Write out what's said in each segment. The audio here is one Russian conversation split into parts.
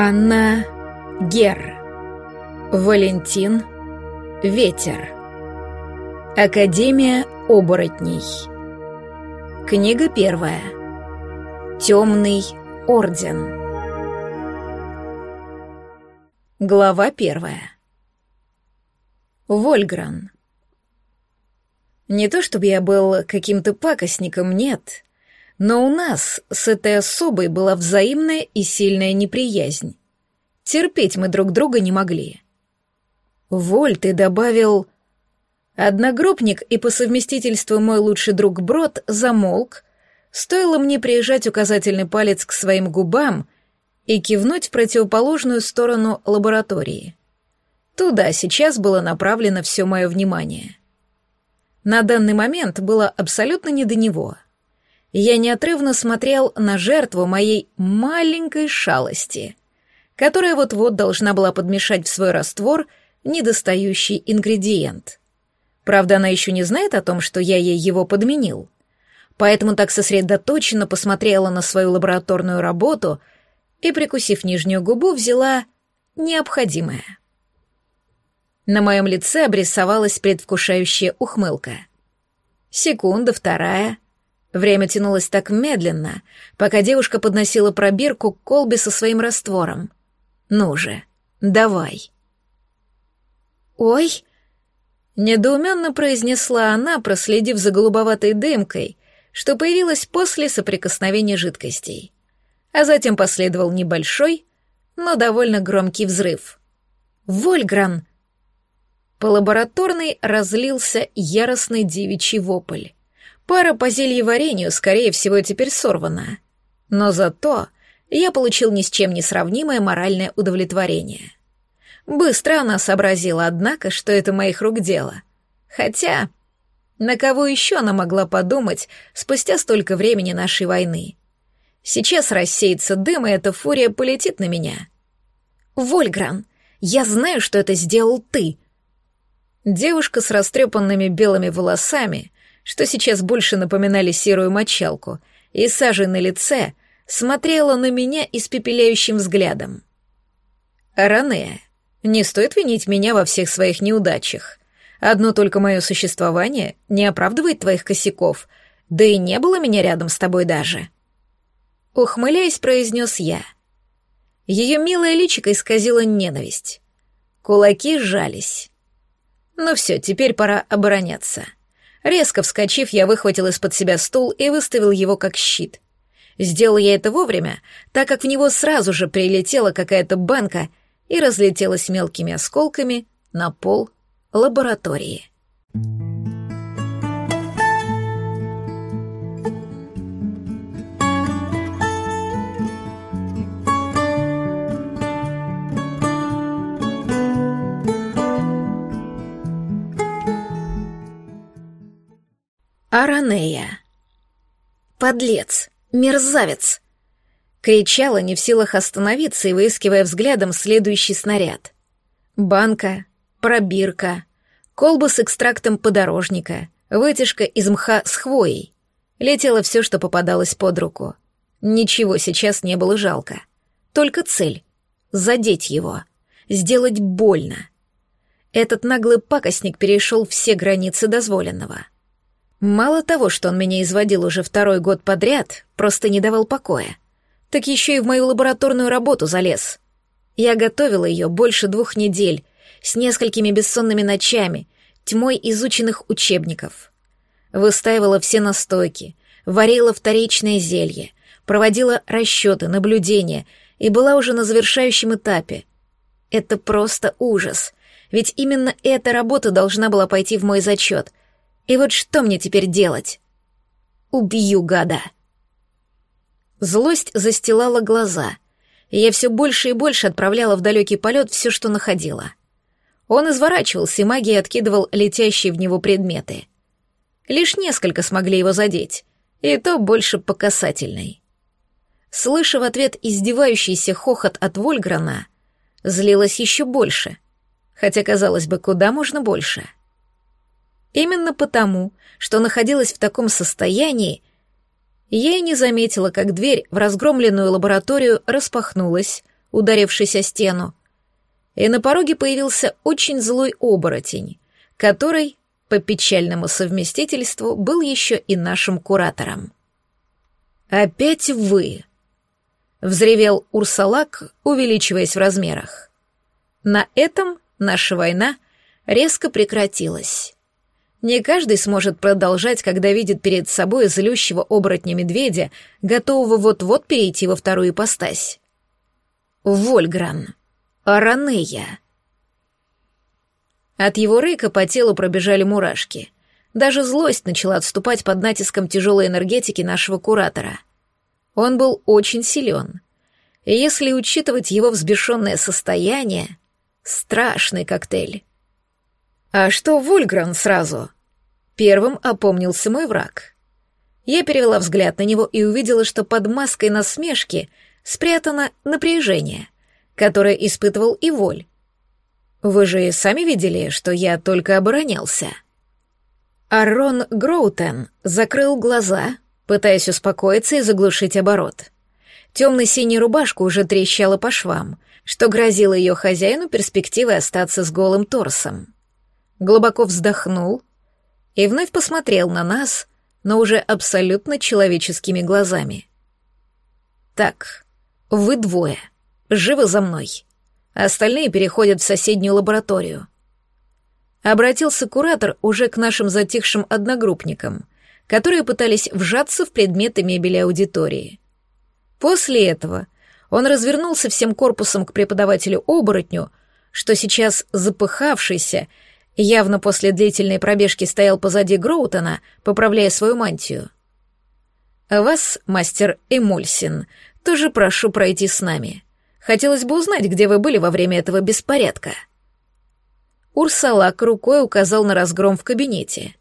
Анна Гер. Валентин Ветер. Академия оборотней. Книга первая. Темный орден. Глава первая. Вольгран. Не то чтобы я был каким-то пакостником, нет, но у нас с этой особой была взаимная и сильная неприязнь. Терпеть мы друг друга не могли. Воль, ты добавил... Одногруппник и по совместительству мой лучший друг Брод замолк, стоило мне приезжать указательный палец к своим губам и кивнуть в противоположную сторону лаборатории. Туда сейчас было направлено все мое внимание. На данный момент было абсолютно не до него — я неотрывно смотрел на жертву моей маленькой шалости, которая вот-вот должна была подмешать в свой раствор недостающий ингредиент. Правда, она еще не знает о том, что я ей его подменил. Поэтому так сосредоточенно посмотрела на свою лабораторную работу и, прикусив нижнюю губу, взяла необходимое. На моем лице обрисовалась предвкушающая ухмылка. Секунда, вторая — Время тянулось так медленно, пока девушка подносила пробирку к колбе со своим раствором. «Ну же, давай». «Ой!» — недоуменно произнесла она, проследив за голубоватой дымкой, что появилась после соприкосновения жидкостей. А затем последовал небольшой, но довольно громкий взрыв. «Вольгран!» По лабораторной разлился яростный девичий вопль. Пара по зельеварению, скорее всего, теперь сорвана. Но зато я получил ни с чем не сравнимое моральное удовлетворение. Быстро она сообразила, однако, что это моих рук дело. Хотя, на кого еще она могла подумать спустя столько времени нашей войны? Сейчас рассеется дым, и эта фурия полетит на меня. «Вольгран, я знаю, что это сделал ты!» Девушка с растрепанными белыми волосами что сейчас больше напоминали серую мочалку, и сажей на лице смотрела на меня испепеляющим взглядом. «Ранея, не стоит винить меня во всех своих неудачах. Одно только мое существование не оправдывает твоих косяков, да и не было меня рядом с тобой даже». Ухмыляясь, произнес я. Ее милое личико исказило ненависть. Кулаки сжались. Ну все, теперь пора обороняться. Резко вскочив, я выхватил из-под себя стул и выставил его как щит. Сделал я это вовремя, так как в него сразу же прилетела какая-то банка и разлетелась мелкими осколками на пол лаборатории. Аранея. «Подлец! Мерзавец!» Кричала, не в силах остановиться и выискивая взглядом следующий снаряд. Банка, пробирка, колба с экстрактом подорожника, вытяжка из мха с хвоей. Летело все, что попадалось под руку. Ничего сейчас не было жалко. Только цель — задеть его, сделать больно. Этот наглый пакостник перешел все границы дозволенного — Мало того, что он меня изводил уже второй год подряд, просто не давал покоя, так еще и в мою лабораторную работу залез. Я готовила ее больше двух недель, с несколькими бессонными ночами, тьмой изученных учебников. Выстаивала все настойки, варила вторичное зелье, проводила расчеты, наблюдения и была уже на завершающем этапе. Это просто ужас, ведь именно эта работа должна была пойти в мой зачет — и вот что мне теперь делать? Убью гада. Злость застилала глаза, и я все больше и больше отправляла в далекий полет все, что находила. Он изворачивался, и магией откидывал летящие в него предметы. Лишь несколько смогли его задеть, и то больше по касательной. Слыша в ответ издевающийся хохот от Вольграна, злилась еще больше, хотя, казалось бы, куда можно больше — Именно потому, что находилась в таком состоянии, я и не заметила, как дверь в разгромленную лабораторию распахнулась, ударившись о стену, и на пороге появился очень злой оборотень, который, по печальному совместительству, был еще и нашим куратором. «Опять вы!» — взревел Урсалак, увеличиваясь в размерах. На этом наша война резко прекратилась. Не каждый сможет продолжать, когда видит перед собой злющего оборотня-медведя, готового вот-вот перейти во вторую ипостась. Вольгран. Аранея. От его рыка по телу пробежали мурашки. Даже злость начала отступать под натиском тяжелой энергетики нашего куратора. Он был очень силен. И если учитывать его взбешенное состояние, страшный коктейль. «А что Вульгран сразу?» Первым опомнился мой враг. Я перевела взгляд на него и увидела, что под маской насмешки спрятано напряжение, которое испытывал и Воль. Вы же сами видели, что я только оборонялся. Арон Гроутен закрыл глаза, пытаясь успокоиться и заглушить оборот. Темно-синяя рубашка уже трещала по швам, что грозило ее хозяину перспективой остаться с голым торсом. Глубоко вздохнул и вновь посмотрел на нас, но уже абсолютно человеческими глазами. «Так, вы двое, живы за мной», Остальные переходят в соседнюю лабораторию. Обратился куратор уже к нашим затихшим одногруппникам, которые пытались вжаться в предметы мебели аудитории. После этого он развернулся всем корпусом к преподавателю-оборотню, что сейчас запыхавшийся, явно после длительной пробежки стоял позади Гроутона, поправляя свою мантию. «Вас, мастер Эмульсин, тоже прошу пройти с нами. Хотелось бы узнать, где вы были во время этого беспорядка». Урсалак рукой указал на разгром в кабинете.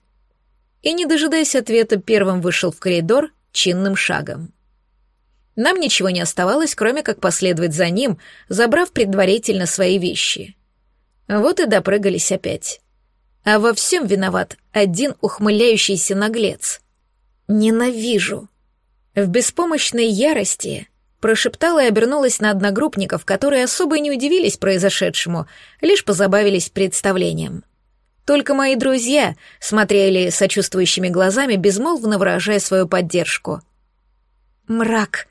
И, не дожидаясь ответа, первым вышел в коридор чинным шагом. Нам ничего не оставалось, кроме как последовать за ним, забрав предварительно свои вещи. Вот и допрыгались опять. А во всем виноват один ухмыляющийся наглец. Ненавижу. В беспомощной ярости Прошептала и обернулась на одногруппников, которые особо и не удивились произошедшему, лишь позабавились представлением. Только мои друзья смотрели сочувствующими глазами, безмолвно выражая свою поддержку. «Мрак»,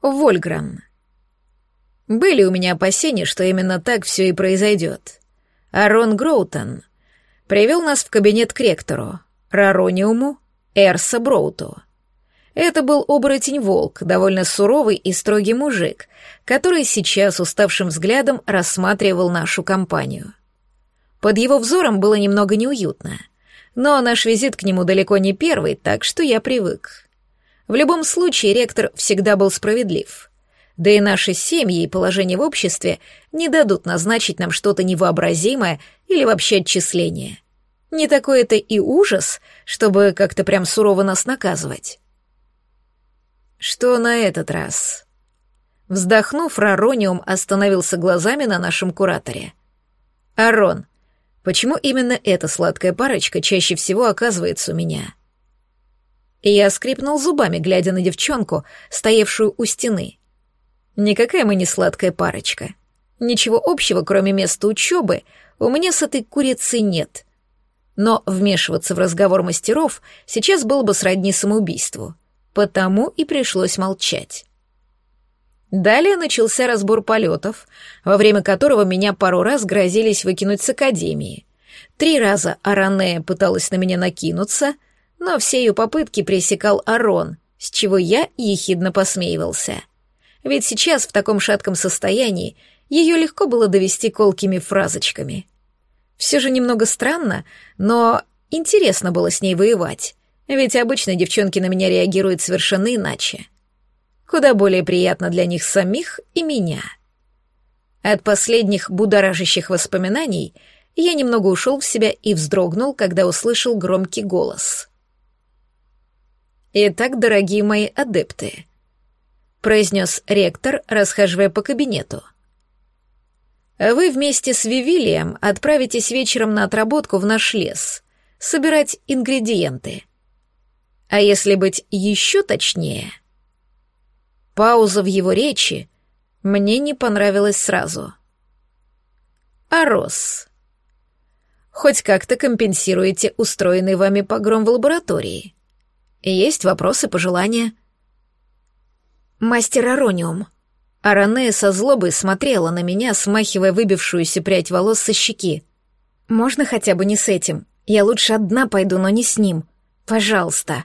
Вольгран. Были у меня опасения, что именно так все и произойдет. Арон Гроутон привел нас в кабинет к ректору, Рарониуму Эрса Броуту. Это был оборотень-волк, довольно суровый и строгий мужик, который сейчас уставшим взглядом рассматривал нашу компанию. Под его взором было немного неуютно, но наш визит к нему далеко не первый, так что я привык. В любом случае, ректор всегда был справедлив. Да и наши семьи и положение в обществе не дадут назначить нам что-то невообразимое или вообще отчисление. Не такой это и ужас, чтобы как-то прям сурово нас наказывать. Что на этот раз? Вздохнув, Рарониум остановился глазами на нашем кураторе. «Арон, почему именно эта сладкая парочка чаще всего оказывается у меня?» Я скрипнул зубами, глядя на девчонку, стоявшую у стены. Никакая мы не сладкая парочка. Ничего общего, кроме места учебы, у меня с этой курицей нет. Но вмешиваться в разговор мастеров сейчас было бы сродни самоубийству. Потому и пришлось молчать. Далее начался разбор полетов, во время которого меня пару раз грозились выкинуть с академии. Три раза Аранея пыталась на меня накинуться — но все ее попытки пресекал Арон, с чего я ехидно посмеивался. Ведь сейчас в таком шатком состоянии ее легко было довести колкими фразочками. Все же немного странно, но интересно было с ней воевать, ведь обычно девчонки на меня реагируют совершенно иначе. Куда более приятно для них самих и меня. От последних будоражащих воспоминаний я немного ушел в себя и вздрогнул, когда услышал громкий голос. Итак, дорогие мои адепты, — произнес ректор, расхаживая по кабинету. «Вы вместе с Вивилием отправитесь вечером на отработку в наш лес, собирать ингредиенты. А если быть еще точнее...» Пауза в его речи мне не понравилась сразу. «Арос, хоть как-то компенсируете устроенный вами погром в лаборатории. Есть вопросы, пожелания?» «Мастер Арониум». Аранея со злобой смотрела на меня, смахивая выбившуюся прядь волос со щеки. «Можно хотя бы не с этим? Я лучше одна пойду, но не с ним. Пожалуйста».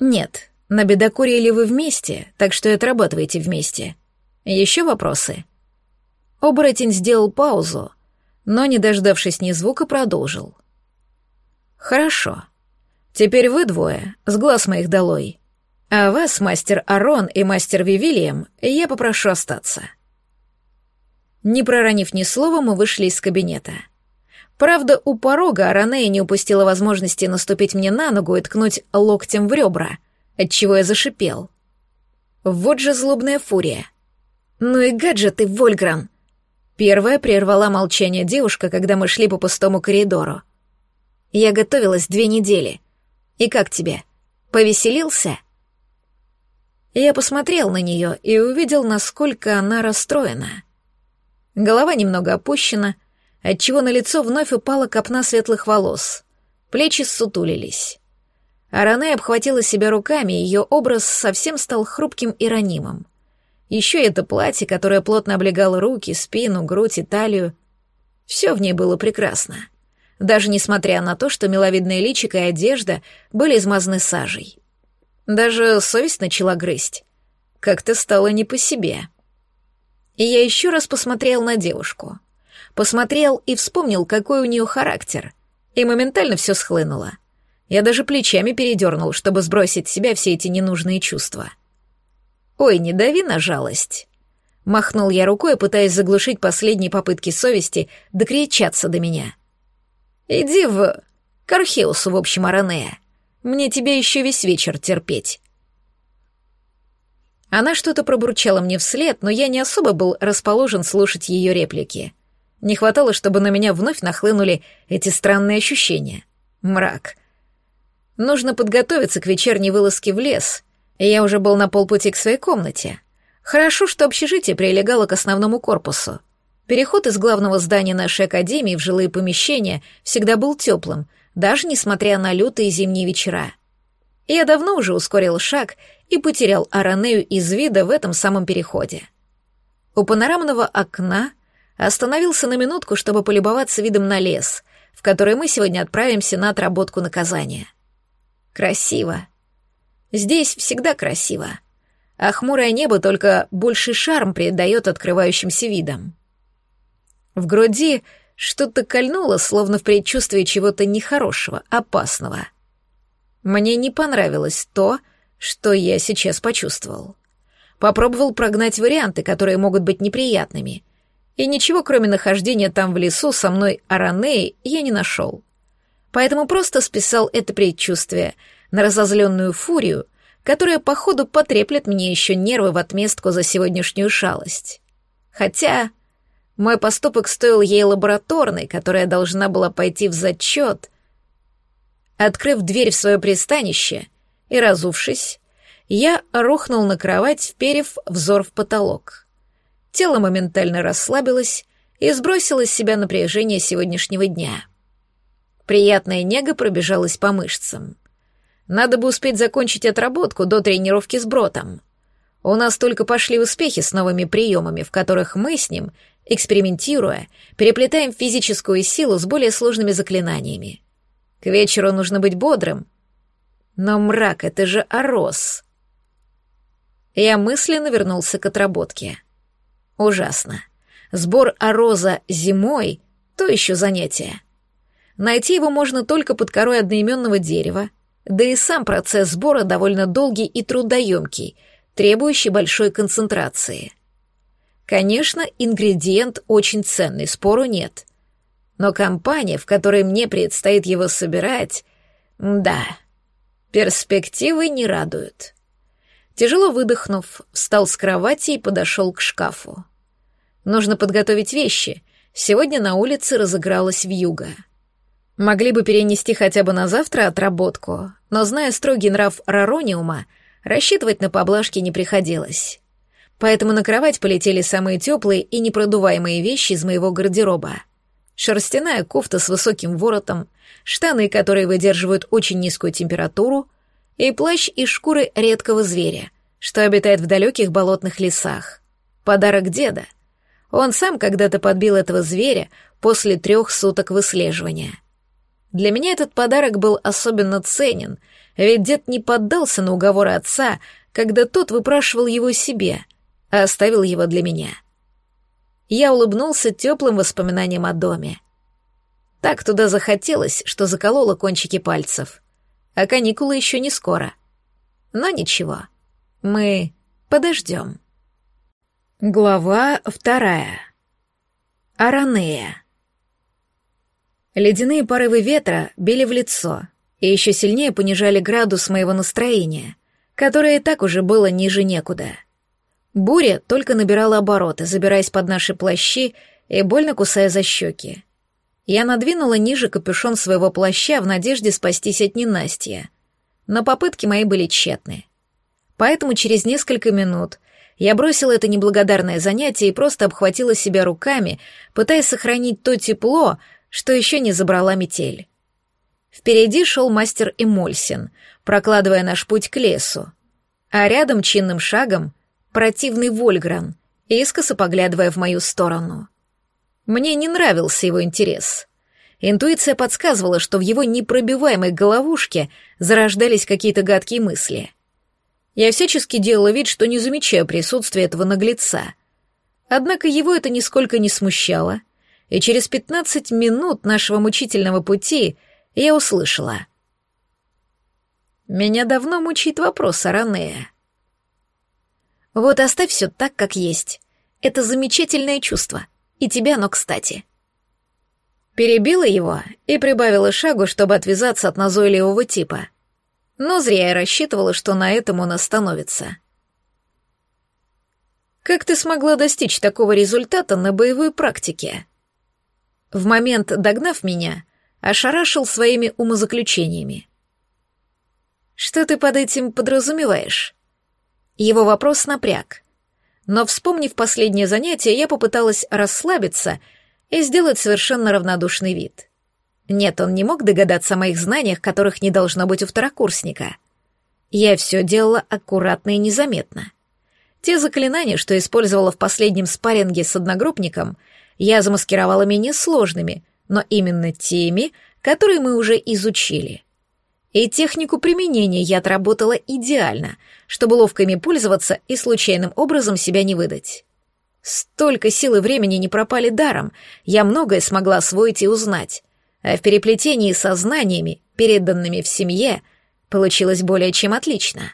«Нет, на бедокуре ли вы вместе, так что и отрабатываете вместе. Еще вопросы?» Оборотень сделал паузу, но, не дождавшись ни звука, продолжил. «Хорошо. Теперь вы двое, с глаз моих долой. А вас, мастер Арон и мастер Вивилием, я попрошу остаться». Не проронив ни слова, мы вышли из кабинета. Правда, у порога Аранея не упустила возможности наступить мне на ногу и ткнуть локтем в ребра, отчего я зашипел. Вот же злобная фурия. «Ну и гаджеты, Вольграм!» Первая прервала молчание девушка, когда мы шли по пустому коридору. «Я готовилась две недели. И как тебе? Повеселился?» Я посмотрел на нее и увидел, насколько она расстроена. Голова немного опущена, отчего на лицо вновь упала копна светлых волос. Плечи ссутулились. Аране обхватила себя руками, ее образ совсем стал хрупким и ранимым. Еще это платье, которое плотно облегало руки, спину, грудь и талию. Все в ней было прекрасно. Даже несмотря на то, что миловидное личико и одежда были измазаны сажей. Даже совесть начала грызть. Как-то стало не по себе. И я еще раз посмотрел на девушку. Посмотрел и вспомнил, какой у нее характер. И моментально все схлынуло. Я даже плечами передернул, чтобы сбросить с себя все эти ненужные чувства. «Ой, не дави на жалость!» Махнул я рукой, пытаясь заглушить последние попытки совести докричаться до меня. «Иди в... Кархеусу, в общем, Аранея. Мне тебя еще весь вечер терпеть». Она что-то пробурчала мне вслед, но я не особо был расположен слушать ее реплики. Не хватало, чтобы на меня вновь нахлынули эти странные ощущения. Мрак. Нужно подготовиться к вечерней вылазке в лес. Я уже был на полпути к своей комнате. Хорошо, что общежитие прилегало к основному корпусу. Переход из главного здания нашей академии в жилые помещения всегда был теплым, даже несмотря на лютые зимние вечера. Я давно уже ускорил шаг и потерял Аранею из вида в этом самом переходе. У панорамного окна остановился на минутку, чтобы полюбоваться видом на лес, в который мы сегодня отправимся на отработку наказания. Красиво. Здесь всегда красиво. А хмурое небо только больший шарм придает открывающимся видам. В груди что-то кольнуло, словно в предчувствии чего-то нехорошего, опасного. Мне не понравилось то, что я сейчас почувствовал. Попробовал прогнать варианты, которые могут быть неприятными, и ничего, кроме нахождения там в лесу со мной Аранеи, я не нашел. Поэтому просто списал это предчувствие на разозленную фурию, которая, походу, потреплет мне еще нервы в отместку за сегодняшнюю шалость. Хотя мой поступок стоил ей лабораторной, которая должна была пойти в зачет. Открыв дверь в свое пристанище и разувшись, я рухнул на кровать, вперев взор в потолок. Тело моментально расслабилось и сбросило с себя напряжение сегодняшнего дня. Приятная нега пробежалась по мышцам. Надо бы успеть закончить отработку до тренировки с Бротом. У нас только пошли успехи с новыми приемами, в которых мы с ним экспериментируя, переплетаем физическую силу с более сложными заклинаниями. К вечеру нужно быть бодрым. Но мрак — это же Орос. Я мысленно вернулся к отработке. Ужасно. Сбор Ороза зимой — то еще занятие. Найти его можно только под корой одноименного дерева, да и сам процесс сбора довольно долгий и трудоемкий, требующий большой концентрации — Конечно, ингредиент очень ценный, спору нет. Но компания, в которой мне предстоит его собирать, да, перспективы не радуют. Тяжело выдохнув, встал с кровати и подошел к шкафу. Нужно подготовить вещи. Сегодня на улице разыгралась вьюга. Могли бы перенести хотя бы на завтра отработку, но, зная строгий нрав Рарониума, рассчитывать на поблажки не приходилось. Поэтому на кровать полетели самые теплые и непродуваемые вещи из моего гардероба. Шерстяная кофта с высоким воротом, штаны, которые выдерживают очень низкую температуру, и плащ из шкуры редкого зверя, что обитает в далеких болотных лесах. Подарок деда. Он сам когда-то подбил этого зверя после трех суток выслеживания. Для меня этот подарок был особенно ценен, ведь дед не поддался на уговоры отца, когда тот выпрашивал его себе, а оставил его для меня. Я улыбнулся теплым воспоминанием о доме. Так туда захотелось, что заколола кончики пальцев а каникулы еще не скоро. Но ничего, мы подождем. Глава вторая. Аранея. Ледяные порывы ветра били в лицо и еще сильнее понижали градус моего настроения, которое и так уже было ниже некуда. Буря только набирала обороты, забираясь под наши плащи и больно кусая за щеки. Я надвинула ниже капюшон своего плаща в надежде спастись от ненастья. Но попытки мои были тщетны. Поэтому через несколько минут я бросила это неблагодарное занятие и просто обхватила себя руками, пытаясь сохранить то тепло, что еще не забрала метель. Впереди шел мастер Эмольсин, прокладывая наш путь к лесу, а рядом чинным шагом противный Вольгран, искоса поглядывая в мою сторону. Мне не нравился его интерес. Интуиция подсказывала, что в его непробиваемой головушке зарождались какие-то гадкие мысли. Я всячески делала вид, что не замечаю присутствия этого наглеца. Однако его это нисколько не смущало, и через пятнадцать минут нашего мучительного пути я услышала. «Меня давно мучает вопрос, Аранея». «Вот оставь все так, как есть. Это замечательное чувство», и тебе оно кстати. Перебила его и прибавила шагу, чтобы отвязаться от назойливого типа. Но зря я рассчитывала, что на этом он остановится. «Как ты смогла достичь такого результата на боевой практике?» В момент, догнав меня, ошарашил своими умозаключениями. «Что ты под этим подразумеваешь?» Его вопрос напряг но, вспомнив последнее занятие, я попыталась расслабиться и сделать совершенно равнодушный вид. Нет, он не мог догадаться о моих знаниях, которых не должно быть у второкурсника. Я все делала аккуратно и незаметно. Те заклинания, что использовала в последнем спарринге с одногруппником, я замаскировала менее сложными, но именно теми, которые мы уже изучили. И технику применения я отработала идеально, чтобы ловко ими пользоваться и случайным образом себя не выдать. Столько сил и времени не пропали даром, я многое смогла освоить и узнать, а в переплетении со знаниями, переданными в семье, получилось более чем отлично.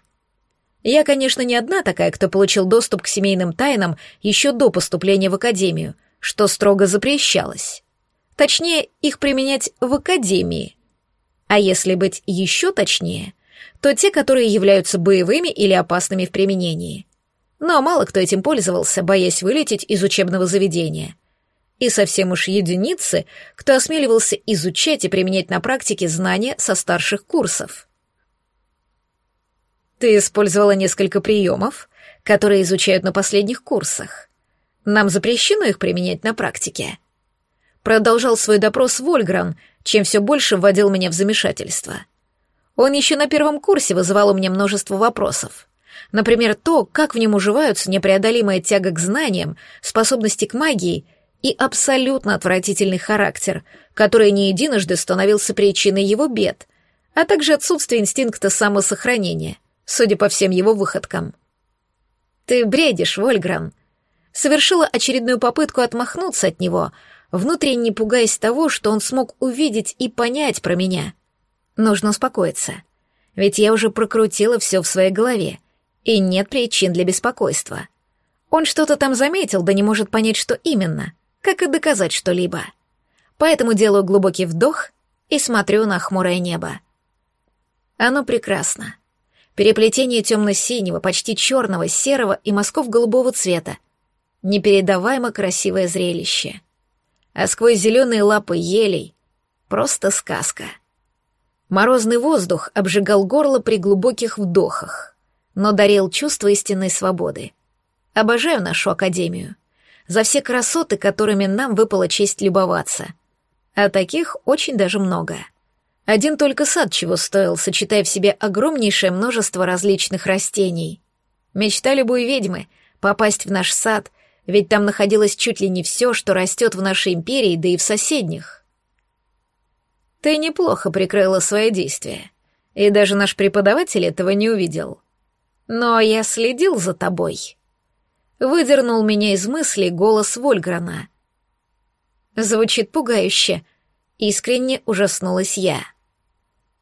Я, конечно, не одна такая, кто получил доступ к семейным тайнам еще до поступления в академию, что строго запрещалось. Точнее, их применять в академии — а если быть еще точнее, то те, которые являются боевыми или опасными в применении. Но мало кто этим пользовался, боясь вылететь из учебного заведения. И совсем уж единицы, кто осмеливался изучать и применять на практике знания со старших курсов. Ты использовала несколько приемов, которые изучают на последних курсах. Нам запрещено их применять на практике. Продолжал свой допрос Вольгран, чем все больше вводил меня в замешательство. Он еще на первом курсе вызывал у меня множество вопросов. Например, то, как в нем уживаются непреодолимая тяга к знаниям, способности к магии и абсолютно отвратительный характер, который не единожды становился причиной его бед, а также отсутствие инстинкта самосохранения, судя по всем его выходкам. «Ты бредишь, Вольгран», совершила очередную попытку отмахнуться от него, внутренне пугаясь того, что он смог увидеть и понять про меня. Нужно успокоиться. Ведь я уже прокрутила все в своей голове, и нет причин для беспокойства. Он что-то там заметил, да не может понять, что именно, как и доказать что-либо. Поэтому делаю глубокий вдох и смотрю на хмурое небо. Оно прекрасно. Переплетение темно-синего, почти черного, серого и мазков голубого цвета. Непередаваемо красивое зрелище. А сквозь зеленые лапы елей — просто сказка. Морозный воздух обжигал горло при глубоких вдохах, но дарил чувство истинной свободы. Обожаю нашу академию. За все красоты, которыми нам выпала честь любоваться. А таких очень даже много. — один только сад чего стоил, сочетая в себе огромнейшее множество различных растений. Мечта любой ведьмы — попасть в наш сад, ведь там находилось чуть ли не все, что растет в нашей империи, да и в соседних. Ты неплохо прикрыла свои действия, и даже наш преподаватель этого не увидел. Но я следил за тобой. Выдернул меня из мыслей голос Вольграна. Звучит пугающе. Искренне ужаснулась я. —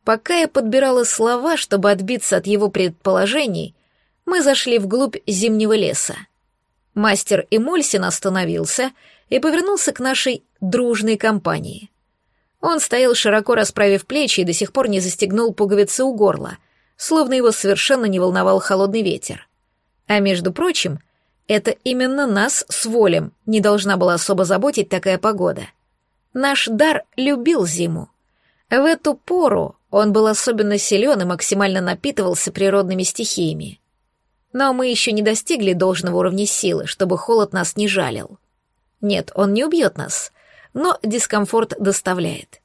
Пока я подбирала слова, чтобы отбиться от его предположений, мы зашли вглубь зимнего леса. Мастер Эмульсин остановился и повернулся к нашей дружной компании. Он стоял широко расправив плечи и до сих пор не застегнул пуговицы у горла, словно его совершенно не волновал холодный ветер. А между прочим, это именно нас с Волем не должна была особо заботить такая погода. Наш дар любил зиму. В эту пору он был особенно силен и максимально напитывался природными стихиями. Но мы еще не достигли должного уровня силы, чтобы холод нас не жалил. Нет, он не убьет нас, но дискомфорт доставляет.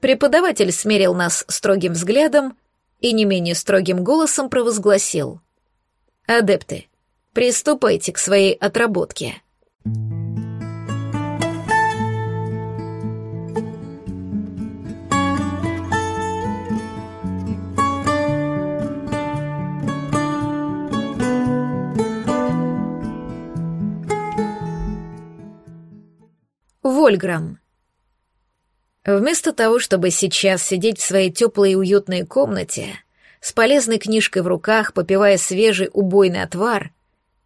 Преподаватель смерил нас строгим взглядом и не менее строгим голосом провозгласил. «Адепты, приступайте к своей отработке». Вольграм. Вместо того, чтобы сейчас сидеть в своей теплой и уютной комнате, с полезной книжкой в руках, попивая свежий убойный отвар,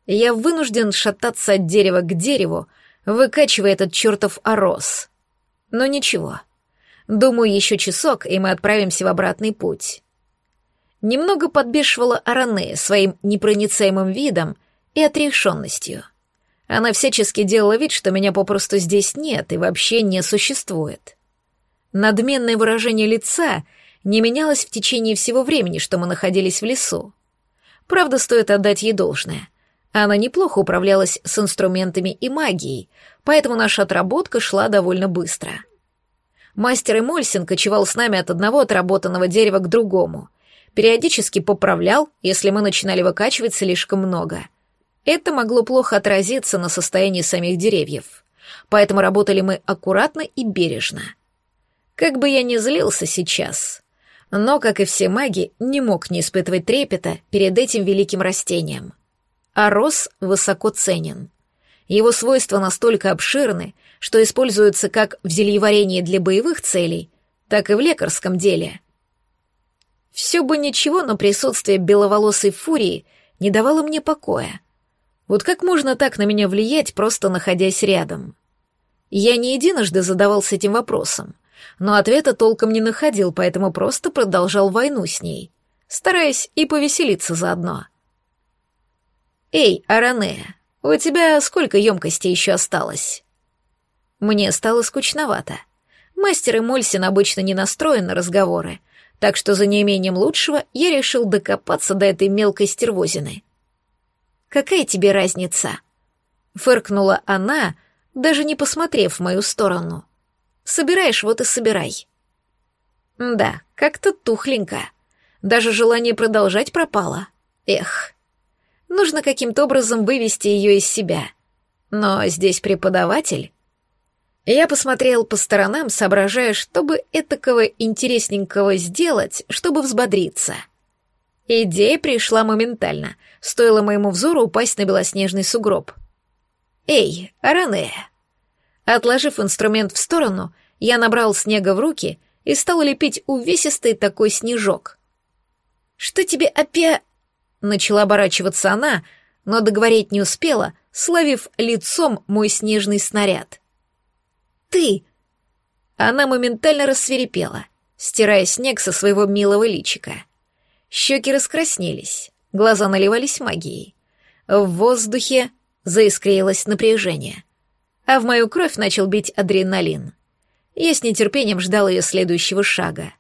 я вынужден шататься от дерева к дереву, выкачивая этот чертов орос. Но ничего. Думаю, еще часок, и мы отправимся в обратный путь. Немного подбешивала Аране своим непроницаемым видом и отрешенностью. Она всячески делала вид, что меня попросту здесь нет и вообще не существует. Надменное выражение лица не менялось в течение всего времени, что мы находились в лесу. Правда, стоит отдать ей должное. Она неплохо управлялась с инструментами и магией, поэтому наша отработка шла довольно быстро. Мастер Эмольсин кочевал с нами от одного отработанного дерева к другому. Периодически поправлял, если мы начинали выкачивать слишком много — это могло плохо отразиться на состоянии самих деревьев, поэтому работали мы аккуратно и бережно. Как бы я ни злился сейчас, но, как и все маги, не мог не испытывать трепета перед этим великим растением. А рос высоко ценен. Его свойства настолько обширны, что используются как в зельеварении для боевых целей, так и в лекарском деле. Все бы ничего, но присутствие беловолосой фурии не давало мне покоя. Вот как можно так на меня влиять, просто находясь рядом? Я не единожды задавался этим вопросом, но ответа толком не находил, поэтому просто продолжал войну с ней, стараясь и повеселиться заодно. «Эй, Аране, у тебя сколько емкостей еще осталось?» Мне стало скучновато. Мастер и Мольсин обычно не настроен на разговоры, так что за неимением лучшего я решил докопаться до этой мелкой стервозины — Какая тебе разница?» Фыркнула она, даже не посмотрев в мою сторону. «Собираешь, вот и собирай». «Да, как-то тухленько. Даже желание продолжать пропало. Эх, нужно каким-то образом вывести ее из себя. Но здесь преподаватель...» Я посмотрел по сторонам, соображая, чтобы этакого интересненького сделать, чтобы взбодриться — Идея пришла моментально, стоило моему взору упасть на белоснежный сугроб. «Эй, Аранея!» Отложив инструмент в сторону, я набрал снега в руки и стал лепить увесистый такой снежок. «Что тебе опять...» Начала оборачиваться она, но договорить не успела, славив лицом мой снежный снаряд. «Ты!» Она моментально рассверепела, стирая снег со своего милого личика. Щеки раскраснелись, глаза наливались магией. В воздухе заискрилось напряжение, а в мою кровь начал бить адреналин. Я с нетерпением ждал ее следующего шага.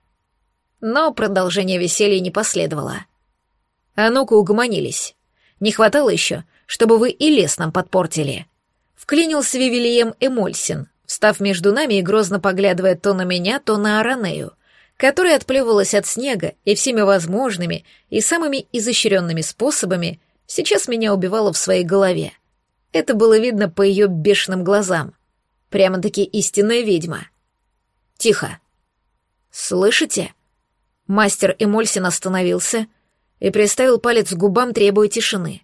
Но продолжение веселья не последовало. А ну-ка угомонились. Не хватало еще, чтобы вы и лес нам подпортили. Вклинился Вивилием Эмольсин, встав между нами и грозно поглядывая то на меня, то на Аранею, которая отплевывалась от снега и всеми возможными и самыми изощренными способами сейчас меня убивала в своей голове. Это было видно по ее бешеным глазам. Прямо-таки истинная ведьма. Тихо. Слышите? Мастер Эмольсин остановился и приставил палец к губам, требуя тишины.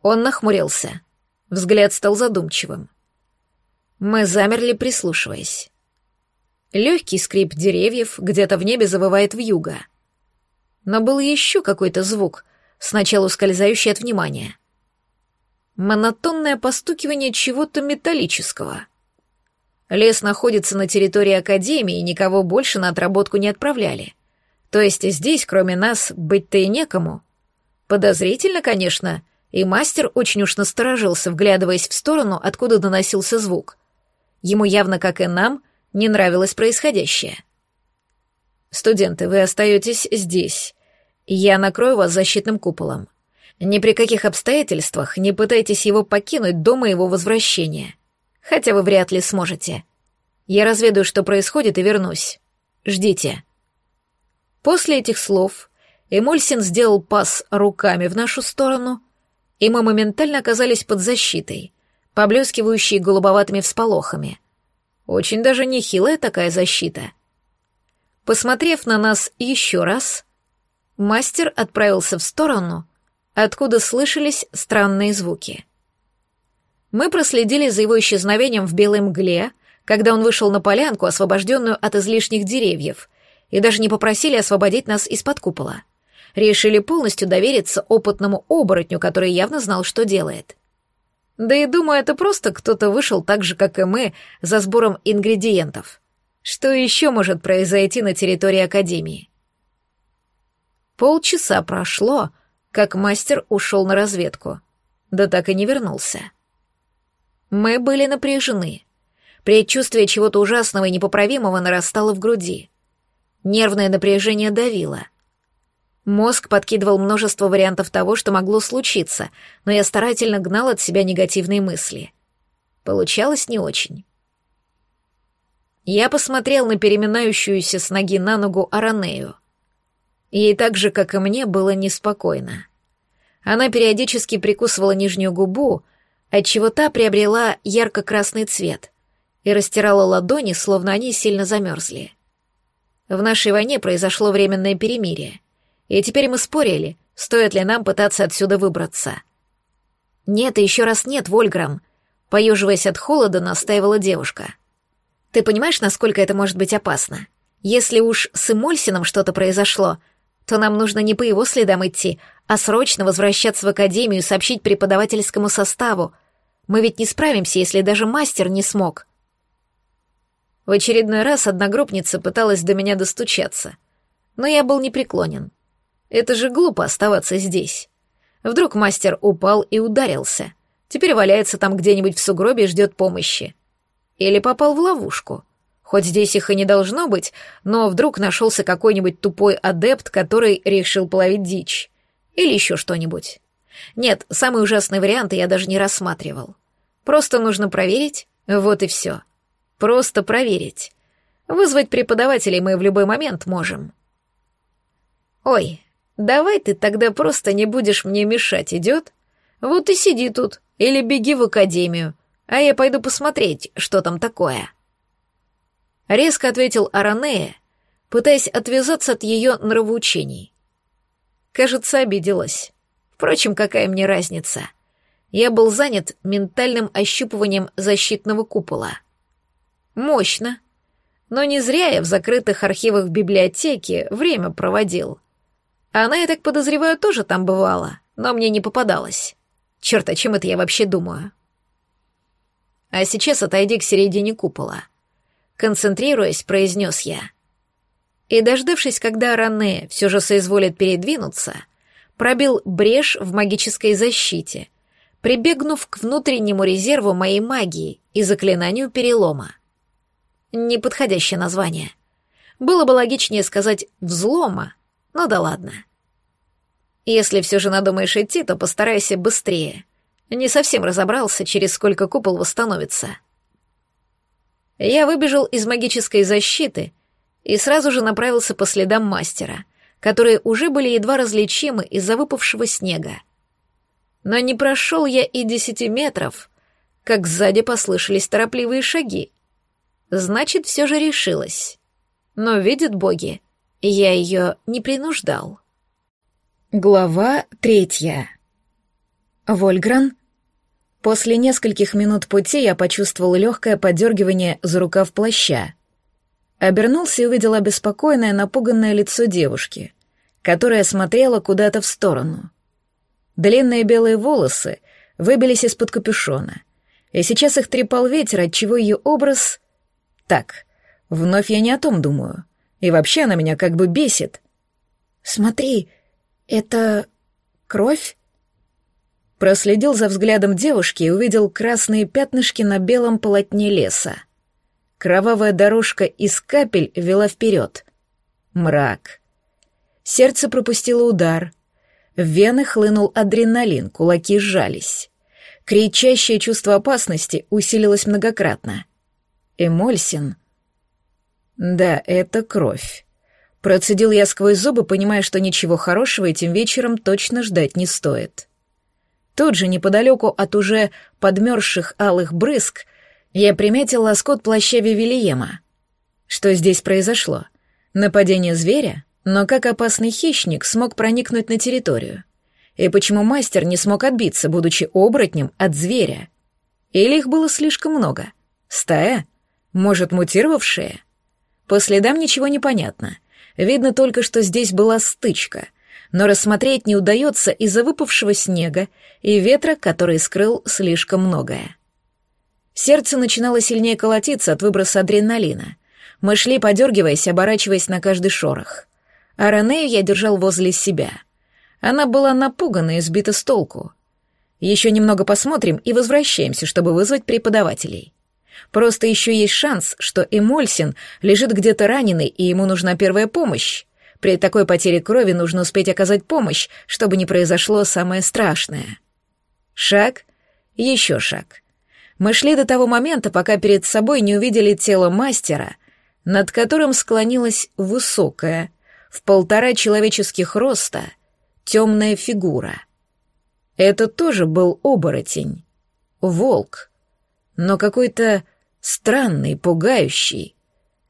Он нахмурился. Взгляд стал задумчивым. Мы замерли, прислушиваясь. Легкий скрип деревьев где-то в небе завывает вьюга. Но был еще какой-то звук, сначала ускользающий от внимания. Монотонное постукивание чего-то металлического — Лес находится на территории Академии, никого больше на отработку не отправляли. То есть здесь, кроме нас, быть-то и некому. Подозрительно, конечно, и мастер очень уж насторожился, вглядываясь в сторону, откуда доносился звук. Ему явно, как и нам, не нравилось происходящее. «Студенты, вы остаетесь здесь. Я накрою вас защитным куполом. Ни при каких обстоятельствах не пытайтесь его покинуть до моего возвращения хотя вы вряд ли сможете. Я разведаю, что происходит, и вернусь. Ждите». После этих слов Эмульсин сделал пас руками в нашу сторону, и мы моментально оказались под защитой, поблескивающей голубоватыми всполохами. Очень даже нехилая такая защита. Посмотрев на нас еще раз, мастер отправился в сторону, откуда слышались странные звуки. Мы проследили за его исчезновением в белой мгле, когда он вышел на полянку, освобожденную от излишних деревьев, и даже не попросили освободить нас из-под купола. Решили полностью довериться опытному оборотню, который явно знал, что делает. Да и думаю, это просто кто-то вышел так же, как и мы, за сбором ингредиентов. Что еще может произойти на территории Академии? Полчаса прошло, как мастер ушел на разведку. Да так и не вернулся. Мы были напряжены. Предчувствие чего-то ужасного и непоправимого нарастало в груди. Нервное напряжение давило. Мозг подкидывал множество вариантов того, что могло случиться, но я старательно гнал от себя негативные мысли. Получалось не очень. Я посмотрел на переминающуюся с ноги на ногу Аранею. Ей так же, как и мне, было неспокойно. Она периодически прикусывала нижнюю губу, отчего та приобрела ярко-красный цвет и растирала ладони, словно они сильно замерзли. В нашей войне произошло временное перемирие, и теперь мы спорили, стоит ли нам пытаться отсюда выбраться. «Нет и еще раз нет, Вольграм», — поеживаясь от холода, настаивала девушка. «Ты понимаешь, насколько это может быть опасно? Если уж с Эмольсином что-то произошло, то нам нужно не по его следам идти, а срочно возвращаться в академию и сообщить преподавательскому составу. Мы ведь не справимся, если даже мастер не смог. В очередной раз одногруппница пыталась до меня достучаться, но я был непреклонен. Это же глупо оставаться здесь. Вдруг мастер упал и ударился. Теперь валяется там где-нибудь в сугробе и ждет помощи. Или попал в ловушку. Хоть здесь их и не должно быть, но вдруг нашелся какой-нибудь тупой адепт, который решил половить дичь. Или еще что-нибудь. Нет, самый ужасный вариант я даже не рассматривал. Просто нужно проверить, вот и все. Просто проверить. Вызвать преподавателей мы в любой момент можем. Ой, давай ты тогда просто не будешь мне мешать, идет? Вот и сиди тут, или беги в академию, а я пойду посмотреть, что там такое. Резко ответил Аранея, пытаясь отвязаться от ее нравоучений. Кажется, обиделась. Впрочем, какая мне разница? Я был занят ментальным ощупыванием защитного купола. Мощно. Но не зря я в закрытых архивах библиотеки время проводил. Она, я так подозреваю, тоже там бывала, но мне не попадалось. Черт, о чем это я вообще думаю? А сейчас отойди к середине купола. Концентрируясь, произнес я. и, дождавшись, когда Ране все же соизволит передвинуться, пробил брешь в магической защите, прибегнув к внутреннему резерву моей магии и заклинанию перелома. Неподходящее название. Было бы логичнее сказать «взлома», но да ладно. Если все же надумаешь идти, то постарайся быстрее. Не совсем разобрался, через сколько купол восстановится. Я выбежал из магической защиты и сразу же направился по следам мастера, которые уже были едва различимы из-за выпавшего снега. Но не прошел я и десяти метров, как сзади послышались торопливые шаги. Значит, все же решилась. Но, видят боги, я ее не принуждал. Глава третья. Вольгран. После нескольких минут пути я почувствовал легкое подергивание за рукав плаща. Обернулся и увидел обеспокоенное, напуганное лицо девушки, которая смотрела куда-то в сторону. Длинные белые волосы выбились из-под капюшона, и сейчас их трепал ветер, отчего ее образ... Так, вновь я не о том думаю. И вообще она меня как бы бесит. «Смотри, это... кровь?» Проследил за взглядом девушки и увидел красные пятнышки на белом полотне леса. Кровавая дорожка из капель вела вперед. Мрак. Сердце пропустило удар. В вены хлынул адреналин, кулаки сжались. Кричащее чувство опасности усилилось многократно. Эмольсин. Да, это кровь. Процедил я сквозь зубы, понимая, что ничего хорошего этим вечером точно ждать не стоит. Тут же, неподалеку от уже подмерзших алых брызг, я приметил лоскут плаща Вивилиема. Что здесь произошло? Нападение зверя? Но как опасный хищник смог проникнуть на территорию? И почему мастер не смог отбиться, будучи оборотнем от зверя? Или их было слишком много? Стая? Может, мутировавшие? По следам ничего не понятно. Видно только, что здесь была стычка — но рассмотреть не удается из-за выпавшего снега и ветра, который скрыл слишком многое. Сердце начинало сильнее колотиться от выброса адреналина. Мы шли, подергиваясь, оборачиваясь на каждый шорох. А Ранею я держал возле себя. Она была напугана и сбита с толку. Еще немного посмотрим и возвращаемся, чтобы вызвать преподавателей. Просто еще есть шанс, что Эмольсин лежит где-то раненый, и ему нужна первая помощь. При такой потере крови нужно успеть оказать помощь, чтобы не произошло самое страшное. Шаг, еще шаг. Мы шли до того момента, пока перед собой не увидели тело мастера, над которым склонилась высокая, в полтора человеческих роста, темная фигура. Это тоже был оборотень, волк, но какой-то странный, пугающий.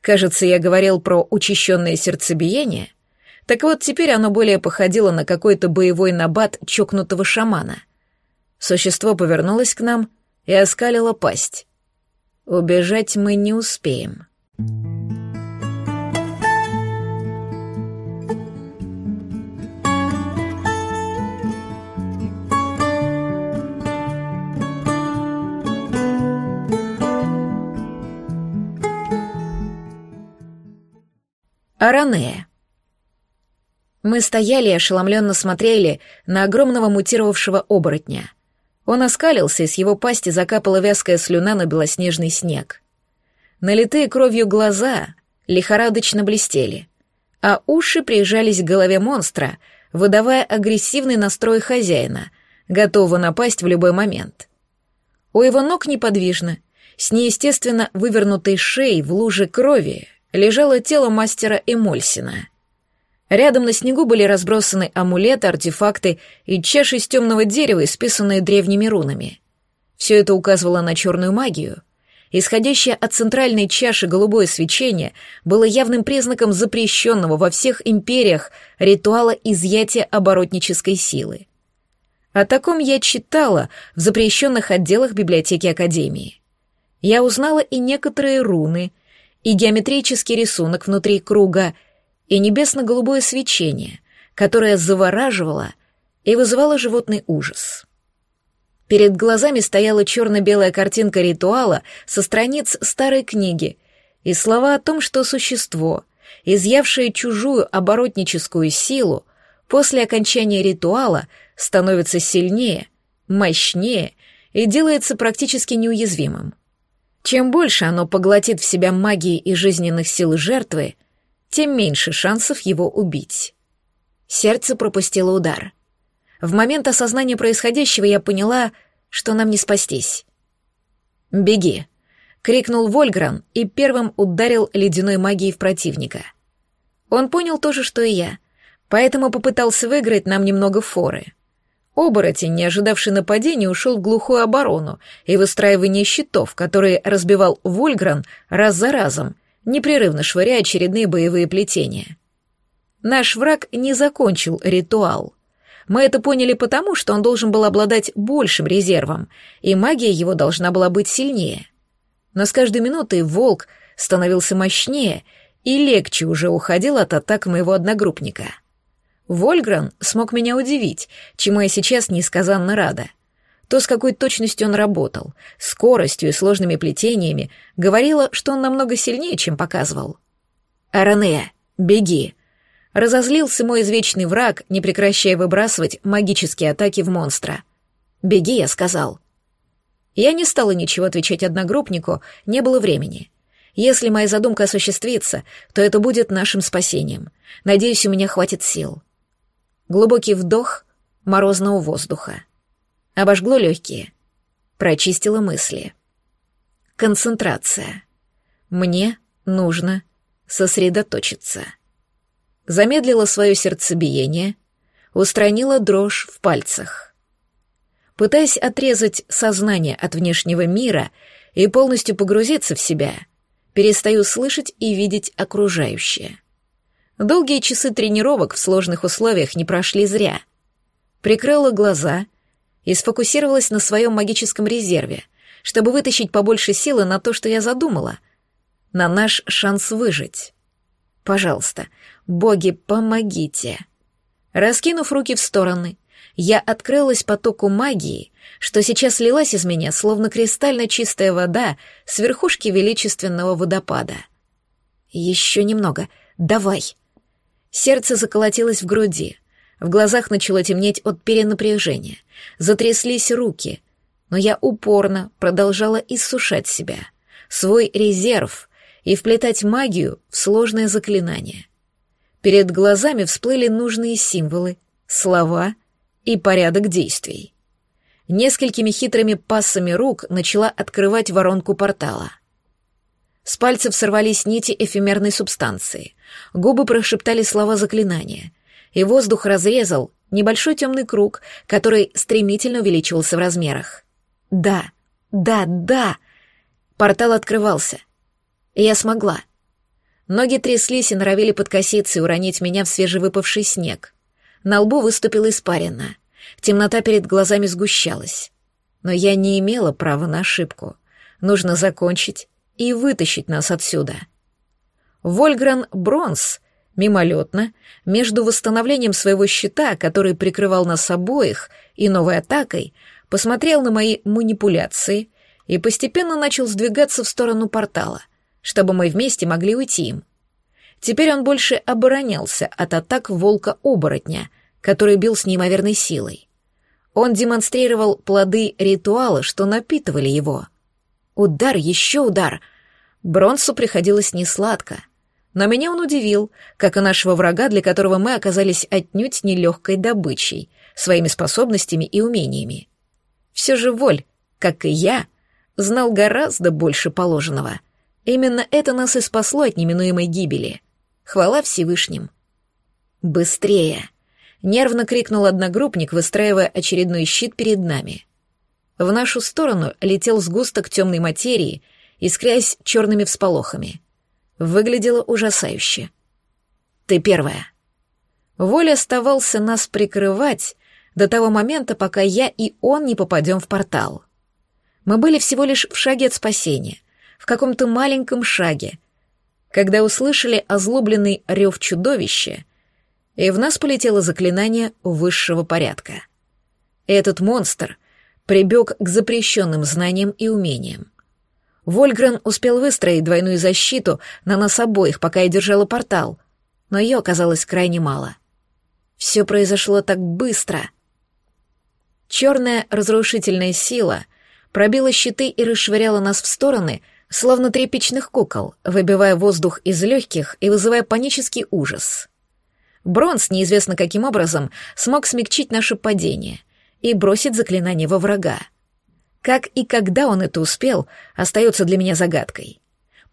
Кажется, я говорил про учащенное сердцебиение — так вот, теперь оно более походило на какой-то боевой набат чокнутого шамана. Существо повернулось к нам и оскалило пасть. Убежать мы не успеем. Аранея. Мы стояли и ошеломленно смотрели на огромного мутировавшего оборотня. Он оскалился, и с его пасти закапала вязкая слюна на белоснежный снег. Налитые кровью глаза лихорадочно блестели, а уши прижались к голове монстра, выдавая агрессивный настрой хозяина, готового напасть в любой момент. У его ног неподвижно, с неестественно вывернутой шеей в луже крови, лежало тело мастера Эмольсина — Рядом на снегу были разбросаны амулеты, артефакты и чаши из темного дерева, исписанные древними рунами. Все это указывало на черную магию. Исходящее от центральной чаши голубое свечение было явным признаком запрещенного во всех империях ритуала изъятия оборотнической силы. О таком я читала в запрещенных отделах библиотеки Академии. Я узнала и некоторые руны, и геометрический рисунок внутри круга — и небесно-голубое свечение, которое завораживало и вызывало животный ужас. Перед глазами стояла черно-белая картинка ритуала со страниц старой книги и слова о том, что существо, изъявшее чужую оборотническую силу, после окончания ритуала становится сильнее, мощнее и делается практически неуязвимым. Чем больше оно поглотит в себя магии и жизненных сил жертвы, тем меньше шансов его убить. Сердце пропустило удар. В момент осознания происходящего я поняла, что нам не спастись. «Беги!» — крикнул Вольгран и первым ударил ледяной магией в противника. Он понял то же, что и я, поэтому попытался выиграть нам немного форы. Оборотень, не ожидавший нападения, ушел в глухую оборону и выстраивание щитов, которые разбивал Вольгран раз за разом, непрерывно швыряя очередные боевые плетения. Наш враг не закончил ритуал. Мы это поняли потому, что он должен был обладать большим резервом, и магия его должна была быть сильнее. Но с каждой минутой волк становился мощнее и легче уже уходил от атак моего одногруппника — Вольгран смог меня удивить, чему я сейчас несказанно рада. То, с какой точностью он работал, скоростью и сложными плетениями, говорило, что он намного сильнее, чем показывал. «Аранея, беги!» Разозлился мой извечный враг, не прекращая выбрасывать магические атаки в монстра. «Беги», — я сказал. Я не стала ничего отвечать одногруппнику, не было времени. Если моя задумка осуществится, то это будет нашим спасением. Надеюсь, у меня хватит сил. Глубокий вдох морозного воздуха. Обожгло легкие. Прочистило мысли. Концентрация. Мне нужно сосредоточиться. Замедлила свое сердцебиение, устранила дрожь в пальцах. Пытаясь отрезать сознание от внешнего мира и полностью погрузиться в себя, перестаю слышать и видеть окружающее. Долгие часы тренировок в сложных условиях не прошли зря. Прикрыла глаза и сфокусировалась на своем магическом резерве, чтобы вытащить побольше силы на то, что я задумала, на наш шанс выжить. Пожалуйста, боги, помогите. Раскинув руки в стороны, я открылась потоку магии, что сейчас лилась из меня, словно кристально чистая вода с верхушки величественного водопада. Еще немного. Давай. Сердце заколотилось в груди. В глазах начало темнеть от перенапряжения. Затряслись руки. Но я упорно продолжала иссушать себя, свой резерв и вплетать магию в сложное заклинание. Перед глазами всплыли нужные символы, слова и порядок действий. Несколькими хитрыми пассами рук начала открывать воронку портала. С пальцев сорвались нити эфемерной субстанции. Губы прошептали слова заклинания. И воздух разрезал небольшой темный круг, который стремительно увеличивался в размерах. Да, да, да! Портал открывался. Я смогла. Ноги тряслись и норовили подкоситься и уронить меня в свежевыпавший снег. На лбу выступила испарина. Темнота перед глазами сгущалась. Но я не имела права на ошибку. Нужно закончить и вытащить нас отсюда. Вольгран Бронс мимолетно, между восстановлением своего щита, который прикрывал нас обоих, и новой атакой, посмотрел на мои манипуляции и постепенно начал сдвигаться в сторону портала, чтобы мы вместе могли уйти им. Теперь он больше оборонялся от атак волка-оборотня, который бил с неимоверной силой. Он демонстрировал плоды ритуала, что напитывали его — Удар, еще удар. Бронсу приходилось несладко. Но меня он удивил, как и нашего врага, для которого мы оказались отнюдь нелегкой добычей, своими способностями и умениями. Все же Воль, как и я, знал гораздо больше положенного. Именно это нас и спасло от неминуемой гибели. Хвала Всевышним. «Быстрее!» — нервно крикнул одногруппник, выстраивая очередной щит перед нами. В нашу сторону летел сгусток темной материи, искрясь черными всполохами. Выглядело ужасающе. «Ты первая». Воля оставался нас прикрывать до того момента, пока я и он не попадем в портал. Мы были всего лишь в шаге от спасения, в каком-то маленьком шаге, когда услышали озлобленный рев чудовища, и в нас полетело заклинание высшего порядка. Этот монстр — прибег к запрещенным знаниям и умениям. Вольгрен успел выстроить двойную защиту на нас обоих, пока я держала портал, но ее оказалось крайне мало. Все произошло так быстро. Черная разрушительная сила пробила щиты и расшвыряла нас в стороны, словно тряпичных кукол, выбивая воздух из легких и вызывая панический ужас. Бронз, неизвестно каким образом, смог смягчить наше падение и бросить заклинание во врага. Как и когда он это успел, остается для меня загадкой.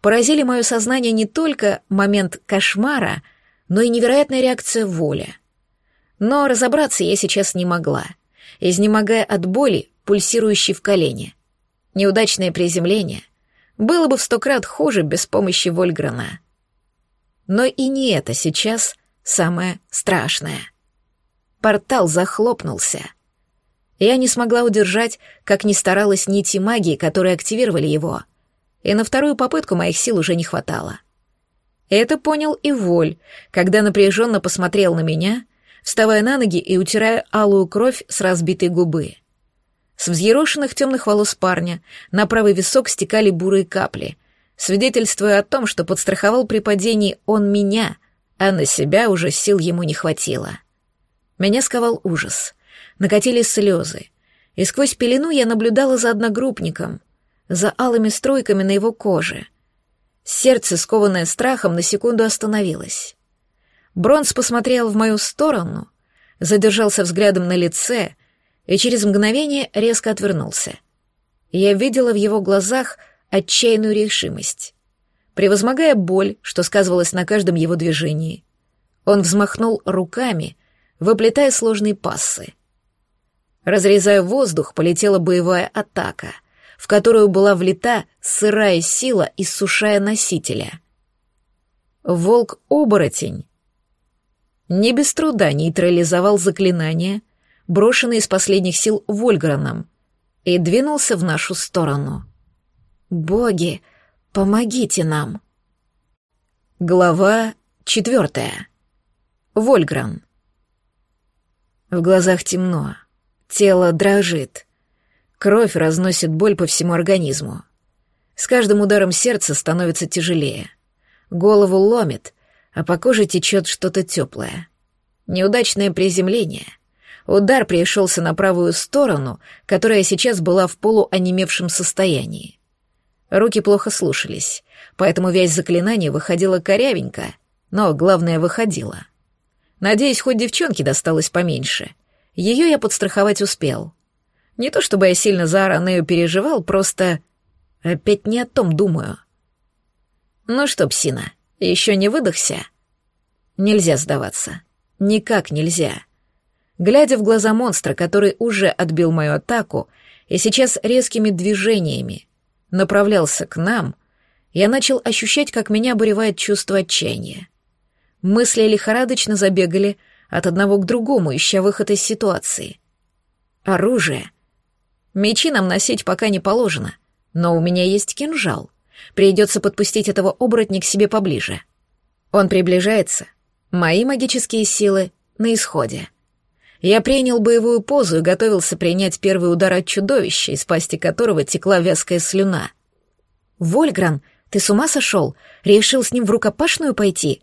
Поразили мое сознание не только момент кошмара, но и невероятная реакция воли. Но разобраться я сейчас не могла, изнемогая от боли, пульсирующей в колене. Неудачное приземление было бы в сто крат хуже без помощи Вольграна. Но и не это сейчас самое страшное. Портал захлопнулся — я не смогла удержать, как ни старалась нити магии, которые активировали его. И на вторую попытку моих сил уже не хватало. Это понял и Воль, когда напряженно посмотрел на меня, вставая на ноги и утирая алую кровь с разбитой губы. С взъерошенных темных волос парня на правый висок стекали бурые капли, свидетельствуя о том, что подстраховал при падении он меня, а на себя уже сил ему не хватило. Меня сковал ужас накатились слезы, и сквозь пелену я наблюдала за одногруппником, за алыми стройками на его коже. Сердце, скованное страхом, на секунду остановилось. Бронз посмотрел в мою сторону, задержался взглядом на лице и через мгновение резко отвернулся. Я видела в его глазах отчаянную решимость. Превозмогая боль, что сказывалось на каждом его движении, он взмахнул руками, выплетая сложные пассы. Разрезая воздух, полетела боевая атака, в которую была влита сырая сила, иссушая носителя. Волк-оборотень не без труда нейтрализовал заклинание, брошенное из последних сил Вольграном, и двинулся в нашу сторону. «Боги, помогите нам!» Глава четвертая. Вольгран. В глазах темно. Тело дрожит. Кровь разносит боль по всему организму. С каждым ударом сердца становится тяжелее. Голову ломит, а по коже течет что-то теплое. Неудачное приземление. Удар пришелся на правую сторону, которая сейчас была в полуонемевшем состоянии. Руки плохо слушались, поэтому вязь заклинания выходила корявенько, но главное выходила. Надеюсь, хоть девчонке досталось поменьше — ее я подстраховать успел. Не то чтобы я сильно за Аранею переживал, просто опять не о том думаю. Ну что, псина, еще не выдохся? Нельзя сдаваться. Никак нельзя. Глядя в глаза монстра, который уже отбил мою атаку и сейчас резкими движениями направлялся к нам, я начал ощущать, как меня обуревает чувство отчаяния. Мысли лихорадочно забегали от одного к другому, ища выход из ситуации. Оружие. Мечи нам носить пока не положено, но у меня есть кинжал. Придется подпустить этого оборотня к себе поближе. Он приближается. Мои магические силы на исходе. Я принял боевую позу и готовился принять первый удар от чудовища, из пасти которого текла вязкая слюна. «Вольгран, ты с ума сошел? Решил с ним в рукопашную пойти?»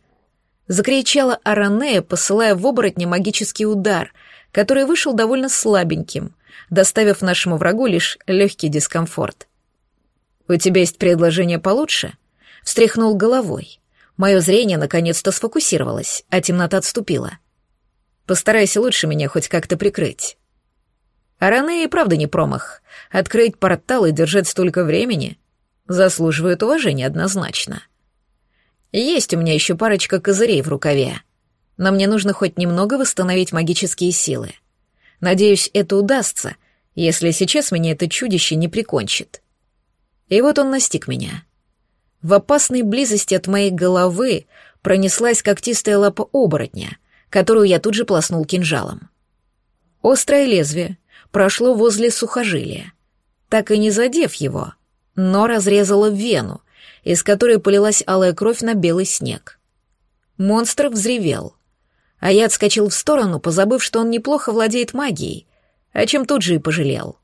Закричала Аранея, посылая в оборотня магический удар, который вышел довольно слабеньким, доставив нашему врагу лишь легкий дискомфорт. «У тебя есть предложение получше?» Встряхнул головой. Мое зрение наконец-то сфокусировалось, а темнота отступила. «Постарайся лучше меня хоть как-то прикрыть». Аранея и правда не промах. Открыть портал и держать столько времени заслуживает уважения однозначно. Есть у меня еще парочка козырей в рукаве. Но мне нужно хоть немного восстановить магические силы. Надеюсь, это удастся, если сейчас меня это чудище не прикончит. И вот он настиг меня. В опасной близости от моей головы пронеслась когтистая лапа оборотня, которую я тут же полоснул кинжалом. Острое лезвие прошло возле сухожилия, так и не задев его, но разрезало вену, из которой полилась алая кровь на белый снег. Монстр взревел, а я отскочил в сторону, позабыв, что он неплохо владеет магией, о чем тут же и пожалел.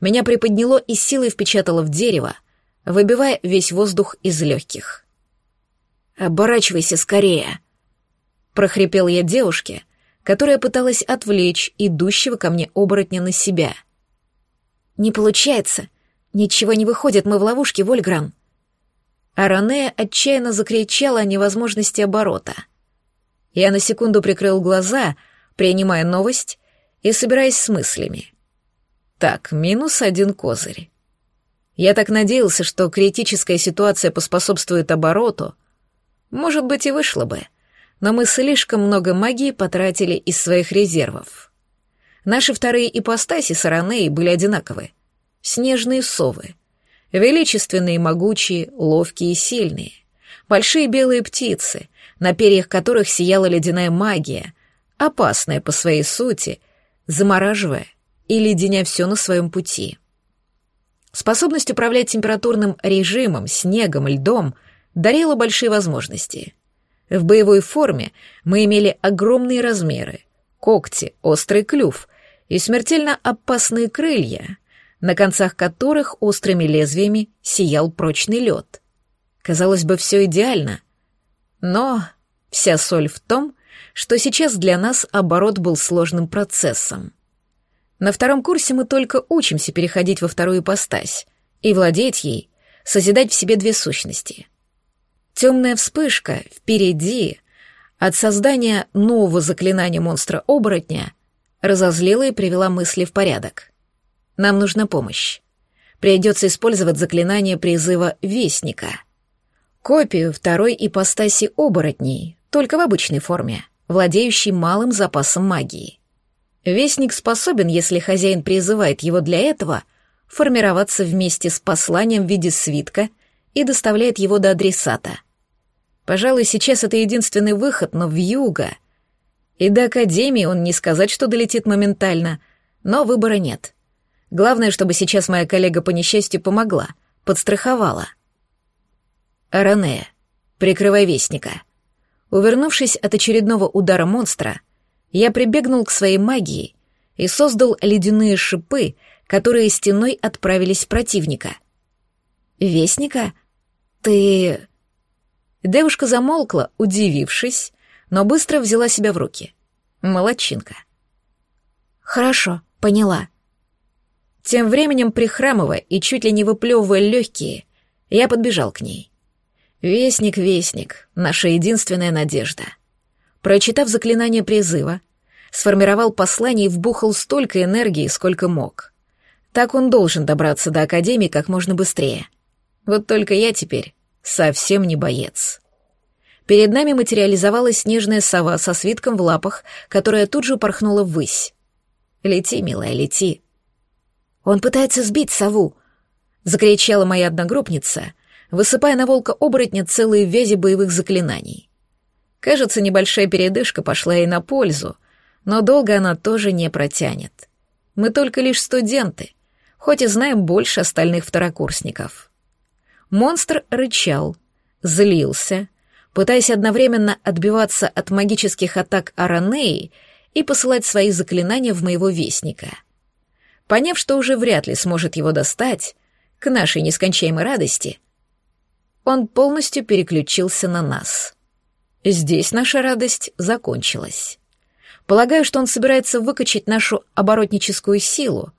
Меня приподняло и силой впечатало в дерево, выбивая весь воздух из легких. «Оборачивайся скорее!» — прохрипел я девушке, которая пыталась отвлечь идущего ко мне оборотня на себя. «Не получается. Ничего не выходит, мы в ловушке, Вольгран». Аранея отчаянно закричала о невозможности оборота. Я на секунду прикрыл глаза, принимая новость и собираясь с мыслями. Так, минус один козырь. Я так надеялся, что критическая ситуация поспособствует обороту. Может быть, и вышло бы. Но мы слишком много магии потратили из своих резервов. Наши вторые ипостаси с Аранеей были одинаковы. Снежные совы. Величественные, могучие, ловкие и сильные. Большие белые птицы, на перьях которых сияла ледяная магия, опасная по своей сути, замораживая и леденя все на своем пути. Способность управлять температурным режимом, снегом, льдом дарила большие возможности. В боевой форме мы имели огромные размеры, когти, острый клюв и смертельно опасные крылья, на концах которых острыми лезвиями сиял прочный лед. Казалось бы, все идеально. Но вся соль в том, что сейчас для нас оборот был сложным процессом. На втором курсе мы только учимся переходить во вторую ипостась и владеть ей, созидать в себе две сущности. Темная вспышка впереди от создания нового заклинания монстра-оборотня разозлила и привела мысли в порядок. Нам нужна помощь. Придется использовать заклинание призыва Вестника. Копию второй ипостаси оборотней, только в обычной форме, владеющей малым запасом магии. Вестник способен, если хозяин призывает его для этого, формироваться вместе с посланием в виде свитка и доставляет его до адресата. Пожалуй, сейчас это единственный выход, но в юго. И до Академии он не сказать, что долетит моментально, но выбора нет. Главное, чтобы сейчас моя коллега по несчастью помогла, подстраховала. Аранея, прикрывай вестника. Увернувшись от очередного удара монстра, я прибегнул к своей магии и создал ледяные шипы, которые стеной отправились противника. «Вестника? Ты...» Девушка замолкла, удивившись, но быстро взяла себя в руки. Молодчинка. «Хорошо, поняла», тем временем, прихрамывая и чуть ли не выплевывая легкие, я подбежал к ней. «Вестник, вестник, наша единственная надежда». Прочитав заклинание призыва, сформировал послание и вбухал столько энергии, сколько мог. Так он должен добраться до Академии как можно быстрее. Вот только я теперь совсем не боец. Перед нами материализовалась снежная сова со свитком в лапах, которая тут же упорхнула ввысь. «Лети, милая, лети», он пытается сбить сову!» — закричала моя одногруппница, высыпая на волка-оборотня целые вязи боевых заклинаний. Кажется, небольшая передышка пошла ей на пользу, но долго она тоже не протянет. Мы только лишь студенты, хоть и знаем больше остальных второкурсников. Монстр рычал, злился, пытаясь одновременно отбиваться от магических атак Аранеи и посылать свои заклинания в моего вестника — Поняв, что уже вряд ли сможет его достать, к нашей нескончаемой радости, он полностью переключился на нас. Здесь наша радость закончилась. Полагаю, что он собирается выкачать нашу оборотническую силу,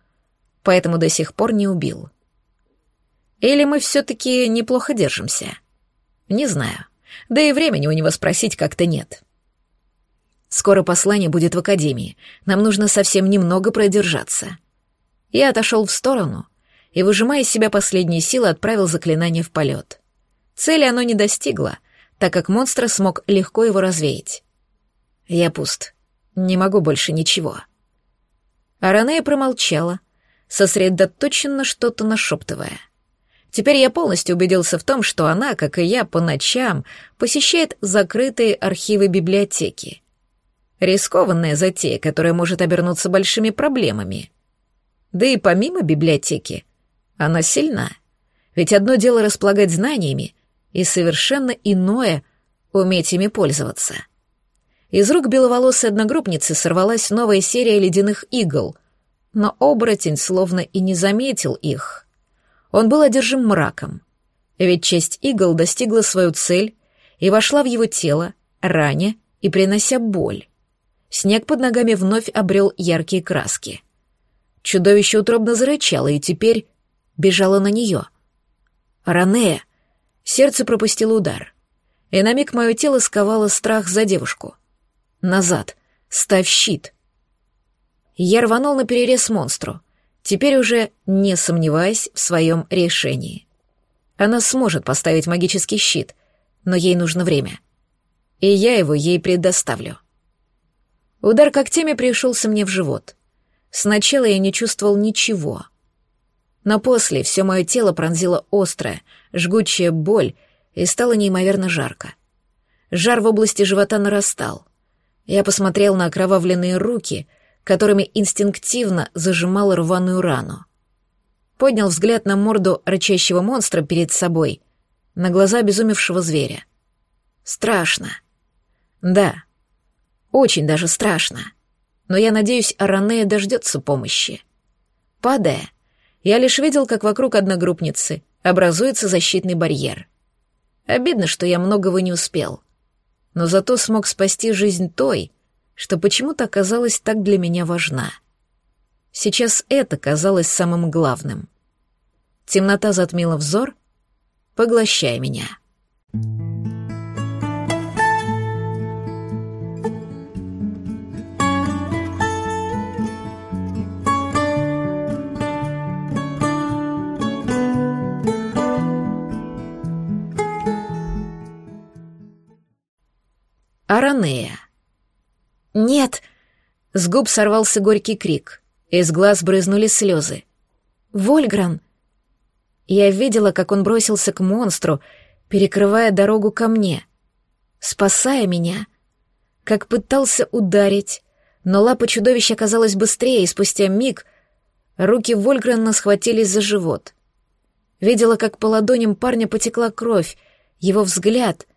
поэтому до сих пор не убил. Или мы все-таки неплохо держимся? Не знаю. Да и времени у него спросить как-то нет. Скоро послание будет в Академии. Нам нужно совсем немного продержаться. Я отошел в сторону и, выжимая из себя последние силы, отправил заклинание в полет. Цели оно не достигло, так как монстр смог легко его развеять. Я пуст. Не могу больше ничего. Аранея промолчала, сосредоточенно что-то нашептывая. Теперь я полностью убедился в том, что она, как и я, по ночам посещает закрытые архивы библиотеки. Рискованная затея, которая может обернуться большими проблемами. Да и помимо библиотеки, она сильна. Ведь одно дело располагать знаниями, и совершенно иное — уметь ими пользоваться. Из рук беловолосой одногруппницы сорвалась новая серия ледяных игл, но оборотень словно и не заметил их. Он был одержим мраком, ведь часть игл достигла свою цель и вошла в его тело, раня и принося боль. Снег под ногами вновь обрел яркие краски. Чудовище утробно зарычало и теперь бежало на нее. «Ранея!» Сердце пропустило удар. И на миг мое тело сковало страх за девушку. «Назад! Ставь щит!» Я рванул на перерез монстру, теперь уже не сомневаясь в своем решении. Она сможет поставить магический щит, но ей нужно время. И я его ей предоставлю. Удар когтями пришелся мне в живот. Сначала я не чувствовал ничего. Но после все мое тело пронзила острая, жгучая боль, и стало неимоверно жарко. Жар в области живота нарастал. Я посмотрел на окровавленные руки, которыми инстинктивно зажимал рваную рану. Поднял взгляд на морду рычащего монстра перед собой, на глаза обезумевшего зверя. Страшно. Да, очень даже страшно. Но я надеюсь, Аранея дождется помощи. Падая, я лишь видел, как вокруг одногруппницы образуется защитный барьер. Обидно, что я многого не успел. Но зато смог спасти жизнь той, что почему-то оказалась так для меня важна. Сейчас это казалось самым главным. Темнота затмила взор, поглощая меня. Аранея. «Нет!» С губ сорвался горький крик. Из глаз брызнули слезы. «Вольгран!» Я видела, как он бросился к монстру, перекрывая дорогу ко мне, спасая меня. Как пытался ударить, но лапа чудовища оказалась быстрее, и спустя миг руки Вольграна схватились за живот. Видела, как по ладоням парня потекла кровь, его взгляд —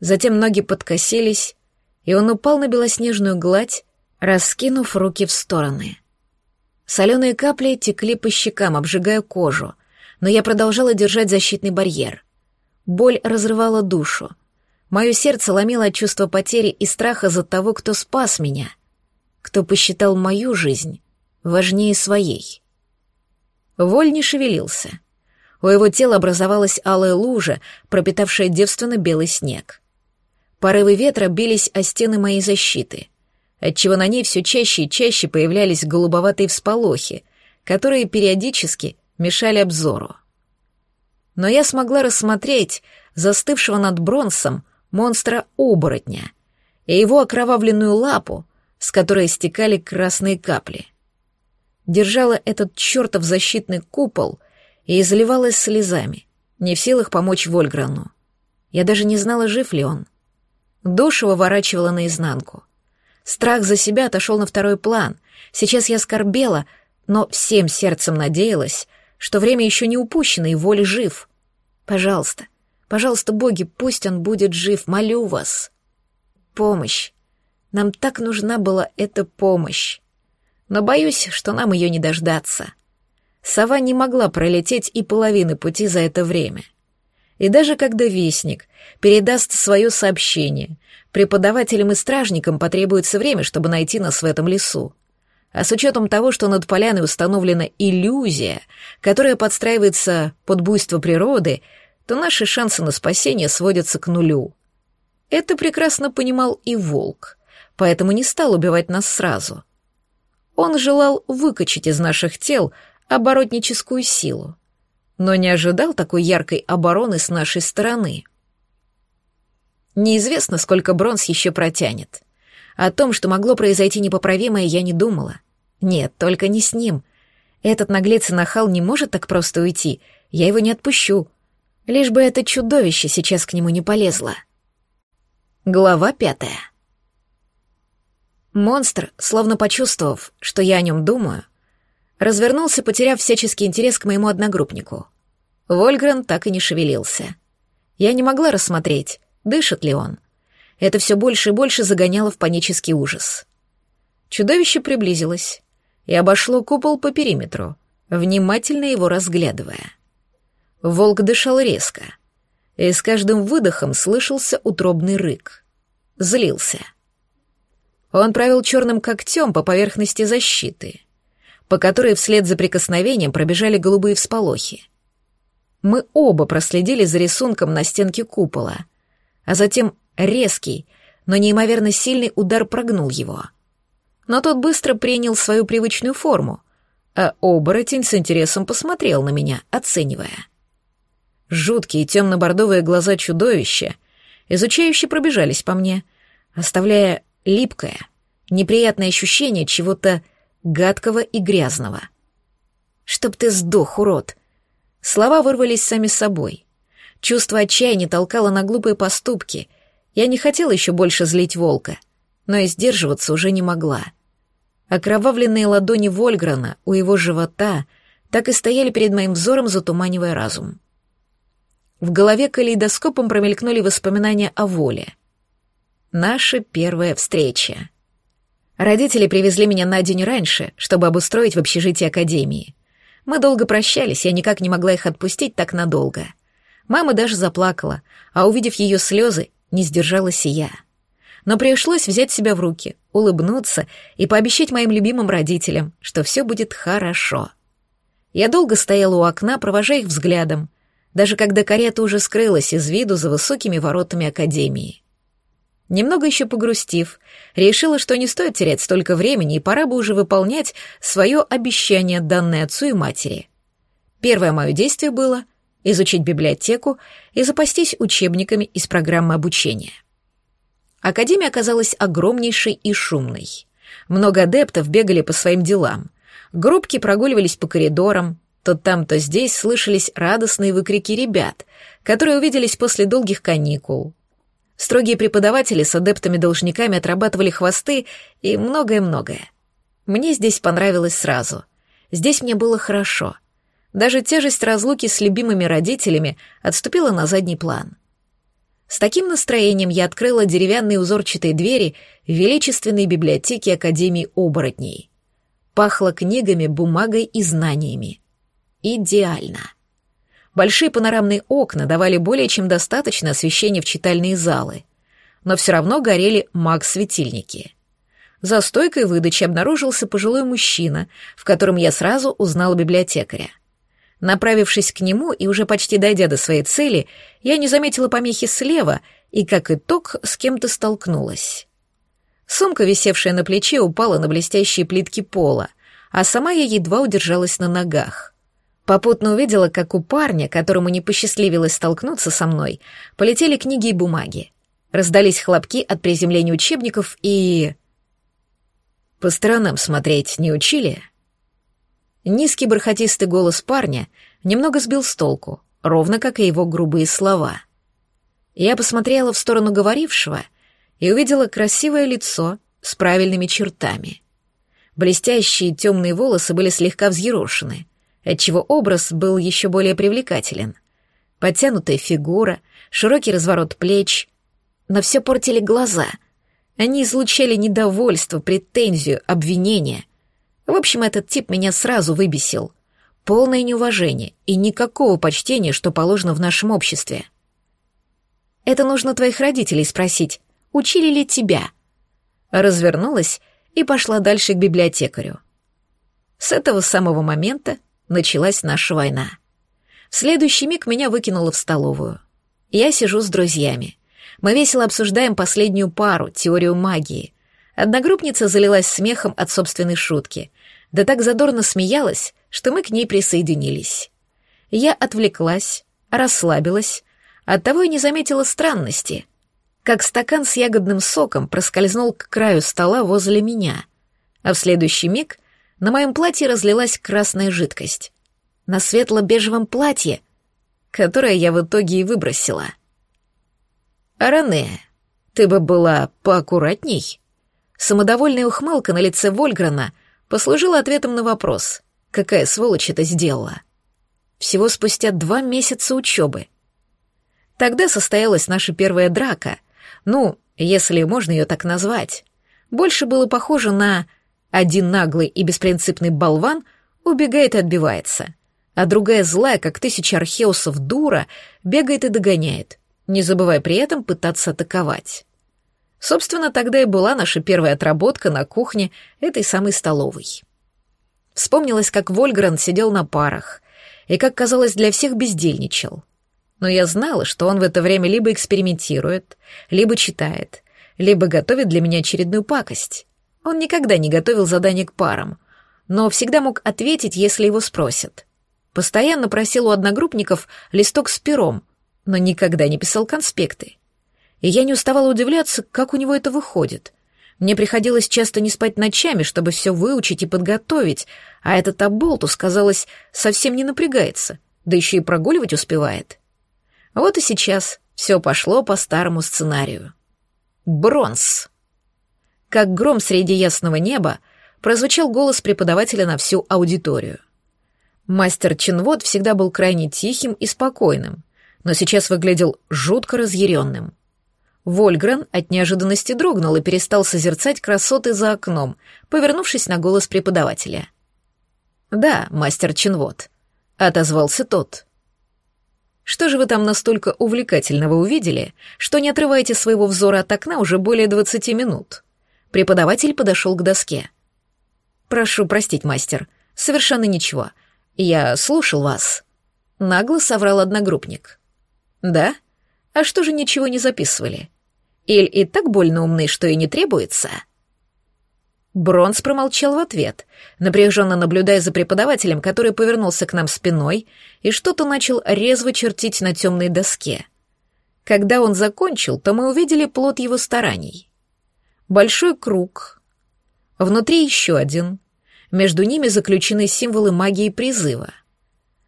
Затем ноги подкосились, и он упал на белоснежную гладь, раскинув руки в стороны. Соленые капли текли по щекам, обжигая кожу, но я продолжала держать защитный барьер. Боль разрывала душу. Мое сердце ломило от чувства потери и страха за того, кто спас меня, кто посчитал мою жизнь важнее своей. Воль не шевелился. У его тела образовалась алая лужа, пропитавшая девственно белый снег. Порывы ветра бились о стены моей защиты, отчего на ней все чаще и чаще появлялись голубоватые всполохи, которые периодически мешали обзору. Но я смогла рассмотреть застывшего над бронзом монстра-оборотня и его окровавленную лапу, с которой стекали красные капли. Держала этот чертов защитный купол и изливалась слезами, не в силах помочь Вольграну. Я даже не знала, жив ли он — Душу выворачивала наизнанку. Страх за себя отошел на второй план. Сейчас я скорбела, но всем сердцем надеялась, что время еще не упущено и воля жив. Пожалуйста, пожалуйста, боги, пусть он будет жив, молю вас. Помощь. Нам так нужна была эта помощь. Но боюсь, что нам ее не дождаться. Сова не могла пролететь и половины пути за это время. — и даже когда вестник передаст свое сообщение, преподавателям и стражникам потребуется время, чтобы найти нас в этом лесу. А с учетом того, что над поляной установлена иллюзия, которая подстраивается под буйство природы, то наши шансы на спасение сводятся к нулю. Это прекрасно понимал и волк, поэтому не стал убивать нас сразу. Он желал выкачать из наших тел оборотническую силу но не ожидал такой яркой обороны с нашей стороны. Неизвестно, сколько бронз еще протянет. О том, что могло произойти непоправимое, я не думала. Нет, только не с ним. Этот наглец и нахал не может так просто уйти. Я его не отпущу. Лишь бы это чудовище сейчас к нему не полезло. Глава пятая. Монстр, словно почувствовав, что я о нем думаю, развернулся, потеряв всяческий интерес к моему одногруппнику. Вольгрен так и не шевелился. Я не могла рассмотреть, дышит ли он. Это все больше и больше загоняло в панический ужас. Чудовище приблизилось и обошло купол по периметру, внимательно его разглядывая. Волк дышал резко, и с каждым выдохом слышался утробный рык. Злился. Он провел черным когтем по поверхности защиты, по которой вслед за прикосновением пробежали голубые всполохи. Мы оба проследили за рисунком на стенке купола, а затем резкий, но неимоверно сильный удар прогнул его. Но тот быстро принял свою привычную форму, а оборотень с интересом посмотрел на меня, оценивая. Жуткие темно-бордовые глаза чудовища изучающе пробежались по мне, оставляя липкое, неприятное ощущение чего-то гадкого и грязного. «Чтоб ты сдох, урод!» Слова вырвались сами собой. Чувство отчаяния толкало на глупые поступки. Я не хотела еще больше злить волка, но и сдерживаться уже не могла. Окровавленные ладони Вольграна у его живота так и стояли перед моим взором, затуманивая разум. В голове калейдоскопом промелькнули воспоминания о воле. Наша первая встреча. Родители привезли меня на день раньше, чтобы обустроить в общежитии академии. Мы долго прощались, я никак не могла их отпустить так надолго. Мама даже заплакала, а увидев ее слезы, не сдержалась и я. Но пришлось взять себя в руки, улыбнуться и пообещать моим любимым родителям, что все будет хорошо. Я долго стояла у окна, провожая их взглядом, даже когда карета уже скрылась из виду за высокими воротами академии. Немного еще погрустив, решила, что не стоит терять столько времени, и пора бы уже выполнять свое обещание, данное отцу и матери. Первое мое действие было изучить библиотеку и запастись учебниками из программы обучения. Академия оказалась огромнейшей и шумной. Много адептов бегали по своим делам. Группки прогуливались по коридорам, то там, то здесь слышались радостные выкрики ребят, которые увиделись после долгих каникул. Строгие преподаватели с адептами-должниками отрабатывали хвосты и многое-многое. Мне здесь понравилось сразу. Здесь мне было хорошо. Даже тяжесть разлуки с любимыми родителями отступила на задний план. С таким настроением я открыла деревянные узорчатые двери величественной библиотеке Академии оборотней. Пахло книгами, бумагой и знаниями. Идеально. Большие панорамные окна давали более чем достаточно освещения в читальные залы, но все равно горели маг-светильники. За стойкой выдачи обнаружился пожилой мужчина, в котором я сразу узнала библиотекаря. Направившись к нему и уже почти дойдя до своей цели, я не заметила помехи слева и, как итог, с кем-то столкнулась. Сумка, висевшая на плече, упала на блестящие плитки пола, а сама я едва удержалась на ногах. Попутно увидела, как у парня, которому не посчастливилось столкнуться со мной, полетели книги и бумаги. Раздались хлопки от приземления учебников и... По сторонам смотреть не учили? Низкий бархатистый голос парня немного сбил с толку, ровно как и его грубые слова. Я посмотрела в сторону говорившего и увидела красивое лицо с правильными чертами. Блестящие темные волосы были слегка взъерошены — отчего образ был еще более привлекателен. Подтянутая фигура, широкий разворот плеч. Но все портили глаза. Они излучали недовольство, претензию, обвинение. В общем, этот тип меня сразу выбесил. Полное неуважение и никакого почтения, что положено в нашем обществе. Это нужно твоих родителей спросить, учили ли тебя? Развернулась и пошла дальше к библиотекарю. С этого самого момента началась наша война. В следующий миг меня выкинуло в столовую. Я сижу с друзьями. Мы весело обсуждаем последнюю пару, теорию магии. Одногруппница залилась смехом от собственной шутки. Да так задорно смеялась, что мы к ней присоединились. Я отвлеклась, расслабилась, оттого и не заметила странности. Как стакан с ягодным соком проскользнул к краю стола возле меня, а в следующий миг на моем платье разлилась красная жидкость. На светло-бежевом платье, которое я в итоге и выбросила. «Рене, ты бы была поаккуратней?» Самодовольная ухмылка на лице Вольграна послужила ответом на вопрос, какая сволочь это сделала. Всего спустя два месяца учебы. Тогда состоялась наша первая драка, ну, если можно ее так назвать. Больше было похоже на один наглый и беспринципный болван убегает и отбивается, а другая злая, как тысяча археусов дура, бегает и догоняет, не забывая при этом пытаться атаковать. Собственно, тогда и была наша первая отработка на кухне этой самой столовой. Вспомнилось, как Вольгран сидел на парах и, как казалось, для всех бездельничал. Но я знала, что он в это время либо экспериментирует, либо читает, либо готовит для меня очередную пакость. Он никогда не готовил задание к парам, но всегда мог ответить, если его спросят. Постоянно просил у одногруппников листок с пером, но никогда не писал конспекты. И я не уставала удивляться, как у него это выходит. Мне приходилось часто не спать ночами, чтобы все выучить и подготовить, а этот оболтус, казалось, совсем не напрягается, да еще и прогуливать успевает. Вот и сейчас все пошло по старому сценарию. Бронз. Как гром среди ясного неба прозвучал голос преподавателя на всю аудиторию. Мастер Чинвод всегда был крайне тихим и спокойным, но сейчас выглядел жутко разъяренным. Вольгрен от неожиданности дрогнул и перестал созерцать красоты за окном, повернувшись на голос преподавателя. «Да, мастер Чинвод», — отозвался тот. «Что же вы там настолько увлекательного увидели, что не отрываете своего взора от окна уже более двадцати минут?» Преподаватель подошел к доске. «Прошу простить, мастер. Совершенно ничего. Я слушал вас». Нагло соврал одногруппник. «Да? А что же ничего не записывали? Иль и так больно умный, что и не требуется?» Бронз промолчал в ответ, напряженно наблюдая за преподавателем, который повернулся к нам спиной и что-то начал резво чертить на темной доске. Когда он закончил, то мы увидели плод его стараний. Большой круг. Внутри еще один. Между ними заключены символы магии призыва.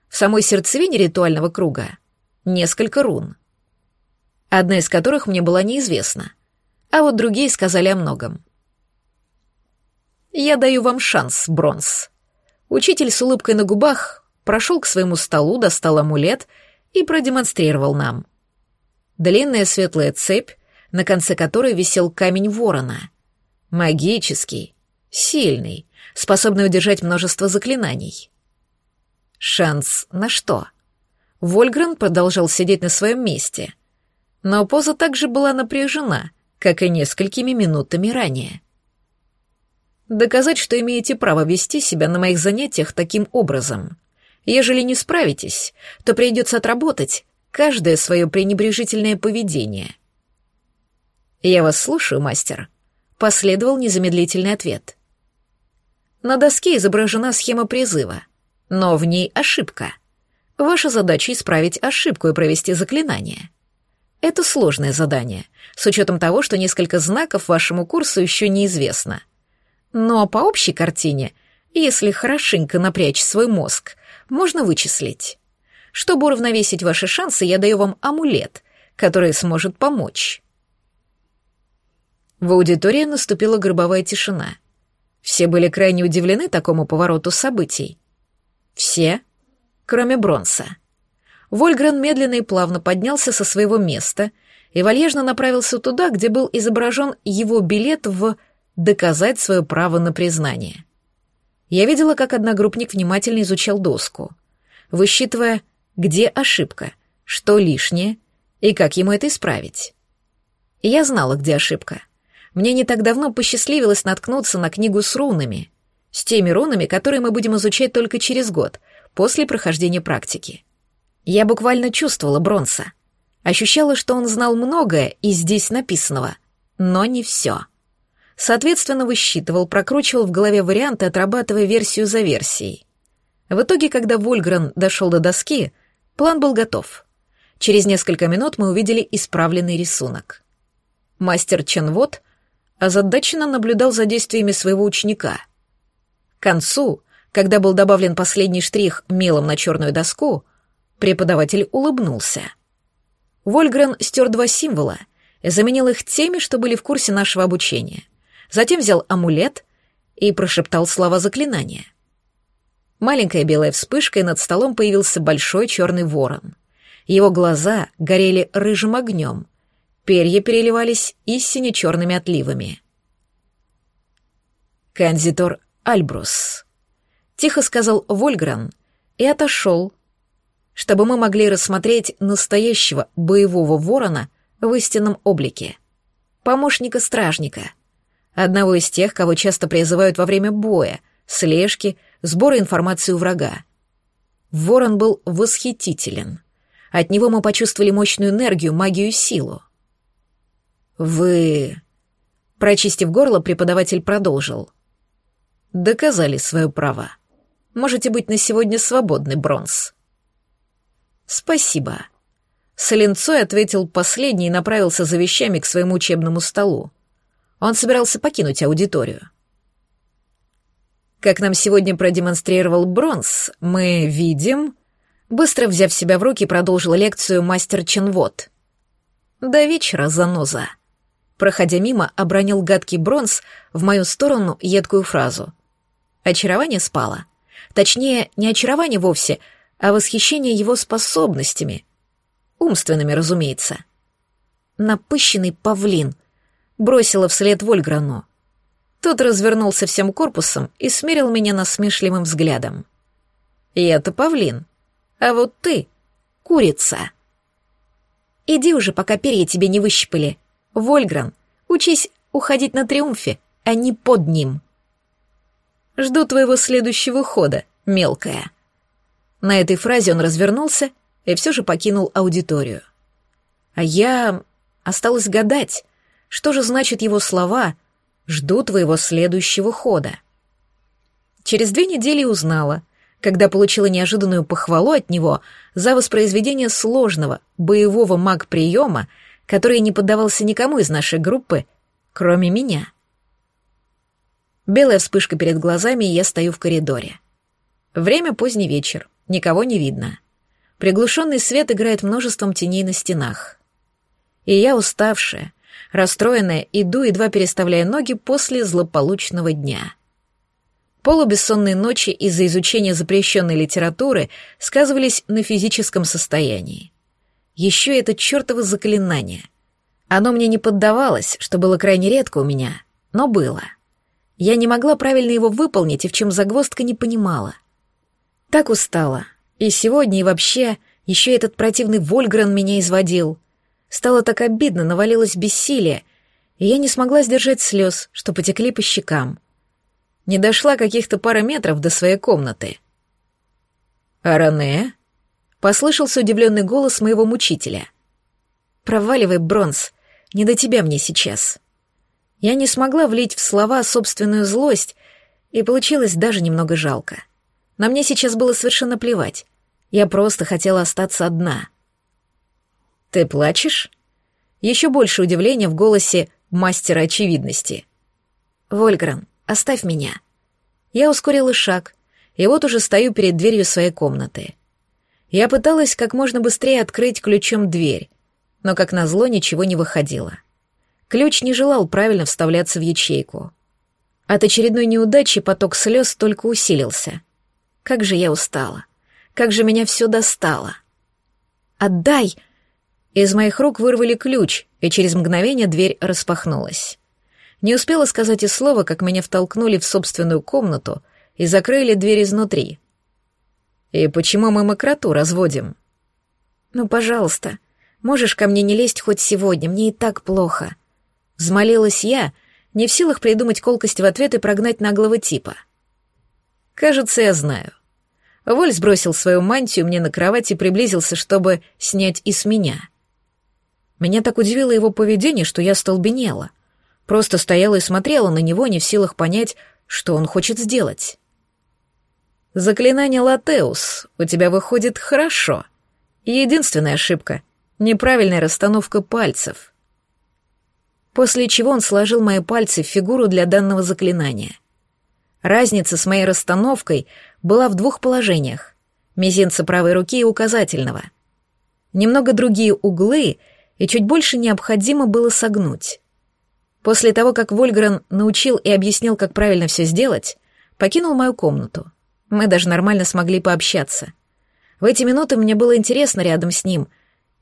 В самой сердцевине ритуального круга несколько рун одна из которых мне была неизвестна, а вот другие сказали о многом. «Я даю вам шанс, Бронз». Учитель с улыбкой на губах прошел к своему столу, достал амулет и продемонстрировал нам. Длинная светлая цепь, на конце которой висел камень ворона. Магический, сильный, способный удержать множество заклинаний. Шанс на что? Вольгрен продолжал сидеть на своем месте — но поза также была напряжена, как и несколькими минутами ранее. Доказать, что имеете право вести себя на моих занятиях таким образом. Ежели не справитесь, то придется отработать каждое свое пренебрежительное поведение. «Я вас слушаю, мастер», — последовал незамедлительный ответ. На доске изображена схема призыва, но в ней ошибка. Ваша задача — исправить ошибку и провести заклинание. Это сложное задание, с учетом того, что несколько знаков вашему курсу еще неизвестно. Но по общей картине, если хорошенько напрячь свой мозг, можно вычислить. Чтобы уравновесить ваши шансы, я даю вам амулет, который сможет помочь. В аудитории наступила гробовая тишина. Все были крайне удивлены такому повороту событий. Все, кроме Бронса. Вольгрен медленно и плавно поднялся со своего места и вальяжно направился туда, где был изображен его билет в «доказать свое право на признание». Я видела, как одногруппник внимательно изучал доску, высчитывая, где ошибка, что лишнее и как ему это исправить. Я знала, где ошибка. Мне не так давно посчастливилось наткнуться на книгу с рунами, с теми рунами, которые мы будем изучать только через год, после прохождения практики. Я буквально чувствовала Бронса. Ощущала, что он знал многое из здесь написанного, но не все. Соответственно, высчитывал, прокручивал в голове варианты, отрабатывая версию за версией. В итоге, когда Вольгрен дошел до доски, план был готов. Через несколько минут мы увидели исправленный рисунок. Мастер Ченвот озадаченно наблюдал за действиями своего ученика. К концу, когда был добавлен последний штрих мелом на черную доску, Преподаватель улыбнулся. Вольгрен стер два символа заменил их теми, что были в курсе нашего обучения. Затем взял амулет и прошептал слова заклинания. Маленькая белая вспышка, и над столом появился большой черный ворон. Его глаза горели рыжим огнем, перья переливались истине черными отливами. «Канзитор Альбрус», — тихо сказал Вольгрен, и отошел, чтобы мы могли рассмотреть настоящего боевого ворона в истинном облике. Помощника стражника. Одного из тех, кого часто призывают во время боя, слежки, сбора информации у врага. Ворон был восхитителен. От него мы почувствовали мощную энергию, магию и силу. «Вы...» Прочистив горло, преподаватель продолжил. «Доказали свое право. Можете быть на сегодня свободны, Бронз». «Спасибо». С ответил последний и направился за вещами к своему учебному столу. Он собирался покинуть аудиторию. Как нам сегодня продемонстрировал Бронз, мы видим... Быстро взяв себя в руки, продолжила лекцию мастер Ченвот. До вечера, заноза. Проходя мимо, обронил гадкий Бронз в мою сторону едкую фразу. Очарование спало. Точнее, не очарование вовсе, а восхищение его способностями. Умственными, разумеется. Напыщенный павлин. Бросила вслед Вольграну. Тот развернулся всем корпусом и смерил меня насмешливым взглядом. «Я-то павлин, а вот ты — курица». «Иди уже, пока перья тебе не выщипали. Вольгран, учись уходить на триумфе, а не под ним». «Жду твоего следующего хода, мелкая». На этой фразе он развернулся и все же покинул аудиторию. А я осталась гадать, что же значит его слова — Жду твоего следующего хода. Через две недели узнала, когда получила неожиданную похвалу от него за воспроизведение сложного боевого маг-приема, который не поддавался никому из нашей группы, кроме меня. Белая вспышка перед глазами, и я стою в коридоре. Время поздний вечер, никого не видно. Приглушенный свет играет множеством теней на стенах. И я уставшая, Расстроенная, иду, едва переставляя ноги после злополучного дня. Полубессонные ночи из-за изучения запрещенной литературы сказывались на физическом состоянии. Еще это чертово заклинание. Оно мне не поддавалось, что было крайне редко у меня, но было. Я не могла правильно его выполнить и в чем загвоздка не понимала. Так устала. И сегодня, и вообще, еще этот противный Вольгрен меня изводил — Стало так обидно, навалилось бессилие, и я не смогла сдержать слез, что потекли по щекам. Не дошла каких-то пара метров до своей комнаты. «Аране?» — послышался удивленный голос моего мучителя. «Проваливай, Бронз, не до тебя мне сейчас». Я не смогла влить в слова собственную злость, и получилось даже немного жалко. На мне сейчас было совершенно плевать. Я просто хотела остаться одна — «Ты плачешь?» Еще больше удивления в голосе мастера очевидности. «Вольгран, оставь меня». Я ускорила шаг, и вот уже стою перед дверью своей комнаты. Я пыталась как можно быстрее открыть ключом дверь, но, как назло, ничего не выходило. Ключ не желал правильно вставляться в ячейку. От очередной неудачи поток слез только усилился. Как же я устала. Как же меня все достало. «Отдай!» Из моих рук вырвали ключ, и через мгновение дверь распахнулась. Не успела сказать и слова, как меня втолкнули в собственную комнату и закрыли дверь изнутри. «И почему мы мокроту разводим?» «Ну, пожалуйста, можешь ко мне не лезть хоть сегодня, мне и так плохо». Взмолилась я, не в силах придумать колкость в ответ и прогнать наглого типа. «Кажется, я знаю». Воль сбросил свою мантию мне на кровать и приблизился, чтобы снять и с меня. Меня так удивило его поведение, что я столбенела. Просто стояла и смотрела на него, не в силах понять, что он хочет сделать. «Заклинание Латеус у тебя выходит хорошо. Единственная ошибка — неправильная расстановка пальцев». После чего он сложил мои пальцы в фигуру для данного заклинания. Разница с моей расстановкой была в двух положениях — мизинца правой руки и указательного. Немного другие углы — и чуть больше необходимо было согнуть. После того, как Вольгрен научил и объяснил, как правильно все сделать, покинул мою комнату. Мы даже нормально смогли пообщаться. В эти минуты мне было интересно рядом с ним.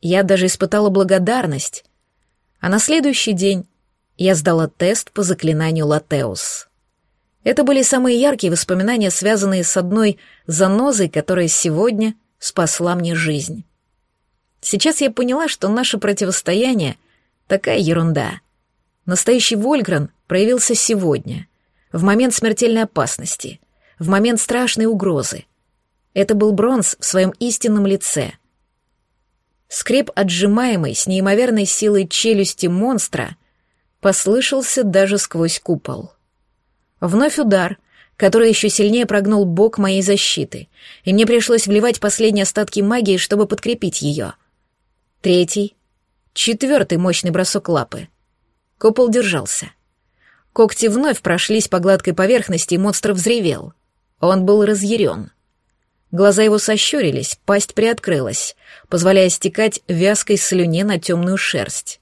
Я даже испытала благодарность. А на следующий день я сдала тест по заклинанию Латеус. Это были самые яркие воспоминания, связанные с одной занозой, которая сегодня спасла мне жизнь. Сейчас я поняла, что наше противостояние — такая ерунда. Настоящий Вольгран проявился сегодня, в момент смертельной опасности, в момент страшной угрозы. Это был Бронз в своем истинном лице. Скрип отжимаемой с неимоверной силой челюсти монстра послышался даже сквозь купол. Вновь удар, который еще сильнее прогнул бок моей защиты, и мне пришлось вливать последние остатки магии, чтобы подкрепить ее. Третий, четвертый мощный бросок лапы. Купол держался. Когти вновь прошлись по гладкой поверхности, и монстр взревел. Он был разъярен. Глаза его сощурились, пасть приоткрылась, позволяя стекать вязкой слюне на темную шерсть.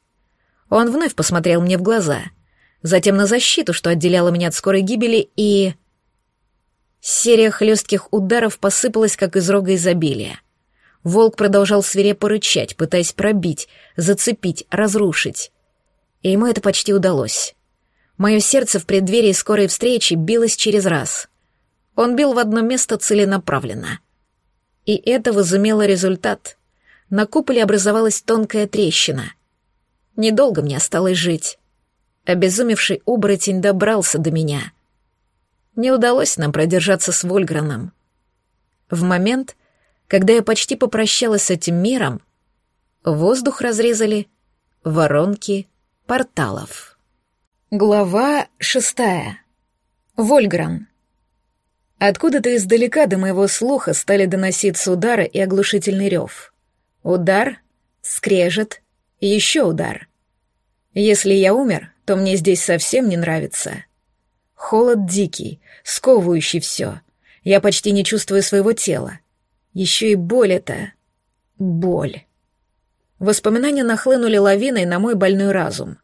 Он вновь посмотрел мне в глаза — затем на защиту, что отделяла меня от скорой гибели, и... Серия хлестких ударов посыпалась, как из рога изобилия. Волк продолжал свирепо рычать, пытаясь пробить, зацепить, разрушить. И ему это почти удалось. Мое сердце в преддверии скорой встречи билось через раз. Он бил в одно место целенаправленно. И это возымело результат. На куполе образовалась тонкая трещина. Недолго мне осталось жить. Обезумевший оборотень добрался до меня. Не удалось нам продержаться с Вольграном. В момент, когда я почти попрощалась с этим миром, воздух разрезали воронки порталов. Глава шестая. Вольгран. Откуда-то издалека до моего слуха стали доноситься удары и оглушительный рев. Удар, скрежет, еще удар. Если я умер, то мне здесь совсем не нравится. Холод дикий, сковывающий все. Я почти не чувствую своего тела. Еще и боль это... Боль. Воспоминания нахлынули лавиной на мой больной разум.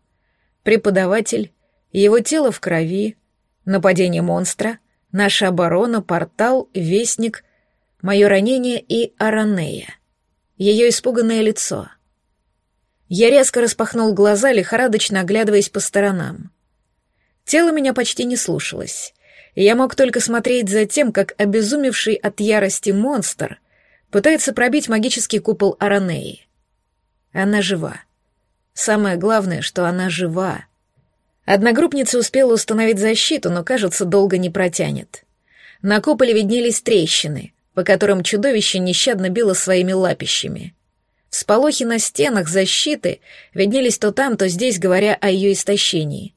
Преподаватель, его тело в крови, нападение монстра, наша оборона, портал, вестник, мое ранение и Аранея. Ее испуганное лицо — я резко распахнул глаза, лихорадочно оглядываясь по сторонам. Тело меня почти не слушалось, я мог только смотреть за тем, как обезумевший от ярости монстр пытается пробить магический купол Аранеи. Она жива. Самое главное, что она жива. Одногруппница успела установить защиту, но, кажется, долго не протянет. На куполе виднелись трещины, по которым чудовище нещадно било своими лапищами — Всполохи на стенах защиты виднелись то там, то здесь, говоря о ее истощении.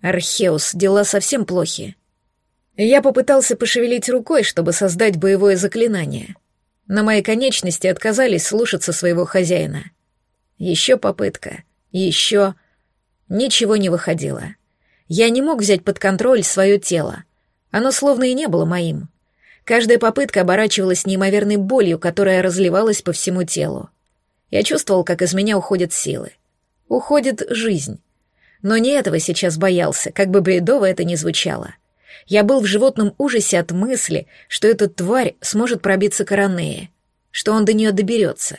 Археус, дела совсем плохи. Я попытался пошевелить рукой, чтобы создать боевое заклинание. Но мои конечности отказались слушаться своего хозяина. Еще попытка. Еще. Ничего не выходило. Я не мог взять под контроль свое тело. Оно словно и не было моим. Каждая попытка оборачивалась неимоверной болью, которая разливалась по всему телу. Я чувствовал, как из меня уходят силы. Уходит жизнь. Но не этого сейчас боялся, как бы бредово это ни звучало. Я был в животном ужасе от мысли, что эта тварь сможет пробиться к Аранее, что он до нее доберется.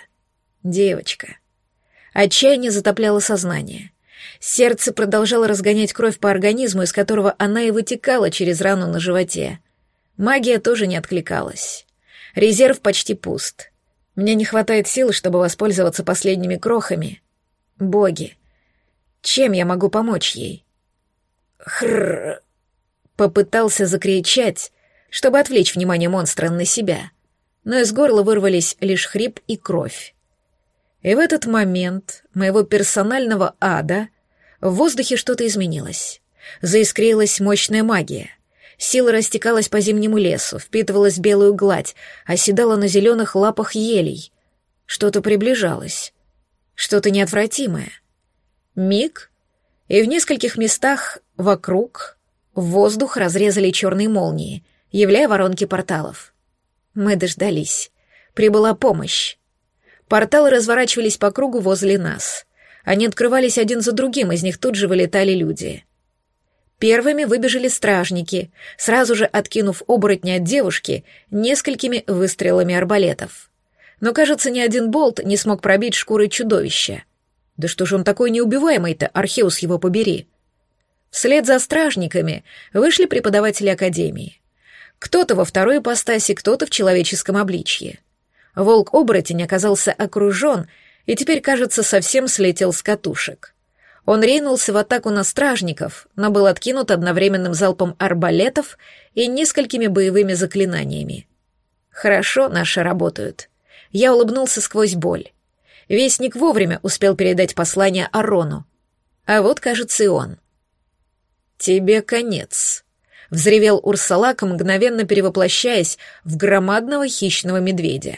Девочка. Отчаяние затопляло сознание. Сердце продолжало разгонять кровь по организму, из которого она и вытекала через рану на животе. Магия тоже не откликалась. Резерв почти пуст. Мне не хватает сил, чтобы воспользоваться последними крохами. Боги, чем я могу помочь ей? Хрррр. Попытался закричать, чтобы отвлечь внимание монстра на себя, но из горла вырвались лишь хрип и кровь. И в этот момент моего персонального ада в воздухе что-то изменилось. Заискрилась мощная магия — Сила растекалась по зимнему лесу, впитывалась в белую гладь, оседала на зеленых лапах елей. Что-то приближалось. Что-то неотвратимое. Миг, и в нескольких местах вокруг воздух разрезали черные молнии, являя воронки порталов. Мы дождались. Прибыла помощь. Порталы разворачивались по кругу возле нас. Они открывались один за другим, из них тут же вылетали люди — Первыми выбежали стражники, сразу же откинув оборотня от девушки несколькими выстрелами арбалетов. Но, кажется, ни один болт не смог пробить шкуры чудовища. Да что же он такой неубиваемый-то, Археус его побери? Вслед за стражниками вышли преподаватели академии. Кто-то во второй ипостаси, кто-то в человеческом обличье. Волк-оборотень оказался окружен и теперь, кажется, совсем слетел с катушек. Он ринулся в атаку на стражников, но был откинут одновременным залпом арбалетов и несколькими боевыми заклинаниями. Хорошо наши работают. Я улыбнулся сквозь боль. Вестник вовремя успел передать послание Арону. А вот, кажется, и он. «Тебе конец», — взревел Урсалак, мгновенно перевоплощаясь в громадного хищного медведя.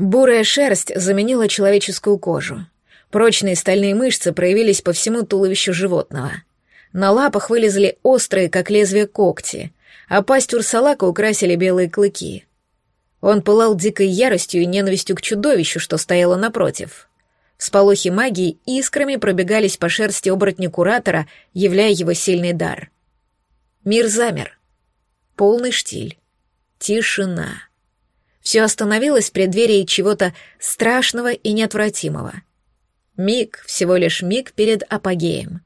Бурая шерсть заменила человеческую кожу. Прочные стальные мышцы проявились по всему туловищу животного. На лапах вылезли острые, как лезвие, когти, а пасть Урсалака украсили белые клыки. Он пылал дикой яростью и ненавистью к чудовищу, что стояло напротив. Сполохи магии искрами пробегались по шерсти оборотня Куратора, являя его сильный дар. Мир замер. Полный штиль. Тишина. Все остановилось в преддверии чего-то страшного и неотвратимого. Миг, всего лишь миг перед апогеем.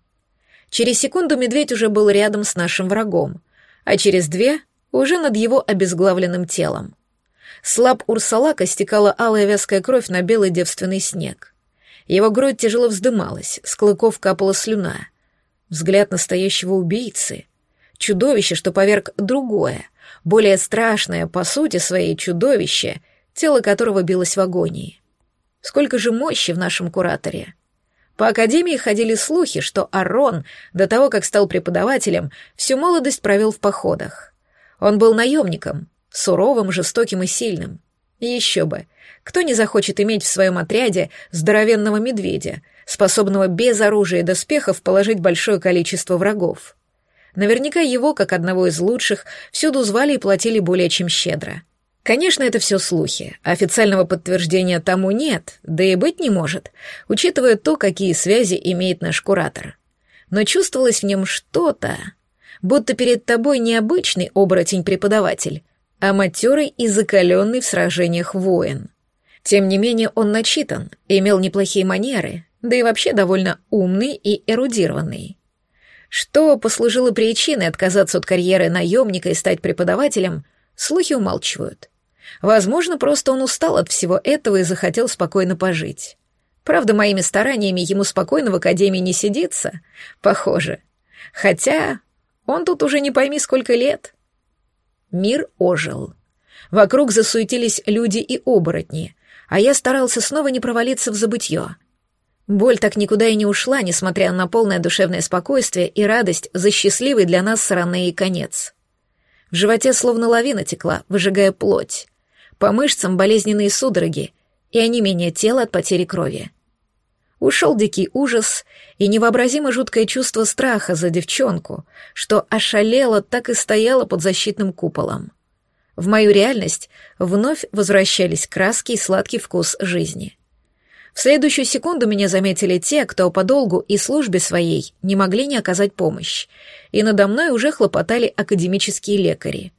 Через секунду медведь уже был рядом с нашим врагом, а через две — уже над его обезглавленным телом. Слаб Урсалака стекала алая вязкая кровь на белый девственный снег. Его грудь тяжело вздымалась, с клыков капала слюна. Взгляд настоящего убийцы. Чудовище, что поверг другое, более страшное по сути своей чудовище, тело которого билось в агонии. Сколько же мощи в нашем кураторе. По академии ходили слухи, что Арон, до того, как стал преподавателем, всю молодость провел в походах. Он был наемником, суровым, жестоким и сильным. еще бы, кто не захочет иметь в своем отряде здоровенного медведя, способного без оружия и доспехов положить большое количество врагов? Наверняка его, как одного из лучших, всюду звали и платили более чем щедро. Конечно, это все слухи. Официального подтверждения тому нет, да и быть не может, учитывая то, какие связи имеет наш куратор. Но чувствовалось в нем что-то, будто перед тобой необычный оборотень-преподаватель, а матерый и закаленный в сражениях воин. Тем не менее, он начитан, имел неплохие манеры, да и вообще довольно умный и эрудированный. Что послужило причиной отказаться от карьеры наемника и стать преподавателем, слухи умалчивают. Возможно, просто он устал от всего этого и захотел спокойно пожить. Правда, моими стараниями ему спокойно в академии не сидится, похоже. Хотя он тут уже не пойми сколько лет. Мир ожил. Вокруг засуетились люди и оборотни, а я старался снова не провалиться в забытье. Боль так никуда и не ушла, несмотря на полное душевное спокойствие и радость за счастливый для нас с и конец. В животе словно лавина текла, выжигая плоть. По мышцам болезненные судороги и онемение тела от потери крови. Ушел дикий ужас и невообразимо жуткое чувство страха за девчонку, что ошалела так и стояла под защитным куполом. В мою реальность вновь возвращались краски и сладкий вкус жизни. В следующую секунду меня заметили те, кто по долгу и службе своей не могли не оказать помощь, и надо мной уже хлопотали академические лекари.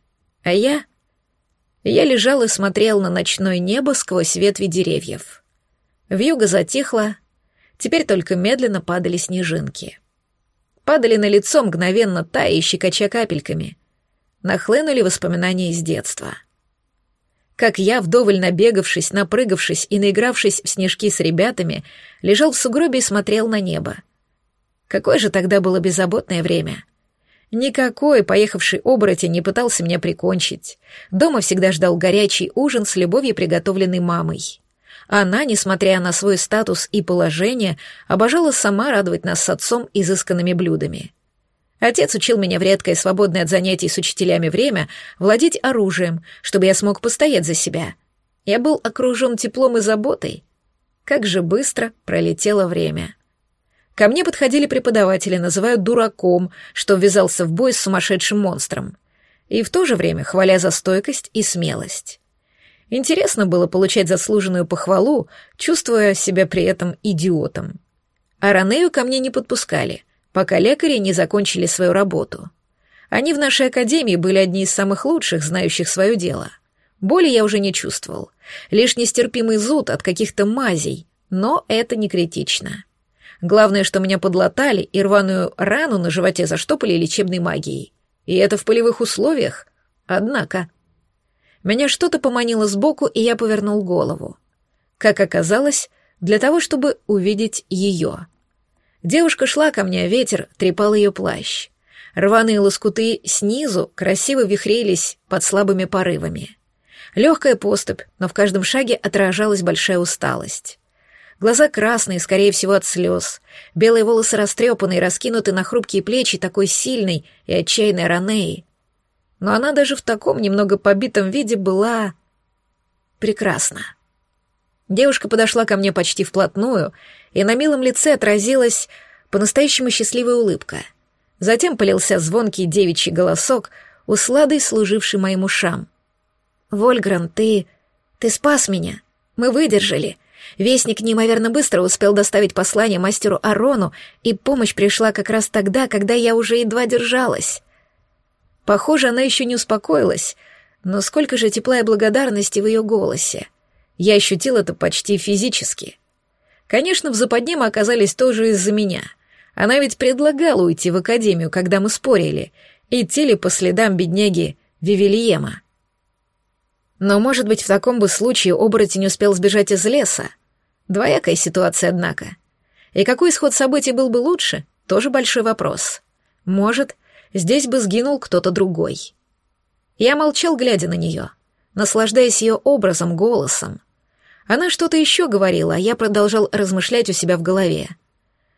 А я... Я лежал и смотрел на ночное небо сквозь ветви деревьев. Вьюга затихла, теперь только медленно падали снежинки. Падали на лицо мгновенно тая и капельками — нахлынули воспоминания из детства. Как я, вдоволь набегавшись, напрыгавшись и наигравшись в снежки с ребятами, лежал в сугробе и смотрел на небо. Какое же тогда было беззаботное время. Никакой поехавший оборотень не пытался меня прикончить. Дома всегда ждал горячий ужин с любовью приготовленной мамой. Она, несмотря на свой статус и положение, обожала сама радовать нас с отцом изысканными блюдами. Отец учил меня в редкое свободное от занятий с учителями время владеть оружием, чтобы я смог постоять за себя. Я был окружен теплом и заботой. Как же быстро пролетело время. Ко мне подходили преподаватели, называют дураком, что ввязался в бой с сумасшедшим монстром. И в то же время хваля за стойкость и смелость. Интересно было получать заслуженную похвалу, чувствуя себя при этом идиотом. А Ранею ко мне не подпускали — пока лекари не закончили свою работу. Они в нашей академии были одни из самых лучших, знающих свое дело. Боли я уже не чувствовал. Лишь нестерпимый зуд от каких-то мазей, но это не критично. Главное, что меня подлатали и рваную рану на животе заштопали лечебной магией. И это в полевых условиях. Однако... Меня что-то поманило сбоку, и я повернул голову. Как оказалось, для того, чтобы увидеть ее. Девушка шла ко мне, ветер трепал ее плащ. Рваные лоскуты снизу красиво вихрились под слабыми порывами. Легкая поступь, но в каждом шаге отражалась большая усталость. Глаза красные, скорее всего, от слез. Белые волосы растрепаны и раскинуты на хрупкие плечи такой сильной и отчаянной Ранеи. Но она даже в таком немного побитом виде была... прекрасна. Девушка подошла ко мне почти вплотную, и на милом лице отразилась по-настоящему счастливая улыбка. Затем полился звонкий девичий голосок, усладой служивший моим ушам. «Вольгран, ты... ты спас меня. Мы выдержали. Вестник неимоверно быстро успел доставить послание мастеру Арону, и помощь пришла как раз тогда, когда я уже едва держалась. Похоже, она еще не успокоилась, но сколько же тепла и благодарности в ее голосе. Я ощутил это почти физически. Конечно, в западне мы оказались тоже из-за меня. Она ведь предлагала уйти в академию, когда мы спорили, идти ли по следам бедняги Вивильема. Но, может быть, в таком бы случае оборотень успел сбежать из леса. Двоякая ситуация, однако. И какой исход событий был бы лучше, тоже большой вопрос. Может, здесь бы сгинул кто-то другой. Я молчал, глядя на нее, наслаждаясь ее образом, голосом. Она что-то еще говорила, а я продолжал размышлять у себя в голове.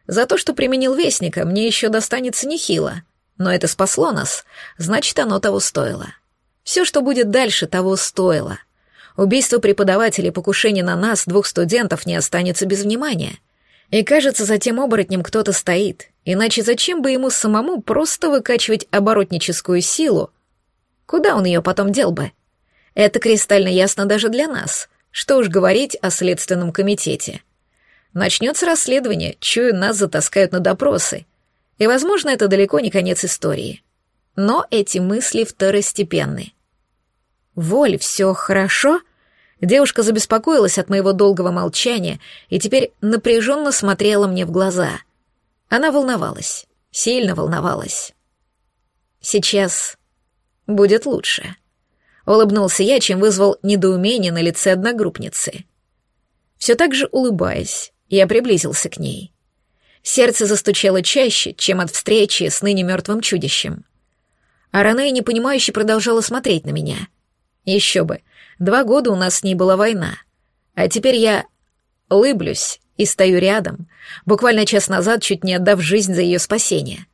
За то, что применил Вестника, мне еще достанется нехило. Но это спасло нас, значит, оно того стоило. Все, что будет дальше, того стоило. Убийство преподавателя и покушение на нас, двух студентов, не останется без внимания. И кажется, за тем оборотнем кто-то стоит. Иначе зачем бы ему самому просто выкачивать оборотническую силу? Куда он ее потом дел бы? Это кристально ясно даже для нас. Что уж говорить о следственном комитете. Начнется расследование, чую, нас затаскают на допросы. И, возможно, это далеко не конец истории. Но эти мысли второстепенны. «Воль, все хорошо?» Девушка забеспокоилась от моего долгого молчания и теперь напряженно смотрела мне в глаза. Она волновалась, сильно волновалась. «Сейчас будет лучше», — улыбнулся я, чем вызвал недоумение на лице одногруппницы. Все так же улыбаясь, я приблизился к ней. Сердце застучало чаще, чем от встречи с ныне мертвым чудищем. А Ранея непонимающе продолжала смотреть на меня — еще бы, два года у нас с ней была война. А теперь я лыблюсь и стою рядом, буквально час назад чуть не отдав жизнь за ее спасение.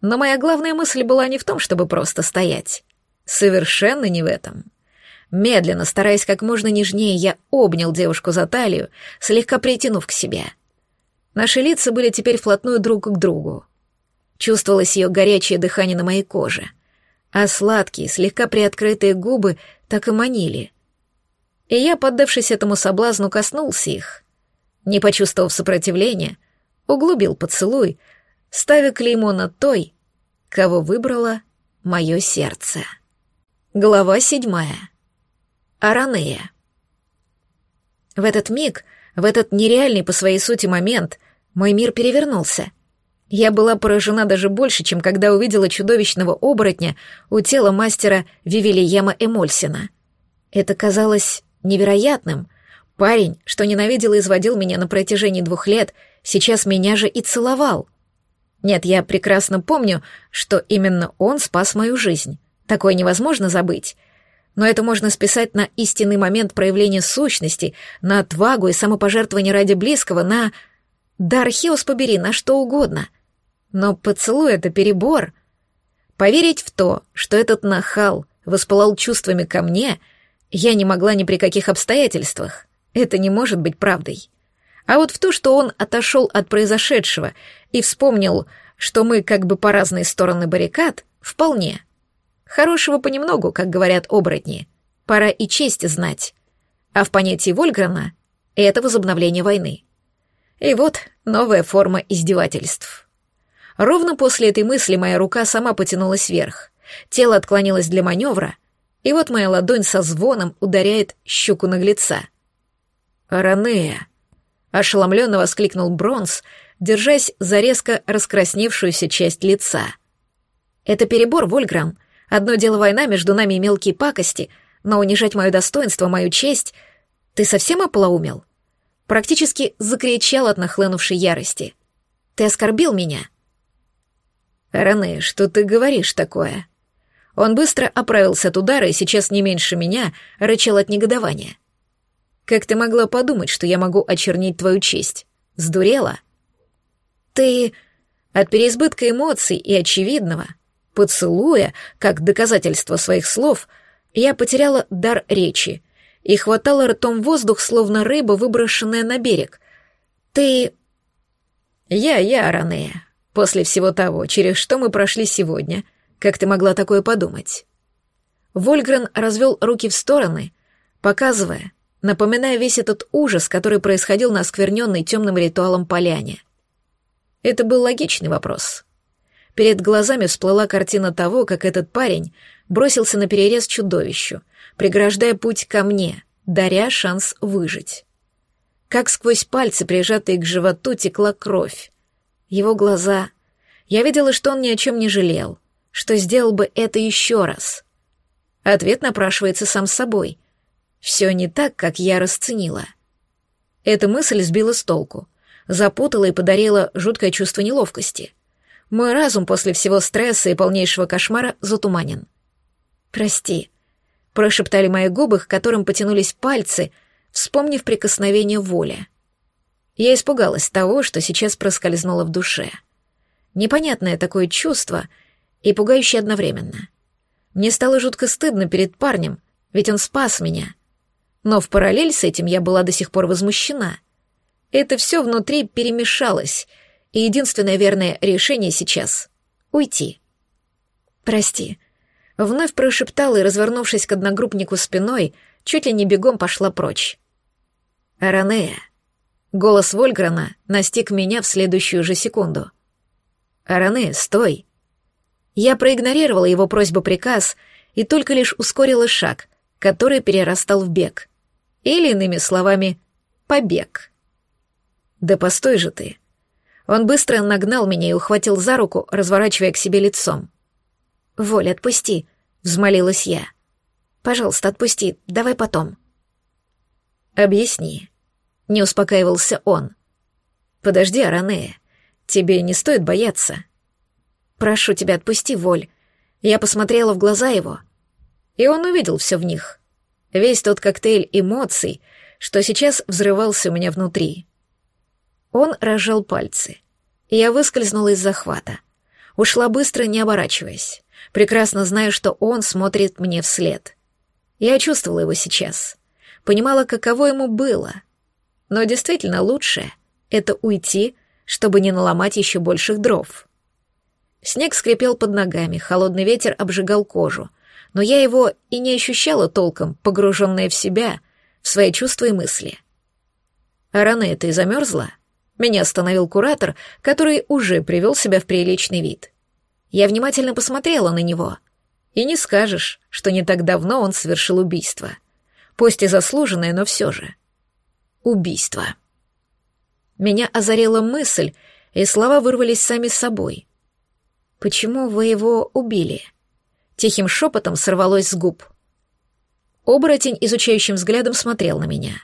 Но моя главная мысль была не в том, чтобы просто стоять. Совершенно не в этом. Медленно, стараясь как можно нежнее, я обнял девушку за талию, слегка притянув к себе. Наши лица были теперь вплотную друг к другу. Чувствовалось ее горячее дыхание на моей коже — а сладкие, слегка приоткрытые губы так и манили. И я, поддавшись этому соблазну, коснулся их. Не почувствовав сопротивления, углубил поцелуй, ставя клеймо на той, кого выбрало мое сердце. Глава седьмая. Аранея. В этот миг, в этот нереальный по своей сути момент, мой мир перевернулся. Я была поражена даже больше, чем когда увидела чудовищного оборотня у тела мастера Вивилиема Эмольсина. Это казалось невероятным. Парень, что ненавидел и изводил меня на протяжении двух лет, сейчас меня же и целовал. Нет, я прекрасно помню, что именно он спас мою жизнь. Такое невозможно забыть. Но это можно списать на истинный момент проявления сущности, на отвагу и самопожертвование ради близкого, на... Да, Археус побери, на что угодно. Но поцелуй — это перебор. Поверить в то, что этот нахал воспылал чувствами ко мне, я не могла ни при каких обстоятельствах. Это не может быть правдой. А вот в то, что он отошел от произошедшего и вспомнил, что мы как бы по разные стороны баррикад, вполне. Хорошего понемногу, как говорят оборотни. Пора и честь знать. А в понятии Вольграна это возобновление войны. И вот новая форма издевательств. Ровно после этой мысли моя рука сама потянулась вверх. Тело отклонилось для маневра, и вот моя ладонь со звоном ударяет щеку наглеца. «Ранея!» — ошеломленно воскликнул Бронз, держась за резко раскрасневшуюся часть лица. «Это перебор, Вольграм. Одно дело война, между нами и мелкие пакости, но унижать мое достоинство, мою честь... Ты совсем ополоумел?» Практически закричал от нахлынувшей ярости. «Ты оскорбил меня!» «Рене, что ты говоришь такое?» Он быстро оправился от удара и сейчас не меньше меня рычал от негодования. «Как ты могла подумать, что я могу очернить твою честь? Сдурела?» «Ты...» От переизбытка эмоций и очевидного, поцелуя, как доказательство своих слов, я потеряла дар речи и хватала ртом воздух, словно рыба, выброшенная на берег. «Ты...» «Я, я, Ранея, после всего того, через что мы прошли сегодня», как ты могла такое подумать? Вольгрен развел руки в стороны, показывая, напоминая весь этот ужас, который происходил на оскверненной темным ритуалом поляне. Это был логичный вопрос. Перед глазами всплыла картина того, как этот парень бросился на перерез чудовищу, преграждая путь ко мне, даря шанс выжить. Как сквозь пальцы, прижатые к животу, текла кровь. Его глаза... Я видела, что он ни о чем не жалел — что сделал бы это еще раз. Ответ напрашивается сам собой. Все не так, как я расценила. Эта мысль сбила с толку, запутала и подарила жуткое чувство неловкости. Мой разум после всего стресса и полнейшего кошмара затуманен. «Прости», — прошептали мои губы, к которым потянулись пальцы, вспомнив прикосновение воли. Я испугалась того, что сейчас проскользнуло в душе. Непонятное такое чувство — и пугающе одновременно. Мне стало жутко стыдно перед парнем, ведь он спас меня. Но в параллель с этим я была до сих пор возмущена. Это все внутри перемешалось, и единственное верное решение сейчас — уйти. «Прости», — вновь прошептала и, развернувшись к одногруппнику спиной, чуть ли не бегом пошла прочь. «Аранея». Голос Вольграна настиг меня в следующую же секунду. «Аранея, стой!» Я проигнорировала его просьбу-приказ и только лишь ускорила шаг, который перерастал в бег. Или, иными словами, побег. «Да постой же ты!» Он быстро нагнал меня и ухватил за руку, разворачивая к себе лицом. «Воль, отпусти!» — взмолилась я. «Пожалуйста, отпусти, давай потом». «Объясни», — не успокаивался он. «Подожди, Аранея, тебе не стоит бояться. «Прошу тебя, отпусти, Воль». Я посмотрела в глаза его, и он увидел все в них. Весь тот коктейль эмоций, что сейчас взрывался у меня внутри. Он разжал пальцы, я выскользнула из захвата. Ушла быстро, не оборачиваясь, прекрасно зная, что он смотрит мне вслед. Я чувствовала его сейчас, понимала, каково ему было. Но действительно лучшее — это уйти, чтобы не наломать еще больших дров. Снег скрипел под ногами, холодный ветер обжигал кожу, но я его и не ощущала толком, погруженная в себя, в свои чувства и мысли. «Аране, ты замерзла?» Меня остановил куратор, который уже привел себя в приличный вид. Я внимательно посмотрела на него. И не скажешь, что не так давно он совершил убийство. Пусть и заслуженное, но все же. Убийство. Меня озарила мысль, и слова вырвались сами собой. «Почему вы его убили?» Тихим шепотом сорвалось с губ. Оборотень изучающим взглядом смотрел на меня.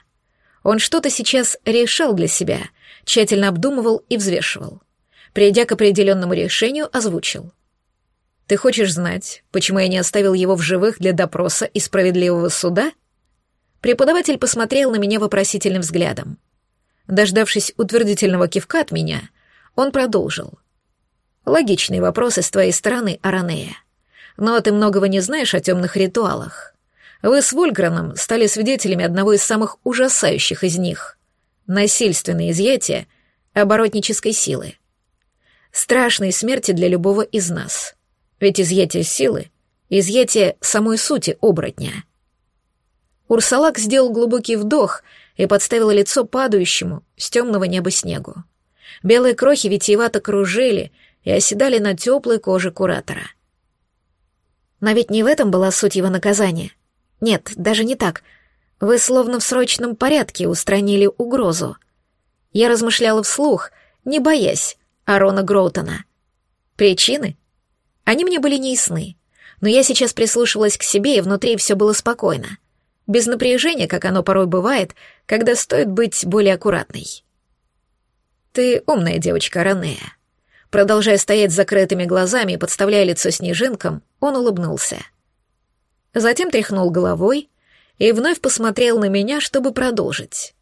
Он что-то сейчас решал для себя, тщательно обдумывал и взвешивал. Придя к определенному решению, озвучил. «Ты хочешь знать, почему я не оставил его в живых для допроса и справедливого суда?» Преподаватель посмотрел на меня вопросительным взглядом. Дождавшись утвердительного кивка от меня, он продолжил. Логичные вопросы с твоей стороны, Аранея. Но ты многого не знаешь о темных ритуалах. Вы с Вольграном стали свидетелями одного из самых ужасающих из них — насильственное изъятие оборотнической силы. Страшные смерти для любого из нас. Ведь изъятие силы — изъятие самой сути оборотня. Урсалак сделал глубокий вдох и подставил лицо падающему с темного неба снегу. Белые крохи витиевато кружили — и оседали на теплой коже куратора. Но ведь не в этом была суть его наказания. Нет, даже не так. Вы словно в срочном порядке устранили угрозу. Я размышляла вслух не боясь Арона Гроутона. Причины? Они мне были неясны, но я сейчас прислушивалась к себе, и внутри все было спокойно. Без напряжения, как оно порой бывает, когда стоит быть более аккуратной. «Ты умная девочка, Ранея». Продолжая стоять с закрытыми глазами и подставляя лицо снежинкам, он улыбнулся. Затем тряхнул головой и вновь посмотрел на меня, чтобы продолжить.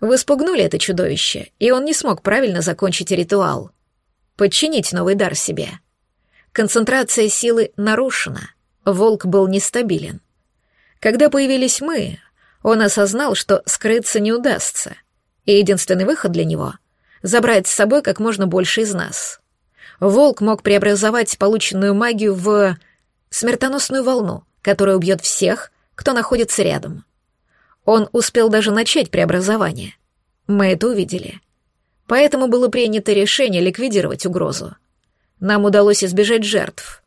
Вы спугнули это чудовище, и он не смог правильно закончить ритуал. Подчинить новый дар себе. Концентрация силы нарушена, волк был нестабилен. Когда появились мы, он осознал, что скрыться не удастся, и единственный выход для него — забрать с собой как можно больше из нас. Волк мог преобразовать полученную магию в смертоносную волну, которая убьет всех, кто находится рядом. Он успел даже начать преобразование. Мы это увидели. Поэтому было принято решение ликвидировать угрозу. Нам удалось избежать жертв.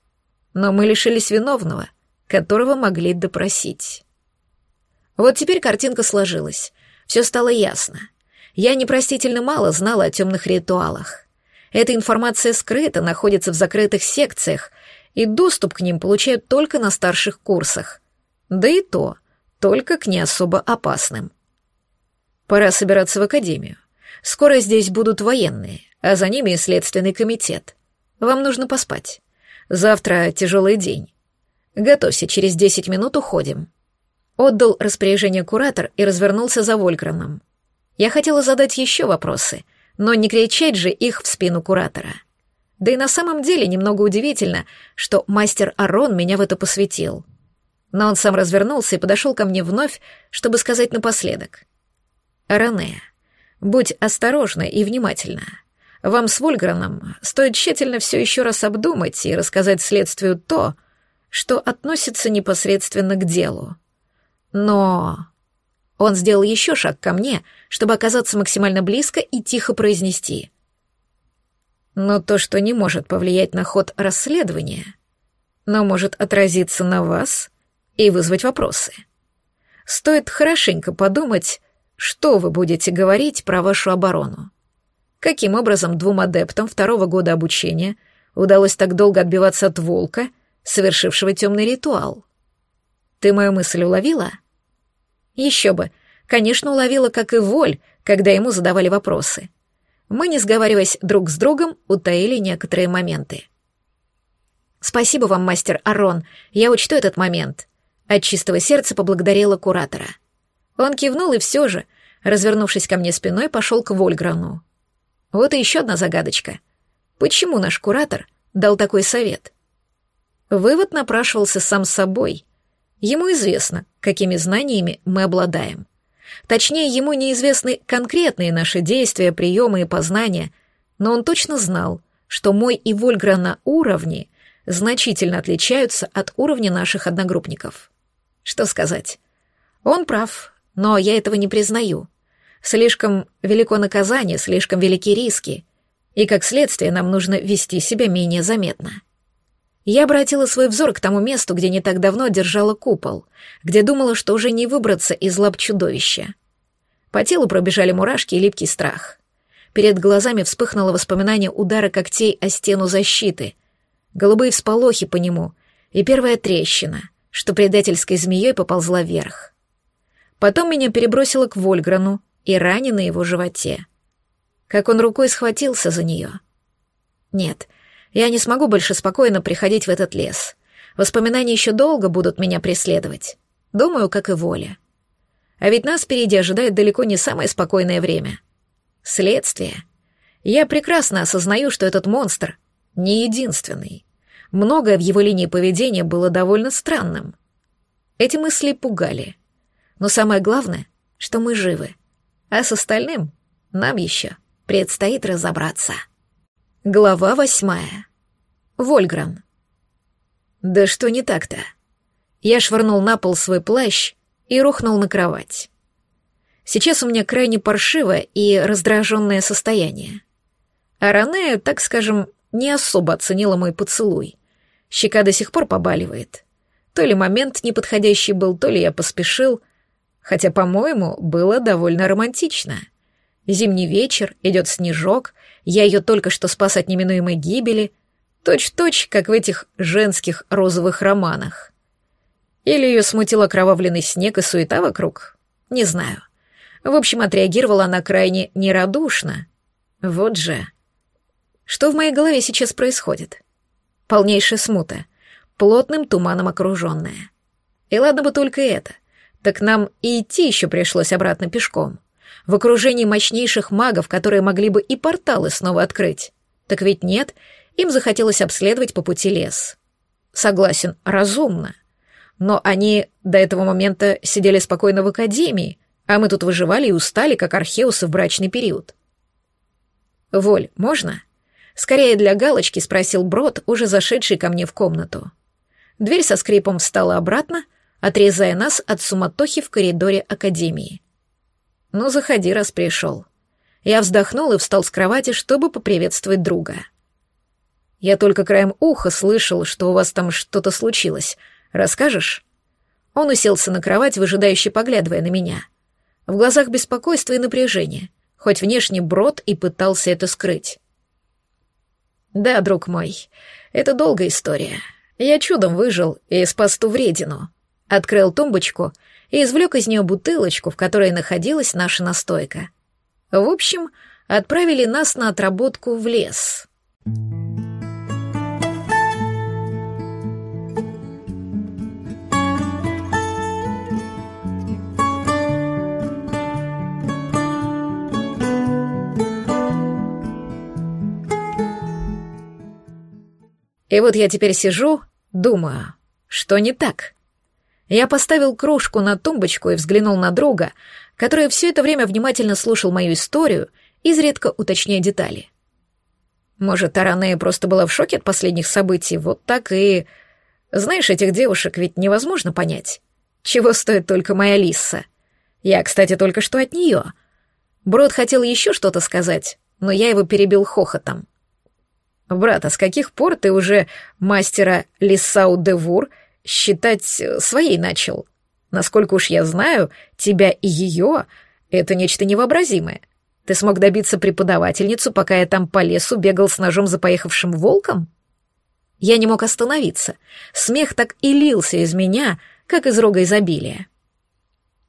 Но мы лишились виновного, которого могли допросить. Вот теперь картинка сложилась. Все стало ясно. Я непростительно мало знала о темных ритуалах. Эта информация скрыта, находится в закрытых секциях, и доступ к ним получают только на старших курсах. Да и то, только к не особо опасным. Пора собираться в академию. Скоро здесь будут военные, а за ними и следственный комитет. Вам нужно поспать. Завтра тяжелый день. Готовься, через десять минут уходим. Отдал распоряжение куратор и развернулся за Вольграном. Я хотела задать еще вопросы, но не кричать же их в спину куратора. Да и на самом деле немного удивительно, что мастер Арон меня в это посвятил. Но он сам развернулся и подошел ко мне вновь, чтобы сказать напоследок. «Аранея, будь осторожна и внимательна. Вам с Вольграном стоит тщательно все еще раз обдумать и рассказать следствию то, что относится непосредственно к делу. Но...» Он сделал еще шаг ко мне, чтобы оказаться максимально близко и тихо произнести. «Но то, что не может повлиять на ход расследования, но может отразиться на вас и вызвать вопросы. Стоит хорошенько подумать, что вы будете говорить про вашу оборону. Каким образом двум адептам второго года обучения удалось так долго отбиваться от волка, совершившего темный ритуал? Ты мою мысль уловила?» Еще бы. Конечно, уловила, как и Воль, когда ему задавали вопросы. Мы, не сговариваясь друг с другом, утаили некоторые моменты. «Спасибо вам, мастер Арон, я учту этот момент», — от чистого сердца поблагодарила куратора. Он кивнул и все же, развернувшись ко мне спиной, пошел к Вольграну. Вот и еще одна загадочка. Почему наш куратор дал такой совет? Вывод напрашивался сам собой. Ему известно, какими знаниями мы обладаем. Точнее, ему неизвестны конкретные наши действия, приемы и познания, но он точно знал, что мой и Вольгра на уровне значительно отличаются от уровня наших одногруппников. Что сказать? Он прав, но я этого не признаю. Слишком велико наказание, слишком велики риски, и как следствие нам нужно вести себя менее заметно. Я обратила свой взор к тому месту, где не так давно держала купол, где думала, что уже не выбраться из лап чудовища. По телу пробежали мурашки и липкий страх. Перед глазами вспыхнуло воспоминание удара когтей о стену защиты, голубые всполохи по нему и первая трещина, что предательской змеей поползла вверх. Потом меня перебросило к Вольграну и ране на его животе. Как он рукой схватился за нее. Нет, я не смогу больше спокойно приходить в этот лес. Воспоминания еще долго будут меня преследовать. Думаю, как и воля. А ведь нас впереди ожидает далеко не самое спокойное время. Следствие. Я прекрасно осознаю, что этот монстр не единственный. Многое в его линии поведения было довольно странным. Эти мысли пугали. Но самое главное, что мы живы. А с остальным нам еще предстоит разобраться. Глава восьмая. Вольгран. Да что не так-то? Я швырнул на пол свой плащ и рухнул на кровать. Сейчас у меня крайне паршивое и раздраженное состояние. А Ранея, так скажем, не особо оценила мой поцелуй. Щека до сих пор побаливает. То ли момент неподходящий был, то ли я поспешил, хотя, по-моему, было довольно романтично. Зимний вечер, идет снежок, я ее только что спас от неминуемой гибели, точь-точь, как в этих женских розовых романах. Или ее смутил окровавленный снег и суета вокруг? Не знаю. В общем, отреагировала она крайне нерадушно. Вот же. Что в моей голове сейчас происходит? Полнейшая смута, плотным туманом окруженная. И ладно бы только это. Так нам и идти еще пришлось обратно пешком. В окружении мощнейших магов, которые могли бы и порталы снова открыть. Так ведь нет, им захотелось обследовать по пути лес. Согласен, разумно — но они до этого момента сидели спокойно в академии, а мы тут выживали и устали, как археусы в брачный период. «Воль, можно?» Скорее для галочки спросил Брод, уже зашедший ко мне в комнату. Дверь со скрипом встала обратно, отрезая нас от суматохи в коридоре академии. «Ну, заходи, раз пришел». Я вздохнул и встал с кровати, чтобы поприветствовать друга. «Я только краем уха слышал, что у вас там что-то случилось», Расскажешь?» Он уселся на кровать, выжидающе поглядывая на меня. В глазах беспокойство и напряжение, хоть внешне брод и пытался это скрыть. «Да, друг мой, это долгая история. Я чудом выжил и спас ту вредину». Открыл тумбочку и извлек из нее бутылочку, в которой находилась наша настойка. В общем, отправили нас на отработку в лес. И вот я теперь сижу, думаю, что не так. Я поставил кружку на тумбочку и взглянул на друга, который все это время внимательно слушал мою историю, изредка уточняя детали. Может, Таранея просто была в шоке от последних событий, вот так и... Знаешь, этих девушек ведь невозможно понять. Чего стоит только моя Лиса? Я, кстати, только что от нее. Брод хотел еще что-то сказать, но я его перебил хохотом. «Брат, а с каких пор ты уже мастера Лисау Девур считать э, своей начал? Насколько уж я знаю, тебя и ее — это нечто невообразимое. Ты смог добиться преподавательницу, пока я там по лесу бегал с ножом за поехавшим волком?» Я не мог остановиться. Смех так и лился из меня, как из рога изобилия.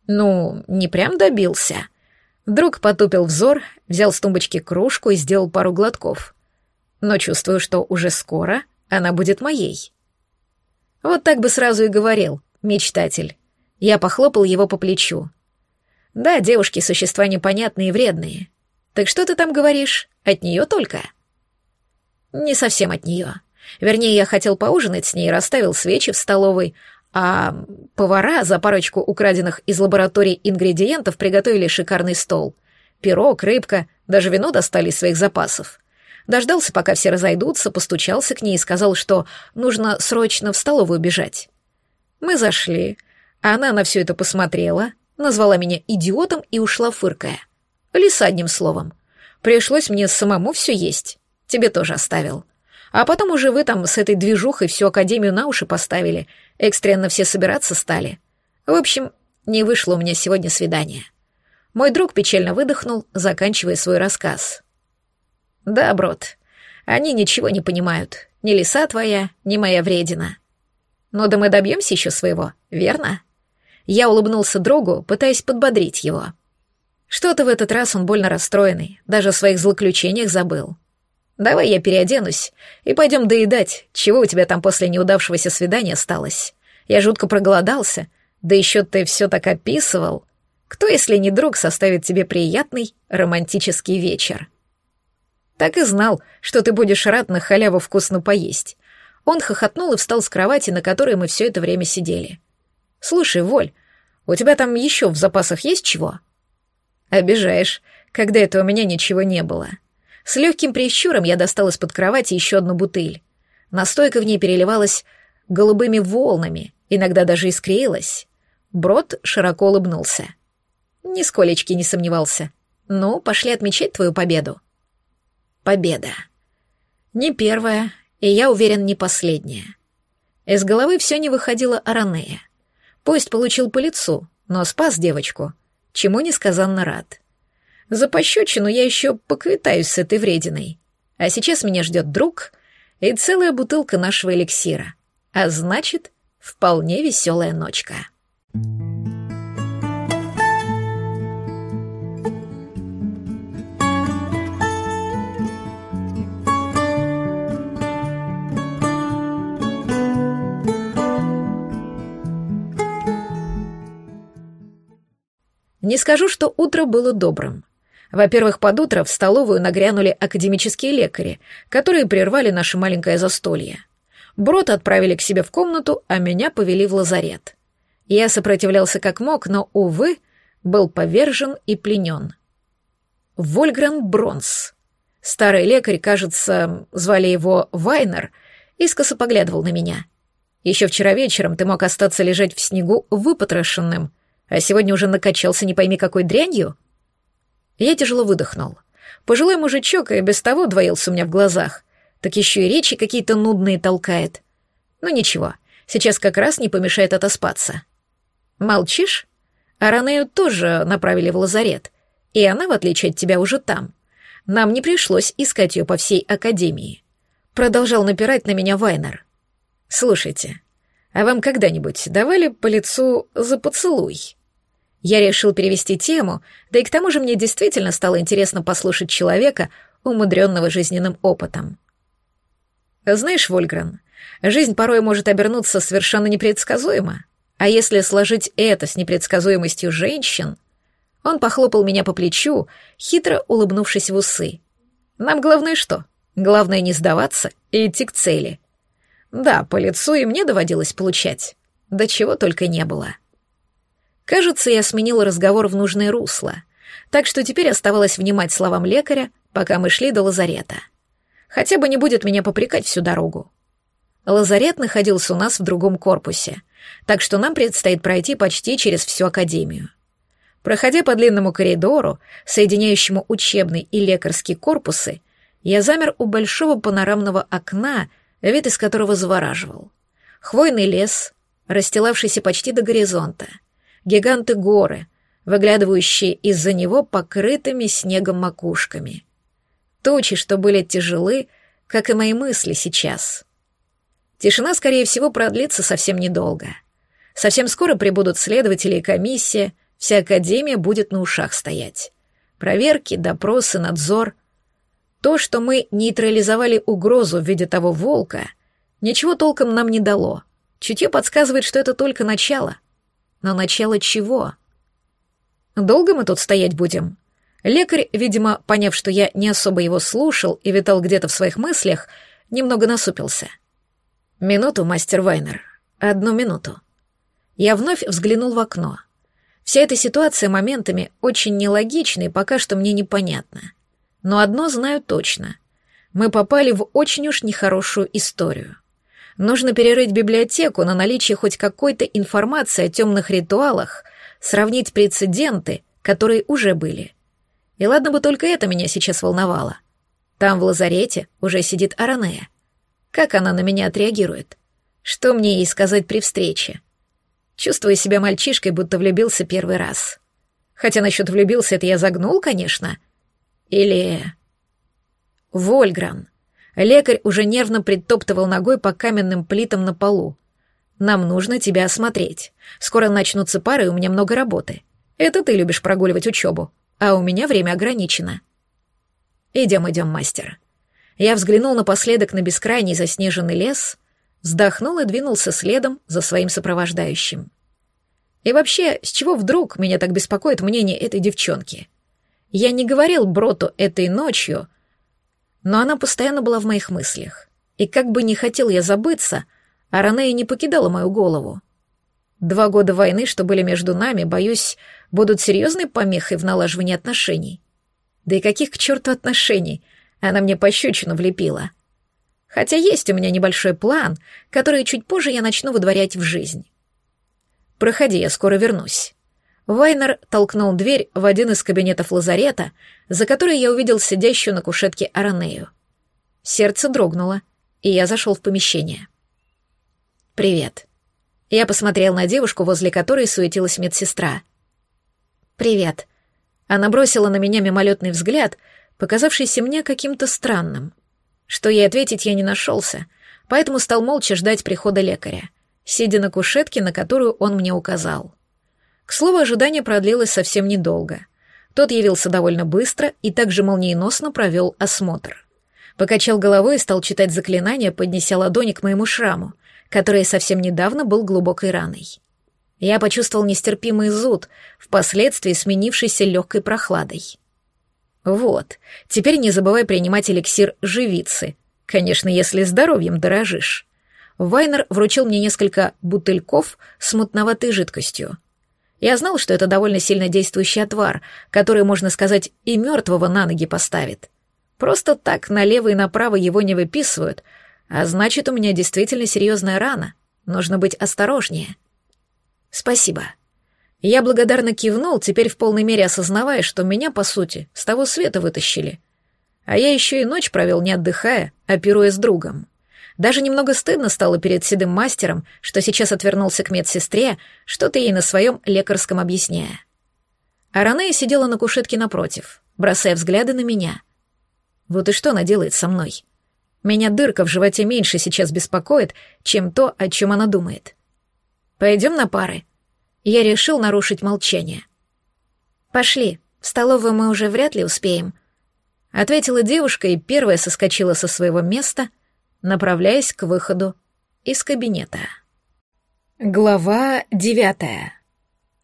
Ну, не прям добился. Друг потупил взор, взял с тумбочки кружку и сделал пару глотков но чувствую, что уже скоро она будет моей. Вот так бы сразу и говорил, мечтатель. Я похлопал его по плечу. Да, девушки — существа непонятные и вредные. Так что ты там говоришь? От нее только? Не совсем от нее. Вернее, я хотел поужинать с ней, расставил свечи в столовой, а повара за парочку украденных из лабораторий ингредиентов приготовили шикарный стол. Пирог, рыбка, даже вино достали из своих запасов. Дождался, пока все разойдутся, постучался к ней и сказал, что нужно срочно в столовую бежать. Мы зашли, а она на все это посмотрела, назвала меня идиотом и ушла фыркая. Лиса одним словом. Пришлось мне самому все есть. Тебе тоже оставил. А потом уже вы там с этой движухой всю академию на уши поставили, экстренно все собираться стали. В общем, не вышло у меня сегодня свидание. Мой друг печально выдохнул, заканчивая свой рассказ. «Да, брод, они ничего не понимают. Ни лиса твоя, ни моя вредина. Но да мы добьемся еще своего, верно?» Я улыбнулся другу, пытаясь подбодрить его. Что-то в этот раз он больно расстроенный, даже о своих злоключениях забыл. «Давай я переоденусь и пойдем доедать, чего у тебя там после неудавшегося свидания осталось. Я жутко проголодался, да еще ты все так описывал. Кто, если не друг, составит тебе приятный романтический вечер?» Так и знал, что ты будешь рад на халяву вкусно поесть. Он хохотнул и встал с кровати, на которой мы все это время сидели. «Слушай, Воль, у тебя там еще в запасах есть чего?» «Обижаешь, когда это у меня ничего не было». С легким прищуром я достал из-под кровати еще одну бутыль. Настойка в ней переливалась голубыми волнами, иногда даже искрилась. Брод широко улыбнулся. Нисколечки не сомневался. «Ну, пошли отмечать твою победу». Победа. Не первая, и я уверен, не последняя. Из головы все не выходило о Ранея. Пусть получил по лицу, но спас девочку, чему несказанно рад. За пощечину я еще поквитаюсь с этой врединой. А сейчас меня ждет друг и целая бутылка нашего эликсира. А значит, вполне веселая ночка. Не скажу, что утро было добрым. Во-первых, под утро в столовую нагрянули академические лекари, которые прервали наше маленькое застолье. Брод отправили к себе в комнату, а меня повели в лазарет. Я сопротивлялся как мог, но, увы, был повержен и пленен. Вольгран Бронс. Старый лекарь, кажется, звали его Вайнер, искоса поглядывал на меня. Еще вчера вечером ты мог остаться лежать в снегу выпотрошенным, а сегодня уже накачался не пойми какой дрянью? Я тяжело выдохнул. Пожилой мужичок и без того двоился у меня в глазах. Так еще и речи какие-то нудные толкает. Ну ничего, сейчас как раз не помешает отоспаться. Молчишь? Аранею тоже направили в лазарет. И она, в отличие от тебя, уже там. Нам не пришлось искать ее по всей академии. Продолжал напирать на меня Вайнер. Слушайте, а вам когда-нибудь давали по лицу за поцелуй? Я решил перевести тему, да и к тому же мне действительно стало интересно послушать человека, умудренного жизненным опытом. Знаешь, Вольгран, жизнь порой может обернуться совершенно непредсказуемо. А если сложить это с непредсказуемостью женщин... Он похлопал меня по плечу, хитро улыбнувшись в усы. Нам главное что? Главное не сдаваться и идти к цели. Да, по лицу и мне доводилось получать. Да чего только не было. Кажется, я сменила разговор в нужное русло, так что теперь оставалось внимать словам лекаря, пока мы шли до лазарета. Хотя бы не будет меня попрекать всю дорогу. Лазарет находился у нас в другом корпусе, так что нам предстоит пройти почти через всю академию. Проходя по длинному коридору, соединяющему учебный и лекарский корпусы, я замер у большого панорамного окна, вид из которого завораживал. Хвойный лес, расстилавшийся почти до горизонта — гиганты горы, выглядывающие из-за него покрытыми снегом макушками. Тучи, что были тяжелы, как и мои мысли сейчас. Тишина, скорее всего, продлится совсем недолго. Совсем скоро прибудут следователи и комиссия, вся академия будет на ушах стоять. Проверки, допросы, надзор. То, что мы нейтрализовали угрозу в виде того волка, ничего толком нам не дало. Чутье подсказывает, что это только начало — но начало чего? Долго мы тут стоять будем? Лекарь, видимо, поняв, что я не особо его слушал и витал где-то в своих мыслях, немного насупился. Минуту, мастер Вайнер. Одну минуту. Я вновь взглянул в окно. Вся эта ситуация моментами очень нелогична и пока что мне непонятна. Но одно знаю точно. Мы попали в очень уж нехорошую историю. Нужно перерыть библиотеку на наличие хоть какой-то информации о темных ритуалах, сравнить прецеденты, которые уже были. И ладно бы только это меня сейчас волновало. Там в лазарете уже сидит Аранея. Как она на меня отреагирует? Что мне ей сказать при встрече? Чувствую себя мальчишкой, будто влюбился первый раз. Хотя насчет влюбился это я загнул, конечно. Или... Вольгран. Лекарь уже нервно притоптывал ногой по каменным плитам на полу. «Нам нужно тебя осмотреть. Скоро начнутся пары, и у меня много работы. Это ты любишь прогуливать учебу, а у меня время ограничено». «Идем, идем, мастер». Я взглянул напоследок на бескрайний заснеженный лес, вздохнул и двинулся следом за своим сопровождающим. И вообще, с чего вдруг меня так беспокоит мнение этой девчонки? Я не говорил Броту этой ночью, но она постоянно была в моих мыслях. И как бы не хотел я забыться, Аранея не покидала мою голову. Два года войны, что были между нами, боюсь, будут серьезной помехой в налаживании отношений. Да и каких к черту отношений? Она мне пощечину влепила. Хотя есть у меня небольшой план, который чуть позже я начну выдворять в жизнь. Проходи, я скоро вернусь. Вайнер толкнул дверь в один из кабинетов лазарета, за которой я увидел сидящую на кушетке Аранею. Сердце дрогнуло, и я зашел в помещение. «Привет». Я посмотрел на девушку, возле которой суетилась медсестра. «Привет». Она бросила на меня мимолетный взгляд, показавшийся мне каким-то странным. Что ей ответить я не нашелся, поэтому стал молча ждать прихода лекаря, сидя на кушетке, на которую он мне указал. К слову, ожидание продлилось совсем недолго. Тот явился довольно быстро и также молниеносно провел осмотр. Покачал головой и стал читать заклинание, поднеся ладони к моему шраму, который совсем недавно был глубокой раной. Я почувствовал нестерпимый зуд, впоследствии сменившийся легкой прохладой. Вот, теперь не забывай принимать эликсир живицы, конечно, если здоровьем дорожишь. Вайнер вручил мне несколько бутыльков с мутноватой жидкостью. Я знал, что это довольно сильно действующий отвар, который, можно сказать, и мертвого на ноги поставит. Просто так налево и направо его не выписывают, а значит, у меня действительно серьезная рана. Нужно быть осторожнее. Спасибо. Я благодарно кивнул, теперь в полной мере осознавая, что меня, по сути, с того света вытащили. А я еще и ночь провел, не отдыхая, а с другом. Даже немного стыдно стало перед седым мастером, что сейчас отвернулся к медсестре, что-то ей на своем лекарском объясняя. А Ранея сидела на кушетке напротив, бросая взгляды на меня. Вот и что она делает со мной? Меня дырка в животе меньше сейчас беспокоит, чем то, о чем она думает. Пойдем на пары. Я решил нарушить молчание. Пошли, в столовую мы уже вряд ли успеем. Ответила девушка и первая соскочила со своего места, направляясь к выходу из кабинета. Глава девятая.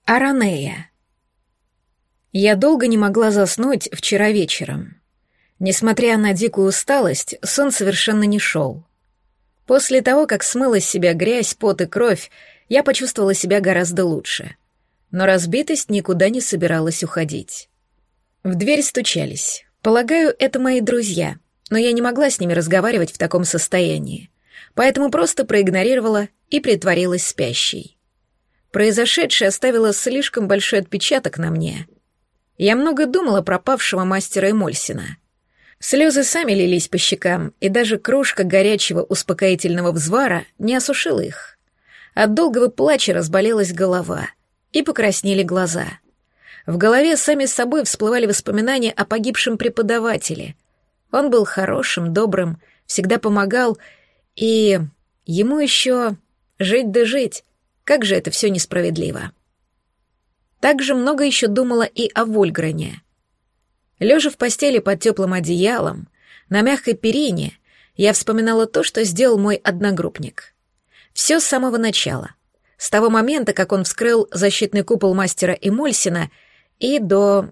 Аранея. Я долго не могла заснуть вчера вечером. Несмотря на дикую усталость, сон совершенно не шел. После того, как смыла с себя грязь, пот и кровь, я почувствовала себя гораздо лучше. Но разбитость никуда не собиралась уходить. В дверь стучались. Полагаю, это мои друзья, но я не могла с ними разговаривать в таком состоянии, поэтому просто проигнорировала и притворилась спящей. Произошедшее оставило слишком большой отпечаток на мне. Я много думала про павшего мастера Эмольсина. Слезы сами лились по щекам, и даже кружка горячего успокоительного взвара не осушила их. От долгого плача разболелась голова, и покраснели глаза. В голове сами собой всплывали воспоминания о погибшем преподавателе. Он был хорошим, добрым, всегда помогал, и ему еще жить да жить. Как же это все несправедливо. Также много еще думала и о Вольгране. Лежа в постели под теплым одеялом, на мягкой перине, я вспоминала то, что сделал мой одногруппник — все с самого начала. С того момента, как он вскрыл защитный купол мастера Эмольсина и до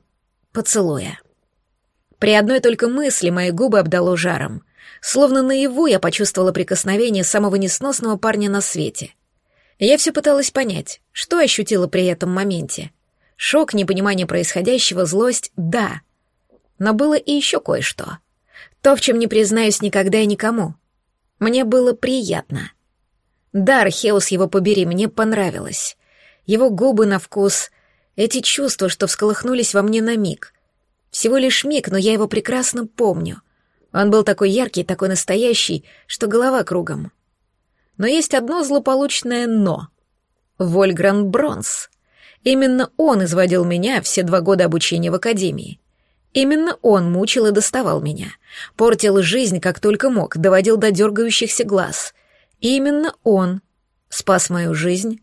поцелуя. При одной только мысли мои губы обдало жаром. Словно наяву я почувствовала прикосновение самого несносного парня на свете. Я все пыталась понять, что ощутила при этом моменте. Шок, непонимание происходящего, злость — да. Но было и еще кое-что. То, в чем не признаюсь никогда и никому. Мне было приятно — да, Археус его побери, мне понравилось. Его губы на вкус, эти чувства, что всколыхнулись во мне на миг. Всего лишь миг, но я его прекрасно помню. Он был такой яркий, такой настоящий, что голова кругом. Но есть одно злополучное «но». Вольгран Бронс. Именно он изводил меня все два года обучения в академии. Именно он мучил и доставал меня. Портил жизнь как только мог, доводил до дергающихся глаз — и именно он спас мою жизнь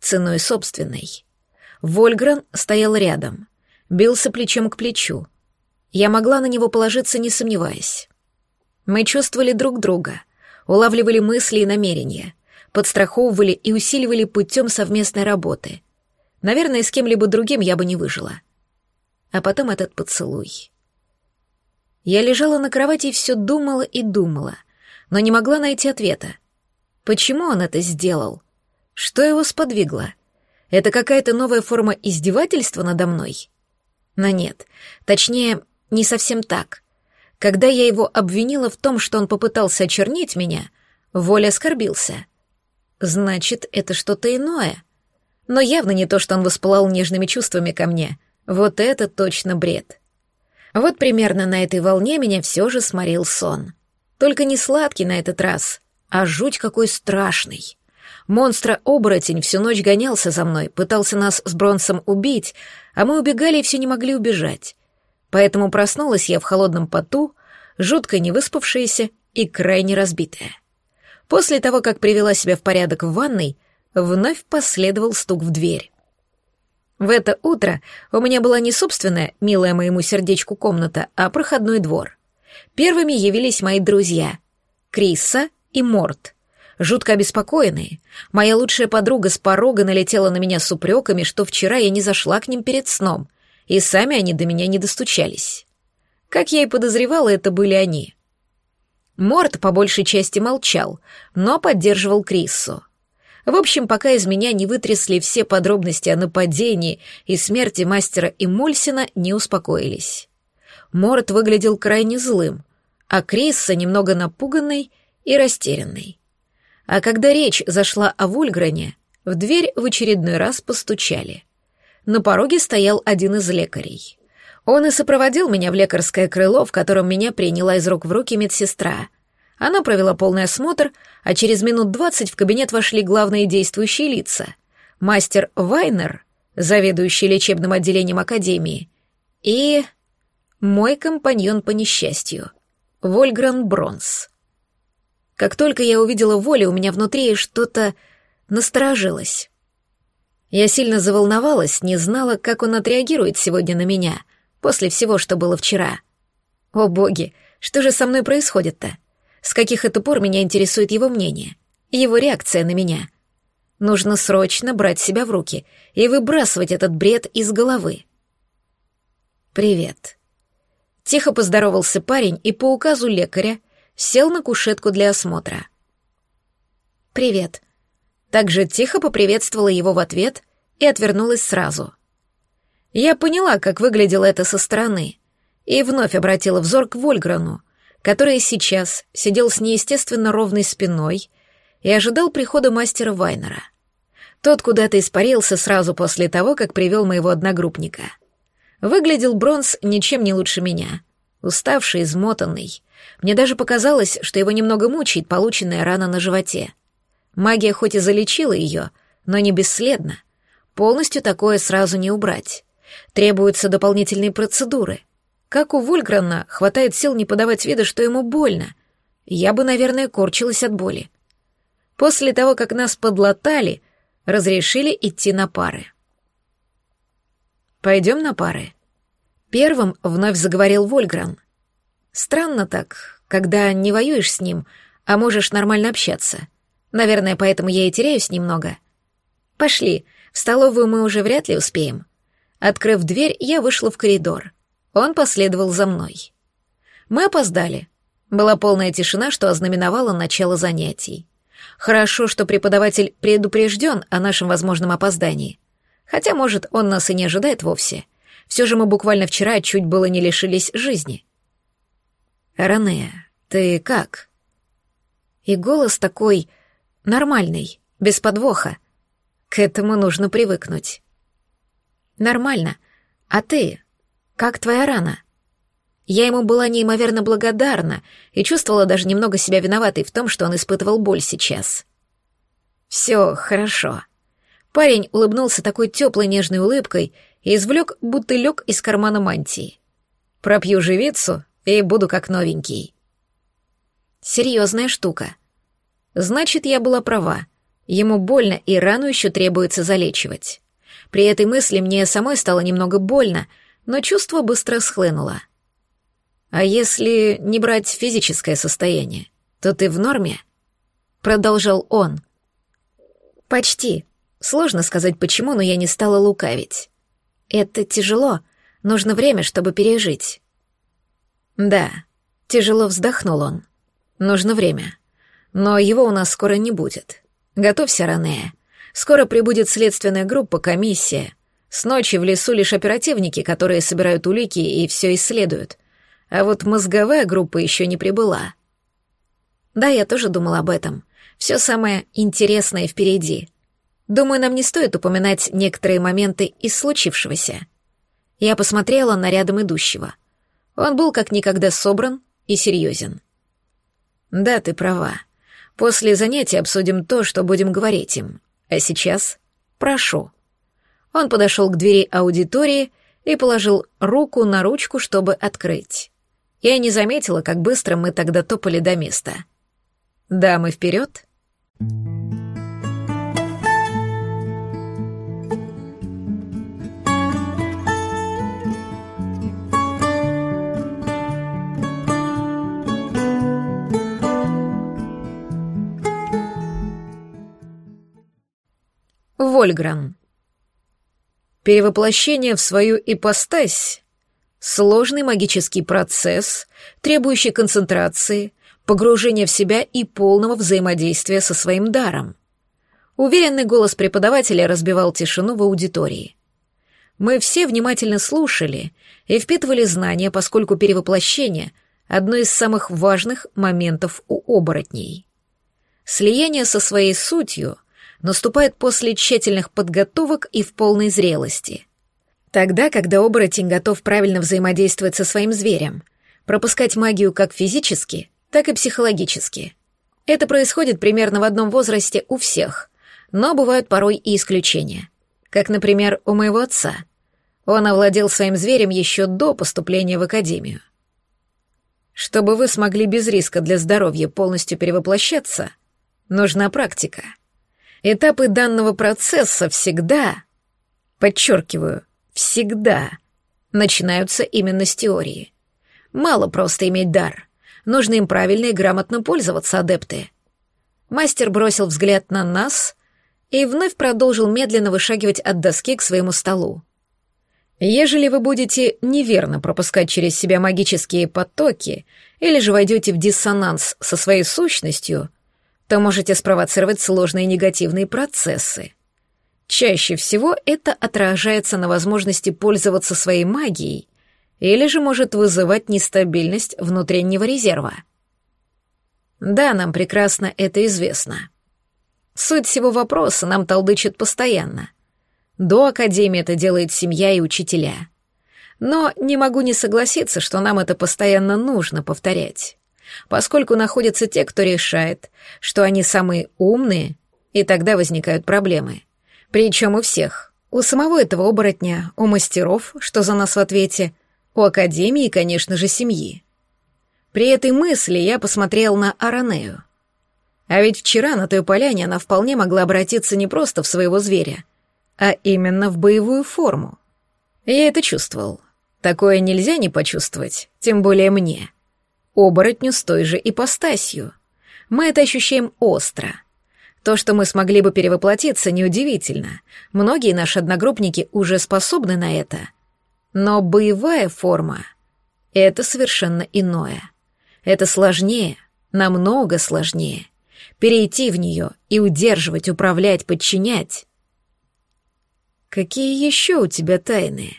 ценой собственной. Вольгран стоял рядом, бился плечом к плечу. Я могла на него положиться, не сомневаясь. Мы чувствовали друг друга, улавливали мысли и намерения, подстраховывали и усиливали путем совместной работы. Наверное, с кем-либо другим я бы не выжила. А потом этот поцелуй. Я лежала на кровати и все думала и думала, но не могла найти ответа. Почему он это сделал? Что его сподвигло? Это какая-то новая форма издевательства надо мной? Но нет, точнее, не совсем так. Когда я его обвинила в том, что он попытался очернить меня, Воля оскорбился. Значит, это что-то иное. Но явно не то, что он воспылал нежными чувствами ко мне. Вот это точно бред. Вот примерно на этой волне меня все же сморил сон. Только не сладкий на этот раз — а жуть какой страшный. Монстра-оборотень всю ночь гонялся за мной, пытался нас с Бронсом убить, а мы убегали и все не могли убежать. Поэтому проснулась я в холодном поту, жутко невыспавшаяся и крайне разбитая. После того, как привела себя в порядок в ванной, вновь последовал стук в дверь. В это утро у меня была не собственная, милая моему сердечку комната, а проходной двор. Первыми явились мои друзья — Криса и Морт. Жутко обеспокоенные. Моя лучшая подруга с порога налетела на меня с упреками, что вчера я не зашла к ним перед сном, и сами они до меня не достучались. Как я и подозревала, это были они. Морт по большей части молчал, но поддерживал Криссу. В общем, пока из меня не вытрясли все подробности о нападении и смерти мастера и Мульсина, не успокоились. Морт выглядел крайне злым, а Крисса немного напуганной и растерянной. А когда речь зашла о Вульгране, в дверь в очередной раз постучали. На пороге стоял один из лекарей. Он и сопроводил меня в лекарское крыло, в котором меня приняла из рук в руки медсестра — она провела полный осмотр, а через минут двадцать в кабинет вошли главные действующие лица. Мастер Вайнер, заведующий лечебным отделением Академии, и мой компаньон по несчастью, Вольгран Бронс. Как только я увидела Волю, у меня внутри что-то насторожилось. Я сильно заволновалась, не знала, как он отреагирует сегодня на меня, после всего, что было вчера. О боги, что же со мной происходит-то? С каких это пор меня интересует его мнение, его реакция на меня. Нужно срочно брать себя в руки и выбрасывать этот бред из головы. «Привет». Тихо поздоровался парень и по указу лекаря сел на кушетку для осмотра. «Привет». Также тихо поприветствовала его в ответ и отвернулась сразу. Я поняла, как выглядело это со стороны, и вновь обратила взор к Вольграну, который сейчас сидел с неестественно ровной спиной и ожидал прихода мастера Вайнера. Тот куда-то испарился сразу после того, как привел моего одногруппника. Выглядел Бронз ничем не лучше меня. Уставший, измотанный. Мне даже показалось, что его немного мучает полученная рана на животе. Магия хоть и залечила ее, но не бесследно. Полностью такое сразу не убрать. Требуются дополнительные процедуры. Как у Вольграна хватает сил не подавать вида, что ему больно. Я бы, наверное, корчилась от боли. После того, как нас подлатали, разрешили идти на пары. «Пойдем на пары». Первым вновь заговорил Вольгран. «Странно так, когда не воюешь с ним, а можешь нормально общаться. Наверное, поэтому я и теряюсь немного. Пошли, в столовую мы уже вряд ли успеем». Открыв дверь, я вышла в коридор — он последовал за мной. Мы опоздали. Была полная тишина, что ознаменовало начало занятий. Хорошо, что преподаватель предупрежден о нашем возможном опоздании. Хотя, может, он нас и не ожидает вовсе. Все же мы буквально вчера чуть было не лишились жизни. «Ранея, ты как?» И голос такой нормальный, без подвоха. К этому нужно привыкнуть. «Нормально. А ты? «Как твоя рана?» Я ему была неимоверно благодарна и чувствовала даже немного себя виноватой в том, что он испытывал боль сейчас. «Все хорошо». Парень улыбнулся такой теплой нежной улыбкой и извлек, будто лег из кармана мантии. «Пропью живицу и буду как новенький». Серьезная штука. Значит, я была права. Ему больно, и рану еще требуется залечивать. При этой мысли мне самой стало немного больно — но чувство быстро схлынуло. «А если не брать физическое состояние, то ты в норме?» Продолжал он. «Почти. Сложно сказать почему, но я не стала лукавить. Это тяжело, нужно время, чтобы пережить». «Да», — тяжело вздохнул он. «Нужно время. Но его у нас скоро не будет. Готовься, Ранея. Скоро прибудет следственная группа, комиссия. С ночи в лесу лишь оперативники, которые собирают улики и все исследуют. А вот мозговая группа еще не прибыла. Да, я тоже думала об этом. Все самое интересное впереди. Думаю, нам не стоит упоминать некоторые моменты из случившегося. Я посмотрела на рядом идущего. Он был как никогда собран и серьезен. Да, ты права. После занятия обсудим то, что будем говорить им. А сейчас прошу». Он подошел к двери аудитории и положил руку на ручку, чтобы открыть. Я не заметила, как быстро мы тогда топали до места. «Дамы, вперед!» Вольгран. Перевоплощение в свою ипостась — сложный магический процесс, требующий концентрации, погружения в себя и полного взаимодействия со своим даром. Уверенный голос преподавателя разбивал тишину в аудитории. Мы все внимательно слушали и впитывали знания, поскольку перевоплощение — одно из самых важных моментов у оборотней. Слияние со своей сутью — наступает после тщательных подготовок и в полной зрелости. Тогда, когда оборотень готов правильно взаимодействовать со своим зверем, пропускать магию как физически, так и психологически. Это происходит примерно в одном возрасте у всех, но бывают порой и исключения. Как, например, у моего отца. Он овладел своим зверем еще до поступления в академию. Чтобы вы смогли без риска для здоровья полностью перевоплощаться, нужна практика — Этапы данного процесса всегда, подчеркиваю, всегда начинаются именно с теории. Мало просто иметь дар. Нужно им правильно и грамотно пользоваться, адепты. Мастер бросил взгляд на нас и вновь продолжил медленно вышагивать от доски к своему столу. Ежели вы будете неверно пропускать через себя магические потоки или же войдете в диссонанс со своей сущностью, то можете спровоцировать сложные негативные процессы. Чаще всего это отражается на возможности пользоваться своей магией или же может вызывать нестабильность внутреннего резерва. Да, нам прекрасно это известно. Суть всего вопроса нам толдычат постоянно. До Академии это делает семья и учителя. Но не могу не согласиться, что нам это постоянно нужно повторять поскольку находятся те, кто решает, что они самые умные, и тогда возникают проблемы. Причем у всех. У самого этого оборотня, у мастеров, что за нас в ответе, у академии конечно же, семьи. При этой мысли я посмотрел на Аранею. А ведь вчера на той поляне она вполне могла обратиться не просто в своего зверя, а именно в боевую форму. Я это чувствовал. Такое нельзя не почувствовать, тем более мне оборотню с той же ипостасью. Мы это ощущаем остро. То, что мы смогли бы перевоплотиться, неудивительно. Многие наши одногруппники уже способны на это. Но боевая форма — это совершенно иное. Это сложнее, намного сложнее. Перейти в нее и удерживать, управлять, подчинять. «Какие еще у тебя тайны?»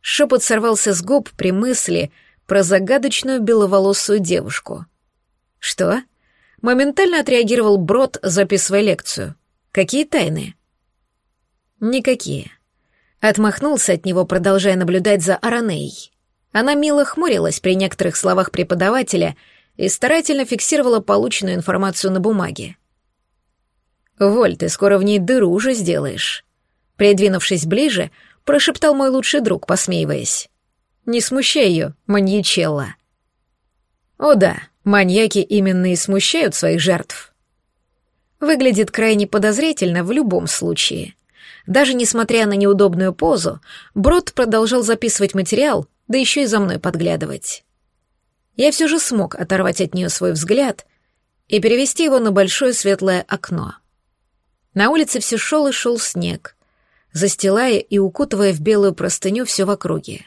Шепот сорвался с губ при мысли — про загадочную беловолосую девушку. Что? Моментально отреагировал Брод, записывая лекцию. Какие тайны? Никакие. Отмахнулся от него, продолжая наблюдать за Аранеей. Она мило хмурилась при некоторых словах преподавателя и старательно фиксировала полученную информацию на бумаге. «Воль, ты скоро в ней дыру уже сделаешь». Придвинувшись ближе, прошептал мой лучший друг, посмеиваясь. Не смущай ее, маньячелла. О да, маньяки именно и смущают своих жертв. Выглядит крайне подозрительно в любом случае. Даже несмотря на неудобную позу, Брод продолжал записывать материал, да еще и за мной подглядывать. Я все же смог оторвать от нее свой взгляд и перевести его на большое светлое окно. На улице все шел и шел снег, застилая и укутывая в белую простыню все в округе.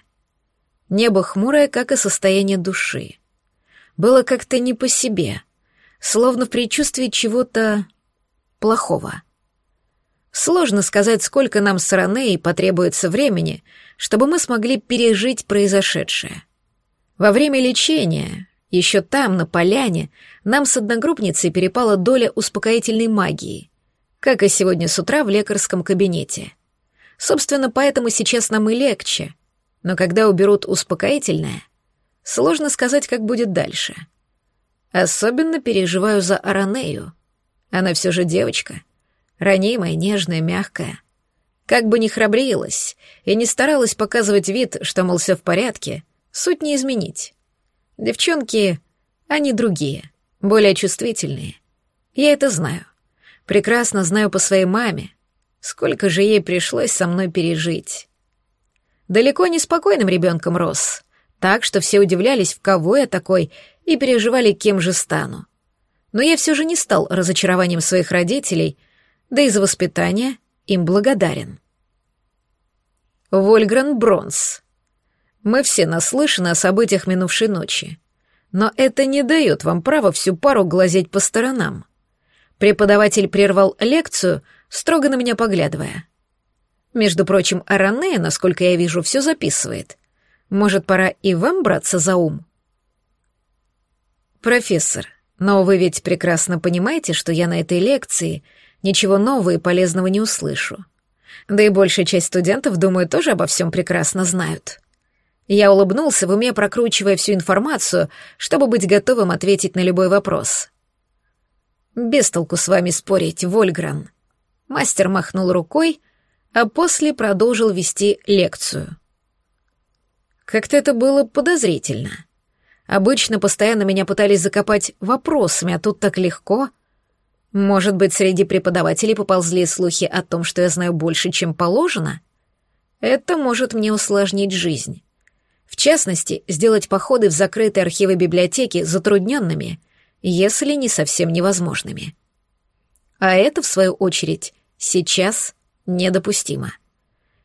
Небо хмурое, как и состояние души. Было как-то не по себе, словно в предчувствии чего-то плохого. Сложно сказать, сколько нам с Ранеей потребуется времени, чтобы мы смогли пережить произошедшее. Во время лечения, еще там, на поляне, нам с одногруппницей перепала доля успокоительной магии, как и сегодня с утра в лекарском кабинете. Собственно, поэтому сейчас нам и легче — но когда уберут успокоительное, сложно сказать, как будет дальше. Особенно переживаю за Аранею. Она все же девочка. Ранимая, нежная, мягкая. Как бы ни храбрилась и не старалась показывать вид, что, мол, все в порядке, суть не изменить. Девчонки, они другие, более чувствительные. Я это знаю. Прекрасно знаю по своей маме, сколько же ей пришлось со мной пережить. Далеко не спокойным ребенком рос, так что все удивлялись, в кого я такой, и переживали, кем же стану. Но я все же не стал разочарованием своих родителей, да и за воспитание им благодарен. Вольгран Бронс. Мы все наслышаны о событиях минувшей ночи. Но это не дает вам права всю пару глазеть по сторонам. Преподаватель прервал лекцию, строго на меня поглядывая. Между прочим, Аранея, насколько я вижу, все записывает. Может, пора и вам браться за ум? Профессор, но вы ведь прекрасно понимаете, что я на этой лекции ничего нового и полезного не услышу. Да и большая часть студентов, думаю, тоже обо всем прекрасно знают. Я улыбнулся, в уме прокручивая всю информацию, чтобы быть готовым ответить на любой вопрос. «Без толку с вами спорить, Вольгран». Мастер махнул рукой, а после продолжил вести лекцию. Как-то это было подозрительно. Обычно постоянно меня пытались закопать вопросами, а тут так легко — может быть, среди преподавателей поползли слухи о том, что я знаю больше, чем положено? Это может мне усложнить жизнь. В частности, сделать походы в закрытые архивы библиотеки затрудненными, если не совсем невозможными. А это, в свою очередь, сейчас недопустимо.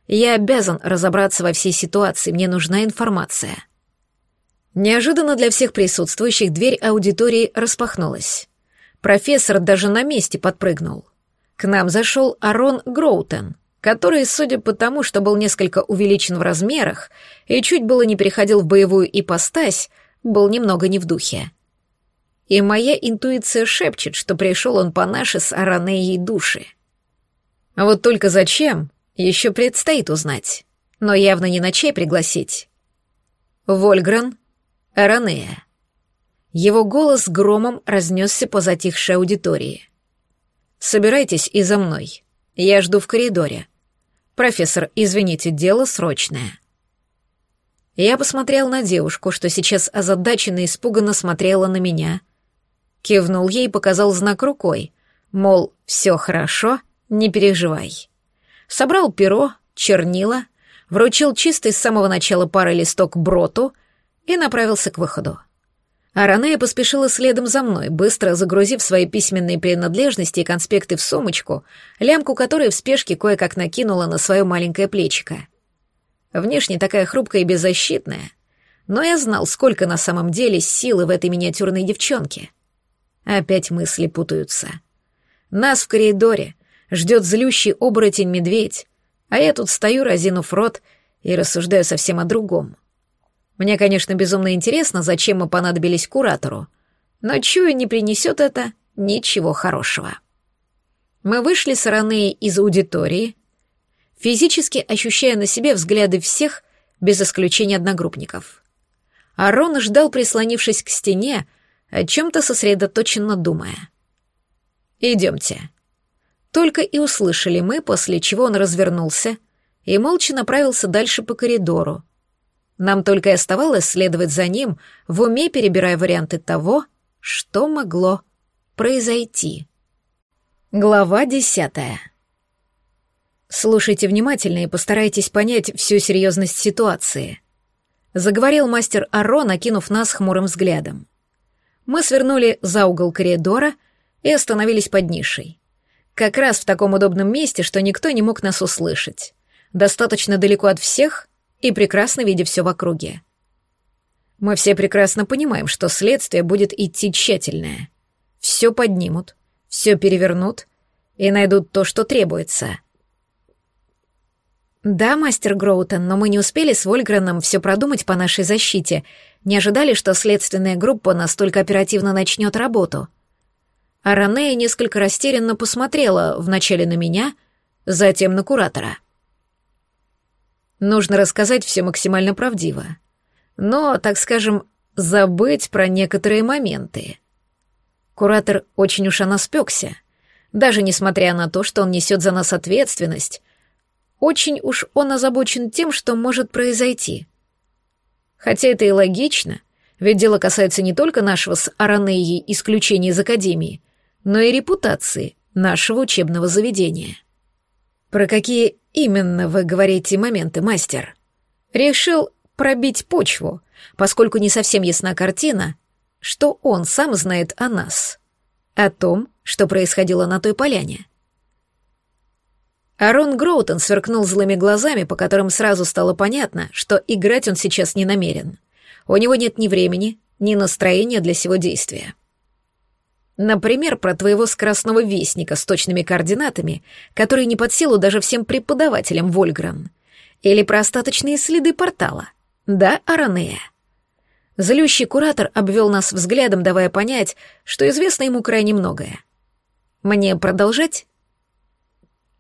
Я обязан разобраться во всей ситуации, мне нужна информация. Неожиданно для всех присутствующих дверь аудитории распахнулась. Профессор даже на месте подпрыгнул. К нам зашел Арон Гроутен, который, судя по тому, что был несколько увеличен в размерах и чуть было не переходил в боевую ипостась, был немного не в духе. И моя интуиция шепчет, что пришел он по нашей с Аранеей души. А вот только зачем, еще предстоит узнать. Но явно не на чай пригласить. Вольгран, Аранея. Его голос громом разнесся по затихшей аудитории. «Собирайтесь и за мной. Я жду в коридоре. Профессор, извините, дело срочное». Я посмотрел на девушку, что сейчас озадаченно и испуганно смотрела на меня. Кивнул ей и показал знак рукой, мол, все хорошо, не переживай. Собрал перо, чернила, вручил чистый с самого начала пары листок броту и направился к выходу. А Ранея поспешила следом за мной, быстро загрузив свои письменные принадлежности и конспекты в сумочку, лямку которой в спешке кое-как накинула на свое маленькое плечико. Внешне такая хрупкая и беззащитная, но я знал, сколько на самом деле силы в этой миниатюрной девчонке. Опять мысли путаются. Нас в коридоре ждет злющий оборотень-медведь, а я тут стою, разинув рот, и рассуждаю совсем о другом. Мне, конечно, безумно интересно, зачем мы понадобились куратору, но чую, не принесет это ничего хорошего. Мы вышли с Ранеей из аудитории, физически ощущая на себе взгляды всех, без исключения одногруппников. Арон ждал, прислонившись к стене, о чем-то сосредоточенно думая. «Идемте». Только и услышали мы, после чего он развернулся и молча направился дальше по коридору, нам только и оставалось следовать за ним, в уме перебирая варианты того, что могло произойти. Глава десятая. Слушайте внимательно и постарайтесь понять всю серьезность ситуации. Заговорил мастер Арон, окинув нас хмурым взглядом. Мы свернули за угол коридора и остановились под нишей. Как раз в таком удобном месте, что никто не мог нас услышать. Достаточно далеко от всех, и прекрасно видя все в округе. Мы все прекрасно понимаем, что следствие будет идти тщательное. Все поднимут, все перевернут и найдут то, что требуется. Да, мастер Гроутон, но мы не успели с Вольграном все продумать по нашей защите, не ожидали, что следственная группа настолько оперативно начнет работу. А Ранея несколько растерянно посмотрела вначале на меня, затем на куратора — Нужно рассказать все максимально правдиво. Но, так скажем, забыть про некоторые моменты. Куратор очень уж она спекся. Даже несмотря на то, что он несет за нас ответственность, очень уж он озабочен тем, что может произойти. Хотя это и логично, ведь дело касается не только нашего с Аранеей исключения из Академии, но и репутации нашего учебного заведения. Про какие именно вы говорите моменты, мастер? Решил пробить почву, поскольку не совсем ясна картина, что он сам знает о нас, о том, что происходило на той поляне. Арон Гроутон сверкнул злыми глазами, по которым сразу стало понятно, что играть он сейчас не намерен. У него нет ни времени, ни настроения для сего действия. Например, про твоего скоростного вестника с точными координатами, которые не под силу даже всем преподавателям Вольгран. Или про остаточные следы портала. Да, Аранея? Злющий куратор обвел нас взглядом, давая понять, что известно ему крайне многое. Мне продолжать?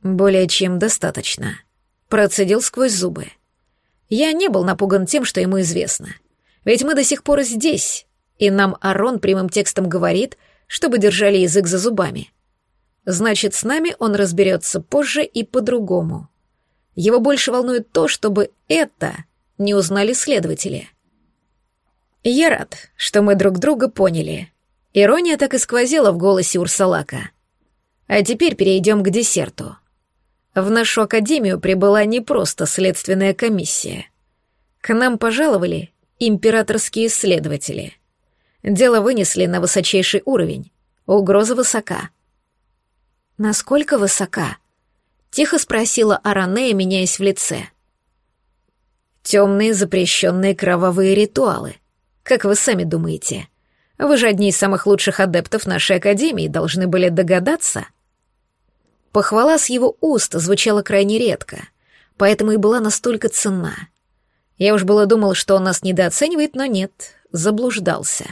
Более чем достаточно. Процедил сквозь зубы. Я не был напуган тем, что ему известно. Ведь мы до сих пор здесь, и нам Арон прямым текстом говорит, чтобы держали язык за зубами. Значит, с нами он разберется позже и по-другому. Его больше волнует то, чтобы это не узнали следователи. Я рад, что мы друг друга поняли. Ирония так и сквозила в голосе Урсалака. А теперь перейдем к десерту. В нашу академию прибыла не просто следственная комиссия. К нам пожаловали императорские следователи. Дело вынесли на высочайший уровень. Угроза высока. «Насколько высока?» — тихо спросила Аранея, меняясь в лице. «Темные запрещенные кровавые ритуалы. Как вы сами думаете? Вы же одни из самых лучших адептов нашей академии должны были догадаться?» Похвала с его уст звучала крайне редко, поэтому и была настолько ценна. Я уж было думал, что он нас недооценивает, но нет, заблуждался.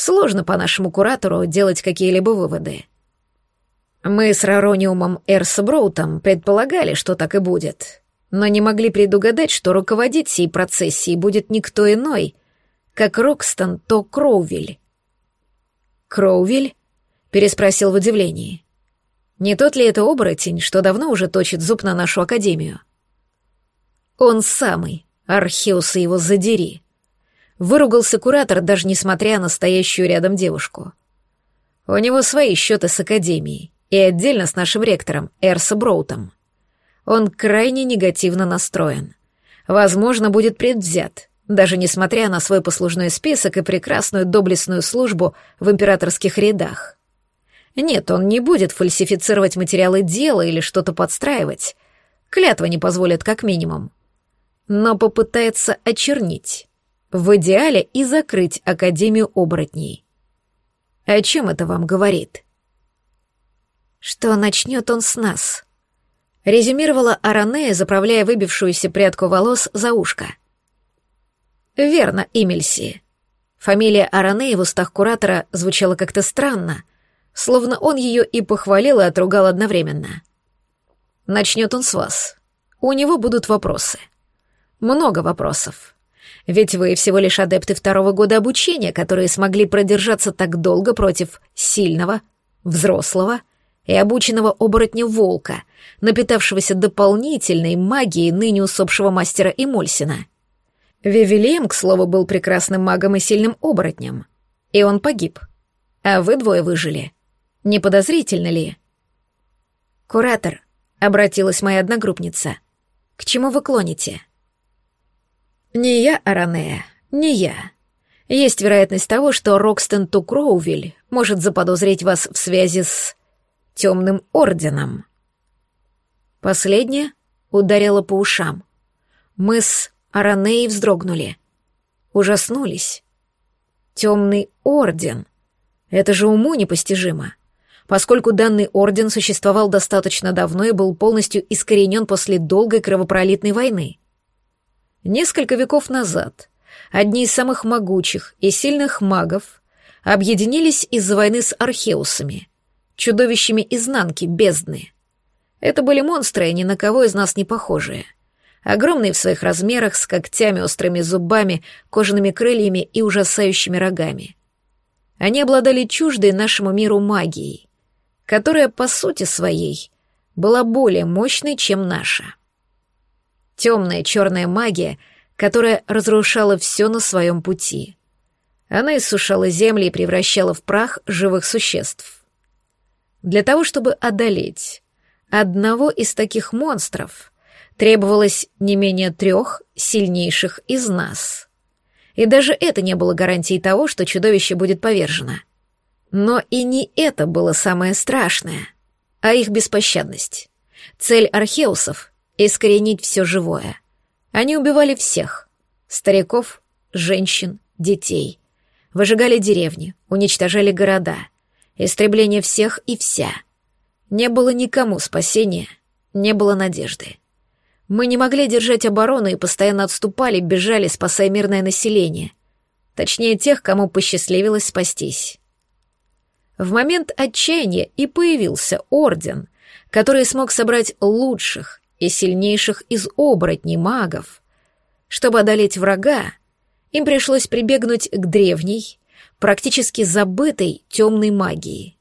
Сложно по нашему куратору делать какие-либо выводы. Мы с Рарониумом Эрс Броутом предполагали, что так и будет, но не могли предугадать, что руководить сей процессией будет никто иной, как Рокстон То Кроувиль. «Кроувиль?» — переспросил в удивлении. Не тот ли это оборотень, что давно уже точит зуб на нашу академию? Он самый, Археуса его задери. Выругался куратор, даже несмотря на стоящую рядом девушку. У него свои счеты с академией, и отдельно с нашим ректором, Эрса Броутом. Он крайне негативно настроен. Возможно, будет предвзят, даже несмотря на свой послужной список и прекрасную доблестную службу в императорских рядах. Нет, он не будет фальсифицировать материалы дела или что-то подстраивать. Клятва не позволит как минимум. Но попытается очернить. В идеале и закрыть Академию оборотней. О чем это вам говорит? Что начнет он с нас? Резюмировала Аранея, заправляя выбившуюся прядку волос за ушко. Верно, Эмильси. Фамилия Аранеи в устах куратора звучала как-то странно — словно он ее и похвалил, и отругал одновременно. Начнет он с вас. У него будут вопросы. Много вопросов. Ведь вы всего лишь адепты второго года обучения, которые смогли продержаться так долго против сильного, взрослого и обученного оборотня волка, напитавшегося дополнительной магией ныне усопшего мастера Эмульсина. Вивилием, к слову, был прекрасным магом и сильным оборотнем. И он погиб. А вы двое выжили. Не подозрительно ли? Куратор, обратилась моя одногруппница. К чему вы клоните? Не я, Аранея, не я. Есть вероятность того, что Рокстон Тукроувиль может заподозрить вас в связи с темным орденом. Последнее ударило по ушам. Мы с Аранеей вздрогнули. Ужаснулись. Темный орден. Это же уму непостижимо поскольку данный орден существовал достаточно давно и был полностью искоренен после долгой кровопролитной войны. Несколько веков назад одни из самых могучих и сильных магов объединились из-за войны с археусами, чудовищами изнанки бездны. Это были монстры, ни на кого из нас не похожие. Огромные в своих размерах, с когтями, острыми зубами, кожаными крыльями и ужасающими рогами. Они обладали чуждой нашему миру магией, которая по сути своей была более мощной, чем наша. Темная черная магия, которая разрушала все на своем пути. Она иссушала земли и превращала в прах живых существ. Для того, чтобы одолеть одного из таких монстров, требовалось не менее трех сильнейших из нас. И даже это не было гарантией того, что чудовище будет повержено. Но и не это было самое страшное, а их беспощадность. Цель археусов — искоренить все живое. Они убивали всех — стариков, женщин, детей. Выжигали деревни, уничтожали города. Истребление всех и вся. Не было никому спасения, не было надежды. Мы не могли держать оборону и постоянно отступали, бежали, спасая мирное население. Точнее, тех, кому посчастливилось спастись. В момент отчаяния и появился орден, который смог собрать лучших и сильнейших из оборотней магов. Чтобы одолеть врага, им пришлось прибегнуть к древней, практически забытой темной магии.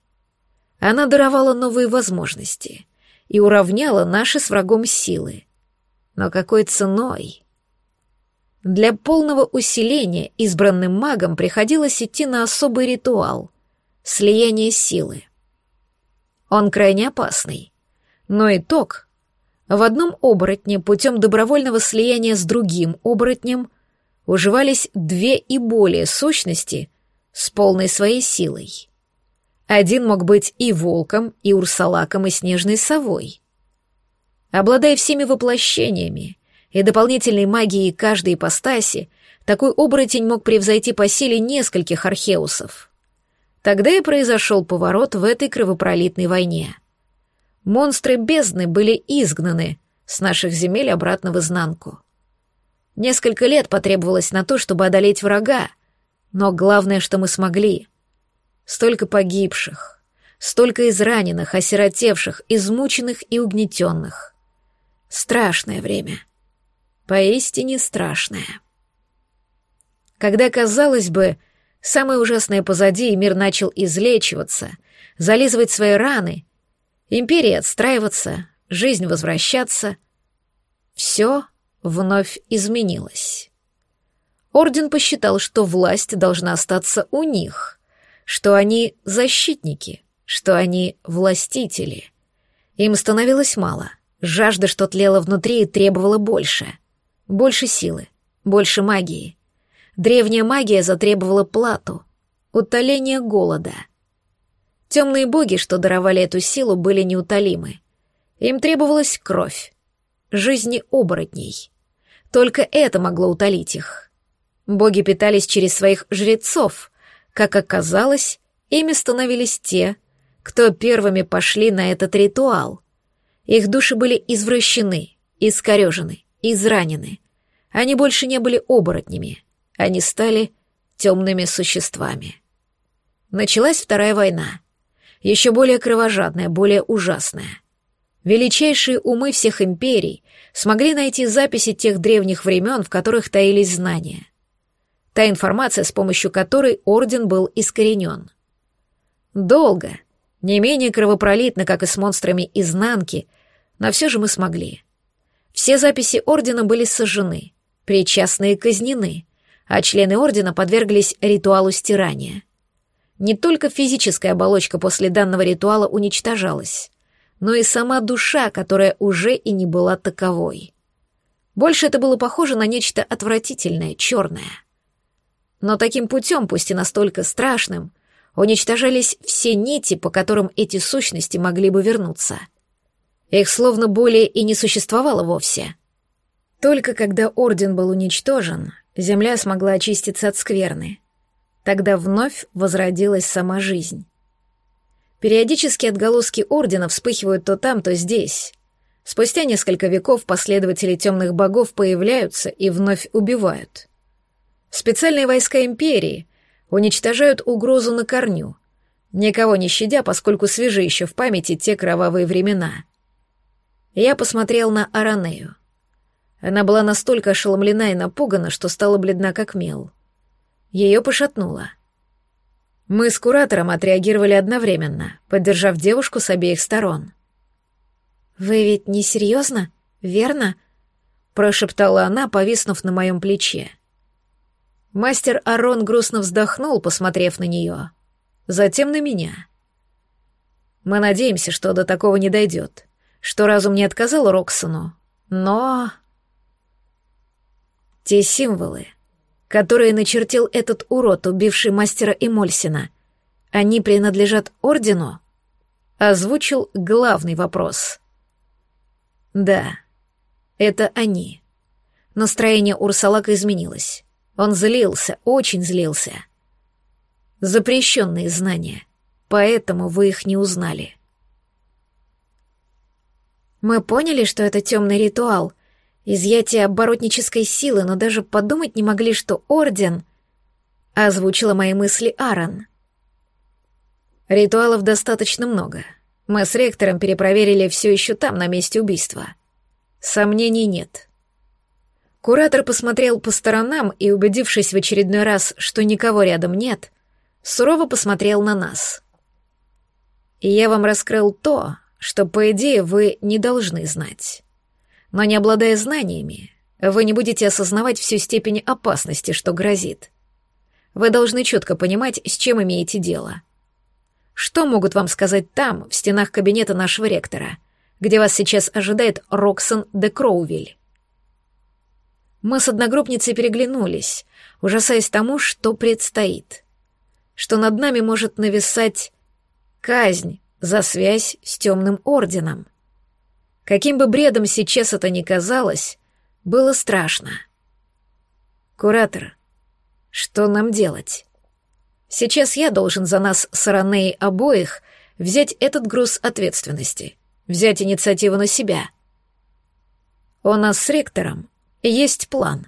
Она даровала новые возможности и уравняла наши с врагом силы. Но какой ценой? Для полного усиления избранным магам приходилось идти на особый ритуал — слияние силы. Он крайне опасный, но итог — в одном оборотне путем добровольного слияния с другим оборотнем уживались две и более сущности с полной своей силой. Один мог быть и волком, и урсалаком, и снежной совой. Обладая всеми воплощениями и дополнительной магией каждой ипостаси, такой оборотень мог превзойти по силе нескольких археусов. Тогда и произошел поворот в этой кровопролитной войне. Монстры бездны были изгнаны с наших земель обратно в изнанку. Несколько лет потребовалось на то, чтобы одолеть врага, но главное, что мы смогли. Столько погибших, столько израненных, осиротевших, измученных и угнетенных. Страшное время. Поистине страшное. Когда, казалось бы, самое ужасное позади, и мир начал излечиваться, зализывать свои раны, империя отстраиваться, жизнь возвращаться, все вновь изменилось. Орден посчитал, что власть должна остаться у них, что они защитники, что они властители. Им становилось мало. Жажда, что тлела внутри, требовала больше. Больше силы, больше магии. Древняя магия затребовала плату, утоление голода. Темные боги, что даровали эту силу, были неутолимы. Им требовалась кровь, жизни оборотней. Только это могло утолить их. Боги питались через своих жрецов. Как оказалось, ими становились те, кто первыми пошли на этот ритуал — их души были извращены, искорежены, изранены. Они больше не были оборотнями. Они стали темными существами. Началась Вторая война. Еще более кровожадная, более ужасная. Величайшие умы всех империй смогли найти записи тех древних времен, в которых таились знания. Та информация, с помощью которой Орден был искоренен. Долго, не менее кровопролитно, как и с монстрами изнанки, но все же мы смогли. Все записи ордена были сожжены, причастные казнены, а члены ордена подверглись ритуалу стирания. Не только физическая оболочка после данного ритуала уничтожалась, но и сама душа, которая уже и не была таковой. Больше это было похоже на нечто отвратительное, черное. Но таким путем, пусть и настолько страшным, уничтожались все нити, по которым эти сущности могли бы вернуться — их словно более и не существовало вовсе. Только когда Орден был уничтожен, Земля смогла очиститься от скверны. Тогда вновь возродилась сама жизнь. Периодически отголоски Ордена вспыхивают то там, то здесь. Спустя несколько веков последователи темных богов появляются и вновь убивают. Специальные войска Империи уничтожают угрозу на корню, никого не щадя, поскольку свежи еще в памяти те кровавые времена — я посмотрел на Аранею. Она была настолько ошеломлена и напугана, что стала бледна как мел. Ее пошатнуло. Мы с куратором отреагировали одновременно, поддержав девушку с обеих сторон. «Вы ведь не серьезно, верно?» — прошептала она, повиснув на моем плече. Мастер Арон грустно вздохнул, посмотрев на нее. Затем на меня. Мы надеемся, что до такого не дойдет, что разум не отказал Роксону, но... Те символы, которые начертил этот урод, убивший мастера Эмольсина, они принадлежат Ордену? Озвучил главный вопрос. Да, это они. Настроение Урсалака изменилось. Он злился, очень злился. Запрещенные знания, поэтому вы их не узнали. Мы поняли, что это темный ритуал, изъятие оборотнической силы, но даже подумать не могли, что Орден... Озвучила мои мысли Аарон. Ритуалов достаточно много. Мы с ректором перепроверили все еще там, на месте убийства. Сомнений нет. Куратор посмотрел по сторонам и, убедившись в очередной раз, что никого рядом нет, сурово посмотрел на нас. И я вам раскрыл то, что, по идее, вы не должны знать. Но не обладая знаниями, вы не будете осознавать всю степень опасности, что грозит. Вы должны четко понимать, с чем имеете дело. Что могут вам сказать там, в стенах кабинета нашего ректора, где вас сейчас ожидает Роксон де Кроувиль? Мы с одногруппницей переглянулись, ужасаясь тому, что предстоит. Что над нами может нависать казнь за связь с темным орденом. Каким бы бредом сейчас это ни казалось, было страшно. «Куратор, что нам делать? Сейчас я должен за нас с Раней обоих взять этот груз ответственности, взять инициативу на себя. У нас с ректором есть план».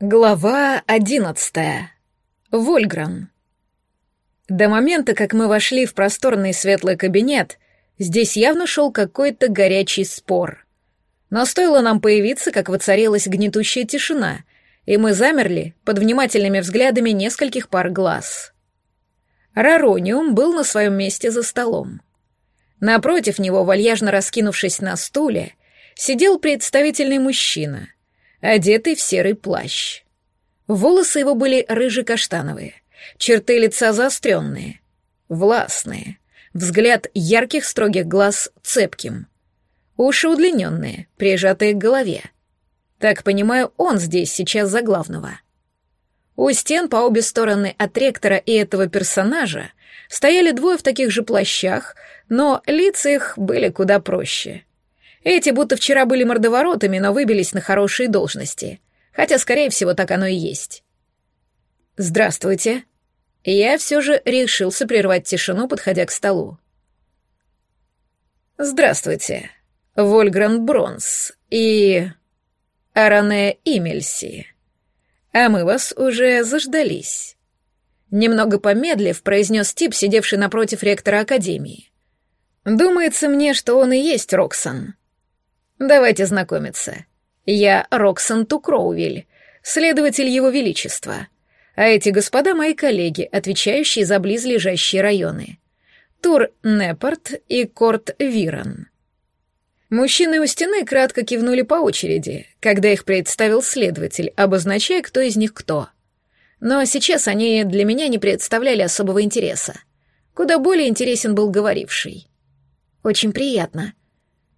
Глава одиннадцатая. Вольгран. До момента, как мы вошли в просторный светлый кабинет — Здесь явно шел какой-то горячий спор. Но стоило нам появиться, как воцарилась гнетущая тишина, и мы замерли под внимательными взглядами нескольких пар глаз. Рарониум был на своем месте за столом. Напротив него, вальяжно раскинувшись на стуле, сидел представительный мужчина, одетый в серый плащ. Волосы его были рыже-каштановые, черты лица заостренные, властные, взгляд ярких строгих глаз цепким. Уши удлиненные, прижатые к голове. Так понимаю, он здесь сейчас за главного. У стен по обе стороны от ректора и этого персонажа стояли двое в таких же плащах, но лица их были куда проще. Эти будто вчера были мордоворотами, но выбились на хорошие должности. Хотя, скорее всего, так оно и есть. «Здравствуйте», я все же решился прервать тишину, подходя к столу. «Здравствуйте, Вольгран Бронс и... Аране Имельси. А мы вас уже заждались». Немного помедлив, произнес тип, сидевший напротив ректора Академии. «Думается мне, что он и есть Роксон. Давайте знакомиться. Я Роксон Тукроувиль, следователь Его Величества» а эти господа мои коллеги, отвечающие за близлежащие районы. Тур Непорт и Корт Вирон. Мужчины у стены кратко кивнули по очереди, когда их представил следователь, обозначая, кто из них кто. Но сейчас они для меня не представляли особого интереса. Куда более интересен был говоривший. «Очень приятно».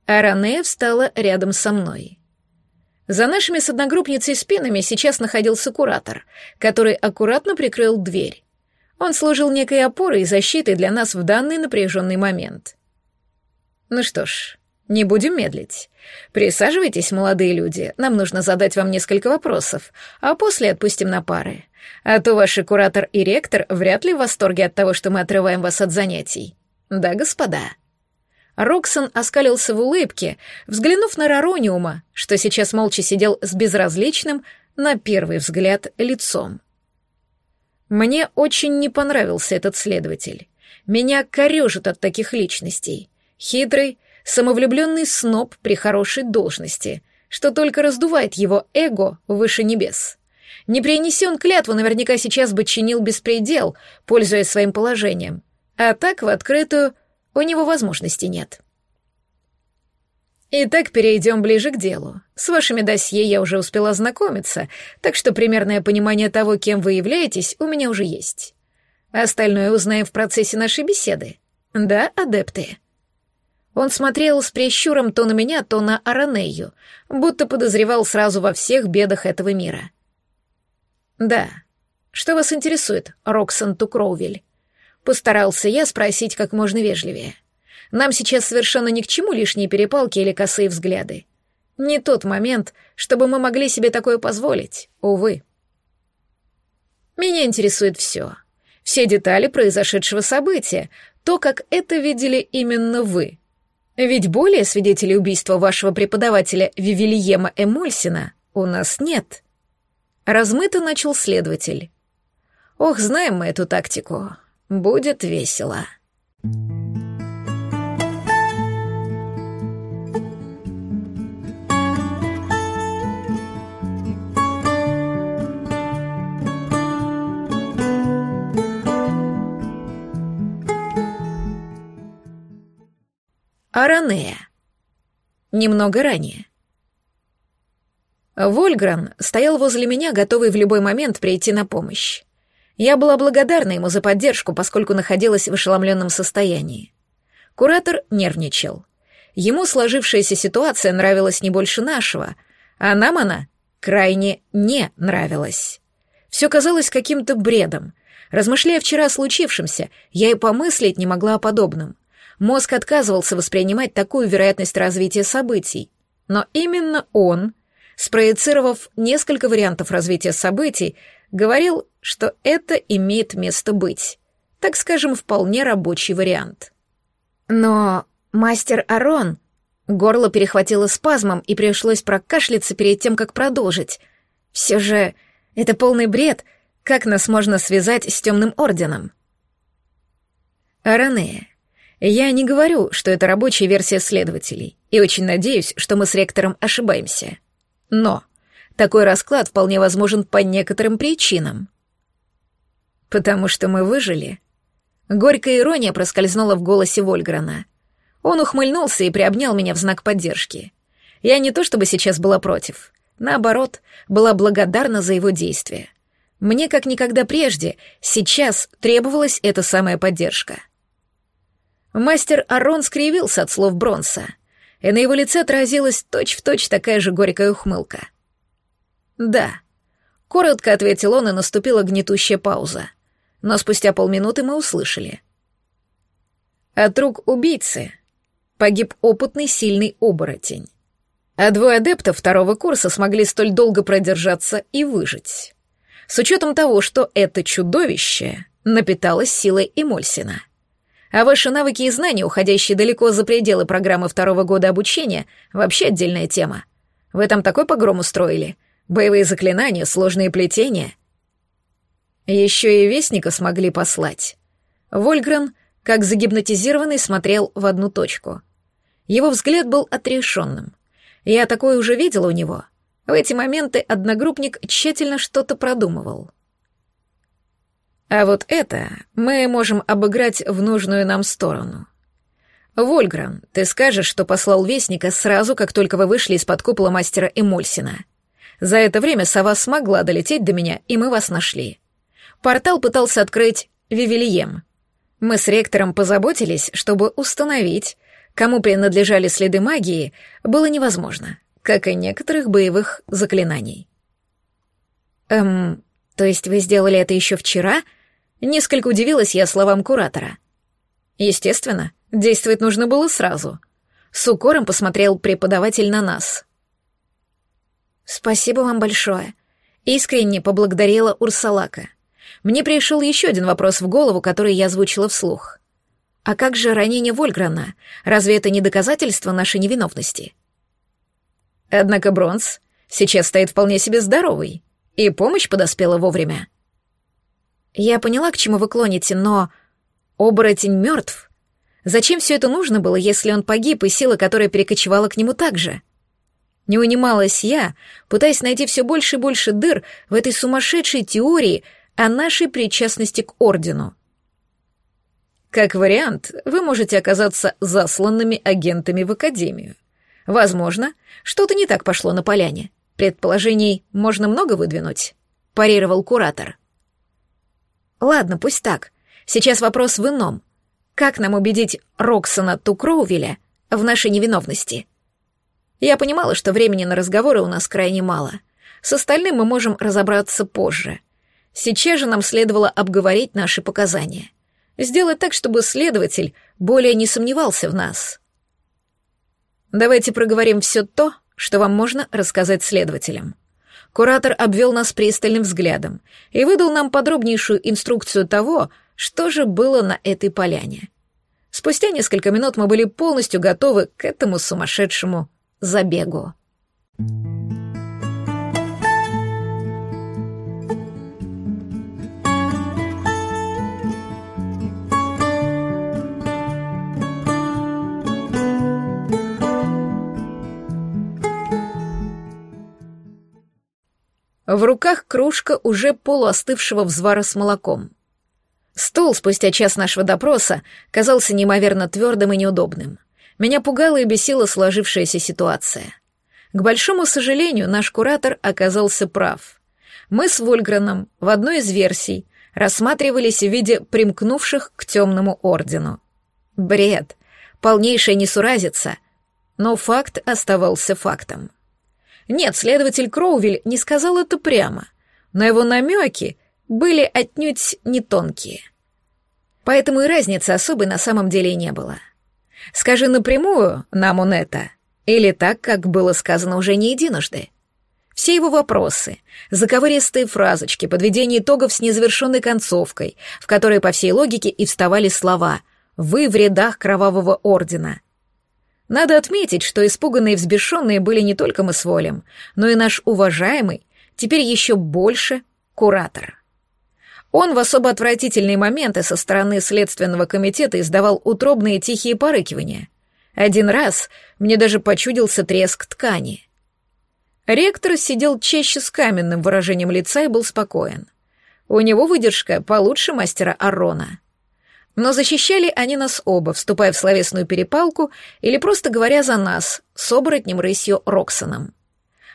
Аране встала рядом со мной. За нашими с одногруппницей спинами сейчас находился куратор, который аккуратно прикрыл дверь. Он служил некой опорой и защитой для нас в данный напряженный момент. Ну что ж, не будем медлить. Присаживайтесь, молодые люди, нам нужно задать вам несколько вопросов, а после отпустим на пары. А то ваши куратор и ректор вряд ли в восторге от того, что мы отрываем вас от занятий. Да, господа?» Роксон оскалился в улыбке, взглянув на Рарониума, что сейчас молча сидел с безразличным, на первый взгляд, лицом. Мне очень не понравился этот следователь. Меня корежит от таких личностей. Хитрый, самовлюбленный сноб при хорошей должности, что только раздувает его эго выше небес. Не принеси он клятву, наверняка сейчас бы чинил беспредел, пользуясь своим положением. А так, в открытую, у него возможности нет. Итак, перейдем ближе к делу. С вашими досье я уже успела ознакомиться, так что примерное понимание того, кем вы являетесь, у меня уже есть. Остальное узнаем в процессе нашей беседы. Да, адепты?» Он смотрел с прищуром то на меня, то на Аранею, будто подозревал сразу во всех бедах этого мира. «Да. Что вас интересует, Роксон Тукроувель?» Постарался я спросить как можно вежливее. Нам сейчас совершенно ни к чему лишние перепалки или косые взгляды. Не тот момент, чтобы мы могли себе такое позволить, увы. Меня интересует все. Все детали произошедшего события, то, как это видели именно вы. Ведь более свидетелей убийства вашего преподавателя Вивильема Эмульсина у нас нет. Размыто начал следователь. Ох, знаем мы эту тактику. Будет весело. Аранея. Немного ранее. Вольгран стоял возле меня, готовый в любой момент прийти на помощь. Я была благодарна ему за поддержку, поскольку находилась в ошеломленном состоянии. Куратор нервничал. Ему сложившаяся ситуация нравилась не больше нашего, а нам она крайне не нравилась. Все казалось каким-то бредом. Размышляя вчера о случившемся, я и помыслить не могла о подобном. Мозг отказывался воспринимать такую вероятность развития событий. Но именно он, спроецировав несколько вариантов развития событий, говорил, что это имеет место быть. Так скажем, вполне рабочий вариант. Но мастер Арон... Горло перехватило спазмом, и пришлось прокашляться перед тем, как продолжить. Все же это полный бред. Как нас можно связать с темным орденом? Аранея, я не говорю, что это рабочая версия следователей, и очень надеюсь, что мы с ректором ошибаемся. Но такой расклад вполне возможен по некоторым причинам. Потому что мы выжили. Горькая ирония проскользнула в голосе Вольграна. Он ухмыльнулся и приобнял меня в знак поддержки. Я не то чтобы сейчас была против. Наоборот, была благодарна за его действия. Мне, как никогда прежде, сейчас требовалась эта самая поддержка — Мастер Арон скривился от слов Бронса, и на его лице отразилась точь-в-точь точь такая же горькая ухмылка. «Да», — коротко ответил он, и наступила гнетущая пауза. Но спустя полминуты мы услышали. От рук убийцы погиб опытный сильный оборотень. А двое адептов второго курса смогли столь долго продержаться и выжить. С учетом того, что это чудовище напиталось силой Эмольсина — а ваши навыки и знания, уходящие далеко за пределы программы второго года обучения, вообще отдельная тема. Вы там такой погром устроили? Боевые заклинания, сложные плетения. Еще и вестника смогли послать. Вольгрен, как загипнотизированный, смотрел в одну точку. Его взгляд был отрешенным. Я такое уже видела у него. В эти моменты одногруппник тщательно что-то продумывал. А вот это мы можем обыграть в нужную нам сторону. Вольгран, ты скажешь, что послал вестника сразу, как только вы вышли из-под купола мастера Эмульсина. За это время сова смогла долететь до меня, и мы вас нашли. Портал пытался открыть Вивильем. Мы с ректором позаботились, чтобы установить, кому принадлежали следы магии, было невозможно, как и некоторых боевых заклинаний. Эм, то есть вы сделали это еще вчера — Несколько удивилась я словам куратора. Естественно, действовать нужно было сразу. С укором посмотрел преподаватель на нас. «Спасибо вам большое», — искренне поблагодарила Урсалака. Мне пришел еще один вопрос в голову, который я озвучила вслух. «А как же ранение Вольграна? Разве это не доказательство нашей невиновности?» Однако Бронз сейчас стоит вполне себе здоровый, и помощь подоспела вовремя. Я поняла, к чему вы клоните, но... Оборотень мертв. Зачем все это нужно было, если он погиб, и сила, которая перекочевала к нему, так же? Не унималась я, пытаясь найти все больше и больше дыр в этой сумасшедшей теории о нашей причастности к Ордену. Как вариант, вы можете оказаться засланными агентами в Академию. Возможно, что-то не так пошло на поляне. Предположений можно много выдвинуть, парировал куратор. Ладно, пусть так. Сейчас вопрос в ином. Как нам убедить Роксона Тукроувеля в нашей невиновности? Я понимала, что времени на разговоры у нас крайне мало. С остальным мы можем разобраться позже. Сейчас же нам следовало обговорить наши показания. Сделать так, чтобы следователь более не сомневался в нас. Давайте проговорим все то, что вам можно рассказать следователям. Куратор обвел нас пристальным взглядом и выдал нам подробнейшую инструкцию того, что же было на этой поляне. Спустя несколько минут мы были полностью готовы к этому сумасшедшему забегу. В руках кружка уже полуостывшего взвара с молоком. Стол спустя час нашего допроса казался неимоверно твердым и неудобным. Меня пугала и бесила сложившаяся ситуация. К большому сожалению, наш куратор оказался прав. Мы с Вольграном в одной из версий рассматривались в виде примкнувших к темному ордену. Бред, полнейшая несуразица, но факт оставался фактом. Нет, следователь Кроувель не сказал это прямо, но его намеки были отнюдь не тонкие. Поэтому и разницы особой на самом деле не было. Скажи напрямую нам он это, или так, как было сказано уже не единожды. Все его вопросы, заковыристые фразочки, подведение итогов с незавершенной концовкой, в которой по всей логике и вставали слова «Вы в рядах Кровавого Ордена», надо отметить, что испуганные и взбешенные были не только мы с Волем, но и наш уважаемый, теперь еще больше, куратор. Он в особо отвратительные моменты со стороны Следственного комитета издавал утробные тихие порыкивания. Один раз мне даже почудился треск ткани. Ректор сидел чаще с каменным выражением лица и был спокоен. У него выдержка получше мастера Арона. Но защищали они нас оба, вступая в словесную перепалку или просто говоря за нас, с оборотнем рысью Роксоном.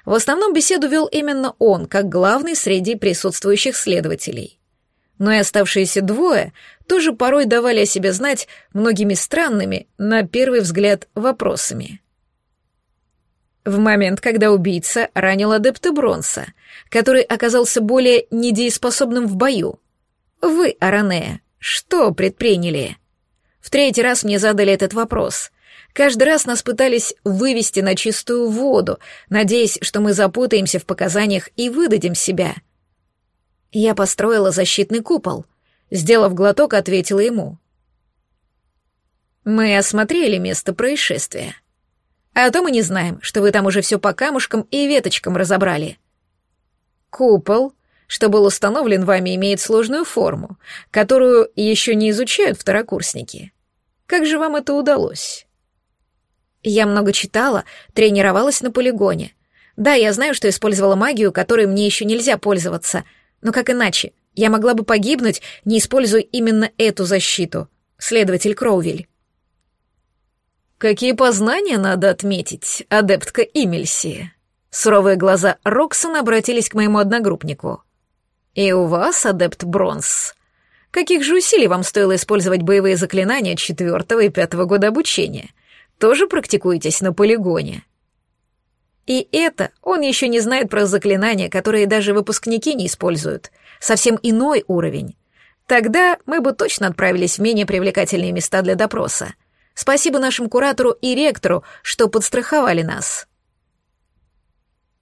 В основном беседу вел именно он, как главный среди присутствующих следователей. Но и оставшиеся двое тоже порой давали о себе знать многими странными, на первый взгляд, вопросами. В момент, когда убийца ранил адепта Бронса, который оказался более недееспособным в бою, вы, Аранея, что предприняли? В третий раз мне задали этот вопрос. Каждый раз нас пытались вывести на чистую воду, надеясь, что мы запутаемся в показаниях и выдадим себя. Я построила защитный купол. Сделав глоток, ответила ему. Мы осмотрели место происшествия. А то мы не знаем, что вы там уже все по камушкам и веточкам разобрали. Купол что был установлен вами, имеет сложную форму, которую еще не изучают второкурсники. Как же вам это удалось? Я много читала, тренировалась на полигоне. Да, я знаю, что использовала магию, которой мне еще нельзя пользоваться, но как иначе? Я могла бы погибнуть, не используя именно эту защиту. Следователь Кроувель. Какие познания надо отметить, адептка Имельси? Суровые глаза Роксона обратились к моему одногруппнику. «И у вас, адепт Бронз, каких же усилий вам стоило использовать боевые заклинания четвертого и пятого года обучения? Тоже практикуетесь на полигоне?» И это он еще не знает про заклинания, которые даже выпускники не используют. Совсем иной уровень. Тогда мы бы точно отправились в менее привлекательные места для допроса. Спасибо нашему куратору и ректору, что подстраховали нас.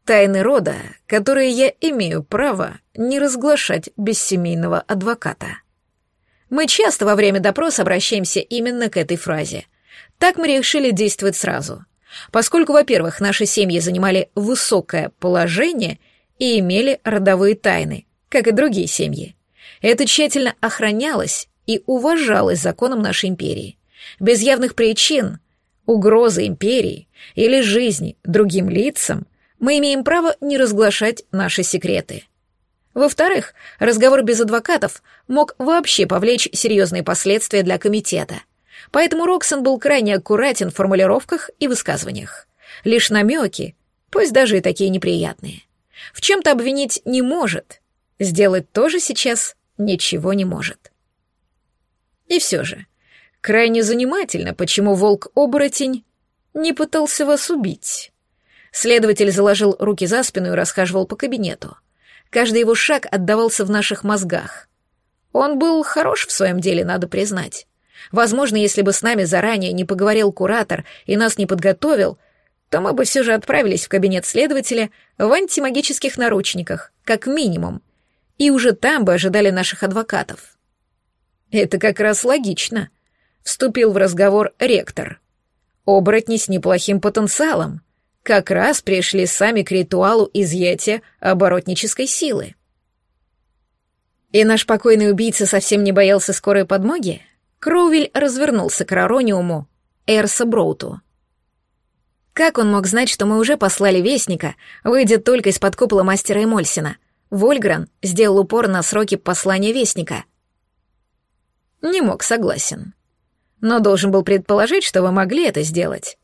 Тайны рода, которые я имею право не разглашать без семейного адвоката. Мы часто во время допроса обращаемся именно к этой фразе. Так мы решили действовать сразу. Поскольку, во-первых, наши семьи занимали высокое положение и имели родовые тайны, как и другие семьи. Это тщательно охранялось и уважалось законом нашей империи. Без явных причин угрозы империи или жизни другим лицам, мы имеем право не разглашать наши секреты. Во-вторых, разговор без адвокатов мог вообще повлечь серьезные последствия для комитета. Поэтому Роксон был крайне аккуратен в формулировках и высказываниях. Лишь намеки, пусть даже и такие неприятные. В чем-то обвинить не может. Сделать тоже сейчас ничего не может. И все же, крайне занимательно, почему волк-оборотень не пытался вас убить. Следователь заложил руки за спину и расхаживал по кабинету. Каждый его шаг отдавался в наших мозгах. Он был хорош в своем деле, надо признать. Возможно, если бы с нами заранее не поговорил куратор и нас не подготовил, то мы бы все же отправились в кабинет следователя в антимагических наручниках, как минимум, и уже там бы ожидали наших адвокатов. Это как раз логично, вступил в разговор ректор. Оборотни с неплохим потенциалом как раз пришли сами к ритуалу изъятия оборотнической силы. И наш покойный убийца совсем не боялся скорой подмоги? Кроувель развернулся к Рарониуму, Эрса Броуту. Как он мог знать, что мы уже послали вестника, выйдя только из-под купола мастера Эмольсина? Вольгран сделал упор на сроки послания вестника. Не мог, согласен. Но должен был предположить, что вы могли это сделать.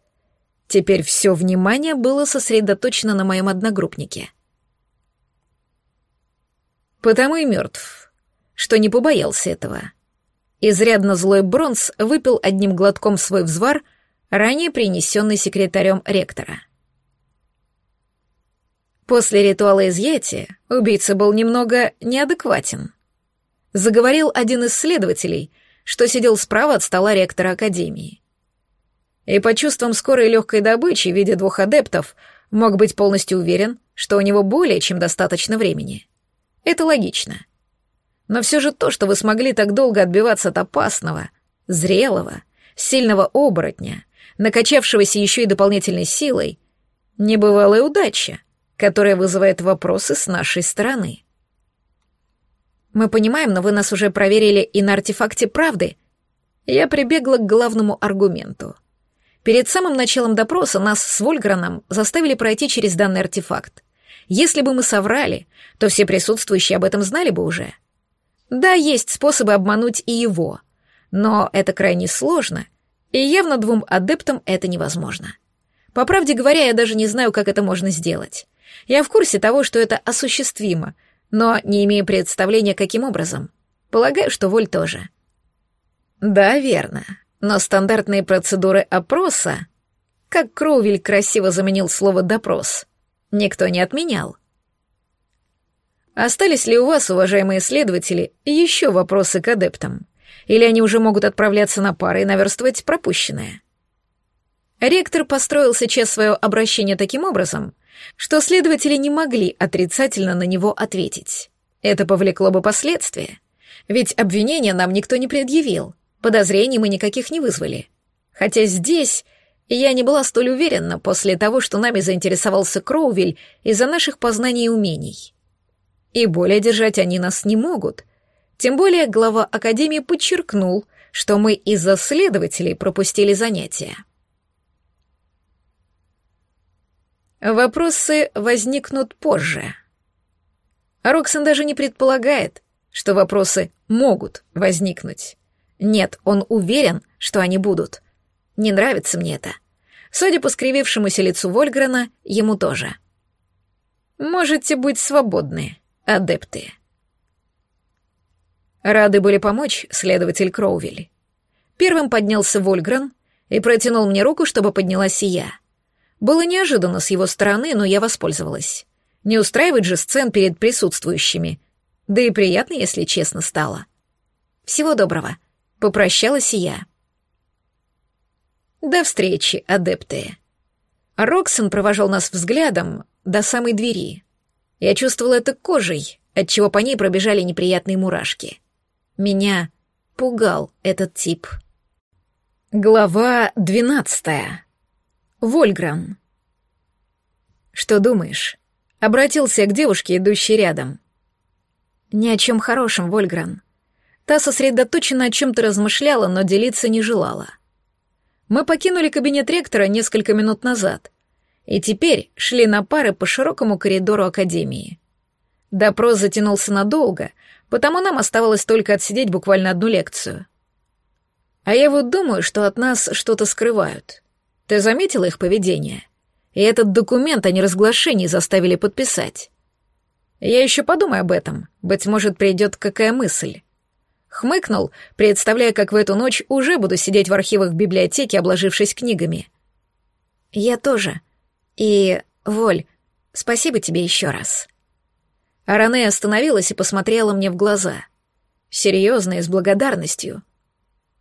Теперь все внимание было сосредоточено на моем одногруппнике. Потому и мертв, что не побоялся этого. Изрядно злой Бронз выпил одним глотком свой взвар, ранее принесенный секретарем ректора. После ритуала изъятия убийца был немного неадекватен. Заговорил один из следователей, что сидел справа от стола ректора Академии и по чувствам скорой легкой добычи в виде двух адептов мог быть полностью уверен, что у него более чем достаточно времени. Это логично. Но все же то, что вы смогли так долго отбиваться от опасного, зрелого, сильного оборотня, накачавшегося еще и дополнительной силой, небывалая удача, которая вызывает вопросы с нашей стороны. Мы понимаем, но вы нас уже проверили и на артефакте правды. Я прибегла к главному аргументу. Перед самым началом допроса нас с Вольграном заставили пройти через данный артефакт. Если бы мы соврали, то все присутствующие об этом знали бы уже. Да, есть способы обмануть и его, но это крайне сложно, и явно двум адептам это невозможно. По правде говоря, я даже не знаю, как это можно сделать. Я в курсе того, что это осуществимо, но не имею представления, каким образом. Полагаю, что Воль тоже. Да, верно. Но стандартные процедуры опроса, как Кроувель красиво заменил слово «допрос», никто не отменял. Остались ли у вас, уважаемые следователи, еще вопросы к адептам? Или они уже могут отправляться на пары и наверстывать пропущенное? Ректор построил сейчас свое обращение таким образом, что следователи не могли отрицательно на него ответить. Это повлекло бы последствия. Ведь обвинения нам никто не предъявил, Подозрений мы никаких не вызвали. Хотя здесь я не была столь уверена после того, что нами заинтересовался Кроувель из-за наших познаний и умений. И более держать они нас не могут. Тем более глава Академии подчеркнул, что мы из-за следователей пропустили занятия. Вопросы возникнут позже. Роксон даже не предполагает, что вопросы могут возникнуть. Нет, он уверен, что они будут. Не нравится мне это. Судя по скривившемуся лицу Вольгрена, ему тоже. Можете быть свободны, адепты. Рады были помочь, следователь Кроувель. Первым поднялся Вольгрен и протянул мне руку, чтобы поднялась и я. Было неожиданно с его стороны, но я воспользовалась. Не устраивать же сцен перед присутствующими. Да и приятно, если честно, стало. Всего доброго. Попрощалась я. До встречи, адепты. Роксон провожал нас взглядом до самой двери. Я чувствовала это кожей, отчего по ней пробежали неприятные мурашки. Меня пугал этот тип. Глава двенадцатая. Вольгран. «Что думаешь?» Обратился к девушке, идущей рядом. «Ни о чем хорошем, Вольгран. Та сосредоточенно о чем-то размышляла, но делиться не желала. Мы покинули кабинет ректора несколько минут назад и теперь шли на пары по широкому коридору академии. Допрос затянулся надолго, потому нам оставалось только отсидеть буквально одну лекцию. А я вот думаю, что от нас что-то скрывают. Ты заметила их поведение? И этот документ о неразглашении заставили подписать. Я еще подумаю об этом, быть может, придет какая мысль. Хмыкнул, представляя, как в эту ночь уже буду сидеть в архивах библиотеки, обложившись книгами. Я тоже. И, Воль, спасибо тебе еще раз. Аране остановилась и посмотрела мне в глаза. Серьезно и с благодарностью.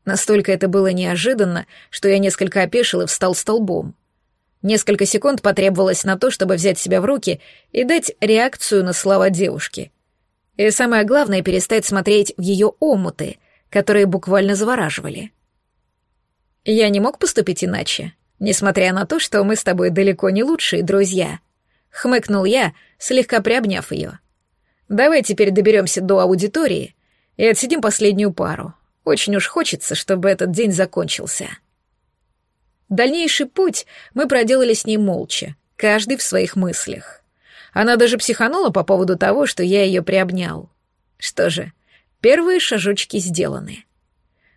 Настолько это было неожиданно, что я несколько опешил и встал столбом. Несколько секунд потребовалось на то, чтобы взять себя в руки и дать реакцию на слова девушки. И самое главное — перестать смотреть в ее омуты, которые буквально завораживали. Я не мог поступить иначе, несмотря на то, что мы с тобой далеко не лучшие друзья. Хмыкнул я, слегка приобняв ее. Давай теперь доберемся до аудитории и отсидим последнюю пару. Очень уж хочется, чтобы этот день закончился. Дальнейший путь мы проделали с ней молча, каждый в своих мыслях. Она даже психанула по поводу того, что я ее приобнял. Что же, первые шажочки сделаны.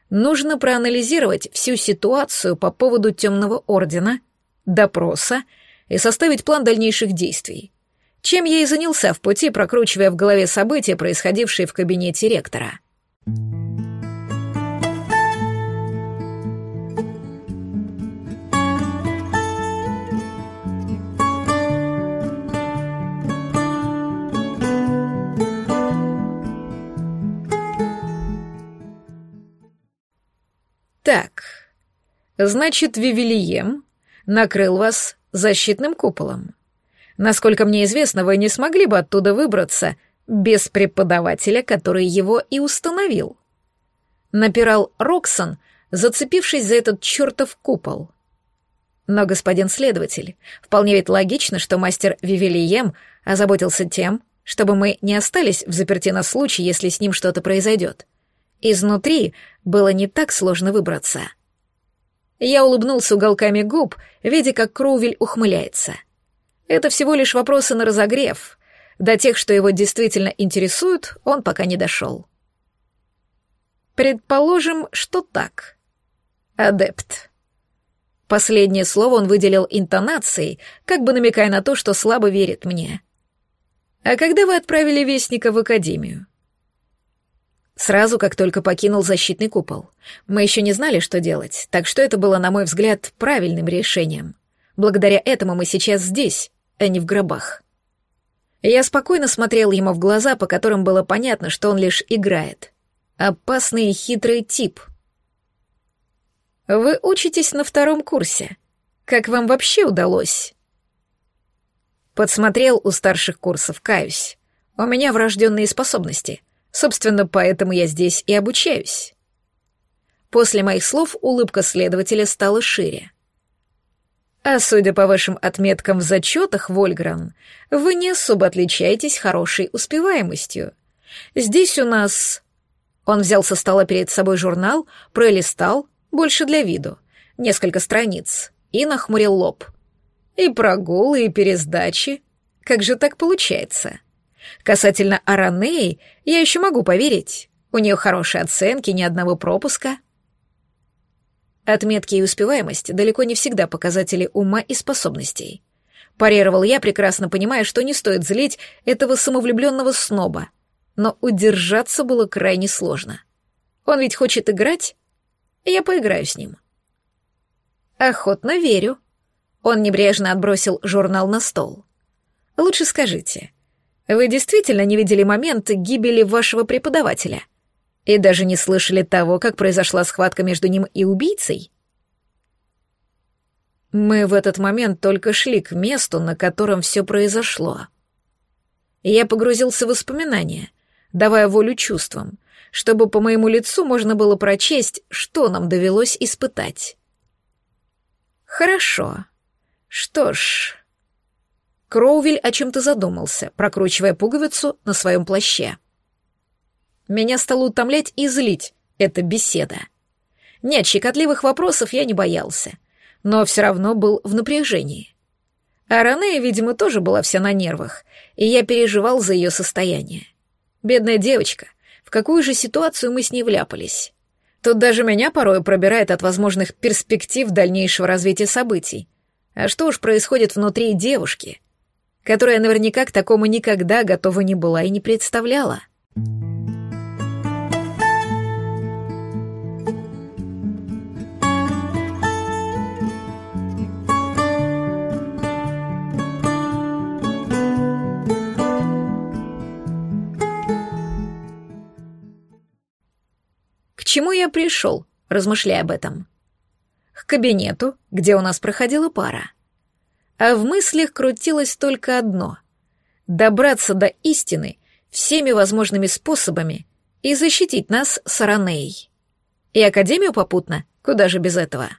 Нужно проанализировать всю ситуацию по поводу темного ордена, допроса и составить план дальнейших действий. Чем я и занялся в пути, прокручивая в голове события, происходившие в кабинете ректора. Так, значит, Вивилием накрыл вас защитным куполом. Насколько мне известно, вы не смогли бы оттуда выбраться без преподавателя, который его и установил. Напирал Роксон, зацепившись за этот чертов купол. Но, господин следователь, вполне ведь логично, что мастер Вивилием озаботился тем, чтобы мы не остались в заперти на случай, если с ним что-то произойдет. Изнутри было не так сложно выбраться. Я улыбнулся уголками губ, видя, как Кроувель ухмыляется. Это всего лишь вопросы на разогрев. До тех, что его действительно интересуют, он пока не дошел. Предположим, что так. Адепт. Последнее слово он выделил интонацией, как бы намекая на то, что слабо верит мне. А когда вы отправили вестника в академию? Сразу, как только покинул защитный купол. Мы еще не знали, что делать, так что это было, на мой взгляд, правильным решением. Благодаря этому мы сейчас здесь, а не в гробах. Я спокойно смотрел ему в глаза, по которым было понятно, что он лишь играет. Опасный и хитрый тип. Вы учитесь на втором курсе. Как вам вообще удалось? Подсмотрел у старших курсов, каюсь. У меня врожденные способности — Собственно, поэтому я здесь и обучаюсь. После моих слов улыбка следователя стала шире. А судя по вашим отметкам в зачетах, Вольгран, вы не особо отличаетесь хорошей успеваемостью. Здесь у нас... Он взял со стола перед собой журнал, пролистал, больше для виду, несколько страниц, и нахмурил лоб. И прогулы, и пересдачи. Как же так получается? Касательно Аранеи, я еще могу поверить. У нее хорошие оценки, ни одного пропуска. Отметки и успеваемость далеко не всегда показатели ума и способностей. Парировал я, прекрасно понимая, что не стоит злить этого самовлюбленного сноба. Но удержаться было крайне сложно. Он ведь хочет играть, я поиграю с ним. Охотно верю. Он небрежно отбросил журнал на стол. Лучше скажите, вы действительно не видели момент гибели вашего преподавателя? И даже не слышали того, как произошла схватка между ним и убийцей? Мы в этот момент только шли к месту, на котором все произошло. Я погрузился в воспоминания, давая волю чувствам, чтобы по моему лицу можно было прочесть, что нам довелось испытать. Хорошо. Что ж... Кроувель о чем-то задумался, прокручивая пуговицу на своем плаще. Меня стало утомлять и злить эта беседа. Нет, щекотливых вопросов я не боялся, но все равно был в напряжении. А Ранея, видимо, тоже была вся на нервах, и я переживал за ее состояние. Бедная девочка, в какую же ситуацию мы с ней вляпались? Тут даже меня порой пробирает от возможных перспектив дальнейшего развития событий. А что уж происходит внутри девушки, которая наверняка к такому никогда готова не была и не представляла. К чему я пришел, размышляя об этом? К кабинету, где у нас проходила пара а в мыслях крутилось только одно — добраться до истины всеми возможными способами и защитить нас с Аранеей. И Академию попутно, куда же без этого.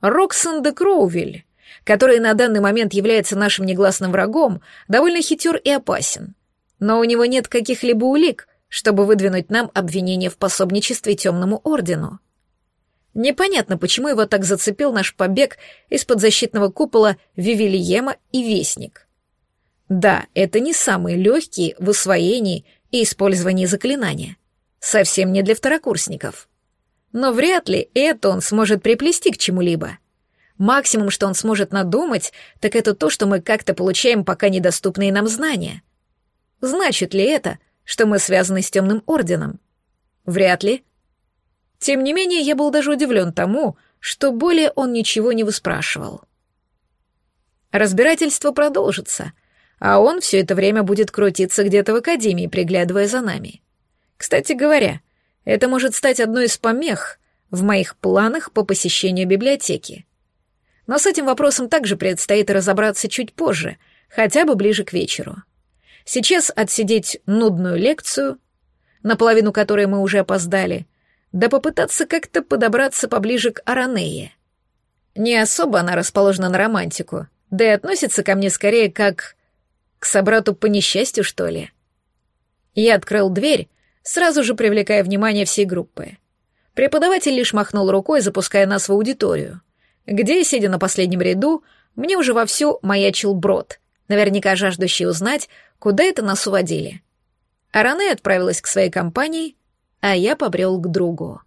Роксон де Кроувиль, который на данный момент является нашим негласным врагом, довольно хитер и опасен, но у него нет каких-либо улик, чтобы выдвинуть нам обвинение в пособничестве Темному Ордену. Непонятно, почему его так зацепил наш побег из-под защитного купола Вивильема и Вестник. Да, это не самые легкие в усвоении и использовании заклинания. Совсем не для второкурсников. Но вряд ли это он сможет приплести к чему-либо. Максимум, что он сможет надумать, так это то, что мы как-то получаем пока недоступные нам знания. Значит ли это, что мы связаны с Темным Орденом? Вряд ли. Тем не менее, я был даже удивлен тому, что более он ничего не выспрашивал. Разбирательство продолжится, а он все это время будет крутиться где-то в академии, приглядывая за нами. Кстати говоря, это может стать одной из помех в моих планах по посещению библиотеки. Но с этим вопросом также предстоит разобраться чуть позже, хотя бы ближе к вечеру. Сейчас отсидеть нудную лекцию, наполовину которой мы уже опоздали, да попытаться как-то подобраться поближе к Аранее. Не особо она расположена на романтику, да и относится ко мне скорее как к собрату по несчастью, что ли. Я открыл дверь, сразу же привлекая внимание всей группы. Преподаватель лишь махнул рукой, запуская нас в аудиторию, где, сидя на последнем ряду, мне уже вовсю маячил брод, наверняка жаждущий узнать, куда это нас уводили. Аране отправилась к своей компании, а я побрел к другу.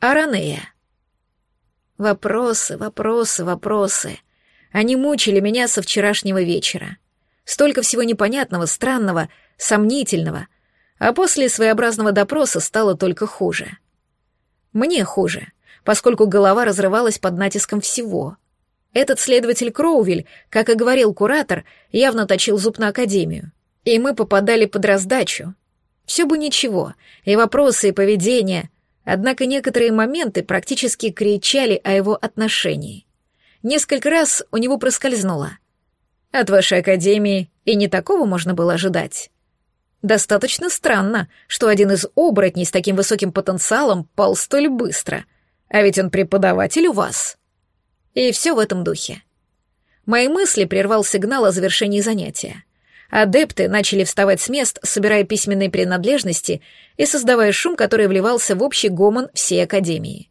Аранея. Вопросы, вопросы, вопросы. Они мучили меня со вчерашнего вечера. Столько всего непонятного, странного — сомнительного, а после своеобразного допроса стало только хуже. Мне хуже, поскольку голова разрывалась под натиском всего. Этот следователь Кроувель, как и говорил куратор, явно точил зуб на академию. И мы попадали под раздачу. Все бы ничего, и вопросы, и поведение, однако некоторые моменты практически кричали о его отношении. Несколько раз у него проскользнуло. От вашей академии и не такого можно было ожидать. Достаточно странно, что один из оборотней с таким высоким потенциалом пал столь быстро. А ведь он преподаватель у вас. И все в этом духе. Мои мысли прервал сигнал о завершении занятия. Адепты начали вставать с мест, собирая письменные принадлежности и создавая шум, который вливался в общий гомон всей Академии.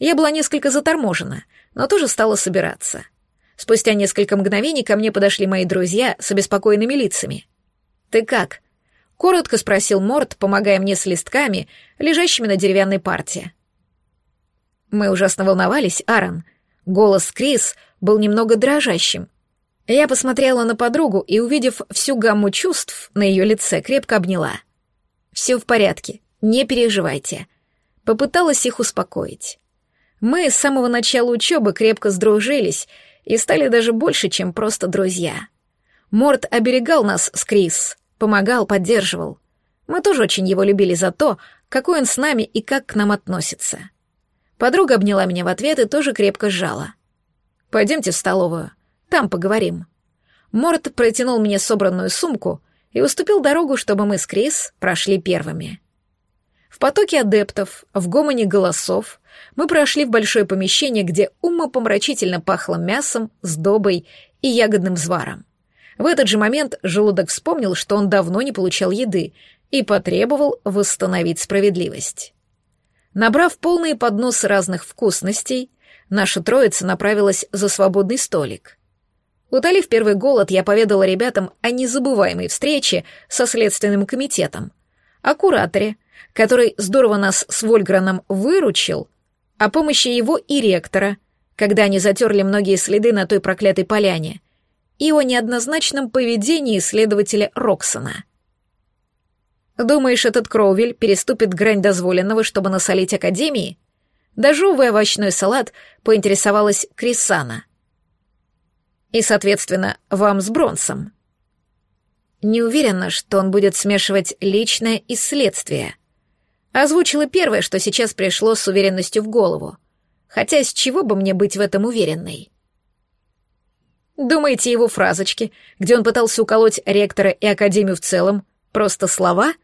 Я была несколько заторможена, но тоже стала собираться. Спустя несколько мгновений ко мне подошли мои друзья с обеспокоенными лицами. «Ты как?» Коротко спросил Морд, помогая мне с листками, лежащими на деревянной парте. Мы ужасно волновались, Аарон. Голос Крис был немного дрожащим. Я посмотрела на подругу и, увидев всю гамму чувств на ее лице, крепко обняла. «Все в порядке, не переживайте». Попыталась их успокоить. Мы с самого начала учебы крепко сдружились и стали даже больше, чем просто друзья. Морд оберегал нас с Крис, Помогал, поддерживал. Мы тоже очень его любили за то, какой он с нами и как к нам относится. Подруга обняла меня в ответ и тоже крепко сжала. «Пойдемте в столовую, там поговорим». Морт протянул мне собранную сумку и уступил дорогу, чтобы мы с Крис прошли первыми. В потоке адептов, в гомоне голосов мы прошли в большое помещение, где умопомрачительно пахло мясом, сдобой и ягодным зваром. В этот же момент желудок вспомнил, что он давно не получал еды и потребовал восстановить справедливость. Набрав полные подносы разных вкусностей, наша троица направилась за свободный столик. Утолив первый голод, я поведала ребятам о незабываемой встрече со Следственным комитетом, о кураторе, который здорово нас с Вольграном выручил, о помощи его и ректора, когда они затерли многие следы на той проклятой поляне, и о неоднозначном поведении следователя Роксона. Думаешь, этот Кроувель переступит грань дозволенного, чтобы насолить Академии? Дожевывая овощной салат, поинтересовалась Крисана. И, соответственно, вам с Бронсом. Не уверена, что он будет смешивать личное и следствие. Озвучила первое, что сейчас пришло с уверенностью в голову. Хотя с чего бы мне быть в этом уверенной? Думаете, его фразочки, где он пытался уколоть ректора и академию в целом, просто слова?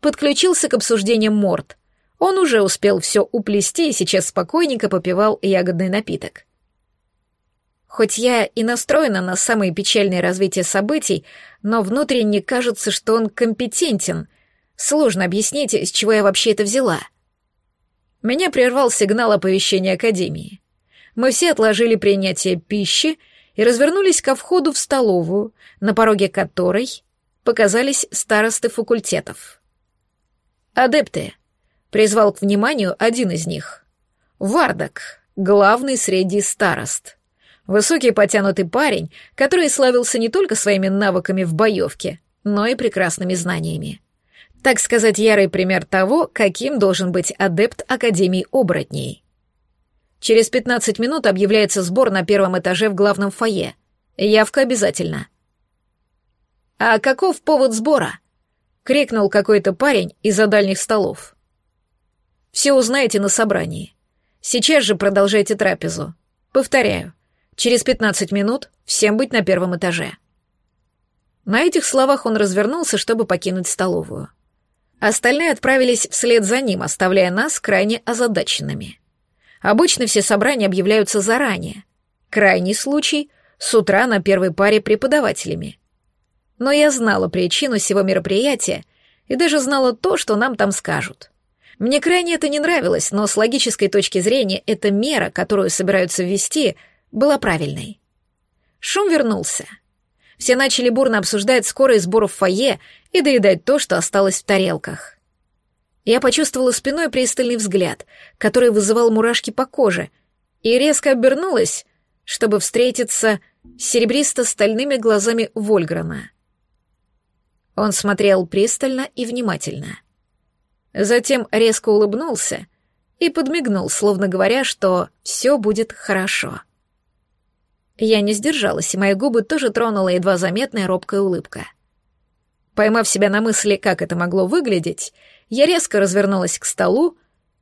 Подключился к обсуждениям морд. Он уже успел все уплести и сейчас спокойненько попивал ягодный напиток. Хоть я и настроена на самые печальные развития событий, но внутренне кажется, что он компетентен. Сложно объяснить, с чего я вообще это взяла. Меня прервал сигнал оповещения Академии. Мы все отложили принятие пищи и развернулись ко входу в столовую, на пороге которой показались старосты факультетов. «Адепты», — призвал к вниманию один из них. «Вардак, главный среди старост». Высокий потянутый парень, который славился не только своими навыками в боевке, но и прекрасными знаниями. Так сказать, ярый пример того, каким должен быть адепт Академии оборотней. Через 15 минут объявляется сбор на первом этаже в главном фойе. Явка обязательно. «А каков повод сбора?» — крикнул какой-то парень из-за дальних столов. «Все узнаете на собрании. Сейчас же продолжайте трапезу. Повторяю, через 15 минут всем быть на первом этаже». На этих словах он развернулся, чтобы покинуть столовую. Остальные отправились вслед за ним, оставляя нас крайне озадаченными. Обычно все собрания объявляются заранее. Крайний случай — с утра на первой паре преподавателями. Но я знала причину всего мероприятия и даже знала то, что нам там скажут. Мне крайне это не нравилось, но с логической точки зрения эта мера, которую собираются ввести, была правильной. Шум вернулся. Все начали бурно обсуждать скорость сборов в фойе и доедать то, что осталось в тарелках. Я почувствовала спиной пристальный взгляд, который вызывал мурашки по коже, и резко обернулась, чтобы встретиться с серебристо-стальными глазами Вольграна. Он смотрел пристально и внимательно. Затем резко улыбнулся и подмигнул, словно говоря, что все будет хорошо. Я не сдержалась, и мои губы тоже тронула едва заметная робкая улыбка. Поймав себя на мысли, как это могло выглядеть, я резко развернулась к столу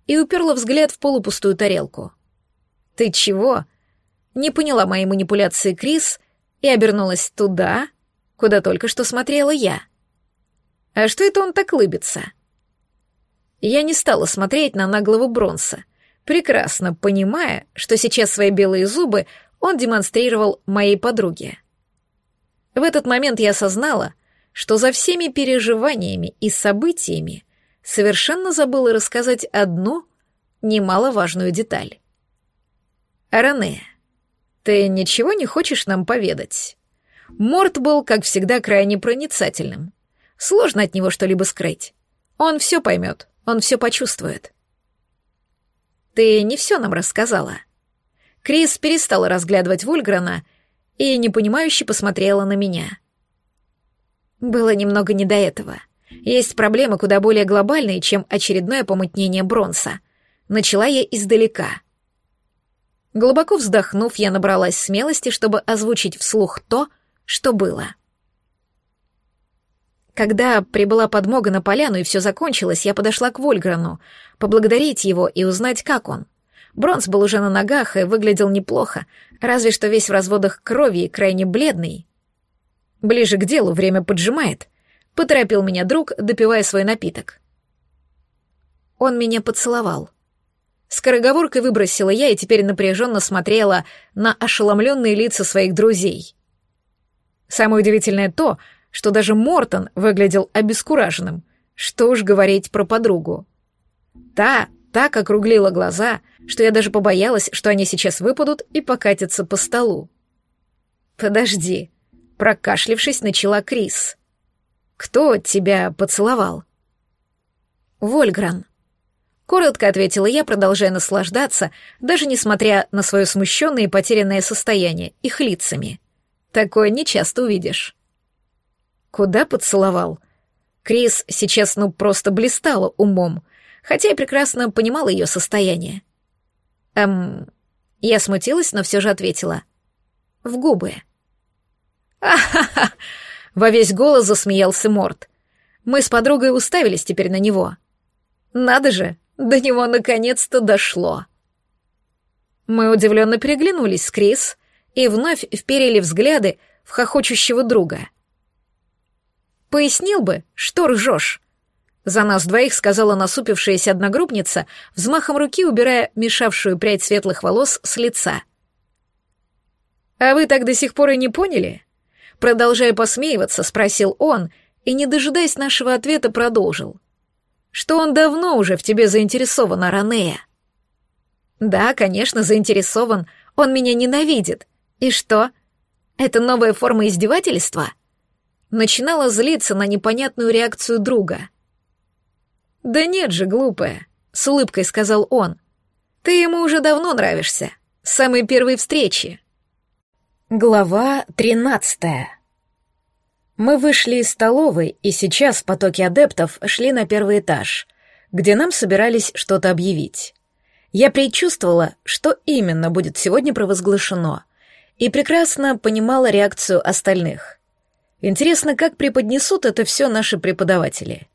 и уперла взгляд в полупустую тарелку. «Ты чего?» Не поняла моей манипуляции Крис и обернулась туда, куда только что смотрела я. «А что это он так лыбится?» Я не стала смотреть на наглого Бронса, прекрасно понимая, что сейчас свои белые зубы он демонстрировал моей подруге. В этот момент я осознала, что за всеми переживаниями и событиями совершенно забыла рассказать одну немаловажную деталь. «Рене, ты ничего не хочешь нам поведать?» Морт был, как всегда, крайне проницательным. Сложно от него что-либо скрыть. Он все поймет, он все почувствует. «Ты не все нам рассказала». Крис перестала разглядывать Вульграна и непонимающе посмотрела на меня. Было немного не до этого. Есть проблемы куда более глобальные, чем очередное помутнение бронса. Начала я издалека. Глубоко вздохнув, я набралась смелости, чтобы озвучить вслух то, что было. Когда прибыла подмога на поляну и все закончилось, я подошла к Вольграну, поблагодарить его и узнать, как он. Бронз был уже на ногах и выглядел неплохо, разве что весь в разводах крови и крайне бледный. Ближе к делу, время поджимает. Поторопил меня друг, допивая свой напиток. Он меня поцеловал. Скороговоркой выбросила я и теперь напряженно смотрела на ошеломленные лица своих друзей. Самое удивительное то, что даже Мортон выглядел обескураженным. Что уж говорить про подругу. Та так округлила глаза, что я даже побоялась, что они сейчас выпадут и покатятся по столу. «Подожди», — прокашлившись, начала Крис. «Кто тебя поцеловал?» «Вольгран», Коротко ответила я, продолжая наслаждаться, даже несмотря на свое смущенное и потерянное состояние, их лицами. Такое нечасто увидишь. Куда поцеловал? Крис сейчас ну просто блистала умом, хотя и прекрасно понимала ее состояние. Эм, я смутилась, но все же ответила. В губы. «А-ха-ха!» — во весь голос засмеялся Морт. Мы с подругой уставились теперь на него. «Надо же, до него наконец-то дошло. Мы удивленно переглянулись с Крис и вновь вперили взгляды в хохочущего друга. «Пояснил бы, что ржешь?» За нас двоих сказала насупившаяся одногруппница, взмахом руки убирая мешавшую прядь светлых волос с лица. «А вы так до сих пор и не поняли?» Продолжая посмеиваться, спросил он и, не дожидаясь нашего ответа, продолжил что он давно уже в тебе заинтересован, Аранея. Да, конечно, заинтересован. Он меня ненавидит. И что? Это новая форма издевательства? Начинала злиться на непонятную реакцию друга. Да нет же, глупая, с улыбкой сказал он. Ты ему уже давно нравишься. С самой первой встречи. Глава тринадцатая. Мы вышли из столовой, и сейчас потоки адептов шли на первый этаж, где нам собирались что-то объявить. Я предчувствовала, что именно будет сегодня провозглашено, и прекрасно понимала реакцию остальных. Интересно, как преподнесут это все наши преподаватели.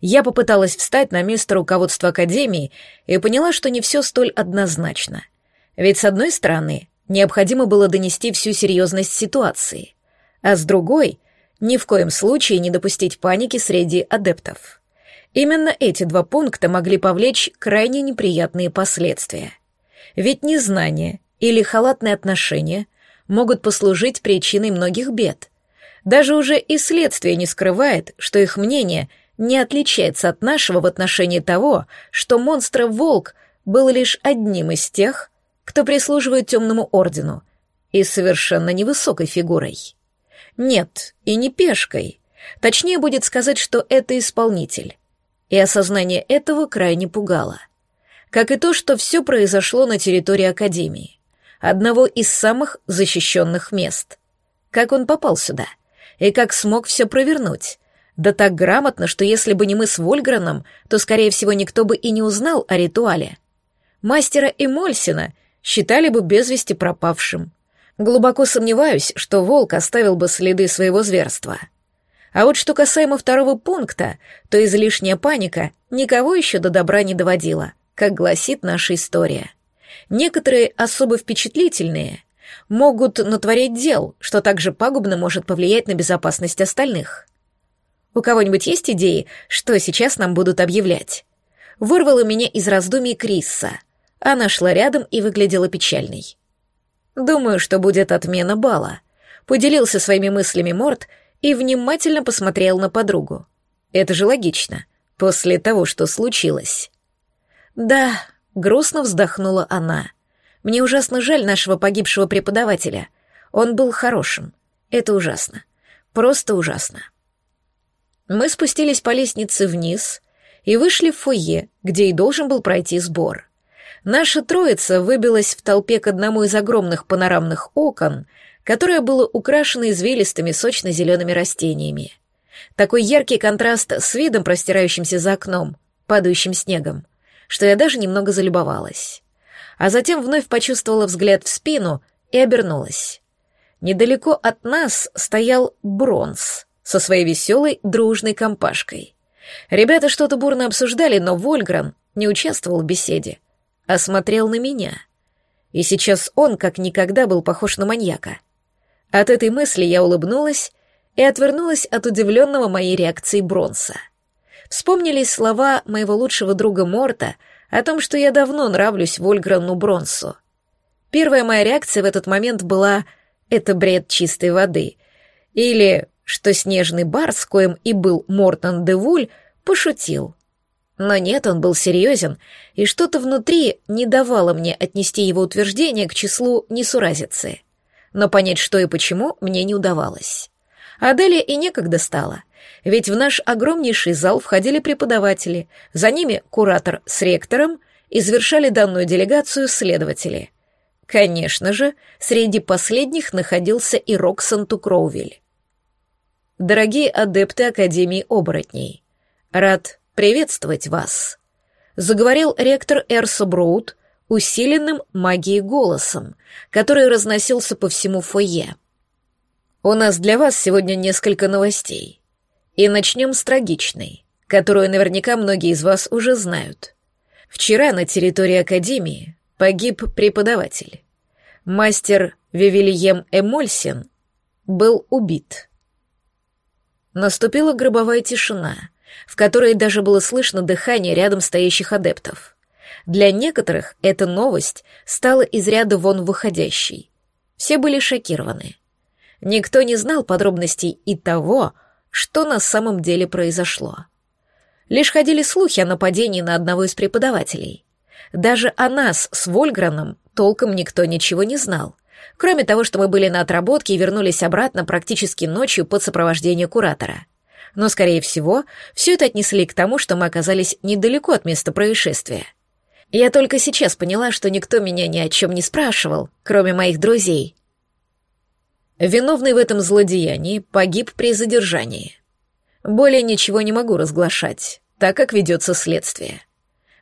Я попыталась встать на место руководства Академии и поняла, что не все столь однозначно. Ведь, с одной стороны, необходимо было донести всю серьезность ситуации, а с другой — ни в коем случае не допустить паники среди адептов. Именно эти два пункта могли повлечь крайне неприятные последствия. Ведь незнание или халатное отношение могут послужить причиной многих бед. Даже уже и следствие не скрывает, что их мнение не отличается от нашего в отношении того, что монстр-волк был лишь одним из тех, кто прислуживает темному ордену, и совершенно невысокой фигурой. Нет, и не пешкой. Точнее будет сказать, что это исполнитель. И осознание этого крайне пугало. Как и то, что все произошло на территории Академии. Одного из самых защищенных мест. Как он попал сюда? И как смог все провернуть? Да так грамотно, что если бы не мы с Вольграном, то, скорее всего, никто бы и не узнал о ритуале. Мастера и Мольсина считали бы без вести пропавшим. Глубоко сомневаюсь, что волк оставил бы следы своего зверства. А вот что касаемо второго пункта, то излишняя паника никого еще до добра не доводила, как гласит наша история. Некоторые особо впечатлительные могут натворить дел, что также пагубно может повлиять на безопасность остальных. У кого-нибудь есть идеи, что сейчас нам будут объявлять? Вырвала меня из раздумий Крисса. Она шла рядом и выглядела печальной. Думаю, что будет отмена бала. Поделился своими мыслями Морт и внимательно посмотрел на подругу. Это же логично, после того, что случилось. Да, грустно вздохнула она. Мне ужасно жаль нашего погибшего преподавателя. Он был хорошим. Это ужасно. Просто ужасно. Мы спустились по лестнице вниз и вышли в фойе, где и должен был пройти сбор. Наша троица выбилась в толпе к одному из огромных панорамных окон, которое было украшено извилистыми сочно-зелеными растениями. Такой яркий контраст с видом, простирающимся за окном, падающим снегом, что я даже немного залюбовалась. А затем вновь почувствовала взгляд в спину и обернулась. Недалеко от нас стоял Бронз со своей веселой дружной компашкой. Ребята что-то бурно обсуждали, но Вольгран не участвовал в беседе, осмотрел на меня. И сейчас он как никогда был похож на маньяка. От этой мысли я улыбнулась и отвернулась от удивленного моей реакции Бронса. Вспомнились слова моего лучшего друга Морта о том, что я давно нравлюсь Вольграну Бронсу. Первая моя реакция в этот момент была «это бред чистой воды», или что снежный барс, коим и был Мортон де Вуль, пошутил. Но нет, он был серьезен, и что-то внутри не давало мне отнести его утверждение к числу несуразицы. Но понять, что и почему, мне не удавалось. Аделе и некогда стало, ведь в наш огромнейший зал входили преподаватели, за ними куратор с ректором и завершали данную делегацию следователи. Конечно же, среди последних находился и Роксон Тукроувиль. Дорогие адепты Академии оборотней, рад приветствовать вас», — заговорил ректор Эрсо Броуд усиленным магией голосом, который разносился по всему фойе. «У нас для вас сегодня несколько новостей. И начнем с трагичной, которую наверняка многие из вас уже знают. Вчера на территории Академии погиб преподаватель. Мастер Вивильем Эмольсин был убит. Наступила гробовая тишина — в которой даже было слышно дыхание рядом стоящих адептов. Для некоторых эта новость стала из ряда вон выходящей. Все были шокированы. Никто не знал подробностей и того, что на самом деле произошло. Лишь ходили слухи о нападении на одного из преподавателей. Даже о нас с Вольграном толком никто ничего не знал, кроме того, что мы были на отработке и вернулись обратно практически ночью под сопровождение куратора — но, скорее всего, все это отнесли к тому, что мы оказались недалеко от места происшествия. Я только сейчас поняла, что никто меня ни о чем не спрашивал, кроме моих друзей. Виновный в этом злодеянии погиб при задержании. Более ничего не могу разглашать, так как ведется следствие.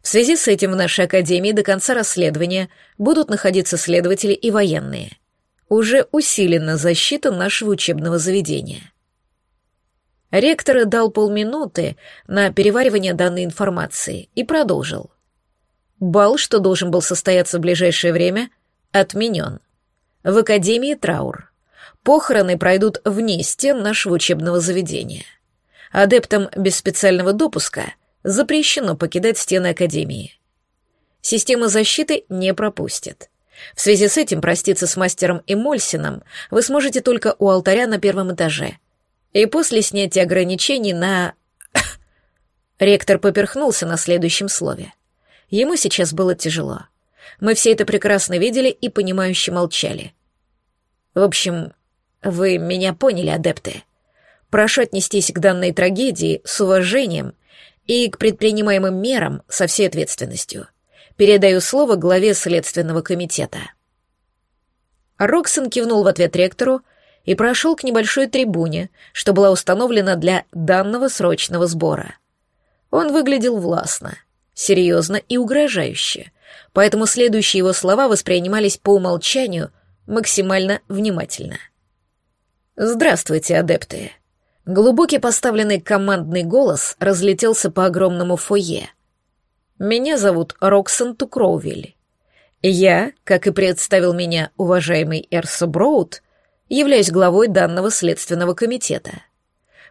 В связи с этим в нашей академии до конца расследования будут находиться следователи и военные. Уже усилена защита нашего учебного заведения. Ректор дал полминуты на переваривание данной информации и продолжил. Бал, что должен был состояться в ближайшее время, отменен. В Академии траур. Похороны пройдут вне стен нашего учебного заведения. Адептам без специального допуска запрещено покидать стены Академии. Система защиты не пропустит. В связи с этим проститься с мастером Эмольсином вы сможете только у алтаря на первом этаже — и после снятия ограничений на... Ректор поперхнулся на следующем слове. Ему сейчас было тяжело. Мы все это прекрасно видели и понимающе молчали. В общем, вы меня поняли, адепты. Прошу отнестись к данной трагедии с уважением и к предпринимаемым мерам со всей ответственностью. Передаю слово главе Следственного комитета. Роксон кивнул в ответ ректору, и прошел к небольшой трибуне, что была установлена для данного срочного сбора. Он выглядел властно, серьезно и угрожающе, поэтому следующие его слова воспринимались по умолчанию максимально внимательно. «Здравствуйте, адепты!» Глубокий поставленный командный голос разлетелся по огромному фойе. «Меня зовут Роксон Тукроувиль. Я, как и представил меня уважаемый Эрсо Броуд, являюсь главой данного следственного комитета.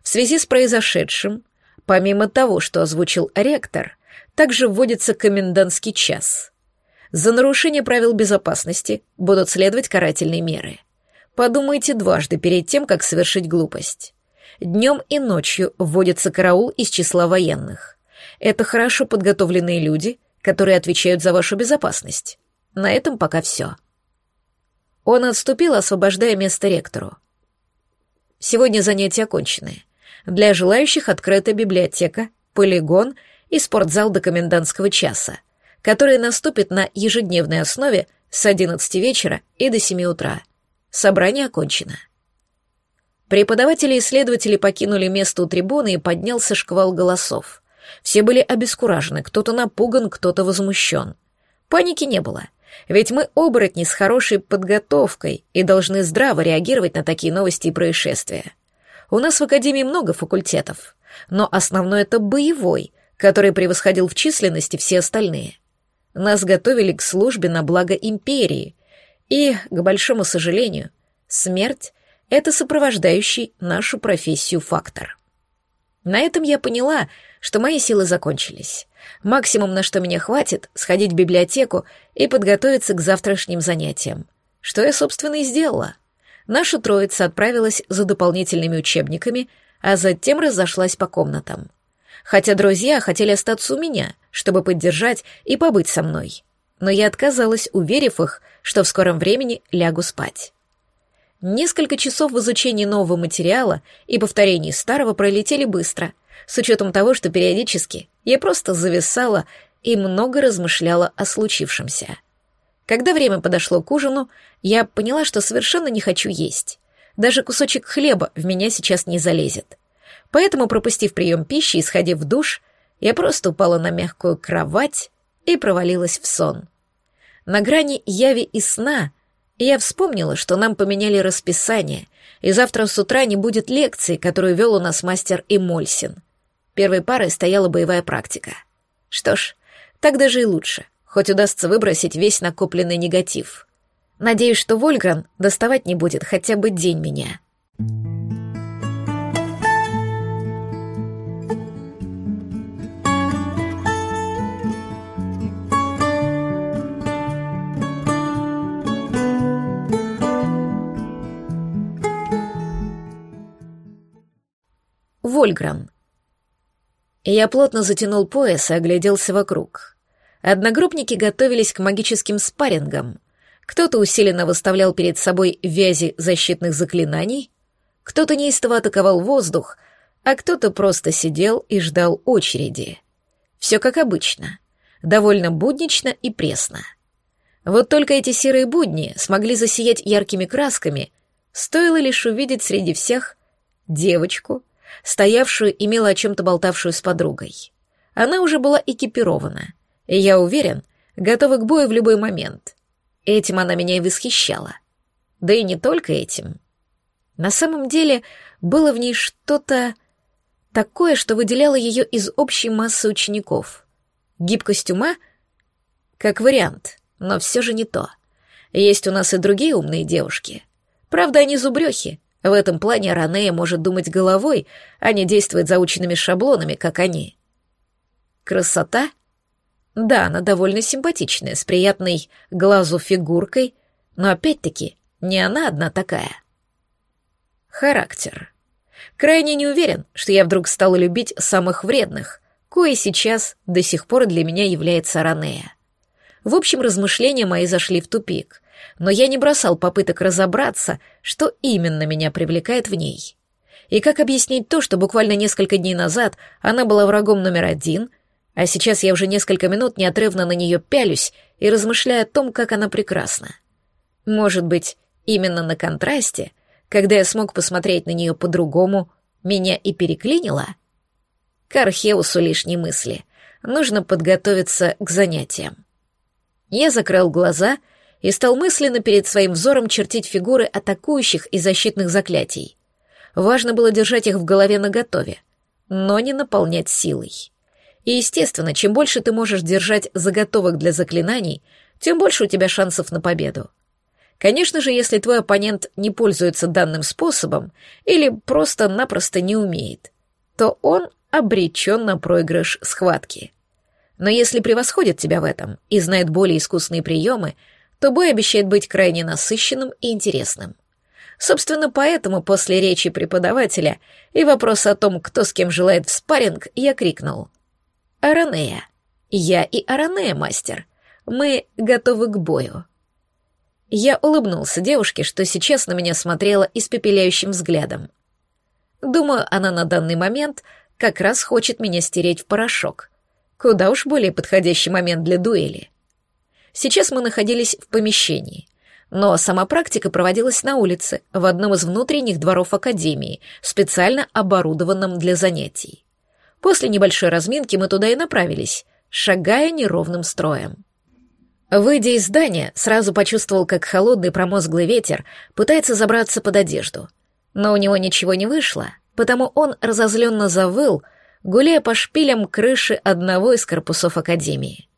В связи с произошедшим, помимо того, что озвучил ректор, также вводится комендантский час. За нарушение правил безопасности будут следовать карательные меры. Подумайте дважды перед тем, как совершить глупость. Днем и ночью вводится караул из числа военных. Это хорошо подготовленные люди, которые отвечают за вашу безопасность. На этом пока все. Он отступил, освобождая место ректору. Сегодня занятия окончены. Для желающих открыта библиотека, полигон и спортзал до комендантского часа, который наступит на ежедневной основе с 11 вечера и до 7 утра. Собрание окончено. Преподаватели и исследователи покинули место у трибуны и поднялся шквал голосов. Все были обескуражены, кто-то напуган, кто-то возмущен. Паники не было. Ведь мы оборотни с хорошей подготовкой и должны здраво реагировать на такие новости и происшествия. У нас в Академии много факультетов, но основной это боевой, который превосходил в численности все остальные. Нас готовили к службе на благо империи, и, к большому сожалению, смерть — это сопровождающий нашу профессию фактор. На этом я поняла, что мои силы закончились. Максимум, на что меня хватит, сходить в библиотеку и подготовиться к завтрашним занятиям. Что я, собственно, и сделала. Наша троица отправилась за дополнительными учебниками, а затем разошлась по комнатам. Хотя друзья хотели остаться у меня, чтобы поддержать и побыть со мной. Но я отказалась, уверив их, что в скором времени лягу спать. Несколько часов в изучении нового материала и повторении старого пролетели быстро, с учетом того, что периодически я просто зависала и много размышляла о случившемся. Когда время подошло к ужину, я поняла, что совершенно не хочу есть. Даже кусочек хлеба в меня сейчас не залезет. Поэтому, пропустив прием пищи и сходив в душ, я просто упала на мягкую кровать и провалилась в сон. На грани яви и сна я вспомнила, что нам поменяли расписание, и завтра с утра не будет лекции, которую вел у нас мастер Эмольсин. Первой парой стояла боевая практика. Что ж, так даже и лучше, хоть удастся выбросить весь накопленный негатив. Надеюсь, что Вольгран доставать не будет хотя бы день меня. Вольгран. Я плотно затянул пояс и огляделся вокруг. Одногруппники готовились к магическим спаррингам. Кто-то усиленно выставлял перед собой вязи защитных заклинаний, кто-то неистово атаковал воздух, а кто-то просто сидел и ждал очереди. Все как обычно, довольно буднично и пресно. Вот только эти серые будни смогли засиять яркими красками, стоило лишь увидеть среди всех девочку — стоявшую и мило о чем-то болтавшую с подругой. Она уже была экипирована, и, я уверен, готова к бою в любой момент. Этим она меня и восхищала. Да и не только этим. На самом деле было в ней что-то такое, что выделяло ее из общей массы учеников. Гибкость ума? Как вариант, но все же не то. Есть у нас и другие умные девушки. Правда, они зубрехи, в этом плане Ранея может думать головой, а не действовать заученными шаблонами, как они. Красота? Да, она довольно симпатичная, с приятной глазу фигуркой, но опять-таки не она одна такая. Характер. Крайне не уверен, что я вдруг стала любить самых вредных, кое сейчас до сих пор для меня является Ранея. В общем, размышления мои зашли в тупик но я не бросал попыток разобраться, что именно меня привлекает в ней. И как объяснить то, что буквально несколько дней назад она была врагом номер один, а сейчас я уже несколько минут неотрывно на нее пялюсь и размышляю о том, как она прекрасна. Может быть, именно на контрасте, когда я смог посмотреть на нее по-другому, меня и переклинило? К Археусу лишние мысли. Нужно подготовиться к занятиям. Я закрыл глаза — и стал мысленно перед своим взором чертить фигуры атакующих и защитных заклятий. Важно было держать их в голове наготове, но не наполнять силой. И, естественно, чем больше ты можешь держать заготовок для заклинаний, тем больше у тебя шансов на победу. Конечно же, если твой оппонент не пользуется данным способом или просто-напросто не умеет, то он обречен на проигрыш схватки. Но если превосходит тебя в этом и знает более искусные приемы, то бой обещает быть крайне насыщенным и интересным. Собственно, поэтому после речи преподавателя и вопроса о том, кто с кем желает в спарринг, я крикнул. «Аранея! Я и Аранея, мастер! Мы готовы к бою!» Я улыбнулся девушке, что сейчас на меня смотрела испепеляющим взглядом. Думаю, она на данный момент как раз хочет меня стереть в порошок. Куда уж более подходящий момент для дуэли. Сейчас мы находились в помещении. Но сама практика проводилась на улице, в одном из внутренних дворов Академии, специально оборудованном для занятий. После небольшой разминки мы туда и направились, шагая неровным строем. Выйдя из здания, сразу почувствовал, как холодный промозглый ветер пытается забраться под одежду. Но у него ничего не вышло, потому он разозленно завыл, гуляя по шпилям крыши одного из корпусов Академии.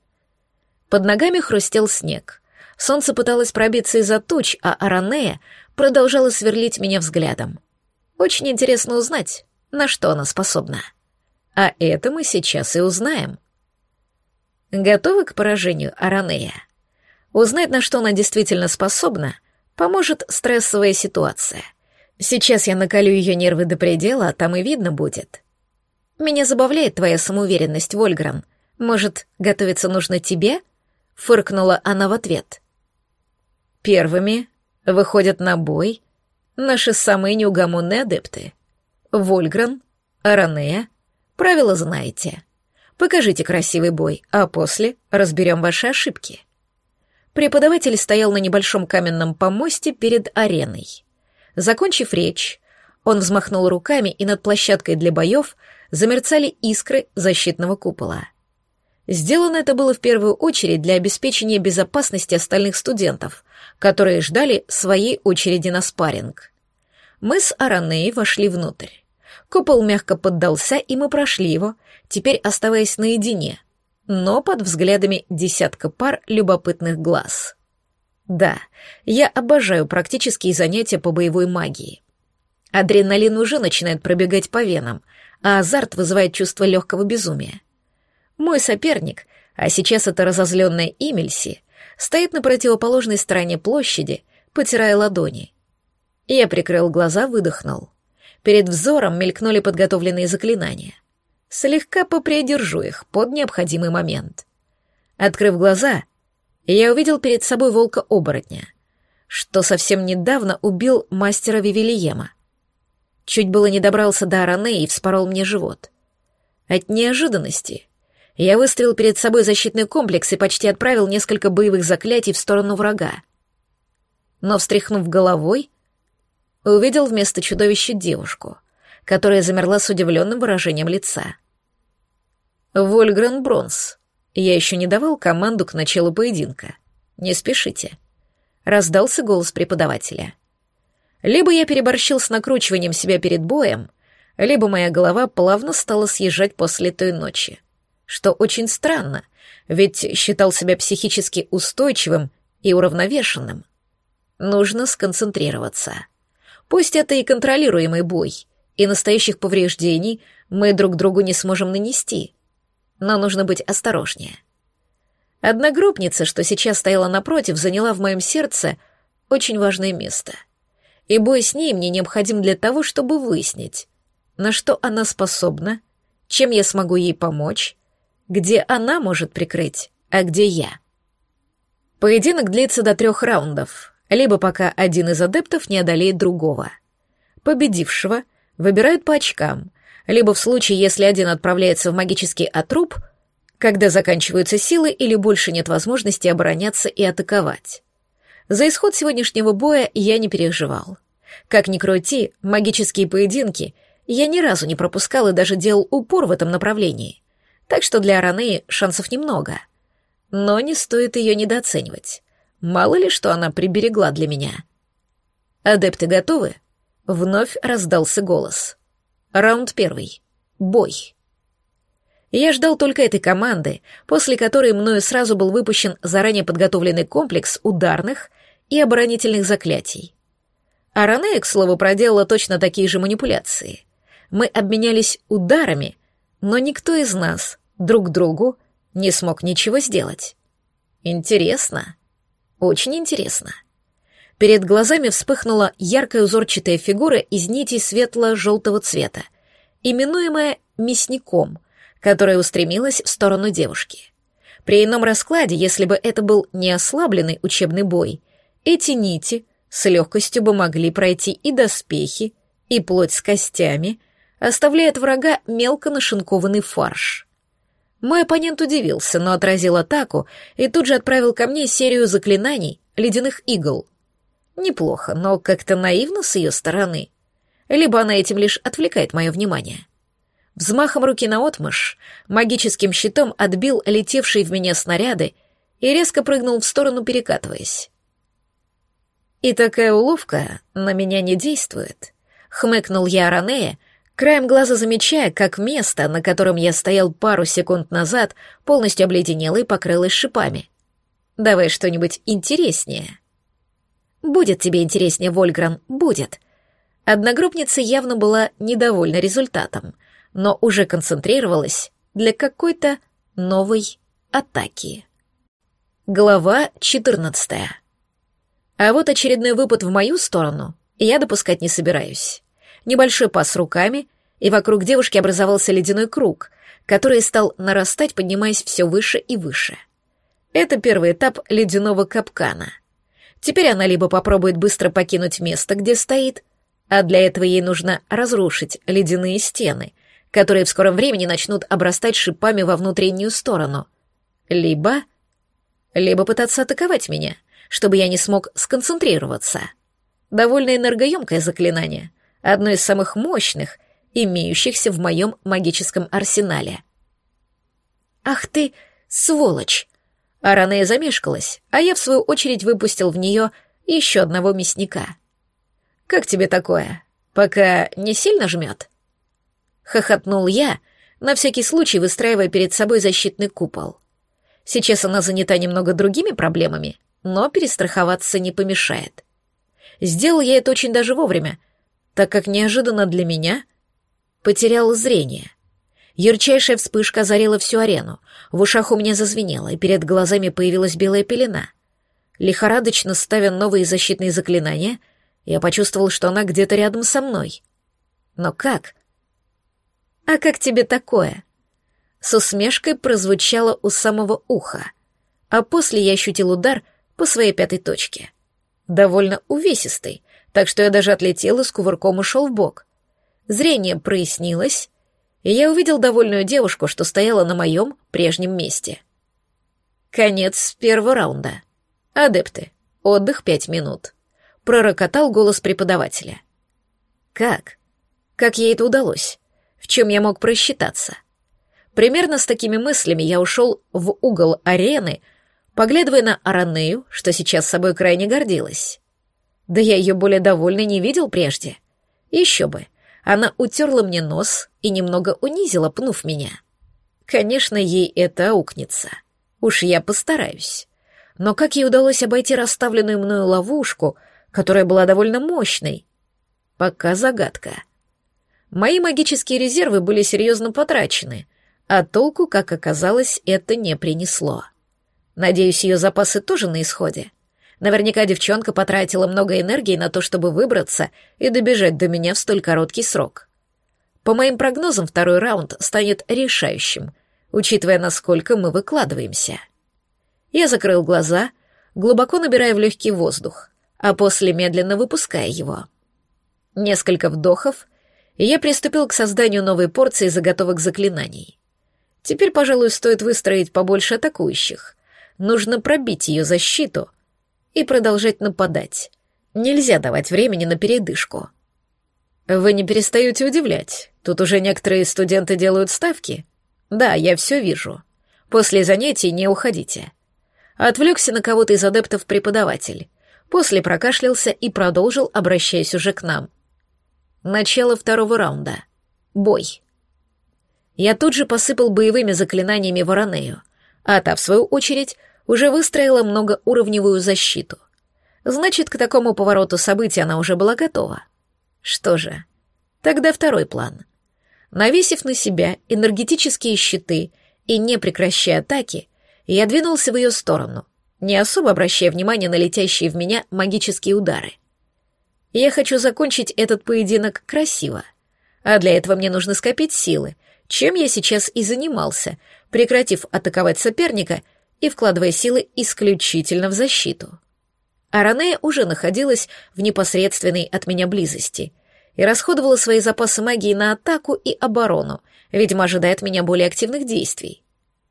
Под ногами хрустел снег. Солнце пыталось пробиться из-за туч, а Аранея продолжала сверлить меня взглядом. Очень интересно узнать, на что она способна. А это мы сейчас и узнаем. Готовы к поражению Аранея? Узнать, на что она действительно способна, поможет стрессовая ситуация. Сейчас я накалю ее нервы до предела, а там и видно будет. Меня забавляет твоя самоуверенность, Вольгран. Может, готовиться нужно тебе? Фыркнула она в ответ. Первыми выходят на бой наши самые неугомонные адепты. Вольгран, Аранея, правила знаете. Покажите красивый бой, а после разберем ваши ошибки. Преподаватель стоял на небольшом каменном помосте перед ареной. Закончив речь, он взмахнул руками, и над площадкой для боев замерцали искры защитного купола. Сделано это было в первую очередь для обеспечения безопасности остальных студентов, которые ждали своей очереди на спарринг. Мы с Аранеей вошли внутрь. Купол мягко поддался, и мы прошли его, теперь оставаясь наедине, но под взглядами десятка пар любопытных глаз. Да, я обожаю практические занятия по боевой магии. Адреналин уже начинает пробегать по венам, а азарт вызывает чувство легкого безумия. Мой соперник, а сейчас это разозленная Имельси, стоит на противоположной стороне площади, потирая ладони. Я прикрыл глаза, выдохнул. Перед взором мелькнули подготовленные заклинания — Слегка попридержу их под необходимый момент. Открыв глаза, я увидел перед собой волка-оборотня, что совсем недавно убил мастера Вивилиема. Чуть было не добрался до Аране и вспорол мне живот. От неожиданности я выстрелил перед собой защитный комплекс и почти отправил несколько боевых заклятий в сторону врага. Но, встряхнув головой, увидел вместо чудовища девушку — которая замерла с удивленным выражением лица. «Вольгрен Бронс, я еще не давал команду к началу поединка. Не спешите», — раздался голос преподавателя. Либо я переборщил с накручиванием себя перед боем, либо моя голова плавно стала съезжать после той ночи. Что очень странно, ведь считал себя психически устойчивым и уравновешенным. Нужно сконцентрироваться. Пусть это и контролируемый бой, и настоящих повреждений мы друг другу не сможем нанести. Но нужно быть осторожнее. Одна группница, что сейчас стояла напротив, заняла в моем сердце очень важное место. И бой с ней мне необходим для того, чтобы выяснить, на что она способна, чем я смогу ей помочь, где она может прикрыть, а где я. Поединок длится до трех раундов, либо пока один из адептов не одолеет другого. Победившего — выбирают по очкам, либо в случае, если один отправляется в магический отруб, когда заканчиваются силы или больше нет возможности обороняться и атаковать. За исход сегодняшнего боя я не переживал. Как ни крути, магические поединки я ни разу не пропускал и даже делал упор в этом направлении. Так что для Аранеи шансов немного. Но не стоит ее недооценивать. Мало ли, что она приберегла для меня. Адепты готовы? Вновь раздался голос. Раунд первый. Бой. Я ждал только этой команды, после которой мною сразу был выпущен заранее подготовленный комплекс ударных и оборонительных заклятий. Аранея, к слову, проделала точно такие же манипуляции. Мы обменялись ударами, но никто из нас друг другу не смог ничего сделать. Интересно. Очень интересно. Перед глазами вспыхнула яркая узорчатая фигура из нитей светло-желтого цвета, именуемая мясником, которая устремилась в сторону девушки. При ином раскладе, если бы это был не ослабленный учебный бой, эти нити с легкостью бы могли пройти и доспехи, и плоть с костями, оставляя от врага мелко нашинкованный фарш. Мой оппонент удивился, но отразил атаку и тут же отправил ко мне серию заклинаний ледяных игл — Неплохо, но как-то наивно с ее стороны. Либо она этим лишь отвлекает мое внимание. Взмахом руки наотмашь, магическим щитом отбил летевшие в меня снаряды и резко прыгнул в сторону, перекатываясь. «И такая уловка на меня не действует», — хмыкнул я Аранея, краем глаза замечая, как место, на котором я стоял пару секунд назад, полностью обледенело и покрылось шипами. «Давай что-нибудь интереснее». Будет тебе интереснее, Вольгран, будет. Одногруппница явно была недовольна результатом, но уже концентрировалась для какой-то новой атаки. Глава 14. А вот очередной выпад в мою сторону я допускать не собираюсь. Небольшой пас руками, и вокруг девушки образовался ледяной круг, который стал нарастать, поднимаясь все выше и выше. Это первый этап ледяного капкана. Теперь она либо попробует быстро покинуть место, где стоит, а для этого ей нужно разрушить ледяные стены, которые в скором времени начнут обрастать шипами во внутреннюю сторону, либо... либо пытаться атаковать меня, чтобы я не смог сконцентрироваться. Довольно энергоемкое заклинание, одно из самых мощных, имеющихся в моем магическом арсенале. «Ах ты, сволочь!» Аранея замешкалась, а я, в свою очередь, выпустил в нее еще одного мясника. «Как тебе такое? Пока не сильно жмет?» Хохотнул я, на всякий случай выстраивая перед собой защитный купол. Сейчас она занята немного другими проблемами, но перестраховаться не помешает. Сделал я это очень даже вовремя, так как неожиданно для меня потерял зрение. Ярчайшая вспышка озарила всю арену, в ушах у меня зазвенело, и перед глазами появилась белая пелена. Лихорадочно ставя новые защитные заклинания, я почувствовал, что она где-то рядом со мной. Но как? «А как тебе такое?» С усмешкой прозвучало у самого уха, а после я ощутил удар по своей пятой точке. Довольно увесистый, так что я даже отлетел и с кувырком ушел в бок. Зрение прояснилось, и я увидел довольную девушку, что стояла на моем прежнем месте. Конец первого раунда. Адепты. Отдых пять минут. Пророкотал голос преподавателя. Как? Как ей это удалось? В чем я мог просчитаться? Примерно с такими мыслями я ушел в угол арены, поглядывая на Аранею, что сейчас собой крайне гордилась. Да я ее более довольной не видел прежде. Еще бы. Она утерла мне нос и немного унизила, пнув меня. Конечно, ей это аукнется. Уж я постараюсь. Но как ей удалось обойти расставленную мною ловушку, которая была довольно мощной? Пока загадка. Мои магические резервы были серьезно потрачены, а толку, как оказалось, это не принесло. Надеюсь, ее запасы тоже на исходе. Наверняка девчонка потратила много энергии на то, чтобы выбраться и добежать до меня в столь короткий срок. По моим прогнозам, второй раунд станет решающим, учитывая, насколько мы выкладываемся. Я закрыл глаза, глубоко набирая в легкий воздух, а после медленно выпуская его. Несколько вдохов, и я приступил к созданию новой порции заготовок заклинаний. Теперь, пожалуй, стоит выстроить побольше атакующих. Нужно пробить ее защиту — и продолжать нападать. Нельзя давать времени на передышку. Вы не перестаете удивлять. Тут уже некоторые студенты делают ставки. Да, я все вижу. После занятий не уходите. Отвлекся на кого-то из адептов преподаватель. После прокашлялся и продолжил, обращаясь уже к нам. Начало второго раунда. Бой. Я тут же посыпал боевыми заклинаниями Воронею, а та, в свою очередь, уже выстроила многоуровневую защиту. Значит, к такому повороту событий она уже была готова. Что же, тогда второй план. Навесив на себя энергетические щиты и не прекращая атаки, я двинулся в ее сторону, не особо обращая внимания на летящие в меня магические удары. Я хочу закончить этот поединок красиво, а для этого мне нужно скопить силы, чем я сейчас и занимался, прекратив атаковать соперника — и вкладывая силы исключительно в защиту. Аранея уже находилась в непосредственной от меня близости и расходовала свои запасы магии на атаку и оборону, видимо, ожидает меня более активных действий.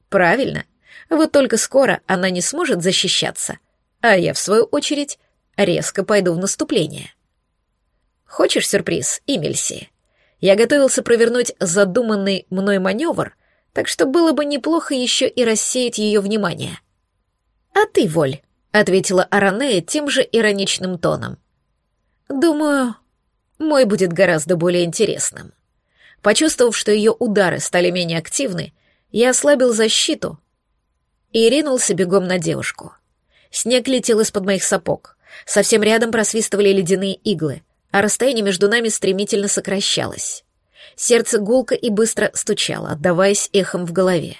Правильно, вот только скоро она не сможет защищаться, а я, в свою очередь, резко пойду в наступление. Хочешь сюрприз, Имельси? Я готовился провернуть задуманный мной маневр — так что было бы неплохо еще и рассеять ее внимание. «А ты, Воль», — ответила Аранея тем же ироничным тоном. «Думаю, мой будет гораздо более интересным». Почувствовав, что ее удары стали менее активны, я ослабил защиту и ринулся бегом на девушку. Снег летел из-под моих сапог. Совсем рядом просвистывали ледяные иглы, а расстояние между нами стремительно сокращалось. Сердце гулко и быстро стучало, отдаваясь эхом в голове.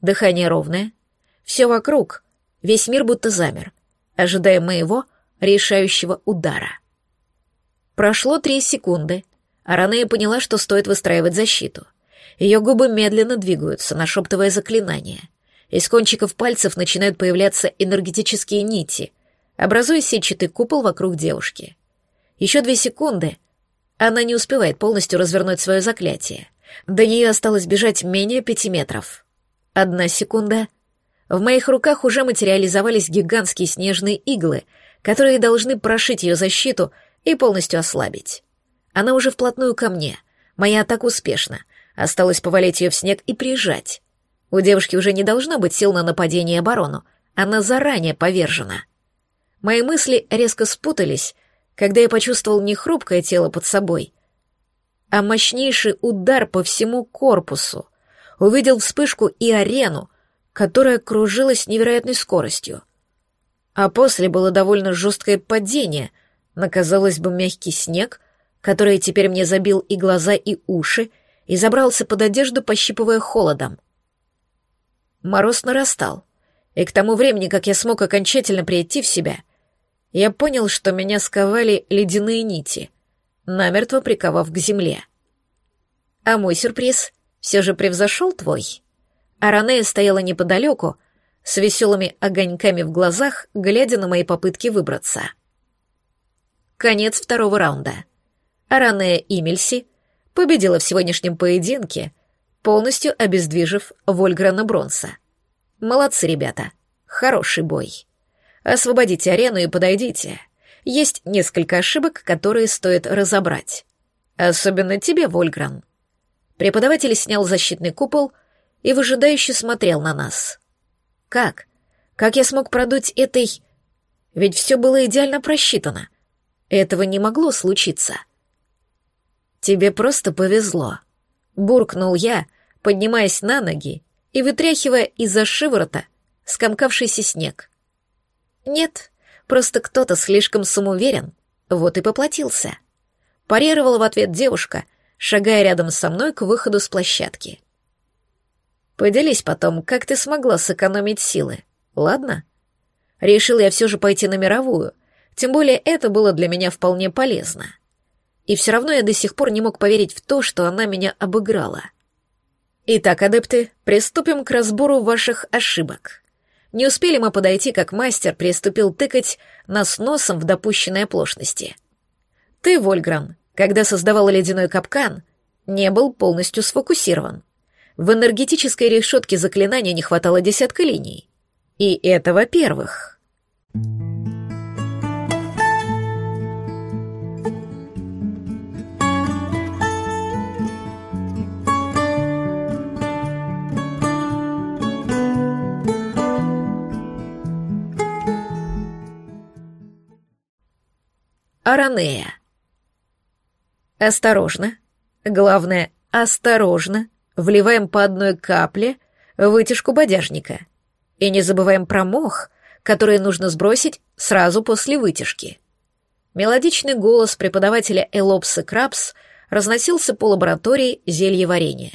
Дыхание ровное. Все вокруг, весь мир будто замер, ожидая моего решающего удара. Прошло три секунды, а Ранея поняла, что стоит выстраивать защиту. Ее губы медленно двигаются, нашептывая заклинания. Из кончиков пальцев начинают появляться энергетические нити, образуя сетчатый купол вокруг девушки. Еще две секунды. Она не успевает полностью развернуть свое заклятие. До нее осталось бежать менее пяти метров. Одна секунда. В моих руках уже материализовались гигантские снежные иглы, которые должны прошить ее защиту и полностью ослабить. Она уже вплотную ко мне. Моя атака успешна. Осталось повалить ее в снег и прижать. У девушки уже не должно быть сил на нападение и оборону. Она заранее повержена. Мои мысли резко спутались, когда я почувствовал не хрупкое тело под собой, а мощнейший удар по всему корпусу. Увидел вспышку и арену, которая кружилась невероятной скоростью. А после было довольно жесткое падение на, казалось бы, мягкий снег, который теперь мне забил и глаза, и уши, и забрался под одежду, пощипывая холодом. Мороз нарастал, и к тому времени, как я смог окончательно прийти в себя, я понял, что меня сковали ледяные нити, намертво приковав к земле. А мой сюрприз все же превзошел твой. Аранея стояла неподалеку, с веселыми огоньками в глазах, глядя на мои попытки выбраться. Конец второго раунда. Аранея Имельси победила в сегодняшнем поединке, полностью обездвижив Вольграна Бронса. Молодцы, ребята. Хороший бой. Освободите арену и подойдите. Есть несколько ошибок, которые стоит разобрать. Особенно тебе, Вольгран. Преподаватель снял защитный купол и выжидающе смотрел на нас. Как? Как я смог продуть этой... Ведь все было идеально просчитано. Этого не могло случиться. «Тебе просто повезло», — буркнул я, поднимаясь на ноги и вытряхивая из-за шиворота скомкавшийся снег. «Нет, просто кто-то слишком самоуверен, вот и поплатился». Парировала в ответ девушка, шагая рядом со мной к выходу с площадки. «Поделись потом, как ты смогла сэкономить силы, ладно?» Решил я все же пойти на мировую, тем более это было для меня вполне полезно. И все равно я до сих пор не мог поверить в то, что она меня обыграла. Итак, адепты, приступим к разбору ваших ошибок. Не успели мы подойти, как мастер приступил тыкать нас носом в допущенной оплошности. Ты, Вольгран, когда создавал ледяной капкан, не был полностью сфокусирован. В энергетической решетке заклинания не хватало десятка линий. И это во-первых. Аранея. Осторожно. Главное, осторожно. Вливаем по одной капле вытяжку бодяжника. И не забываем про мох, который нужно сбросить сразу после вытяжки. Мелодичный голос преподавателя Элопса Крабс разносился по лаборатории зелья варенья.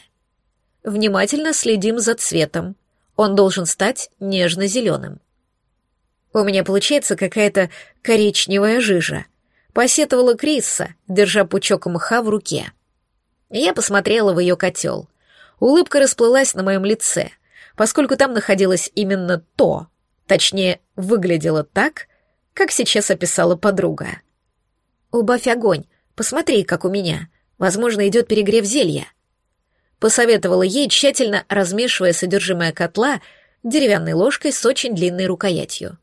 Внимательно следим за цветом. Он должен стать нежно-зеленым. У меня получается какая-то коричневая жижа — посетовала Криса, держа пучок мха в руке. Я посмотрела в ее котел. Улыбка расплылась на моем лице, поскольку там находилось именно то, точнее, выглядело так, как сейчас описала подруга. «Убавь огонь, посмотри, как у меня. Возможно, идет перегрев зелья». Посоветовала ей, тщательно размешивая содержимое котла деревянной ложкой с очень длинной рукоятью.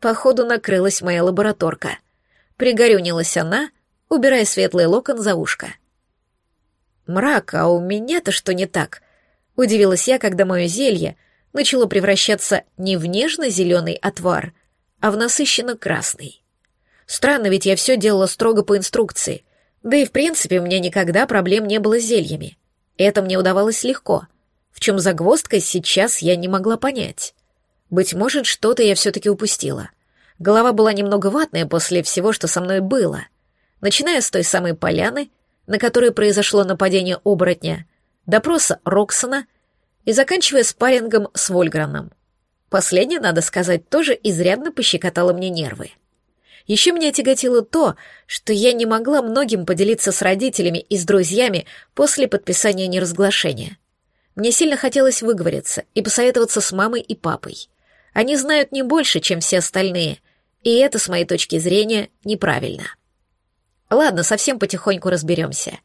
Походу, накрылась моя лабораторка — Пригорюнилась она, убирая светлый локон за ушко. «Мрак, а у меня-то что не так?» — удивилась я, когда мое зелье начало превращаться не в нежно-зеленый отвар, а в насыщенно-красный. Странно, ведь я все делала строго по инструкции, да и в принципе у меня никогда проблем не было с зельями. Это мне удавалось легко. В чем загвоздка сейчас я не могла понять. Быть может, что-то я все-таки упустила. Голова была немного ватная после всего, что со мной было. Начиная с той самой поляны, на которой произошло нападение оборотня, допроса Роксона и заканчивая спаррингом с Вольграном. Последнее, надо сказать, тоже изрядно пощекотало мне нервы. Еще меня тяготило то, что я не могла многим поделиться с родителями и с друзьями после подписания неразглашения. Мне сильно хотелось выговориться и посоветоваться с мамой и папой. Они знают не больше, чем все остальные, и это, с моей точки зрения, неправильно. Ладно, совсем потихоньку разберемся.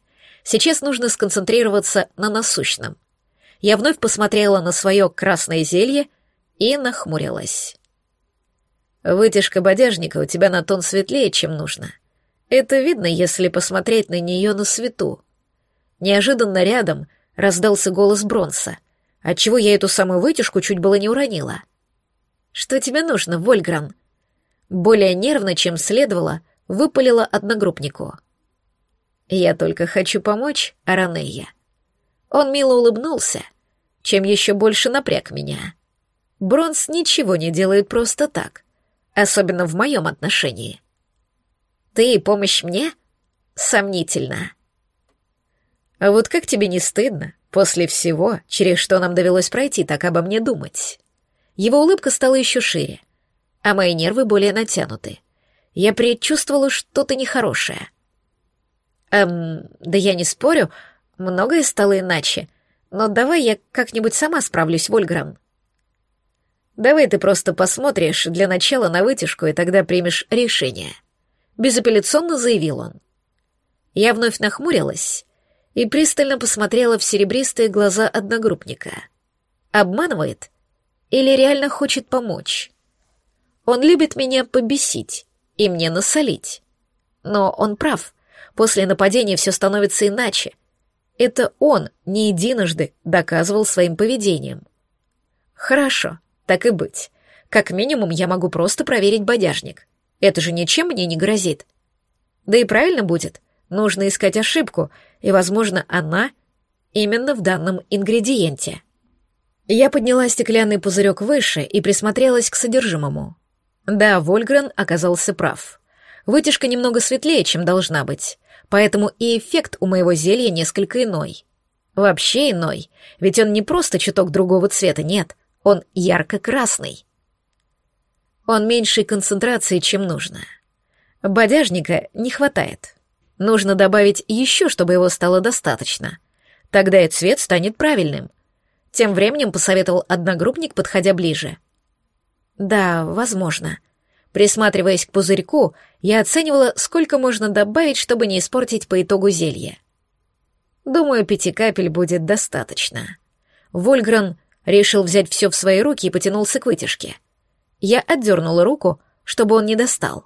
Сейчас нужно сконцентрироваться на насущном. Я вновь посмотрела на свое красное зелье и нахмурилась. Вытяжка бодяжника у тебя на тон светлее, чем нужно. Это видно, если посмотреть на нее на свету. Неожиданно рядом раздался голос Бронса, отчего я эту самую вытяжку чуть было не уронила. «Что тебе нужно, Вольгран?» Более нервно, чем следовало, выпалила одногруппнику. «Я только хочу помочь, Аранея». Он мило улыбнулся, чем еще больше напряг меня. Бронс ничего не делает просто так особенно в моем отношении. Ты и помощь мне? Сомнительно. А вот как тебе не стыдно, после всего, через что нам довелось пройти, так обо мне думать? Его улыбка стала еще шире, а мои нервы более натянуты. Я предчувствовала что-то нехорошее. Эм, да я не спорю, многое стало иначе, но давай я как-нибудь сама справлюсь, Вольграм. Давай ты просто посмотришь для начала на вытяжку, и тогда примешь решение. Безапелляционно заявил он. Я вновь нахмурилась и пристально посмотрела в серебристые глаза одногруппника. Обманывает или реально хочет помочь? Он любит меня побесить и мне насолить. Но он прав. После нападения все становится иначе. Это он не единожды доказывал своим поведением. Хорошо. Так и быть. Как минимум, я могу просто проверить бодяжник. Это же ничем мне не грозит. Да и правильно будет. Нужно искать ошибку, и, возможно, она именно в данном ингредиенте. Я подняла стеклянный пузырек выше и присмотрелась к содержимому. Да, Вольгрен оказался прав. Вытяжка немного светлее, чем должна быть, поэтому и эффект у моего зелья несколько иной. Вообще иной, ведь он не просто чуток другого цвета, нет — он ярко-красный. Он меньшей концентрации, чем нужно. Бодяжника не хватает. Нужно добавить еще, чтобы его стало достаточно. Тогда и цвет станет правильным. Тем временем посоветовал одногруппник, подходя ближе. Да, возможно. Присматриваясь к пузырьку, я оценивала, сколько можно добавить, чтобы не испортить по итогу зелье. Думаю, пяти капель будет достаточно. Вольгран Решил взять все в свои руки и потянулся к вытяжке. Я отдернула руку, чтобы он не достал.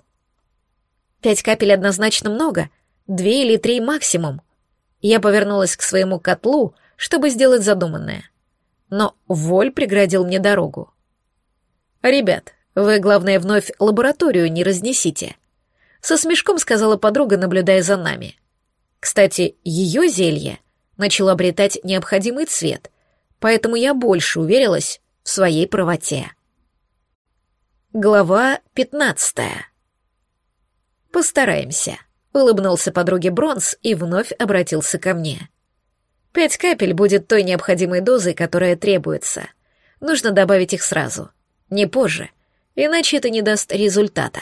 Пять капель однозначно много, две или три максимум. Я повернулась к своему котлу, чтобы сделать задуманное. Но Воль преградил мне дорогу. «Ребят, вы, главное, вновь лабораторию не разнесите», — со смешком сказала подруга, наблюдая за нами. Кстати, ее зелье начало обретать необходимый цвет — поэтому я больше уверилась в своей правоте. Глава пятнадцатая. «Постараемся», — улыбнулся подруге Бронз и вновь обратился ко мне. «Пять капель будет той необходимой дозой, которая требуется. Нужно добавить их сразу, не позже, иначе это не даст результата».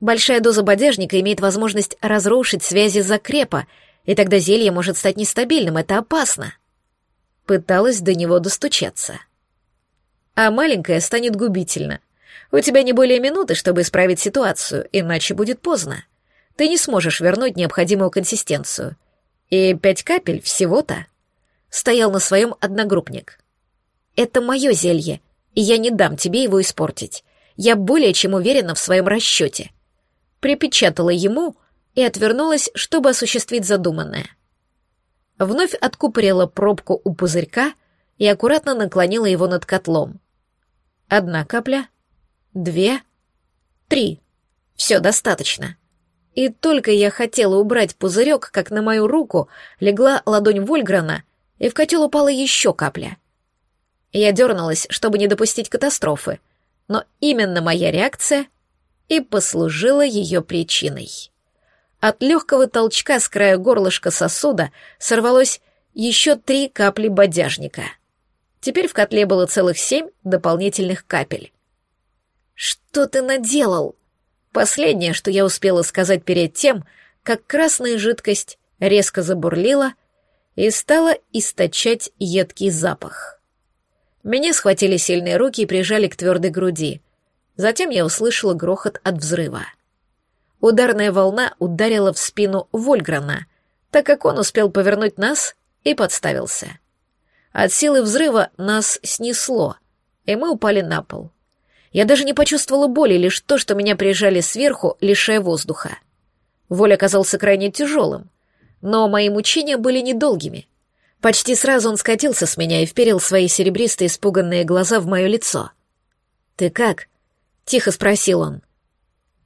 Большая доза бодяжника имеет возможность разрушить связи закрепа, и тогда зелье может стать нестабильным, это опасно пыталась до него достучаться. А маленькая станет губительно. У тебя не более минуты, чтобы исправить ситуацию, иначе будет поздно. Ты не сможешь вернуть необходимую консистенцию. И пять капель всего-то. Стоял на своем одногруппник. Это мое зелье, и я не дам тебе его испортить. Я более чем уверена в своем расчете. Припечатала ему и отвернулась, чтобы осуществить задуманное вновь откупорила пробку у пузырька и аккуратно наклонила его над котлом. Одна капля, две, три. Все достаточно. И только я хотела убрать пузырек, как на мою руку легла ладонь Вольграна, и в котел упала еще капля. Я дернулась, чтобы не допустить катастрофы, но именно моя реакция и послужила ее причиной. От легкого толчка с края горлышка сосуда сорвалось еще три капли бодяжника. Теперь в котле было целых семь дополнительных капель. «Что ты наделал?» Последнее, что я успела сказать перед тем, как красная жидкость резко забурлила и стала источать едкий запах. Меня схватили сильные руки и прижали к твердой груди. Затем я услышала грохот от взрыва. Ударная волна ударила в спину Вольграна, так как он успел повернуть нас и подставился. От силы взрыва нас снесло, и мы упали на пол. Я даже не почувствовала боли, лишь то, что меня прижали сверху, лишая воздуха. Воль оказался крайне тяжелым, но мои мучения были недолгими. Почти сразу он скатился с меня и вперил свои серебристые испуганные глаза в мое лицо. «Ты как?» — тихо спросил он.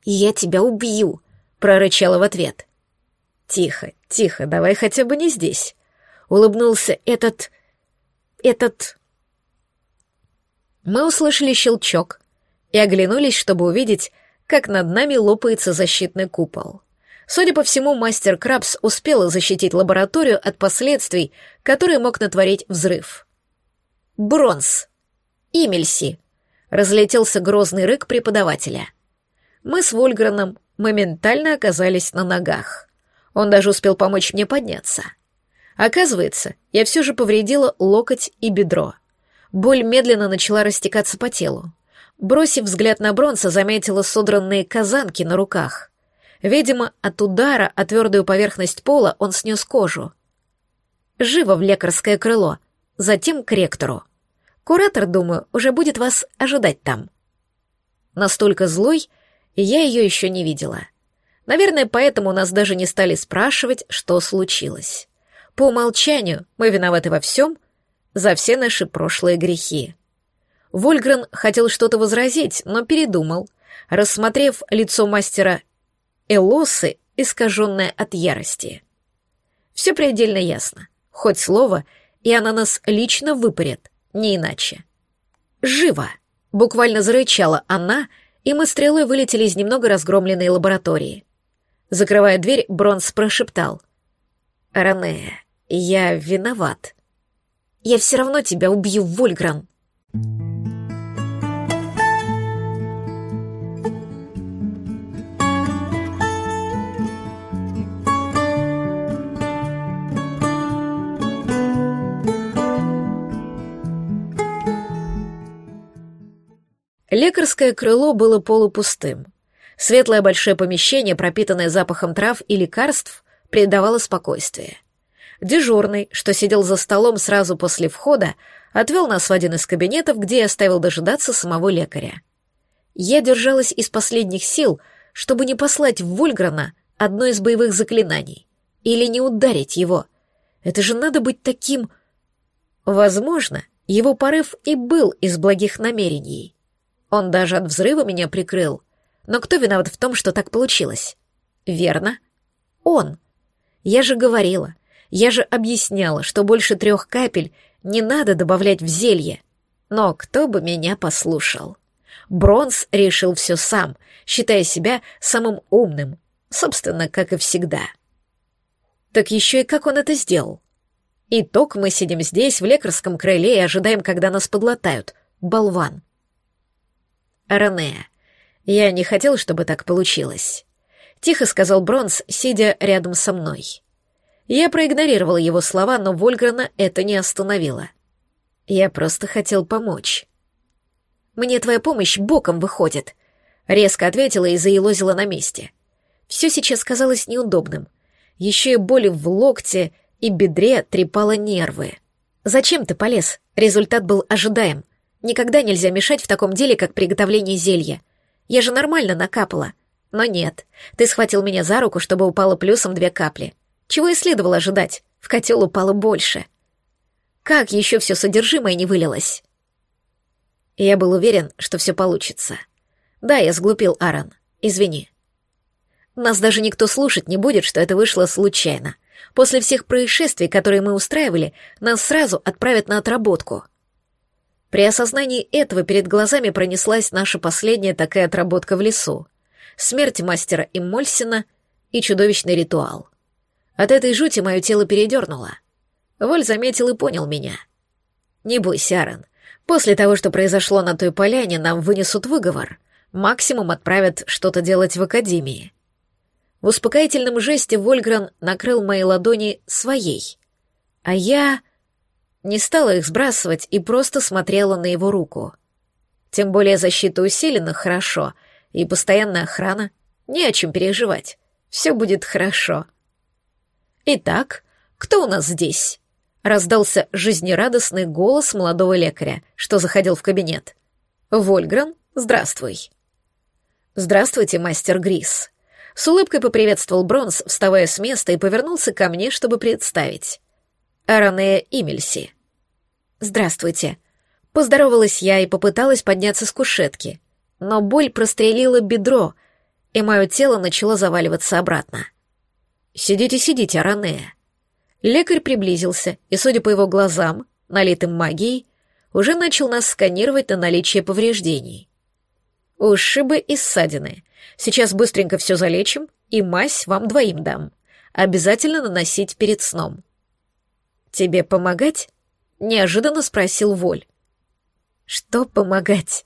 «Я тебя убью», — прорычала в ответ. «Тихо, тихо, давай хотя бы не здесь», — улыбнулся этот... этот... Мы услышали щелчок и оглянулись, чтобы увидеть, как над нами лопается защитный купол. Судя по всему, мастер Крабс успел защитить лабораторию от последствий, которые мог натворить взрыв. «Бронз! Имельси!» — разлетелся грозный рык преподавателя. Мы с Вольграном моментально оказались на ногах. Он даже успел помочь мне подняться. Оказывается, я все же повредила локоть и бедро. Боль медленно начала растекаться по телу. Бросив взгляд на Бронса, заметила содранные казанки на руках. Видимо, от удара о твердую поверхность пола он снес кожу. Живо в лекарское крыло, затем к ректору. Куратор, думаю, уже будет вас ожидать там. Настолько злой, я ее еще не видела. Наверное, поэтому нас даже не стали спрашивать, что случилось. По умолчанию мы виноваты во всем, за все наши прошлые грехи. Вольгрен хотел что-то возразить, но передумал, рассмотрев лицо мастера Элосы, искаженное от ярости. Все предельно ясно. Хоть слово, и она нас лично выпарит, не иначе. «Живо!» — буквально зарычала она, и мы стрелой вылетели из немного разгромленной лаборатории. Закрывая дверь, Бронс прошептал. «Ранея, я виноват. Я все равно тебя убью, Вольгран!» Лекарское крыло было полупустым. Светлое большое помещение, пропитанное запахом трав и лекарств, придавало спокойствие. Дежурный, что сидел за столом сразу после входа, отвел нас в один из кабинетов, где я оставил дожидаться самого лекаря. Я держалась из последних сил, чтобы не послать в Вольграна одно из боевых заклинаний или не ударить его. Это же надо быть таким... Возможно, его порыв и был из благих намерений. Он даже от взрыва меня прикрыл. Но кто виноват в том, что так получилось? Верно. Он. Я же говорила, я же объясняла, что больше трех капель не надо добавлять в зелье. Но кто бы меня послушал? Бронз решил все сам, считая себя самым умным, собственно, как и всегда. Так еще и как он это сделал? Итог мы сидим здесь, в лекарском крыле, и ожидаем, когда нас подлатают. Болван. Рене. Я не хотел, чтобы так получилось. Тихо сказал Бронс, сидя рядом со мной. Я проигнорировал его слова, но Вольграна это не остановило. Я просто хотел помочь. «Мне твоя помощь боком выходит», — резко ответила и заелозила на месте. Все сейчас казалось неудобным. Еще и боли в локте и бедре трепало нервы. «Зачем ты полез? Результат был ожидаем. Никогда нельзя мешать в таком деле, как приготовление зелья. Я же нормально накапала. Но нет, ты схватил меня за руку, чтобы упало плюсом две капли. Чего и следовало ожидать, в котел упало больше. Как еще все содержимое не вылилось? Я был уверен, что все получится. Да, я сглупил, Аарон. Извини. Нас даже никто слушать не будет, что это вышло случайно. После всех происшествий, которые мы устраивали, нас сразу отправят на отработку — при осознании этого перед глазами пронеслась наша последняя такая отработка в лесу. Смерть мастера Иммольсина и чудовищный ритуал. От этой жути мое тело передернуло. Воль заметил и понял меня. «Не бойся, Аарон. После того, что произошло на той поляне, нам вынесут выговор. Максимум отправят что-то делать в академии». В успокоительном жесте Вольгран накрыл мои ладони своей. А я не стала их сбрасывать и просто смотрела на его руку. Тем более защита усилена хорошо, и постоянная охрана. Не о чем переживать. Все будет хорошо. Итак, кто у нас здесь? Раздался жизнерадостный голос молодого лекаря, что заходил в кабинет. Вольгран, здравствуй. Здравствуйте, мастер Грис. С улыбкой поприветствовал Бронз, вставая с места и повернулся ко мне, чтобы представить. Аранея Имельси. Здравствуйте. Поздоровалась я и попыталась подняться с кушетки, но боль прострелила бедро, и мое тело начало заваливаться обратно. «Сидите, сидите, Аранея». Лекарь приблизился, и, судя по его глазам, налитым магией, уже начал нас сканировать на наличие повреждений. Ушибы и ссадины. Сейчас быстренько все залечим, и мазь вам двоим дам. Обязательно наносить перед сном. «Тебе помогать?» — неожиданно спросил Воль. «Что помогать?»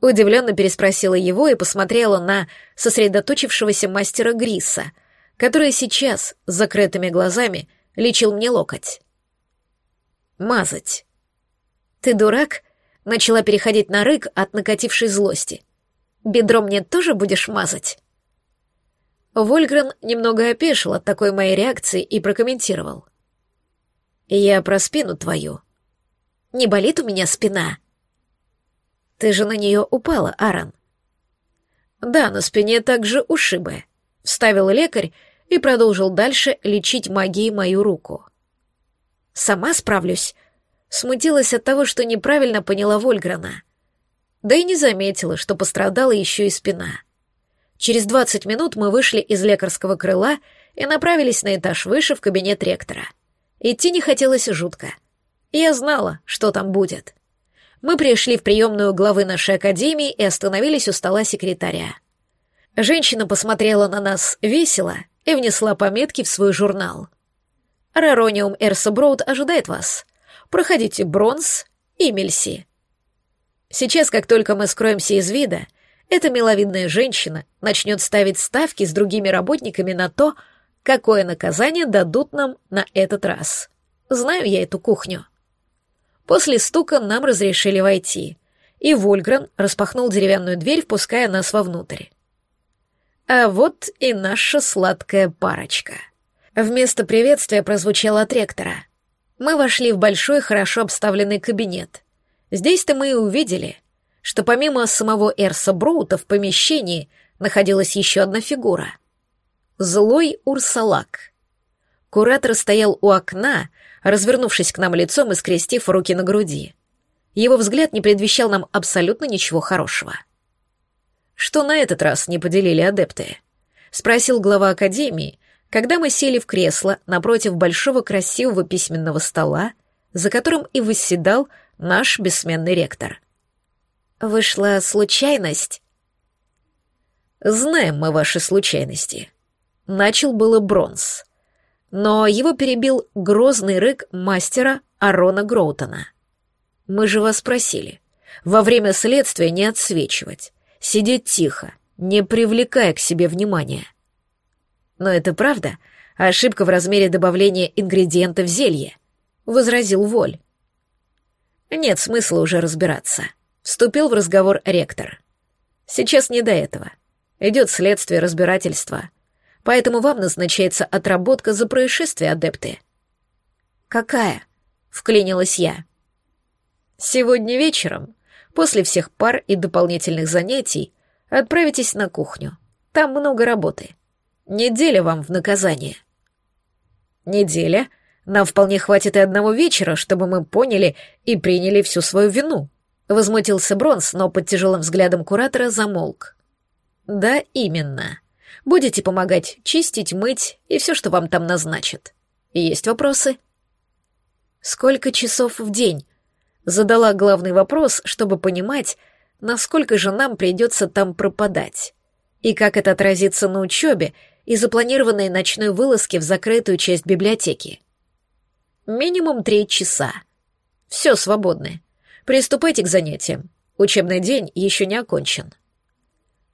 Удивленно переспросила его и посмотрела на сосредоточившегося мастера Гриса, который сейчас, с закрытыми глазами, лечил мне локоть. «Мазать». «Ты дурак?» — начала переходить на рык от накатившей злости. «Бедро мне тоже будешь мазать?» Вольгрен немного опешил от такой моей реакции и прокомментировал. «Я про спину твою. Не болит у меня спина?» Ты же на нее упала, Аарон. Да, на спине также ушибы. Вставил лекарь и продолжил дальше лечить магией мою руку. Сама справлюсь. Смутилась от того, что неправильно поняла Вольграна. Да и не заметила, что пострадала еще и спина. Через двадцать минут мы вышли из лекарского крыла и направились на этаж выше в кабинет ректора. Идти не хотелось жутко. Я знала, что там будет. Мы пришли в приемную главы нашей академии и остановились у стола секретаря. Женщина посмотрела на нас весело и внесла пометки в свой журнал. «Рарониум Эрса Броуд ожидает вас. Проходите бронз и мельси». Сейчас, как только мы скроемся из вида, эта миловидная женщина начнет ставить ставки с другими работниками на то, какое наказание дадут нам на этот раз. Знаю я эту кухню. После стука нам разрешили войти, и Вольгран распахнул деревянную дверь, впуская нас вовнутрь. А вот и наша сладкая парочка. Вместо приветствия прозвучало от ректора. Мы вошли в большой, хорошо обставленный кабинет. Здесь-то мы и увидели, что помимо самого Эрса Броута в помещении находилась еще одна фигура. Злой Урсалак. Куратор стоял у окна, развернувшись к нам лицом и скрестив руки на груди. Его взгляд не предвещал нам абсолютно ничего хорошего. «Что на этот раз не поделили адепты?» — спросил глава Академии, когда мы сели в кресло напротив большого красивого письменного стола, за которым и восседал наш бессменный ректор. «Вышла случайность?» «Знаем мы ваши случайности», — начал было Бронз но его перебил грозный рык мастера Арона Гроутона. «Мы же вас просили, во время следствия не отсвечивать, сидеть тихо, не привлекая к себе внимания». «Но это правда, ошибка в размере добавления ингредиента в зелье», — возразил Воль. «Нет смысла уже разбираться», — вступил в разговор ректор. «Сейчас не до этого. Идет следствие разбирательства поэтому вам назначается отработка за происшествие, адепты». «Какая?» — вклинилась я. «Сегодня вечером, после всех пар и дополнительных занятий, отправитесь на кухню. Там много работы. Неделя вам в наказание». «Неделя? Нам вполне хватит и одного вечера, чтобы мы поняли и приняли всю свою вину», — возмутился Бронс, но под тяжелым взглядом куратора замолк. «Да, именно», Будете помогать чистить, мыть и все, что вам там назначат. Есть вопросы? Сколько часов в день? Задала главный вопрос, чтобы понимать, насколько же нам придется там пропадать. И как это отразится на учебе и запланированной ночной вылазки в закрытую часть библиотеки. Минимум три часа. Все свободны. Приступайте к занятиям. Учебный день еще не окончен.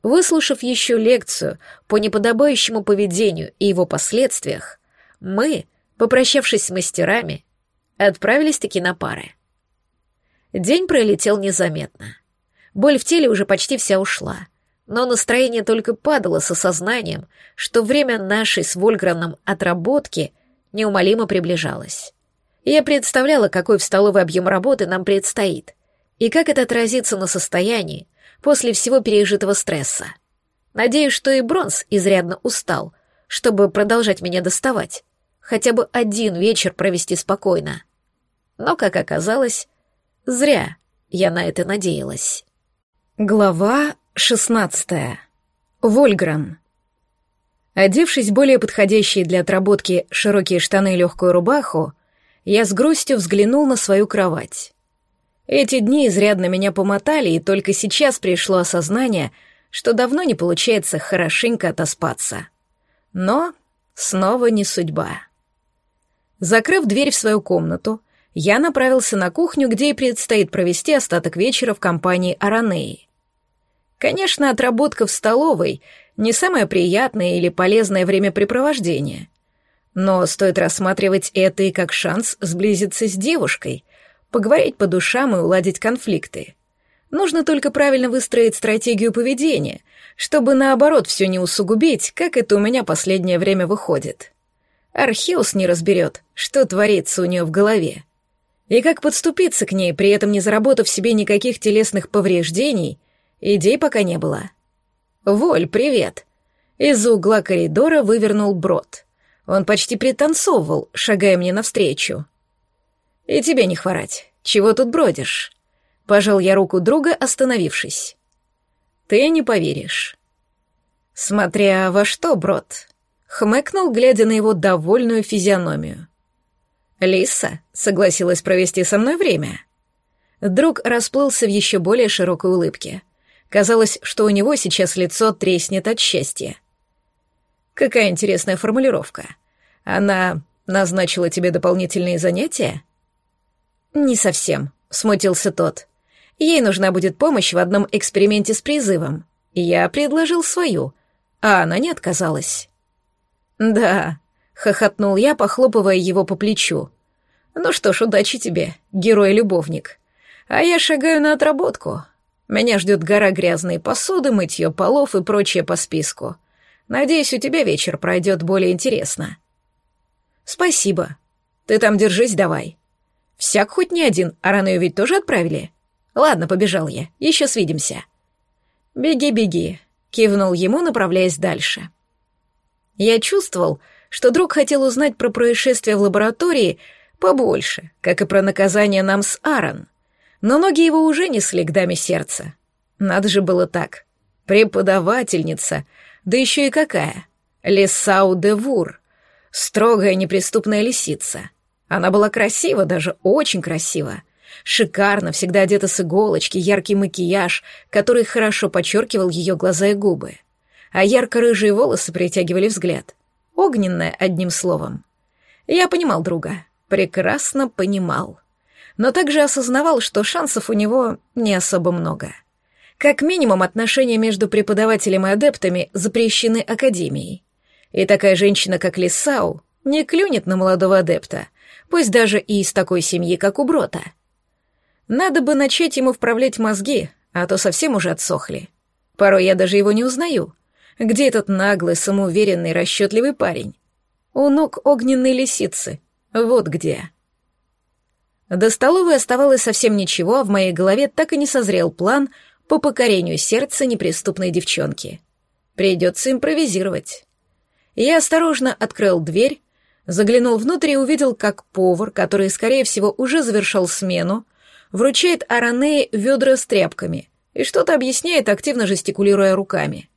Выслушав еще лекцию по неподобающему поведению и его последствиях, мы, попрощавшись с мастерами, отправились-таки на пары. День пролетел незаметно. Боль в теле уже почти вся ушла, но настроение только падало с осознанием, что время нашей с Вольграном отработки неумолимо приближалось. Я представляла, какой в столовой объем работы нам предстоит, и как это отразится на состоянии после всего пережитого стресса. Надеюсь, что и Бронз изрядно устал, чтобы продолжать меня доставать, хотя бы один вечер провести спокойно. Но, как оказалось, зря я на это надеялась. Глава шестнадцатая. Вольгран. Одевшись более подходящие для отработки широкие штаны и легкую рубаху, я с грустью взглянул на свою кровать. Эти дни изрядно меня помотали, и только сейчас пришло осознание, что давно не получается хорошенько отоспаться. Но снова не судьба. Закрыв дверь в свою комнату, я направился на кухню, где и предстоит провести остаток вечера в компании Аранеи. Конечно, отработка в столовой — не самое приятное или полезное времяпрепровождение. Но стоит рассматривать это и как шанс сблизиться с девушкой, поговорить по душам и уладить конфликты. Нужно только правильно выстроить стратегию поведения, чтобы наоборот все не усугубить, как это у меня последнее время выходит. Археус не разберет, что творится у нее в голове. И как подступиться к ней, при этом не заработав себе никаких телесных повреждений, идей пока не было. «Воль, привет!» Из угла коридора вывернул Брод. Он почти пританцовывал, шагая мне навстречу. «И тебе не хворать. Чего тут бродишь?» Пожал я руку друга, остановившись. «Ты не поверишь». «Смотря во что, Брод», — хмыкнул, глядя на его довольную физиономию. «Лиса согласилась провести со мной время». Друг расплылся в еще более широкой улыбке. Казалось, что у него сейчас лицо треснет от счастья. Какая интересная формулировка. Она назначила тебе дополнительные занятия? Не совсем, смутился тот. Ей нужна будет помощь в одном эксперименте с призывом. Я предложил свою, а она не отказалась. Да, хохотнул я, похлопывая его по плечу. Ну что ж, удачи тебе, герой-любовник. А я шагаю на отработку. Меня ждет гора грязной посуды, мытье полов и прочее по списку. Надеюсь, у тебя вечер пройдет более интересно. Спасибо. Ты там держись давай. Всяк хоть не один, а рано ведь тоже отправили. Ладно, побежал я. Еще свидимся. Беги, беги, кивнул ему, направляясь дальше. Я чувствовал, что друг хотел узнать про происшествие в лаборатории побольше, как и про наказание нам с Аарон. Но ноги его уже несли к даме сердца. Надо же было так. Преподавательница, да еще и какая. Лисау де Вур. Строгая неприступная лисица. Она была красива, даже очень красива. Шикарно, всегда одета с иголочки, яркий макияж, который хорошо подчеркивал ее глаза и губы. А ярко-рыжие волосы притягивали взгляд. Огненная, одним словом. Я понимал друга. Прекрасно понимал. Но также осознавал, что шансов у него не особо много. Как минимум, отношения между преподавателем и адептами запрещены Академией. И такая женщина, как Лисау, не клюнет на молодого адепта, пусть даже и из такой семьи, как у Брота. Надо бы начать ему вправлять мозги, а то совсем уже отсохли. Порой я даже его не узнаю. Где этот наглый, самоуверенный, расчетливый парень? У ног огненной лисицы. Вот где. До столовой оставалось совсем ничего, а в моей голове так и не созрел план — по покорению сердца неприступной девчонки. Придется импровизировать. Я осторожно открыл дверь, заглянул внутрь и увидел, как повар, который, скорее всего, уже завершал смену, вручает Аранее ведра с тряпками и что-то объясняет, активно жестикулируя руками.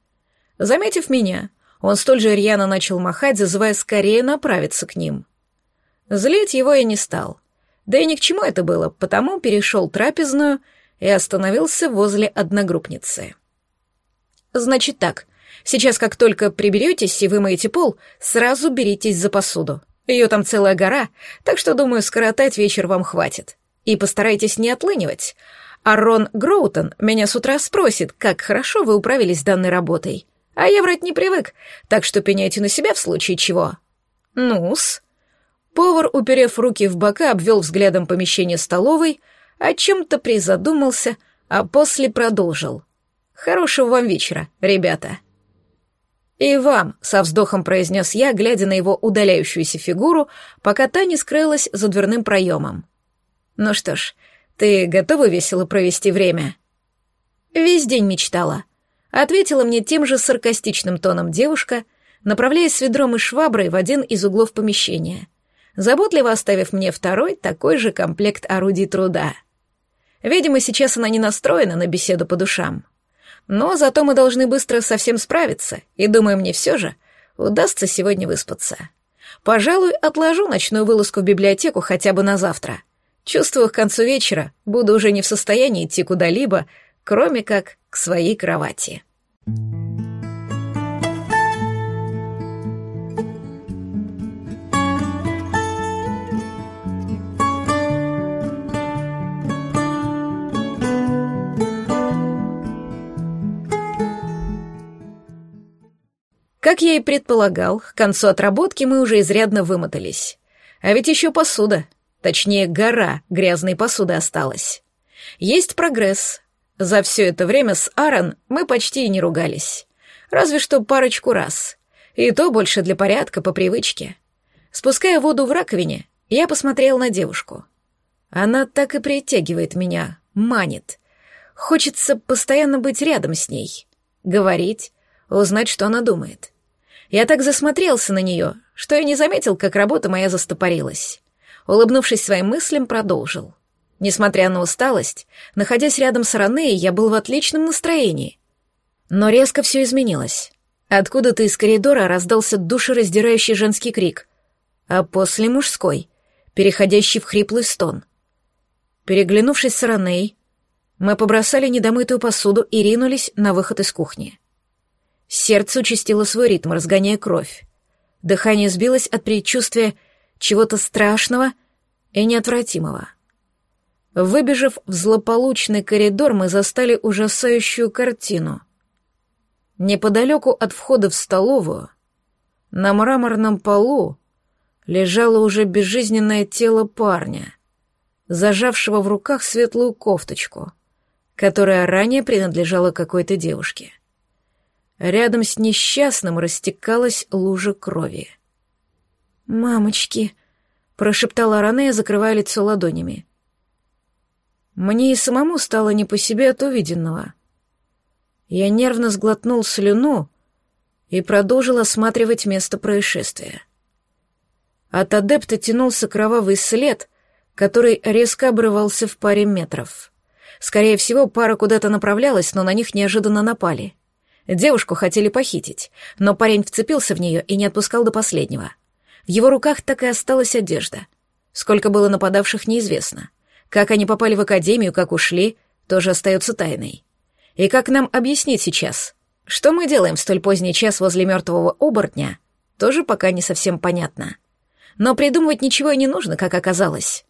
Заметив меня, он столь же рьяно начал махать, зазывая скорее направиться к ним. Злить его я не стал. Да и ни к чему это было, потому перешел трапезную и остановился возле одногруппницы. «Значит так, Сейчас, как только приберетесь и вымоете пол, сразу беритесь за посуду. Ее там целая гора, так что, думаю, скоротать вечер вам хватит. И постарайтесь не отлынивать. А Рон Гроутон меня с утра спросит, как хорошо вы управились с данной работой. А я врать не привык, так что пеняйте на себя в случае чего. Ну-с. Повар, уперев руки в бока, обвел взглядом помещение столовой, о чем-то призадумался, а после продолжил. Хорошего вам вечера, ребята. «И вам», — со вздохом произнес я, глядя на его удаляющуюся фигуру, пока та не скрылась за дверным проемом. «Ну что ж, ты готова весело провести время?» «Весь день мечтала», — ответила мне тем же саркастичным тоном девушка, направляясь с ведром и шваброй в один из углов помещения, заботливо оставив мне второй такой же комплект орудий труда. Видимо, сейчас она не настроена на беседу по душам. Но зато мы должны быстро совсем справиться, и, думаю, мне все же удастся сегодня выспаться. Пожалуй, отложу ночную вылазку в библиотеку хотя бы на завтра. Чувствую, к концу вечера буду уже не в состоянии идти куда-либо, кроме как к своей кровати. Как я и предполагал, к концу отработки мы уже изрядно вымотались. А ведь еще посуда, точнее гора грязной посуды осталась. Есть прогресс. За все это время с Аарон мы почти и не ругались. Разве что парочку раз. И то больше для порядка, по привычке. Спуская воду в раковине, я посмотрел на девушку. Она так и притягивает меня, манит. Хочется постоянно быть рядом с ней. Говорить, узнать, что она думает. Я так засмотрелся на нее, что и не заметил, как работа моя застопорилась. Улыбнувшись своим мыслям, продолжил. Несмотря на усталость, находясь рядом с Ранеей, я был в отличном настроении. Но резко все изменилось. Откуда-то из коридора раздался душераздирающий женский крик, а после мужской, переходящий в хриплый стон. Переглянувшись с Раней, мы побросали недомытую посуду и ринулись на выход из кухни. Сердце участило свой ритм, разгоняя кровь. Дыхание сбилось от предчувствия чего-то страшного и неотвратимого. Выбежав в злополучный коридор, мы застали ужасающую картину. Неподалеку от входа в столовую, на мраморном полу, лежало уже безжизненное тело парня, зажавшего в руках светлую кофточку, которая ранее принадлежала какой-то девушке. Рядом с несчастным растекалась лужа крови. «Мамочки!» — прошептала Ранея, закрывая лицо ладонями. Мне и самому стало не по себе от увиденного. Я нервно сглотнул слюну и продолжил осматривать место происшествия. От адепта тянулся кровавый след, который резко обрывался в паре метров. Скорее всего, пара куда-то направлялась, но на них неожиданно напали — Девушку хотели похитить, но парень вцепился в нее и не отпускал до последнего. В его руках так и осталась одежда. Сколько было нападавших, неизвестно. Как они попали в академию, как ушли, тоже остается тайной. И как нам объяснить сейчас? Что мы делаем в столь поздний час возле мертвого оборотня, тоже пока не совсем понятно. Но придумывать ничего и не нужно, как оказалось.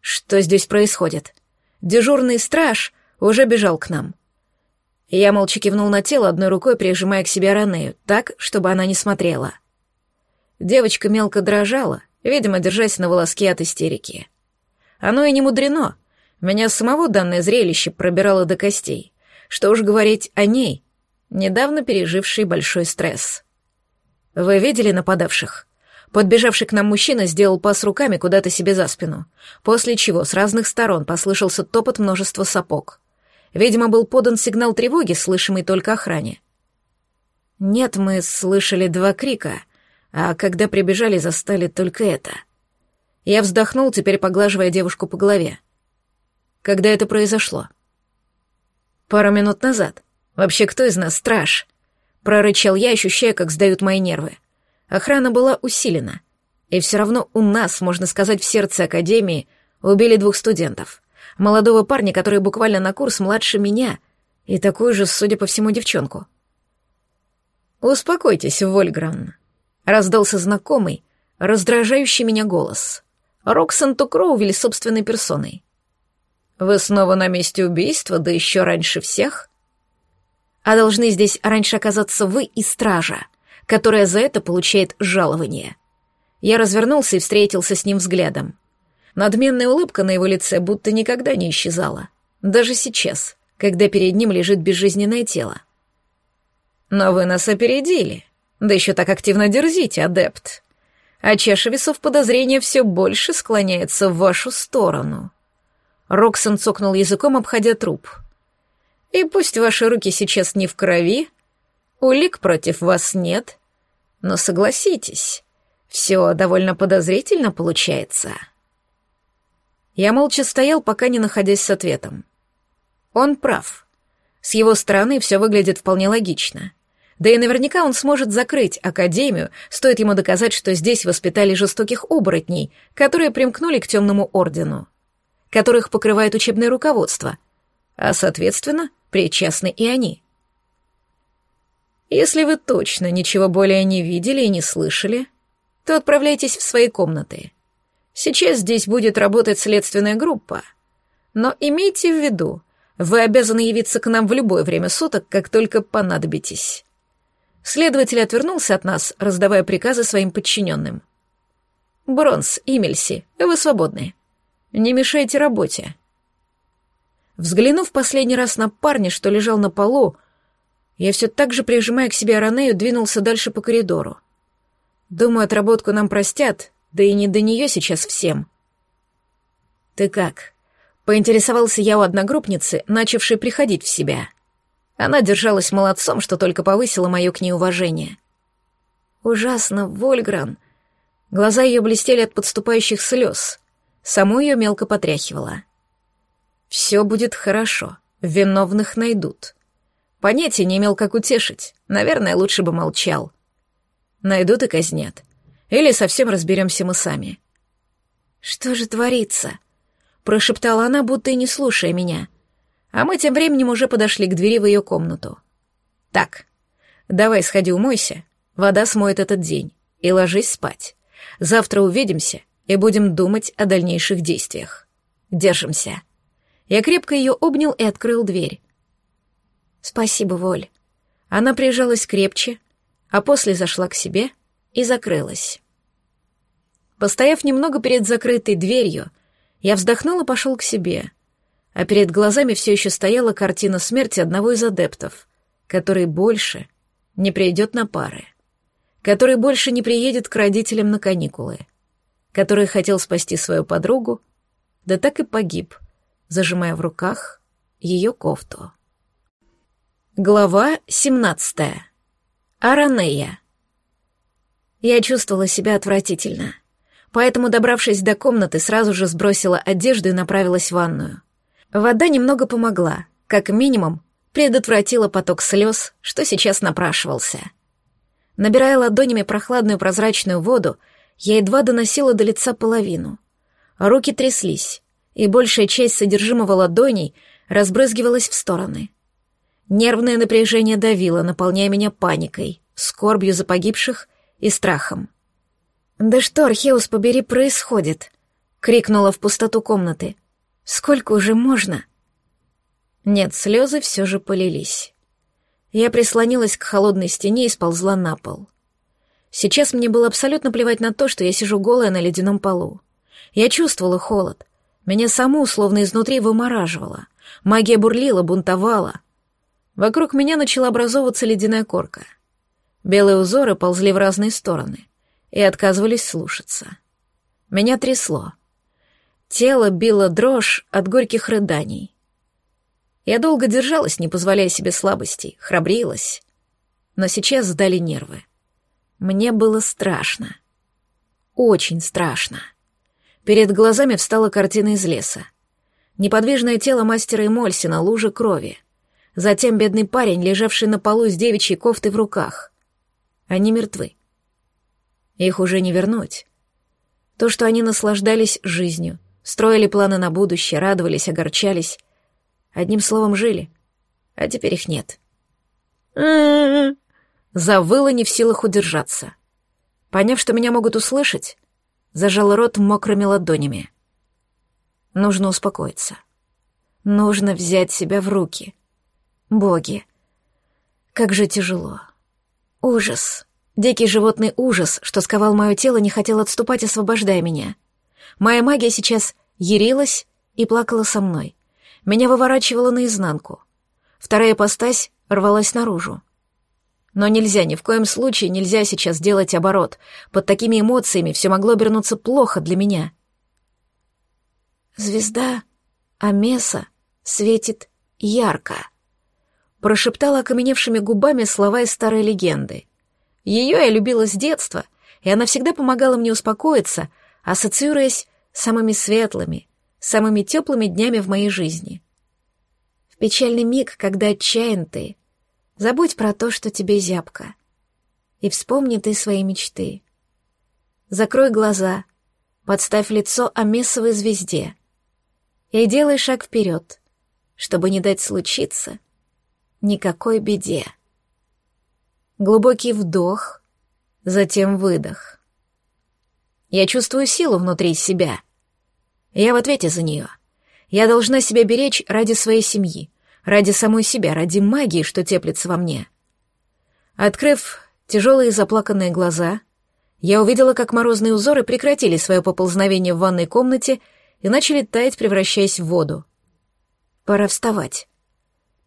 Что здесь происходит? Дежурный страж уже бежал к нам. Я молча кивнул на тело, одной рукой прижимая к себе Ранею, так, чтобы она не смотрела. Девочка мелко дрожала, видимо, держась на волоске от истерики. Оно и не мудрено. Меня самого данное зрелище пробирало до костей. Что уж говорить о ней, недавно пережившей большой стресс. Вы видели нападавших? Подбежавший к нам мужчина сделал пас руками куда-то себе за спину, после чего с разных сторон послышался топот множества сапог. Видимо, был подан сигнал тревоги, слышимый только охране. Нет, мы слышали два крика, а когда прибежали, застали только это. Я вздохнул, теперь поглаживая девушку по голове. Когда это произошло? Пару минут назад. Вообще, кто из нас страж? Прорычал я, ощущая, как сдают мои нервы. Охрана была усилена. И все равно у нас, можно сказать, в сердце Академии убили двух студентов молодого парня, который буквально на курс младше меня, и такую же, судя по всему, девчонку. «Успокойтесь, Вольгран», — раздался знакомый, раздражающий меня голос. Роксон Тукроувель собственной персоной. «Вы снова на месте убийства, да еще раньше всех?» «А должны здесь раньше оказаться вы и стража, которая за это получает жалование». Я развернулся и встретился с ним взглядом. Надменная улыбка на его лице будто никогда не исчезала. Даже сейчас, когда перед ним лежит безжизненное тело. «Но вы нас опередили. Да еще так активно дерзите, адепт. А чаша весов подозрения все больше склоняется в вашу сторону». Роксон цокнул языком, обходя труп. «И пусть ваши руки сейчас не в крови, улик против вас нет, но согласитесь, все довольно подозрительно получается». Я молча стоял, пока не находясь с ответом. Он прав. С его стороны все выглядит вполне логично. Да и наверняка он сможет закрыть Академию, стоит ему доказать, что здесь воспитали жестоких оборотней, которые примкнули к темному ордену, которых покрывает учебное руководство, а, соответственно, причастны и они. Если вы точно ничего более не видели и не слышали, то отправляйтесь в свои комнаты. Сейчас здесь будет работать следственная группа. Но имейте в виду, вы обязаны явиться к нам в любое время суток, как только понадобитесь. Следователь отвернулся от нас, раздавая приказы своим подчиненным. «Бронз, Имельси, вы свободны. Не мешайте работе». Взглянув последний раз на парня, что лежал на полу, я все так же, прижимая к себе Аранею, двинулся дальше по коридору. Думаю, отработку нам простят, да и не до нее сейчас всем. «Ты как?» — поинтересовался я у одногруппницы, начавшей приходить в себя — она держалась молодцом, что только повысило мое к ней уважение. Ужасно, Вольгран. Глаза ее блестели от подступающих слез. Саму ее мелко потряхивала. Все будет хорошо, виновных найдут. Понятия не имел, как утешить. Наверное, лучше бы молчал. Найдут и казнят. Или совсем разберемся мы сами. Что же творится? Прошептала она, будто и не слушая меня — а мы тем временем уже подошли к двери в ее комнату. «Так, давай сходи умойся, вода смоет этот день, и ложись спать. Завтра увидимся и будем думать о дальнейших действиях. Держимся». Я крепко ее обнял и открыл дверь. «Спасибо, Воль». Она прижалась крепче, а после зашла к себе и закрылась. Постояв немного перед закрытой дверью, я вздохнул и пошел к себе — а перед глазами все еще стояла картина смерти одного из адептов, который больше не придет на пары, который больше не приедет к родителям на каникулы, который хотел спасти свою подругу, да так и погиб, зажимая в руках ее кофту. Глава 17. Аранея. Я чувствовала себя отвратительно, поэтому, добравшись до комнаты, сразу же сбросила одежду и направилась в ванную. Вода немного помогла, как минимум предотвратила поток слез, что сейчас напрашивался. Набирая ладонями прохладную прозрачную воду, я едва доносила до лица половину. Руки тряслись, и большая часть содержимого ладоней разбрызгивалась в стороны. Нервное напряжение давило, наполняя меня паникой, скорбью за погибших и страхом. «Да что, Археус, побери, происходит?» — крикнула в пустоту комнаты. Сколько уже можно? Нет, слезы все же полились. Я прислонилась к холодной стене и сползла на пол. Сейчас мне было абсолютно плевать на то, что я сижу голая на ледяном полу. Я чувствовала холод. Меня саму словно изнутри вымораживало. Магия бурлила, бунтовала. Вокруг меня начала образовываться ледяная корка. Белые узоры ползли в разные стороны и отказывались слушаться. Меня трясло. Тело било дрожь от горьких рыданий. Я долго держалась, не позволяя себе слабостей, храбрилась. Но сейчас сдали нервы. Мне было страшно. Очень страшно. Перед глазами встала картина из леса. Неподвижное тело мастера Эмольси на луже крови. Затем бедный парень, лежавший на полу с девичьей кофтой в руках. Они мертвы. Их уже не вернуть. То, что они наслаждались жизнью — Строили планы на будущее, радовались, огорчались. Одним словом, жили. А теперь их нет. завыла не в силах удержаться. Поняв, что меня могут услышать, зажала рот мокрыми ладонями. Нужно успокоиться. Нужно взять себя в руки. Боги, как же тяжело. Ужас. Дикий животный ужас, что сковал мое тело, не хотел отступать, освобождая меня. Моя магия сейчас ярилась и плакала со мной. Меня выворачивало наизнанку. Вторая постась рвалась наружу. Но нельзя, ни в коем случае нельзя сейчас делать оборот. Под такими эмоциями все могло обернуться плохо для меня. Звезда Амеса светит ярко. Прошептала окаменевшими губами слова из старой легенды. Ее я любила с детства, и она всегда помогала мне успокоиться, ассоциируясь с самыми светлыми, самыми теплыми днями в моей жизни. В печальный миг, когда отчаян ты, забудь про то, что тебе зябко, и вспомни ты свои мечты. Закрой глаза, подставь лицо Амесовой звезде и делай шаг вперед, чтобы не дать случиться никакой беде. Глубокий вдох, затем выдох. Я чувствую силу внутри себя. Я в ответе за нее. Я должна себя беречь ради своей семьи, ради самой себя, ради магии, что теплится во мне. Открыв тяжелые заплаканные глаза, я увидела, как морозные узоры прекратили свое поползновение в ванной комнате и начали таять, превращаясь в воду. Пора вставать.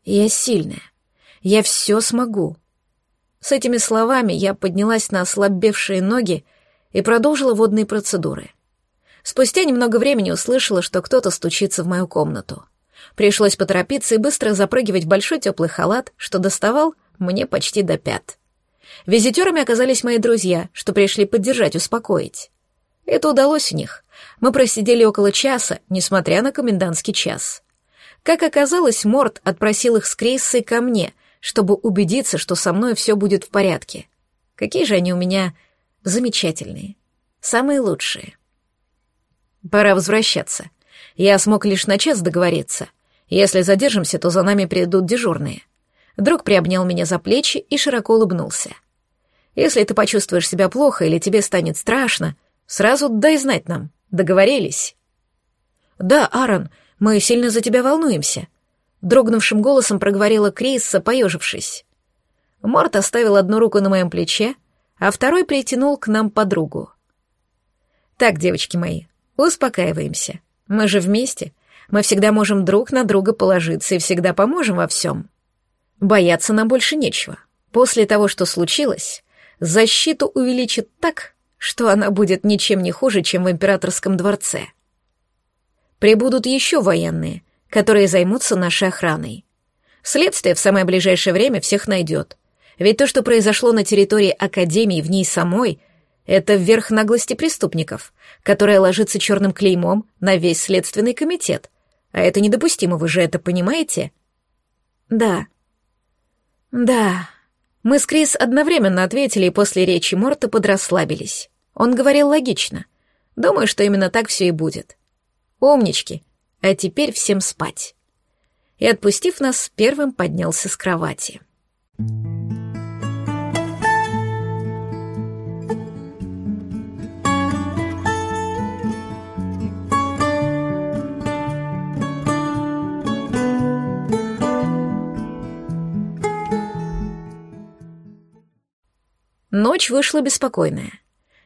Я сильная. Я все смогу. С этими словами я поднялась на ослабевшие ноги и продолжила водные процедуры. Спустя немного времени услышала, что кто-то стучится в мою комнату. Пришлось поторопиться и быстро запрыгивать в большой теплый халат, что доставал мне почти до пят. Визитерами оказались мои друзья, что пришли поддержать, успокоить. Это удалось у них. Мы просидели около часа, несмотря на комендантский час. Как оказалось, Морт отпросил их с Крейсой ко мне, чтобы убедиться, что со мной все будет в порядке. Какие же они у меня замечательные, самые лучшие. Пора возвращаться. Я смог лишь на час договориться. Если задержимся, то за нами придут дежурные. Друг приобнял меня за плечи и широко улыбнулся. Если ты почувствуешь себя плохо или тебе станет страшно, сразу дай знать нам. Договорились? Да, Аарон, мы сильно за тебя волнуемся, дрогнувшим голосом проговорила Крисса, поежившись. Морт оставил одну руку на моем плече, а второй притянул к нам подругу. «Так, девочки мои, успокаиваемся. Мы же вместе. Мы всегда можем друг на друга положиться и всегда поможем во всем. Бояться нам больше нечего. После того, что случилось, защиту увеличит так, что она будет ничем не хуже, чем в императорском дворце. Прибудут еще военные — которые займутся нашей охраной. Следствие в самое ближайшее время всех найдет. Ведь то, что произошло на территории Академии в ней самой, это верх наглости преступников, которая ложится черным клеймом на весь следственный комитет. А это недопустимо, вы же это понимаете? Да. Да. Мы с Крис одновременно ответили и после речи Морта подрасслабились. Он говорил логично. Думаю, что именно так все и будет. Умнички. А теперь всем спать. И, отпустив нас, первым поднялся с кровати. Ночь вышла беспокойная.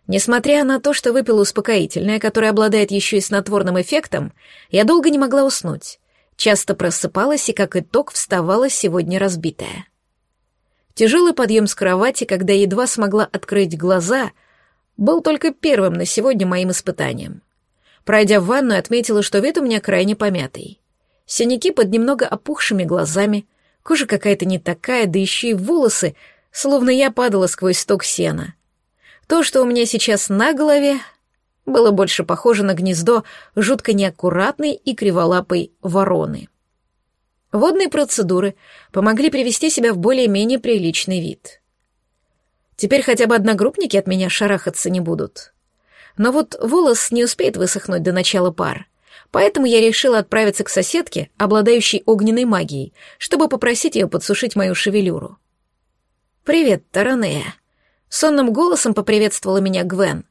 Несмотря на то, что выпила успокоительное, которое обладает еще и снотворным эффектом, я долго не могла уснуть. Часто просыпалась и, как итог, вставала сегодня разбитая. Тяжелый подъем с кровати, когда едва смогла открыть глаза, был только первым на сегодня моим испытанием. Пройдя в ванную, отметила, что вид у меня крайне помятый. Синяки под немного опухшими глазами, кожа какая-то не такая, да еще и волосы, словно я падала сквозь сток сена. То, что у меня сейчас на голове, было больше похоже на гнездо жутко неаккуратной и криволапой вороны. Водные процедуры помогли привести себя в более-менее приличный вид. Теперь хотя бы одногруппники от меня шарахаться не будут. Но вот волос не успеет высохнуть до начала пар, поэтому я решила отправиться к соседке, обладающей огненной магией, чтобы попросить ее подсушить мою шевелюру. «Привет, Таранея!» Сонным голосом поприветствовала меня Гвен.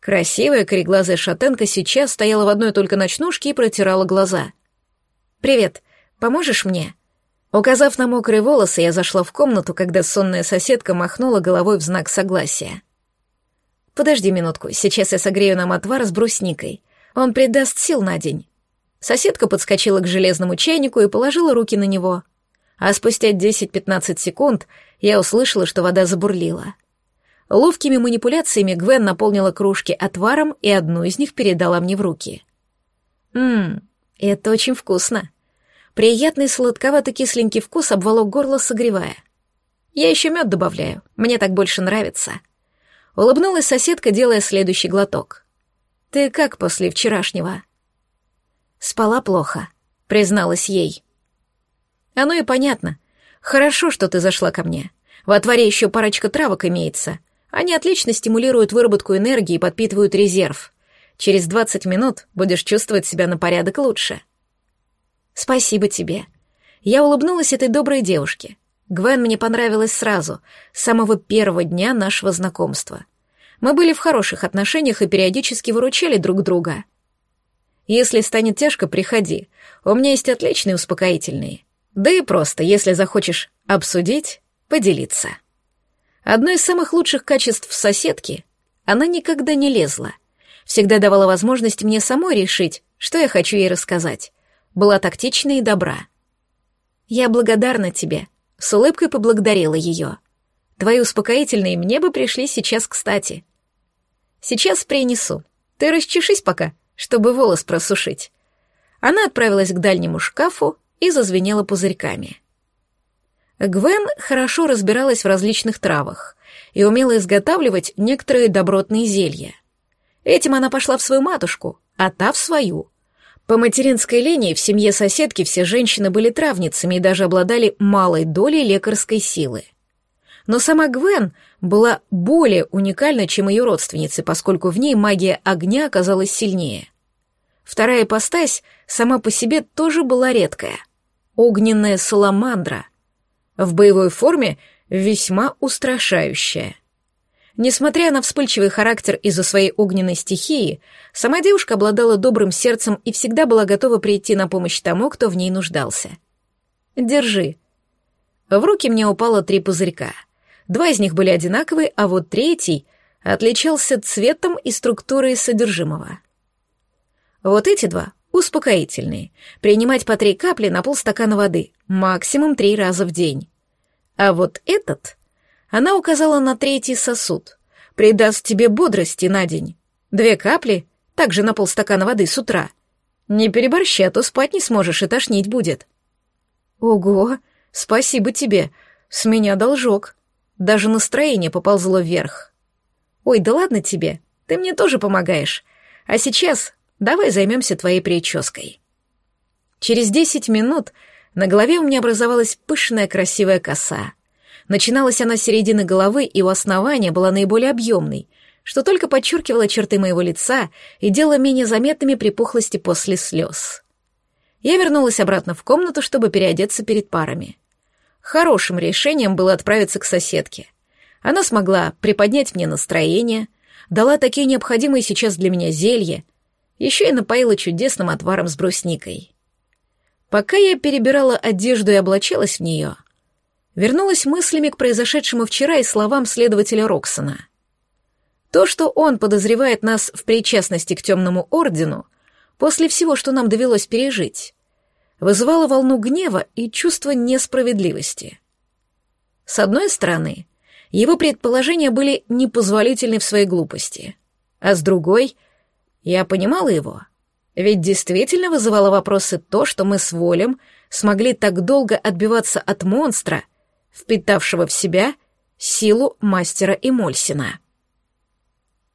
Красивая кореглазая шатенка сейчас стояла в одной только ночнушке и протирала глаза. «Привет, поможешь мне?» Указав на мокрые волосы, я зашла в комнату, когда сонная соседка махнула головой в знак согласия. «Подожди минутку, сейчас я согрею нам отвар с брусникой. Он придаст сил на день». Соседка подскочила к железному чайнику и положила руки на него. А спустя 10-15 секунд я услышала, что вода забурлила. Ловкими манипуляциями Гвен наполнила кружки отваром и одну из них передала мне в руки. «Ммм, это очень вкусно». Приятный сладковато-кисленький вкус обволок горло, согревая. Я еще мед добавляю, мне так больше нравится. Улыбнулась соседка, делая следующий глоток. «Ты как после вчерашнего?» «Спала плохо», — призналась ей. «Оно и понятно. Хорошо, что ты зашла ко мне. В отваре еще парочка травок имеется. Они отлично стимулируют выработку энергии и подпитывают резерв. Через 20 минут будешь чувствовать себя на порядок лучше». «Спасибо тебе». Я улыбнулась этой доброй девушке. Гвен мне понравилась сразу, с самого первого дня нашего знакомства. Мы были в хороших отношениях и периодически выручали друг друга. Если станет тяжко, приходи. У меня есть отличные успокоительные. Да и просто, если захочешь обсудить, поделиться. Одно из самых лучших качеств соседки — она никогда не лезла. Всегда давала возможность мне самой решить, что я хочу ей рассказать. Была тактична и добра. «Я благодарна тебе», с улыбкой поблагодарила ее. Твои успокоительные мне бы пришли сейчас кстати. Сейчас принесу. Ты расчешись пока, чтобы волос просушить. Она отправилась к дальнему шкафу и зазвенела пузырьками. Гвен хорошо разбиралась в различных травах и умела изготавливать некоторые добротные зелья. Этим она пошла в свою матушку, а та в свою — по материнской линии в семье соседки все женщины были травницами и даже обладали малой долей лекарской силы. Но сама Гвен была более уникальна, чем ее родственницы, поскольку в ней магия огня оказалась сильнее. Вторая ипостась сама по себе тоже была редкая. Огненная саламандра. В боевой форме весьма устрашающая — Несмотря на вспыльчивый характер из-за своей огненной стихии, сама девушка обладала добрым сердцем и всегда была готова прийти на помощь тому, кто в ней нуждался. «Держи». В руки мне упало три пузырька. Два из них были одинаковые, а вот третий отличался цветом и структурой содержимого. Вот эти два успокоительные. Принимать по три капли на полстакана воды, максимум три раза в день. А вот этот она указала на третий сосуд. «Придаст тебе бодрости на день. Две капли, также на полстакана воды с утра. Не переборщи, а то спать не сможешь и тошнить будет». «Ого, спасибо тебе. С меня должок». Даже настроение поползло вверх. «Ой, да ладно тебе, ты мне тоже помогаешь. А сейчас давай займемся твоей прической». Через десять минут на голове у меня образовалась пышная красивая коса. Начиналась она с середины головы и у основания была наиболее объемной, что только подчеркивало черты моего лица и делало менее заметными припухлости после слез. Я вернулась обратно в комнату, чтобы переодеться перед парами. Хорошим решением было отправиться к соседке. Она смогла приподнять мне настроение, дала такие необходимые сейчас для меня зелья, еще и напоила чудесным отваром с брусникой. Пока я перебирала одежду и облачалась в нее — вернулась мыслями к произошедшему вчера и словам следователя Роксона. То, что он подозревает нас в причастности к темному ордену, после всего, что нам довелось пережить, вызывало волну гнева и чувство несправедливости. С одной стороны, его предположения были непозволительны в своей глупости, а с другой, я понимала его, ведь действительно вызывало вопросы то, что мы с Волем смогли так долго отбиваться от монстра — впитавшего в себя силу мастера Эмольсина.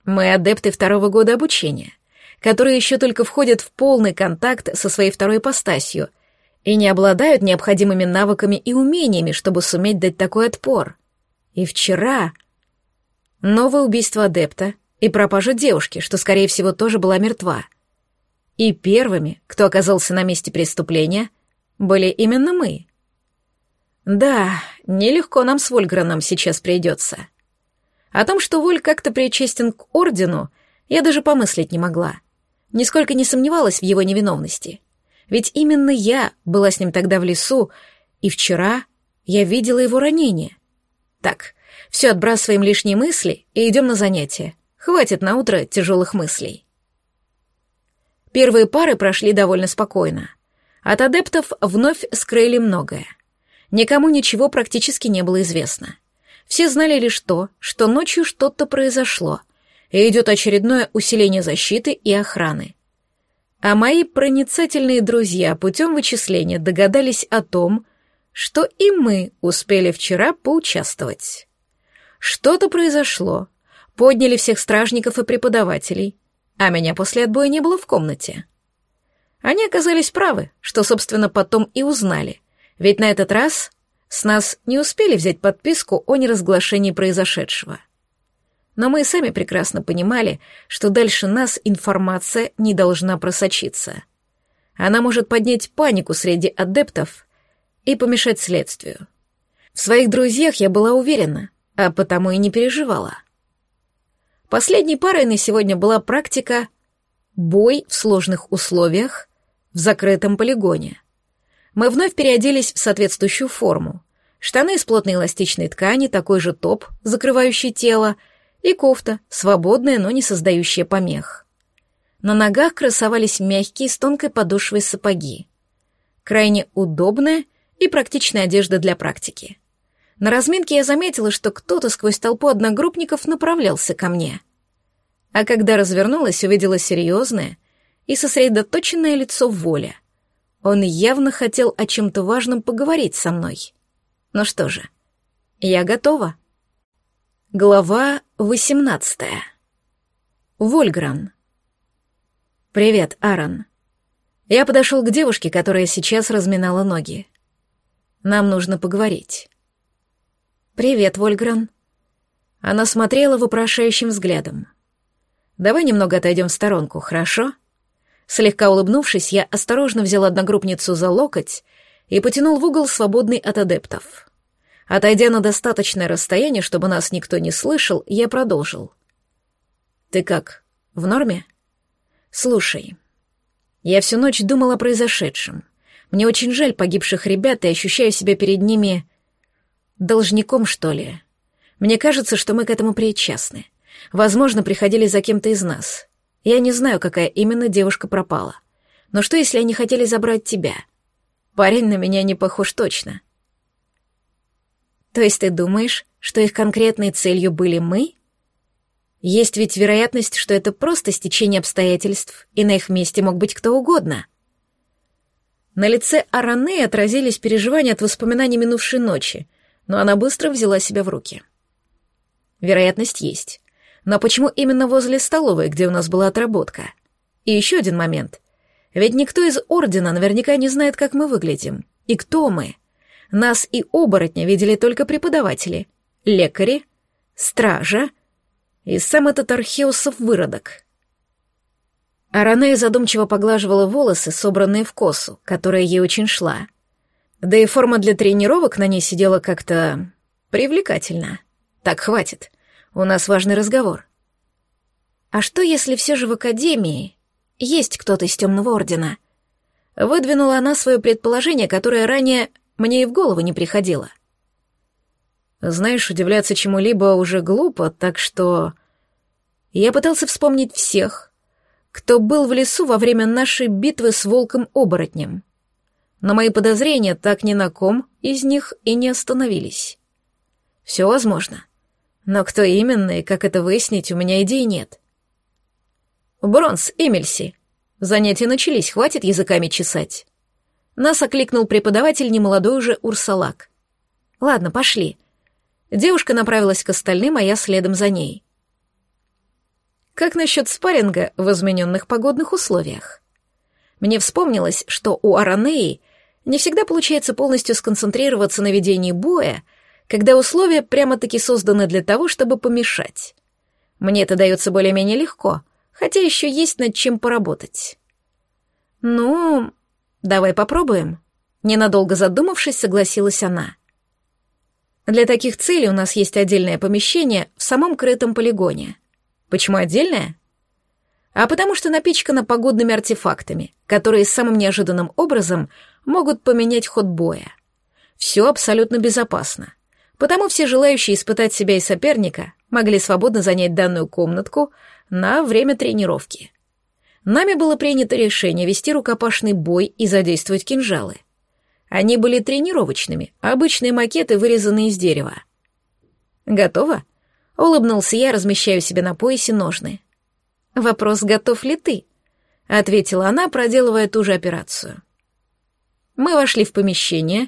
Мы адепты второго года обучения, которые еще только входят в полный контакт со своей второй ипостасью и не обладают необходимыми навыками и умениями, чтобы суметь дать такой отпор. И вчера новое убийство адепта и пропажа девушки, что, скорее всего, тоже была мертва. И первыми, кто оказался на месте преступления, были именно мы — Да, нелегко нам с Вольграном сейчас придется. О том, что Воль как-то причастен к Ордену, я даже помыслить не могла. Нисколько не сомневалась в его невиновности. Ведь именно я была с ним тогда в лесу, и вчера я видела его ранение. Так, все отбрасываем лишние мысли и идем на занятия. Хватит на утро тяжелых мыслей. Первые пары прошли довольно спокойно. От адептов вновь скрыли многое. Никому ничего практически не было известно. Все знали лишь то, что ночью что-то произошло, и идет очередное усиление защиты и охраны. А мои проницательные друзья путем вычисления догадались о том, что и мы успели вчера поучаствовать. Что-то произошло, подняли всех стражников и преподавателей, а меня после отбоя не было в комнате. Они оказались правы, что, собственно, потом и узнали, ведь на этот раз с нас не успели взять подписку о неразглашении произошедшего. Но мы и сами прекрасно понимали, что дальше нас информация не должна просочиться. Она может поднять панику среди адептов и помешать следствию. В своих друзьях я была уверена, а потому и не переживала. Последней парой на сегодня была практика «бой в сложных условиях» в закрытом полигоне. Мы вновь переоделись в соответствующую форму. Штаны из плотной эластичной ткани, такой же топ, закрывающий тело, и кофта, свободная, но не создающая помех. На ногах красовались мягкие с тонкой подошвой сапоги. Крайне удобная и практичная одежда для практики. На разминке я заметила, что кто-то сквозь толпу одногруппников направлялся ко мне. А когда развернулась, увидела серьезное и сосредоточенное лицо Воля. Он явно хотел о чем-то важном поговорить со мной. Ну что же, я готова. Глава восемнадцатая. Вольгран. «Привет, Аарон». Я подошел к девушке, которая сейчас разминала ноги. Нам нужно поговорить. «Привет, Вольгран». Она смотрела вопрошающим взглядом. «Давай немного отойдем в сторонку, хорошо?» Слегка улыбнувшись, я осторожно взял одногруппницу за локоть и потянул в угол, свободный от адептов. Отойдя на достаточное расстояние, чтобы нас никто не слышал, я продолжил. «Ты как, в норме?» «Слушай, я всю ночь думал о произошедшем. Мне очень жаль погибших ребят и ощущаю себя перед ними должником, что ли. Мне кажется, что мы к этому причастны. Возможно, приходили за кем-то из нас. Я не знаю, какая именно девушка пропала. Но что, если они хотели забрать тебя? Парень на меня не похож точно. То есть ты думаешь, что их конкретной целью были мы? Есть ведь вероятность, что это просто стечение обстоятельств, и на их месте мог быть кто угодно. На лице Араны отразились переживания от воспоминаний минувшей ночи, но она быстро взяла себя в руки. Вероятность есть. Но почему именно возле столовой, где у нас была отработка? И еще один момент. Ведь никто из Ордена наверняка не знает, как мы выглядим. И кто мы? Нас и оборотня видели только преподаватели, лекари, стража и сам этот Археусов выродок. Аранея задумчиво поглаживала волосы, собранные в косу, которая ей очень шла. Да и форма для тренировок на ней сидела как-то привлекательно. Так, хватит. У нас важный разговор. А что, если все же в Академии есть кто-то из Темного Ордена? Выдвинула она свое предположение, которое ранее мне и в голову не приходило. Знаешь, удивляться чему-либо уже глупо, так что... Я пытался вспомнить всех, кто был в лесу во время нашей битвы с волком-оборотнем. Но мои подозрения так ни на ком из них и не остановились. Все возможно. Но кто именно и как это выяснить, у меня идей нет. Бронс, Эмильси. Занятия начались, хватит языками чесать. Нас окликнул преподаватель немолодой уже Урсалак. Ладно, пошли. Девушка направилась к остальным, а я следом за ней. Как насчет спарринга в измененных погодных условиях? Мне вспомнилось, что у Аранеи не всегда получается полностью сконцентрироваться на ведении боя, когда условия прямо-таки созданы для того, чтобы помешать. Мне это дается более-менее легко, хотя еще есть над чем поработать. Ну, давай попробуем. Ненадолго задумавшись, согласилась она. Для таких целей у нас есть отдельное помещение в самом крытом полигоне. Почему отдельное? А потому что напичкано погодными артефактами, которые самым неожиданным образом могут поменять ход боя. Все абсолютно безопасно. Потому все желающие испытать себя и соперника могли свободно занять данную комнатку на время тренировки. Нами было принято решение вести рукопашный бой и задействовать кинжалы. Они были тренировочными, обычные макеты, вырезанные из дерева. «Готово?» — улыбнулся я, размещаю себе на поясе ножны. «Вопрос, готов ли ты?» — ответила она, проделывая ту же операцию. Мы вошли в помещение,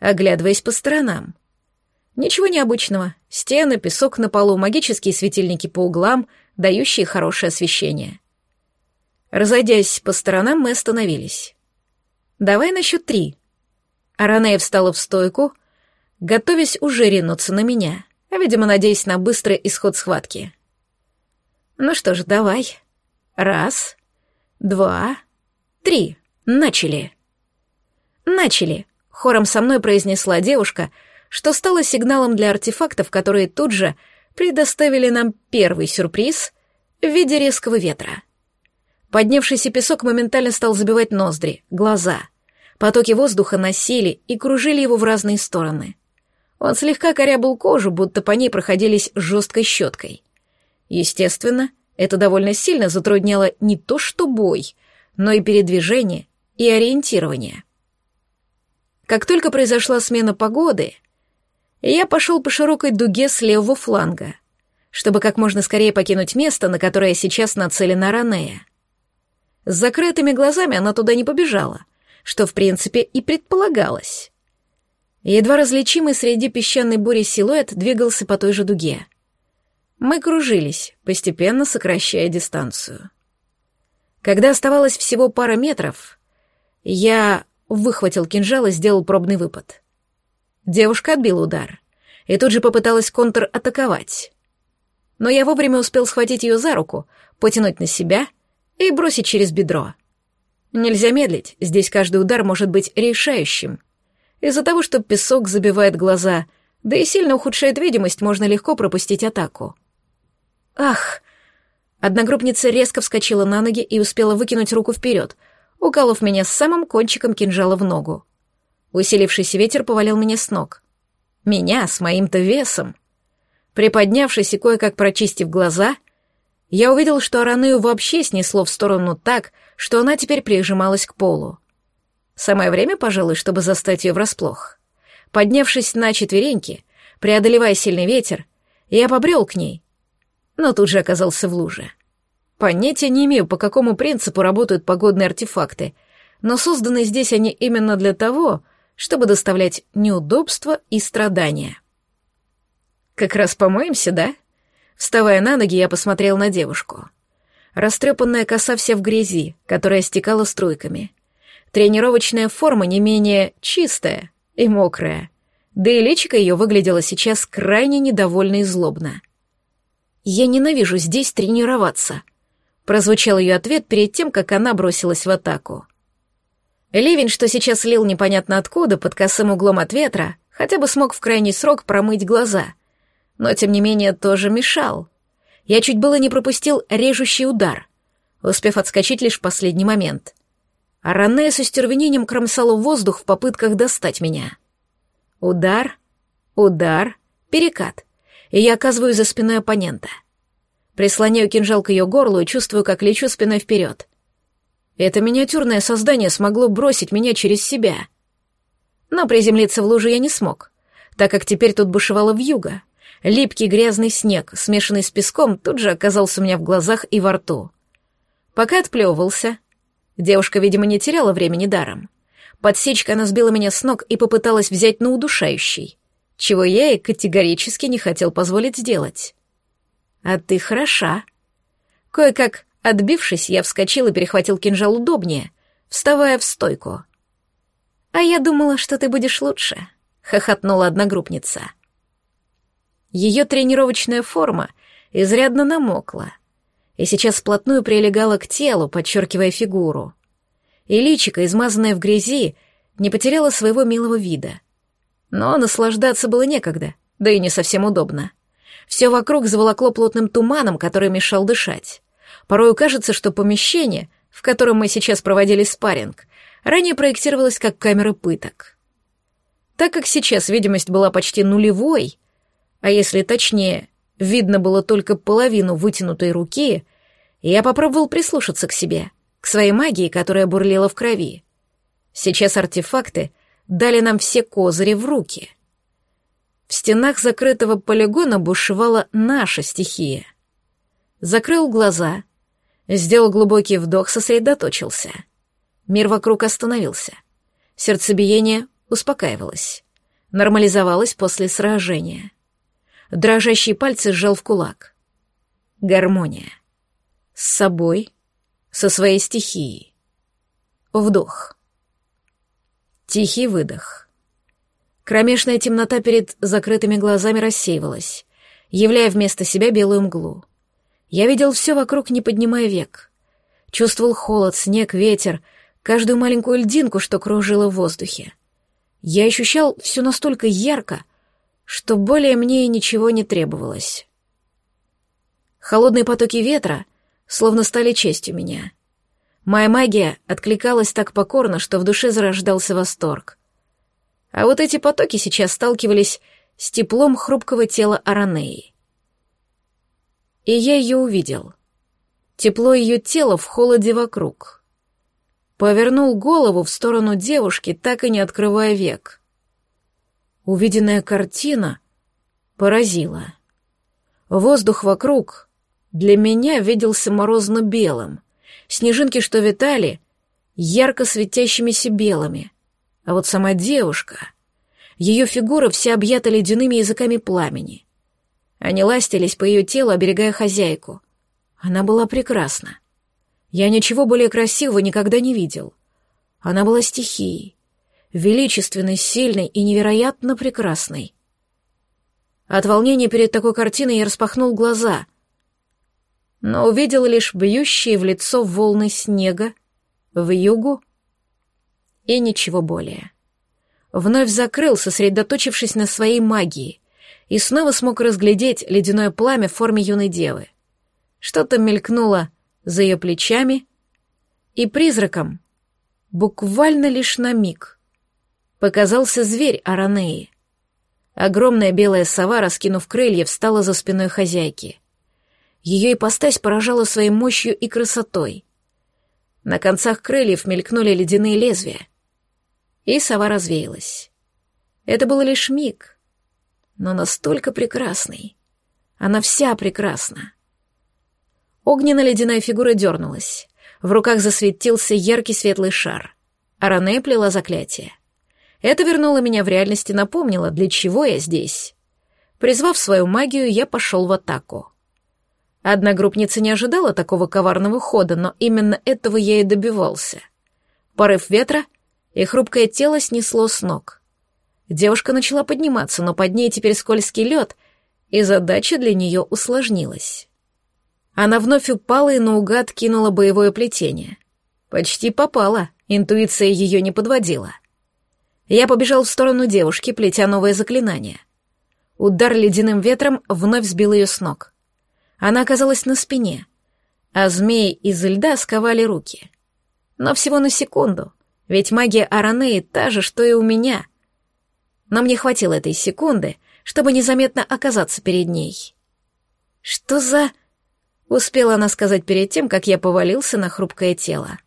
оглядываясь по сторонам. Ничего необычного. Стены, песок на полу, магические светильники по углам, дающие хорошее освещение. Разойдясь по сторонам, мы остановились. «Давай на счет три». Аранея встала в стойку, готовясь уже ринуться на меня, видимо, надеясь на быстрый исход схватки. «Ну что ж, давай. Раз, два, три. Начали». «Начали», — хором со мной произнесла девушка, что стало сигналом для артефактов, которые тут же предоставили нам первый сюрприз в виде резкого ветра. Поднявшийся песок моментально стал забивать ноздри, глаза. Потоки воздуха носили и кружили его в разные стороны. Он слегка корябал кожу, будто по ней проходились жесткой щеткой. Естественно, это довольно сильно затрудняло не то что бой, но и передвижение и ориентирование. Как только произошла смена погоды, я пошел по широкой дуге с левого фланга, чтобы как можно скорее покинуть место, на которое сейчас нацелена Ранея. С закрытыми глазами она туда не побежала, что, в принципе, и предполагалось. Едва различимый среди песчаной бури силуэт двигался по той же дуге. Мы кружились, постепенно сокращая дистанцию. Когда оставалось всего пара метров, я выхватил кинжал и сделал пробный выпад. Девушка отбила удар и тут же попыталась контр-атаковать. Но я вовремя успел схватить ее за руку, потянуть на себя — и бросить через бедро. Нельзя медлить, здесь каждый удар может быть решающим. Из-за того, что песок забивает глаза, да и сильно ухудшает видимость, можно легко пропустить атаку. Ах! Одногруппница резко вскочила на ноги и успела выкинуть руку вперед, уколов меня с самым кончиком кинжала в ногу. Усилившийся ветер повалил меня с ног. Меня с моим-то весом. Приподнявшись и кое-как прочистив глаза, я увидел, что Аранею вообще снесло в сторону так, что она теперь прижималась к полу. Самое время, пожалуй, чтобы застать ее врасплох. Поднявшись на четвереньки, преодолевая сильный ветер, я побрел к ней, но тут же оказался в луже. Понятия не имею, по какому принципу работают погодные артефакты, но созданы здесь они именно для того, чтобы доставлять неудобства и страдания. «Как раз помоемся, да?» Вставая на ноги, я посмотрел на девушку. Растрепанная коса вся в грязи, которая стекала струйками. Тренировочная форма не менее чистая и мокрая. Да и личико ее выглядело сейчас крайне недовольно и злобно. «Я ненавижу здесь тренироваться», — прозвучал ее ответ перед тем, как она бросилась в атаку. Ливень, что сейчас лил непонятно откуда, под косым углом от ветра, хотя бы смог в крайний срок промыть глаза — но тем не менее тоже мешал. Я чуть было не пропустил режущий удар, успев отскочить лишь в последний момент. А Ранне с остервенением кромсала воздух в попытках достать меня. Удар, удар, перекат, и я оказываюсь за спиной оппонента. Прислоняю кинжал к ее горлу и чувствую, как лечу спиной вперед. Это миниатюрное создание смогло бросить меня через себя. Но приземлиться в лужу я не смог, так как теперь тут бушевала вьюга — Липкий грязный снег, смешанный с песком, тут же оказался у меня в глазах и во рту. Пока отплевывался, девушка, видимо, не теряла времени даром. Подсечка она сбила меня с ног и попыталась взять на удушающий, чего я и категорически не хотел позволить сделать. «А ты хороша». Кое-как, отбившись, я вскочил и перехватил кинжал удобнее, вставая в стойку. «А я думала, что ты будешь лучше», — хохотнула одногруппница. Ее тренировочная форма изрядно намокла, и сейчас вплотную прилегала к телу, подчеркивая фигуру. И личико, измазанное в грязи, не потеряло своего милого вида. Но наслаждаться было некогда, да и не совсем удобно. Все вокруг заволокло плотным туманом, который мешал дышать. Порою кажется, что помещение, в котором мы сейчас проводили спарринг, ранее проектировалось как камера пыток. Так как сейчас видимость была почти нулевой, а если точнее, видно было только половину вытянутой руки, я попробовал прислушаться к себе, к своей магии, которая бурлила в крови. Сейчас артефакты дали нам все козыри в руки. В стенах закрытого полигона бушевала наша стихия. Закрыл глаза, сделал глубокий вдох, сосредоточился. Мир вокруг остановился. Сердцебиение успокаивалось. Нормализовалось после сражения. Дрожащие пальцы сжал в кулак. Гармония с собой, со своей стихией. Вдох. Тихий выдох. Кромешная темнота перед закрытыми глазами рассеивалась, являя вместо себя белую мглу. Я видел все вокруг, не поднимая век. Чувствовал холод, снег, ветер, каждую маленькую льдинку, что кружила в воздухе. Я ощущал все настолько ярко, что более мне ничего не требовалось. Холодные потоки ветра словно стали честью меня. Моя магия откликалась так покорно, что в душе зарождался восторг. А вот эти потоки сейчас сталкивались с теплом хрупкого тела Аранеи. И я ее увидел. Тепло ее тела в холоде вокруг. Повернул голову в сторону девушки, так и не открывая век. Увиденная картина поразила. Воздух вокруг для меня виделся морозно-белым. Снежинки, что витали, ярко светящимися белыми. А вот сама девушка... Ее фигура вся объята ледяными языками пламени. Они ластились по ее телу, оберегая хозяйку. Она была прекрасна. Я ничего более красивого никогда не видел. Она была стихией, величественной, сильной и невероятно прекрасной. От волнения перед такой картиной я распахнул глаза, но увидел лишь бьющие в лицо волны снега, в югу и ничего более. Вновь закрыл, сосредоточившись на своей магии, и снова смог разглядеть ледяное пламя в форме юной девы. Что-то мелькнуло за ее плечами, и призраком, буквально лишь на миг, показался зверь Аранеи. Огромная белая сова, раскинув крылья, встала за спиной хозяйки — ее ипостась поражала своей мощью и красотой. На концах крыльев мелькнули ледяные лезвия, и сова развеялась. Это был лишь миг, но настолько прекрасный. Она вся прекрасна. Огненно-ледяная фигура дернулась. В руках засветился яркий светлый шар. А Ране плела заклятие. Это вернуло меня в реальность и напомнило, для чего я здесь. Призвав свою магию, я пошел в атаку. Одногруппница не ожидала такого коварного хода, но именно этого я и добивался. Порыв ветра, и хрупкое тело снесло с ног. Девушка начала подниматься, но под ней теперь скользкий лед, и задача для нее усложнилась. Она вновь упала и наугад кинула боевое плетение. Почти попала, интуиция ее не подводила. Я побежал в сторону девушки, плетя новое заклинание. Удар ледяным ветром вновь сбил ее с ног. Она оказалась на спине, а змеи из льда сковали руки. Но всего на секунду, ведь магия Аранеи та же, что и у меня. Но мне хватило этой секунды, чтобы незаметно оказаться перед ней. «Что за...» — успела она сказать перед тем, как я повалился на хрупкое тело.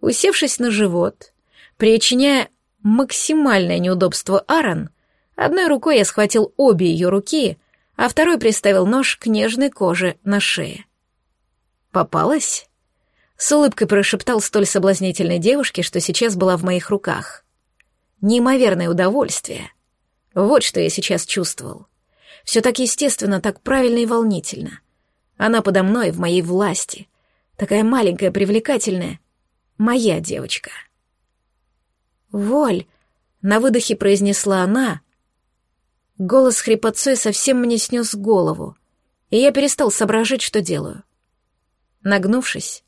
Усевшись на живот, причиняя максимальное неудобство Аарон, одной рукой я схватил обе ее руки а второй приставил нож к нежной коже на шее. «Попалась?» С улыбкой прошептал столь соблазнительной девушке, что сейчас была в моих руках. Неимоверное удовольствие. Вот что я сейчас чувствовал. Все так естественно, так правильно и волнительно. Она подо мной, в моей власти. Такая маленькая, привлекательная. Моя девочка. «Воль!» — на выдохе произнесла она, Голос хрипотцой совсем мне снес голову, и я перестал соображать, что делаю. Нагнувшись,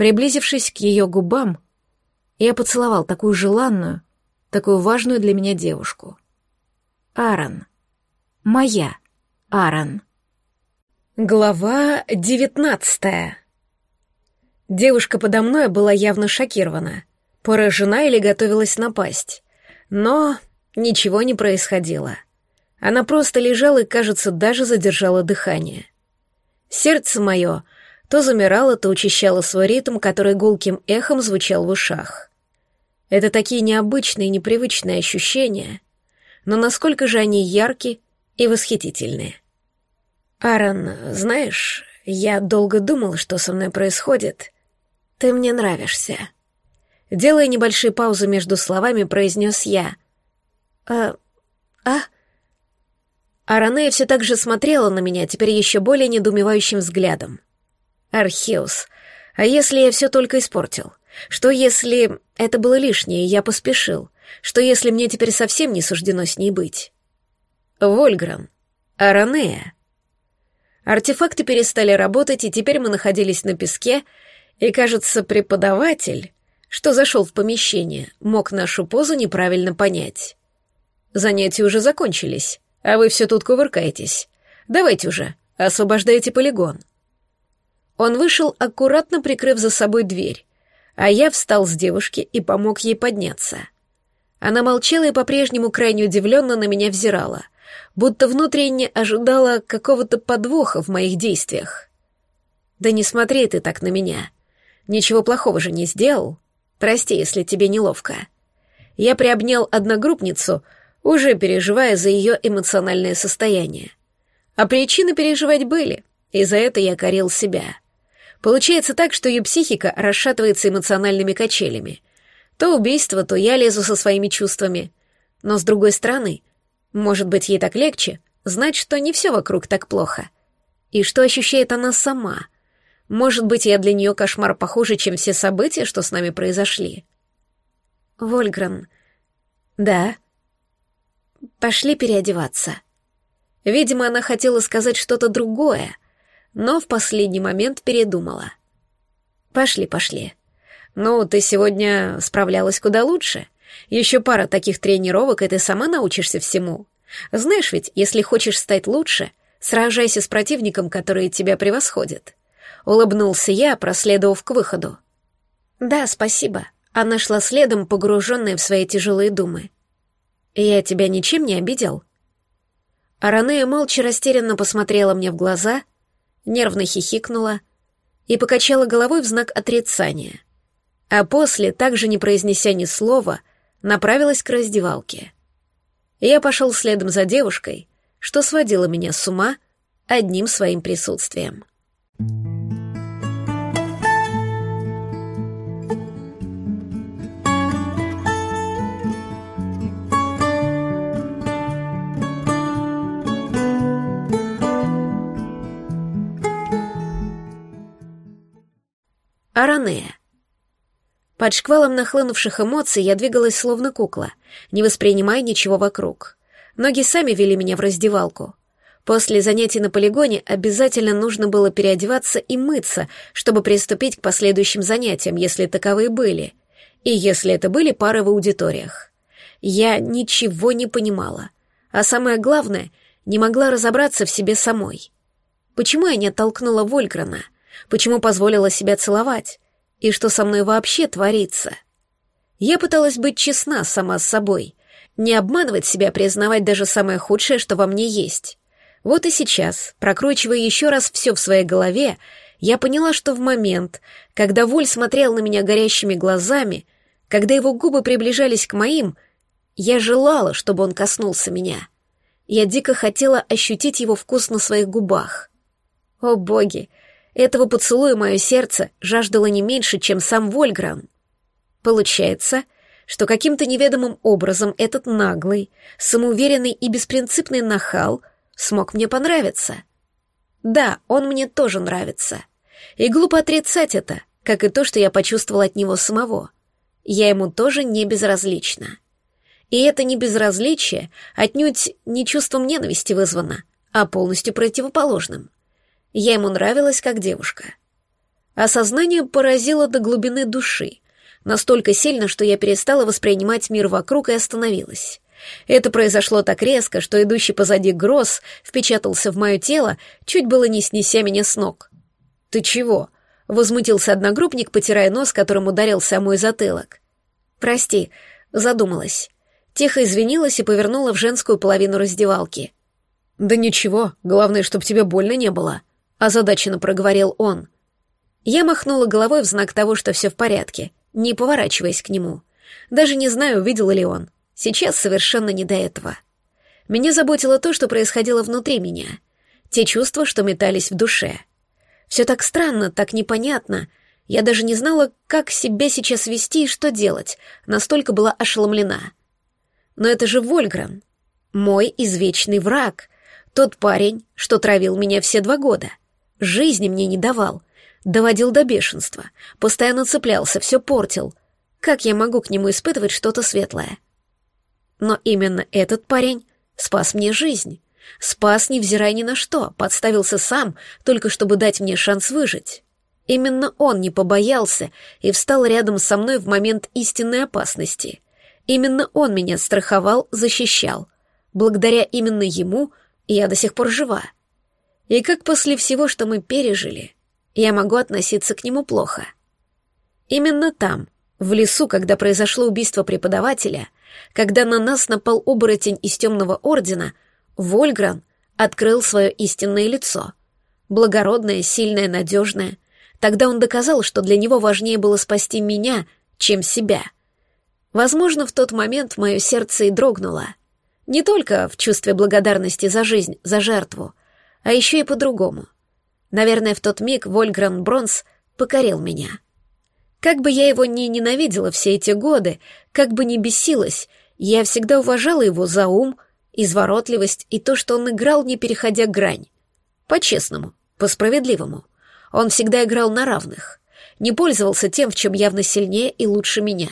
приблизившись к ее губам, я поцеловал такую желанную, такую важную для меня девушку. Аарон. Моя Аарон. Глава девятнадцатая. Девушка подо мной была явно шокирована, поражена или готовилась напасть. Но ничего не происходило. Она просто лежала и, кажется, даже задержала дыхание. Сердце мое то замирало, то учащало свой ритм, который гулким эхом звучал в ушах. Это такие необычные, непривычные ощущения, но насколько же они яркие и восхитительные. «Аарон, знаешь, я долго думал, что со мной происходит. Ты мне нравишься». Делая небольшие паузы между словами, произнес я. «А... а...» Аранея все так же смотрела на меня, теперь еще более недоумевающим взглядом. «Археус, а если я все только испортил? Что если это было лишнее, и я поспешил? Что если мне теперь совсем не суждено с ней быть?» «Вольгран, Аранея...» Артефакты перестали работать, и теперь мы находились на песке, и, кажется, преподаватель, что зашел в помещение, мог нашу позу неправильно понять. Занятия уже закончились, а вы все тут кувыркаетесь. Давайте уже, освобождайте полигон. Он вышел, аккуратно прикрыв за собой дверь, а я встал с девушки и помог ей подняться. Она молчала и по-прежнему крайне удивленно на меня взирала, будто внутренне ожидала какого-то подвоха в моих действиях. «Да не смотри ты так на меня. Ничего плохого же не сделал. Прости, если тебе неловко». Я приобнял одногруппницу, уже переживая за ее эмоциональное состояние. А причины переживать были, и за это я корил себя. Получается так, что ее психика расшатывается эмоциональными качелями. То убийство, то я лезу со своими чувствами. Но с другой стороны, может быть, ей так легче знать, что не все вокруг так плохо. И что ощущает она сама. Может быть, я для нее кошмар похуже, чем все события, что с нами произошли. Вольгран. Да. Пошли переодеваться. Видимо, она хотела сказать что-то другое, но в последний момент передумала. Пошли, пошли. Ну, ты сегодня справлялась куда лучше. Еще пара таких тренировок, и ты сама научишься всему. Знаешь ведь, если хочешь стать лучше, сражайся с противником, который тебя превосходит. Улыбнулся я, проследовав к выходу. Да, спасибо. Она шла следом, погруженная в свои тяжелые думы. Я тебя ничем не обидел? Аранея молча растерянно посмотрела мне в глаза, нервно хихикнула и покачала головой в знак отрицания. А после, также не произнеся ни слова, направилась к раздевалке. Я пошел следом за девушкой, что сводило меня с ума одним своим присутствием. Аранея. Под шквалом нахлынувших эмоций я двигалась словно кукла, не воспринимая ничего вокруг. Ноги сами вели меня в раздевалку. После занятий на полигоне обязательно нужно было переодеваться и мыться, чтобы приступить к последующим занятиям, если таковые были, и если это были пары в аудиториях. Я ничего не понимала, а самое главное, не могла разобраться в себе самой. Почему я не оттолкнула Вольграна? Почему позволила себя целовать? и что со мной вообще творится. Я пыталась быть честна сама с собой, не обманывать себя, признавать даже самое худшее, что во мне есть. Вот и сейчас, прокручивая еще раз все в своей голове, я поняла, что в момент, когда Воль смотрел на меня горящими глазами, когда его губы приближались к моим, я желала, чтобы он коснулся меня. Я дико хотела ощутить его вкус на своих губах. О боги, этого поцелуя мое сердце жаждало не меньше, чем сам Вольгран. Получается, что каким-то неведомым образом этот наглый, самоуверенный и беспринципный нахал смог мне понравиться. Да, он мне тоже нравится. И глупо отрицать это, как и то, что я почувствовала от него самого. Я ему тоже не безразлична. И это не безразличие отнюдь не чувством ненависти вызвано, а полностью противоположным. Я ему нравилась как девушка. Осознание поразило до глубины души, Настолько сильно, что я перестала воспринимать мир вокруг и остановилась. Это произошло так резко, что идущий позади Гросс впечатался в мое тело, чуть было не снеся меня с ног. «Ты чего?» — возмутился одногруппник, потирая нос, которым ударился о мой затылок. «Прости», — задумалась. Тихо извинилась и повернула в женскую половину раздевалки. «Да ничего, главное, чтобы тебе больно не было», — озадаченно проговорил он. Я махнула головой в знак того, что все в порядке, не поворачиваясь к нему. Даже не знаю, увидел ли он. Сейчас совершенно не до этого. Меня заботило то, что происходило внутри меня. Те чувства, что метались в душе. Все так странно, так непонятно. Я даже не знала, как себя сейчас вести и что делать. Настолько была ошеломлена. Но это же Вольгран. Мой извечный враг. Тот парень, что травил меня все два года. Жизни мне не давал. Доводил до бешенства. Постоянно цеплялся, все портил. Как я могу к нему испытывать что-то светлое? Но именно этот парень спас мне жизнь. Спас, невзирая ни на что, подставился сам, только чтобы дать мне шанс выжить. Именно он не побоялся и встал рядом со мной в момент истинной опасности. Именно он меня страховал, защищал. Благодаря именно ему я до сих пор жива. И как после всего, что мы пережили, я могу относиться к нему плохо. Именно там, в лесу, когда произошло убийство преподавателя, когда на нас напал оборотень из темного ордена, Вольгран открыл свое истинное лицо. Благородное, сильное, надежное. Тогда он доказал, что для него важнее было спасти меня, чем себя. Возможно, в тот момент мое сердце и дрогнуло. Не только в чувстве благодарности за жизнь, за жертву, а еще и по-другому. Наверное, в тот миг Вольгран Бронс покорил меня. Как бы я его ни ненавидела все эти годы, как бы ни бесилась, я всегда уважала его за ум, изворотливость и то, что он играл, не переходя грань. По-честному, по-справедливому. Он всегда играл на равных. Не пользовался тем, в чем явно сильнее и лучше меня.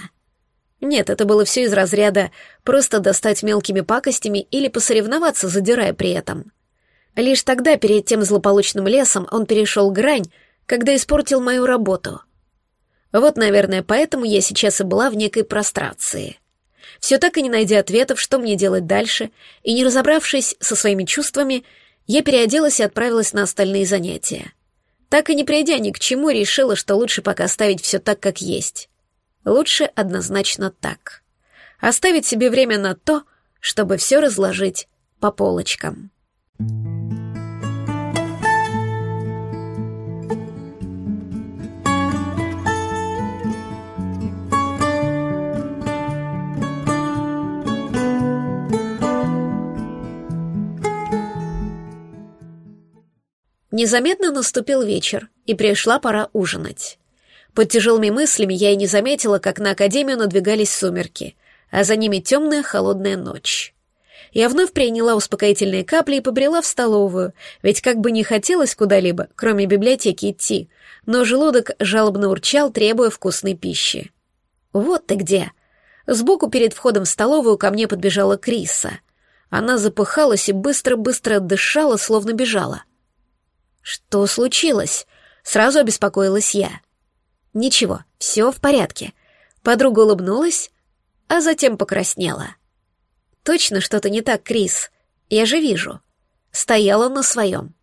Нет, это было все из разряда просто достать мелкими пакостями или посоревноваться, задирая при этом. Лишь тогда, перед тем злополучным лесом, он перешел грань, когда испортил мою работу — вот, наверное, поэтому я сейчас и была в некой прострации. Все так и не найдя ответов, что мне делать дальше, и не разобравшись со своими чувствами, я переоделась и отправилась на остальные занятия. Так и не придя ни к чему, решила, что лучше пока оставить все так, как есть. Лучше однозначно так. Оставить себе время на то, чтобы все разложить по полочкам. Незаметно наступил вечер, и пришла пора ужинать. Под тяжелыми мыслями я и не заметила, как на Академию надвигались сумерки, а за ними темная холодная ночь. Я вновь приняла успокоительные капли и побрела в столовую, ведь как бы не хотелось куда-либо, кроме библиотеки, идти, но желудок жалобно урчал, требуя вкусной пищи. «Вот ты где!» Сбоку перед входом в столовую ко мне подбежала Криса. Она запыхалась и быстро-быстро дышала, словно бежала. «Что случилось?» — сразу обеспокоилась я. «Ничего, все в порядке». Подруга улыбнулась, а затем покраснела. «Точно что-то не так, Крис. Я же вижу». Стояла на своем.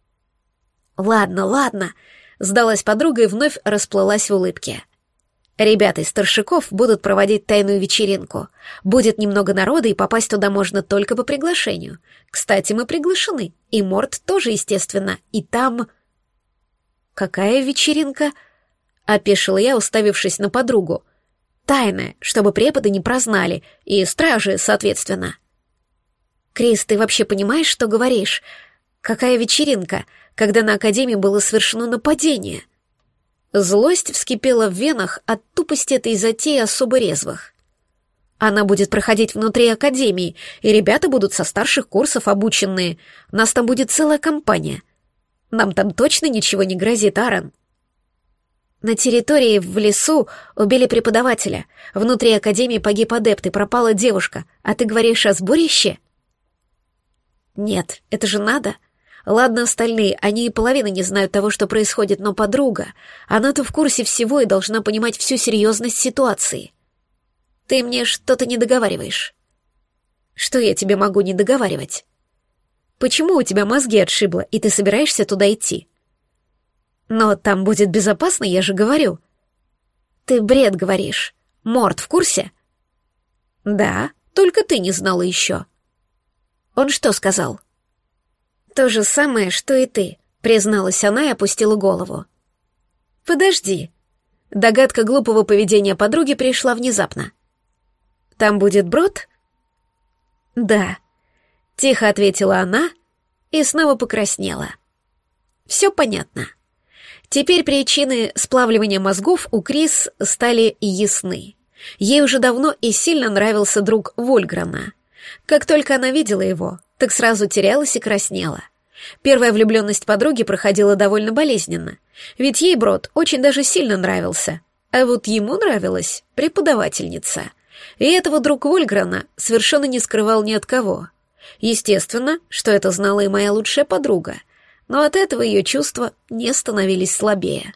«Ладно, ладно», — сдалась подруга и вновь расплылась в улыбке. «Ребята из старшиков будут проводить тайную вечеринку. Будет немного народа, и попасть туда можно только по приглашению. Кстати, мы приглашены, и Морт тоже, естественно, и там...» «Какая вечеринка?» — опешила я, уставившись на подругу. «Тайная, чтобы преподы не прознали, и стражи, соответственно». «Крис, ты вообще понимаешь, что говоришь? Какая вечеринка, когда на Академии было совершено нападение?» Злость вскипела в венах от тупости этой затеи особо резвых. Она будет проходить внутри Академии, и ребята будут со старших курсов обученные. Нас там будет целая компания — нам там точно ничего не грозит, Аарон?» На территории в лесу убили преподавателя. Внутри академии погиб адепт и пропала девушка. А ты говоришь о сборище? Нет, это же надо. Ладно, остальные, они и половины не знают того, что происходит, но подруга, она-то в курсе всего и должна понимать всю серьезность ситуации. Ты мне что-то не договариваешь. Что я тебе могу не договаривать? Почему у тебя мозги отшибло, и ты собираешься туда идти? Но там будет безопасно, я же говорю. Ты бред говоришь. Морд в курсе? Да, только ты не знала еще. Он что сказал? То же самое, что и ты, призналась она и опустила голову. Подожди. Догадка глупого поведения подруги пришла внезапно. Там будет брод? Да. Тихо ответила она и снова покраснела. Все понятно. Теперь причины сплавливания мозгов у Крис стали ясны. Ей уже давно и сильно нравился друг Вольграна. Как только она видела его, так сразу терялась и краснела. Первая влюбленность подруги проходила довольно болезненно, ведь ей Брод очень даже сильно нравился, а вот ему нравилась преподавательница. И этого друг Вольграна совершенно не скрывал ни от кого. Естественно, что это знала и моя лучшая подруга, но от этого ее чувства не становились слабее.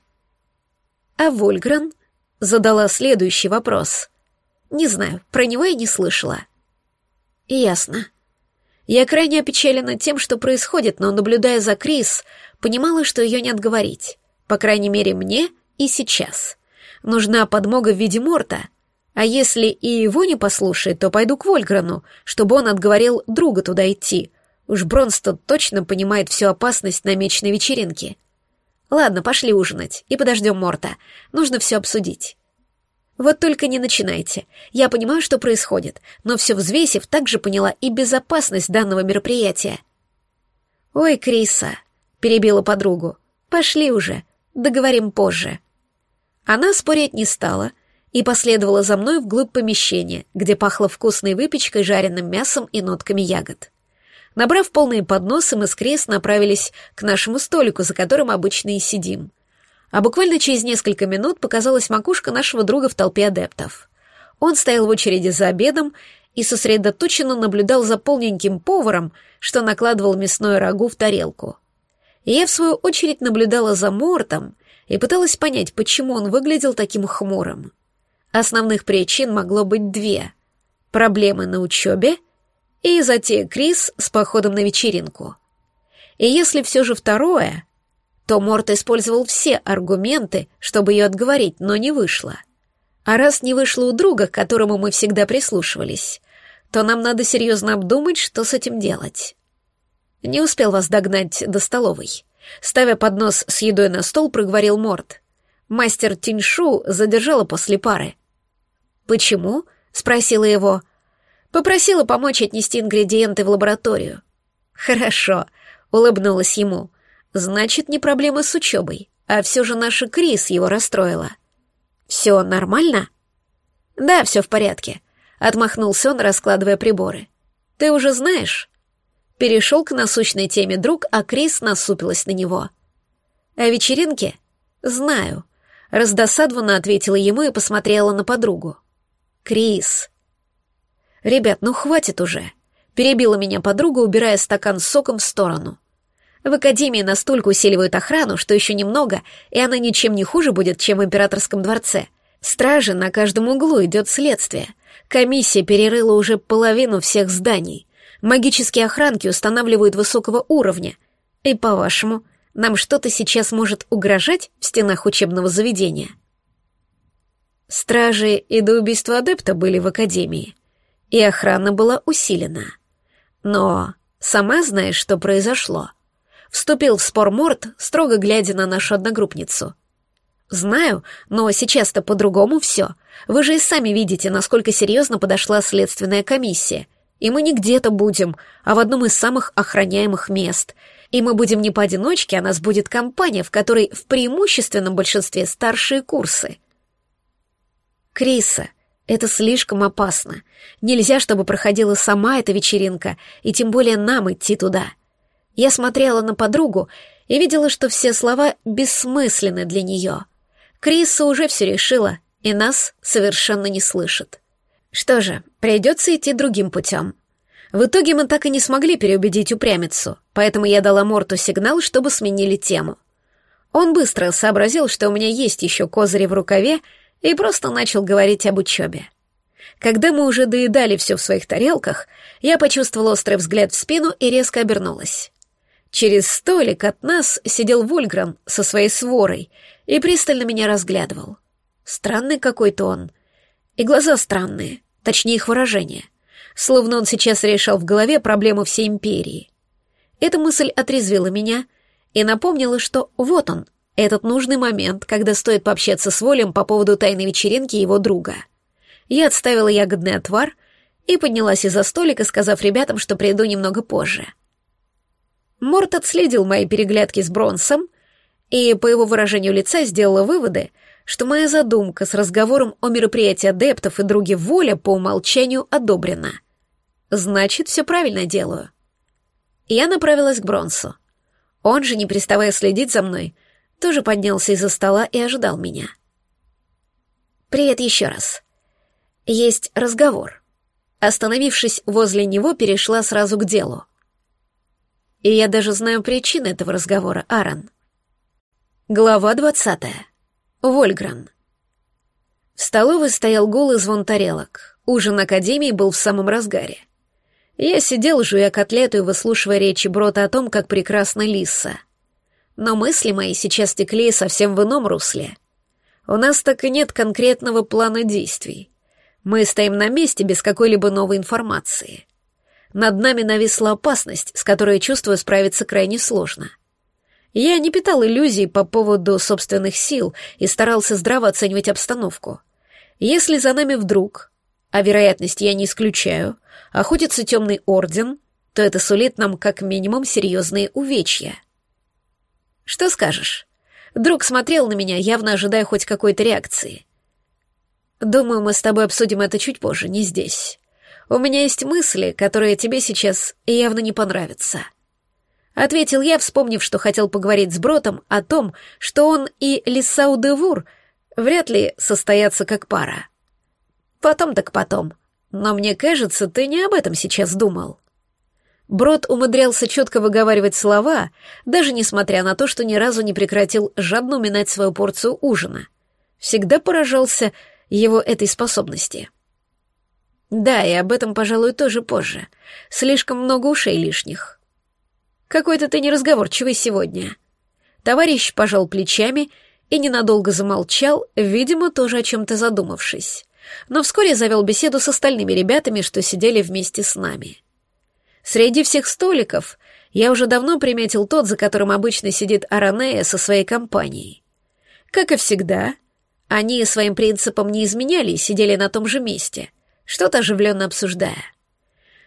А Вольгран задала следующий вопрос. Не знаю, про него я не слышала. Ясно. Я крайне опечалена тем, что происходит, но, наблюдая за Крис, понимала, что ее не отговорить. По крайней мере, мне и сейчас. Нужна подмога в виде Морта. А если и его не послушает, то пойду к Вольграну, чтобы он отговорил друга туда идти. Уж Бронстон точно понимает всю опасность намеченной вечеринки. Ладно, пошли ужинать и подождем Морта. Нужно все обсудить. Вот только не начинайте. Я понимаю, что происходит, но все взвесив, также поняла и безопасность данного мероприятия. «Ой, Криса», — перебила подругу, — «пошли уже, договорим позже». Она спорить не стала и последовала за мной вглубь помещения, где пахло вкусной выпечкой, жареным мясом и нотками ягод. Набрав полные подносы, мы с Крис направились к нашему столику, за которым обычно и сидим. А буквально через несколько минут показалась макушка нашего друга в толпе адептов. Он стоял в очереди за обедом и сосредоточенно наблюдал за полненьким поваром, что накладывал мясное рагу в тарелку. И я, в свою очередь, наблюдала за Мортом и пыталась понять, почему он выглядел таким хмурым. Основных причин могло быть две — проблемы на учебе — и затея Крис с походом на вечеринку. И если все же второе, то Морт использовал все аргументы, чтобы ее отговорить, но не вышло. А раз не вышло у друга, к которому мы всегда прислушивались, то нам надо серьезно обдумать, что с этим делать. Не успел вас догнать до столовой. Ставя поднос с едой на стол, проговорил Морт. Мастер Тиньшу задержала после пары. «Почему?» — спросила его. Попросила помочь отнести ингредиенты в лабораторию. Хорошо, улыбнулась ему. Значит, не проблема с учебой, а все же наша Крис его расстроила. Все нормально? Да, все в порядке. Отмахнулся он, раскладывая приборы. Ты уже знаешь? Перешел к насущной теме друг, а Крис насупилась на него. О вечеринке? Знаю. Раздосадованно ответила ему и посмотрела на подругу. Крис, «Ребят, ну хватит уже!» — перебила меня подруга, убирая стакан с соком в сторону. В академии настолько усиливают охрану, что еще немного, и она ничем не хуже будет, чем в императорском дворце. Стражи на каждом углу идет следствие. Комиссия перерыла уже половину всех зданий. Магические охранки устанавливают высокого уровня. И, по-вашему, нам что-то сейчас может угрожать в стенах учебного заведения? Стражи и до убийства адепта были в академии и охрана была усилена. Но сама знаешь, что произошло. Вступил в спор Морт, строго глядя на нашу одногруппницу. Знаю, но сейчас-то по-другому все. Вы же и сами видите, насколько серьезно подошла следственная комиссия. И мы не где-то будем, а в одном из самых охраняемых мест. И мы будем не поодиночке, а нас будет компания, в которой в преимущественном большинстве старшие курсы. Криса, это слишком опасно. Нельзя, чтобы проходила сама эта вечеринка, и тем более нам идти туда. Я смотрела на подругу и видела, что все слова бессмысленны для нее. Криса уже все решила, и нас совершенно не слышит. Что же, придется идти другим путем. В итоге мы так и не смогли переубедить упрямицу, поэтому я дала Морту сигнал, чтобы сменили тему. Он быстро сообразил, что у меня есть еще козыри в рукаве, и просто начал говорить об учебе. Когда мы уже доедали все в своих тарелках, я почувствовала острый взгляд в спину и резко обернулась. Через столик от нас сидел Вульграм со своей сворой и пристально меня разглядывал. Странный какой-то он. И глаза странные, точнее их выражение. Словно он сейчас решал в голове проблему всей империи. Эта мысль отрезвила меня и напомнила, что вот он, этот нужный момент, когда стоит пообщаться с Волем по поводу тайной вечеринки его друга. Я отставила ягодный отвар и поднялась из-за столика, сказав ребятам, что приду немного позже. Морт отследил мои переглядки с Бронсом и, по его выражению лица, сделала выводы, что моя задумка с разговором о мероприятии адептов и друге Воля по умолчанию одобрена. Значит, все правильно делаю. Я направилась к Бронсу. Он же, не переставая следить за мной, тоже поднялся из-за стола и ожидал меня. «Привет еще раз. Есть разговор». Остановившись возле него, перешла сразу к делу. И я даже знаю причины этого разговора, Аарон. Глава двадцатая. Вольгран. В столовой стоял голый звон тарелок. Ужин Академии был в самом разгаре. Я сидел, жуя котлету и выслушивая речи Брота о том, как прекрасна Лиса. Но мысли мои сейчас текли совсем в ином русле. У нас так и нет конкретного плана действий. Мы стоим на месте без какой-либо новой информации. Над нами нависла опасность, с которой, чувствую, справиться крайне сложно. Я не питал иллюзий по поводу собственных сил и старался здраво оценивать обстановку. Если за нами вдруг, а вероятность я не исключаю, охотится темный орден, то это сулит нам как минимум серьезные увечья. Что скажешь? Друг смотрел на меня, явно ожидая хоть какой-то реакции. Думаю, мы с тобой обсудим это чуть позже, не здесь. У меня есть мысли, которые тебе сейчас явно не понравятся. Ответил я, вспомнив, что хотел поговорить с Бротом о том, что он и Лисау Девур вряд ли состоятся как пара. Потом так потом. Но мне кажется, ты не об этом сейчас думал. Брод умудрялся четко выговаривать слова, даже несмотря на то, что ни разу не прекратил жадно уминать свою порцию ужина. Всегда поражался его этой способности. Да, и об этом, пожалуй, тоже позже. Слишком много ушей лишних. Какой-то ты неразговорчивый сегодня. Товарищ пожал плечами и ненадолго замолчал, видимо, тоже о чем-то задумавшись. Но вскоре завел беседу с остальными ребятами, что сидели вместе с нами. Среди всех столиков я уже давно приметил тот, за которым обычно сидит Аранея со своей компанией. Как и всегда, они своим принципам не изменяли и сидели на том же месте, что-то оживленно обсуждая.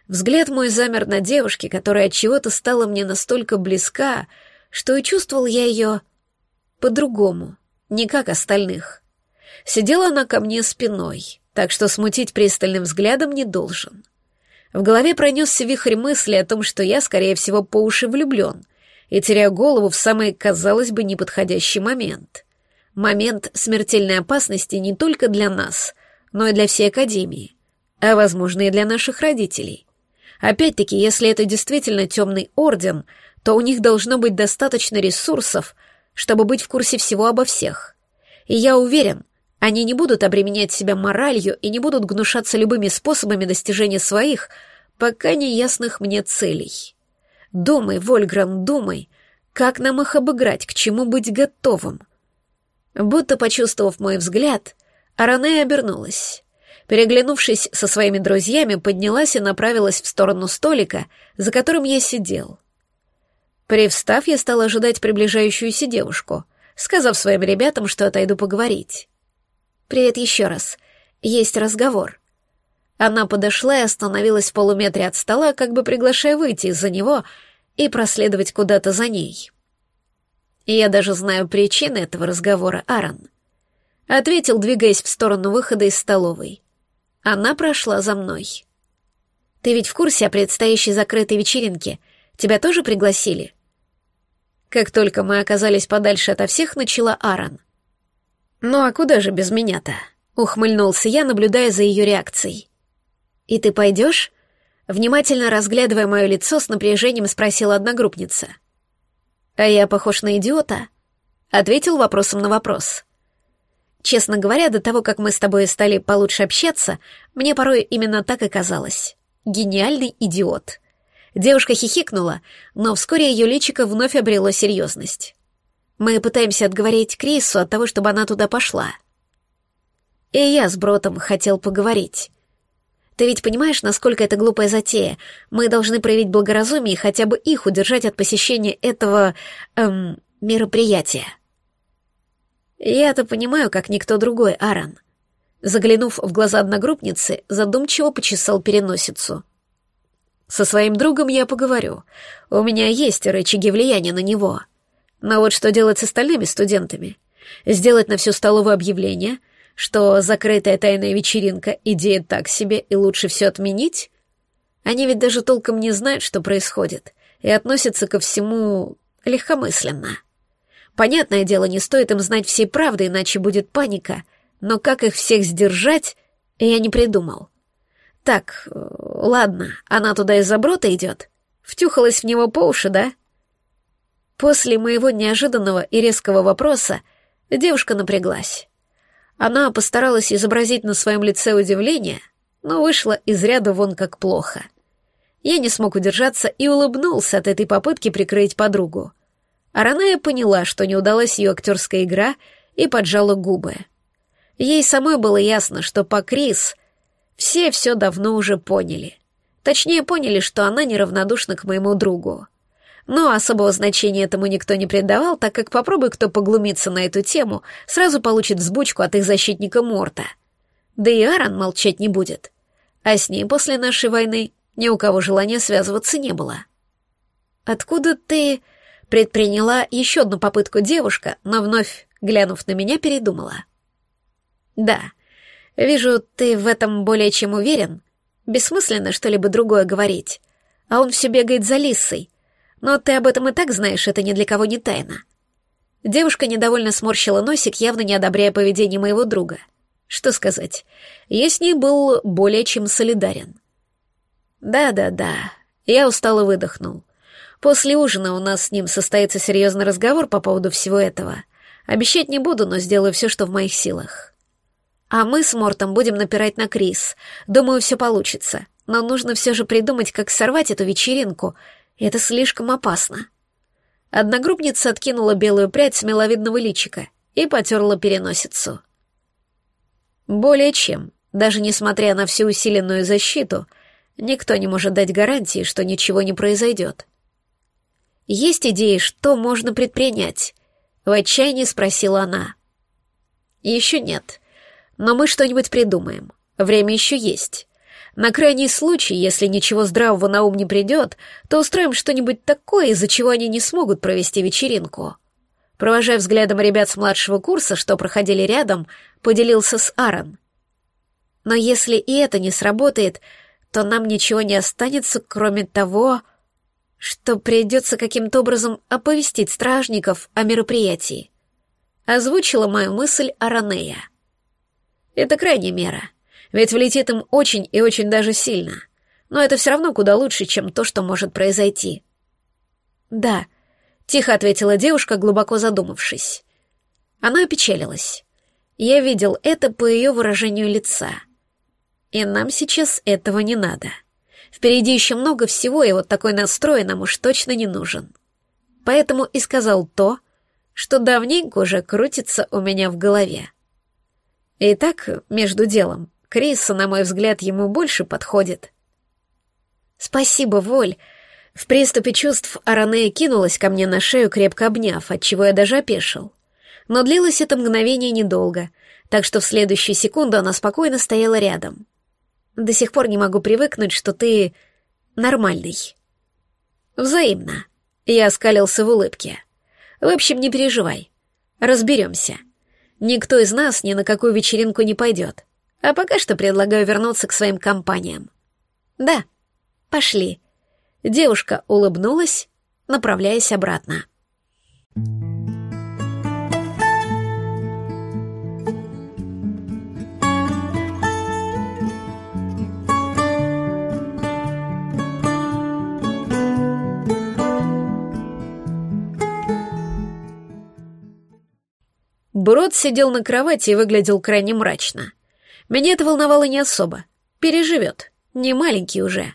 Взгляд мой замер на девушке, которая от чего-то стала мне настолько близка, что и чувствовал я ее по-другому, не как остальных. Сидела она ко мне спиной, так что смутить пристальным взглядом не должен. В голове пронесся вихрь мысли о том, что я, скорее всего, по уши влюблен, и теряю голову в самый, казалось бы, неподходящий момент. Момент смертельной опасности не только для нас, но и для всей Академии, а, возможно, и для наших родителей. Опять-таки, если это действительно темный орден, то у них должно быть достаточно ресурсов, чтобы быть в курсе всего обо всех. И я уверен, они не будут обременять себя моралью и не будут гнушаться любыми способами достижения своих, пока не ясных мне целей. Думай, Вольграм, думай, как нам их обыграть, к чему быть готовым. Будто почувствовав мой взгляд, Аранея обернулась. Переглянувшись со своими друзьями, поднялась и направилась в сторону столика, за которым я сидел. Привстав, я стал ожидать приближающуюся девушку, сказав своим ребятам, что отойду поговорить. «Привет еще раз. Есть разговор». Она подошла и остановилась в полуметре от стола, как бы приглашая выйти из-за него и проследовать куда-то за ней. И я даже знаю причины этого разговора, Аарон. Ответил, двигаясь в сторону выхода из столовой. Она прошла за мной. Ты ведь в курсе о предстоящей закрытой вечеринке? Тебя тоже пригласили? Как только мы оказались подальше ото всех, начала Аарон — «Ну а куда же без меня-то?» — ухмыльнулся я, наблюдая за ее реакцией. «И ты пойдешь?» Внимательно разглядывая мое лицо, с напряжением спросила одногруппница. «А я похож на идиота?» Ответил вопросом на вопрос. Честно говоря, до того, как мы с тобой стали получше общаться, мне порой именно так и казалось. Гениальный идиот. Девушка хихикнула, но вскоре ее личико вновь обрело серьезность. Мы пытаемся отговорить Крису от того, чтобы она туда пошла. И я с Бротом хотел поговорить. Ты ведь понимаешь, насколько это глупая затея? Мы должны проявить благоразумие и хотя бы их удержать от посещения этого, эм, мероприятия. Я-то понимаю, как никто другой, Аарон. Заглянув в глаза одногруппницы, задумчиво почесал переносицу. Со своим другом я поговорю. У меня есть рычаги влияния на него. Но вот что делать с остальными студентами? Сделать на всю столовую объявление — что закрытая тайная вечеринка — идея так себе и лучше все отменить? Они ведь даже толком не знают, что происходит, и относятся ко всему легкомысленно. Понятное дело, не стоит им знать всей правды, иначе будет паника, но как их всех сдержать, я не придумал. Так, ладно, она туда из-за брота идет? Втюхалась в него по уши, да? После моего неожиданного и резкого вопроса девушка напряглась. Она постаралась изобразить на своем лице удивление, но вышла из ряда вон как плохо. Я не смог удержаться и улыбнулся от этой попытки прикрыть подругу. А Ранея поняла, что не удалась ее актерская игра, и поджала губы. Ей самой было ясно, что по Крис все все давно уже поняли. Точнее, поняли, что она неравнодушна к моему другу. Но особого значения этому никто не придавал, так как попробуй кто поглумиться на эту тему, сразу получит взбучку от их защитника Морта. Да и Аарон молчать не будет. А с ним после нашей войны ни у кого желания связываться не было. «Откуда ты...» предприняла еще одну попытку девушка, но вновь, глянув на меня, передумала. «Да, вижу, ты в этом более чем уверен. Бессмысленно что-либо другое говорить. А он все бегает за Лиссой, но ты об этом и так знаешь, это ни для кого не тайна. Девушка недовольно сморщила носик, явно не одобряя поведение моего друга. Что сказать, я с ней был более чем солидарен. Да-да-да, я устало выдохнул. После ужина у нас с ним состоится серьезный разговор по поводу всего этого. Обещать не буду, но сделаю все, что в моих силах. А мы с Мортом будем напирать на Крис. Думаю, все получится. Но нужно все же придумать, как сорвать эту вечеринку — это слишком опасно. Одногруппница откинула белую прядь с миловидного личика и потерла переносицу. Более чем, даже несмотря на всю усиленную защиту, никто не может дать гарантии, что ничего не произойдет. «Есть идеи, что можно предпринять?» — в отчаянии спросила она. «Еще нет, но мы что-нибудь придумаем. Время еще есть. На крайний случай, если ничего здравого на ум не придет, то устроим что-нибудь такое, из-за чего они не смогут провести вечеринку. Провожая взглядом ребят с младшего курса, что проходили рядом, поделился с Аарон. Но если и это не сработает, то нам ничего не останется, кроме того, что придется каким-то образом оповестить стражников о мероприятии. Озвучила мою мысль Аранея. Это крайняя мера — ведь влетит им очень и очень даже сильно. Но это все равно куда лучше, чем то, что может произойти. «Да», — тихо ответила девушка, глубоко задумавшись. Она опечалилась. Я видел это по ее выражению лица. И нам сейчас этого не надо. Впереди еще много всего, и вот такой настрой нам уж точно не нужен. Поэтому и сказал то, что давненько уже крутится у меня в голове. Итак, между делом, Криса, на мой взгляд, ему больше подходит. Спасибо, Воль. В приступе чувств Аранея кинулась ко мне на шею, крепко обняв, отчего я даже опешил. Но длилось это мгновение недолго, так что в следующую секунду она спокойно стояла рядом. До сих пор не могу привыкнуть, что ты нормальный. Взаимно. Я оскалился в улыбке. В общем, не переживай. Разберемся. Никто из нас ни на какую вечеринку не пойдет. А пока что предлагаю вернуться к своим компаниям. Да, пошли. Девушка улыбнулась, направляясь обратно. Брод сидел на кровати и выглядел крайне мрачно. Меня это волновало не особо. Переживет. Не маленький уже.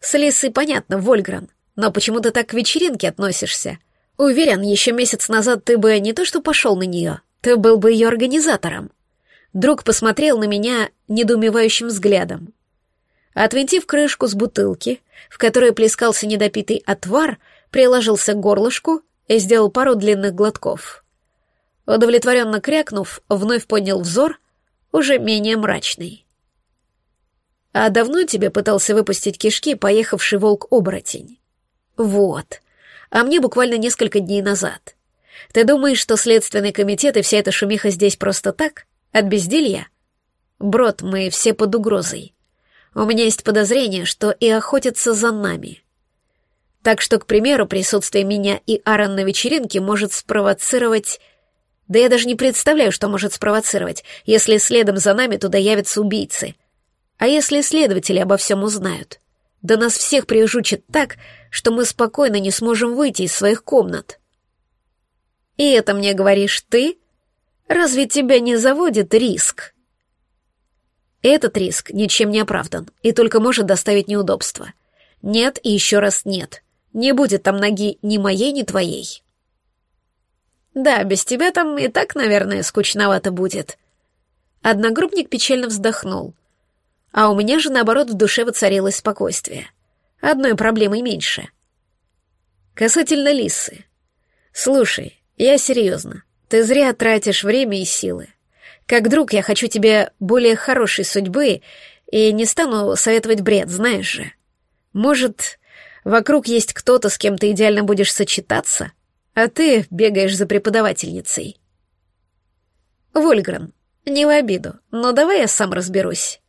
С Лисой понятно, Вольгран. Но почему ты так к вечеринке относишься? Уверен, еще месяц назад ты бы не то что пошел на нее, ты был бы ее организатором. Друг посмотрел на меня недоумевающим взглядом. Отвинтив крышку с бутылки, в которой плескался недопитый отвар, приложился к горлышку и сделал пару длинных глотков. Удовлетворенно крякнув, вновь поднял взор, уже менее мрачный. «А давно тебе пытался выпустить кишки поехавший волк-оборотень?» «Вот. А мне буквально несколько дней назад. Ты думаешь, что Следственный комитет и вся эта шумиха здесь просто так? От безделья? Брод, мы все под угрозой. У меня есть подозрение, что и охотятся за нами. Так что, к примеру, присутствие меня и Аарон на вечеринке может спровоцировать... Да я даже не представляю, что может спровоцировать, если следом за нами туда явятся убийцы. А если следователи обо всем узнают? Да нас всех прижучат так, что мы спокойно не сможем выйти из своих комнат. И это мне говоришь ты? Разве тебя не заводит риск? Этот риск ничем не оправдан и только может доставить неудобства. Нет и еще раз нет. Не будет там ноги ни моей, ни твоей. Да, без тебя там и так, наверное, скучновато будет. Одногруппник печально вздохнул. А у меня же, наоборот, в душе воцарилось спокойствие. Одной проблемой меньше. Касательно Лисы. Слушай, я серьезно. Ты зря тратишь время и силы. Как друг я хочу тебе более хорошей судьбы и не стану советовать бред, знаешь же. Может, вокруг есть кто-то, с кем ты идеально будешь сочетаться, а ты бегаешь за преподавательницей. Вольгран, не в обиду, но давай я сам разберусь.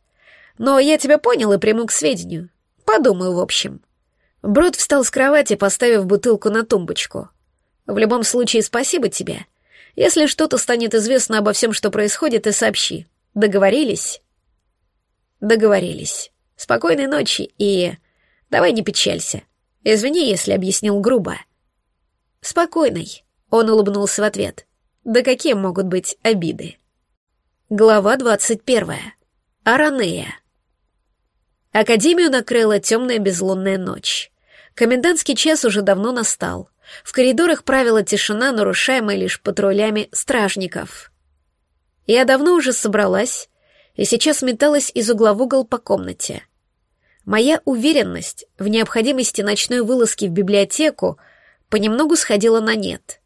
Но я тебя понял и приму к сведению. Подумаю, в общем. Брод встал с кровати, поставив бутылку на тумбочку. В любом случае, спасибо тебе. Если что-то станет известно обо всем, что происходит, и сообщи. Договорились? Договорились. Спокойной ночи и... Давай не печалься. Извини, если объяснил грубо. Спокойной. Он улыбнулся в ответ. Да какие могут быть обиды? Глава двадцать первая. Аранея. Академию накрыла темная безлунная ночь. Комендантский час уже давно настал. В коридорах правила тишина, нарушаемая лишь патрулями стражников. Я давно уже собралась и сейчас металась из угла в угол по комнате. Моя уверенность в необходимости ночной вылазки в библиотеку понемногу сходила на нет.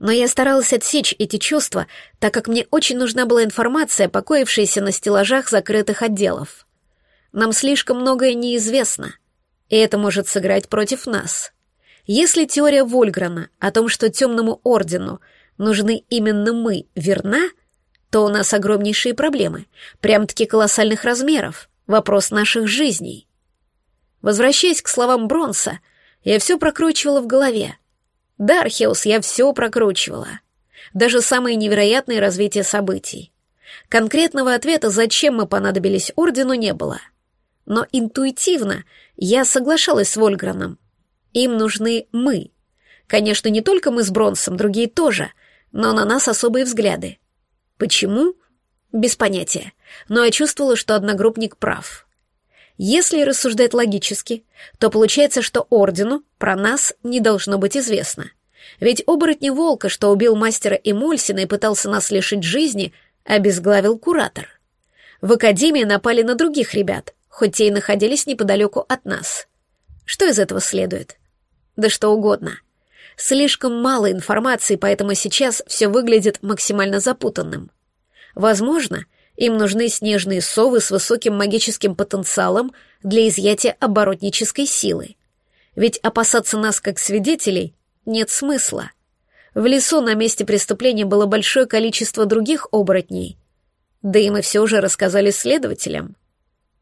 Но я старалась отсечь эти чувства, так как мне очень нужна была информация, покоившаяся на стеллажах закрытых отделов. Нам слишком многое неизвестно, и это может сыграть против нас. Если теория Вольграна о том, что темному ордену нужны именно мы, верна, то у нас огромнейшие проблемы, прям-таки колоссальных размеров, вопрос наших жизней. Возвращаясь к словам Бронса, я все прокручивала в голове. Да, Археус, я все прокручивала. Даже самые невероятные развития событий. Конкретного ответа, зачем мы понадобились Ордену, не было. Но интуитивно я соглашалась с Вольграном. Им нужны мы. Конечно, не только мы с Бронсом, другие тоже, но на нас особые взгляды. Почему? Без понятия. Но я чувствовала, что одногруппник прав. Если рассуждать логически, то получается, что Ордену про нас не должно быть известно. Ведь оборотни волка, что убил мастера Эмульсина и пытался нас лишить жизни, обезглавил куратор. В Академии напали на других ребят, хоть те и находились неподалеку от нас. Что из этого следует? да что угодно. Слишком мало информации, поэтому сейчас все выглядит максимально запутанным. Возможно, им нужны снежные совы с высоким магическим потенциалом для изъятия оборотнической силы. Ведь опасаться нас как свидетелей нет смысла. В лесу на месте преступления было большое количество других оборотней. Да и мы все уже рассказали следователям.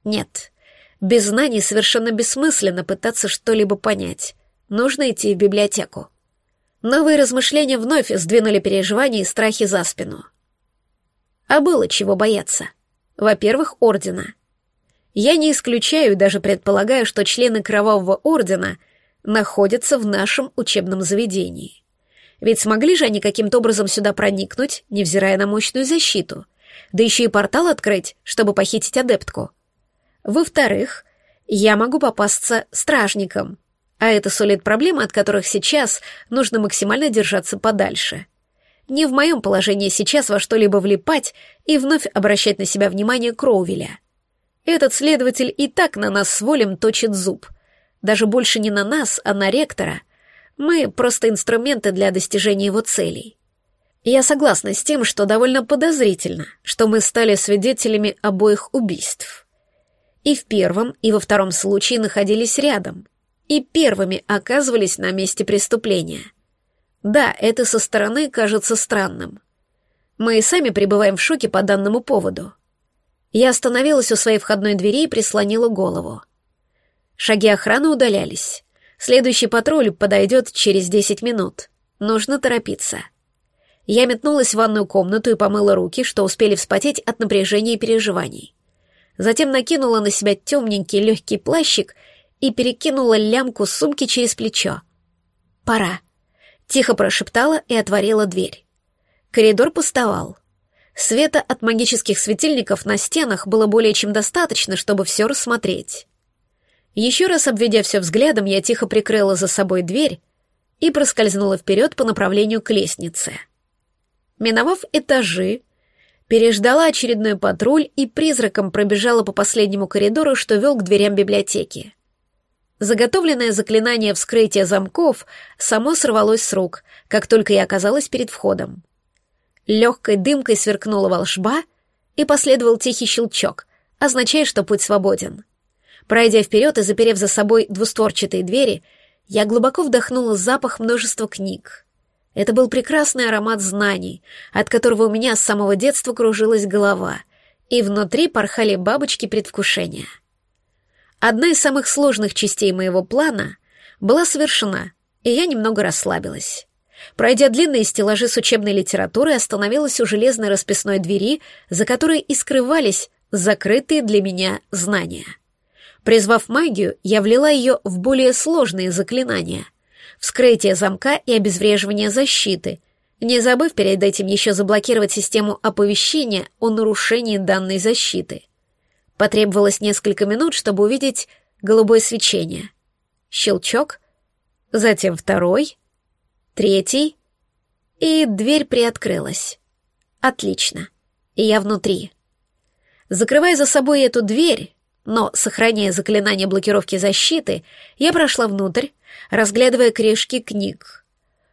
Нет, без знаний совершенно бессмысленно пытаться что-либо понять. Нужно идти в библиотеку. Новые размышления вновь сдвинули переживания и страхи за спину. А было чего бояться. Во-первых, ордена. Я не исключаю и даже предполагаю, что члены Кровавого Ордена находятся в нашем учебном заведении. Ведь смогли же они каким-то образом сюда проникнуть, невзирая на мощную защиту. Да еще и портал открыть, чтобы похитить адептку. Во-вторых, я могу попасться стражникам, а это сулит проблемы, от которых сейчас нужно максимально держаться подальше. Не в моем положении сейчас во что-либо влипать и вновь обращать на себя внимание Кроувеля. Этот следователь и так на нас с волем точит зуб. Даже больше не на нас, а на ректора. Мы просто инструменты для достижения его целей. Я согласна с тем, что довольно подозрительно, что мы стали свидетелями обоих убийств. И в первом, и во втором случае находились рядом, и первыми оказывались на месте преступления. Да, это со стороны кажется странным. Мы и сами пребываем в шоке по данному поводу. Я остановилась у своей входной двери и прислонила голову. Шаги охраны удалялись. Следующий патруль подойдет через десять минут. Нужно торопиться. Я метнулась в ванную комнату и помыла руки, что успели вспотеть от напряжения и переживаний. Затем накинула на себя темненький легкий плащик и перекинула лямку сумки через плечо. «Пора», — тихо прошептала и отворила дверь. Коридор пустовал. Света от магических светильников на стенах было более чем достаточно, чтобы все рассмотреть. Еще раз обведя все взглядом, я тихо прикрыла за собой дверь и проскользнула вперед по направлению к лестнице. Миновав этажи, переждала очередной патруль и призраком пробежала по последнему коридору, что вел к дверям библиотеки. Заготовленное заклинание вскрытия замков само сорвалось с рук, как только я оказалась перед входом. Легкой дымкой сверкнула волшба, и последовал тихий щелчок, означая, что путь свободен. Пройдя вперед и заперев за собой двустворчатые двери, я глубоко вдохнула запах множества книг. Это был прекрасный аромат знаний, от которого у меня с самого детства кружилась голова, и внутри порхали бабочки предвкушения. Одна из самых сложных частей моего плана была совершена, и я немного расслабилась. Пройдя длинные стеллажи с учебной литературой, остановилась у железной расписной двери, за которой и скрывались закрытые для меня знания. Призвав магию, я влила ее в более сложные заклинания. Вскрытие замка и обезвреживание защиты, не забыв перед этим еще заблокировать систему оповещения о нарушении данной защиты. Потребовалось несколько минут, чтобы увидеть голубое свечение. Щелчок, затем второй — третий, и дверь приоткрылась. Отлично. И я внутри. Закрывая за собой эту дверь, но сохраняя заклинание блокировки защиты, я прошла внутрь, разглядывая корешки книг.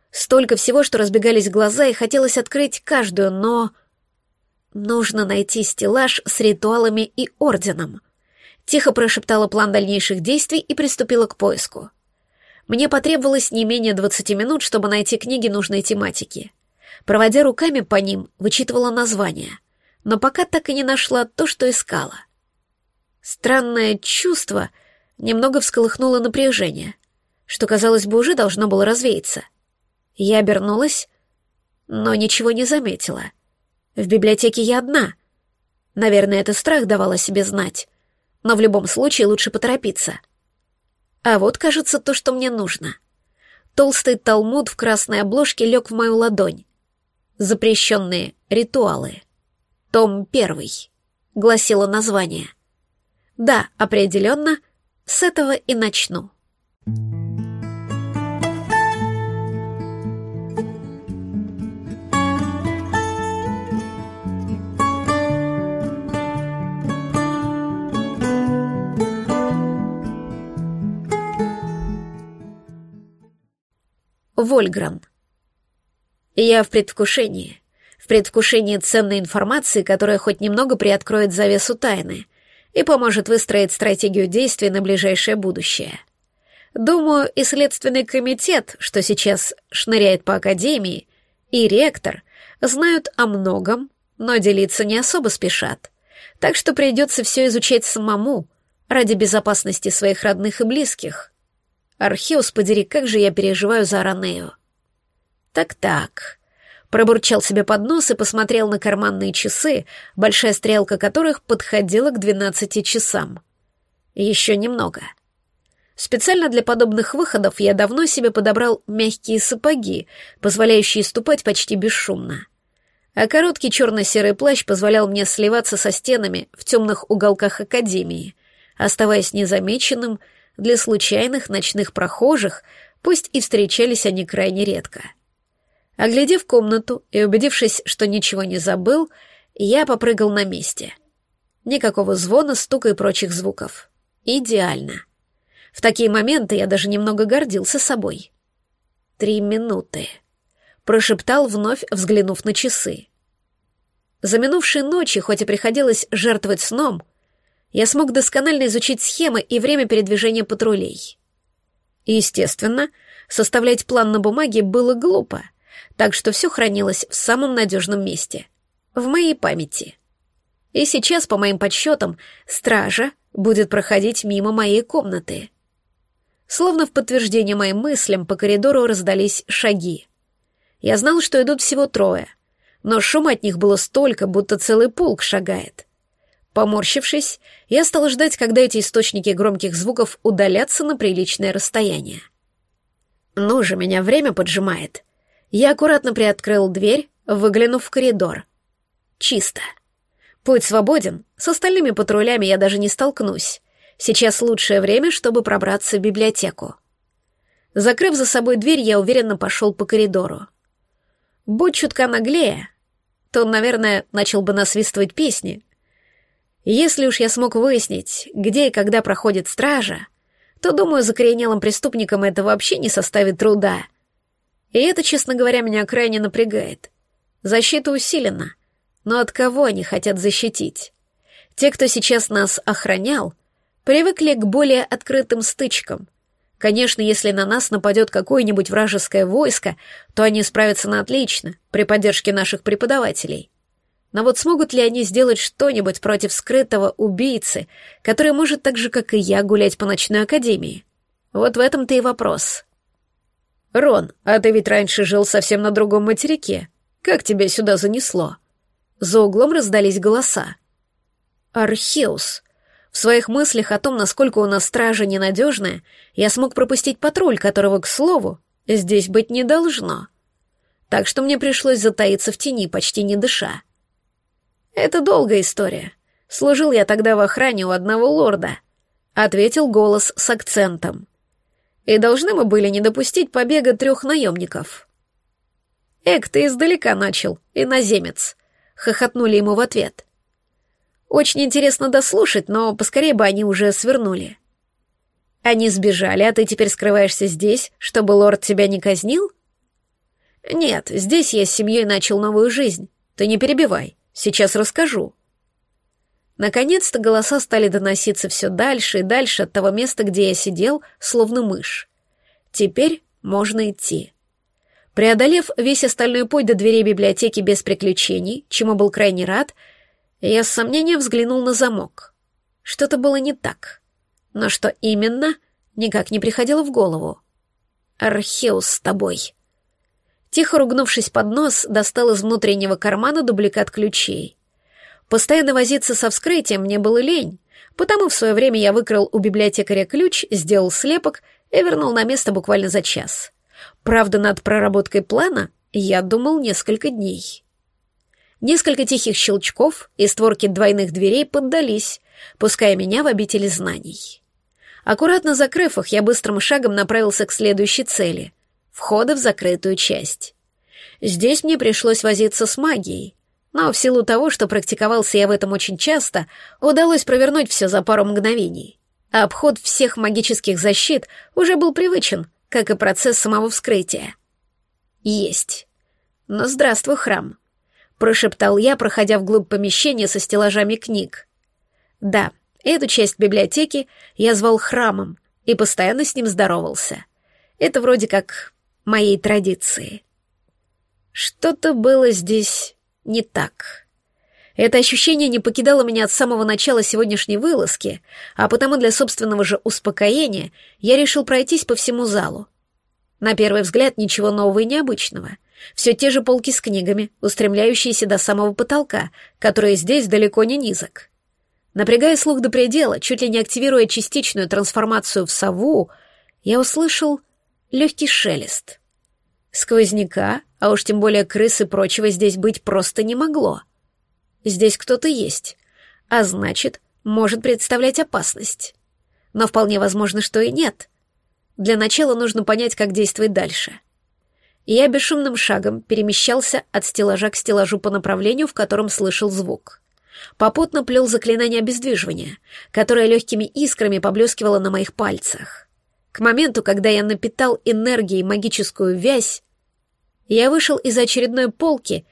Столько всего, что разбегались глаза, и хотелось открыть каждую, но... Нужно найти стеллаж с ритуалами и орденом. Тихо прошептала план дальнейших действий и приступила к поиску. Мне потребовалось не менее 20 минут, чтобы найти книги нужной тематики. Проводя руками по ним, вычитывала названия, но пока так и не нашла то, что искала. Странное чувство немного всколыхнуло напряжение, что, казалось бы, уже должно было развеяться. Я обернулась, но ничего не заметила. В библиотеке я одна. Наверное, это страх давал о себе знать, но в любом случае лучше поторопиться. А вот, кажется, то, что мне нужно. Толстый талмуд в красной обложке лег в мою ладонь. Запрещенные ритуалы. Том первый. Гласило название. Да, определенно, с этого и начну. Вольгран. Я в предвкушении. В предвкушении ценной информации, которая хоть немного приоткроет завесу тайны и поможет выстроить стратегию действий на ближайшее будущее. Думаю, и Следственный комитет, что сейчас шныряет по Академии, и ректор знают о многом, но делиться не особо спешат. Так что придется все изучать самому, ради безопасности своих родных и близких. Археус, подери, как же я переживаю за Аранею. Так-так. Пробурчал себе под нос и посмотрел на карманные часы, большая стрелка которых подходила к двенадцати часам. Еще немного. Специально для подобных выходов я давно себе подобрал мягкие сапоги, позволяющие ступать почти бесшумно. А короткий черно-серый плащ позволял мне сливаться со стенами в темных уголках академии, оставаясь незамеченным для случайных ночных прохожих, пусть и встречались они крайне редко. Оглядев комнату и убедившись, что ничего не забыл, я попрыгал на месте. Никакого звона, стука и прочих звуков. Идеально. В такие моменты я даже немного гордился собой. «Три минуты», — прошептал, вновь взглянув на часы. За минувшие ночи, хоть и приходилось жертвовать сном, я смог досконально изучить схемы и время передвижения патрулей. естественно, составлять план на бумаге было глупо, так что все хранилось в самом надежном месте — в моей памяти. И сейчас, по моим подсчетам, стража будет проходить мимо моей комнаты — Словно в подтверждение моим мыслям по коридору раздались шаги. Я знал, что идут всего трое, но шума от них было столько, будто целый полк шагает. Поморщившись, я стал ждать, когда эти источники громких звуков удалятся на приличное расстояние. Ну же, меня время поджимает. Я аккуратно приоткрыл дверь, выглянув в коридор. Чисто. Путь свободен, с остальными патрулями я даже не столкнусь. Сейчас лучшее время, чтобы пробраться в библиотеку. Закрыв за собой дверь, я уверенно пошел по коридору. Будь чутка наглее, то он, наверное, начал бы насвистывать песни. Если уж я смог выяснить, где и когда проходит стража, то, думаю, закоренелым преступникам это вообще не составит труда. И это, честно говоря, меня крайне напрягает. Защита усилена, но от кого они хотят защитить? Те, кто сейчас нас охранял, привыкли к более открытым стычкам. Конечно, если на нас нападет какое-нибудь вражеское войско, то они справятся на отлично, при поддержке наших преподавателей. Но вот смогут ли они сделать что-нибудь против скрытого убийцы, который может так же, как и я, гулять по ночной академии? Вот в этом-то и вопрос. «Рон, а ты ведь раньше жил совсем на другом материке. Как тебя сюда занесло?» За углом раздались голоса. «Археус», в своих мыслях о том, насколько у нас стража ненадежная, я смог пропустить патруль, которого, к слову, здесь быть не должно. Так что мне пришлось затаиться в тени, почти не дыша. Это долгая история. Служил я тогда в охране у одного лорда, ответил голос с акцентом. И должны мы были не допустить побега трех наемников. Эк, ты издалека начал, иноземец, хохотнули ему в ответ. Очень интересно дослушать, но поскорее бы они уже свернули. Они сбежали, а ты теперь скрываешься здесь, чтобы лорд тебя не казнил? Нет, здесь я с семьей начал новую жизнь. Ты не перебивай, сейчас расскажу. Наконец-то голоса стали доноситься все дальше и дальше от того места, где я сидел, словно мышь. Теперь можно идти. Преодолев весь остальной путь до дверей библиотеки без приключений, чему был крайне рад, я с сомнением взглянул на замок. Что-то было не так. Но что именно, никак не приходило в голову. «Археус с тобой». Тихо ругнувшись под нос, достал из внутреннего кармана дубликат ключей. Постоянно возиться со вскрытием мне было лень, потому в свое время я выкрал у библиотекаря ключ, сделал слепок и вернул на место буквально за час. Правда, над проработкой плана я думал несколько дней. Несколько тихих щелчков, и створки двойных дверей поддались, пуская меня в обители знаний. Аккуратно закрыв их, я быстрым шагом направился к следующей цели — входа в закрытую часть. Здесь мне пришлось возиться с магией, но в силу того, что практиковался я в этом очень часто, удалось провернуть все за пару мгновений. Обход всех магических защит уже был привычен, как и процесс самого вскрытия. Есть. Но здравствуй, храм прошептал я, проходя вглубь помещения со стеллажами книг. Да, эту часть библиотеки я звал храмом и постоянно с ним здоровался. Это вроде как моей традиции. Что-то было здесь не так. Это ощущение не покидало меня от самого начала сегодняшней вылазки, а потому для собственного же успокоения я решил пройтись по всему залу. На первый взгляд ничего нового и необычного — все те же полки с книгами, устремляющиеся до самого потолка, который здесь далеко не низок. Напрягая слух до предела, чуть ли не активируя частичную трансформацию в сову, я услышал легкий шелест. Сквозняка, а уж тем более крысы и прочего здесь быть просто не могло. Здесь кто-то есть, а значит, может представлять опасность. Но вполне возможно, что и нет. Для начала нужно понять, как действовать дальше. Я бесшумным шагом перемещался от стеллажа к стеллажу по направлению, в котором слышал звук. Попутно плел заклинание обездвиживания, которое легкими искрами поблескивало на моих пальцах. К моменту, когда я напитал энергией магическую вязь, я вышел из очередной полки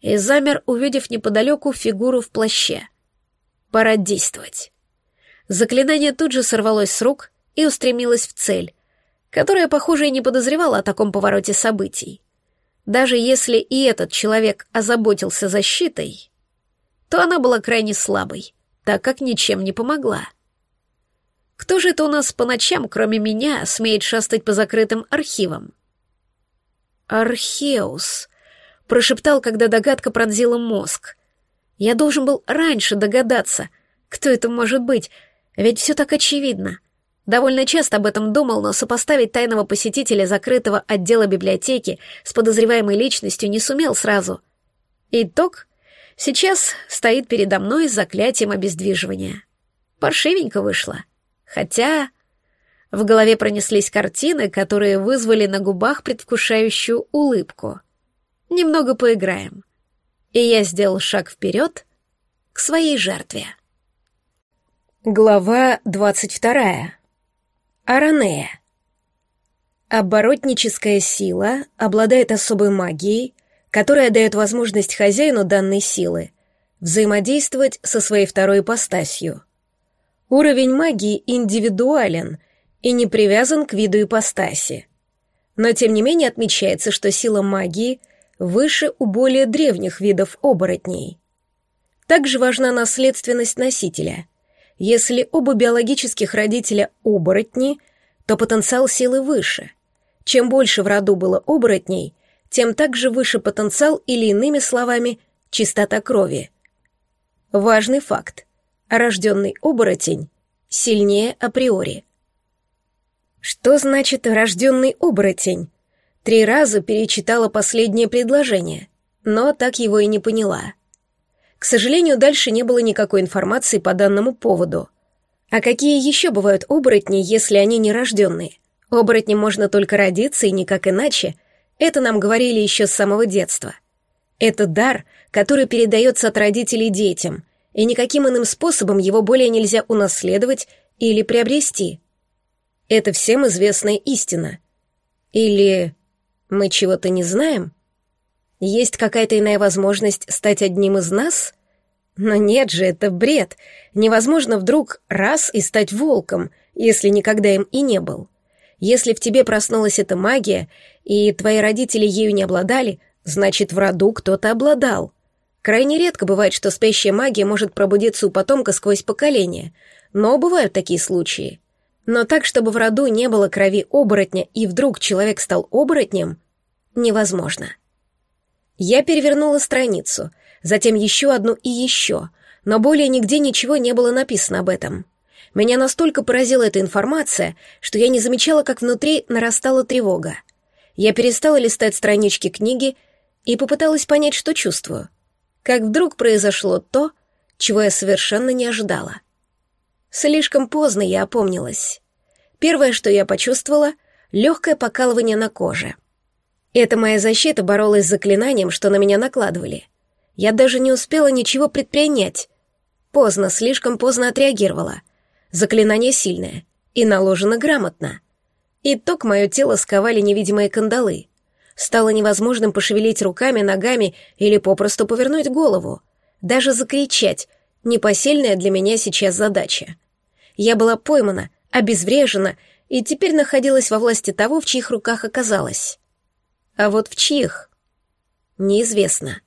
и замер, увидев неподалеку фигуру в плаще. Пора действовать. Заклинание тут же сорвалось с рук и устремилось в цель, которая, похоже, и не подозревала о таком повороте событий. Даже если и этот человек озаботился защитой, то она была крайне слабой, так как ничем не помогла. Кто же это у нас по ночам, кроме меня, смеет шастать по закрытым архивам? «Археус», — прошептал, когда догадка пронзила мозг. «Я должен был раньше догадаться, кто это может быть, ведь все так очевидно. Довольно часто об этом думал, но сопоставить тайного посетителя закрытого отдела библиотеки с подозреваемой личностью не сумел сразу. Итог сейчас стоит передо мной с заклятием обездвиживания. Паршивенько вышло. Хотя... В голове пронеслись картины, которые вызвали на губах предвкушающую улыбку. Немного поиграем. И я сделал шаг вперед к своей жертве. Глава двадцать вторая. Аранея. Оборотническая сила обладает особой магией, которая дает возможность хозяину данной силы взаимодействовать со своей второй ипостасью. Уровень магии индивидуален и не привязан к виду ипостаси. Но тем не менее отмечается, что сила магии выше у более древних видов оборотней. Также важна наследственность носителя. Если оба биологических родителя оборотни, то потенциал силы выше. Чем больше в роду было оборотней, тем также выше потенциал или иными словами чистота крови. Важный факт. Рожденный оборотень сильнее априори. Что значит рожденный оборотень? Три раза перечитала последнее предложение, но так его и не поняла. К сожалению, дальше не было никакой информации по данному поводу. А какие еще бывают оборотни, если они не рожденные? Оборотни можно только родиться и никак иначе. Это нам говорили еще с самого детства. Это дар, который передается от родителей детям, и никаким иным способом его более нельзя унаследовать или приобрести. Это всем известная истина. Или мы чего-то не знаем? Есть какая-то иная возможность стать одним из нас? Но нет же, это бред. Невозможно вдруг раз и стать волком, если никогда им и не был. Если в тебе проснулась эта магия, и твои родители ею не обладали, значит, в роду кто-то обладал. Крайне редко бывает, что спящая магия может пробудиться у потомка сквозь поколение, но бывают такие случаи. Но так, чтобы в роду не было крови оборотня, и вдруг человек стал оборотнем, невозможно. Я перевернула страницу, затем еще одну и еще, но более нигде ничего не было написано об этом. Меня настолько поразила эта информация, что я не замечала, как внутри нарастала тревога. Я перестала листать странички книги и попыталась понять, что чувствую. Как вдруг произошло то, чего я совершенно не ожидала — Слишком поздно я опомнилась. Первое, что я почувствовала — легкое покалывание на коже. Это моя защита боролась с заклинанием, что на меня накладывали. Я даже не успела ничего предпринять. Поздно, слишком поздно отреагировала. Заклинание сильное и наложено грамотно. Итог мое тело сковали невидимые кандалы. Стало невозможным пошевелить руками, ногами или попросту повернуть голову. Даже закричать, непосильная для меня сейчас задача. Я была поймана, обезврежена и теперь находилась во власти того, в чьих руках оказалась. А вот в чьих? Неизвестно.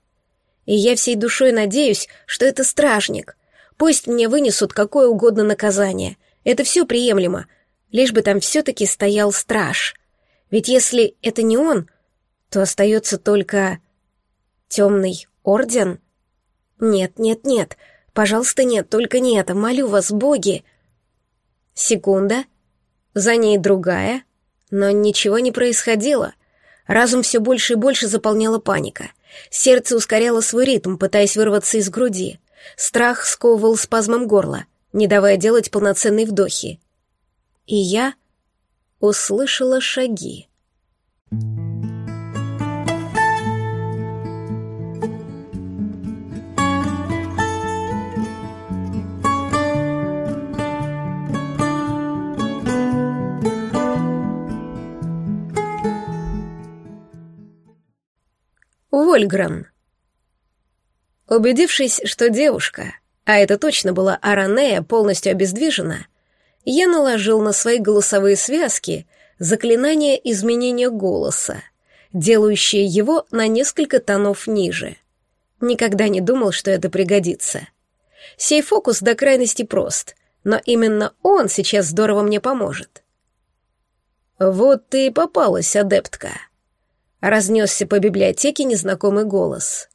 И я всей душой надеюсь, что это стражник. Пусть мне вынесут какое угодно наказание. Это все приемлемо, лишь бы там все-таки стоял страж. Ведь если это не он, то остается только... Темный орден? Нет, нет, нет, Пожалуйста, нет, только не это, молю вас, боги!» Секунда, за ней другая, но ничего не происходило. Разум все больше и больше заполняла паника. Сердце ускоряло свой ритм, пытаясь вырваться из груди. Страх сковывал спазмом горла, не давая делать полноценные вдохи. И я услышала шаги. Вольгран. Убедившись, что девушка, а это точно была Аранея, полностью обездвижена, я наложил на свои голосовые связки заклинание изменения голоса, делающее его на несколько тонов ниже. Никогда не думал, что это пригодится. Сей фокус до крайности прост, но именно он сейчас здорово мне поможет. «Вот ты и попалась, адептка», Разнесся по библиотеке незнакомый голос.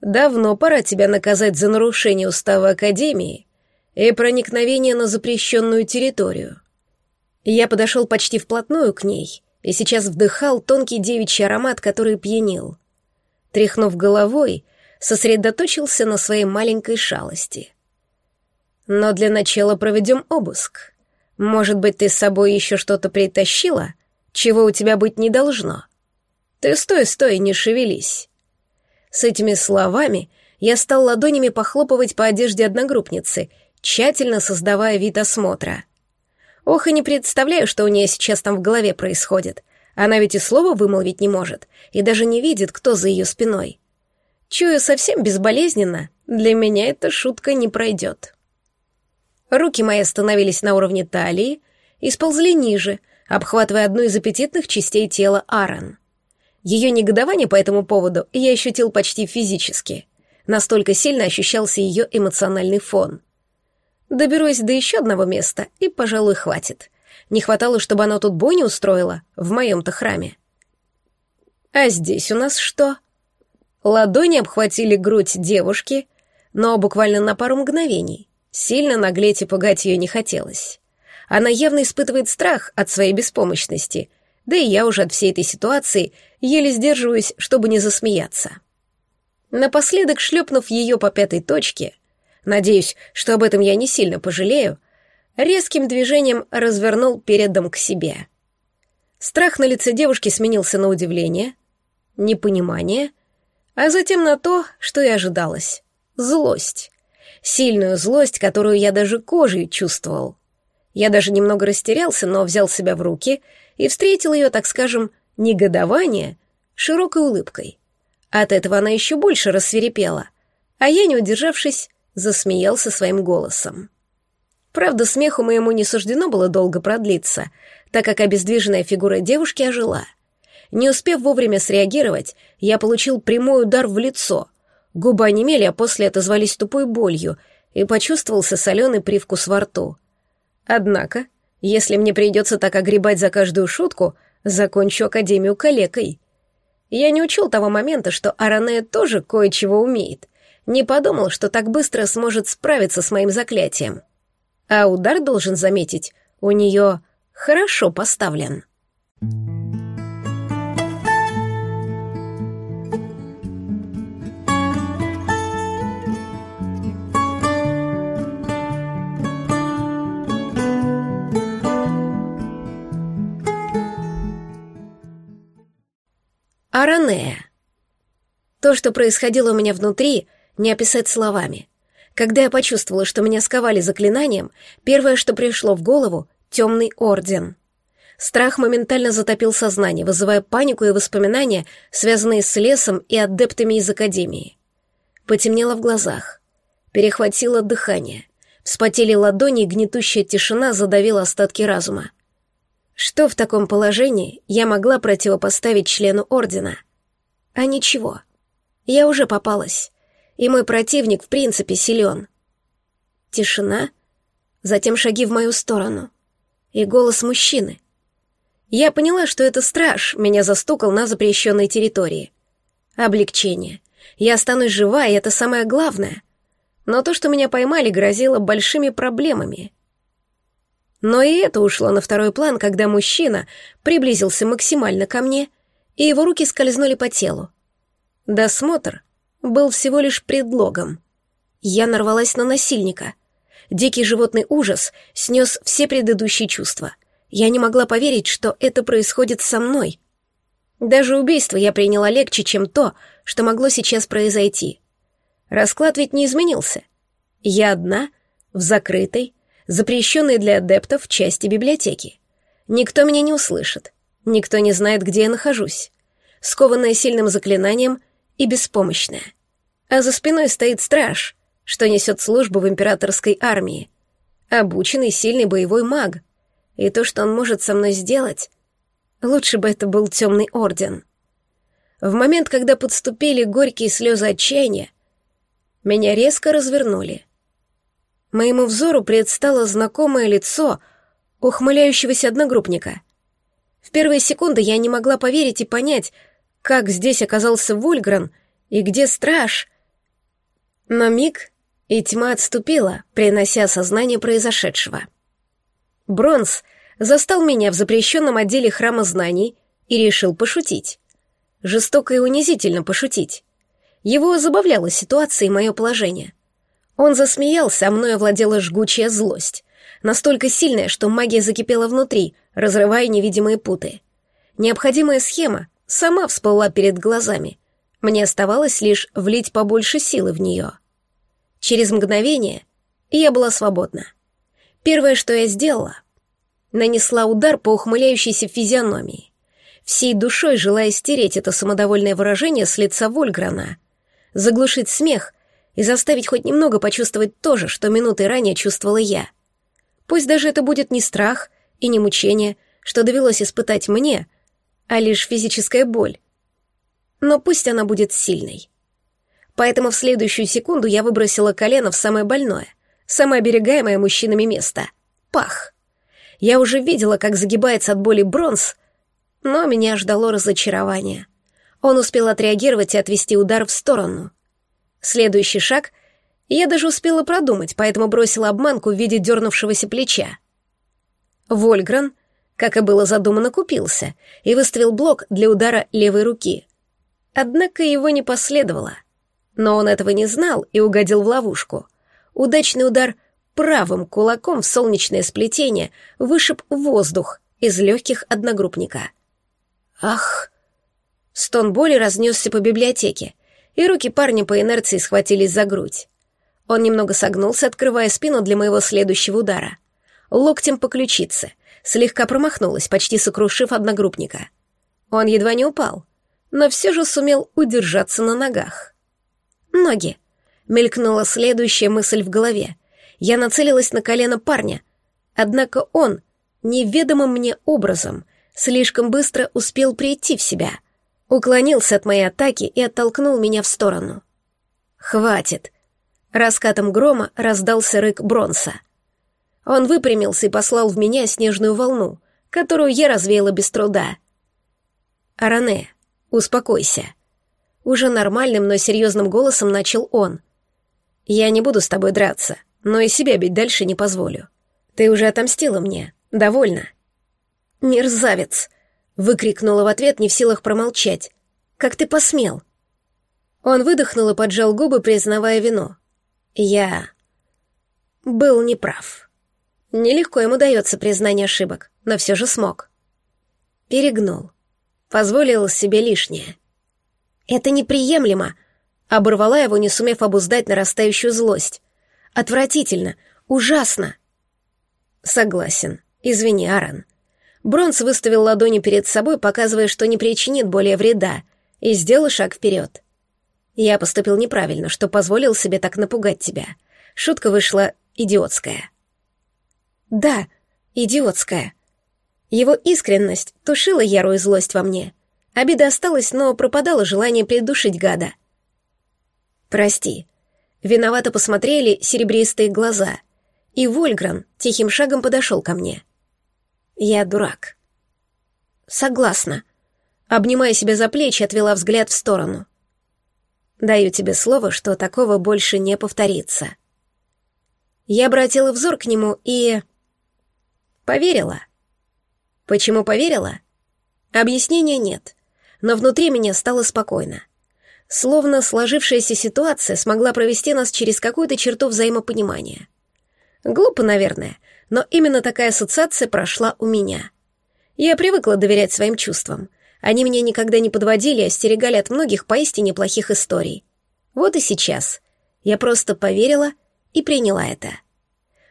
«Давно пора тебя наказать за нарушение устава Академии и проникновение на запрещенную территорию». Я подошел почти вплотную к ней и сейчас вдыхал тонкий девичий аромат, который пьянил. Тряхнув головой, сосредоточился на своей маленькой шалости. «Но для начала проведем обыск. Может быть, ты с собой еще что-то притащила, чего у тебя быть не должно?» «Ты стой, стой, не шевелись!» С этими словами я стал ладонями похлопывать по одежде одногруппницы, тщательно создавая вид осмотра. Ох, и не представляю, что у нее сейчас там в голове происходит. Она ведь и слова вымолвить не может, и даже не видит, кто за ее спиной. Чую совсем безболезненно, для меня эта шутка не пройдет. Руки мои остановились на уровне талии и сползли ниже, обхватывая одну из аппетитных частей тела Аарон. Ее негодование по этому поводу я ощутил почти физически. Настолько сильно ощущался ее эмоциональный фон. Доберусь до еще одного места, и, пожалуй, хватит. Не хватало, чтобы она тут бой не устроила, в моем-то храме. А здесь у нас что? Ладони обхватили грудь девушки, но буквально на пару мгновений. Сильно наглеть и пугать ее не хотелось. Она явно испытывает страх от своей беспомощности, да и я уже от всей этой ситуации еле сдерживаюсь, чтобы не засмеяться. Напоследок, шлепнув ее по пятой точке, надеюсь, что об этом я не сильно пожалею, резким движением развернул передом к себе. Страх на лице девушки сменился на удивление, непонимание, а затем на то, что и ожидалось — злость. Сильную злость, которую я даже кожей чувствовал. Я даже немного растерялся, но взял себя в руки — и встретил ее, так скажем, негодование широкой улыбкой. От этого она еще больше рассверепела, а я, не удержавшись, засмеялся своим голосом. Правда, смеху моему не суждено было долго продлиться, так как обездвиженная фигура девушки ожила. Не успев вовремя среагировать, я получил прямой удар в лицо. Губы онемели, а после отозвались тупой болью, и почувствовался соленый привкус во рту. Однако если мне придется так огребать за каждую шутку, закончу Академию калекой. Я не учел того момента, что Аранея тоже кое-чего умеет. Не подумал, что так быстро сможет справиться с моим заклятием. А удар, должен заметить, у нее хорошо поставлен. Аранея. То, что происходило у меня внутри, не описать словами. Когда я почувствовала, что меня сковали заклинанием, первое, что пришло в голову — темный орден. Страх моментально затопил сознание, вызывая панику и воспоминания, связанные с лесом и адептами из Академии. Потемнело в глазах. Перехватило дыхание. Вспотели ладони, и гнетущая тишина задавила остатки разума. Что в таком положении я могла противопоставить члену Ордена? А ничего. Я уже попалась. И мой противник в принципе силен. Тишина, затем шаги в мою сторону. И голос мужчины. Я поняла, что это страж меня застукал на запрещенной территории. Облегчение. Я останусь жива, и это самое главное. но то, что меня поймали, грозило большими проблемами. Но и это ушло на второй план, когда мужчина приблизился максимально ко мне, и его руки скользнули по телу. Досмотр был всего лишь предлогом. Я нарвалась на насильника. Дикий животный ужас снес все предыдущие чувства. Я не могла поверить, что это происходит со мной. Даже убийство я приняла легче, чем то, что могло сейчас произойти. Расклад ведь не изменился. Я одна, в закрытой, запрещенной для адептов части библиотеки. Никто меня не услышит, никто не знает, где я нахожусь. Скованная сильным заклинанием и беспомощная. А за спиной стоит страж, что несет службу в императорской армии. Обученный сильный боевой маг. И то, что он может со мной сделать, лучше бы это был темный орден. В момент, когда подступили горькие слезы отчаяния, меня резко развернули. Моему взору предстало знакомое лицо ухмыляющегося одногруппника. В первые секунды я не могла поверить и понять, как здесь оказался Вульгран и где страж. Но миг, и тьма отступила, принося сознание произошедшего. Бронз застал меня в запрещенном отделе храма знаний и решил пошутить. Жестоко и унизительно пошутить. Его забавляла ситуация и мое положение. Он засмеялся, а мной овладела жгучая злость. Настолько сильная, что магия закипела внутри, разрывая невидимые путы. Необходимая схема сама всплыла перед глазами. Мне оставалось лишь влить побольше силы в нее. Через мгновение я была свободна. Первое, что я сделала, нанесла удар по ухмыляющейся физиономии, всей душой желая стереть это самодовольное выражение с лица Вольграна — заглушить смех и заставить хоть немного почувствовать то же, что минуты ранее чувствовала я. Пусть даже это будет не страх и не мучение, что довелось испытать мне, а лишь физическая боль. Но пусть она будет сильной. Поэтому в следующую секунду я выбросила колено в самое больное, самое оберегаемое мужчинами место — пах. Я уже видела, как загибается от боли бронз, но меня ждало разочарование — он успел отреагировать и отвести удар в сторону. Следующий шаг я даже успела продумать, поэтому бросила обманку в виде дернувшегося плеча. Вольгран, как и было задумано, купился и выставил блок для удара левой руки. Однако его не последовало. Но он этого не знал и угодил в ловушку. Удачный удар правым кулаком в солнечное сплетение вышиб воздух из легких одногруппника. «Ах!» Стон боли разнесся по библиотеке, и руки парня по инерции схватились за грудь. Он немного согнулся, открывая спину для моего следующего удара. Локтем по ключице, слегка промахнулась, почти сокрушив одногруппника. Он едва не упал, но все же сумел удержаться на ногах. «Ноги!» — мелькнула следующая мысль в голове. Я нацелилась на колено парня, однако он, неведомым мне образом, слишком быстро успел прийти в себя — уклонился от моей атаки и оттолкнул меня в сторону. «Хватит!» Раскатом грома раздался рык Бронса. Он выпрямился и послал в меня снежную волну, которую я развеяла без труда. «Аране, успокойся». Уже нормальным, но серьезным голосом начал он. «Я не буду с тобой драться, но и себя бить дальше не позволю. Ты уже отомстила мне. Довольно». «Мерзавец!» Выкрикнула в ответ, не в силах промолчать. «Как ты посмел?» Он выдохнул и поджал губы, признавая вину. «Я... был неправ. Нелегко ему дается признание ошибок, но все же смог. Перегнул. Позволил себе лишнее. «Это неприемлемо!» Оборвала его, не сумев обуздать нарастающую злость. «Отвратительно! Ужасно!» «Согласен. Извини, Аарон. Бронс выставил ладони перед собой, показывая, что не причинит более вреда, и сделал шаг вперед. Я поступил неправильно, что позволил себе так напугать тебя. Шутка вышла идиотская. Да, идиотская. Его искренность тушила ярую злость во мне. Обида осталась, но пропадало желание придушить гада. «Прости». Виновато посмотрели серебристые глаза, и Вольгран тихим шагом подошел ко мне. Я дурак. Согласна. Обнимая себя за плечи, отвела взгляд в сторону. Даю тебе слово, что такого больше не повторится. Я обратила взор к нему и... Поверила. Почему поверила? Объяснения нет, но внутри меня стало спокойно. Словно сложившаяся ситуация смогла провести нас через какую-то черту взаимопонимания. Глупо, наверное, но именно такая ассоциация прошла у меня. Я привыкла доверять своим чувствам. Они меня никогда не подводили и остерегали от многих поистине плохих историй. Вот и сейчас. Я просто поверила и приняла это.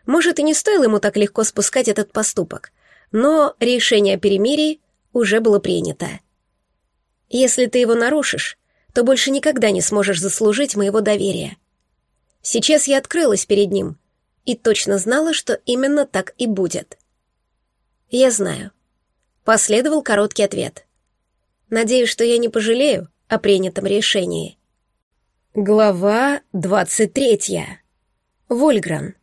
Может, и не стоило ему так легко спускать этот поступок, но решение о перемирии уже было принято. Если ты его нарушишь, то больше никогда не сможешь заслужить моего доверия. Сейчас я открылась перед ним и точно знала, что именно так и будет. Я знаю. Последовал короткий ответ. Надеюсь, что я не пожалею о принятом решении. Глава двадцать третья. Вольгран.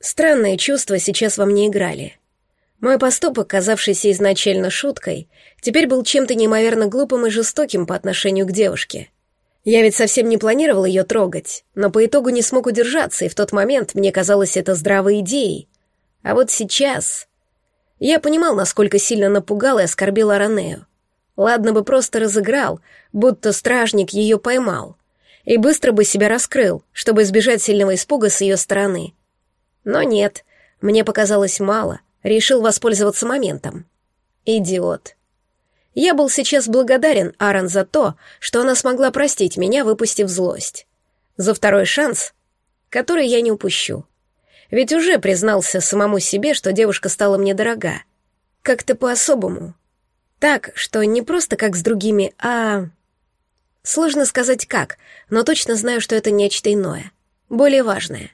Странные чувства сейчас во мне играли. Мой поступок, казавшийся изначально шуткой, теперь был чем-то неимоверно глупым и жестоким по отношению к девушке. Я ведь совсем не планировал ее трогать, но по итогу не смог удержаться, и в тот момент мне казалось это здравой идеей. А вот сейчас... Я понимал, насколько сильно напугал и оскорбил Аранею. Ладно бы просто разыграл, будто стражник ее поймал, и быстро бы себя раскрыл, чтобы избежать сильного испуга с ее стороны. Но нет, мне показалось мало — Решил воспользоваться моментом. Идиот. Я был сейчас благодарен Аарон за то, что она смогла простить меня, выпустив злость. За второй шанс, который я не упущу. Ведь уже признался самому себе, что девушка стала мне дорога. Как-то по-особому. Так, что не просто как с другими, а... Сложно сказать как, но точно знаю, что это нечто иное, более важное.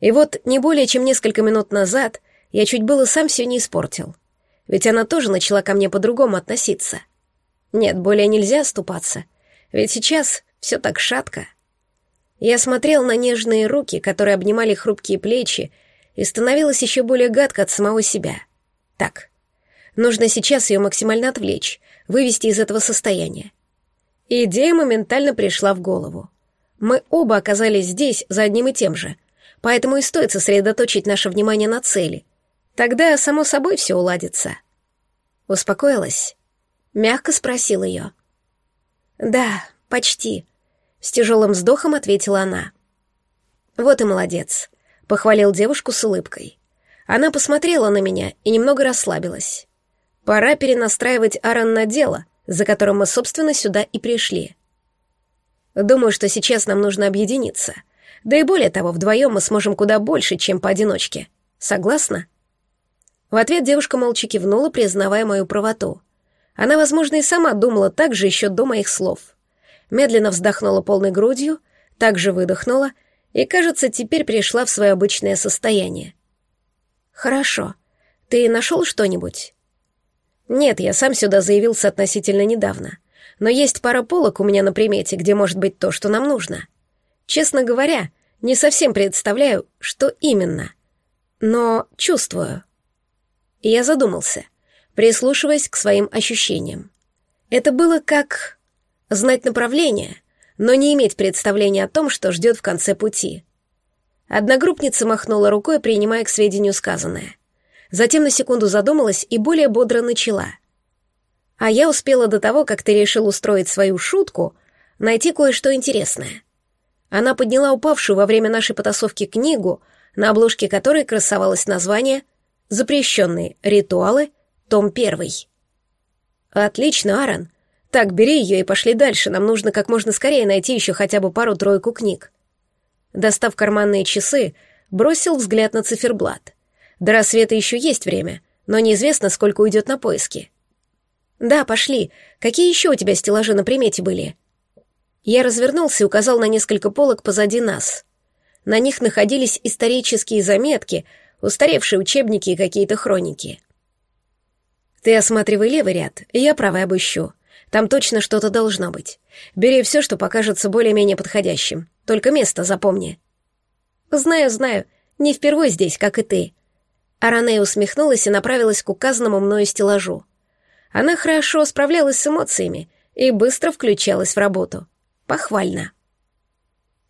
И вот не более чем несколько минут назад я чуть было сам все не испортил. Ведь она тоже начала ко мне по-другому относиться. Нет, более нельзя оступаться. Ведь сейчас все так шатко. Я смотрел на нежные руки, которые обнимали хрупкие плечи, и становилось еще более гадко от самого себя. Так, нужно сейчас ее максимально отвлечь, вывести из этого состояния. Идея моментально пришла в голову. Мы оба оказались здесь за одним и тем же, поэтому и стоит сосредоточить наше внимание на цели, Тогда, само собой, все уладится. Успокоилась? Мягко спросил ее. Да, почти. С тяжелым вздохом ответила она. Вот и молодец. Похвалил девушку с улыбкой. Она посмотрела на меня и немного расслабилась. Пора перенастраивать Аарон на дело, за которым мы, собственно, сюда и пришли. Думаю, что сейчас нам нужно объединиться. Да и более того, вдвоем мы сможем куда больше, чем поодиночке. Согласна? В ответ девушка молча кивнула, признавая мою правоту. Она, возможно, и сама думала так же еще до моих слов. Медленно вздохнула полной грудью, также выдохнула и, кажется, теперь пришла в свое обычное состояние. «Хорошо. Ты нашел что-нибудь?» «Нет, я сам сюда заявился относительно недавно. Но есть пара полок у меня на примете, где может быть то, что нам нужно. Честно говоря, не совсем представляю, что именно. Но чувствую». И я задумался, прислушиваясь к своим ощущениям. Это было как знать направление, но не иметь представления о том, что ждет в конце пути. Одногруппница махнула рукой, принимая к сведению сказанное. Затем на секунду задумалась и более бодро начала. А я успела до того, как ты решил устроить свою шутку, найти кое-что интересное. Она подняла упавшую во время нашей потасовки книгу, на обложке которой красовалось название Запрещенные ритуалы, том первый. Отлично, Аарон. Так, бери ее и пошли дальше. Нам нужно как можно скорее найти еще хотя бы пару-тройку книг. Достав карманные часы, бросил взгляд на циферблат. До рассвета еще есть время, но неизвестно, сколько уйдет на поиски. Да, пошли. Какие еще у тебя стеллажи на примете были? Я развернулся и указал на несколько полок позади нас. На них находились исторические заметки — устаревшие учебники и какие-то хроники. Ты осматривай левый ряд, я правый обыщу. Там точно что-то должно быть. Бери все, что покажется более-менее подходящим. Только место запомни. Знаю, знаю. Не впервой здесь, как и ты. Аранея усмехнулась и направилась к указанному мною стеллажу. Она хорошо справлялась с эмоциями и быстро включалась в работу. Похвально.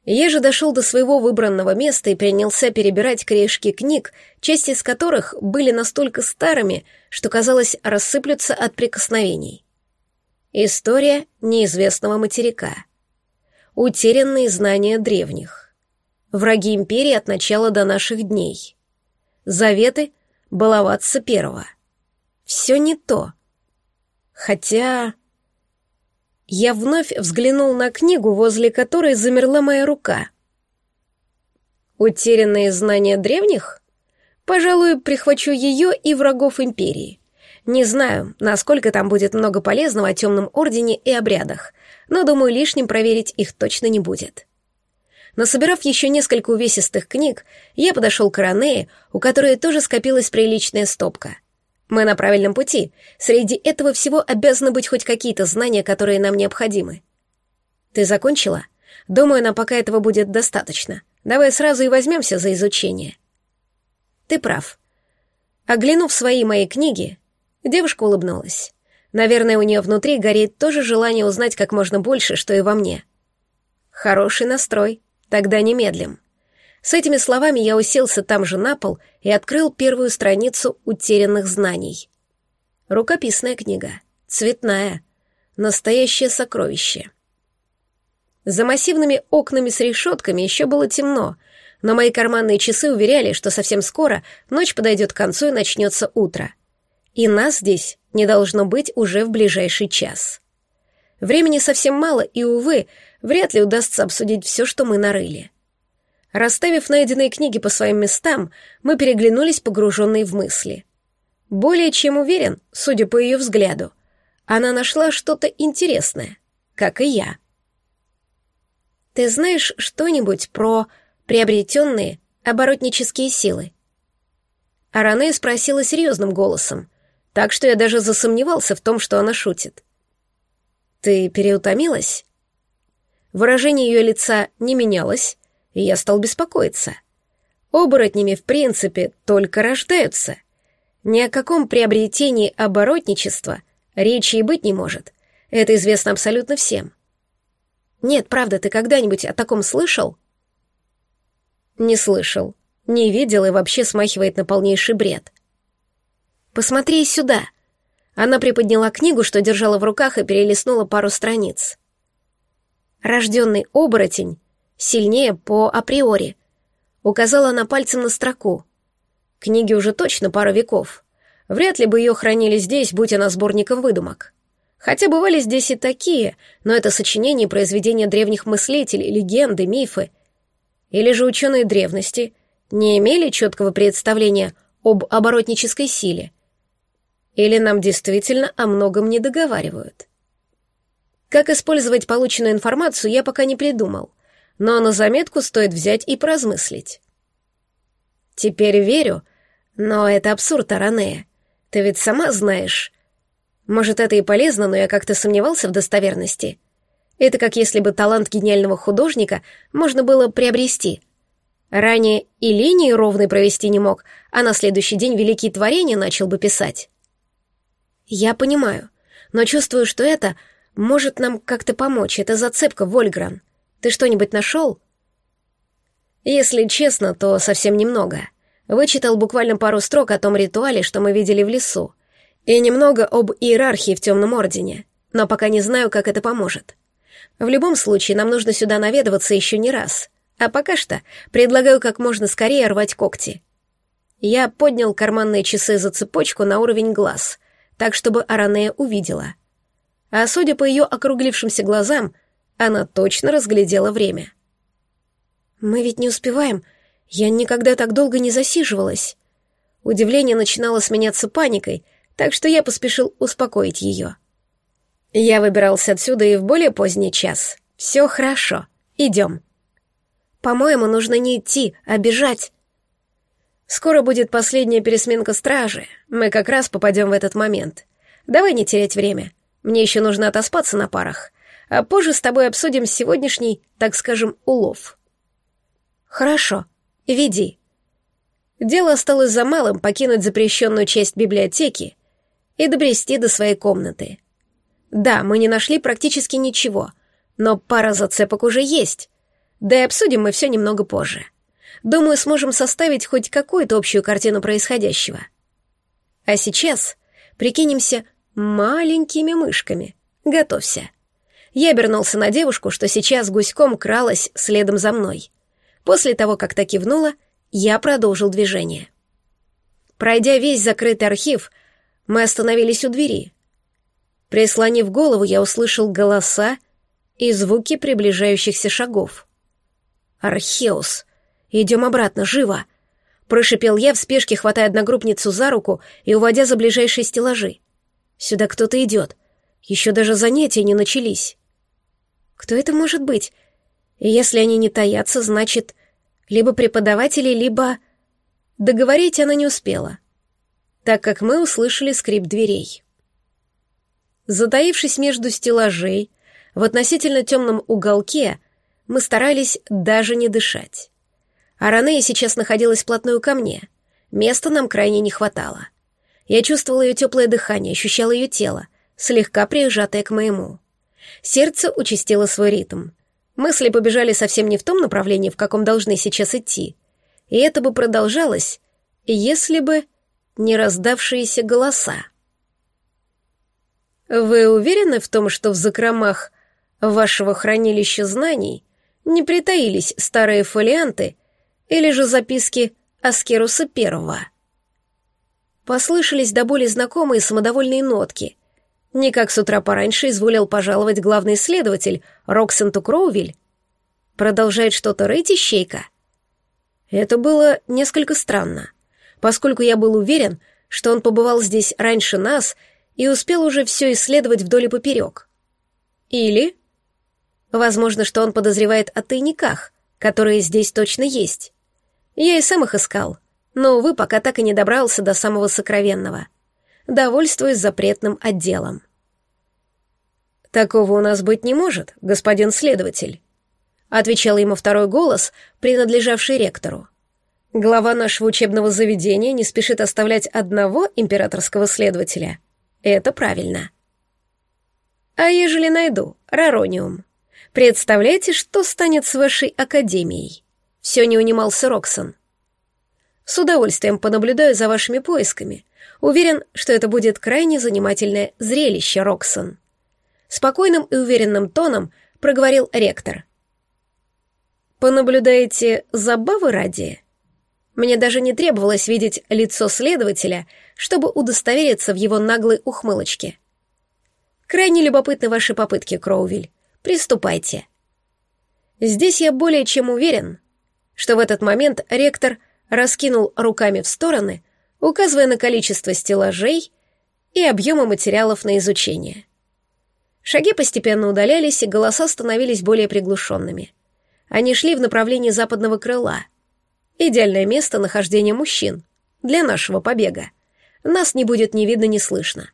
Я дошел до своего выбранного места и принялся перебирать корешки книг, части из которых были настолько старыми, что, казалось, рассыплются от прикосновений. История неизвестного материка. Утерянные знания древних. Враги империи от начала до наших дней. Заветы баловаться первого. Все не то. Хотя... Я вновь взглянул на книгу, возле которой замерла моя рука. Утерянные знания древних? Пожалуй, прихвачу ее и врагов империи. Не знаю, насколько там будет много полезного о темном ордене и обрядах, но, думаю, лишним проверить их точно не будет. Насобирав еще несколько увесистых книг, я подошел к Ранее, у которой тоже скопилась приличная стопка — мы на правильном пути. Среди этого всего обязаны быть хоть какие-то знания, которые нам необходимы. Ты закончила? Думаю, нам пока этого будет достаточно. Давай сразу и возьмемся за изучение. Ты прав. Оглянув свои мои книги, девушка улыбнулась. Наверное, у нее внутри горит тоже желание узнать как можно больше, что и во мне. Хороший настрой. Тогда немедлим. С этими словами я уселся там же на пол и открыл первую страницу утерянных знаний. Рукописная книга, цветная, настоящее сокровище. За массивными окнами с решетками еще было темно, но мои карманные часы уверяли, что совсем скоро ночь подойдет к концу и начнется утро. И нас здесь не должно быть уже в ближайший час. Времени совсем мало, и, увы, вряд ли удастся обсудить все, что мы нарыли. Расставив найденные книги по своим местам, мы переглянулись, погруженные в мысли. Более чем уверен, судя по ее взгляду, она нашла что-то интересное, как и я. «Ты знаешь что-нибудь про приобретенные оборотнические силы?» Аране спросила серьезным голосом, так что я даже засомневался в том, что она шутит. «Ты переутомилась?» Выражение ее лица не менялось, и я стал беспокоиться. Оборотнями, в принципе, только рождаются. Ни о каком приобретении оборотничества речи и быть не может. Это известно абсолютно всем. Нет, правда, ты когда-нибудь о таком слышал? Не слышал, не видел и вообще смахивает на полнейший бред. Посмотри сюда. Она приподняла книгу, что держала в руках, и перелистнула пару страниц. Рожденный оборотень сильнее по априори. Указала она пальцем на строку. Книги уже точно пару веков. Вряд ли бы ее хранили здесь, будь она сборником выдумок. Хотя бывали здесь и такие, но это сочинения и произведения древних мыслителей, легенды, мифы. Или же ученые древности не имели четкого представления об оборотнической силе. Или нам действительно о многом не договаривают. Как использовать полученную информацию, я пока не придумал но на заметку стоит взять и поразмыслить. Теперь верю, но это абсурд, Аранея. Ты ведь сама знаешь. Может, это и полезно, но я как-то сомневался в достоверности. Это как если бы талант гениального художника можно было приобрести. Ранее и линии ровной провести не мог, а на следующий день великие творения начал бы писать. Я понимаю, но чувствую, что это может нам как-то помочь. Это зацепка, Вольгран. Ты что-нибудь нашел?» «Если честно, то совсем немного. Вычитал буквально пару строк о том ритуале, что мы видели в лесу, и немного об иерархии в Темном Ордене, но пока не знаю, как это поможет. В любом случае, нам нужно сюда наведываться еще не раз, а пока что предлагаю как можно скорее рвать когти». Я поднял карманные часы за цепочку на уровень глаз, так чтобы Аранея увидела. А судя по ее округлившимся глазам — она точно разглядела время. «Мы ведь не успеваем. Я никогда так долго не засиживалась». Удивление начинало сменяться паникой, так что я поспешил успокоить ее. «Я выбирался отсюда и в более поздний час. Все хорошо. Идем». «По-моему, нужно не идти, а бежать». «Скоро будет последняя пересменка стражи. Мы как раз попадем в этот момент. Давай не терять время. Мне еще нужно отоспаться на парах а позже с тобой обсудим сегодняшний, так скажем, улов. Хорошо, веди. Дело осталось за малым покинуть запрещенную часть библиотеки и добрести до своей комнаты. Да, мы не нашли практически ничего, Но пара зацепок уже есть. Да и обсудим мы все немного позже. Думаю, сможем составить хоть какую-то общую картину происходящего. А сейчас прикинемся маленькими мышками. Готовься. Я обернулся на девушку, что сейчас гуськом кралась следом за мной. После того, как та кивнула, я продолжил движение. Пройдя весь закрытый архив, мы остановились у двери. Прислонив голову, я услышал голоса и звуки приближающихся шагов. «Археус! Идем обратно, живо!» Прошипел я в спешке, хватая одногруппницу за руку и уводя за ближайшие стеллажи. «Сюда кто-то идет. Еще даже занятия не начались». «Кто это может быть? Если они не таятся, значит, либо преподаватели, либо...» Договорить она не успела, так как мы услышали скрип дверей. Затаившись между стеллажей, в относительно темном уголке, мы старались даже не дышать. Аранея сейчас находилась вплотную ко мне. Места нам крайне не хватало. Я чувствовала ее теплое дыхание, ощущала ее тело, слегка прижатое к моему. Сердце участило свой ритм. Мысли побежали совсем не в том направлении, в каком должны сейчас идти. И это бы продолжалось, если бы не раздавшиеся голоса. «Вы уверены в том, что в закромах вашего хранилища знаний не притаились старые фолианты или же записки Аскеруса Первого. Послышались до боли знакомые самодовольные нотки. Не как с утра пораньше изволил пожаловать главный следователь Роксенту Кроувиль. Продолжает что-то рыть ищейка. Это было несколько странно, поскольку я был уверен, что он побывал здесь раньше нас и успел уже все исследовать вдоль и поперек. Или... Возможно, что он подозревает о тайниках, которые здесь точно есть. Я и сам их искал, но, увы, пока так и не добрался до самого сокровенного. Довольствуюсь запретным отделом. «Такого у нас быть не может, господин следователь», — отвечал ему второй голос, принадлежавший ректору. «Глава нашего учебного заведения не спешит оставлять одного императорского следователя. Это правильно». «А ежели найду, Рарониум, представляете, что станет с вашей академией?» Все не унимался Роксон. С удовольствием понаблюдаю за вашими поисками. Уверен, что это будет крайне занимательное зрелище, Роксон. Спокойным и уверенным тоном проговорил ректор. Понаблюдаете забавы ради? Мне даже не требовалось видеть лицо следователя, чтобы удостовериться в его наглой ухмылочке. Крайне любопытны ваши попытки, Кроувиль. Приступайте. Здесь я более чем уверен, что в этот момент ректор раскинул руками в стороны, указывая на количество стеллажей и объемы материалов на изучение. Шаги постепенно удалялись, и голоса становились более приглушенными. Они шли в направлении западного крыла. Идеальное место нахождения мужчин для нашего побега. Нас не будет ни видно, ни слышно.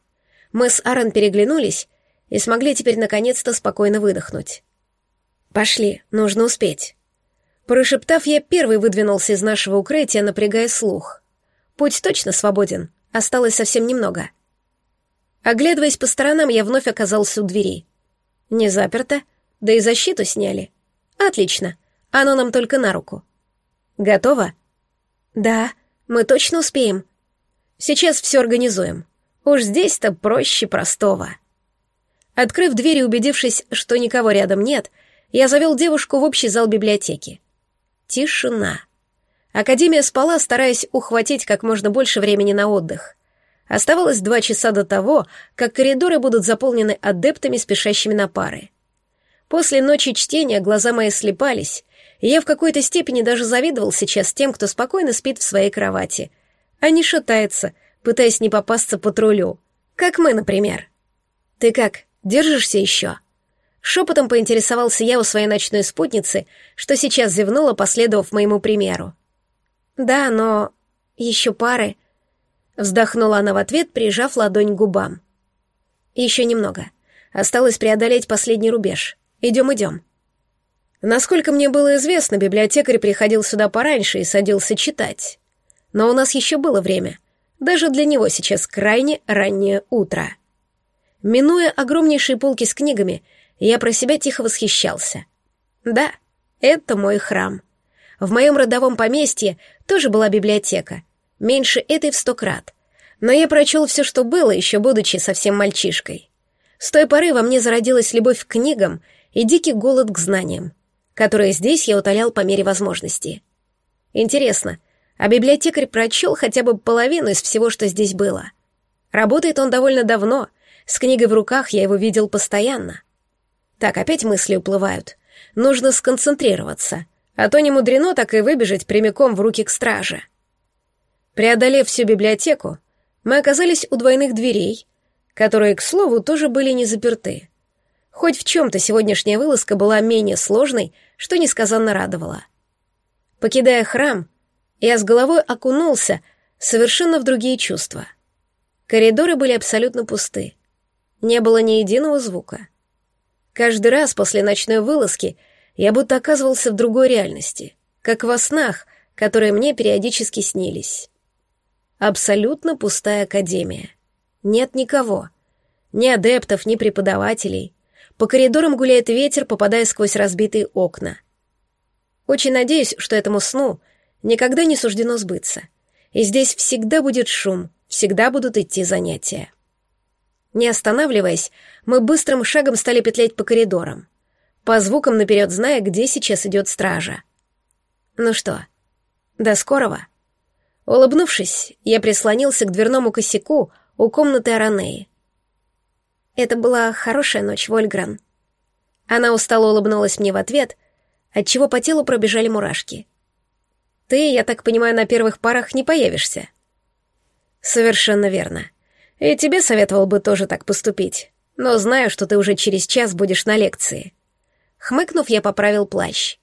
Мы с Аарон переглянулись и смогли теперь наконец-то спокойно выдохнуть. «Пошли, нужно успеть». Прошептав, я первый выдвинулся из нашего укрытия, напрягая слух. Путь точно свободен, осталось совсем немного. Оглядываясь по сторонам, я вновь оказался у двери. Не заперто, да и защиту сняли. Отлично, оно нам только на руку. Готово? Да, мы точно успеем. Сейчас все организуем. Уж здесь-то проще простого. Открыв дверь и убедившись, что никого рядом нет, я завел девушку в общий зал библиотеки. Тишина. Академия спала, стараясь ухватить как можно больше времени на отдых. Оставалось два часа до того, как коридоры будут заполнены адептами, спешащими на пары. После ночи чтения глаза мои слепались, и я в какой-то степени даже завидовал сейчас тем, кто спокойно спит в своей кровати, а не шатается, пытаясь не попасться по трулю. Как мы, например. «Ты как, держишься еще?» Шепотом поинтересовался я у своей ночной спутницы, что сейчас зевнула, последовав моему примеру. «Да, но... еще пары...» Вздохнула она в ответ, прижав ладонь к губам. «Еще немного. Осталось преодолеть последний рубеж. Идем, идем». Насколько мне было известно, библиотекарь приходил сюда пораньше и садился читать. Но у нас еще было время. Даже для него сейчас крайне раннее утро. Минуя огромнейшие полки с книгами, Я про себя тихо восхищался. Да, это мой храм. В моем родовом поместье тоже была библиотека, меньше этой в сто крат. Но я прочел все, что было, еще будучи совсем мальчишкой. С той поры во мне зародилась любовь к книгам и дикий голод к знаниям, которые здесь я утолял по мере возможности. Интересно, а библиотекарь прочел хотя бы половину из всего, что здесь было. Работает он довольно давно, с книгой в руках я его видел постоянно. Так, опять мысли уплывают. Нужно сконцентрироваться, а то не мудрено так и выбежать прямиком в руки к страже. Преодолев всю библиотеку, мы оказались у двойных дверей, которые, к слову, тоже были не заперты. Хоть в чем-то сегодняшняя вылазка была менее сложной, что несказанно радовало. Покидая храм, я с головой окунулся совершенно в другие чувства. Коридоры были абсолютно пусты. Не было ни единого звука. Каждый раз после ночной вылазки я будто оказывался в другой реальности, как во снах, которые мне периодически снились. Абсолютно пустая академия. Нет никого. Ни адептов, ни преподавателей. По коридорам гуляет ветер, попадая сквозь разбитые окна. Очень надеюсь, что этому сну — никогда не суждено сбыться. И здесь всегда будет шум, всегда будут идти занятия. Не останавливаясь, мы быстрым шагом стали петлять по коридорам, по звукам наперед зная, где сейчас идет стража. Ну что, до скорого? Улыбнувшись, я прислонился к дверному косяку у комнаты Аранеи. Это была хорошая ночь, Вольгран. Она устало улыбнулась мне в ответ, отчего по телу пробежали мурашки — ты, я так понимаю, на первых парах не появишься. Совершенно верно. И тебе советовал бы тоже так поступить. Но знаю, что ты уже через час будешь на лекции. Хмыкнув, я поправил плащ.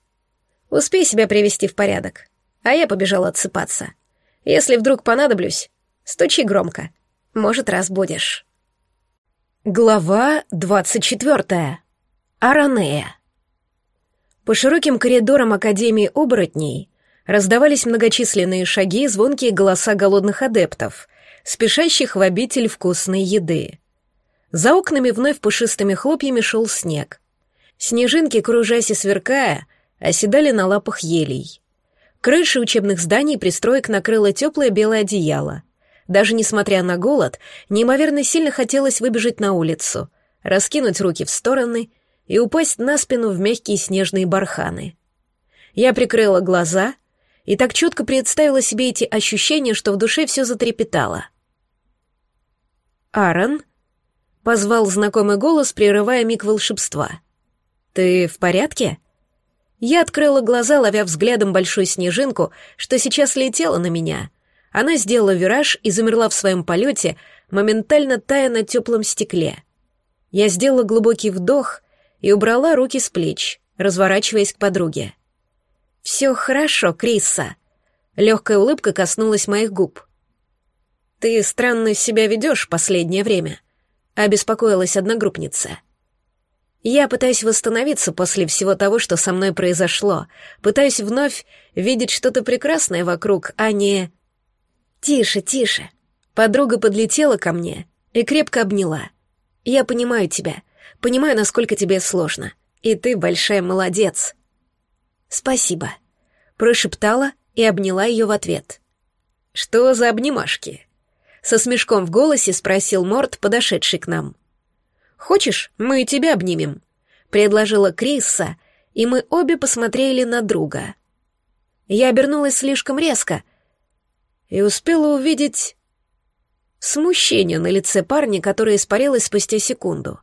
Успей себя привести в порядок. А я побежал отсыпаться. Если вдруг понадоблюсь, стучи громко. Может, разбудишь. Глава двадцать четвертая. Аранея. По широким коридорам Академии оборотней раздавались многочисленные шаги и звонкие голоса голодных адептов, спешащих в обитель вкусной еды. За окнами вновь пушистыми хлопьями шел снег. Снежинки, кружась и сверкая, оседали на лапах елей. Крыши учебных зданий пристроек накрыло теплое белое одеяло. Даже несмотря на голод, неимоверно сильно хотелось выбежать на улицу, раскинуть руки в стороны и упасть на спину в мягкие снежные барханы. Я прикрыла глаза и так четко представила себе эти ощущения, что в душе все затрепетало. «Аарон?» — позвал знакомый голос, прерывая миг волшебства. «Ты в порядке?» Я открыла глаза, ловя взглядом большую снежинку, что сейчас летела на меня. Она сделала вираж и замерла в своем полете, моментально тая на теплом стекле. Я сделала глубокий вдох и убрала руки с плеч, разворачиваясь к подруге. «Все хорошо, Криса». Легкая улыбка коснулась моих губ. «Ты странно себя ведешь последнее время», — обеспокоилась одногруппница. «Я пытаюсь восстановиться после всего того, что со мной произошло, пытаюсь вновь видеть что-то прекрасное вокруг, а не...» «Тише, тише». Подруга подлетела ко мне и крепко обняла. «Я понимаю тебя, понимаю, насколько тебе сложно, и ты большая молодец». «Спасибо», — прошептала и обняла ее в ответ. «Что за обнимашки?» Со смешком в голосе спросил Морт, подошедший к нам. «Хочешь, мы тебя обнимем?» — предложила Крисса, и мы обе посмотрели на друга. Я обернулась слишком резко и успела увидеть смущение на лице парня, которое испарилось спустя секунду.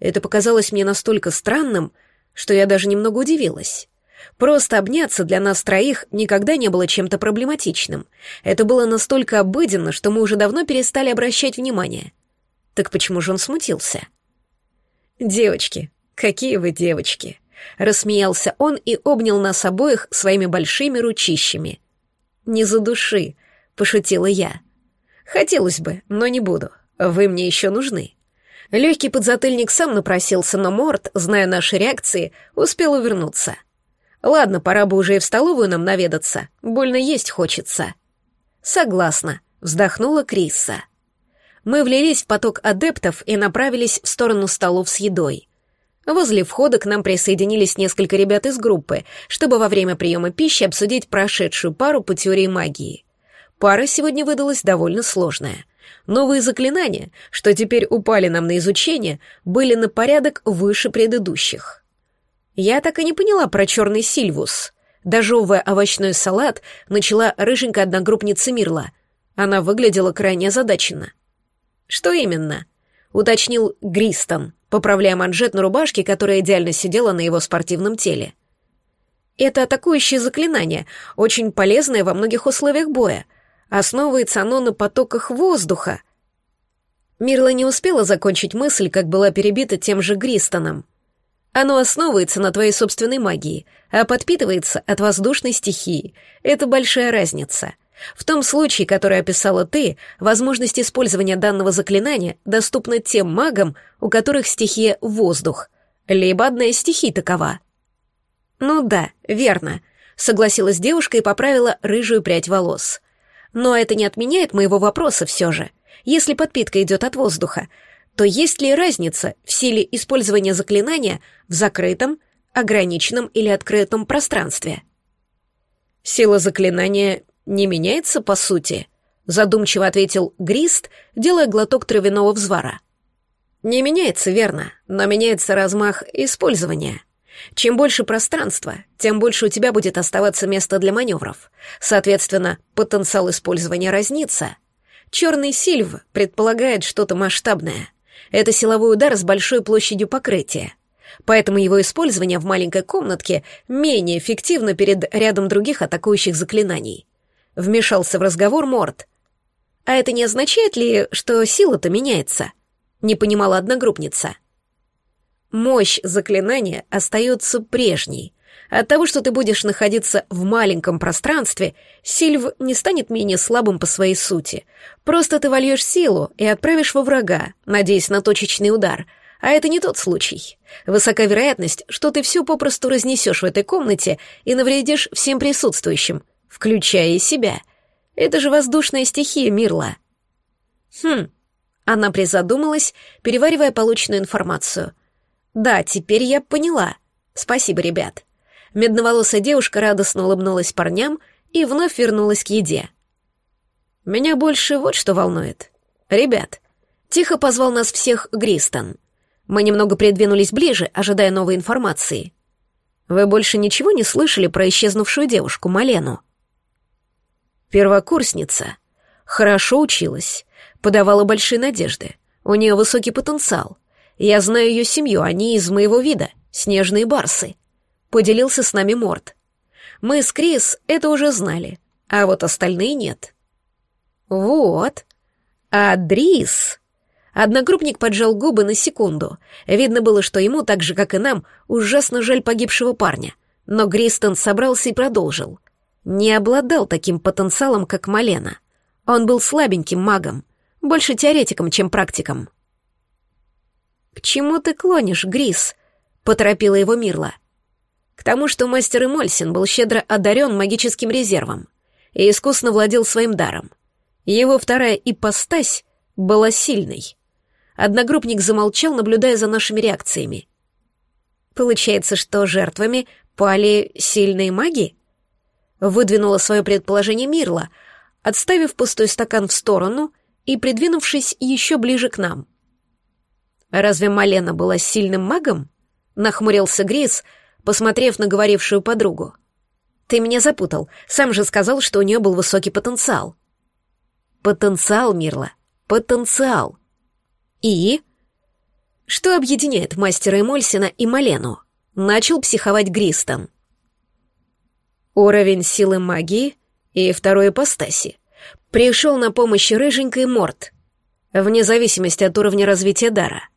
Это показалось мне настолько странным, что я даже немного удивилась. Просто обняться для нас троих никогда не было чем-то проблематичным. Это было настолько обыденно, что мы уже давно перестали обращать внимание. Так почему же он смутился? «Девочки, какие вы девочки!» Рассмеялся он и обнял нас обоих своими большими ручищами. «Не за души», — пошутила я. «Хотелось бы, но не буду. Вы мне еще нужны». Легкий подзатыльник сам напросился, но Морт, зная наши реакции, успел увернуться. Ладно, пора бы уже и в столовую нам наведаться. Больно есть хочется. Согласна, вздохнула Криса. Мы влились в поток адептов и направились в сторону столов с едой. Возле входа к нам присоединились несколько ребят из группы, чтобы во время приема пищи обсудить прошедшую пару по теории магии. Пара сегодня выдалась довольно сложная. Новые заклинания, что теперь упали нам на изучение, были на порядок выше предыдущих. Я так и не поняла про черный сильвус. Дожевывая овощной салат, начала рыженькая одногруппница Мирла. Она выглядела крайне озадаченно. «Что именно?» — уточнил Гристон, поправляя манжет на рубашке, которая идеально сидела на его спортивном теле. «Это атакующее заклинание, очень полезное во многих условиях боя. Основывается оно на потоках воздуха». Мирла не успела закончить мысль, как была перебита тем же Гристоном — оно основывается на твоей собственной магии, а подпитывается от воздушной стихии. Это большая разница. В том случае, который описала ты, возможность использования данного заклинания доступна тем магам, у которых стихия воздух, либо одна из стихий такова. Ну да, верно, согласилась девушка и поправила рыжую прядь волос. Но это не отменяет моего вопроса все же. Если подпитка идет от воздуха, то есть ли разница в силе использования заклинания в закрытом, ограниченном или открытом пространстве? Сила заклинания не меняется по сути, задумчиво ответил Грист, делая глоток травяного взвара. Не меняется, верно, но меняется размах использования. Чем больше пространства, тем больше у тебя будет оставаться места для маневров. Соответственно, потенциал использования разнится. Черный сильв предполагает что-то масштабное — это силовой удар с большой площадью покрытия. Поэтому его использование в маленькой комнатке менее эффективно перед рядом других атакующих заклинаний. Вмешался в разговор Морд. А это не означает ли, что сила-то меняется? Не понимала одногруппница. Мощь заклинания остается прежней. От того, что ты будешь находиться в маленьком пространстве, Сильв не станет менее слабым по своей сути. Просто ты вольешь силу и отправишь во врага, надеясь на точечный удар. А это не тот случай. Высока вероятность, что ты все попросту разнесешь в этой комнате и навредишь всем присутствующим, включая и себя. Это же воздушная стихия Мирла. Хм. Она призадумалась, переваривая полученную информацию. Да, теперь я поняла. Спасибо, ребят. Медноволосая девушка радостно улыбнулась парням и вновь вернулась к еде. «Меня больше вот что волнует. Ребят», — тихо позвал нас всех Гристон. Мы немного придвинулись ближе, ожидая новой информации. «Вы больше ничего не слышали про исчезнувшую девушку, Малену?» Первокурсница. Хорошо училась, подавала большие надежды. У нее высокий потенциал. Я знаю ее семью, они из моего вида, снежные барсы поделился с нами Морд. Мы с Крис это уже знали, а вот остальные нет. Вот. А Дрис... Одногруппник поджал губы на секунду. Видно было, что ему, так же, как и нам, ужасно жаль погибшего парня. Но Гристон собрался и продолжил. Не обладал таким потенциалом, как Малена. Он был слабеньким магом, больше теоретиком, чем практиком. «К чему ты клонишь, Грис?» — поторопила его Мирла. — к тому, что мастер Эмольсин был щедро одарен магическим резервом и искусно владел своим даром. Его вторая ипостась была сильной. Одногруппник замолчал, наблюдая за нашими реакциями. Получается, что жертвами пали сильные маги? Выдвинула свое предположение Мирла, отставив пустой стакан в сторону и придвинувшись еще ближе к нам. «Разве Малена была сильным магом?» — нахмурился Грис, посмотрев на говорившую подругу. «Ты меня запутал. Сам же сказал, что у нее был высокий потенциал». «Потенциал, Мирла, потенциал». «И?» «Что объединяет мастера Эмольсина и Малену?» Начал психовать Гристон. Уровень силы магии и второй ипостаси. Пришел на помощь рыженькой Морт, вне зависимости от уровня развития дара.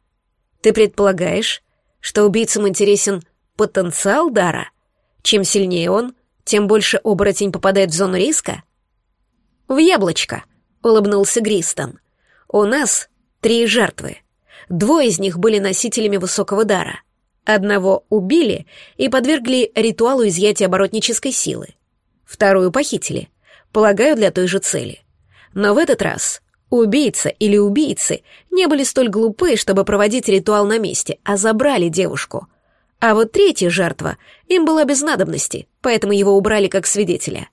Ты предполагаешь, что убийцам интересен потенциал дара. Чем сильнее он, тем больше оборотень попадает в зону риска. В яблочко, улыбнулся Гристон. У нас три жертвы. Двое из них были носителями высокого дара. Одного убили и подвергли ритуалу изъятия оборотнической силы. Вторую похитили, полагаю, для той же цели. Но в этот раз Убийца или убийцы не были столь глупы, чтобы проводить ритуал на месте, а забрали девушку. А вот третья жертва им была без надобности, поэтому его убрали как свидетеля.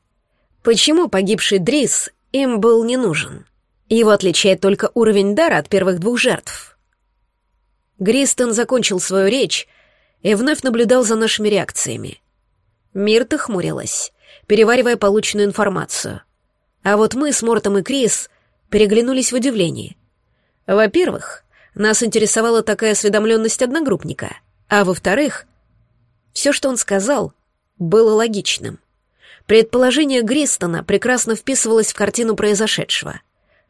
Почему погибший Дрис им был не нужен? Его отличает только уровень дара от первых двух жертв. Гристон закончил свою речь и вновь наблюдал за нашими реакциями. Мирта хмурилась, переваривая полученную информацию. А вот мы с Мортом и Крис переглянулись в удивлении. Во-первых, нас интересовала такая осведомленность одногруппника, а во-вторых, все, что он сказал, было логичным. Предположение Гристона прекрасно вписывалось в картину произошедшего.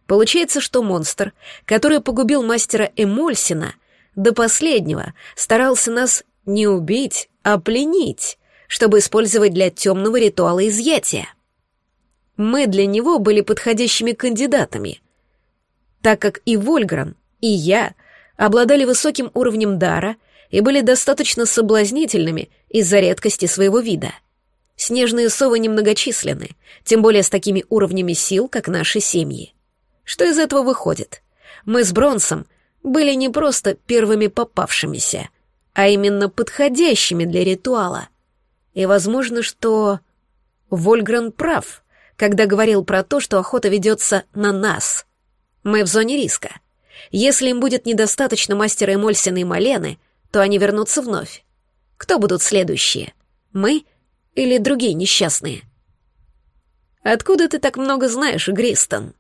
Получается, что монстр, который погубил мастера Эмольсина, до последнего старался нас не убить, а пленить, чтобы использовать для темного ритуала изъятия. Мы для него были подходящими кандидатами, так как и Вольгран, и я обладали высоким уровнем дара и были достаточно соблазнительными из-за редкости своего вида. Снежные совы немногочисленны, тем более с такими уровнями сил, как наши семьи. Что из этого выходит? Мы с Бронсом были не просто первыми попавшимися, а именно подходящими для ритуала. И возможно, что Вольгран прав — когда говорил про то, что охота ведется на нас. Мы в зоне риска. Если им будет недостаточно мастера Эмольсина и Малены, то они вернутся вновь. Кто будут следующие? Мы или другие несчастные? «Откуда ты так много знаешь, Гристон?»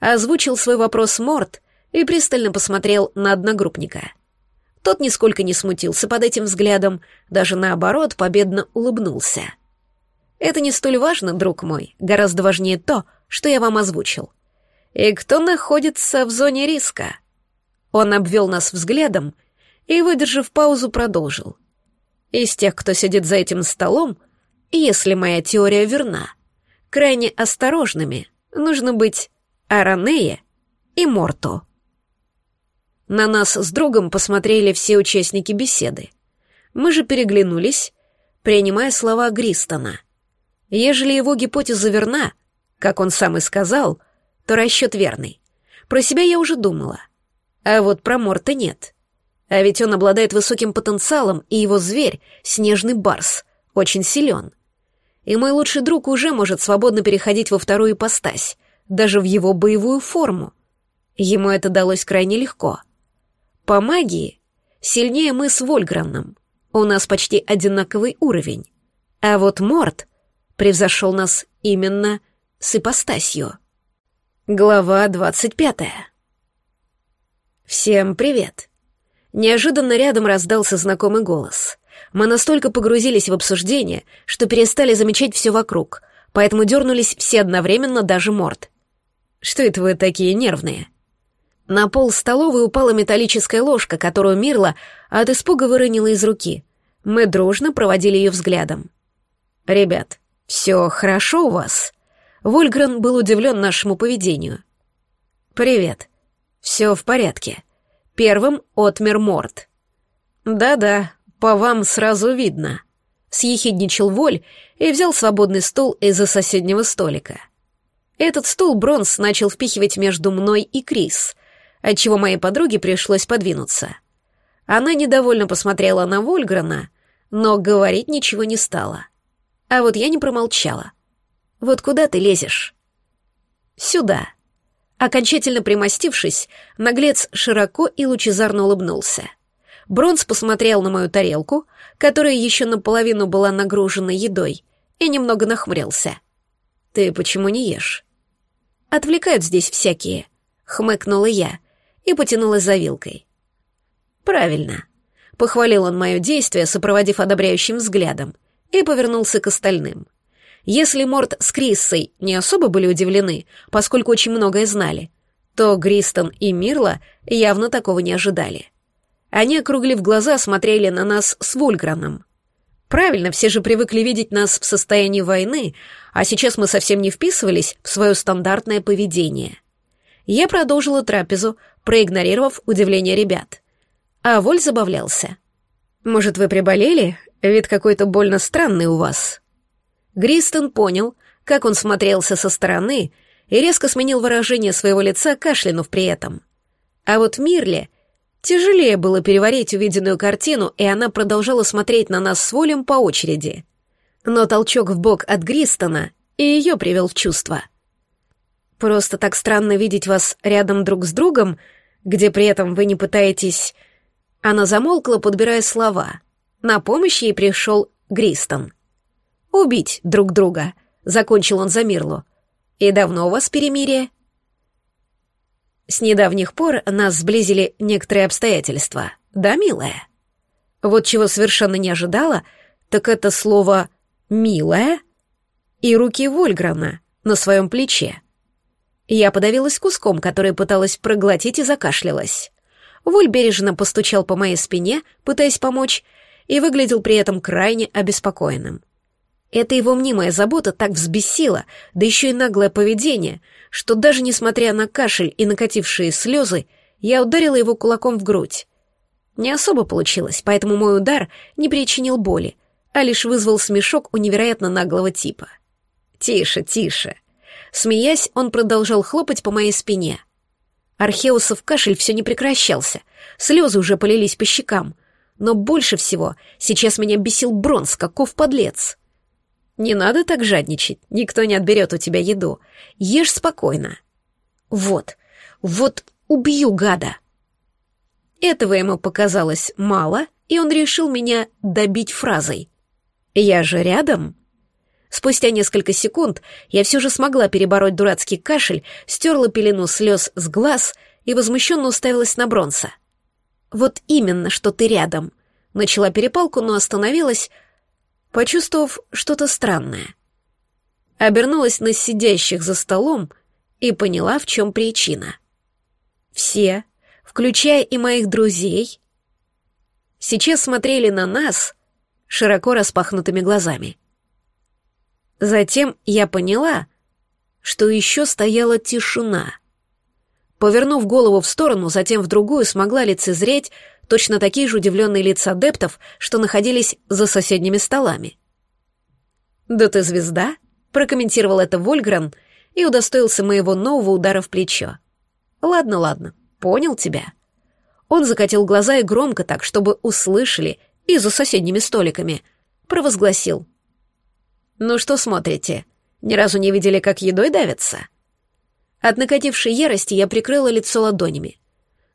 Озвучил свой вопрос Морт и пристально посмотрел на одногруппника. Тот нисколько не смутился под этим взглядом, даже наоборот победно улыбнулся. — это не столь важно, друг мой, гораздо важнее то, что я вам озвучил. И кто находится в зоне риска? Он обвел нас взглядом и, выдержав паузу, продолжил. Из тех, кто сидит за этим столом, если моя теория верна, крайне осторожными нужно быть Аранея и Морту. На нас с другом посмотрели все участники беседы. Мы же переглянулись, принимая слова Гристона — Ежели его гипотеза верна, как он сам и сказал, то расчет верный. Про себя я уже думала. А вот про Морта нет. А ведь он обладает высоким потенциалом, и его зверь, снежный барс, очень силен. И мой лучший друг уже может свободно переходить во вторую ипостась, даже в его боевую форму. Ему это далось крайне легко. По магии сильнее мы с Вольгранном. У нас почти одинаковый уровень. А вот Морт — превзошел нас именно с ипостасью. Глава двадцать пятая. Всем привет. Неожиданно рядом раздался знакомый голос. Мы настолько погрузились в обсуждение, что перестали замечать все вокруг, поэтому дернулись все одновременно, даже морд. Что это вы такие нервные? На пол столовой упала металлическая ложка, которую Мирла от испуга выронила из руки. Мы дружно проводили ее взглядом. «Ребят, «Все хорошо у вас?» Вольгрен был удивлен нашему поведению. «Привет. Все в порядке. Первым отмер Морд». «Да-да, по вам сразу видно», — съехидничал Воль и взял свободный стул из-за соседнего столика. Этот стул Бронс начал впихивать между мной и Крис, отчего моей подруге пришлось подвинуться. Она недовольно посмотрела на Вольгрена, но говорить ничего не стала. А вот я не промолчала. «Вот куда ты лезешь?» «Сюда». Окончательно примостившись, наглец широко и лучезарно улыбнулся. Бронз посмотрел на мою тарелку, которая еще наполовину была нагружена едой, и немного нахмурился. «Ты почему не ешь?» «Отвлекают здесь всякие», — хмыкнула я и потянулась за вилкой. «Правильно», — похвалил он мое действие, сопроводив одобряющим взглядом, и повернулся к остальным. Если Морт с Криссой не особо были удивлены, поскольку очень многое знали, то Гристон и Мирла явно такого не ожидали. Они, округлив глаза, смотрели на нас с Вульграном. Правильно, все же привыкли видеть нас в состоянии войны, а сейчас мы совсем не вписывались в свое стандартное поведение. Я продолжила трапезу, проигнорировав удивление ребят. А Воль забавлялся. «Может, вы приболели? Вид какой-то больно странный у вас». Гристон понял, как он смотрелся со стороны, и резко сменил выражение своего лица, кашлянув при этом. А вот Мирле тяжелее было переварить увиденную картину, и она продолжала смотреть на нас с Волем по очереди. Но толчок в бок от Гристона и ее привел в чувство. «Просто так странно видеть вас рядом друг с другом, где при этом вы не пытаетесь...» Она замолкла, подбирая слова. На помощь ей пришел Гристон. «Убить друг друга», — закончил он за Мирлу. «И давно у вас перемирие?» С недавних пор нас сблизили некоторые обстоятельства, да, милая? Вот чего совершенно не ожидала, так это слово «милая» и руки Вольграна на своем плече. Я подавилась куском, который пыталась проглотить и закашлялась. Воль бережно постучал по моей спине, пытаясь помочь, и выглядел при этом крайне обеспокоенным. Эта его мнимая забота так взбесила, да еще и наглое поведение, что даже несмотря на кашель и накатившие слезы, я ударила его кулаком в грудь. Не особо получилось, поэтому мой удар не причинил боли, а лишь вызвал смешок у невероятно наглого типа. «Тише, тише!» Смеясь, он продолжал хлопать по моей спине. Археусов кашель все не прекращался, слезы уже полились по щекам, но больше всего сейчас меня бесил Бронз, каков подлец. Не надо так жадничать, никто не отберет у тебя еду. Ешь спокойно. Вот, вот убью гада. Этого ему показалось мало, и он решил меня добить фразой. «Я же рядом?» Спустя несколько секунд я все же смогла перебороть дурацкий кашель, стерла пелену слез с глаз и возмущенно уставилась на Бронса. «Вот именно, что ты рядом!» Начала перепалку, но остановилась, почувствовав что-то странное. Обернулась на сидящих за столом и поняла, в чем причина. Все, включая и моих друзей, сейчас смотрели на нас широко распахнутыми глазами. Затем я поняла, что еще стояла тишина. Повернув голову в сторону, затем в другую, смогла лицезреть точно такие же удивленные лица адептов, что находились за соседними столами. «Да ты звезда?» — прокомментировал это Вольгран и удостоился моего нового удара в плечо. «Ладно, ладно, понял тебя». Он закатил глаза и громко так, чтобы услышали и за соседними столиками, провозгласил. «Ну что смотрите? Ни разу не видели, как едой давятся?» От накатившей ярости я прикрыла лицо ладонями.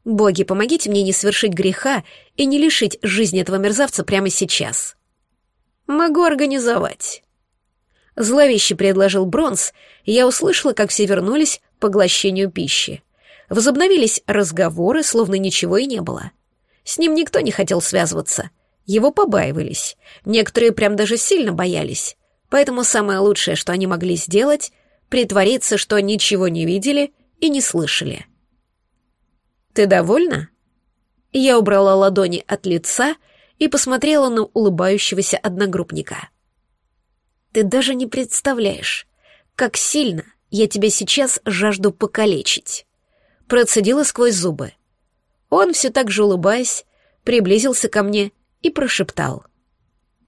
Боги, помогите мне не совершить греха и не лишить жизни этого мерзавца прямо сейчас. Могу организовать. Зловеще предложил Бронз, и я услышала, как все вернулись к поглощению пищи. Возобновились разговоры, словно ничего и не было. С ним никто не хотел связываться. Его побаивались. Некоторые прям даже сильно боялись. Поэтому самое лучшее, что они могли сделать, притвориться, что ничего не видели и не слышали. «Ты довольна?» Я убрала ладони от лица и посмотрела на улыбающегося одногруппника. «Ты даже не представляешь, как сильно я тебя сейчас жажду покалечить», процедила сквозь зубы. Он, все так же улыбаясь, приблизился ко мне и прошептал.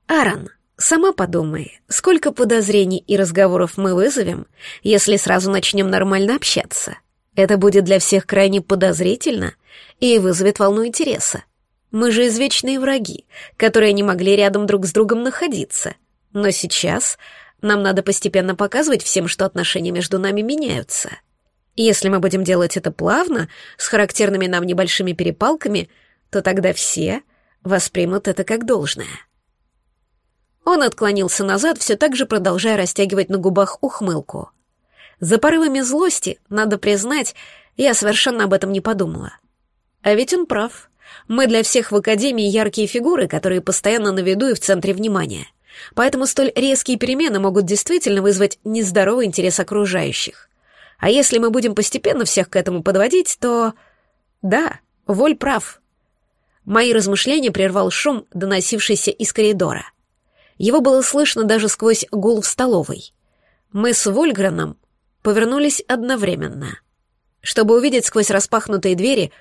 «Аарон, сама подумай, сколько подозрений и разговоров мы вызовем, если сразу начнем нормально общаться. Это будет для всех крайне подозрительно и вызовет волну интереса. Мы же извечные враги, которые не могли рядом друг с другом находиться. Но сейчас нам надо постепенно показывать всем, что отношения между нами меняются. если мы будем делать это плавно, с характерными нам небольшими перепалками, то тогда все воспримут это как должное. Он отклонился назад, все так же продолжая растягивать на губах ухмылку — за порывами злости, надо признать, я совершенно об этом не подумала. А ведь он прав. Мы для всех в Академии яркие фигуры, которые постоянно на виду и в центре внимания. Поэтому столь резкие перемены могут действительно вызвать нездоровый интерес окружающих. А если мы будем постепенно всех к этому подводить, то... Да, Воль прав. Мои размышления прервал шум, доносившийся из коридора. Его было слышно даже сквозь гул в столовой. Мы с Вольграном повернулись одновременно, чтобы увидеть сквозь распахнутые двери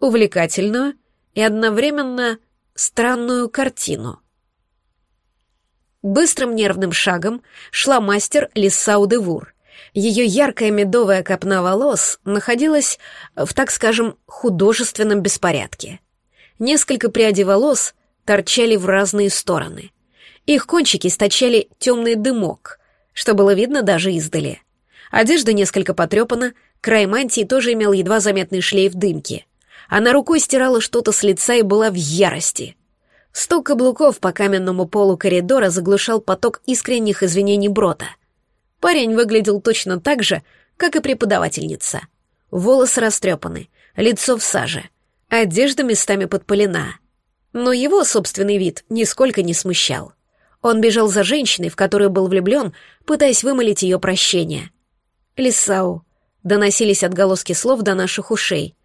увлекательную и одновременно странную картину. Быстрым нервным шагом шла мастер Лиссау де Ее яркая медовая копна волос находилась в, так скажем, художественном беспорядке. Несколько прядей волос торчали в разные стороны. Их кончики источали темный дымок, что было видно даже издали. Одежда несколько потрепана, край мантии тоже имел едва заметный шлейф дымки. Она рукой стирала что-то с лица и была в ярости. Стук каблуков по каменному полу коридора заглушал поток искренних извинений Брота. Парень выглядел точно так же, как и преподавательница. Волосы растрепаны, лицо в саже, одежда местами подпалена. Но его собственный вид нисколько не смущал. Он бежал за женщиной, в которую был влюблен, пытаясь вымолить ее прощение. «Лисау», — доносились отголоски слов до наших ушей.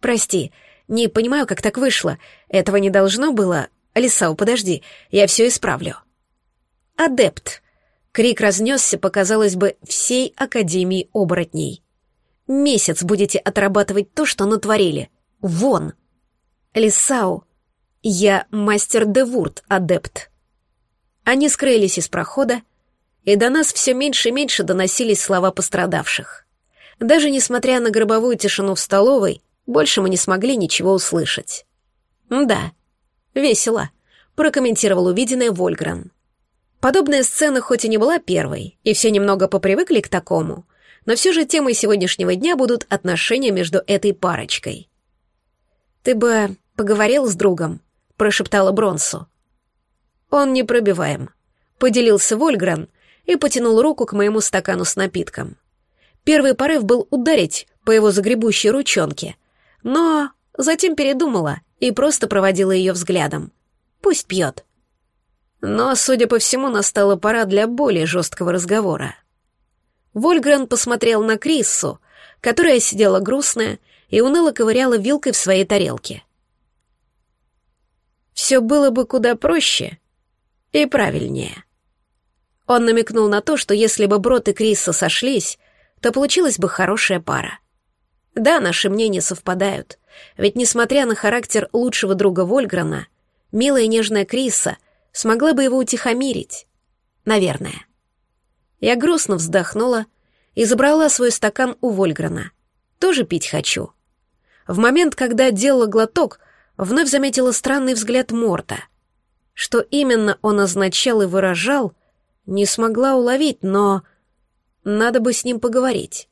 «Прости, не понимаю, как так вышло. Этого не должно было. Лисау, подожди, я все исправлю». «Адепт», — крик разнесся, показалось бы, всей Академии оборотней. «Месяц будете отрабатывать то, что натворили. Вон!» «Лисау, я мастер Девурт, адепт». Они скрылись из прохода, и до нас все меньше и меньше доносились слова пострадавших. Даже несмотря на гробовую тишину в столовой, больше мы не смогли ничего услышать. «Да, весело», — прокомментировал увиденное Вольгран. Подобная сцена хоть и не была первой, и все немного попривыкли к такому, но все же темой сегодняшнего дня будут отношения между этой парочкой. «Ты бы поговорил с другом», — прошептала Бронсу. «Он непробиваем», — поделился Вольгран и потянул руку к моему стакану с напитком. Первый порыв был ударить по его загребущей ручонке, но затем передумала и просто проводила ее взглядом. Пусть пьет. Но, судя по всему, настала пора для более жесткого разговора. Вольгран посмотрел на Криссу, которая сидела грустная и уныло ковыряла вилкой в своей тарелке. «Все было бы куда проще», и правильнее. Он намекнул на то, что если бы Брод и Криса сошлись, то получилась бы хорошая пара. Да, наши мнения совпадают, ведь несмотря на характер лучшего друга Вольграна, милая и нежная Криса смогла бы его утихомирить. Наверное. Я грустно вздохнула и забрала свой стакан у Вольграна. Тоже пить хочу. В момент, когда делала глоток, вновь заметила странный взгляд Морта — что именно он означал и выражал, не смогла уловить, но надо бы с ним поговорить.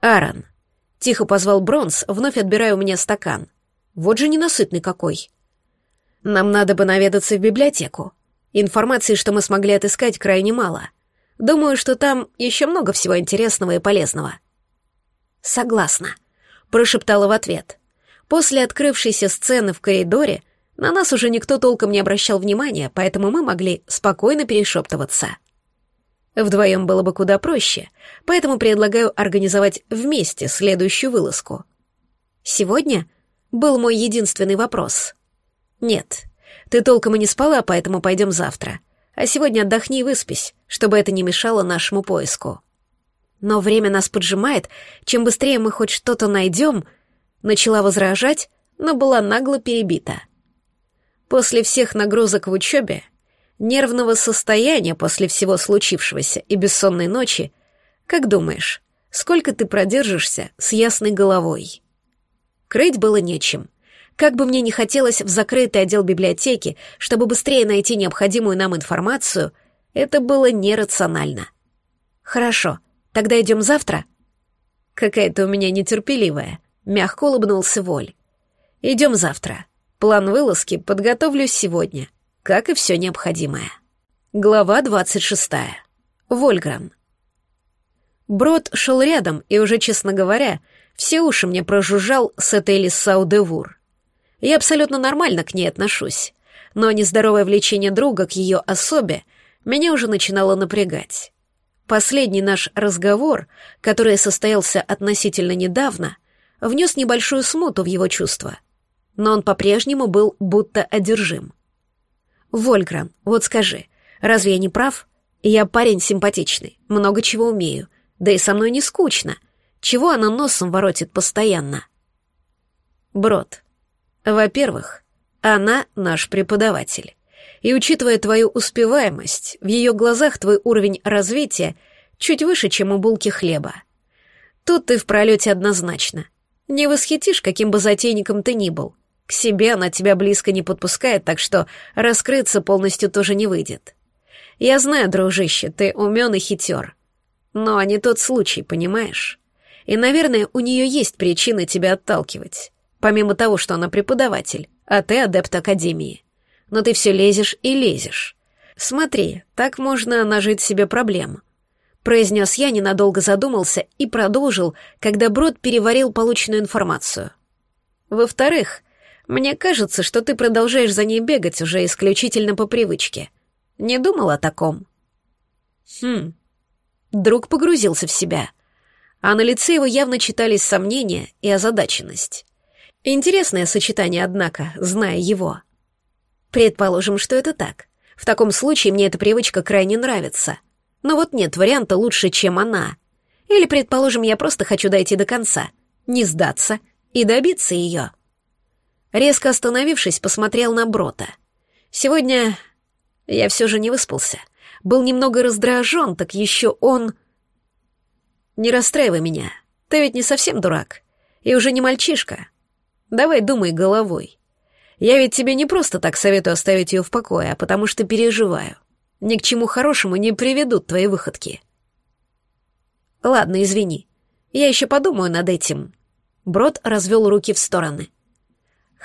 «Аарон», — тихо позвал Бронс, вновь отбирая у меня стакан. «Вот же ненасытный какой!» «Нам надо бы наведаться в библиотеку. Информации, что мы смогли отыскать, крайне мало. Думаю, что там еще много всего интересного и полезного». «Согласна», — прошептала в ответ. После открывшейся сцены в коридоре — на нас уже никто толком не обращал внимания, поэтому мы могли спокойно перешептываться. Вдвоем было бы куда проще, поэтому предлагаю организовать вместе следующую вылазку. Сегодня был мой единственный вопрос. Нет, ты толком и не спала, поэтому пойдем завтра. А сегодня отдохни и выспись, чтобы это не мешало нашему поиску. Но время нас поджимает, чем быстрее мы хоть что-то найдем, начала возражать, но была нагло перебита — После всех нагрузок в учебе, нервного состояния после всего случившегося и бессонной ночи, как думаешь, сколько ты продержишься с ясной головой? Крыть было нечем. Как бы мне не хотелось в закрытый отдел библиотеки, чтобы быстрее найти необходимую нам информацию, это было нерационально. Хорошо, тогда идем завтра? Какая-то у меня нетерпеливая. Мягко улыбнулся Воль. Идем завтра. План вылазки подготовлю сегодня, как и все необходимое. Глава 26. Вольгран. Брод шел рядом, и уже, честно говоря, все уши мне прожужжал с этой Лиссау-де-Вур. Я абсолютно нормально к ней отношусь, но нездоровое влечение друга к ее особе меня уже начинало напрягать. Последний наш разговор, который состоялся относительно недавно, внес небольшую смуту в его чувства — но он по-прежнему был будто одержим. «Вольгран, вот скажи, разве я не прав? Я парень симпатичный, много чего умею, да и со мной не скучно. Чего она носом воротит постоянно?» «Брод, во-первых, она наш преподаватель. И учитывая твою успеваемость, в ее глазах твой уровень развития чуть выше, чем у булки хлеба. Тут ты в пролете однозначно. Не восхитишь, каким бы затейником ты ни был. К себе она тебя близко не подпускает, так что раскрыться полностью тоже не выйдет. Я знаю, дружище, ты умен и хитер. Но не тот случай, понимаешь? И, наверное, у нее есть причины тебя отталкивать. Помимо того, что она преподаватель, а ты адепт Академии. Но ты все лезешь и лезешь. Смотри, так можно нажить себе проблем. Произнес я, ненадолго задумался и продолжил, когда Брод переварил полученную информацию. Во-вторых, мне кажется, что ты продолжаешь за ней бегать уже исключительно по привычке. Не думал о таком? Хм. Друг погрузился в себя, а на лице его явно читались сомнения и озадаченность. Интересное сочетание, однако, зная его. Предположим, что это так. В таком случае мне эта привычка крайне нравится. Но вот нет варианта лучше, чем она. Или, предположим, я просто хочу дойти до конца, не сдаться и добиться ее. Резко остановившись, посмотрел на Брота. Сегодня я все же не выспался. Был немного раздражен, так еще он... Не расстраивай меня. Ты ведь не совсем дурак. И уже не мальчишка. Давай думай головой. Я ведь тебе не просто так советую оставить ее в покое, а потому что переживаю. Ни к чему хорошему не приведут твои выходки. Ладно, извини. Я еще подумаю над этим. Брод развел руки в стороны.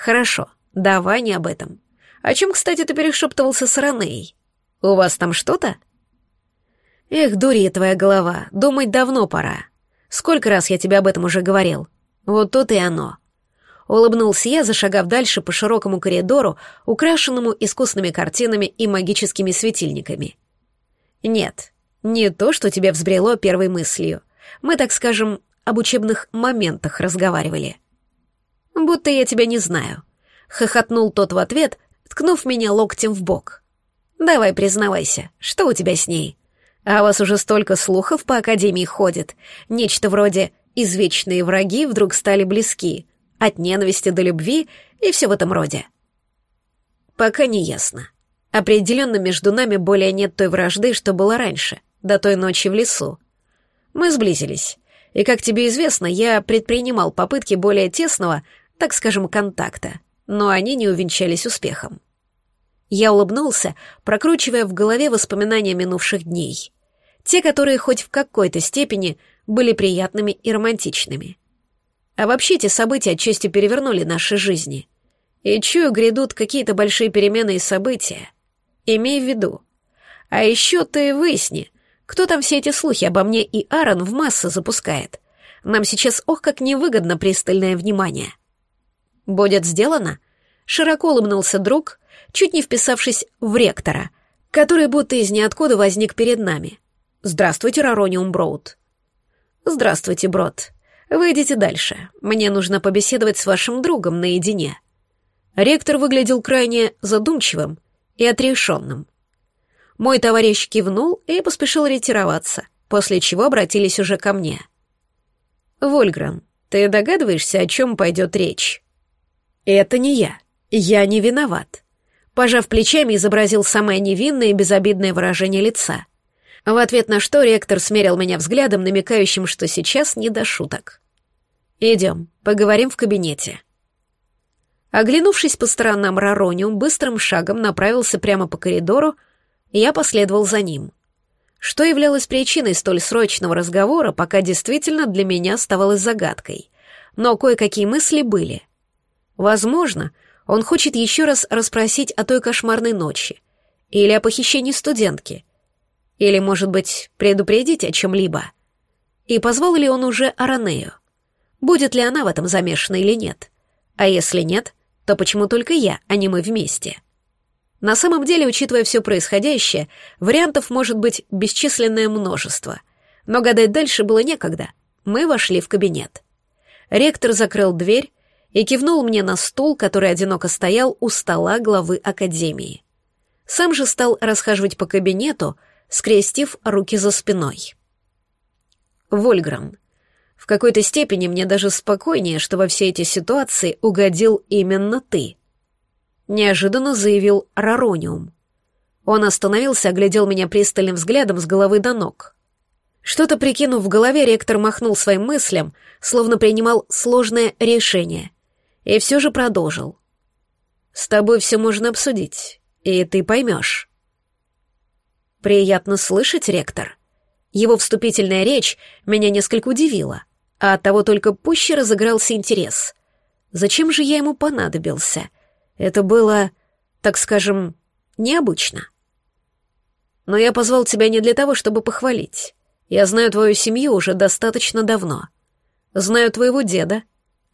«Хорошо, давай не об этом. О чем, кстати, ты перешептывался с Ранеей? У вас там что-то?» «Эх, дурья твоя голова, думать давно пора. Сколько раз я тебе об этом уже говорил? Вот тут и оно». Улыбнулся я, зашагав дальше по широкому коридору, украшенному искусными картинами и магическими светильниками. «Нет, не то, что тебе взбрело первой мыслью. Мы, так скажем, об учебных моментах разговаривали» будто я тебя не знаю», — хохотнул тот в ответ, ткнув меня локтем в бок. «Давай признавайся, что у тебя с ней? А у вас уже столько слухов по Академии ходит. Нечто вроде «извечные враги вдруг стали близки», от ненависти до любви и все в этом роде. Пока не ясно. Определенно между нами более нет той вражды, что было раньше, до той ночи в лесу. Мы сблизились, и, как тебе известно, я предпринимал попытки более тесного, так скажем, контакта, но они не увенчались успехом. Я улыбнулся, прокручивая в голове воспоминания минувших дней. Те, которые хоть в какой-то степени были приятными и романтичными. А вообще эти события отчасти перевернули наши жизни. И чую, грядут какие-то большие перемены и события. Имей в виду. А еще ты выясни, кто там все эти слухи обо мне и Аарон в массы запускает. Нам сейчас ох как невыгодно пристальное внимание. «Будет сделано?» Широко улыбнулся друг, чуть не вписавшись в ректора, который будто из ниоткуда возник перед нами. «Здравствуйте, Рарониум Броуд». «Здравствуйте, Брод. Вы идите дальше. Мне нужно побеседовать с вашим другом наедине». Ректор выглядел крайне задумчивым и отрешенным. Мой товарищ кивнул и поспешил ретироваться, после чего обратились уже ко мне. «Вольгран, ты догадываешься, о чем пойдет речь?» «Это не я. Я не виноват». Пожав плечами, изобразил самое невинное и безобидное выражение лица. В ответ на что ректор смерил меня взглядом, намекающим, что сейчас не до шуток. «Идем, поговорим в кабинете». Оглянувшись по сторонам, Рарониум быстрым шагом направился прямо по коридору, и я последовал за ним. Что являлось причиной столь срочного разговора, пока действительно для меня оставалось загадкой. Но кое-какие мысли были. Возможно, он хочет еще раз расспросить о той кошмарной ночи. Или о похищении студентки. Или, может быть, предупредить о чем-либо. И позвал ли он уже Аранею? Будет ли она в этом замешана или нет? А если нет, то почему только я, а не мы вместе? На самом деле, учитывая все происходящее, вариантов может быть бесчисленное множество. Но гадать дальше было некогда. Мы вошли в кабинет. Ректор закрыл дверь, и кивнул мне на стул, который одиноко стоял у стола главы академии. Сам же стал расхаживать по кабинету, скрестив руки за спиной. Вольграм. В какой-то степени мне даже спокойнее, что во все эти ситуации угодил именно ты. Неожиданно заявил Рарониум. Он остановился, оглядел меня пристальным взглядом с головы до ног. Что-то прикинув в голове, ректор махнул своим мыслям, словно принимал сложное решение, и все же продолжил. «С тобой все можно обсудить, и ты поймешь». «Приятно слышать, ректор». Его вступительная речь меня несколько удивила, а от того только пуще разыгрался интерес. Зачем же я ему понадобился? Это было, так скажем, необычно. Но я позвал тебя не для того, чтобы похвалить. Я знаю твою семью уже достаточно давно. Знаю твоего деда,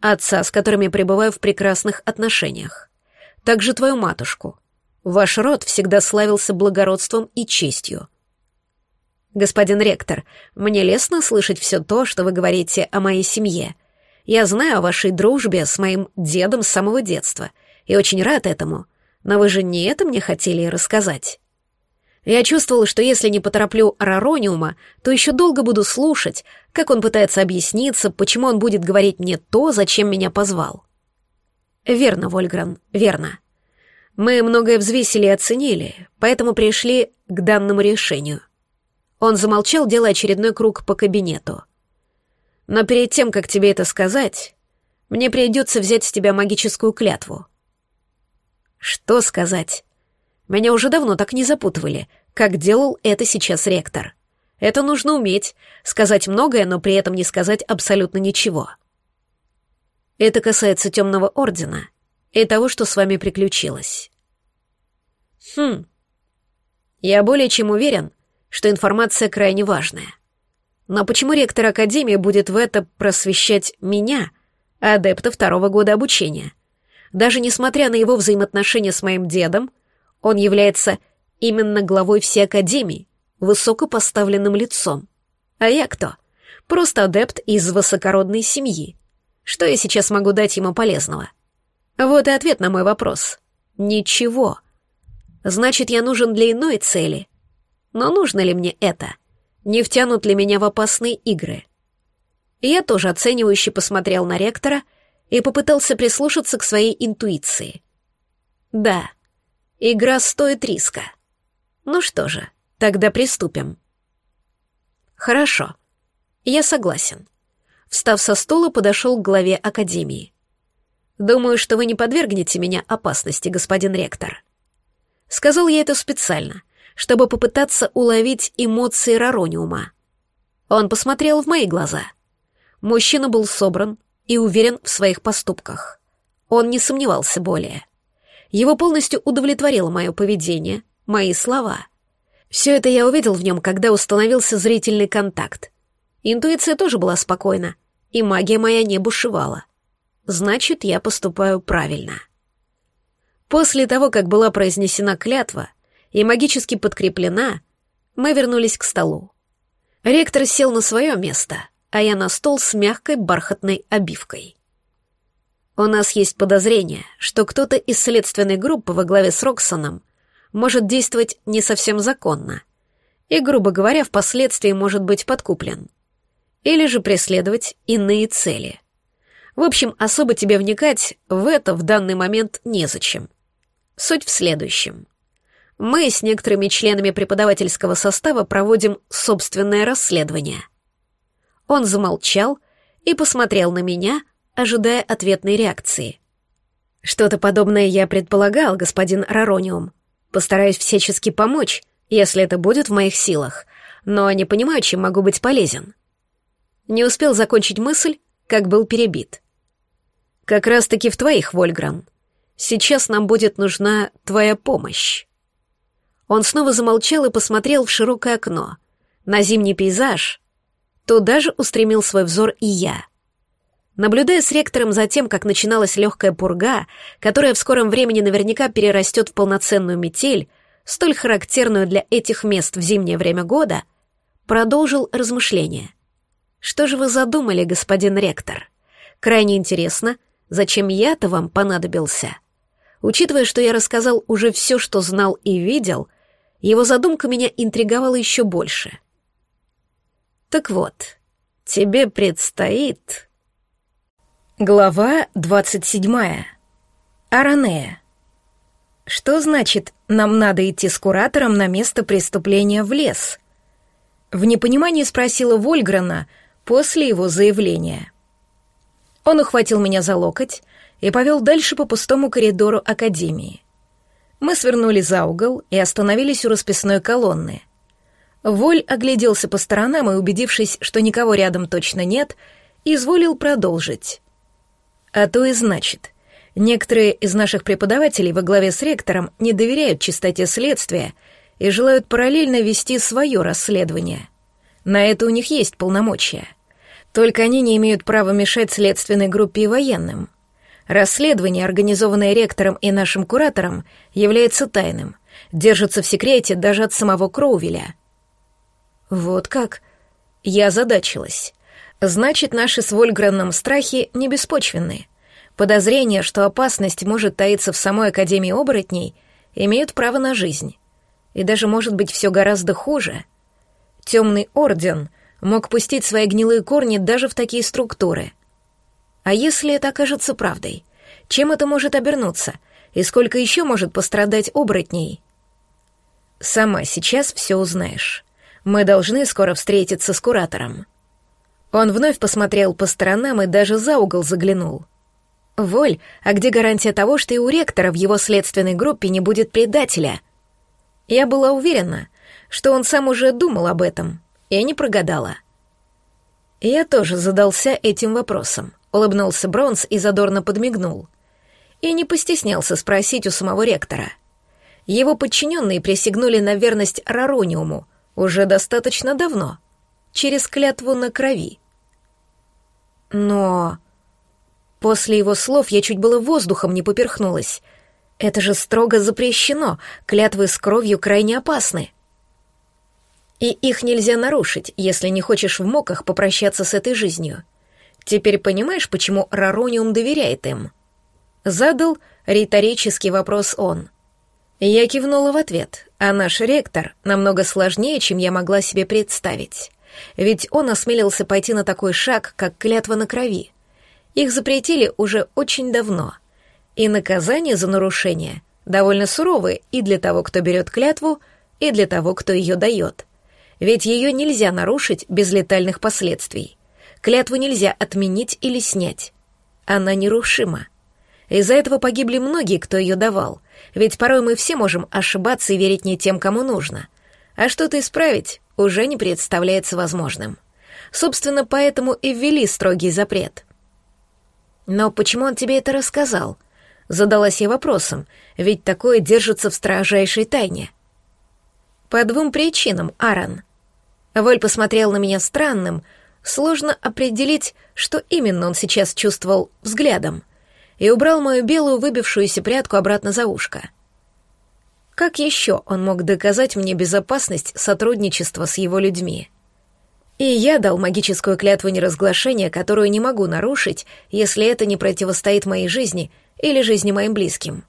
отца, с которыми пребываю в прекрасных отношениях. Также твою матушку. Ваш род всегда славился благородством и честью. Господин ректор, мне лестно слышать все то, что вы говорите о моей семье. Я знаю о вашей дружбе с моим дедом с самого детства и очень рад этому. Но вы же не это мне хотели рассказать. Я чувствовала, что если не потороплю Рарониума, то еще долго буду слушать, как он пытается объясниться, почему он будет говорить мне то, зачем меня позвал. Верно, Вольгран, верно. Мы многое взвесили и оценили, поэтому пришли к данному решению. Он замолчал, делая очередной круг по кабинету. Но перед тем, как тебе это сказать, мне придется взять с тебя магическую клятву. Что сказать? Меня уже давно так не запутывали, как делал это сейчас ректор. Это нужно уметь, сказать многое, но при этом не сказать абсолютно ничего. Это касается темного ордена и того, что с вами приключилось. Хм. Я более чем уверен, что информация крайне важная. Но почему ректор Академии будет в это просвещать меня, адепта второго года обучения? Даже несмотря на его взаимоотношения с моим дедом, он является именно главой всей Академии, высокопоставленным лицом. А я кто? Просто адепт из высокородной семьи. Что я сейчас могу дать ему полезного? Вот и ответ на мой вопрос. Ничего. Значит, я нужен для иной цели. Но нужно ли мне это? Не втянут ли меня в опасные игры? я тоже оценивающе посмотрел на ректора и попытался прислушаться к своей интуиции. Да, Игра стоит риска. Ну что же, тогда приступим. Хорошо. Я согласен. Встав со стула, подошел к главе Академии. Думаю, что вы не подвергнете меня опасности, господин ректор. Сказал я это специально, чтобы попытаться уловить эмоции Рарониума. Он посмотрел в мои глаза. Мужчина был собран и уверен в своих поступках. Он не сомневался более. Его полностью удовлетворило мое поведение, мои слова. Все это я увидел в нем, когда установился зрительный контакт. Интуиция тоже была спокойна, и магия моя не бушевала. Значит, я поступаю правильно. После того, как была произнесена клятва и магически подкреплена, мы вернулись к столу. Ректор сел на свое место, а я на стол с мягкой бархатной обивкой. У нас есть подозрение, что кто-то из следственной группы во главе с Роксоном может действовать не совсем законно и, грубо говоря, впоследствии может быть подкуплен. Или же преследовать иные цели. В общем, особо тебе вникать в это в данный момент незачем. Суть в следующем. Мы с некоторыми членами преподавательского состава проводим собственное расследование. Он замолчал и посмотрел на меня, ожидая ответной реакции. Что-то подобное я предполагал, господин Рарониум. Постараюсь всячески помочь, если это будет в моих силах, но не понимаю, чем могу быть полезен. Не успел закончить мысль, как был перебит. Как раз-таки в твоих, Вольгран. Сейчас нам будет нужна твоя помощь. Он снова замолчал и посмотрел в широкое окно, на зимний пейзаж. Туда же устремил свой взор и я — Наблюдая с ректором за тем, как начиналась легкая пурга, которая в скором времени наверняка перерастет в полноценную метель, столь характерную для этих мест в зимнее время года, продолжил размышления. «Что же вы задумали, господин ректор? Крайне интересно, зачем я-то вам понадобился?» Учитывая, что я рассказал уже все, что знал и видел, его задумка меня интриговала еще больше. «Так вот, тебе предстоит...» Глава 27. Аранея. Что значит «нам надо идти с куратором на место преступления в лес»? В непонимании спросила Вольграна после его заявления. Он ухватил меня за локоть и повел дальше по пустому коридору Академии. Мы свернули за угол и остановились у расписной колонны. Воль огляделся по сторонам и, убедившись, что никого рядом точно нет, изволил продолжить. А то и значит. Некоторые из наших преподавателей во главе с ректором не доверяют чистоте следствия и желают параллельно вести свое расследование. На это у них есть полномочия. Только они не имеют права мешать следственной группе и военным. Расследование, организованное ректором и нашим куратором, является тайным, держится в секрете даже от самого Кроувеля. Вот как? Я озадачилась. Значит, наши с Вольграном страхи не беспочвенные. Подозрения, что опасность может таиться в самой Академии оборотней, имеют право на жизнь. И даже может быть все гораздо хуже. Темный орден мог пустить свои гнилые корни даже в такие структуры. А если это окажется правдой? Чем это может обернуться? И сколько еще может пострадать оборотней? Сама сейчас все узнаешь. Мы должны скоро встретиться с куратором. Он вновь посмотрел по сторонам и даже за угол заглянул. «Воль, а где гарантия того, что и у ректора в его следственной группе не будет предателя?» Я была уверена, что он сам уже думал об этом, и не прогадала. Я тоже задался этим вопросом, улыбнулся Бронс и задорно подмигнул. И не постеснялся спросить у самого ректора. Его подчиненные присягнули на верность Рарониуму уже достаточно давно, через клятву на крови. Но... После его слов я чуть было воздухом не поперхнулась. Это же строго запрещено, клятвы с кровью крайне опасны. И их нельзя нарушить, если не хочешь в моках попрощаться с этой жизнью. Теперь понимаешь, почему Рарониум доверяет им? Задал риторический вопрос он. Я кивнула в ответ, а наш ректор намного сложнее, чем я могла себе представить. Ведь он осмелился пойти на такой шаг, как клятва на крови. Их запретили уже очень давно. И наказание за нарушение довольно суровые и для того, кто берет клятву, и для того, кто ее дает. Ведь ее нельзя нарушить без летальных последствий. Клятву нельзя отменить или снять. Она нерушима. Из-за этого погибли многие, кто ее давал. Ведь порой мы все можем ошибаться и верить не тем, кому нужно. А что-то исправить уже не представляется возможным. Собственно, поэтому и ввели строгий запрет. «Но почему он тебе это рассказал?» Задалась я вопросом, ведь такое держится в строжайшей тайне. «По двум причинам, Аарон». Воль посмотрел на меня странным, сложно определить, что именно он сейчас чувствовал взглядом, и убрал мою белую выбившуюся прядку обратно за ушко. Как еще он мог доказать мне безопасность сотрудничества с его людьми? И я дал магическую клятву неразглашения, которую не могу нарушить, если это не противостоит моей жизни или жизни моим близким.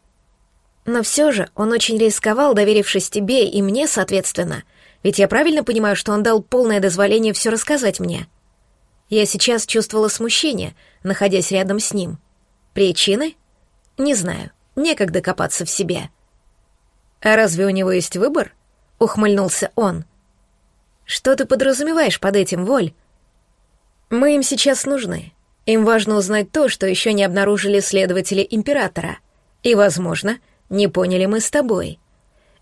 Но все же он очень рисковал, доверившись тебе и мне, соответственно, ведь я правильно понимаю, что он дал полное дозволение все рассказать мне. Я сейчас чувствовала смущение, находясь рядом с ним. Причины? Не знаю, некогда копаться в себе. «А разве у него есть выбор?» — ухмыльнулся он. «Что ты подразумеваешь под этим, Воль?» «Мы им сейчас нужны. Им важно узнать то, что еще не обнаружили следователи Императора. И, возможно, не поняли мы с тобой.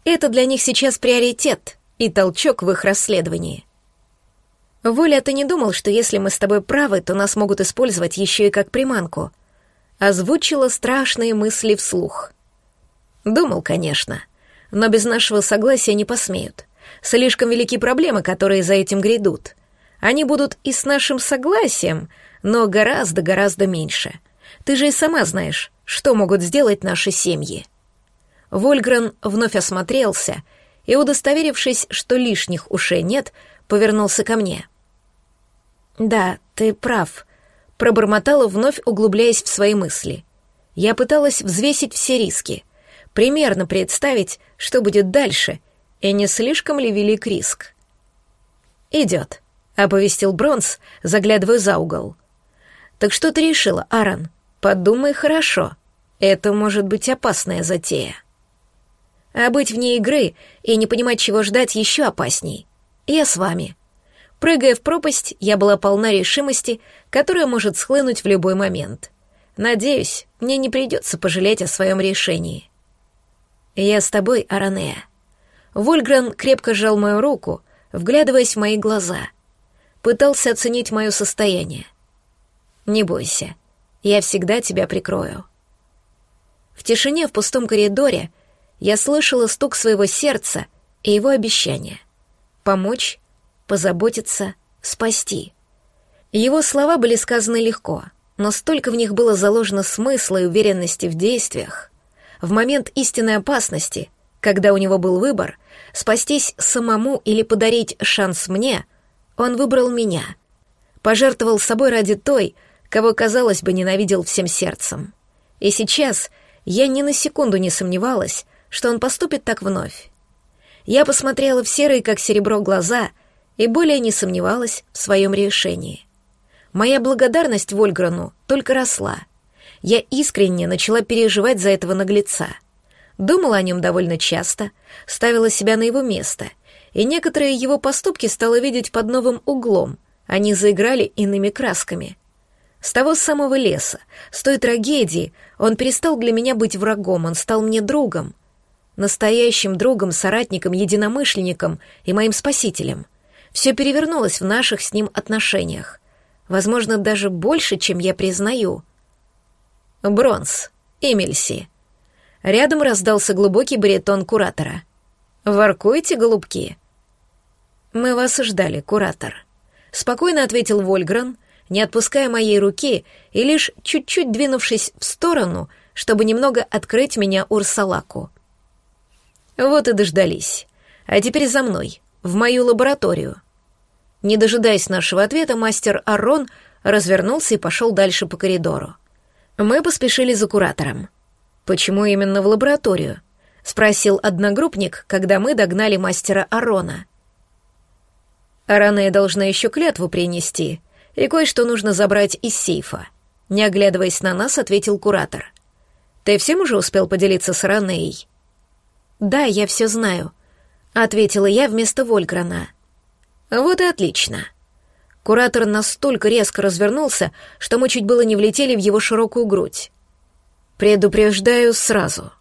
Это для них сейчас приоритет и толчок в их расследовании». «Воля, ты не думал, что если мы с тобой правы, то нас могут использовать еще и как приманку?» Озвучила страшные мысли вслух. «Думал, конечно» но без нашего согласия не посмеют. Слишком велики проблемы, которые за этим грядут. Они будут и с нашим согласием, но гораздо-гораздо меньше. Ты же и сама знаешь, что могут сделать наши семьи. Вольгрен вновь осмотрелся и, удостоверившись, что лишних ушей нет, повернулся ко мне. «Да, ты прав», — пробормотала, вновь углубляясь в свои мысли. Я пыталась взвесить все риски — примерно представить, что будет дальше, и не слишком ли велик риск. «Идет», — оповестил Бронс, заглядывая за угол. «Так что ты решила, Аарон? Подумай хорошо. Это может быть опасная затея». А быть вне игры и не понимать, чего ждать, еще опасней. Я с вами. Прыгая в пропасть, я была полна решимости, которая может схлынуть в любой момент. Надеюсь, мне не придется пожалеть о своем решении. «Я с тобой, Аранея». Вольгран крепко сжал мою руку, вглядываясь в мои глаза. Пытался оценить мое состояние. «Не бойся, я всегда тебя прикрою». В тишине в пустом коридоре я слышала стук своего сердца и его обещание — помочь, позаботиться, спасти. Его слова были сказаны легко, но столько в них было заложено смысла и уверенности в действиях. В момент истинной опасности, когда у него был выбор, спастись самому или подарить шанс мне, он выбрал меня. Пожертвовал собой ради той, кого, казалось бы, ненавидел всем сердцем. И сейчас я ни на секунду не сомневалась, что он поступит так вновь. Я посмотрела в серые, как серебро, глаза и более не сомневалась в своем решении. Моя благодарность Вольграну только росла. Я искренне начала переживать за этого наглеца. Думала о нем довольно часто, ставила себя на его место, и некоторые его поступки стала видеть под новым углом, они заиграли иными красками. С того самого леса, с той трагедии, он перестал для меня быть врагом, он стал мне другом. Настоящим другом, соратником, единомышленником и моим спасителем. Все перевернулось в наших с ним отношениях. Возможно, даже больше, чем я признаю. Бронз. Эмильси. Рядом раздался глубокий баритон куратора. «Воркуйте, голубки?» «Мы вас ждали, куратор», — спокойно ответил Вольгран, не отпуская моей руки и лишь чуть-чуть двинувшись в сторону, чтобы немного открыть меня Урсалаку. Вот и дождались. А теперь за мной, в мою лабораторию. Не дожидаясь нашего ответа, мастер Аррон развернулся и пошел дальше по коридору. Мы поспешили за куратором. «Почему именно в лабораторию?» — спросил одногруппник, когда мы догнали мастера Арона. «Аранея должна еще клятву принести, и кое-что нужно забрать из сейфа», — не оглядываясь на нас, ответил куратор. «Ты всем уже успел поделиться с Аранеей?» «Да, я все знаю», — ответила я вместо Вольграна. Вот и отлично. Куратор настолько резко развернулся, что мы чуть было не влетели в его широкую грудь. Предупреждаю сразу.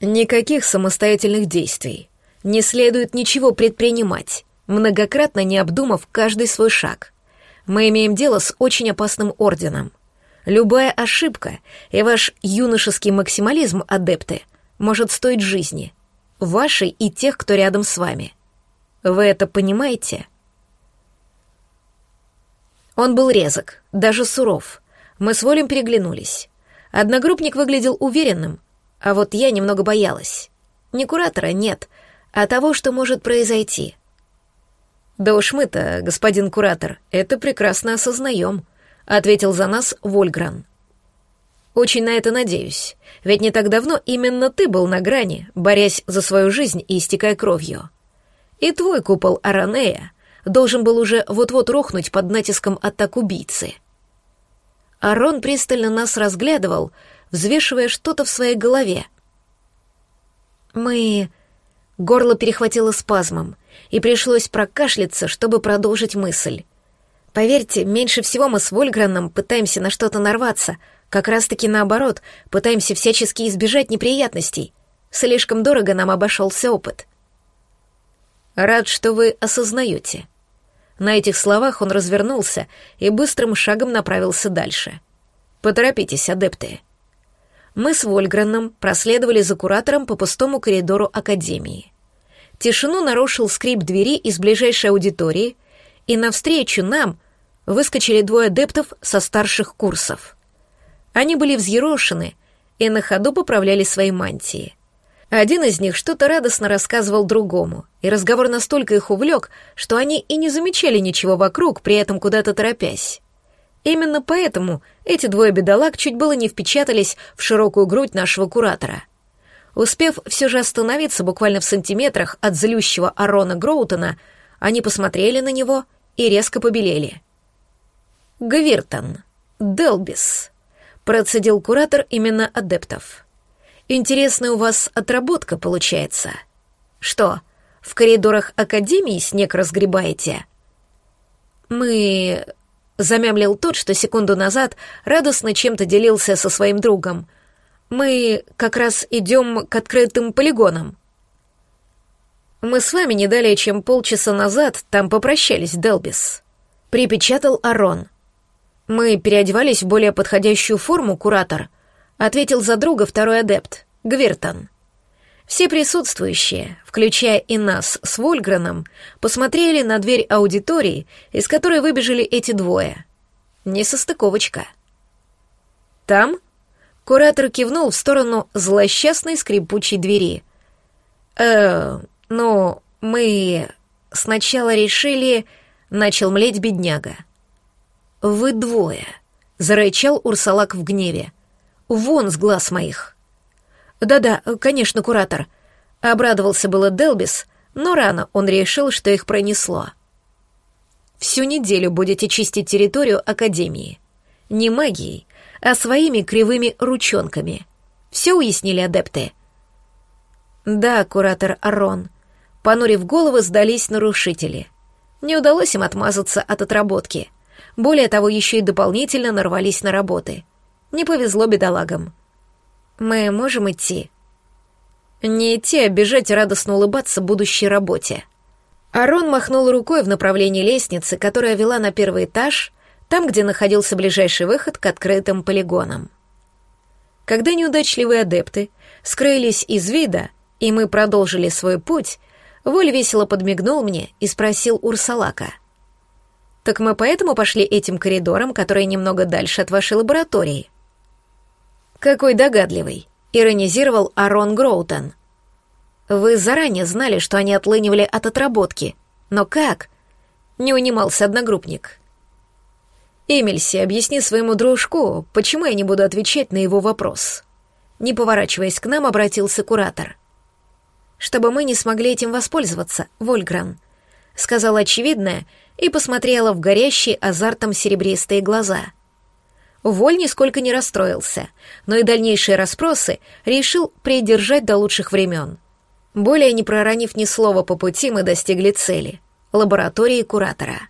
Никаких самостоятельных действий. Не следует ничего предпринимать, многократно не обдумав каждый свой шаг. Мы имеем дело с очень опасным орденом. Любая ошибка и ваш юношеский максимализм, адепты, может стоить жизни. Вашей и тех, кто рядом с вами. Вы это понимаете?» Он был резок, даже суров. Мы с Волем переглянулись. Одногруппник выглядел уверенным, а вот я немного боялась. Не куратора, нет, а того, что может произойти. «Да уж мы-то, господин куратор, это прекрасно осознаем», — ответил за нас Вольгран. «Очень на это надеюсь, ведь не так давно именно ты был на грани, борясь за свою жизнь и истекая кровью. И твой купол Аранея должен был уже вот-вот рухнуть под натиском атак убийцы. Арон пристально нас разглядывал, взвешивая что-то в своей голове. «Мы...» Горло перехватило спазмом, и пришлось прокашляться, чтобы продолжить мысль. Поверьте, меньше всего мы с Вольграном пытаемся на что-то нарваться, как раз-таки наоборот, пытаемся всячески избежать неприятностей. Слишком дорого нам обошелся опыт. Рад, что вы осознаете. На этих словах он развернулся и быстрым шагом направился дальше. «Поторопитесь, адепты». Мы с Вольграном проследовали за куратором по пустому коридору Академии. Тишину нарушил скрип двери из ближайшей аудитории, и навстречу нам выскочили двое адептов со старших курсов. Они были взъерошены и на ходу поправляли свои мантии. Один из них что-то радостно рассказывал другому, и разговор настолько их увлек, что они и не замечали ничего вокруг, при этом куда-то торопясь. Именно поэтому эти двое бедолаг чуть было не впечатались в широкую грудь нашего куратора. Успев все же остановиться буквально в сантиметрах от злющего Арона Гроутона, они посмотрели на него и резко побелели. «Гвиртон, Делбис», — процедил куратор именно адептов. Интересная у вас отработка получается. Что, в коридорах Академии снег разгребаете?» Мы... Замямлил тот, что секунду назад радостно чем-то делился со своим другом. Мы как раз идем к открытым полигонам. Мы с вами не далее, чем полчаса назад там попрощались, Делбис. Припечатал Арон. Мы переодевались в более подходящую форму, куратор. Ответил за друга второй адепт, Гвиртон. Все присутствующие, включая и нас с Вольграном, посмотрели на дверь аудитории, из которой выбежали эти двое. Несостыковочка. «Там?» — куратор кивнул в сторону злосчастной скрипучей двери. «Э, ну, мы сначала решили...» — начал млеть бедняга. «Вы двое», — зарычал Урсалак в гневе. «Вон с глаз моих». «Да-да, конечно, куратор», — обрадовался было Делбис, но рано он решил, что их пронесло. «Всю неделю будете чистить территорию Академии. Не магией, а своими кривыми ручонками. Все уяснили адепты?» «Да, куратор Арон», — понурив головы, сдались нарушители. Не удалось им отмазаться от отработки. Более того, еще и дополнительно нарвались на работы. Не повезло бедолагам. Мы можем идти?» Не идти, а бежать и радостно улыбаться будущей работе. Арон махнул рукой в направлении лестницы, которая вела на первый этаж, там, где находился ближайший выход к открытым полигонам. Когда неудачливые адепты скрылись из вида, и мы продолжили свой путь, Воль весело подмигнул мне и спросил Урсалака. «Так мы поэтому пошли этим коридором, который немного дальше от вашей лаборатории?» «Какой догадливый», — иронизировал Арон Гроутон. «Вы заранее знали, что они отлынивали от отработки. Но как?» — не унимался одногруппник. «Эмильси, объясни своему дружку, почему я не буду отвечать на его вопрос?» Не поворачиваясь к нам, обратился куратор. «Чтобы мы не смогли этим воспользоваться, Вольгран», — сказала очевидное и посмотрела в горящие азартом серебристые глаза — Воль нисколько не расстроился, но и дальнейшие расспросы решил придержать до лучших времен. Более не проронив ни слова по пути, мы достигли цели — лаборатории куратора.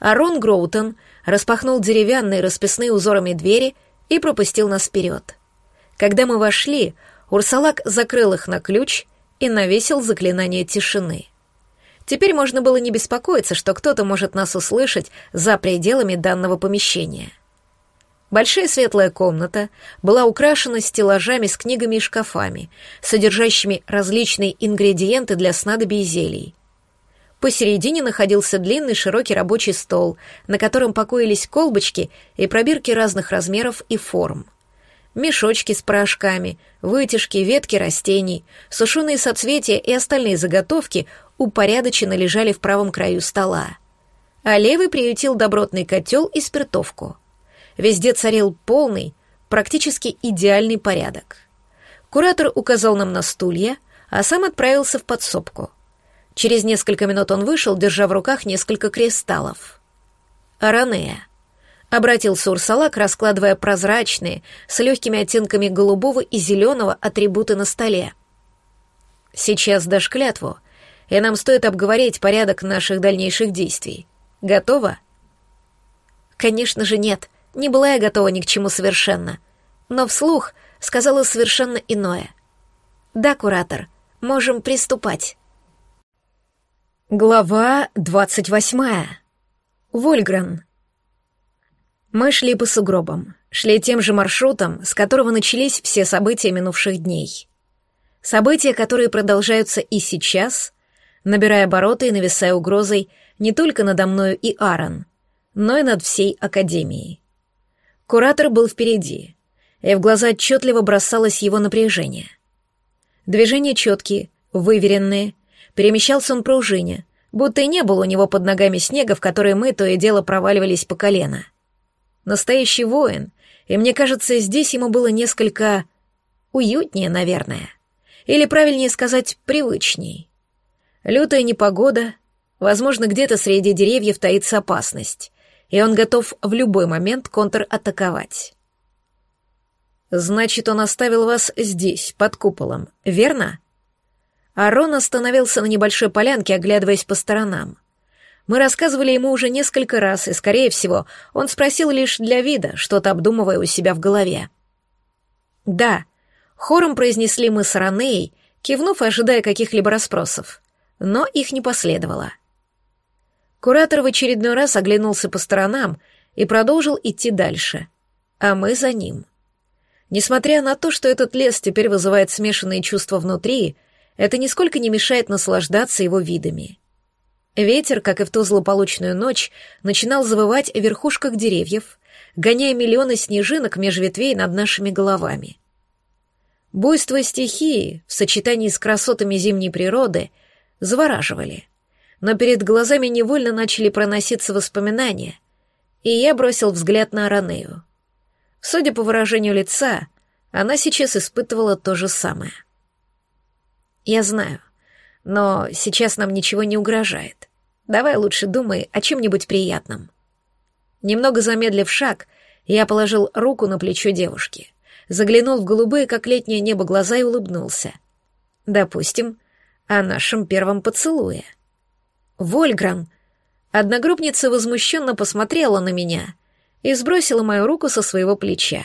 Арон Гроутон распахнул деревянные расписные узорами двери и пропустил нас вперед. Когда мы вошли, Урсалак закрыл их на ключ и навесил заклинание тишины. Теперь можно было не беспокоиться, что кто-то может нас услышать за пределами данного помещения — Большая светлая комната была украшена стеллажами с книгами и шкафами, содержащими различные ингредиенты для снадобий и зелий. Посередине находился длинный широкий рабочий стол, на котором покоились колбочки и пробирки разных размеров и форм. Мешочки с порошками, вытяжки, ветки растений, сушеные соцветия и остальные заготовки упорядоченно лежали в правом краю стола. А левый приютил добротный котел и спиртовку — Везде царил полный, практически идеальный порядок. Куратор указал нам на стулья, а сам отправился в подсобку. Через несколько минут он вышел, держа в руках несколько кристаллов. «Аранея», — обратился Урсалак, раскладывая прозрачные, с легкими оттенками голубого и зеленого атрибуты на столе. «Сейчас дашь клятву, и нам стоит обговорить порядок наших дальнейших действий. Готово?» «Конечно же нет», не была я готова ни к чему совершенно, но вслух сказала совершенно иное. «Да, куратор, можем приступать». Глава двадцать восьмая. Вольгран. Мы шли по сугробам, шли тем же маршрутом, с которого начались все события минувших дней. События, которые продолжаются и сейчас, набирая обороты и нависая угрозой не только надо мною и Аарон, но и над всей Академией. Куратор был впереди, и в глаза отчетливо бросалось его напряжение. Движения четкие, выверенные, перемещался он пружине, будто и не было у него под ногами снега, в который мы то и дело проваливались по колено. Настоящий воин, и мне кажется, здесь ему было несколько уютнее, наверное. Или, правильнее сказать, привычней. Лютая непогода, возможно, где-то среди деревьев таится опасность и он готов в любой момент контратаковать. «Значит, он оставил вас здесь, под куполом, верно?» Арон остановился на небольшой полянке, оглядываясь по сторонам. Мы рассказывали ему уже несколько раз, и, скорее всего, он спросил лишь для вида, что-то обдумывая у себя в голове. «Да», — хором произнесли мы с Ранеей, кивнув и ожидая каких-либо расспросов. Но их не последовало. Куратор в очередной раз оглянулся по сторонам и продолжил идти дальше, а мы за ним. Несмотря на то, что этот лес теперь вызывает смешанные чувства внутри, это нисколько не мешает наслаждаться его видами. Ветер, как и в ту злополучную ночь, начинал завывать в верхушках деревьев, гоняя миллионы снежинок меж ветвей над нашими головами. Буйство стихии в сочетании с красотами зимней природы завораживали, но перед глазами невольно начали проноситься воспоминания, и я бросил взгляд на Аранею. Судя по выражению лица, она сейчас испытывала то же самое. Я знаю, но сейчас нам ничего не угрожает. Давай лучше думай о чем-нибудь приятном. Немного замедлив шаг, я положил руку на плечо девушки, заглянул в голубые, как летнее небо, глаза и улыбнулся. Допустим, о нашем первом поцелуе. Вольгран. Одногруппница возмущенно посмотрела на меня и сбросила мою руку со своего плеча.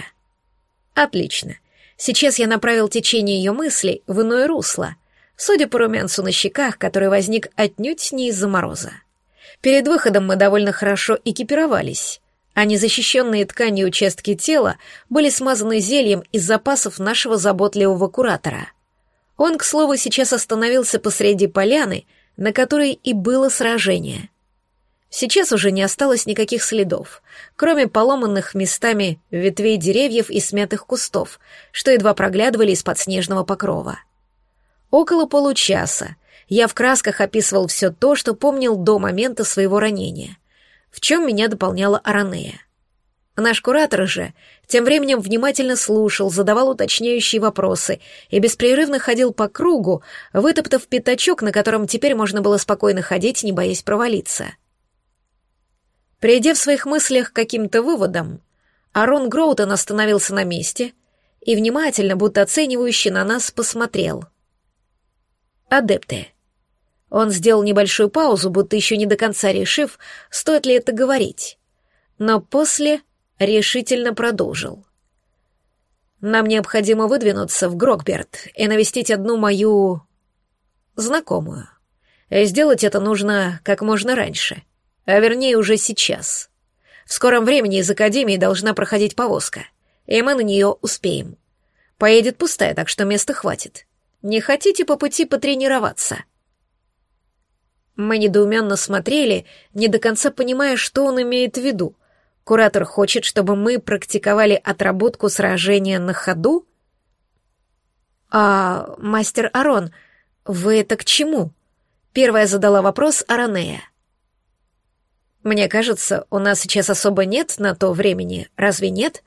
Отлично. Сейчас я направил течение ее мыслей в иное русло, судя по румянцу на щеках, который возник отнюдь не из-за мороза. Перед выходом мы довольно хорошо экипировались, а незащищенные ткани участки тела были смазаны зельем из запасов нашего заботливого куратора. Он, к слову, сейчас остановился посреди поляны, на которой и было сражение. Сейчас уже не осталось никаких следов, кроме поломанных местами ветвей деревьев и смятых кустов, что едва проглядывали из-под снежного покрова. Около получаса я в красках описывал все то, что помнил до момента своего ранения, в чем меня дополняла Аранея. Наш куратор же тем временем внимательно слушал, задавал уточняющие вопросы и беспрерывно ходил по кругу, вытоптав пятачок, на котором теперь можно было спокойно ходить, не боясь провалиться. Придя в своих мыслях к каким-то выводам, Арон Гроутон остановился на месте и внимательно, будто оценивающе на нас, посмотрел — адепты. Он сделал небольшую паузу, будто еще не до конца решив, стоит ли это говорить. Но после решительно продолжил. «Нам необходимо выдвинуться в Грокберт и навестить одну мою... знакомую. И сделать это нужно как можно раньше, а вернее уже сейчас. В скором времени из Академии должна проходить повозка, и мы на нее успеем. Поедет пустая, так что места хватит. Не хотите по пути потренироваться?» Мы недоуменно смотрели, не до конца понимая, что он имеет в виду. Куратор хочет, чтобы мы практиковали отработку сражения на ходу? «А, мастер Арон, вы это к чему?» Первая задала вопрос Аранея. «Мне кажется, у нас сейчас особо нет на то времени, разве нет?»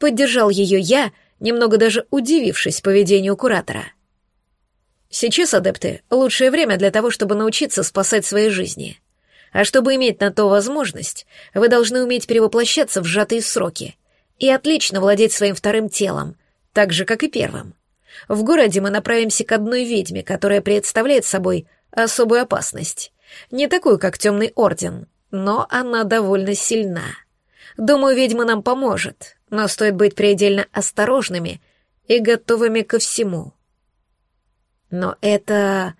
Поддержал ее я, немного даже удивившись поведению куратора. Сейчас, адепты, лучшее время для того, чтобы научиться спасать свои жизни. А чтобы иметь на то возможность, вы должны уметь перевоплощаться в сжатые сроки и отлично владеть своим вторым телом, так же, как и первым. В городе мы направимся к одной ведьме, которая представляет собой особую опасность. Не такую, как Темный Орден, но она довольно сильна. Думаю, ведьма нам поможет, но стоит быть предельно осторожными и готовыми ко всему. Но это...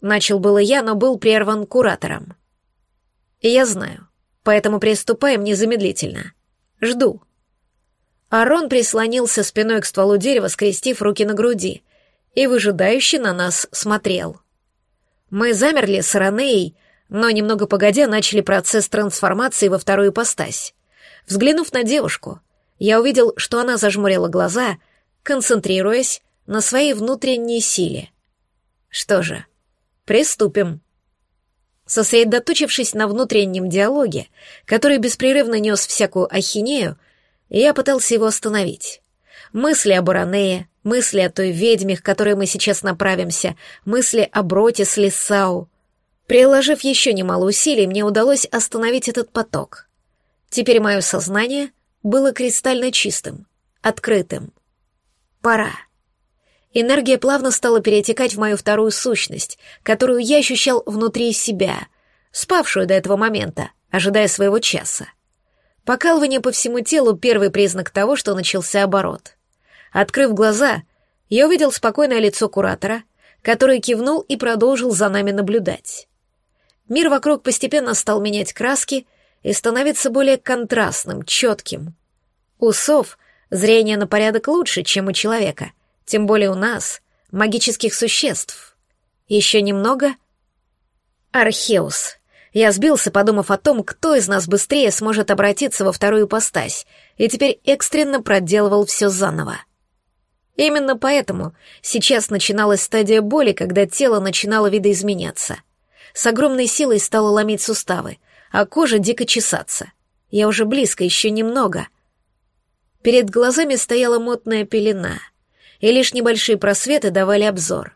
Начал было я, но был прерван куратором. Я знаю, поэтому приступаем незамедлительно. Жду. Арон прислонился спиной к стволу дерева, скрестив руки на груди, и выжидающе на нас смотрел. Мы замерли с Ранеей, но немного погодя начали процесс трансформации во вторую ипостась. Взглянув на девушку, я увидел, что она зажмурила глаза, концентрируясь на своей внутренней силе. Что же, приступим. Сосредоточившись на внутреннем диалоге, который беспрерывно нес всякую ахинею, я пытался его остановить. Мысли о Баранее, мысли о той ведьме, к которой мы сейчас направимся, мысли о Броте с Лисау. Приложив еще немало усилий, мне удалось остановить этот поток. Теперь мое сознание было кристально чистым, открытым. Пора. Энергия плавно стала перетекать в мою вторую сущность, которую я ощущал внутри себя, спавшую до этого момента, ожидая своего часа. Покалывание по всему телу — первый признак того, что начался оборот. Открыв глаза, я увидел спокойное лицо куратора, который кивнул и продолжил за нами наблюдать. Мир вокруг постепенно стал менять краски и становиться более контрастным, четким. У сов зрение на порядок лучше, чем у человека, тем более у нас, магических существ. Еще немного — Археус. Я сбился, подумав о том, кто из нас быстрее сможет обратиться во вторую постась, и теперь экстренно проделывал все заново. Именно поэтому сейчас начиналась стадия боли, когда тело начинало видоизменяться. С огромной силой стало ломить суставы, а кожа дико чесаться. Я уже близко, еще немного. Перед глазами стояла мутная пелена, и лишь небольшие просветы давали обзор.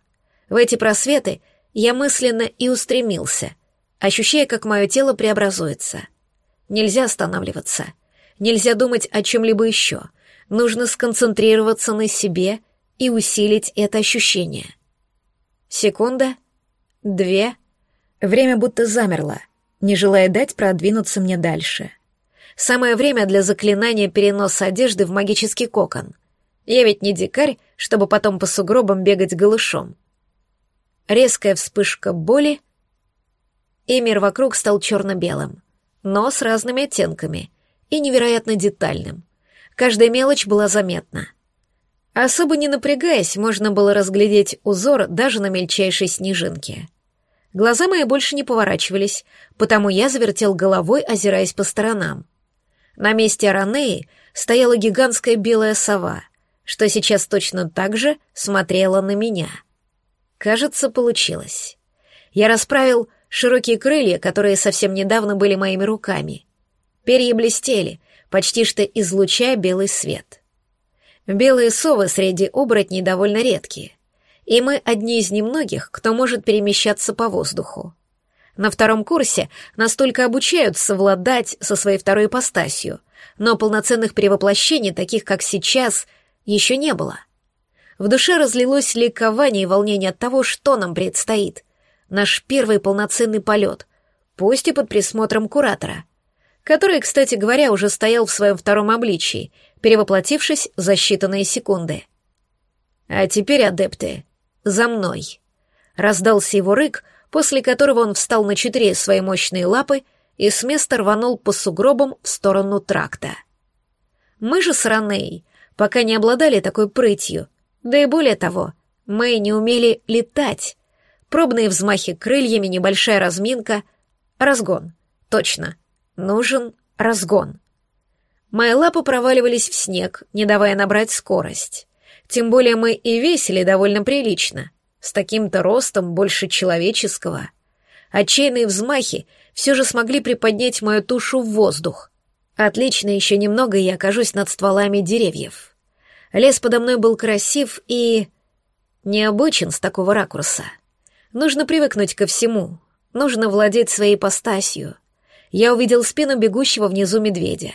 В эти просветы я мысленно и устремился, ощущая, как мое тело преобразуется. Нельзя останавливаться, нельзя думать о чем-либо еще. Нужно сконцентрироваться на себе и усилить это ощущение. Секунда, две. Время будто замерло, не желая дать продвинуться мне дальше. Самое время для заклинания переноса одежды в магический кокон. Я ведь не дикарь, чтобы потом по сугробам бегать голышом. Резкая вспышка боли, и мир вокруг стал черно-белым, но с разными оттенками и невероятно детальным. Каждая мелочь была заметна. Особо не напрягаясь, можно было разглядеть узор даже на мельчайшей снежинке. Глаза мои больше не поворачивались, потому я завертел головой, озираясь по сторонам. На месте Аранеи стояла гигантская белая сова, что сейчас точно так же смотрела на меня — Кажется, получилось. Я расправил широкие крылья, которые совсем недавно были моими руками. Перья блестели, почти что излучая белый свет. Белые совы среди оборотней довольно редкие, и мы одни из немногих, кто может перемещаться по воздуху. На втором курсе настолько обучаются совладать со своей второй ипостасью, но полноценных перевоплощений, таких как сейчас, еще не было. В душе разлилось ликование и волнение от того, что нам предстоит. Наш первый полноценный полет, пусть и под присмотром куратора, который, кстати говоря, уже стоял в своем втором обличии, перевоплотившись за считанные секунды. «А теперь, адепты, за мной!» Раздался его рык, после которого он встал на четыре свои мощные лапы и с места рванул по сугробам в сторону тракта. Мы же с Раней пока не обладали такой прытью, да и более того, мы не умели летать. Пробные взмахи крыльями, небольшая разминка. Разгон. Точно. Нужен разгон. Мои лапы проваливались в снег, не давая набрать скорость. Тем более мы и весили довольно прилично. С таким-то ростом больше человеческого. Отчаянные взмахи все же смогли приподнять мою тушу в воздух. Отлично, еще немного, и я окажусь над стволами деревьев. Лес подо мной был красив и... необычен с такого ракурса. Нужно привыкнуть ко всему. Нужно владеть своей постасью. Я увидел спину бегущего внизу медведя.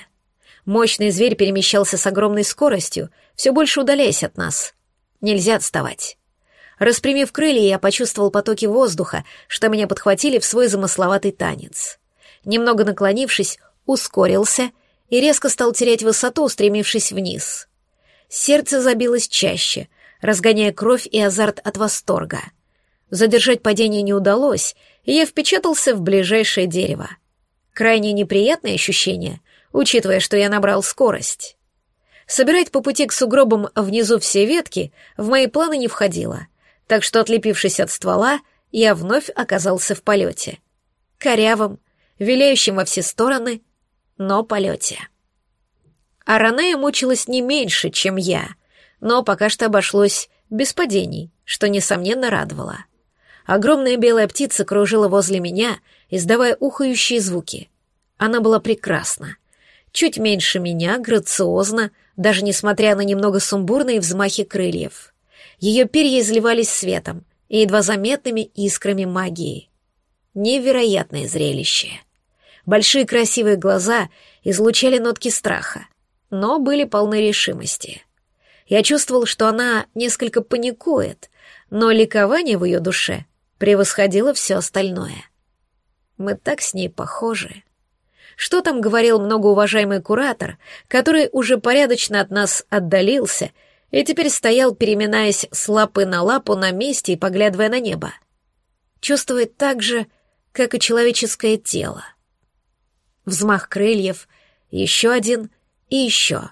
Мощный зверь перемещался с огромной скоростью, все больше удаляясь от нас. Нельзя отставать. Распрямив крылья, я почувствовал потоки воздуха, что меня подхватили в свой замысловатый танец. Немного наклонившись, ускорился и резко стал терять высоту, устремившись вниз. Сердце забилось чаще, разгоняя кровь и азарт от восторга. Задержать падение не удалось, и я впечатался в ближайшее дерево. Крайне неприятное ощущение, учитывая, что я набрал скорость. Собирать по пути к сугробам внизу все ветки в мои планы не входило, так что, отлепившись от ствола, я вновь оказался в полете. Корявом, виляющим во все стороны, но полете. А Ранея мучилась не меньше, чем я, но пока что обошлось без падений, что, несомненно, радовало. Огромная белая птица кружила возле меня, издавая ухающие звуки. Она была прекрасна. Чуть меньше меня, грациозно, даже несмотря на немного сумбурные взмахи крыльев. Ее перья изливались светом и едва заметными искрами магии. Невероятное зрелище. Большие красивые глаза излучали нотки страха, но были полны решимости. Я чувствовал, что она несколько паникует, но ликование в ее душе превосходило все остальное. Мы так с ней похожи. Что там говорил многоуважаемый куратор, который уже порядочно от нас отдалился и теперь стоял, переминаясь с лапы на лапу на месте и поглядывая на небо? Чувствует так же, как и человеческое тело. Взмах крыльев, еще один и еще.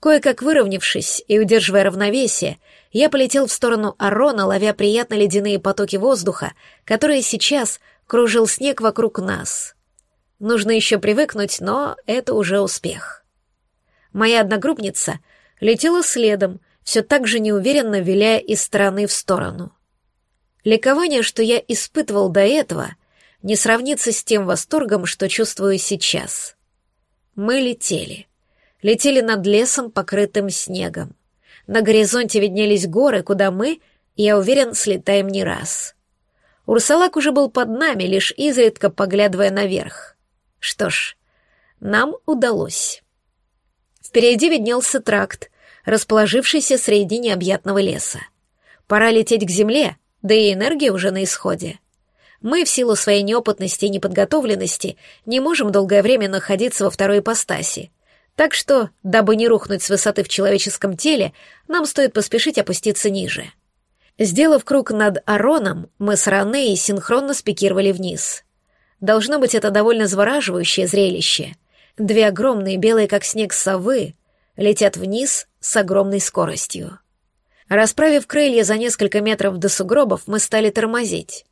Кое-как выровнявшись и удерживая равновесие, я полетел в сторону Арона, ловя приятно ледяные потоки воздуха, которые сейчас кружил снег вокруг нас. Нужно еще привыкнуть, но это уже успех. Моя одногруппница летела следом, все так же неуверенно виляя из стороны в сторону. Ликование, что я испытывал до этого, не сравнится с тем восторгом, что чувствую сейчас. Мы летели. Летели над лесом, покрытым снегом. На горизонте виднелись горы, куда мы, я уверен, слетаем не раз. Урсалак уже был под нами, лишь изредка поглядывая наверх. Что ж, нам удалось. Впереди виднелся тракт, расположившийся среди необъятного леса. Пора лететь к земле, да и энергия уже на исходе. Мы в силу своей неопытности и неподготовленности не можем долгое время находиться во второй ипостаси. Так что, дабы не рухнуть с высоты в человеческом теле, нам стоит поспешить опуститься ниже. Сделав круг над Ароном, мы с Ранеей синхронно спикировали вниз. Должно быть, это довольно завораживающее зрелище. Две огромные, белые как снег совы, летят вниз с огромной скоростью. Расправив крылья за несколько метров до сугробов, мы стали тормозить.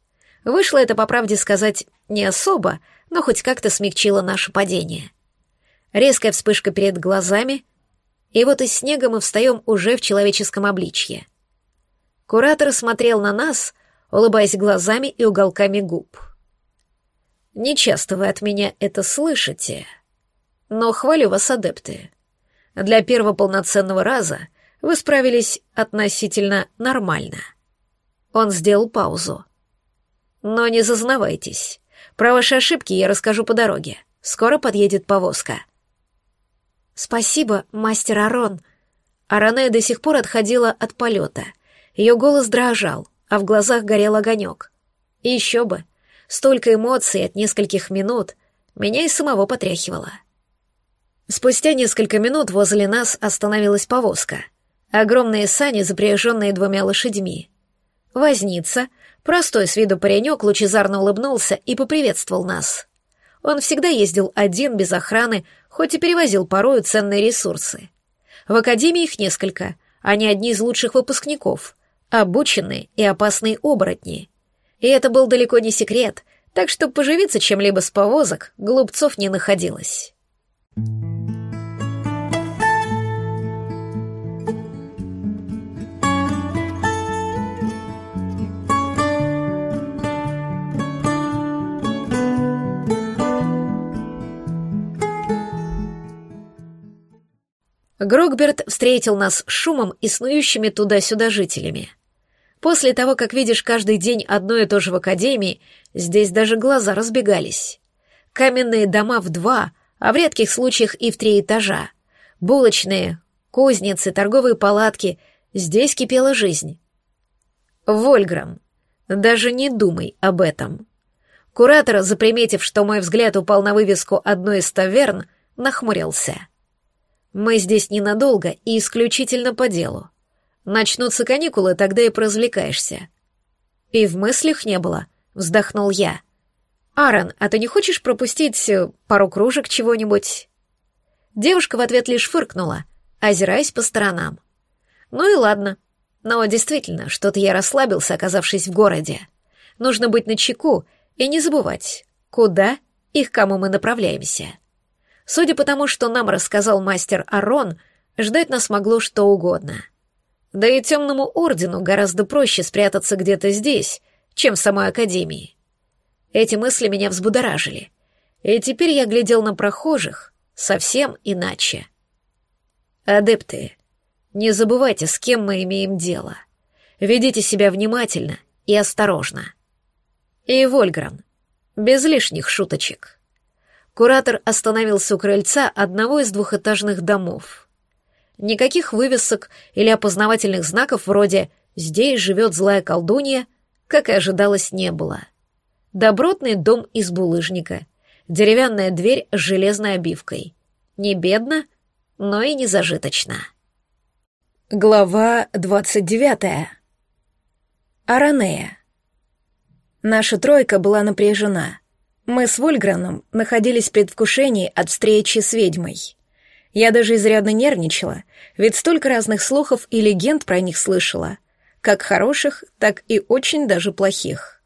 Вышло это, по правде сказать, не особо, но хоть как-то смягчило наше падение. Резкая вспышка перед глазами, и вот из снега мы встаем уже в человеческом обличье. Куратор смотрел на нас, улыбаясь глазами и уголками губ. «Не часто вы от меня это слышите, но хвалю вас, адепты. Для первого полноценного раза вы справились относительно нормально». Он сделал паузу. Но не зазнавайтесь. Про ваши ошибки я расскажу по дороге. Скоро подъедет повозка. Спасибо, мастер Арон. Аранея до сих пор отходила от полета. Ее голос дрожал, а в глазах горел огонек. И еще бы, столько эмоций от нескольких минут меня и самого потряхивало. Спустя несколько минут возле нас остановилась повозка. Огромные сани, запряженные двумя лошадьми. Возница, Простой с виду паренек лучезарно улыбнулся и поприветствовал нас. Он всегда ездил один, без охраны, хоть и перевозил порою ценные ресурсы. В академии их несколько, они одни из лучших выпускников, обученные и опасные оборотни. И это был далеко не секрет, так что поживиться чем-либо с повозок глупцов не находилось. Грогберт встретил нас шумом и снующими туда-сюда жителями. После того, как видишь каждый день одно и то же в академии, здесь даже глаза разбегались. Каменные дома в два, а в редких случаях и в три этажа. Булочные, кузницы, торговые палатки. Здесь кипела жизнь. Вольграм, даже не думай об этом. Куратор, заприметив, что мой взгляд упал на вывеску одной из таверн, нахмурился — мы здесь ненадолго и исключительно по делу. Начнутся каникулы, тогда и поразвлекаешься. И в мыслях не было, вздохнул я. Аарон, а ты не хочешь пропустить э, пару кружек чего-нибудь? Девушка в ответ лишь фыркнула, озираясь по сторонам. Ну и ладно. Но действительно, что-то я расслабился, оказавшись в городе. Нужно быть начеку и не забывать, куда и к кому мы направляемся. Судя по тому, что нам рассказал мастер Арон, ждать нас могло что угодно. Да и темному ордену гораздо проще спрятаться где-то здесь, чем в самой академии. Эти мысли меня взбудоражили, и теперь я глядел на прохожих совсем иначе. Адепты, не забывайте, с кем мы имеем дело. Ведите себя внимательно и осторожно. И Вольгран, без лишних шуточек. Куратор остановился у крыльца одного из двухэтажных домов. Никаких вывесок или опознавательных знаков вроде «Здесь живет злая колдунья», как и ожидалось, не было. Добротный дом из булыжника. Деревянная дверь с железной обивкой. Не бедно, но и не зажиточно. Глава двадцать девятая. Аранея. Наша тройка была напряжена. Мы с Вольграном находились в предвкушении от встречи с ведьмой. Я даже изрядно нервничала, ведь столько разных слухов и легенд про них слышала, как хороших, так и очень даже плохих.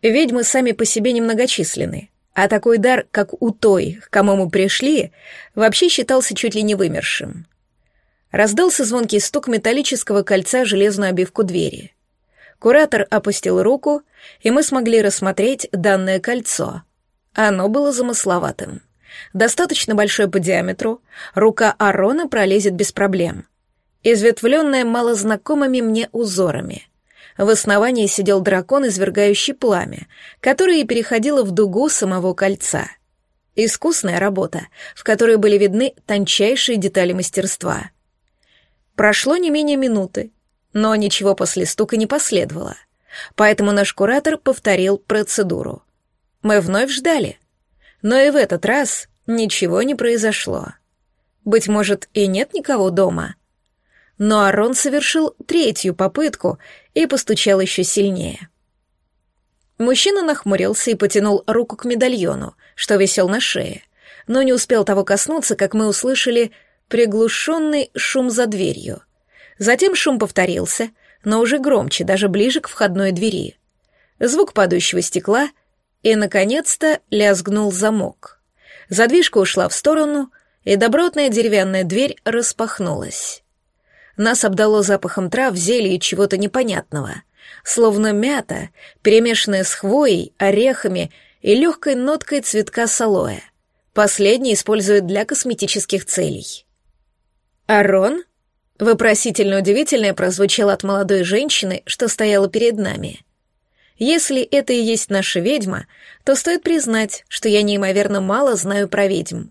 Ведьмы сами по себе немногочисленны, а такой дар, как у той, к кому мы пришли, вообще считался чуть ли не вымершим. Раздался звонкий стук металлического кольца железную обивку двери. Куратор опустил руку, и мы смогли рассмотреть данное кольцо. Оно было замысловатым. Достаточно большое по диаметру, рука Арона пролезет без проблем. Изветвленная малознакомыми мне узорами. В основании сидел дракон, извергающий пламя, которое и переходило в дугу самого кольца. Искусная работа, в которой были видны тончайшие детали мастерства — Прошло не менее минуты, но ничего после стука не последовало, поэтому наш куратор повторил процедуру. Мы вновь ждали, но и в этот раз ничего не произошло. Быть может, и нет никого дома. Но Арон совершил третью попытку и постучал еще сильнее. Мужчина нахмурился и потянул руку к медальону, что висел на шее, но не успел того коснуться, как мы услышали приглушенный шум за дверью. Затем шум повторился, но уже громче, даже ближе к входной двери. Звук падающего стекла, и, наконец-то, лязгнул замок. Задвижка ушла в сторону, и добротная деревянная дверь распахнулась. Нас обдало запахом трав, зелья и чего-то непонятного, словно мята, перемешанная с хвоей, орехами и легкой ноткой цветка салоя. Последний используют для косметических целей. «Арон?» Вопросительно удивительное прозвучало от молодой женщины, что стояла перед нами. Если это и есть наша ведьма, то стоит признать, что я неимоверно мало знаю про ведьм.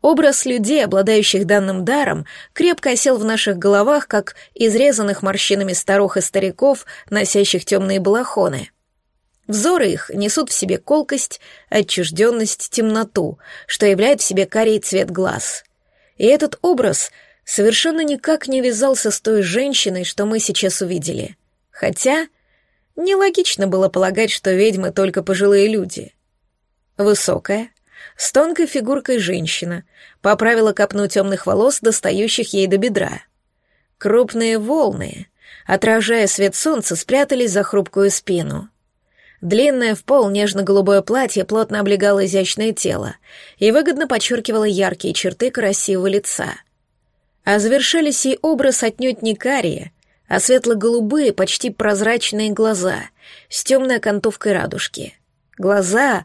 Образ людей, обладающих данным даром, крепко осел в наших головах, как изрезанных морщинами старух и стариков, носящих темные балахоны. Взоры их несут в себе колкость, отчужденность, темноту, что являет в себе карий цвет глаз. И этот образ — совершенно никак не вязался с той женщиной, что мы сейчас увидели. Хотя нелогично было полагать, что ведьмы только пожилые люди. Высокая, с тонкой фигуркой женщина, поправила копну темных волос, достающих ей до бедра. Крупные волны, отражая свет солнца, спрятались за хрупкую спину. Длинное в пол нежно-голубое платье плотно облегало изящное тело и выгодно подчеркивало яркие черты красивого лица — а завершали сей образ отнюдь не карие, а светло-голубые, почти прозрачные глаза с темной окантовкой радужки. Глаза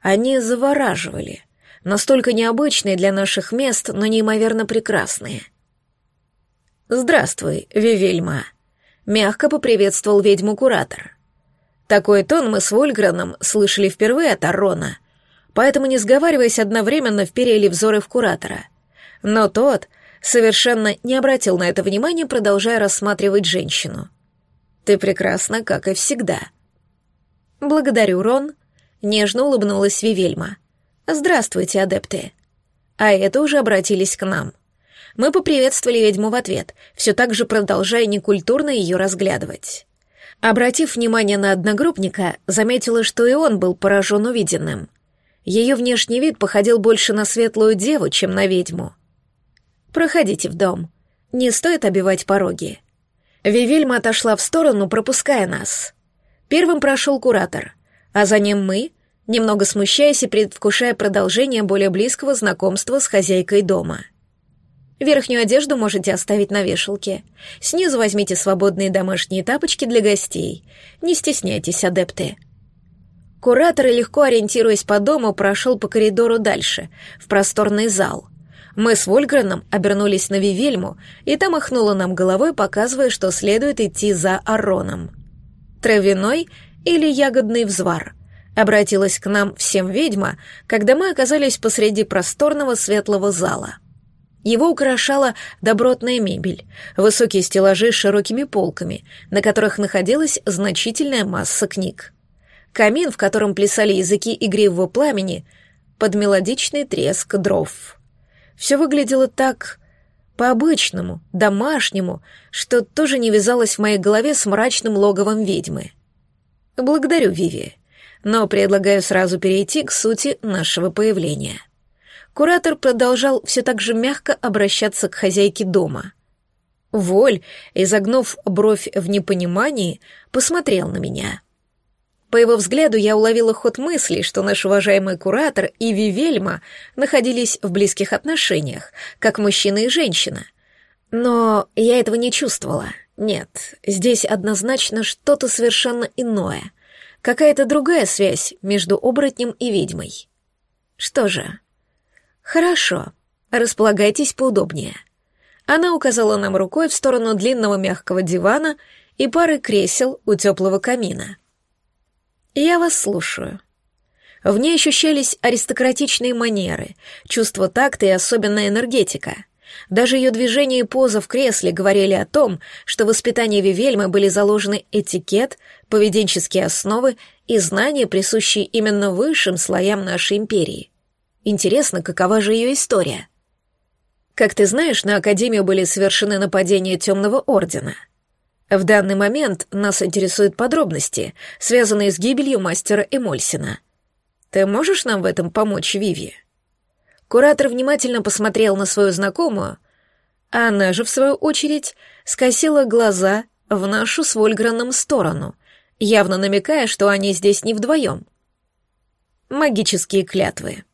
они завораживали, настолько необычные для наших мест, но неимоверно прекрасные. «Здравствуй, Вивельма», — мягко поприветствовал ведьму-куратор. Такой тон мы с Вольграном слышали впервые от Арона, поэтому, не сговариваясь одновременно, вперили взоры в куратора. Но тот — совершенно не обратил на это внимания, продолжая рассматривать женщину. «Ты прекрасна, как и всегда». «Благодарю, Рон», — нежно улыбнулась Вивельма. «Здравствуйте, адепты». А это уже обратились к нам. Мы поприветствовали ведьму в ответ, все так же продолжая некультурно ее разглядывать. Обратив внимание на одногруппника, заметила, что и он был поражен увиденным. Ее внешний вид походил больше на светлую деву, чем на ведьму. Проходите в дом. Не стоит обивать пороги». Вивельма отошла в сторону, пропуская нас. Первым прошел куратор, а за ним мы, немного смущаясь и предвкушая продолжение более близкого знакомства с хозяйкой дома. Верхнюю одежду можете оставить на вешалке. Снизу возьмите свободные домашние тапочки для гостей. Не стесняйтесь, адепты. Куратор, легко ориентируясь по дому, прошел по коридору дальше, в просторный зал. Мы с Вольграном обернулись на Вивельму, и та махнула нам головой, показывая, что следует идти за Ароном. «Травяной или ягодный взвар?» Обратилась к нам всем ведьма, когда мы оказались посреди просторного светлого зала. Его украшала добротная мебель, высокие стеллажи с широкими полками, на которых находилась значительная масса книг. камин, в котором плясали языки игривого пламени, под мелодичный треск дров. Все выглядело так по-обычному, домашнему, что тоже не вязалось в моей голове с мрачным логовом ведьмы. Благодарю, Виви, но предлагаю сразу перейти к сути нашего появления. Куратор продолжал все так же мягко обращаться к хозяйке дома. Воль, изогнув бровь в непонимании, посмотрел на меня. По его взгляду я уловила ход мысли, что наш уважаемый куратор и Вивельма находились в близких отношениях, как мужчина и женщина. Но я этого не чувствовала. Нет, здесь однозначно что-то совершенно иное. Какая-то другая связь между оборотнем и ведьмой. Что же? Хорошо, располагайтесь поудобнее. Она указала нам рукой в сторону длинного мягкого дивана и пары кресел у теплого камина. «Я вас слушаю». В ней ощущались аристократичные манеры, чувство такта и особенная энергетика. Даже ее движения и поза в кресле говорили о том, что в воспитании Вивельмы были заложены этикет, поведенческие основы и знания, присущие именно высшим слоям нашей империи. Интересно, какова же ее история? Как ты знаешь, на Академию были совершены нападения Темного Ордена — в данный момент нас интересуют подробности, связанные с гибелью мастера Эмольсина. Ты можешь нам в этом помочь, Виви?» Куратор внимательно посмотрел на свою знакомую, а она же, в свою очередь, скосила глаза в нашу с Вольграном сторону, явно намекая, что они здесь не вдвоем. Магические клятвы.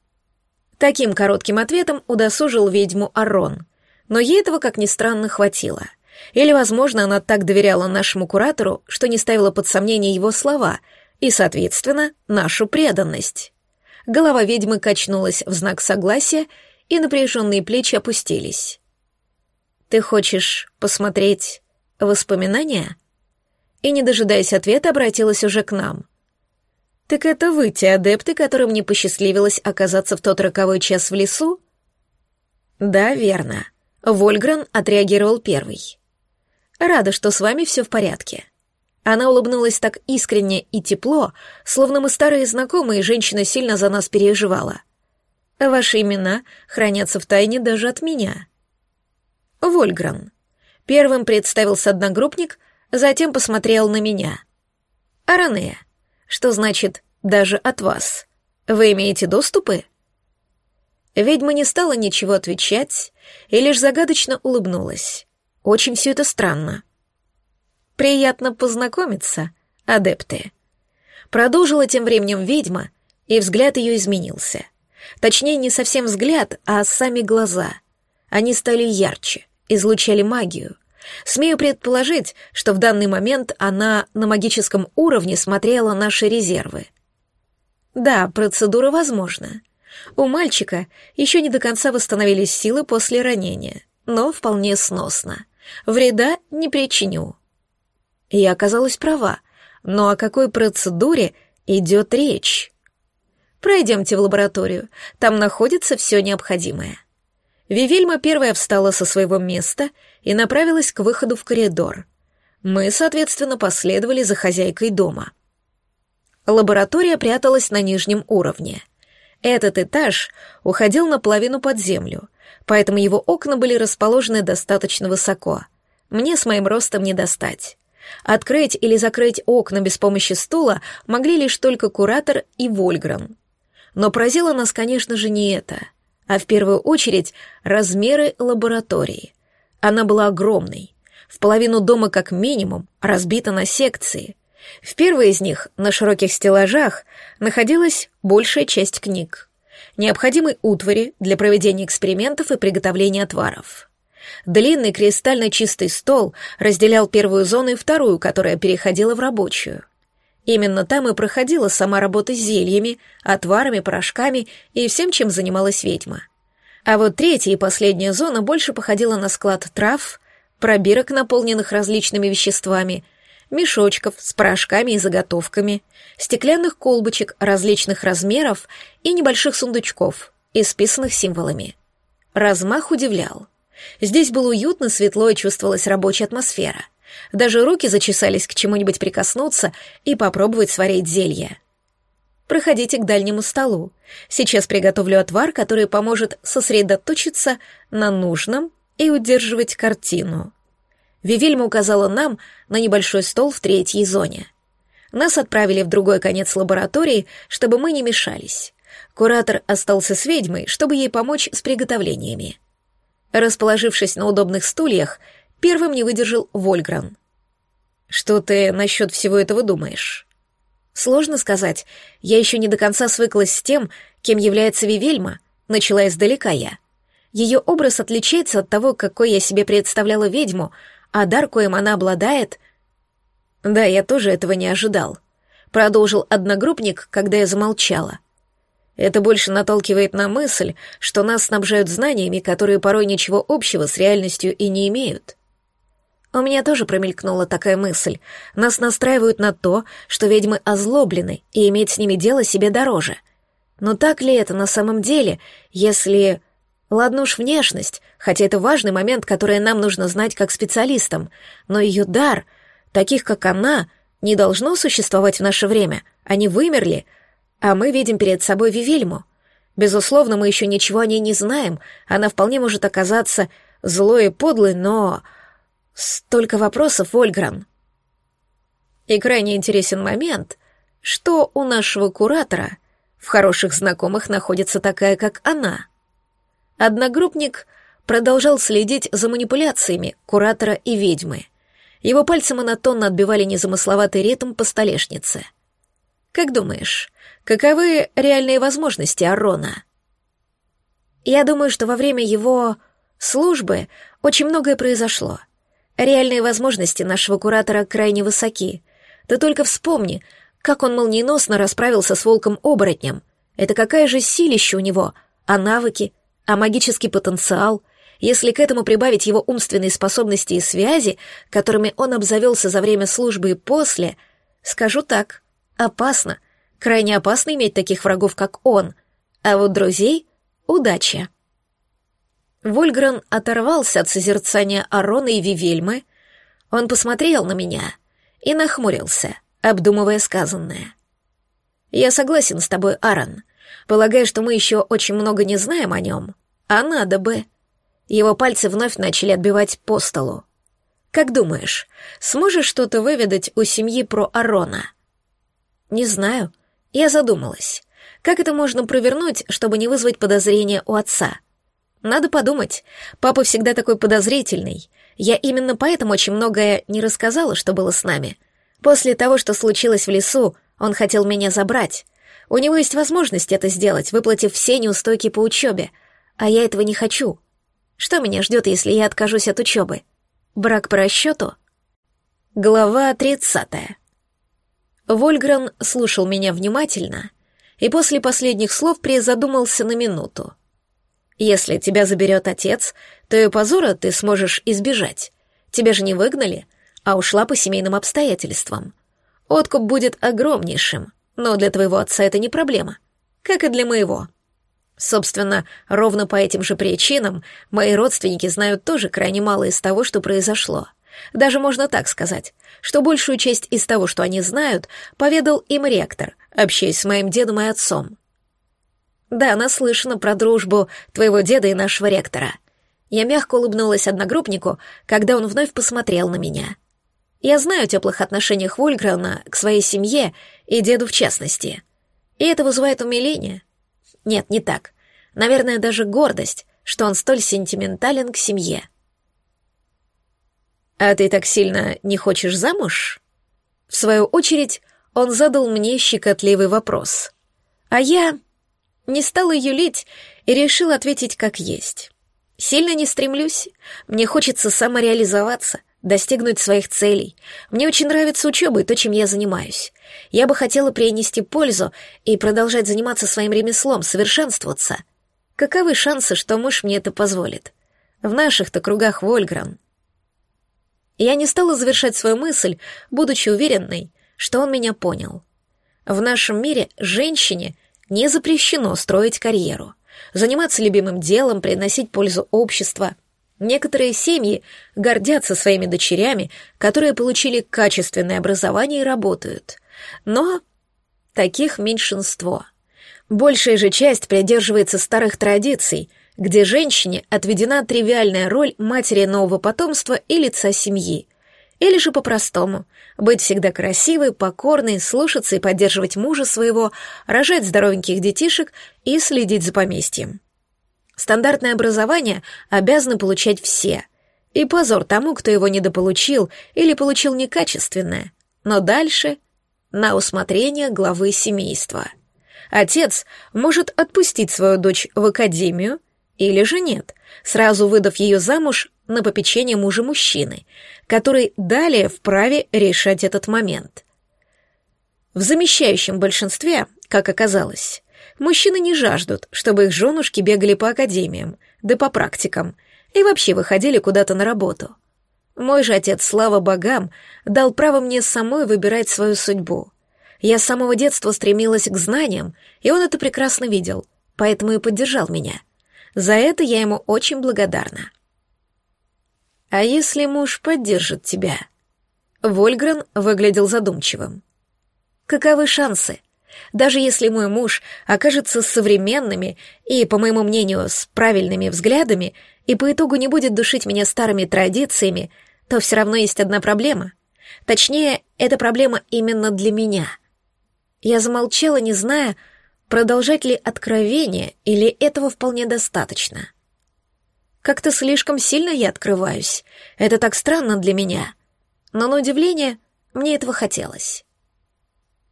Таким коротким ответом удосужил ведьму Арон, но ей этого, как ни странно, хватило — или, возможно, она так доверяла нашему куратору, что не ставила под сомнение его слова и, соответственно, нашу преданность. Голова ведьмы качнулась в знак согласия, и напряженные плечи опустились. «Ты хочешь посмотреть воспоминания?» И, не дожидаясь ответа, обратилась уже к нам. «Так это вы, те адепты, которым не посчастливилось оказаться в тот роковой час в лесу?» «Да, верно». Вольгран отреагировал первый. Рада, что с вами все в порядке». Она улыбнулась так искренне и тепло, словно мы старые знакомые, и женщина сильно за нас переживала. «Ваши имена хранятся в тайне даже от меня». «Вольгран». Первым представился одногруппник, затем посмотрел на меня. «Аранея, что значит «даже от вас»? Вы имеете доступы?» Ведьма не стала ничего отвечать и лишь загадочно улыбнулась. Очень все это странно. Приятно познакомиться, адепты. Продолжила тем временем ведьма, и взгляд ее изменился. Точнее, не совсем взгляд, а сами глаза. Они стали ярче, излучали магию. Смею предположить, что в данный момент она на магическом уровне смотрела наши резервы. Да, процедура возможна. У мальчика еще не до конца восстановились силы после ранения, но вполне сносно. Вреда не причиню. Я оказалась права, но о какой процедуре идет речь? Пройдемте в лабораторию, там находится все необходимое. Вивельма первая встала со своего места и направилась к выходу в коридор. Мы, соответственно, последовали за хозяйкой дома. Лаборатория пряталась на нижнем уровне. Этот этаж уходил наполовину под землю, поэтому его окна были расположены достаточно высоко. Мне с моим ростом не достать. Открыть или закрыть окна без помощи стула могли лишь только куратор и Вольгран. Но поразило нас, конечно же, не это, а в первую очередь размеры лаборатории. Она была огромной, в половину дома как минимум, разбита на секции. В первой из них, на широких стеллажах, находилась большая часть книг необходимой утвари для проведения экспериментов и приготовления отваров. Длинный кристально чистый стол разделял первую зону и вторую, которая переходила в рабочую. Именно там и проходила сама работа с зельями, отварами, порошками и всем, чем занималась ведьма. А вот третья и последняя зона больше походила на склад трав, пробирок, наполненных различными веществами — мешочков с порошками и заготовками, стеклянных колбочек различных размеров и небольших сундучков, исписанных символами. Размах удивлял. Здесь было уютно, светло и чувствовалась рабочая атмосфера. Даже руки зачесались к чему-нибудь прикоснуться и попробовать сварить зелье. проходите к дальнему столу. Сейчас приготовлю отвар, который поможет сосредоточиться на нужном и удерживать картину. Вивельма указала нам на небольшой стол в третьей зоне. Нас отправили в другой конец лаборатории, чтобы мы не мешались. Куратор остался с ведьмой, чтобы ей помочь с приготовлениями. Расположившись на удобных стульях, первым не выдержал Вольгран. «Что ты насчет всего этого думаешь?» «Сложно сказать. Я еще не до конца свыклась с тем, кем является Вивельма, начала издалека я. Ее образ отличается от того, какой я себе представляла ведьму, а дар, коим она обладает... Да, я тоже этого не ожидал. Продолжил одногруппник, когда я замолчала. Это больше наталкивает на мысль, что нас снабжают знаниями, которые порой ничего общего с реальностью и не имеют. У меня тоже промелькнула такая мысль. Нас настраивают на то, что ведьмы озлоблены, и иметь с ними дело себе дороже. Но так ли это на самом деле, если... Ладно уж внешность, хотя это важный момент, который нам нужно знать как специалистам, но ее дар, таких как она, не должно существовать в наше время. Они вымерли, а мы видим перед собой Вивельму. Безусловно, мы еще ничего о ней не знаем, она вполне может оказаться злой и подлой, но... Столько вопросов, Ольгран. И крайне интересен момент, что у нашего куратора в хороших знакомых находится такая, как она — Одногруппник продолжал следить за манипуляциями куратора и ведьмы. Его пальцы монотонно отбивали незамысловатый ритм по столешнице. «Как думаешь, каковы реальные возможности Арона?» «Я думаю, что во время его службы очень многое произошло. Реальные возможности нашего куратора крайне высоки. Ты только вспомни, как он молниеносно расправился с волком-оборотнем. Это какая же силища у него, а навыки, а магический потенциал, если к этому прибавить его умственные способности и связи, которыми он обзавелся за время службы и после, скажу так, опасно, крайне опасно иметь таких врагов, как он, а вот друзей — удача. Вольгран оторвался от созерцания Арона и Вивельмы, он посмотрел на меня и нахмурился, обдумывая сказанное. «Я согласен с тобой, Аарон. Полагаю, что мы еще очень много не знаем о нем, а надо бы. Его пальцы вновь начали отбивать по столу. Как думаешь, сможешь что-то выведать у семьи про Арона? Не знаю. Я задумалась. Как это можно провернуть, чтобы не вызвать подозрения у отца? Надо подумать. Папа всегда такой подозрительный. Я именно поэтому очень многое не рассказала, что было с нами. После того, что случилось в лесу, он хотел меня забрать. У него есть возможность это сделать, выплатив все неустойки по учебе, а я этого не хочу. Что меня ждет, если я откажусь от учебы? Брак по расчету? Глава тридцатая. Вольгран слушал меня внимательно и после последних слов призадумался на минуту. «Если тебя заберет отец, то и позора ты сможешь избежать. Тебя же не выгнали, а ушла по семейным обстоятельствам. Откуп будет огромнейшим, но для твоего отца это не проблема, как и для моего. Собственно, ровно по этим же причинам мои родственники знают тоже крайне мало из того, что произошло. Даже можно так сказать, что большую часть из того, что они знают, поведал им ректор, общаясь с моим дедом и отцом. Да, наслышана про дружбу твоего деда и нашего ректора. Я мягко улыбнулась одногруппнику, когда он вновь посмотрел на меня — я знаю о теплых отношениях Вольграна к своей семье и деду в частности. И это вызывает умиление. Нет, не так. Наверное, даже гордость, что он столь сентиментален к семье. «А ты так сильно не хочешь замуж?» В свою очередь, он задал мне щекотливый вопрос. А я не стала юлить и решил ответить как есть. Сильно не стремлюсь, мне хочется самореализоваться, достигнуть своих целей. Мне очень нравится учеба и то, чем я занимаюсь. Я бы хотела принести пользу и продолжать заниматься своим ремеслом, совершенствоваться. Каковы шансы, что муж мне это позволит? В наших-то кругах Вольгран. Я не стала завершать свою мысль, будучи уверенной, что он меня понял. В нашем мире женщине не запрещено строить карьеру, заниматься любимым делом, приносить пользу обществу — Некоторые семьи гордятся своими дочерями, которые получили качественное образование и работают. Но таких меньшинство. Большая же часть придерживается старых традиций, где женщине отведена тривиальная роль матери нового потомства и лица семьи. Или же по-простому — быть всегда красивой, покорной, слушаться и поддерживать мужа своего, рожать здоровеньких детишек и следить за поместьем. Стандартное образование обязаны получать все. И позор тому, кто его недополучил или получил некачественное. Но дальше — на усмотрение главы семейства. Отец может отпустить свою дочь в академию или же нет, сразу выдав ее замуж на попечение мужа-мужчины, который далее вправе решать этот момент. В замещающем большинстве, как оказалось, Мужчины не жаждут, чтобы их женушки бегали по академиям, да по практикам, и вообще выходили куда-то на работу. Мой же отец, слава богам, дал право мне самой выбирать свою судьбу. Я с самого детства стремилась к знаниям, и он это прекрасно видел, поэтому и поддержал меня. За это я ему очень благодарна. «А если муж поддержит тебя?» Вольгрен выглядел задумчивым. «Каковы шансы?» Даже если мой муж окажется современными и, по моему мнению, с правильными взглядами, и по итогу не будет душить меня старыми традициями, то все равно есть одна проблема. Точнее, эта проблема именно для меня. Я замолчала, не зная, продолжать ли откровение, или этого вполне достаточно. Как-то слишком сильно я открываюсь. Это так странно для меня. Но на удивление мне этого хотелось.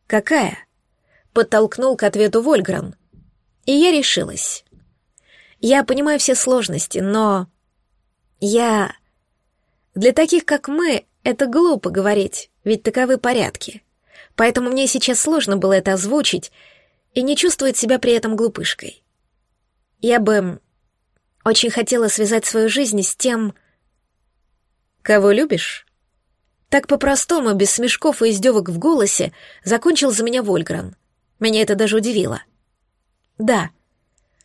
Какая? подтолкнул к ответу Вольгран. И я решилась. Я понимаю все сложности, но... Я... Для таких, как мы, это глупо говорить, ведь таковы порядки. Поэтому мне сейчас сложно было это озвучить и не чувствовать себя при этом глупышкой. Я бы очень хотела связать свою жизнь с тем... Кого любишь? Так по-простому, без смешков и издевок в голосе, закончил за меня Вольгран — меня это даже удивило. Да.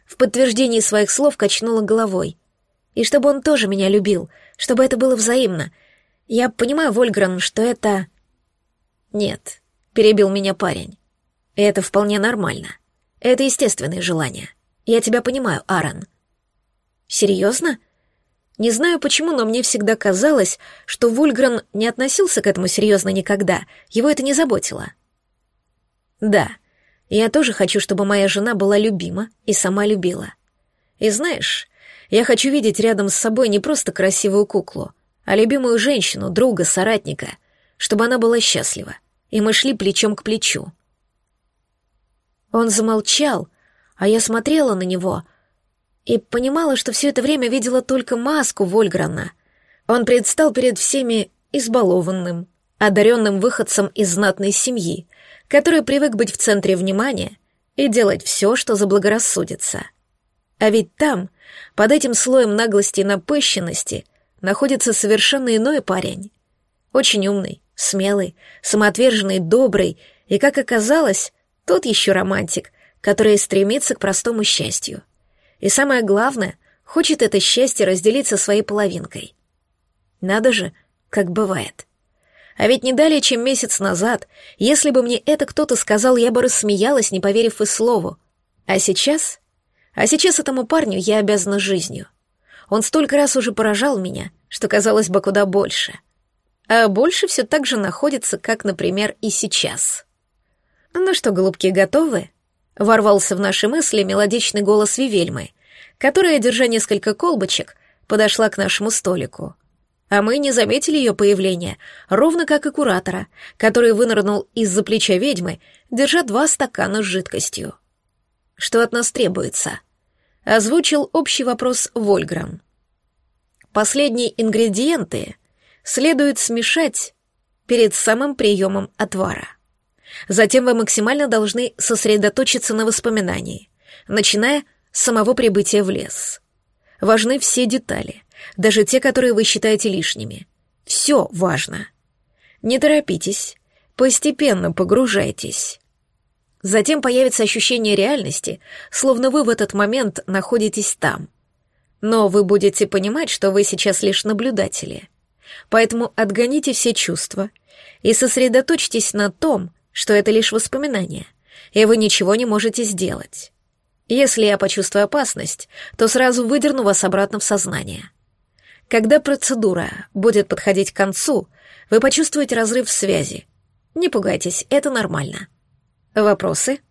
В подтверждении своих слов качнула головой. И чтобы он тоже меня любил, чтобы это было взаимно. Я понимаю, Вольгран, что это... Нет, перебил меня парень. Это вполне нормально. Это естественное желание. Я тебя понимаю, Аарон. Серьезно? Не знаю почему, но мне всегда казалось, что Вульгран не относился к этому серьезно никогда, его это не заботило. Да, я тоже хочу, чтобы моя жена была любима и сама любила. И знаешь, я хочу видеть рядом с собой не просто красивую куклу, а любимую женщину, друга, соратника, чтобы она была счастлива, и мы шли плечом к плечу. Он замолчал, а я смотрела на него и понимала, что все это время видела только маску Вольграна. Он предстал перед всеми избалованным, одаренным выходцем из знатной семьи, который привык быть в центре внимания и делать все, что заблагорассудится. А ведь там, под этим слоем наглости и напыщенности, находится совершенно иной парень. Очень умный, смелый, самоотверженный, добрый и, как оказалось, тот еще романтик, который стремится к простому счастью. И самое главное, хочет это счастье разделить со своей половинкой. Надо же, как бывает. А ведь не далее, чем месяц назад, если бы мне это кто-то сказал, я бы рассмеялась, не поверив и слову. А сейчас? А сейчас этому парню я обязана жизнью. Он столько раз уже поражал меня, что казалось бы куда больше. А больше все так же находится, как, например, и сейчас. «Ну что, голубки, готовы?» Ворвался в наши мысли мелодичный голос Вивельмы, которая, держа несколько колбочек, подошла к нашему столику а мы не заметили ее появления, ровно как и куратора, который вынырнул из-за плеча ведьмы, держа два стакана с жидкостью. «Что от нас требуется?» — озвучил общий вопрос Вольграм. «Последние ингредиенты следует смешать перед самым приемом отвара. Затем вы максимально должны сосредоточиться на воспоминании, начиная с самого прибытия в лес. Важны все детали — даже те, которые вы считаете лишними. Все важно. Не торопитесь, постепенно погружайтесь. Затем появится ощущение реальности, словно вы в этот момент находитесь там. Но вы будете понимать, что вы сейчас лишь наблюдатели. Поэтому отгоните все чувства и сосредоточьтесь на том, что это лишь воспоминания, и вы ничего не можете сделать. Если я почувствую опасность, то сразу выдерну вас обратно в сознание. Когда процедура будет подходить к концу, вы почувствуете разрыв связи. Не пугайтесь, это нормально. Вопросы?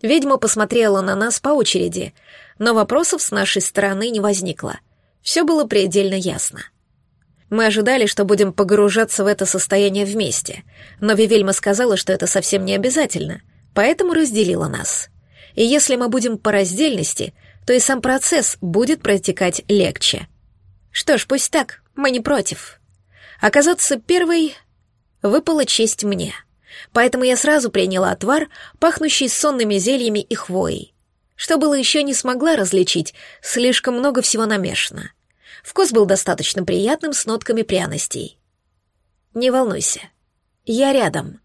Ведьма посмотрела на нас по очереди, но вопросов с нашей стороны не возникло. Все было предельно ясно. Мы ожидали, что будем погружаться в это состояние вместе, но Вивельма сказала, что это совсем не обязательно, поэтому разделила нас. И если мы будем по раздельности, то и сам процесс будет протекать легче. Что ж, пусть так, мы не против. Оказаться первой выпала честь мне, поэтому я сразу приняла отвар, пахнущий сонными зельями и хвоей. Что было еще не смогла различить, слишком много всего намешано. Вкус был достаточно приятным с нотками пряностей. «Не волнуйся, я рядом».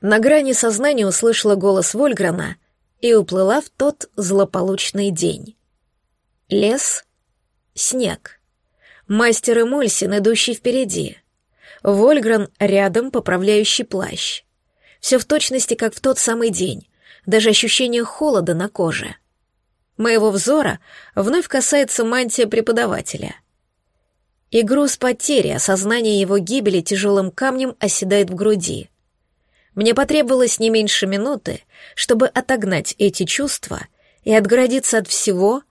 На грани сознания услышала голос Вольграна и уплыла в тот злополучный день. Лес, снег. Мастер и Мульсин, идущий впереди. Вольгран рядом, поправляющий плащ. Все в точности, как в тот самый день, даже ощущение холода на коже. Моего взора вновь касается мантия преподавателя — и груз потери, осознание его гибели тяжелым камнем оседает в груди. Мне потребовалось не меньше минуты, чтобы отогнать эти чувства и отгородиться от всего,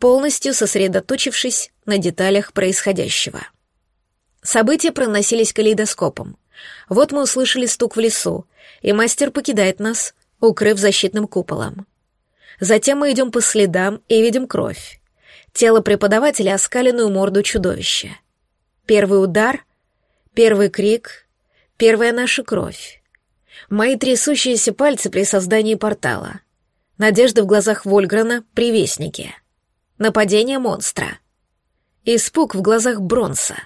полностью сосредоточившись на деталях происходящего. События проносились калейдоскопом. Вот мы услышали стук в лесу, и мастер покидает нас, укрыв защитным куполом. Затем мы идем по следам и видим кровь. Тело преподавателя оскаленную морду чудовища. Первый удар, первый крик, первая наша кровь. Мои трясущиеся пальцы при создании портала. Надежда в глазах Вольграна — привестники. Нападение монстра. Испуг в глазах Бронса.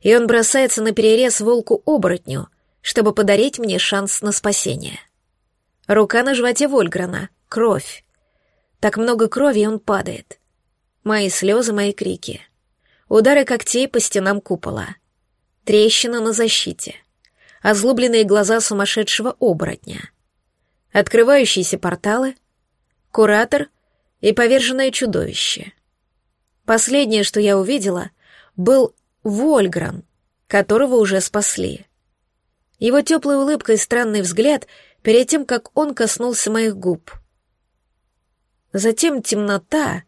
И он бросается на перерез волку-оборотню, чтобы подарить мне шанс на спасение. Рука на животе Вольграна. Кровь. Так много крови, он падает. Мои слезы, мои крики. Удары когтей по стенам купола. Трещина на защите. Озлобленные глаза сумасшедшего оборотня. Открывающиеся порталы. Куратор и поверженное чудовище. Последнее, что я увидела, был Вольгран, которого уже спасли. Его теплая улыбка и странный взгляд перед тем, как он коснулся моих губ. Затем темнота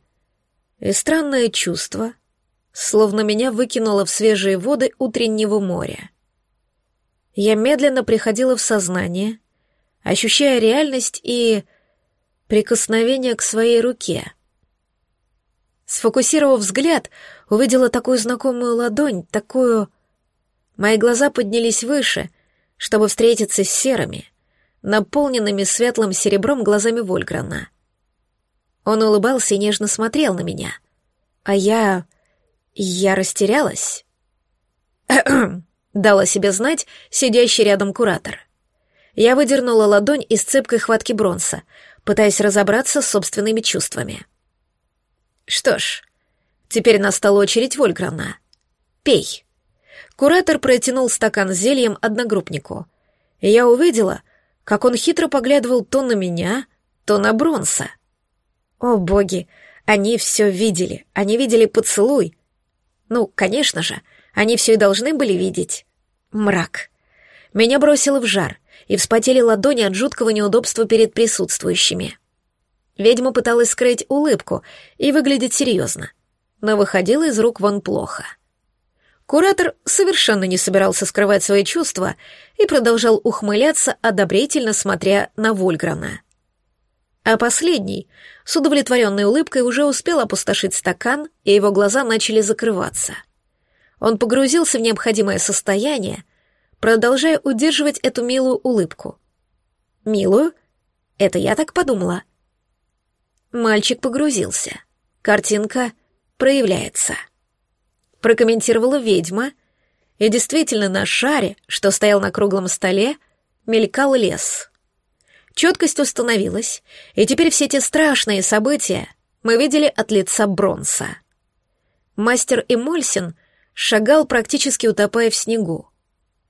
и странное чувство, словно меня выкинуло в свежие воды утреннего моря. Я медленно приходила в сознание, ощущая реальность и прикосновение к своей руке. Сфокусировав взгляд, увидела такую знакомую ладонь, такую... Мои глаза поднялись выше, чтобы встретиться с серыми, наполненными светлым серебром глазами Вольграна — он улыбался и нежно смотрел на меня. А я... я растерялась. дала себе знать сидящий рядом куратор. Я выдернула ладонь из цепкой хватки бронса, пытаясь разобраться с собственными чувствами. Что ж, теперь настала очередь Вольграна. Пей. Куратор протянул стакан с зельем одногруппнику. И я увидела, как он хитро поглядывал то на меня, то на Бронса — о, боги, они все видели, они видели поцелуй. Ну, конечно же, они все и должны были видеть. Мрак. Меня бросило в жар, и вспотели ладони от жуткого неудобства перед присутствующими. Ведьма пыталась скрыть улыбку и выглядеть серьезно, но выходила из рук вон плохо. Куратор совершенно не собирался скрывать свои чувства и продолжал ухмыляться, одобрительно смотря на Вольграна. А последний, с удовлетворенной улыбкой, уже успел опустошить стакан, и его глаза начали закрываться. Он погрузился в необходимое состояние, продолжая удерживать эту милую улыбку. «Милую? Это я так подумала». Мальчик погрузился. Картинка проявляется. Прокомментировала ведьма, и действительно на шаре, что стоял на круглом столе, мелькал лес — Четкость установилась, и теперь все те страшные события мы видели от лица Бронса. Мастер Эмульсин шагал, практически утопая в снегу.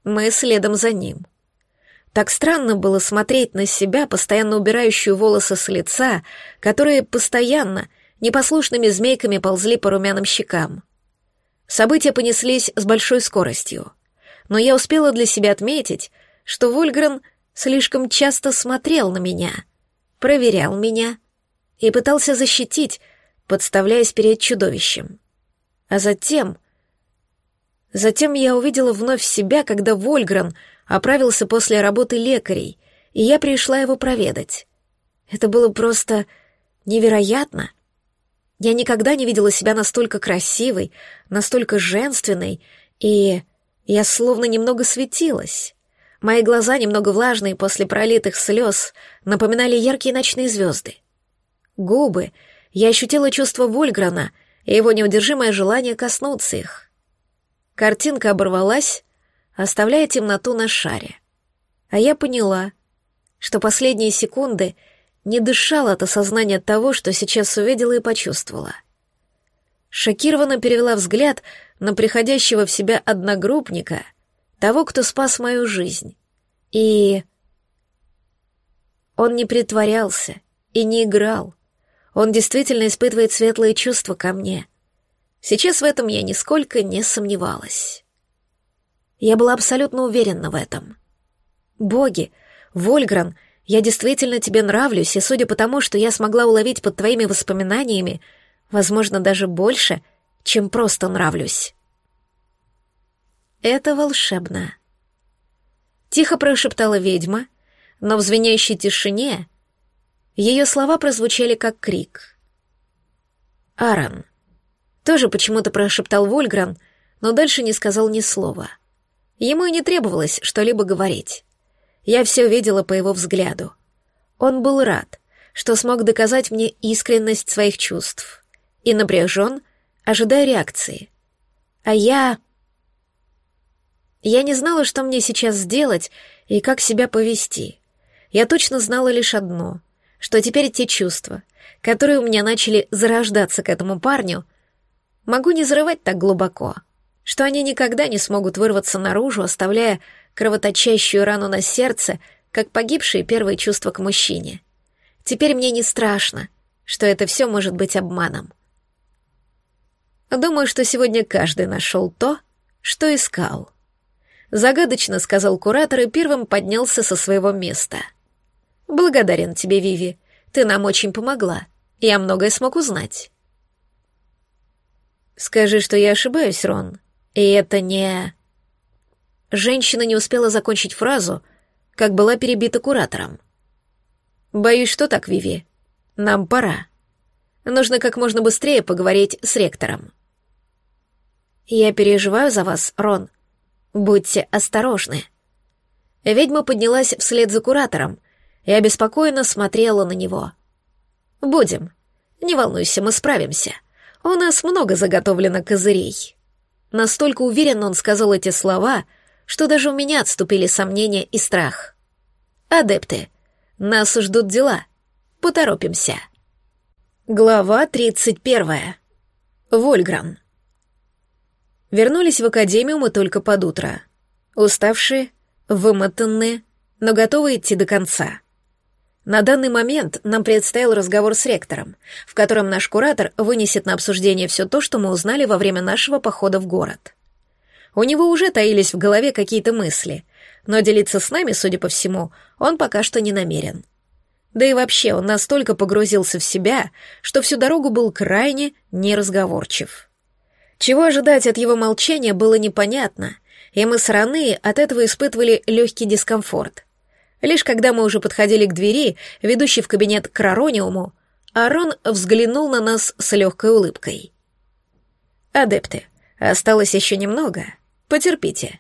Мы следом за ним. Так странно было смотреть на себя, постоянно убирающую волосы с лица, которые постоянно, непослушными змейками ползли по румяным щекам. События понеслись с большой скоростью, но я успела для себя отметить, что Вольгрен слишком часто смотрел на меня, проверял меня и пытался защитить, подставляясь перед чудовищем. А затем... Затем я увидела вновь себя, когда Вольгрен — оправился после работы лекарей, и я пришла его проведать. Это было просто невероятно. Я никогда не видела себя настолько красивой, настолько женственной, и я словно немного светилась. Мои глаза, немного влажные после пролитых слез, напоминали яркие ночные звезды. Губы, я ощутила чувство Вольграна и его неудержимое желание коснуться их. Картинка оборвалась, оставляя темноту на шаре. А я поняла, что последние секунды не дышала от осознания того, что сейчас увидела и почувствовала. Шокированно перевела взгляд на приходящего в себя одногруппника, того, кто спас мою жизнь. И... Он не притворялся и не играл. Он действительно испытывает светлые чувства ко мне. Сейчас в этом я нисколько не сомневалась. Я была абсолютно уверена в этом. Боги, Вольгран, я действительно тебе нравлюсь, и судя по тому, что я смогла уловить под твоими воспоминаниями, возможно, даже больше, чем просто нравлюсь. Это волшебно. Тихо прошептала ведьма, но в звенящей тишине ее слова прозвучали как крик. «Аарон!» Тоже почему-то прошептал Вольгран, но дальше не сказал ни слова — Ему и не требовалось что-либо говорить. Я все видела по его взгляду. Он был рад, что смог доказать мне искренность своих чувств, и напряжен, ожидая реакции. А я... Я не знала, что мне сейчас сделать и как себя повести. Я точно знала лишь одно, что теперь те чувства, которые у меня начали зарождаться к этому парню, могу не зарывать так глубоко — что они никогда не смогут вырваться наружу, оставляя кровоточащую рану на сердце, как погибшие первые чувства к мужчине. Теперь мне не страшно, что это все может быть обманом. Думаю, что сегодня каждый нашел то, что искал. Загадочно сказал куратор и первым поднялся со своего места. Благодарен тебе, Виви. Ты нам очень помогла. Я многое смог узнать. Скажи, что я ошибаюсь, Рон. И это не... Женщина не успела закончить фразу, как была перебита куратором. «Боюсь, что так, Виви. Нам пора. Нужно как можно быстрее поговорить с ректором». «Я переживаю за вас, Рон. Будьте осторожны». Ведьма поднялась вслед за куратором и обеспокоенно смотрела на него. «Будем. Не волнуйся, мы справимся. У нас много заготовлено козырей». Настолько уверенно он сказал эти слова, что даже у меня отступили сомнения и страх. «Адепты, нас ждут дела. Поторопимся». Глава тридцать первая. Вольгран. Вернулись в академию мы только под утро. Уставшие, вымотанные, но готовы идти до конца. На данный момент нам предстоял разговор с ректором, в котором наш куратор вынесет на обсуждение все то, что мы узнали во время нашего похода в город. У него уже таились в голове какие-то мысли, но делиться с нами, судя по всему, он пока что не намерен. Да и вообще он настолько погрузился в себя, что всю дорогу был крайне неразговорчив. Чего ожидать от его молчания было непонятно, и мы с Раны от этого испытывали легкий дискомфорт — Лишь когда мы уже подходили к двери, ведущей в кабинет к Рарониуму, Арон взглянул на нас с легкой улыбкой. «Адепты, осталось еще немного. Потерпите.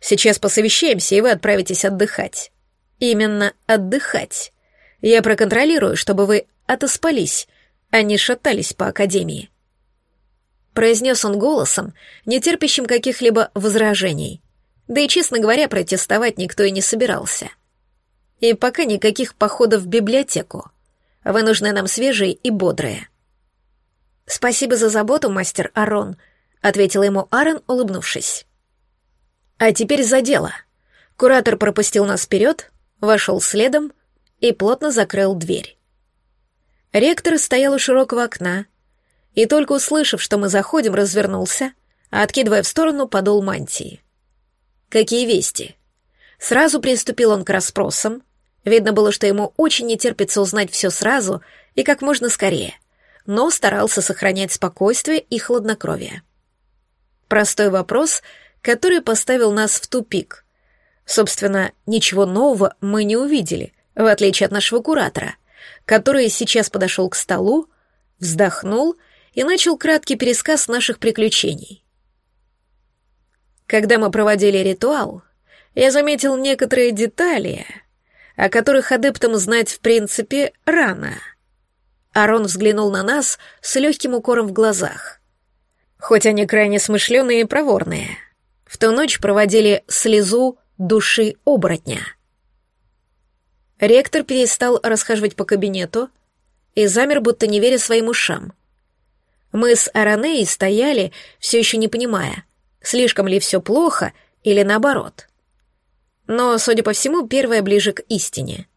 Сейчас посовещаемся, и вы отправитесь отдыхать. Именно отдыхать. Я проконтролирую, чтобы вы отоспались, а не шатались по академии». Произнес он голосом, не терпящим каких-либо возражений. Да и, честно говоря, протестовать никто и не собирался. — и пока никаких походов в библиотеку. Вы нужны нам свежие и бодрые». «Спасибо за заботу, мастер Арон», — ответила ему Аарон, улыбнувшись. «А теперь за дело». Куратор пропустил нас вперед, вошел следом и плотно закрыл дверь. Ректор стоял у широкого окна и, только услышав, что мы заходим, развернулся, откидывая в сторону подол мантии. «Какие вести?» Сразу приступил он к расспросам. Видно было, что ему очень не терпится узнать все сразу и как можно скорее, но старался сохранять спокойствие и хладнокровие. Простой вопрос, который поставил нас в тупик. Собственно, ничего нового мы не увидели, в отличие от нашего куратора, который сейчас подошел к столу, вздохнул и начал краткий пересказ наших приключений. Когда мы проводили ритуал, я заметил некоторые детали, о которых адептам знать в принципе рано. Арон взглянул на нас с легким укором в глазах. Хоть они крайне смышленые и проворные, в ту ночь проводили слезу души оборотня. Ректор перестал расхаживать по кабинету и замер, будто не веря своим ушам. Мы с Аранеей стояли, все еще не понимая, слишком ли все плохо или наоборот. Но, судя по всему, первое ближе к истине.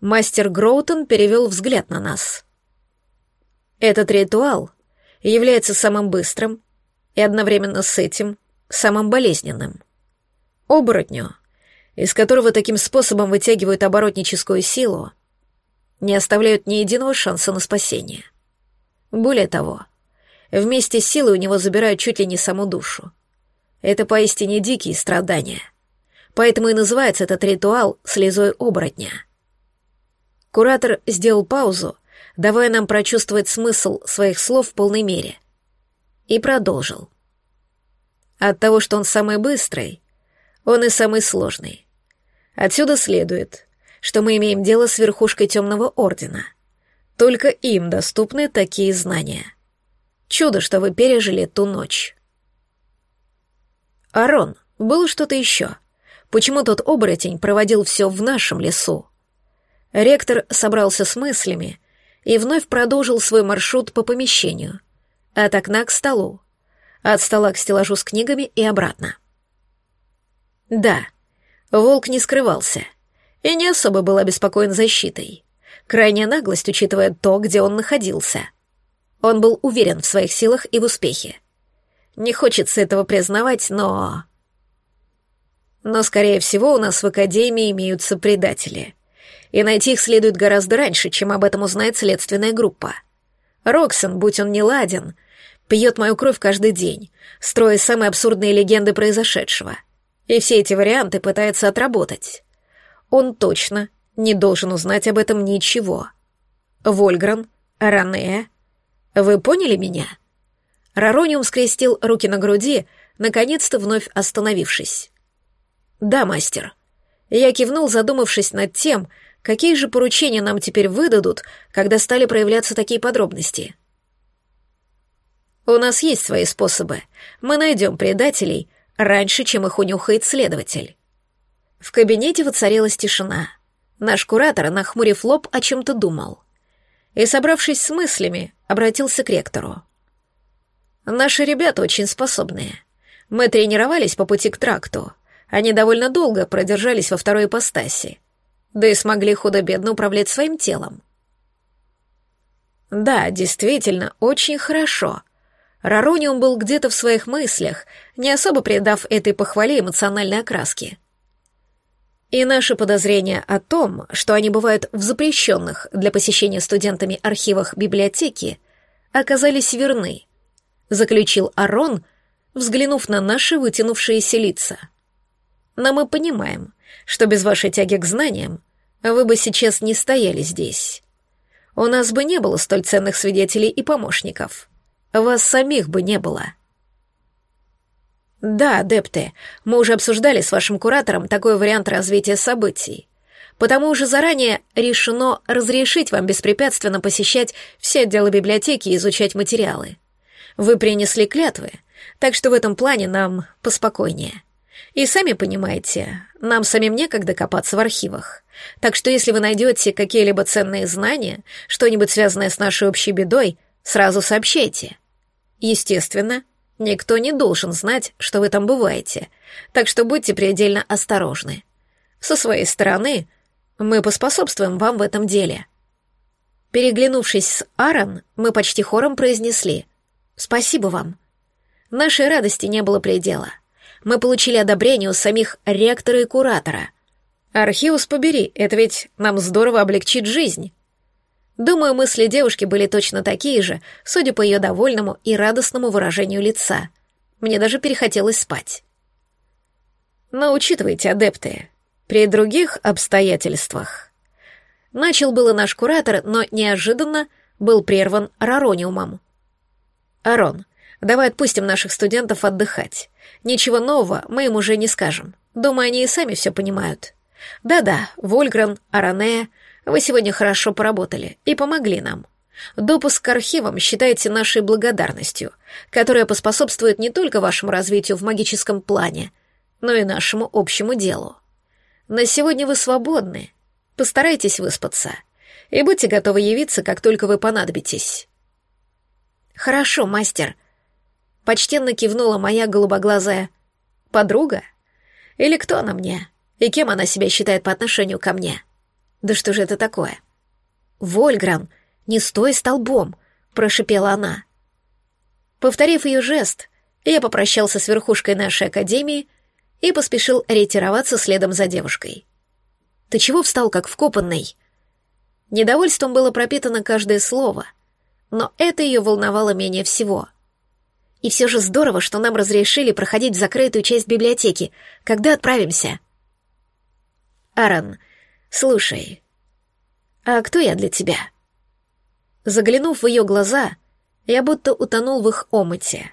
Мастер Гроутон перевел взгляд на нас. Этот ритуал является самым быстрым и одновременно с этим самым болезненным. Оборотню, из которого таким способом вытягивают оборотническую силу, не оставляют ни единого шанса на спасение. Более того, вместе с силой у него забирают чуть ли не саму душу. Это поистине дикие страдания — Поэтому и называется этот ритуал слезой оборотня. Куратор сделал паузу, давая нам прочувствовать смысл своих слов в полной мере. И продолжил. От того, что он самый быстрый, он и самый сложный. Отсюда следует, что мы имеем дело с верхушкой темного ордена. Только им доступны такие знания. Чудо, что вы пережили ту ночь. Арон, было что-то еще? почему тот оборотень проводил все в нашем лесу. Ректор собрался с мыслями и вновь продолжил свой маршрут по помещению, от окна к столу, от стола к стеллажу с книгами и обратно. Да, волк не скрывался и не особо был обеспокоен защитой. Крайняя наглость, учитывая то, где он находился. Он был уверен в своих силах и в успехе. Не хочется этого признавать, но... Но, скорее всего, у нас в Академии имеются предатели. И найти их следует гораздо раньше, чем об этом узнает следственная группа. Роксон, будь он не ладен, пьет мою кровь каждый день, строя самые абсурдные легенды произошедшего. И все эти варианты пытается отработать. Он точно не должен узнать об этом ничего. Вольгран, Ране, вы поняли меня? Рарониум скрестил руки на груди, наконец-то вновь остановившись. «Да, мастер». Я кивнул, задумавшись над тем, какие же поручения нам теперь выдадут, когда стали проявляться такие подробности. «У нас есть свои способы. Мы найдем предателей раньше, чем их унюхает следователь». В кабинете воцарилась тишина. Наш куратор, нахмурив лоб, о чем-то думал. И, собравшись с мыслями, обратился к ректору. «Наши ребята очень способные. Мы тренировались по пути к тракту» Они довольно долго продержались во второй ипостаси, да и смогли худо-бедно управлять своим телом. Да, действительно, очень хорошо. Рарониум был где-то в своих мыслях, не особо придав этой похвале эмоциональной окраски. И наши подозрения о том, что они бывают в запрещенных для посещения студентами архивах библиотеки, оказались верны, заключил Арон, взглянув на наши вытянувшиеся лица. Но мы понимаем, что без вашей тяги к знаниям вы бы сейчас не стояли здесь. У нас бы не было столь ценных свидетелей и помощников. Вас самих бы не было. Да, адепты, мы уже обсуждали с вашим куратором такой вариант развития событий. Потому уже заранее решено разрешить вам беспрепятственно посещать все отделы библиотеки и изучать материалы. Вы принесли клятвы, так что в этом плане нам поспокойнее. И сами понимаете, нам самим некогда копаться в архивах. Так что если вы найдете какие-либо ценные знания, что-нибудь связанное с нашей общей бедой, сразу сообщайте. Естественно, никто не должен знать, что вы там бываете, так что будьте предельно осторожны. Со своей стороны Мы поспособствуем вам в этом деле». Переглянувшись с Аарон, мы почти хором произнесли «Спасибо вам». Нашей радости не было предела. Мы получили одобрение у самих ректора и куратора. Архиус побери, это ведь нам здорово облегчит жизнь. Думаю, мысли девушки были точно такие же, судя по ее довольному и радостному выражению лица. Мне даже перехотелось спать. Но учитывайте, адепты, при других обстоятельствах. Начал было наш куратор, но неожиданно был прерван Рарониумом. «Арон, давай отпустим наших студентов отдыхать. Ничего нового мы им уже не скажем. Думаю, они и сами все понимают. Да-да, Вольгран, Аранея, вы сегодня хорошо поработали и помогли нам. Допуск к архивам считайте нашей благодарностью, которая поспособствует не только вашему развитию в магическом плане, но и нашему общему делу. На сегодня вы свободны. Постарайтесь выспаться и будьте готовы явиться, как только вы понадобитесь. Хорошо, мастер. Почтенно кивнула моя голубоглазая подруга. Или кто она мне? И кем она себя считает по отношению ко мне? Да что же это такое? Вольгран, не стой столбом, прошипела она. Повторив ее жест, я попрощался с верхушкой нашей академии и поспешил ретироваться следом за девушкой. Ты чего встал как вкопанный? Недовольством было пропитано каждое слово, но это ее волновало менее всего. И все же здорово, что нам разрешили проходить в закрытую часть библиотеки. Когда отправимся? Аарон, «Слушай, а кто я для тебя?» Заглянув в ее глаза, я будто утонул в их омыте.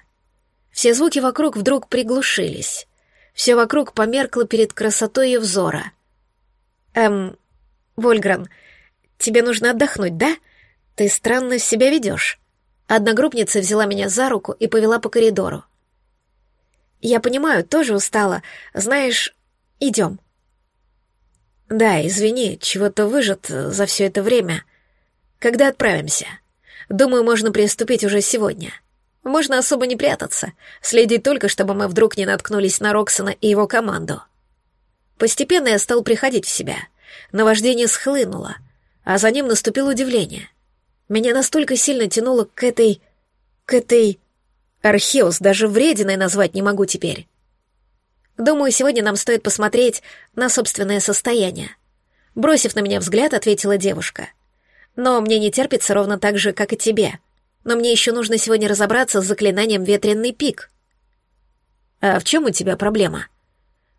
Все звуки вокруг вдруг приглушились. Все вокруг померкло перед красотой ее взора. «Эм, Вольгран, тебе нужно отдохнуть, да? Ты странно себя ведешь». Одногруппница взяла меня за руку и повела по коридору. «Я понимаю, тоже устала. Знаешь, идем. «Да, извини, чего-то выжат за все это время. Когда отправимся? Думаю, можно приступить уже сегодня. Можно особо не прятаться, следить только, чтобы мы вдруг не наткнулись на Роксона и его команду». Постепенно я стал приходить в себя. Наваждение схлынуло, а за ним наступило удивление. Меня настолько сильно тянуло к этой... к этой... Археус даже врединой назвать не могу теперь. Думаю, сегодня нам стоит посмотреть на собственное состояние. Бросив на меня взгляд, ответила девушка. Но мне не терпится ровно так же, как и тебе. Но мне еще нужно сегодня разобраться с заклинанием «Ветренный пик». А в чем у тебя проблема?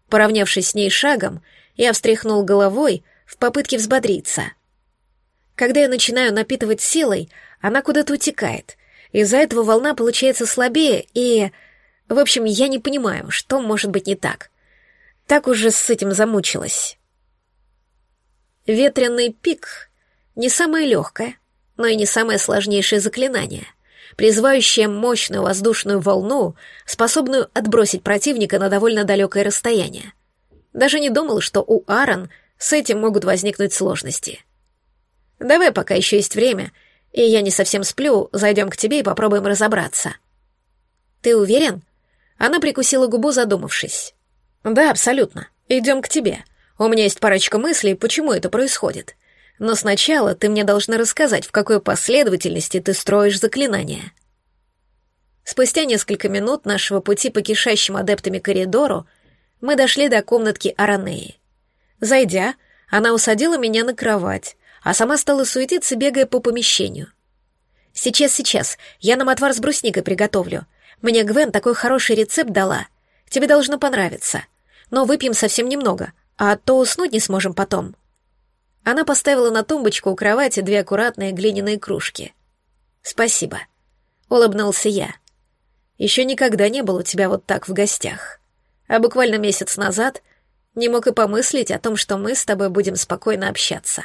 Поравнявшись с ней шагом, я встряхнул головой в попытке взбодриться. Когда я начинаю напитывать силой, она куда-то утекает. Из-за этого волна получается слабее и... В общем, я не понимаю, что может быть не так. Так уже с этим замучилась. Ветреный пик — не самое легкое, но и не самое сложнейшее заклинание, призывающее мощную воздушную волну, способную отбросить противника на довольно далекое расстояние. Даже не думал, что у Аарон с этим могут возникнуть сложности. Давай, пока еще есть время, и я не совсем сплю, зайдем к тебе и попробуем разобраться. Ты уверен? Она прикусила губу, задумавшись. «Да, абсолютно. Идем к тебе. У меня есть парочка мыслей, почему это происходит. Но сначала ты мне должна рассказать, в какой последовательности ты строишь заклинания». Спустя несколько минут нашего пути по кишащим адептами коридору мы дошли до комнатки Аранеи. Зайдя, она усадила меня на кровать, а сама стала суетиться, бегая по помещению. «Сейчас, сейчас, я нам отвар с брусникой приготовлю. Мне Гвен такой хороший рецепт дала. Тебе должно понравиться. Но выпьем совсем немного, а то уснуть не сможем потом». Она поставила на тумбочку у кровати две аккуратные глиняные кружки. «Спасибо», — улыбнулся я. «Еще никогда не был у тебя вот так в гостях. А буквально месяц назад не мог и помыслить о том, что мы с тобой будем спокойно общаться».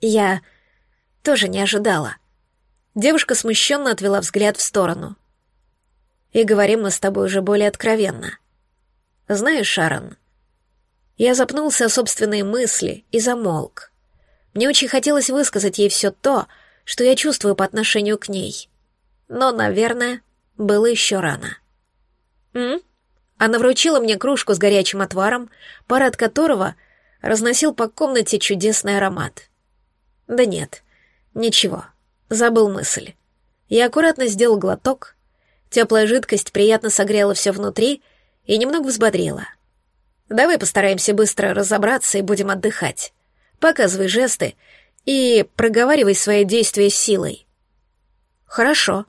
Я тоже не ожидала. Девушка смущенно отвела взгляд в сторону — и говорим мы с тобой уже более откровенно. Знаешь, Шарон, я запнулся о собственные мысли и замолк. Мне очень хотелось высказать ей все то, что я чувствую по отношению к ней. Но, наверное, было еще рано. «М?» Она вручила мне кружку с горячим отваром, пара от которого разносил по комнате чудесный аромат. Да нет, ничего, забыл мысль. Я аккуратно сделал глоток, теплая жидкость приятно согрела все внутри и немного взбодрила. Давай постараемся быстро разобраться и будем отдыхать. Показывай жесты и проговаривай свои действия силой. Хорошо.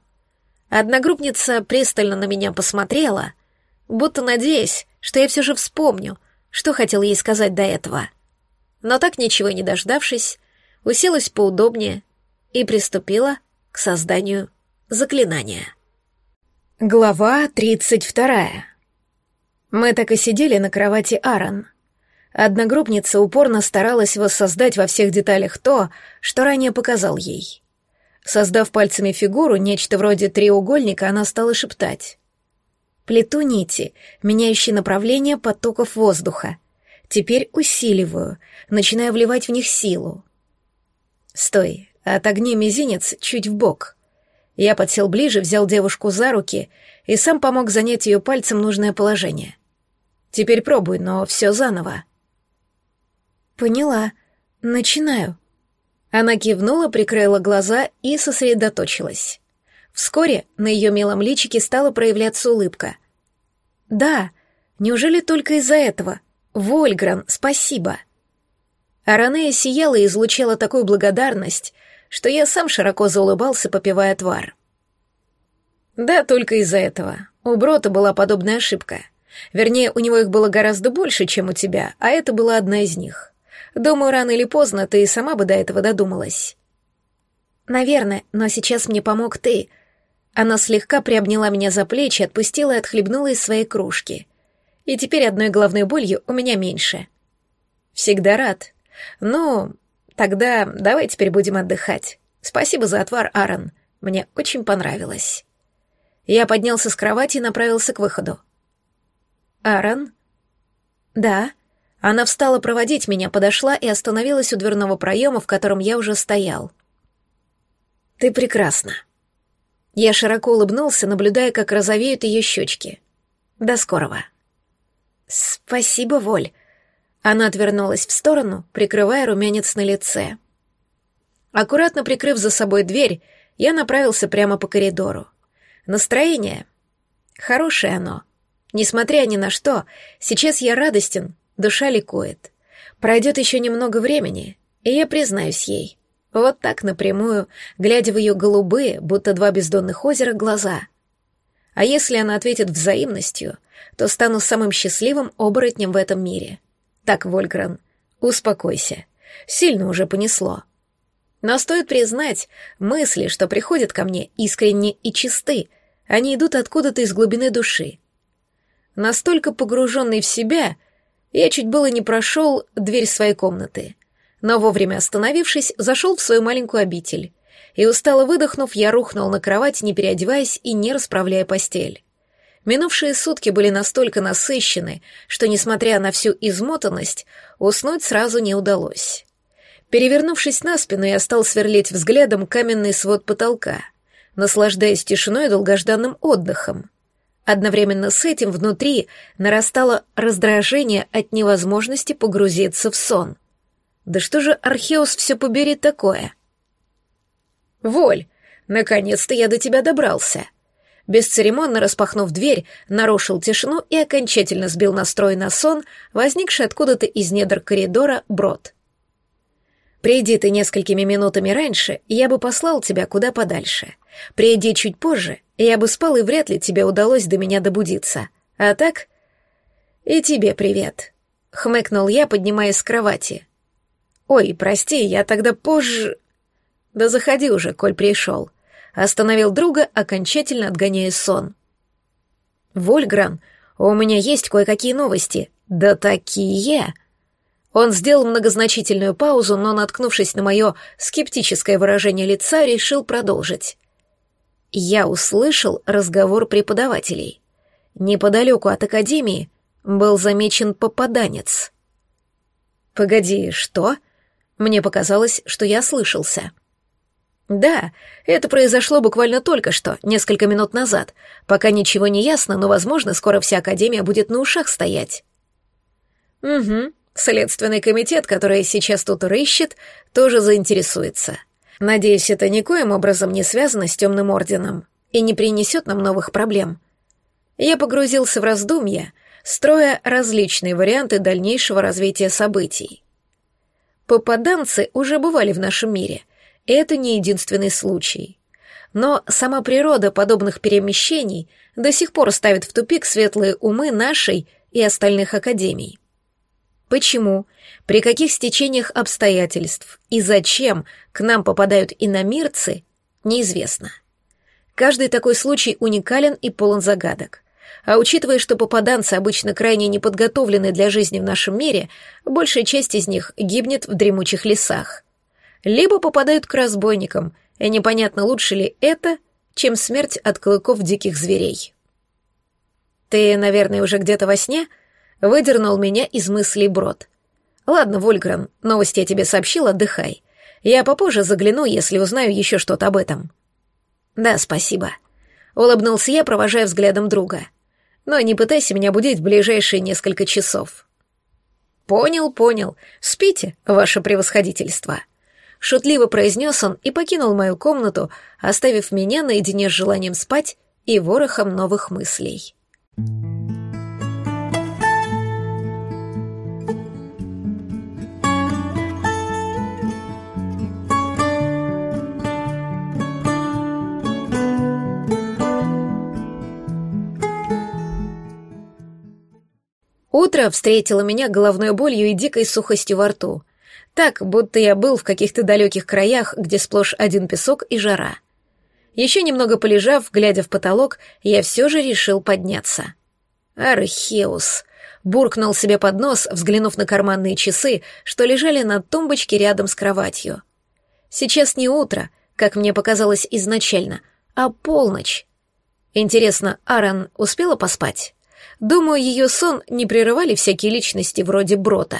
Одногруппница пристально на меня посмотрела, будто надеясь, что я все же вспомню, что хотел ей сказать до этого. Но так ничего не дождавшись, уселась поудобнее и приступила к созданию заклинания. Глава тридцать вторая. Мы так и сидели на кровати Аарон. Одногруппница упорно старалась воссоздать во всех деталях то, что ранее показал ей. Создав пальцами фигуру, нечто вроде треугольника, она стала шептать. «Плету нити, меняющие направление потоков воздуха. Теперь усиливаю, начинаю вливать в них силу». «Стой, от огня мизинец чуть в бок. Я подсел ближе, взял девушку за руки и сам помог занять ее пальцем нужное положение. Теперь пробуй, но все заново. Поняла. Начинаю. Она кивнула, прикрыла глаза и сосредоточилась. Вскоре на ее милом личике стала проявляться улыбка. «Да, неужели только из-за этого? Вольгран, спасибо!» Аранея сияла и излучала такую благодарность, что я сам широко заулыбался, попивая твар. «Да, только из-за этого. У Брота была подобная ошибка. Вернее, у него их было гораздо больше, чем у тебя, а это была одна из них. Думаю, рано или поздно ты и сама бы до этого додумалась. Наверное, но сейчас мне помог ты. Она слегка приобняла меня за плечи, отпустила и отхлебнула из своей кружки. И теперь одной головной болью у меня меньше. Всегда рад. Ну, тогда давай теперь будем отдыхать. Спасибо за отвар, Аарон. Мне очень понравилось. Я поднялся с кровати и направился к выходу. «Аарон?» «Да». Она встала проводить меня, подошла и остановилась у дверного проема, в котором я уже стоял. «Ты прекрасна». Я широко улыбнулся, наблюдая, как розовеют ее щечки. «До скорого». «Спасибо, Воль». Она отвернулась в сторону, прикрывая румянец на лице. Аккуратно прикрыв за собой дверь, я направился прямо по коридору. Настроение. Хорошее оно. Несмотря ни на что, сейчас я радостен, душа ликует. Пройдет еще немного времени, и я признаюсь ей. Вот так напрямую, глядя в ее голубые, будто два бездонных озера, глаза. А если она ответит взаимностью, то стану самым счастливым оборотнем в этом мире. Так, Вольгран, успокойся. Сильно уже понесло. Но стоит признать, мысли, что приходят ко мне, искренне и чисты, они идут откуда-то из глубины души, Настолько погруженный в себя, я чуть было не прошел дверь своей комнаты. Но вовремя остановившись, зашел в свою маленькую обитель. И устало выдохнув, я рухнул на кровать, не переодеваясь и не расправляя постель. Минувшие сутки были настолько насыщены, что, несмотря на всю измотанность, уснуть сразу не удалось. Перевернувшись на спину, я стал сверлить взглядом каменный свод потолка, наслаждаясь тишиной и долгожданным отдыхом. Одновременно с этим внутри нарастало раздражение от невозможности погрузиться в сон. Да что же Археус все побери такое? «Воль, наконец-то я до тебя добрался!» Бесцеремонно распахнув дверь, нарушил тишину и окончательно сбил настрой на сон, возникший откуда-то из недр коридора брод. «Приди ты несколькими минутами раньше, я бы послал тебя куда подальше. Приди чуть позже, я бы спал, и вряд ли тебе удалось до меня добудиться. А так? И тебе привет. Хмыкнул я, поднимаясь с кровати. Ой, прости, я тогда позже... Да заходи уже, коль пришел. Остановил друга, окончательно отгоняя сон. Вольгран, у меня есть кое-какие новости. Да такие! Он сделал многозначительную паузу, но, наткнувшись на мое скептическое выражение лица, решил продолжить я услышал разговор преподавателей. Неподалеку от академии был замечен попаданец. «Погоди, что?» Мне показалось, что я слышался. «Да, это произошло буквально только что, несколько минут назад. Пока ничего не ясно, но, возможно, скоро вся Академия будет на ушах стоять». «Угу, Следственный комитет, который сейчас тут рыщет, тоже заинтересуется. Надеюсь, это никоим образом не связано с темным орденом и не принесет нам новых проблем. Я погрузился в раздумья, строя различные варианты дальнейшего развития событий. Попаданцы уже бывали в нашем мире, это не единственный случай. Но сама природа подобных перемещений до сих пор ставит в тупик светлые умы нашей и остальных академий. Почему, при каких стечениях обстоятельств и зачем к нам попадают иномирцы, неизвестно. Каждый такой случай уникален и полон загадок. А учитывая, что попаданцы обычно крайне не подготовлены для жизни в нашем мире, большая часть из них гибнет в дремучих лесах. Либо попадают к разбойникам, и непонятно, лучше ли это, чем смерть от клыков диких зверей. «Ты, наверное, уже где-то во сне?» — выдернул меня из мыслей Брод. «Ладно, Вольгран, новости я тебе сообщил, отдыхай. Я попозже загляну, если узнаю еще что-то об этом». «Да, спасибо», — улыбнулся я, провожая взглядом друга но не пытайся меня будить в ближайшие несколько часов». «Понял, понял. Спите, ваше превосходительство», — шутливо произнес он и покинул мою комнату, оставив меня наедине с желанием спать и ворохом новых мыслей. Утро встретило меня головной болью и дикой сухостью во рту. Так, будто я был в каких-то далеких краях, где сплошь один песок и жара. Еще немного полежав, глядя в потолок, я все же решил подняться. Археус! Буркнул себе под нос, взглянув на карманные часы, что лежали на тумбочке рядом с кроватью. Сейчас не утро, как мне показалось изначально, а полночь. Интересно, Аарон успела поспать? Думаю, ее сон не прерывали всякие личности вроде Брота.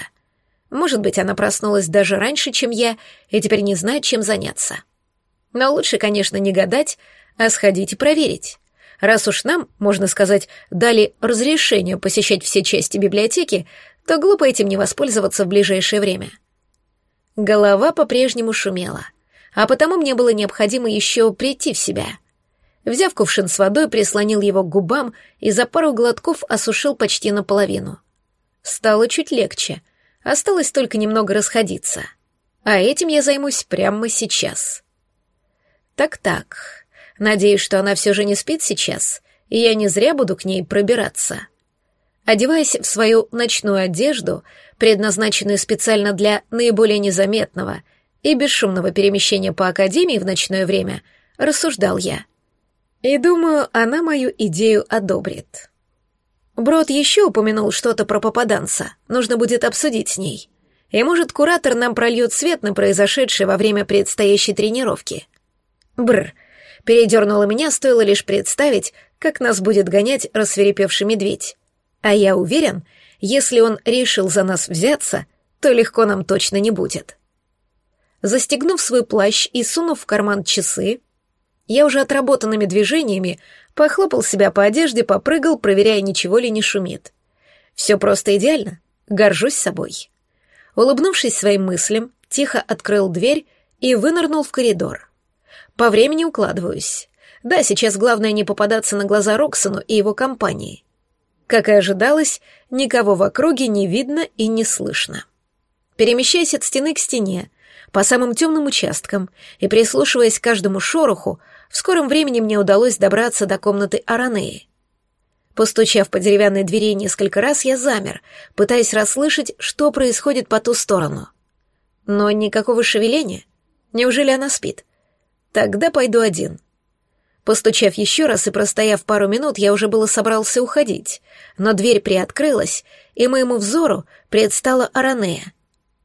Может быть, она проснулась даже раньше, чем я, и теперь не знает, чем заняться. Но лучше, конечно, не гадать, а сходить и проверить. Раз уж нам, можно сказать, дали разрешение посещать все части библиотеки, то глупо этим не воспользоваться в ближайшее время. Голова по-прежнему шумела, а потому мне было необходимо еще прийти в себя — Взяв кувшин с водой, прислонил его к губам и за пару глотков осушил почти наполовину. Стало чуть легче, осталось только немного расходиться. А этим я займусь прямо сейчас. Так-так, надеюсь, что она все же не спит сейчас, и я не зря буду к ней пробираться. Одеваясь в свою ночную одежду, предназначенную специально для наиболее незаметного и бесшумного перемещения по Академии в ночное время, рассуждал я — и думаю, она мою идею одобрит. Брод еще упомянул что-то про попаданца, нужно будет обсудить с ней. И, может, куратор нам прольет свет на произошедшее во время предстоящей тренировки. Бр. Передернуло меня, стоило лишь представить, как нас будет гонять рассверепевший медведь. А я уверен, если он решил за нас взяться, то легко нам точно не будет. Застегнув свой плащ и сунув в карман часы, я уже отработанными движениями похлопал себя по одежде, попрыгал, проверяя, ничего ли не шумит. Все просто идеально. Горжусь собой. Улыбнувшись своим мыслям, тихо открыл дверь и вынырнул в коридор. По времени укладываюсь. Да, сейчас главное не попадаться на глаза Роксону и его компании. Как и ожидалось, никого в округе не видно и не слышно. Перемещаясь от стены к стене, по самым темным участкам и прислушиваясь к каждому шороху, в скором времени мне удалось добраться до комнаты Аранеи. Постучав по деревянной двери несколько раз, я замер, пытаясь расслышать, что происходит по ту сторону. Но никакого шевеления. Неужели она спит? Тогда пойду один. Постучав еще раз и простояв пару минут, я уже было собрался уходить, но дверь приоткрылась, и моему взору предстала Аранея.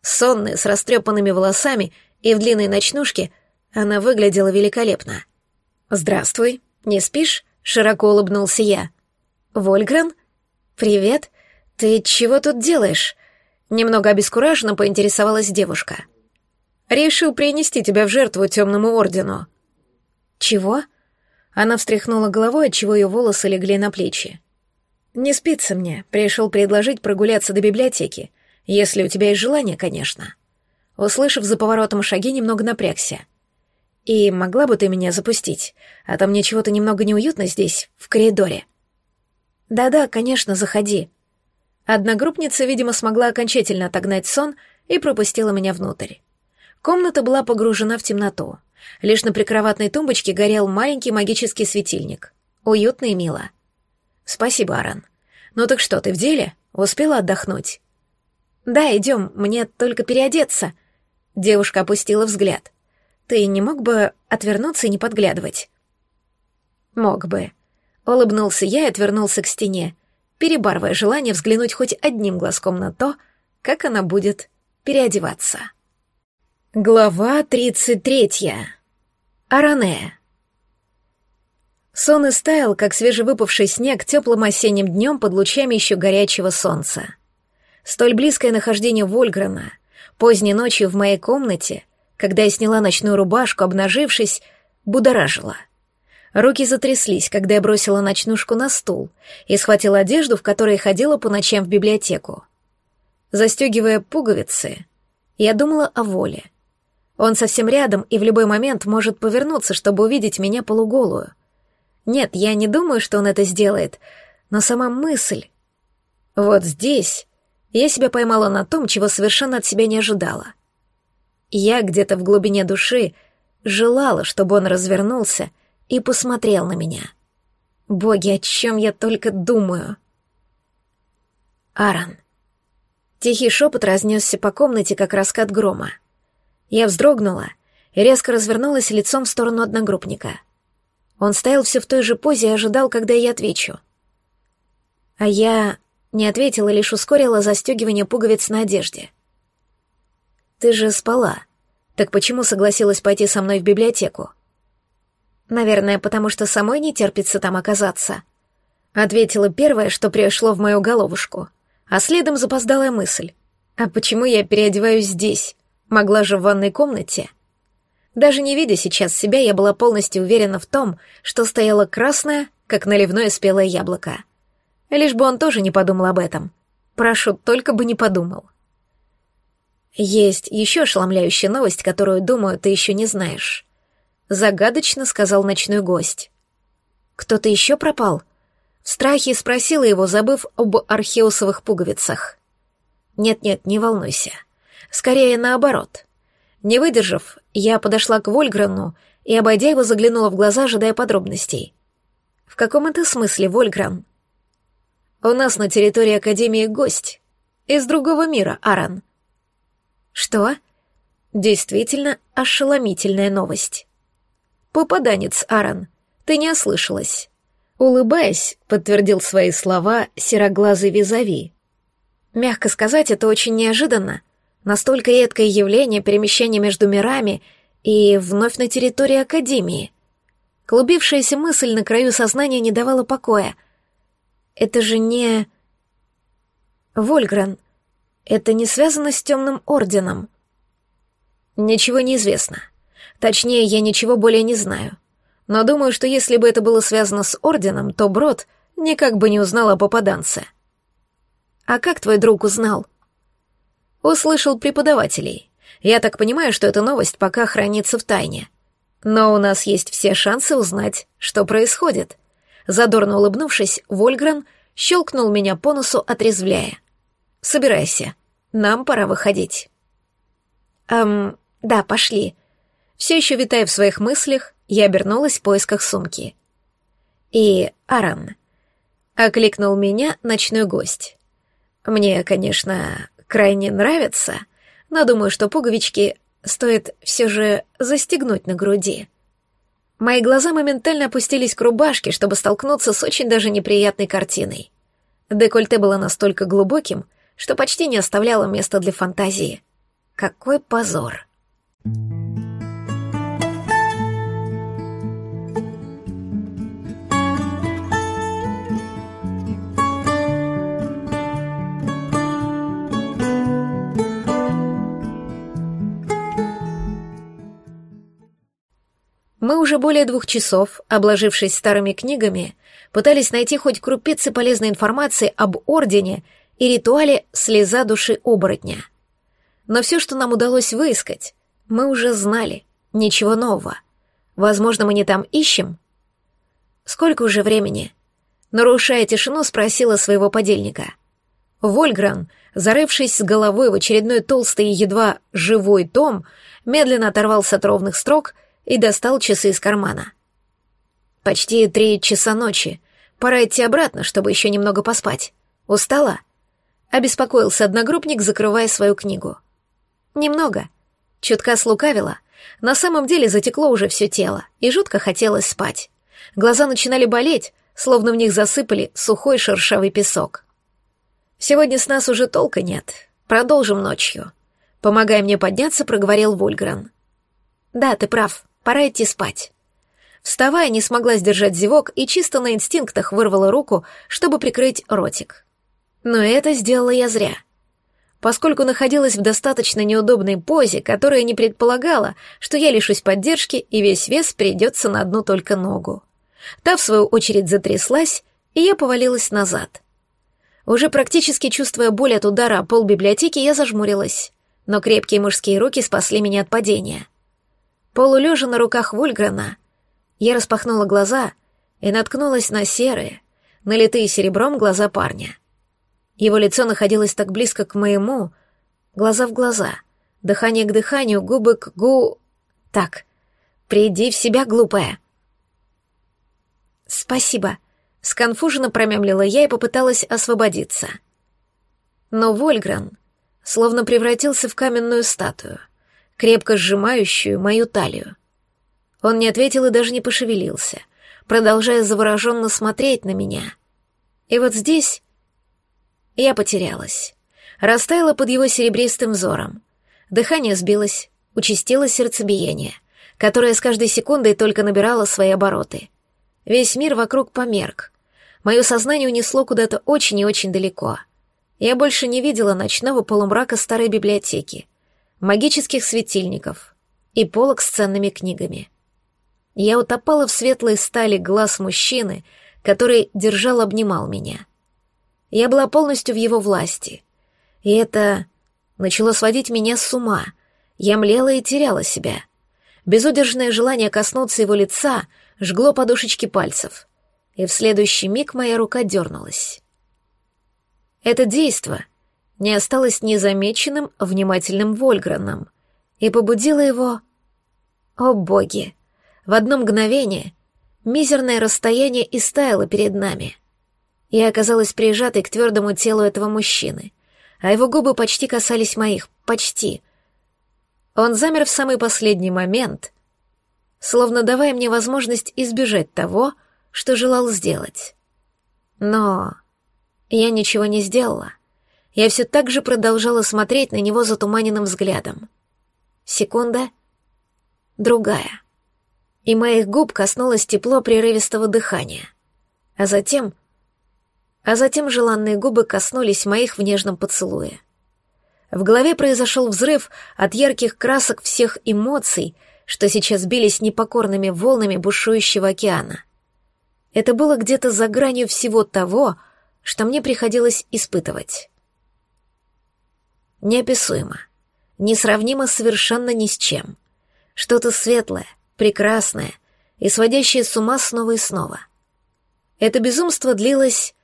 Сонная, с растрепанными волосами и в длинной ночнушке, она выглядела великолепно. «Здравствуй. Не спишь?» — широко улыбнулся я. «Вольгрен? Привет. Ты чего тут делаешь?» Немного обескураженно поинтересовалась девушка. «Решил принести тебя в жертву темному ордену». «Чего?» Она встряхнула головой, отчего ее волосы легли на плечи. «Не спится мне. Пришел предложить прогуляться до библиотеки. Если у тебя есть желание, конечно. Услышав за поворотом шаги, немного напрягся. И могла бы ты меня запустить, а то мне чего-то немного неуютно здесь, в коридоре. Да-да, конечно, заходи. Одногруппница, видимо, смогла окончательно отогнать сон и пропустила меня внутрь. Комната была погружена в темноту. Лишь на прикроватной тумбочке горел маленький магический светильник. Уютно и мило. Спасибо, Аран. Ну так что, ты в деле? Успела отдохнуть? Да, идем, мне только переодеться. Девушка опустила взгляд. Ты не мог бы отвернуться и не подглядывать? Мог бы. Улыбнулся я и отвернулся к стене, перебарывая желание взглянуть хоть одним глазком на то, как она будет переодеваться. Глава тридцать третья. Аранея. Сон истаял, как свежевыпавший снег теплым осенним днем под лучами еще горячего солнца. Столь близкое нахождение Вольграна, поздней ночью в моей комнате, когда я сняла ночную рубашку, обнажившись, будоражило. Руки затряслись, когда я бросила ночнушку на стул и схватила одежду, в которой ходила по ночам в библиотеку. Застегивая пуговицы, я думала о воле. Он совсем рядом и в любой момент может повернуться, чтобы увидеть меня полуголую — нет, я не думаю, что он это сделает, но сама мысль... Вот здесь я себя поймала на том, чего совершенно от себя не ожидала. Я где-то в глубине души желала, чтобы он развернулся и посмотрел на меня. Боги, о чем я только думаю. Аран. Тихий шепот разнесся по комнате, как раскат грома. Я вздрогнула и резко развернулась лицом в сторону одногруппника — он стоял все в той же позе и ожидал, когда я отвечу. А я не ответила, лишь ускорила застегивание пуговиц на одежде. «Ты же спала. Так почему согласилась пойти со мной в библиотеку?» «Наверное, потому что самой не терпится там оказаться», — ответила первое, что пришло в мою головушку, а следом запоздалая мысль. «А почему я переодеваюсь здесь? Могла же в ванной комнате?» Даже не видя сейчас себя, я была полностью уверена в том, что стояла красная, как наливное спелое яблоко. Лишь бы он тоже не подумал об этом. Прошу, только бы не подумал. Есть еще ошеломляющая новость, которую, думаю, ты еще не знаешь. Загадочно сказал ночной гость. Кто-то еще пропал? В страхе спросила его, забыв об археусовых пуговицах. Нет-нет, не волнуйся. Скорее наоборот. Не выдержав, я подошла к Вольграну и, обойдя его, заглянула в глаза, ожидая подробностей. «В каком это смысле, Вольгран?» «У нас на территории Академии гость. Из другого мира, Аран». «Что?» «Действительно ошеломительная новость». «Попаданец, Аран, ты не ослышалась». Улыбаясь, подтвердил свои слова сероглазый визави. Мягко сказать, это очень неожиданно — Настолько редкое явление перемещения между мирами и вновь на территории Академии. Клубившаяся мысль на краю сознания не давала покоя. Это же не... Вольгрен. Это не связано с Темным Орденом. Ничего не известно. Точнее, я ничего более не знаю. Но думаю, что если бы это было связано с Орденом, то Брод никак бы не узнал о попаданце. А как твой друг узнал? Услышал преподавателей. Я так понимаю, что эта новость пока хранится в тайне. Но у нас есть все шансы узнать, что происходит. Задорно улыбнувшись, Вольгрен щелкнул меня по носу, отрезвляя. «Собирайся, нам пора выходить». «Эм, да, пошли». Все еще витая в своих мыслях, я обернулась в поисках сумки. «И, Аран», — окликнул меня ночной гость. «Мне, конечно, крайне нравится, но думаю, что пуговички стоит все же застегнуть на груди. Мои глаза моментально опустились к рубашке, чтобы столкнуться с очень даже неприятной картиной. Декольте было настолько глубоким, что почти не оставляло места для фантазии. Какой позор! Мы уже более двух часов, обложившись старыми книгами, пытались найти хоть крупицы полезной информации об Ордене и ритуале «Слеза души оборотня». Но все, что нам удалось выискать, мы уже знали, ничего нового. Возможно, мы не там ищем? Сколько уже времени? Нарушая тишину, спросила своего подельника. Вольгран, зарывшись с головой в очередной толстый и едва живой том, медленно оторвался от ровных строк и достал часы из кармана. «Почти три часа ночи. Пора идти обратно, чтобы еще немного поспать. Устала?» Обеспокоился одногруппник, закрывая свою книгу. «Немного». Чутка слукавила. На самом деле затекло уже все тело, и жутко хотелось спать. Глаза начинали болеть, словно в них засыпали сухой шершавый песок. «Сегодня с нас уже толка нет. Продолжим ночью». Помогая мне подняться, проговорил Вульгран. «Да, ты прав. Пора идти спать». Вставая, не смогла сдержать зевок и чисто на инстинктах вырвала руку, чтобы прикрыть ротик. Но это сделала я зря. Поскольку находилась в достаточно неудобной позе, которая не предполагала, что я лишусь поддержки и весь вес придется на одну только ногу. Та, в свою очередь, затряслась, и я повалилась назад. Уже практически чувствуя боль от удара о пол библиотеки, я зажмурилась но крепкие мужские руки спасли меня от падения. Полулежа на руках Вульграна, я распахнула глаза и наткнулась на серые, налитые серебром глаза парня. Его лицо находилось так близко к моему, глаза в глаза, дыхание к дыханию, губы к гу... Так, приди в себя, глупая. Спасибо, сконфуженно промямлила я и попыталась освободиться. Но Вольгран словно превратился в каменную статую, крепко сжимающую мою талию. Он не ответил и даже не пошевелился, продолжая завороженно смотреть на меня. И вот здесь я потерялась, растаяла под его серебристым взором. Дыхание сбилось, участилось сердцебиение, которое с каждой секундой только набирало свои обороты. Весь мир вокруг померк. Мое сознание унесло куда-то очень и очень далеко — я больше не видела ночного полумрака старой библиотеки, магических светильников и полок с ценными книгами. Я утопала в светлой стали глаз мужчины, который держал, обнимал меня. Я была полностью в его власти, и это начало сводить меня с ума. Я млела и теряла себя. Безудержное желание коснуться его лица жгло подушечки пальцев, и в следующий миг моя рука дернулась. Это действо не осталось незамеченным внимательным Вольграном и побудило его... О боги! В одно мгновение мизерное расстояние истаяло перед нами. Я оказалась прижатой к твердому телу этого мужчины, а его губы почти касались моих, почти. Он замер в самый последний момент, словно давая мне возможность избежать того, что желал сделать. Но я ничего не сделала. Я все так же продолжала смотреть на него затуманенным взглядом. Секунда, другая. И моих губ коснулось тепло прерывистого дыхания. А затем... А затем желанные губы коснулись моих в нежном поцелуе. В голове произошел взрыв от ярких красок всех эмоций, что сейчас бились непокорными волнами бушующего океана. Это было где-то за гранью всего того, что мне приходилось испытывать. Неописуемо, несравнимо совершенно ни с чем. Что-то светлое, прекрасное и сводящее с ума снова и снова. Это безумство длилось,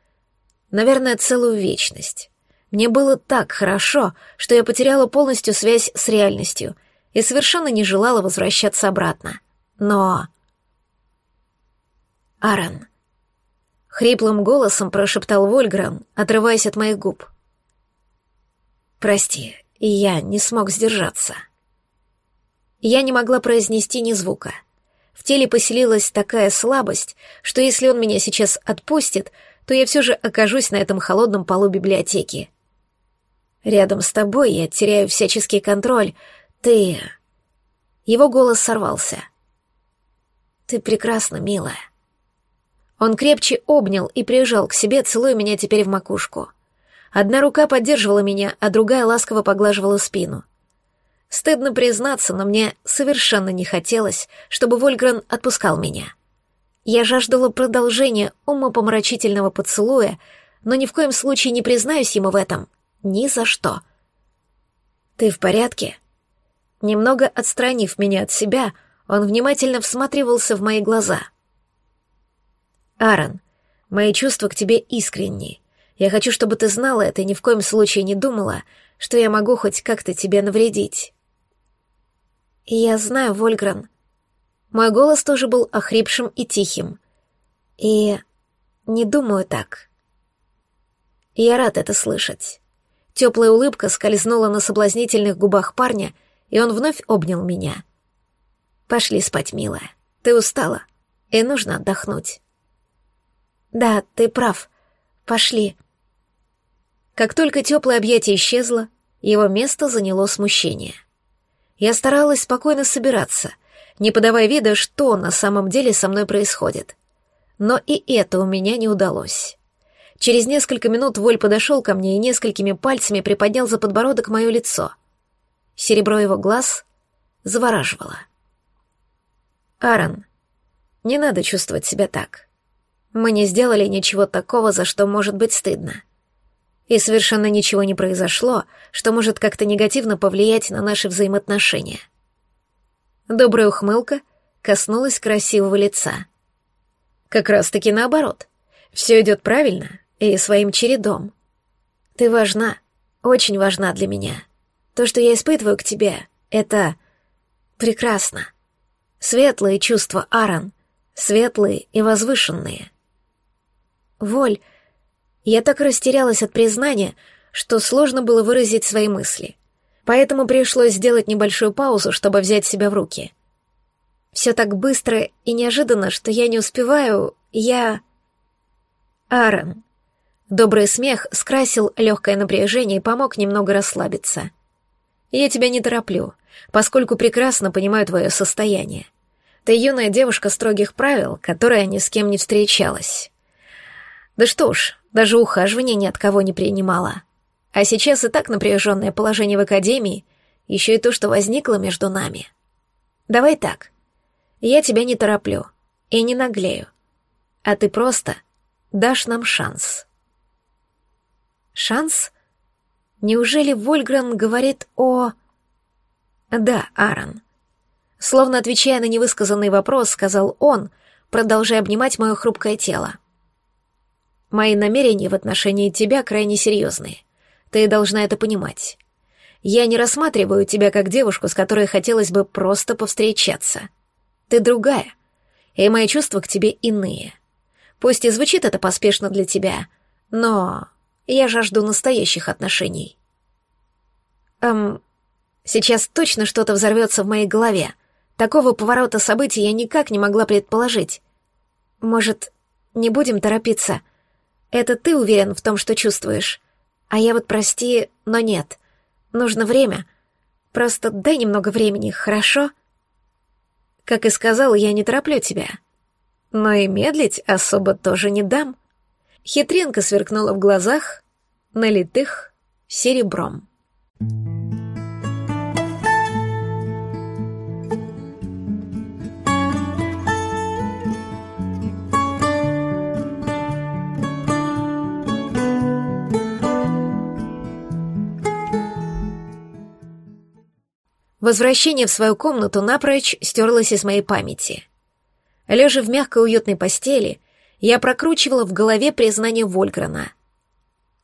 наверное, целую вечность. Мне было так хорошо, что я потеряла полностью связь с реальностью и совершенно не желала возвращаться обратно. Но... Аарон. Хриплым голосом прошептал Вольгран, отрываясь от моих губ. «Прости, я не смог сдержаться». Я не могла произнести ни звука. В теле поселилась такая слабость, что если он меня сейчас отпустит, то я все же окажусь на этом холодном полу библиотеки. Рядом с тобой я теряю всяческий контроль. Ты... Его голос сорвался. Ты прекрасна, милая. Он крепче обнял и прижал к себе, целуя меня теперь в макушку. Одна рука поддерживала меня, а другая ласково поглаживала спину. Стыдно признаться, но мне совершенно не хотелось, чтобы Вольгран отпускал меня. Я жаждала продолжения умопомрачительного поцелуя, но ни в коем случае не признаюсь ему в этом. Ни за что. «Ты в порядке?» Немного отстранив меня от себя, он внимательно всматривался в мои глаза. «Аарон, мои чувства к тебе искренни. Я хочу, чтобы ты знала это и ни в коем случае не думала, что я могу хоть как-то тебе навредить». «Я знаю, Вольгран». Мой голос тоже был охрипшим и тихим. «И не думаю так». Я рад это слышать. Теплая улыбка скользнула на соблазнительных губах парня, и он вновь обнял меня. «Пошли спать, милая. Ты устала, и нужно отдохнуть». «Да, ты прав. Пошли». Как только теплое объятие исчезло, его место заняло смущение. Я старалась спокойно собираться, не подавая вида, что на самом деле со мной происходит. Но и это у меня не удалось. Через несколько минут Воль подошел ко мне и несколькими пальцами приподнял за подбородок мое лицо. Серебро его глаз завораживало. «Аарон, не надо чувствовать себя так. Мы не сделали ничего такого, за что может быть стыдно. И совершенно ничего не произошло, что может как-то негативно повлиять на наши взаимоотношения». Добрая ухмылка коснулась красивого лица. «Как раз-таки наоборот. Все идет правильно, и своим чередом. Ты важна, очень важна для меня. То, что я испытываю к тебе, это прекрасно. Светлые чувства, Аарон, светлые и возвышенные. Воль, я так растерялась от признания, что сложно было выразить свои мысли. Поэтому пришлось сделать небольшую паузу, чтобы взять себя в руки. Все так быстро и неожиданно, что я не успеваю, я... Аарон, Добрый смех скрасил легкое напряжение и помог немного расслабиться. «Я тебя не тороплю, поскольку прекрасно понимаю твое состояние. Ты юная девушка строгих правил, которая ни с кем не встречалась. Да что ж, даже ухаживания ни от кого не принимала. А сейчас и так напряженное положение в академии, еще и то, что возникло между нами. Давай так. Я тебя не тороплю и не наглею, а ты просто дашь нам шанс». Шанс? Неужели Вольгрен говорит о... Да, Аарон. Словно отвечая на невысказанный вопрос, сказал он, продолжая обнимать мое хрупкое тело. Мои намерения в отношении тебя крайне серьезные. Ты должна это понимать. Я не рассматриваю тебя как девушку, с которой хотелось бы просто повстречаться. Ты другая, и мои чувства к тебе иные. Пусть и звучит это поспешно для тебя, но я жажду настоящих отношений. Эм, сейчас точно что-то взорвется в моей голове. Такого поворота событий я никак не могла предположить. Может, не будем торопиться? Это ты уверен в том, что чувствуешь? А я вот, прости, но нет. Нужно время. Просто дай немного времени, хорошо? Как и сказал, я не тороплю тебя. Но и медлить особо тоже не дам. Хитринка сверкнула в глазах, налитых серебром. Возвращение в свою комнату напрочь стерлось из моей памяти. Лежа в мягкой уютной постели, я прокручивала в голове признание Вольграна.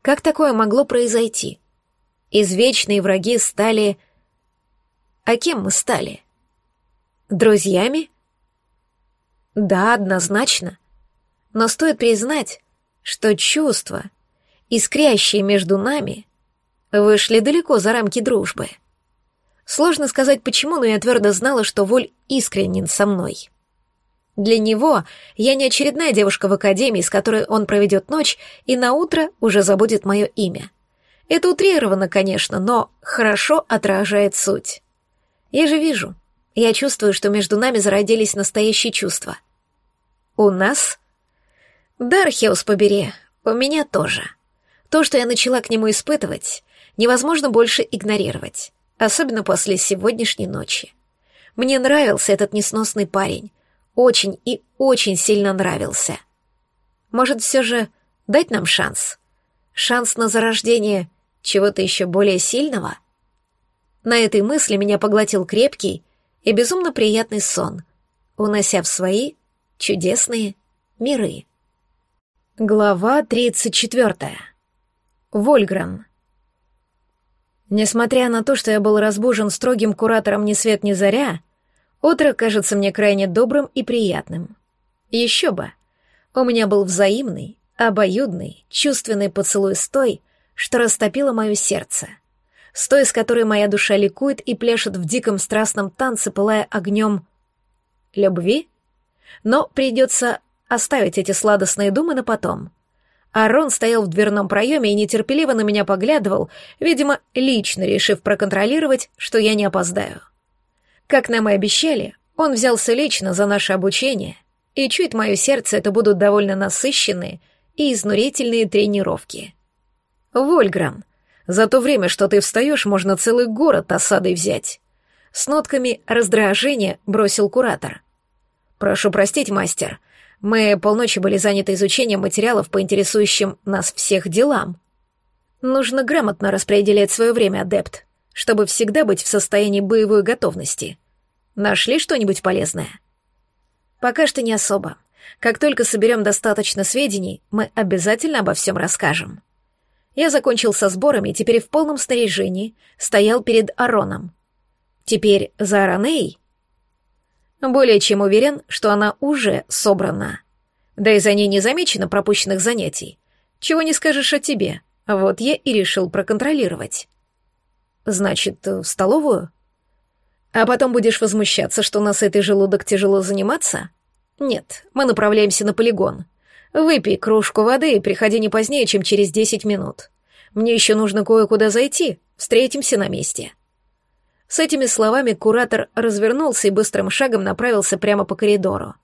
Как такое могло произойти? Извечные враги стали... А кем мы стали? Друзьями? Да, однозначно. Но стоит признать, что чувства, искрящие между нами, вышли далеко за рамки дружбы. Сложно сказать почему, но я твердо знала, что Воль искренен со мной. Для него я не очередная девушка в академии, с которой он проведет ночь и на утро уже забудет мое имя. Это утрировано, конечно, но хорошо отражает суть. Я же вижу, я чувствую, что между нами зародились настоящие чувства. У нас? Да, Археус побери, у меня тоже. То, что я начала к нему испытывать, невозможно больше игнорировать, особенно после сегодняшней ночи. Мне нравился этот несносный парень, очень и очень сильно нравился. Может, все же дать нам шанс? Шанс на зарождение чего-то еще более сильного? На этой мысли меня поглотил крепкий и безумно приятный сон, унося в свои чудесные миры. Глава 34. Вольгран. Несмотря на то, что я был разбужен строгим куратором ни свет ни заря, утро кажется мне крайне добрым и приятным. Еще бы. У меня был взаимный, обоюдный, чувственный поцелуй с той, что растопило мое сердце. С той, с которой моя душа ликует и пляшет в диком страстном танце, пылая огнем любви? Но придется оставить эти сладостные думы на потом. Арон стоял в дверном проеме и нетерпеливо на меня поглядывал, видимо, лично решив проконтролировать, что я не опоздаю. Как нам и обещали, он взялся лично за наше обучение, и чует мое сердце, это будут довольно насыщенные и изнурительные тренировки. Вольграм, за то время, что ты встаешь, можно целый город осадой взять. С нотками раздражения бросил куратор. Прошу простить, мастер, мы полночи были заняты изучением материалов по интересующим нас всех делам. Нужно грамотно распределять свое время, адепт, чтобы всегда быть в состоянии боевой готовности. Нашли что-нибудь полезное? Пока что не особо. Как только соберем достаточно сведений, мы обязательно обо всем расскажем. Я закончил со сборами и теперь в полном снаряжении стоял перед Ароном. Теперь за Ароней более чем уверен, что она уже собрана. Да и за ней не замечено пропущенных занятий. Чего не скажешь о тебе. Вот я и решил проконтролировать. Значит, в столовую? А потом будешь возмущаться, что на этой желудок тяжело заниматься? Нет, мы направляемся на полигон. Выпей кружку воды и приходи не позднее, чем через десять минут. Мне еще нужно кое-куда зайти. Встретимся на месте. С этими словами куратор развернулся и быстрым шагом направился прямо по коридору.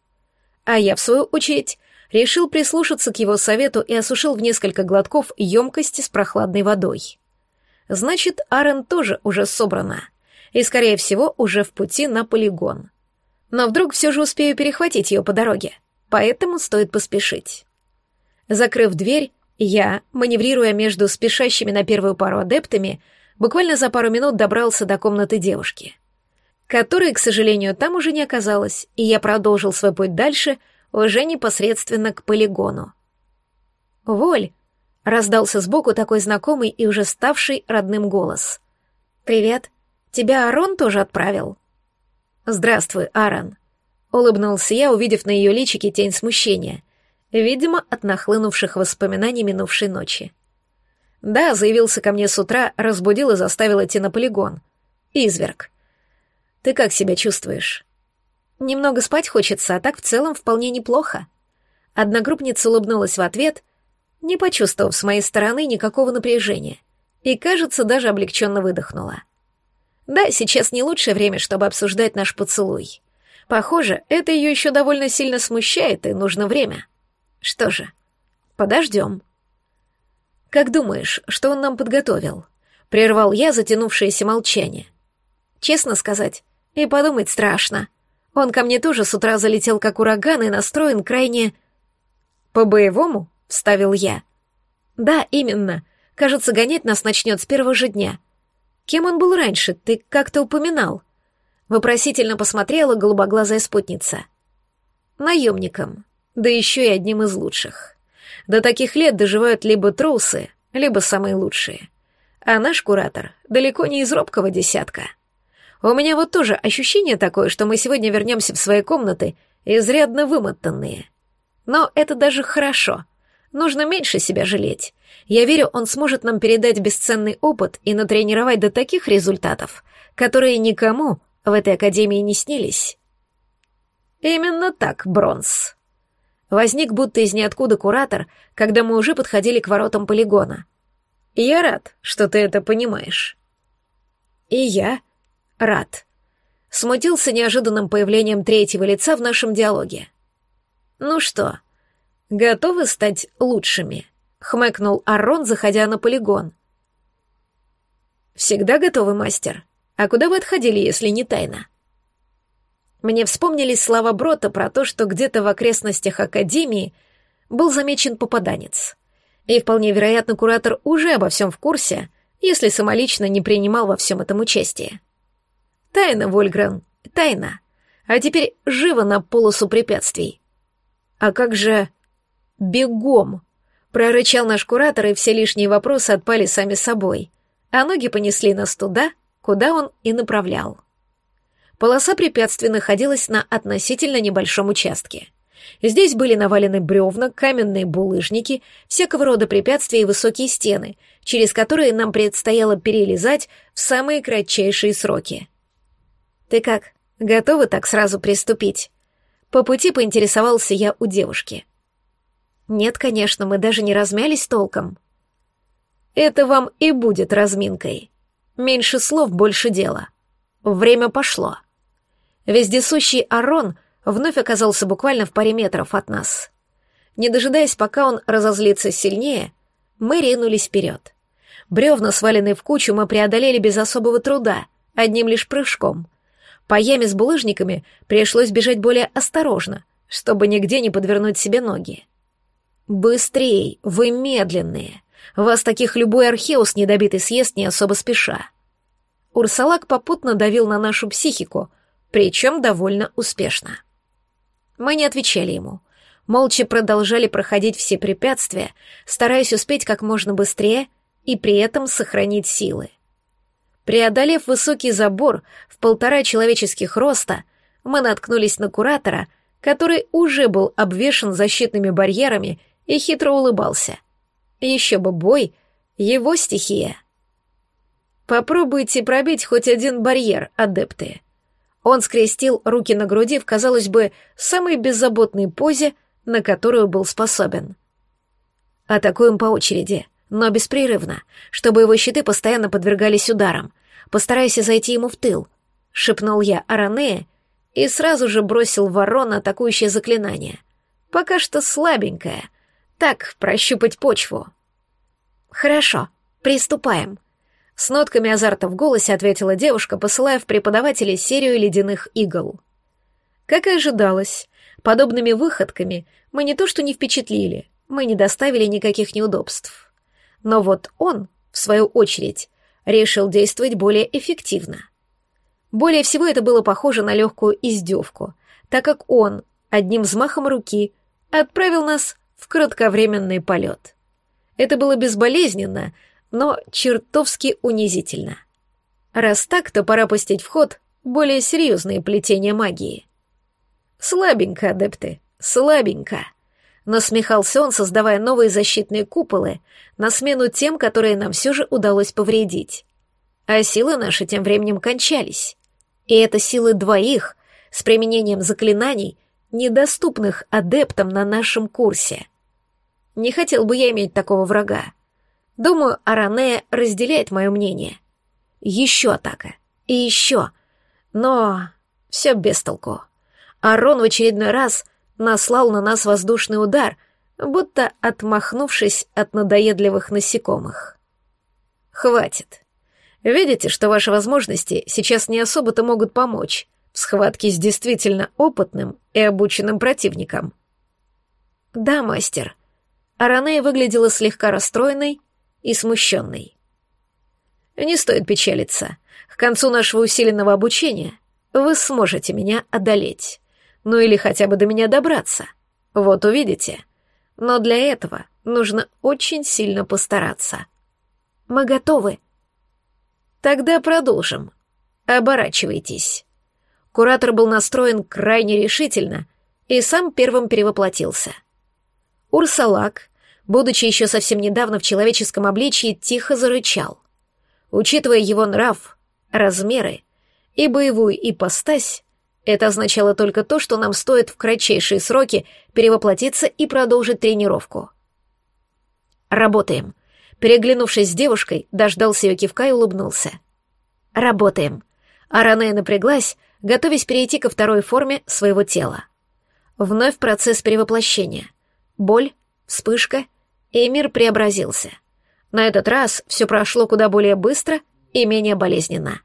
А я, в свою очередь, решил прислушаться к его совету и осушил в несколько глотков емкости с прохладной водой. Значит, Арен тоже уже собрана, и, скорее всего, уже в пути на полигон. Но вдруг все же успею перехватить ее по дороге, поэтому стоит поспешить. Закрыв дверь, я, маневрируя между спешащими на первую пару адептами, буквально за пару минут добрался до комнаты девушки, которой, к сожалению, там уже не оказалось, и я продолжил свой путь дальше, уже непосредственно к полигону. «Воль!» — раздался сбоку такой знакомый и уже ставший родным голос. «Привет. Тебя Арон тоже отправил?» «Здравствуй, Аарон», — улыбнулся я, увидев на ее личике тень смущения, видимо, от нахлынувших воспоминаний минувшей ночи. Да, заявился ко мне с утра, разбудил и заставил идти на полигон. Изверг. Ты как себя чувствуешь? Немного спать хочется, а так в целом вполне неплохо. Одногруппница улыбнулась в ответ, не почувствовав с моей стороны никакого напряжения, и, кажется, даже облегченно выдохнула. Да, сейчас не лучшее время, чтобы обсуждать наш поцелуй. Похоже, это ее еще довольно сильно смущает, и нужно время. Что же, подождем. «Как думаешь, что он нам подготовил?» Прервал я затянувшееся молчание. Честно сказать, и подумать страшно. Он ко мне тоже с утра залетел как ураган и настроен крайне... «По-боевому?» — вставил я. «Да, именно. Кажется, гонять нас начнет с первого же дня. Кем он был раньше, ты как-то упоминал?» Вопросительно посмотрела голубоглазая спутница. «Наемником, да еще и одним из лучших». До таких лет доживают либо трусы, либо самые лучшие. А наш куратор далеко не из робкого десятка. У меня вот тоже ощущение такое, что мы сегодня вернемся в свои комнаты изрядно вымотанные. Но это даже хорошо. Нужно меньше себя жалеть. Я верю, он сможет нам передать бесценный опыт и натренировать до таких результатов, которые никому в этой академии не снились. Именно так, Бронз. Возник будто из ниоткуда куратор, когда мы уже подходили к воротам полигона. я рад, что ты это понимаешь. И я рад. Смутился неожиданным появлением третьего лица в нашем диалоге. Ну что, готовы стать лучшими? Хмыкнул Арон, заходя на полигон. Всегда готовы, мастер. А куда вы отходили, если не тайна? Мне вспомнились слова Брота про то, что где-то в окрестностях Академии был замечен попаданец. И вполне вероятно, куратор уже обо всем в курсе, если самолично не принимал во всем этом участие. Тайна, Вольгрен, тайна. А теперь живо на полосу препятствий. А как же... бегом? Прорычал наш куратор, и все лишние вопросы отпали сами собой, а ноги понесли нас туда, куда он и направлял. Полоса препятствий находилась на относительно небольшом участке. Здесь были навалены бревна, каменные булыжники, всякого рода препятствия и высокие стены, через которые нам предстояло перелезать в самые кратчайшие сроки. «Ты как, готова так сразу приступить?» По пути поинтересовался я у девушки. «Нет, конечно, мы даже не размялись толком». «Это вам и будет разминкой. Меньше слов, больше дела. Время пошло». Вездесущий Арон вновь оказался буквально в паре метров от нас. Не дожидаясь, пока он разозлится сильнее, мы ринулись вперед. Бревна, сваленные в кучу, мы преодолели без особого труда, одним лишь прыжком. По яме с булыжниками пришлось бежать более осторожно, чтобы нигде не подвернуть себе ноги. «Быстрей, вы медленные. Вас таких любой археус недобитый съест не особо спеша». Урсалак попутно давил на нашу психику, причем довольно успешно. Мы не отвечали ему. Молча продолжали проходить все препятствия, стараясь успеть как можно быстрее и при этом сохранить силы. Преодолев высокий забор в полтора человеческих роста, мы наткнулись на куратора, который уже был обвешан защитными барьерами и хитро улыбался. Еще бы бой, его стихия. Попробуйте пробить хоть один барьер, адепты. Он скрестил руки на груди в, казалось бы, самой беззаботной позе, на которую был способен. Атакуем по очереди, но беспрерывно, чтобы его щиты постоянно подвергались ударам. Постарайся зайти ему в тыл, — шепнул я Аранея и сразу же бросил ворон атакующее заклинание. Пока что слабенькое. Так, прощупать почву. Хорошо, приступаем. С нотками азарта в голосе ответила девушка, посылая в преподавателей серию ледяных игл. Как и ожидалось, подобными выходками мы не то что не впечатлили, мы не доставили никаких неудобств. Но вот он, в свою очередь, решил действовать более эффективно. Более всего это было похоже на легкую издевку, так как он одним взмахом руки отправил нас в кратковременный полет. Это было безболезненно, но чертовски унизительно. Раз так, то пора пустить в ход более серьезные плетения магии. Слабенько, адепты, слабенько. Насмехался он, создавая новые защитные куполы на смену тем, которые нам все же удалось повредить. А силы наши тем временем кончались. И это силы двоих с применением заклинаний, недоступных адептам на нашем курсе. Не хотел бы я иметь такого врага. Думаю, Аранея разделяет мое мнение. Еще атака. И еще. Но все без толку. Арон в очередной раз наслал на нас воздушный удар, будто отмахнувшись от надоедливых насекомых. Хватит. Видите, что ваши возможности сейчас не особо-то могут помочь в схватке с действительно опытным и обученным противником. Да, мастер. Аранея выглядела слегка расстроенной и смущенной. Не стоит печалиться. К концу нашего усиленного обучения вы сможете меня одолеть. Ну или хотя бы до меня добраться. Вот увидите. Но для этого нужно очень сильно постараться. Мы готовы. Тогда продолжим. Оборачивайтесь. Куратор был настроен крайне решительно и сам первым перевоплотился. Урсалак, будучи еще совсем недавно в человеческом обличии, тихо зарычал. Учитывая его нрав, размеры и боевую ипостась, это означало только то, что нам стоит в кратчайшие сроки перевоплотиться и продолжить тренировку. Работаем. Переглянувшись с девушкой, дождался ее кивка и улыбнулся. Работаем. Аранея напряглась, готовясь перейти ко второй форме своего тела. Вновь процесс перевоплощения. Боль, вспышка, и мир преобразился. На этот раз все прошло куда более быстро и менее болезненно.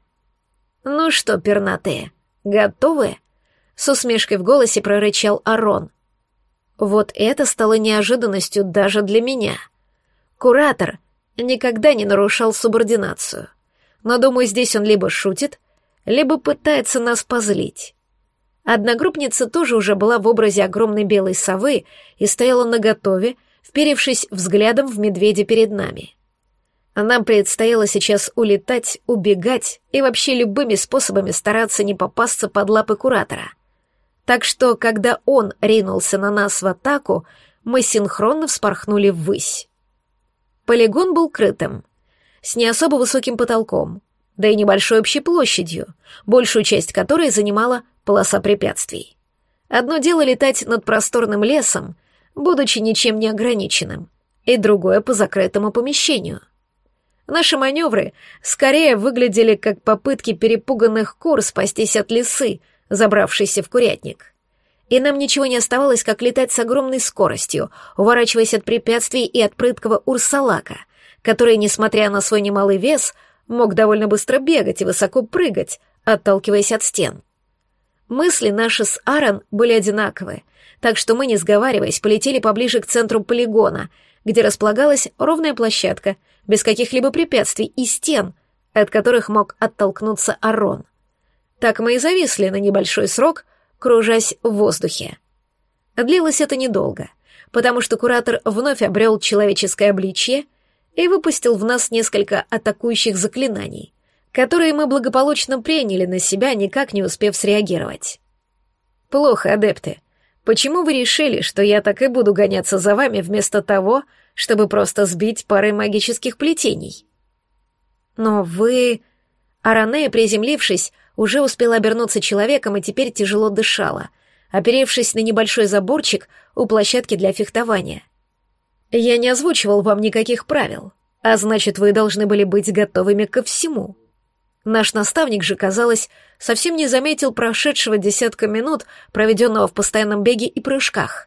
«Ну что, пернатые, готовы?» С усмешкой в голосе прорычал Арон. Вот это стало неожиданностью даже для меня. Куратор никогда не нарушал субординацию. Но, думаю, здесь он либо шутит, либо пытается нас позлить. Одногруппница тоже уже была в образе огромной белой совы и стояла наготове, вперевшись взглядом в медведя перед нами. Нам предстояло сейчас улетать, убегать и вообще любыми способами стараться не попасться под лапы куратора. Так что, когда он ринулся на нас в атаку, мы синхронно вспорхнули ввысь. Полигон был крытым, с не особо высоким потолком, да и небольшой общей площадью, большую часть которой занимала полоса препятствий. Одно дело летать над просторным лесом, будучи ничем не ограниченным, и другое по закрытому помещению. Наши маневры скорее выглядели как попытки перепуганных кур спастись от лисы, забравшейся в курятник. И нам ничего не оставалось, как летать с огромной скоростью, уворачиваясь от препятствий и от прыткого урсалака, который, несмотря на свой немалый вес, мог довольно быстро бегать и высоко прыгать, отталкиваясь от стен. Мысли наши с Аарон были одинаковые, так что мы, не сговариваясь, полетели поближе к центру полигона, где располагалась ровная площадка, без каких-либо препятствий и стен, от которых мог оттолкнуться Арон. Так мы и зависли на небольшой срок, кружась в воздухе. Длилось это недолго, потому что куратор вновь обрел человеческое обличье и выпустил в нас несколько атакующих заклинаний, которые мы благополучно приняли на себя, никак не успев среагировать. «Плохо, адепты. Почему вы решили, что я так и буду гоняться за вами вместо того, чтобы просто сбить парой магических плетений?» «Но вы...» Аранея, приземлившись, уже успела обернуться человеком и теперь тяжело дышала, оперевшись на небольшой заборчик у площадки для фехтования. «Я не озвучивал вам никаких правил, а значит, вы должны были быть готовыми ко всему», Наш наставник же, казалось, совсем не заметил прошедшего десятка минут, проведенного в постоянном беге и прыжках.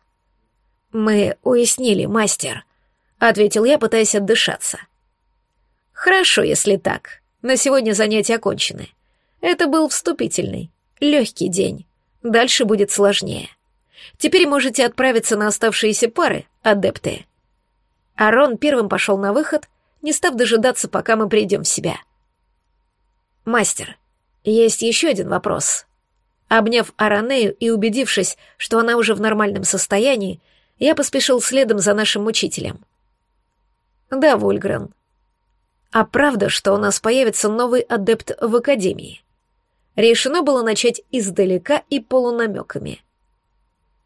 «Мы уяснили, мастер», — ответил я, пытаясь отдышаться. «Хорошо, если так. На сегодня занятия окончены. Это был вступительный, легкий день. Дальше будет сложнее. Теперь можете отправиться на оставшиеся пары, адепты». Арон первым пошел на выход, не став дожидаться, пока мы придем в себя — «Мастер, есть еще один вопрос». Обняв Аранею и убедившись, что она уже в нормальном состоянии, я поспешил следом за нашим учителем. «Да, Вульгрен. А правда, что у нас появится новый адепт в Академии?» Решено было начать издалека и полунамеками.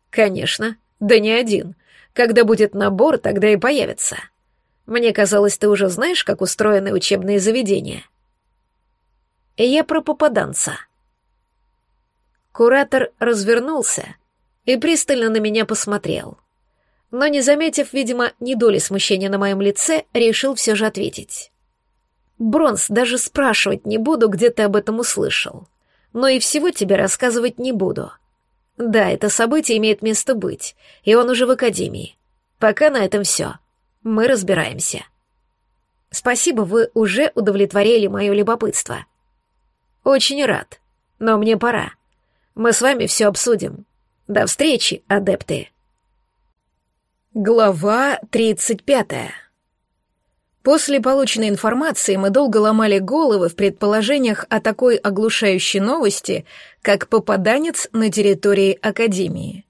«Конечно, да не один. Когда будет набор, тогда и появится. Мне казалось, ты уже знаешь, как устроены учебные заведения». Я про попаданца. Куратор развернулся и пристально на меня посмотрел. Но, не заметив, видимо, ни доли смущения на моем лице, решил все же ответить. «Бронз, даже спрашивать не буду, где ты об этом услышал. Но и всего тебе рассказывать не буду. Да, это событие имеет место быть, и он уже в академии. Пока на этом все. Мы разбираемся». «Спасибо, вы уже удовлетворили мое любопытство», очень рад. Но мне пора. Мы с вами все обсудим. До встречи, адепты. Глава 35. После полученной информации мы долго ломали головы в предположениях о такой оглушающей новости, как попаданец на территории Академии.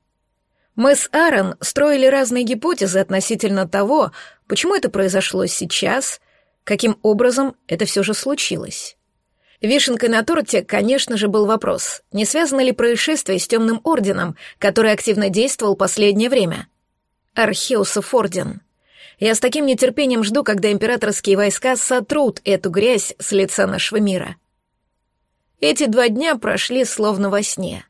Мы с Аарон строили разные гипотезы относительно того, почему это произошло сейчас, каким образом это все же случилось. Вишенкой на торте, конечно же, был вопрос, не связано ли происшествие с Темным Орденом, который активно действовал последнее время. Археусов Орден. Я с таким нетерпением жду, когда императорские войска сотрут эту грязь с лица нашего мира. Эти два дня прошли словно во сне.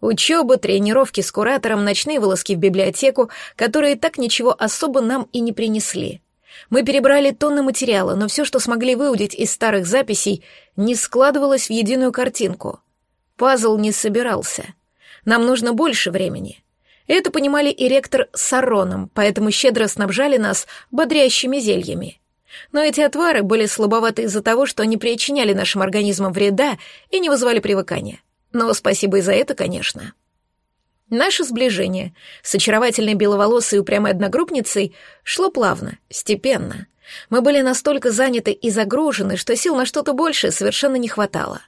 Учеба, тренировки с куратором, ночные вылазки в библиотеку, которые так ничего особо нам и не принесли — мы перебрали тонны материала, но все, что смогли выудить из старых записей, не складывалось в единую картинку. Пазл не собирался. Нам нужно больше времени. Это понимали и ректор с Сароном, поэтому щедро снабжали нас бодрящими зельями. Но эти отвары были слабоваты из-за того, что они причиняли нашим организмам вреда и не вызывали привыкания. Но спасибо и за это, конечно. Наше сближение с очаровательной беловолосой и упрямой одногруппницей шло плавно, степенно. Мы были настолько заняты и загружены, что сил на что-то большее совершенно не хватало.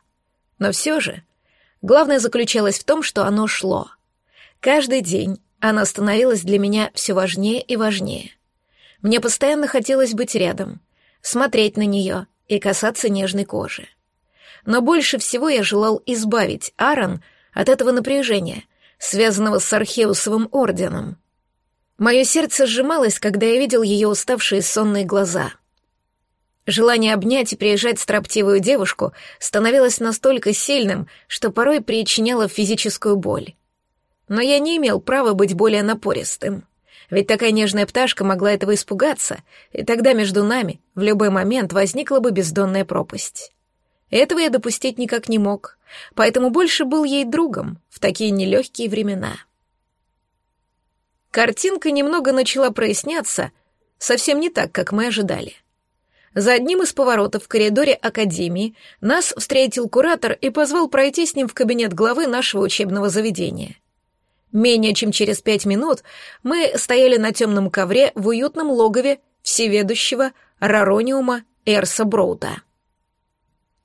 Но все же, главное заключалось в том, что оно шло. Каждый день оно становилось для меня все важнее и важнее. Мне постоянно хотелось быть рядом, смотреть на нее и касаться нежной кожи. Но больше всего я желал избавить Аарон от этого напряжения, связанного с Археусовым орденом. Мое сердце сжималось, когда я видел ее уставшие сонные глаза. Желание обнять и приезжать строптивую девушку становилось настолько сильным, что порой причиняло физическую боль. Но я не имел права быть более напористым. Ведь такая нежная пташка могла этого испугаться, и тогда между нами в любой момент возникла бы бездонная пропасть. Этого я допустить никак не мог, поэтому больше был ей другом в такие нелегкие времена. Картинка немного начала проясняться, совсем не так, как мы ожидали. За одним из поворотов в коридоре академии нас встретил куратор и позвал пройти с ним в кабинет главы нашего учебного заведения. Менее чем через пять минут мы стояли на темном ковре в уютном логове всеведущего Рарониума Эрса Броута.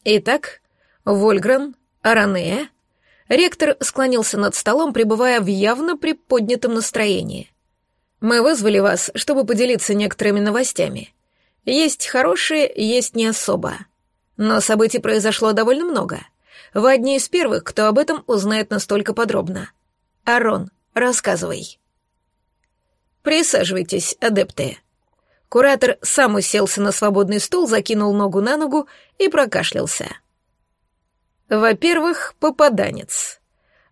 Итак, Вольгран, Аранея. Ректор склонился над столом, пребывая в явно приподнятом настроении. Мы вызвали вас, чтобы поделиться некоторыми новостями. Есть хорошие, есть не особо. Но событий произошло довольно много. Вы одни из первых, кто об этом узнает настолько подробно. Арон, рассказывай. Присаживайтесь, адепты. Куратор сам уселся на свободный стул, закинул ногу на ногу и прокашлялся. Во-первых, попаданец.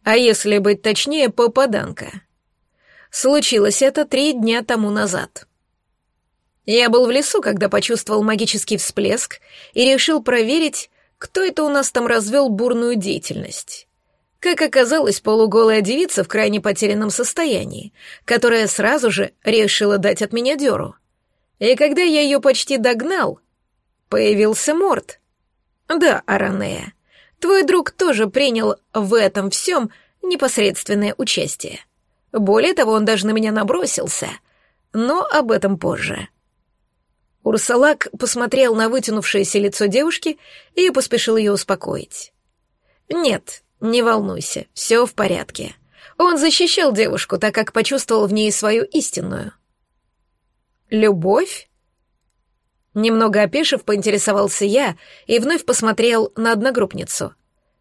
А если быть точнее, попаданка. Случилось это три дня тому назад. Я был в лесу, когда почувствовал магический всплеск и решил проверить, кто это у нас там развел бурную деятельность. Как оказалось, полуголая девица в крайне потерянном состоянии, которая сразу же решила дать от меня дёру. И когда я ее почти догнал, появился Морт. Да, Аранея, твой друг тоже принял в этом всем непосредственное участие. Более того, он даже на меня набросился, но об этом позже. Урсалак посмотрел на вытянувшееся лицо девушки и поспешил ее успокоить. «Нет, не волнуйся, все в порядке. Он защищал девушку, так как почувствовал в ней свою истинную. «Любовь?» Немного опешив, поинтересовался я и вновь посмотрел на одногруппницу.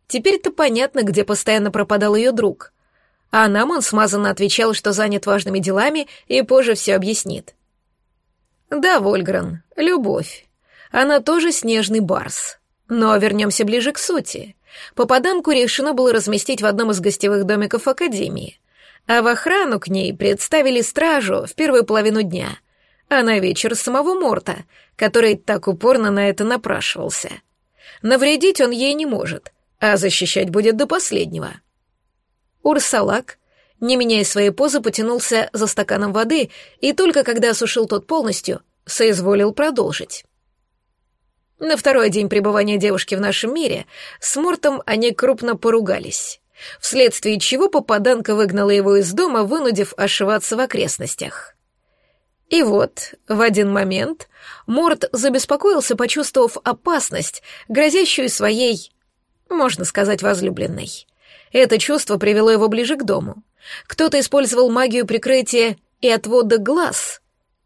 Теперь-то понятно, где постоянно пропадал ее друг. А нам он смазанно отвечал, что занят важными делами и позже все объяснит. «Да, Вольгран, любовь. Она тоже снежный барс. Но вернемся ближе к сути. Попаданку решено было разместить в одном из гостевых домиков Академии, а в охрану к ней представили стражу в первую половину дня — а на вечер самого Морта, который так упорно на это напрашивался. Навредить он ей не может, а защищать будет до последнего. Урсалак, не меняя своей позы, потянулся за стаканом воды и только когда осушил тот полностью, соизволил продолжить. На второй день пребывания девушки в нашем мире с Мортом они крупно поругались, вследствие чего попаданка выгнала его из дома, вынудив ошиваться в окрестностях. И вот, в один момент, Морд забеспокоился, почувствовав опасность, грозящую своей, можно сказать, возлюбленной. Это чувство привело его ближе к дому. Кто-то использовал магию прикрытия и отвода глаз.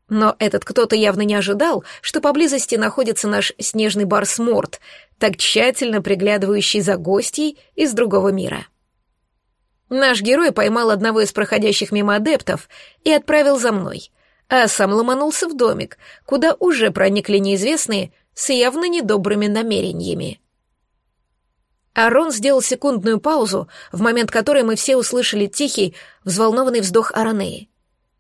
Но этот кто-то явно не ожидал, что поблизости находится наш снежный барс Морд, так тщательно приглядывающий за гостьей из другого мира. Наш герой поймал одного из проходящих мимо адептов и отправил за мной, а сам ломанулся в домик, куда уже проникли неизвестные с явно недобрыми намерениями. Арон сделал секундную паузу, в момент которой мы все услышали тихий, взволнованный вздох Аранеи.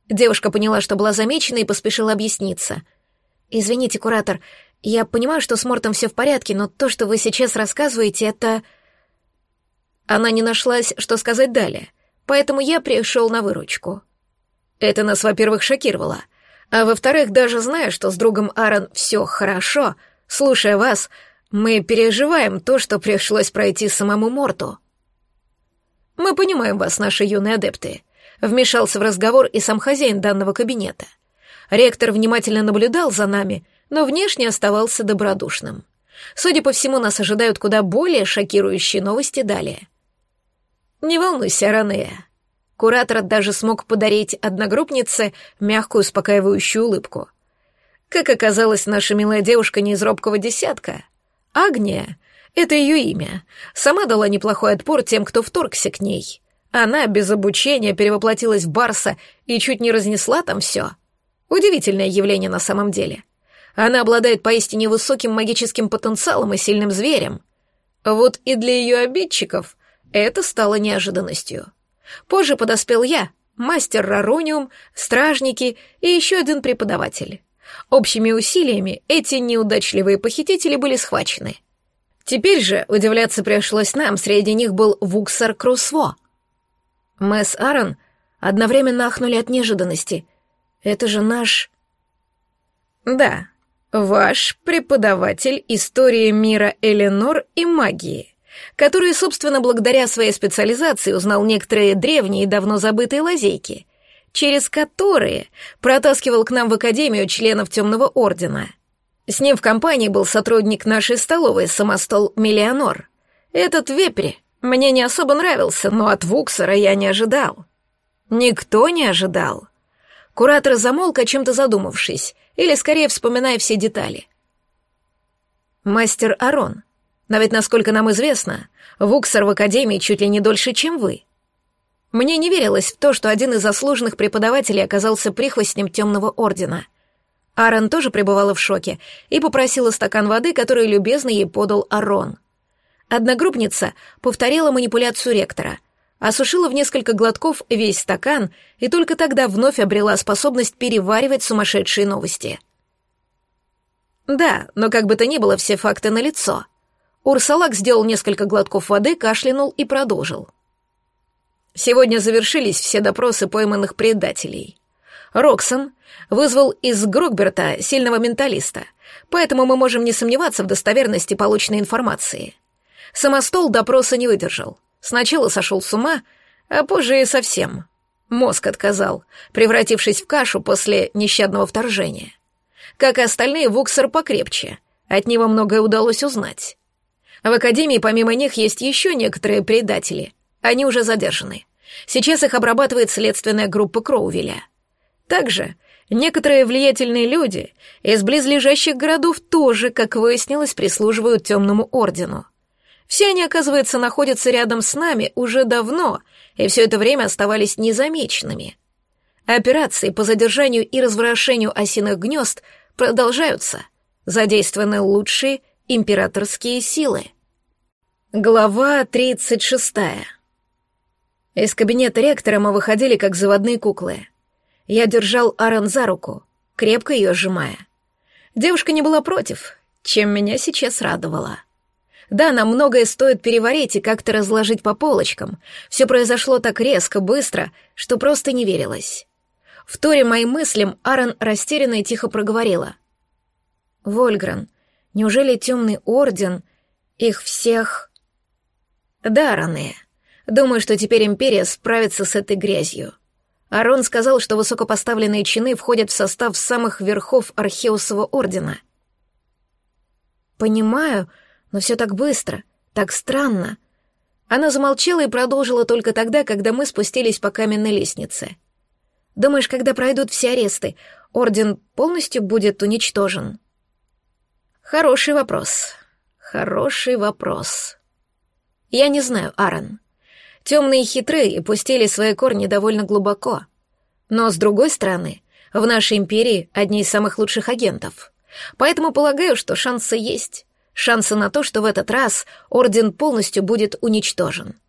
Девушка поняла, что была замечена, и поспешила объясниться. «Извините, куратор, я понимаю, что с Мортом все в порядке, но то, что вы сейчас рассказываете, это...» Она не нашлась, что сказать далее, поэтому я пришел на выручку. Это нас, во-первых, шокировало. А во-вторых, даже зная, что с другом Аарон все хорошо, слушая вас, мы переживаем то, что пришлось пройти самому Морту. Мы понимаем вас, наши юные адепты», — вмешался в разговор и сам хозяин данного кабинета. Ректор внимательно наблюдал за нами, но внешне оставался добродушным. Судя по всему, нас ожидают куда более шокирующие новости далее. «Не волнуйся, Ранея». Куратор даже смог подарить одногруппнице мягкую успокаивающую улыбку. Как оказалось, наша милая девушка не из робкого десятка. Агния — это ее имя. Сама дала неплохой отпор тем, кто вторгся к ней. Она без обучения перевоплотилась в Барса и чуть не разнесла там все. Удивительное явление на самом деле. Она обладает поистине высоким магическим потенциалом и сильным зверем. Вот и для ее обидчиков это стало неожиданностью. Позже подоспел я, мастер Рарониум, стражники и еще один преподаватель. Общими усилиями эти неудачливые похитители были схвачены. Теперь же удивляться пришлось нам, среди них был Вуксар Крусво. Мы с Аарон одновременно ахнули от неожиданности. Это же наш... Да, Ваш преподаватель истории мира Эленор и магии, который, собственно, благодаря своей специализации узнал некоторые древние и давно забытые лазейки, через которые протаскивал к нам в Академию членов Темного Ордена. С ним в компании был сотрудник нашей столовой, самостол Миллионор. Этот вепрь мне не особо нравился, но от Вуксера я не ожидал. Никто не ожидал. Куратор замолк, о чем-то задумавшись, или скорее вспоминая все детали. «Мастер Арон, но ведь, насколько нам известно, Вуксер в Академии чуть ли не дольше, чем вы. Мне не верилось в то, что один из заслуженных преподавателей оказался прихвостнем Темного Ордена. Аарон тоже пребывала в шоке и попросила стакан воды, который любезно ей подал Арон. Одногруппница повторила манипуляцию ректора — осушила в несколько глотков весь стакан и только тогда вновь обрела способность переваривать сумасшедшие новости. Да, но как бы то ни было, все факты налицо. Урсалак сделал несколько глотков воды, кашлянул и продолжил. Сегодня завершились все допросы пойманных предателей. Роксон вызвал из Грогберта сильного менталиста, поэтому мы можем не сомневаться в достоверности полученной информации. Самостол допроса не выдержал. Сначала сошел с ума, а позже и совсем. Мозг отказал, превратившись в кашу после нещадного вторжения. Как и остальные, Вуксер покрепче. От него многое удалось узнать. В Академии помимо них есть еще некоторые предатели. Они уже задержаны. Сейчас их обрабатывает следственная группа Кроувеля. Также некоторые влиятельные люди из близлежащих городов тоже, как выяснилось, прислуживают Темному Ордену. Все они, оказывается, находятся рядом с нами уже давно и все это время оставались незамеченными. Операции по задержанию и разворошению осиных гнезд продолжаются. Задействованы лучшие императорские силы. Глава 36. Из кабинета ректора мы выходили как заводные куклы. Я держал Аарон за руку, крепко ее сжимая. Девушка не была против, чем меня сейчас радовало. Да, нам многое стоит переварить и как-то разложить по полочкам. Все произошло так резко, быстро, что просто не верилось. В торе моим мыслям Аарон растерянно и тихо проговорила. «Вольгран, неужели темный орден их всех...» «Да, Ране. Думаю, что теперь Империя справится с этой грязью». Арон сказал, что высокопоставленные чины входят в состав самых верхов Археусова ордена. «Понимаю», но все так быстро, так странно. Она замолчала и продолжила только тогда, когда мы спустились по каменной лестнице. Думаешь, когда пройдут все аресты, орден полностью будет уничтожен? Хороший вопрос. Хороший вопрос. Я не знаю, Аарон. Темные хитрые пустили свои корни довольно глубоко. Но, с другой стороны, в нашей империи одни из самых лучших агентов. Поэтому полагаю, что шансы есть шансы на то, что в этот раз Орден полностью будет уничтожен.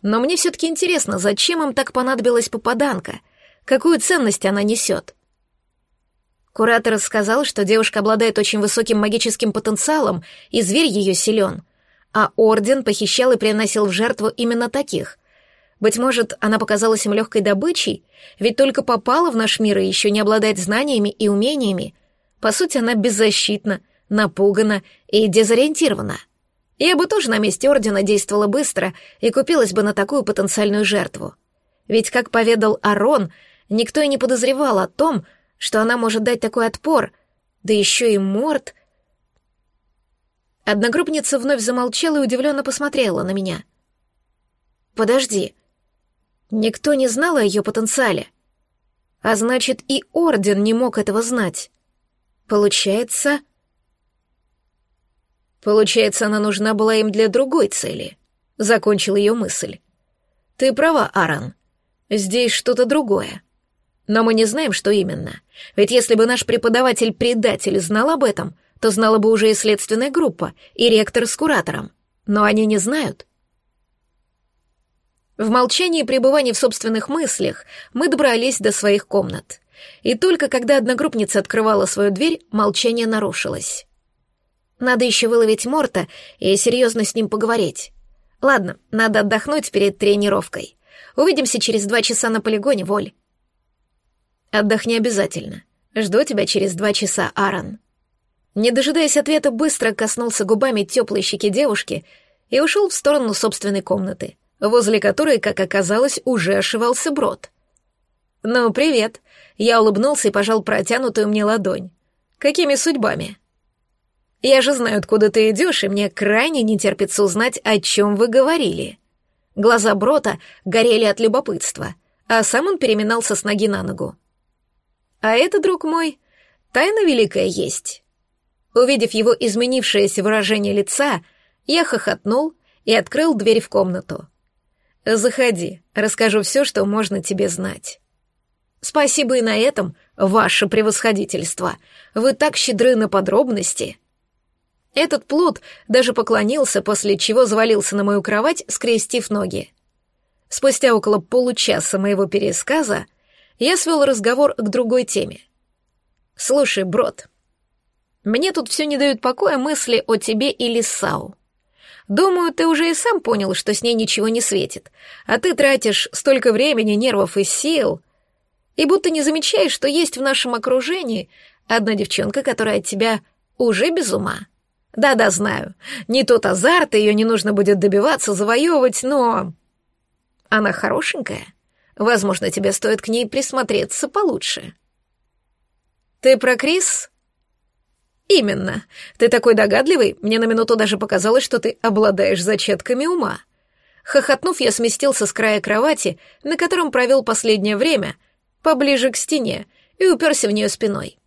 Но мне все-таки интересно, зачем им так понадобилась попаданка? Какую ценность она несет? Куратор сказал, что девушка обладает очень высоким магическим потенциалом, и зверь ее силен, а Орден похищал и приносил в жертву именно таких. Быть может, она показалась им легкой добычей, ведь только попала в наш мир и еще не обладает знаниями и умениями. По сути, она беззащитна — напугана и дезориентирована. Я бы тоже на месте Ордена действовала быстро и купилась бы на такую потенциальную жертву. Ведь, как поведал Арон, никто и не подозревал о том, что она может дать такой отпор, да еще и Морт... Одногруппница вновь замолчала и удивленно посмотрела на меня. «Подожди. Никто не знал о ее потенциале. А значит, и Орден не мог этого знать. Получается...» Получается, она нужна была им для другой цели. Закончил ее мысль. Ты права, Аран. Здесь что-то другое. Но мы не знаем, что именно. Ведь если бы наш преподаватель-предатель знал об этом, то знала бы уже и следственная группа, и ректор с куратором. Но они не знают. В молчании и пребывании в собственных мыслях мы добрались до своих комнат. И только когда одногруппница открывала свою дверь, молчание нарушилось. Надо еще выловить Морта и серьезно с ним поговорить. Ладно, надо отдохнуть перед тренировкой. Увидимся через два часа на полигоне, Воль. Отдохни обязательно. Жду тебя через два часа, Аарон. Не дожидаясь ответа, быстро коснулся губами теплой щеки девушки и ушел в сторону собственной комнаты, возле которой, как оказалось, уже ошивался брод. «Ну, привет!» Я улыбнулся и пожал протянутую мне ладонь. «Какими судьбами?» Я же знаю, откуда ты идешь, и мне крайне не терпится узнать, о чем вы говорили». Глаза Брота горели от любопытства, а сам он переминался с ноги на ногу. «А это, друг мой, тайна великая есть». Увидев его изменившееся выражение лица, я хохотнул и открыл дверь в комнату. «Заходи, расскажу все, что можно тебе знать». «Спасибо и на этом, ваше превосходительство. Вы так щедры на подробности». Этот плут даже поклонился, после чего завалился на мою кровать, скрестив ноги. Спустя около получаса моего пересказа я свел разговор к другой теме. «Слушай, брод, мне тут все не дают покоя мысли о тебе и Лисау. Думаю, ты уже и сам понял, что с ней ничего не светит, а ты тратишь столько времени, нервов и сил, и будто не замечаешь, что есть в нашем окружении одна девчонка, которая от тебя уже без ума». Да-да, знаю. Не тот азарт, ее не нужно будет добиваться, завоевывать, но... Она хорошенькая. Возможно, тебе стоит к ней присмотреться получше. Ты про Крис? Именно. Ты такой догадливый, мне на минуту даже показалось, что ты обладаешь зачатками ума. Хохотнув, я сместился с края кровати, на котором провел последнее время, поближе к стене, и уперся в нее спиной.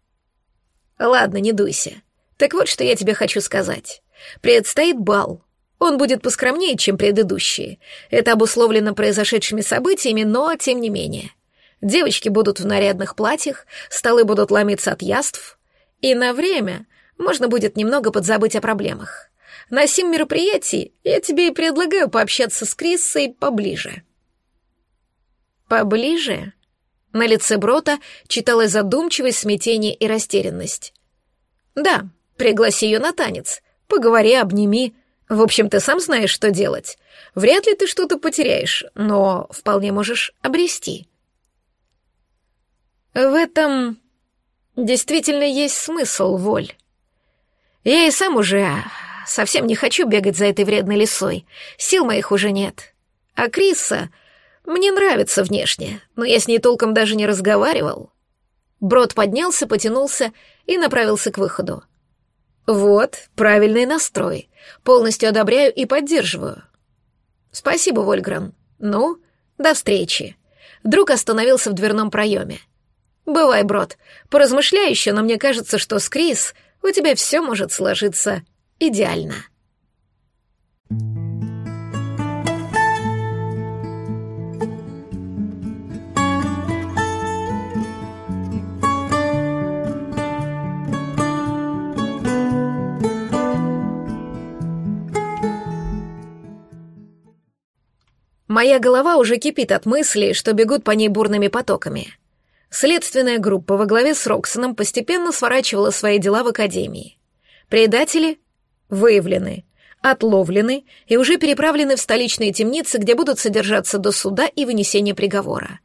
Ладно, не дуйся. Так вот, что я тебе хочу сказать. Предстоит бал. Он будет поскромнее, чем предыдущие. Это обусловлено произошедшими событиями, но тем не менее. Девочки будут в нарядных платьях, столы будут ломиться от яств, и на время можно будет немного подзабыть о проблемах. На сим мероприятии я тебе и предлагаю пообщаться с Криссой поближе. Поближе? На лице Брота читалось задумчивость, смятение и растерянность. Да, Пригласи ее на танец. Поговори, обними. В общем, ты сам знаешь, что делать. Вряд ли ты что-то потеряешь, но вполне можешь обрести. В этом действительно есть смысл, Воль. Я и сам уже совсем не хочу бегать за этой вредной лисой. Сил моих уже нет. А Криса мне нравится внешне, но я с ней толком даже не разговаривал. Брод поднялся, потянулся и направился к выходу. Вот, правильный настрой. Полностью одобряю и поддерживаю. Спасибо, Вольгран. Ну, до встречи. Друг остановился в дверном проеме. Бывай, брод, поразмышляй еще, но мне кажется, что с Крис у тебя все может сложиться идеально. Моя голова уже кипит от мыслей, что бегут по ней бурными потоками. Следственная группа во главе с Роксоном постепенно сворачивала свои дела в Академии. Предатели выявлены, отловлены и уже переправлены в столичные темницы, где будут содержаться до суда и вынесения приговора.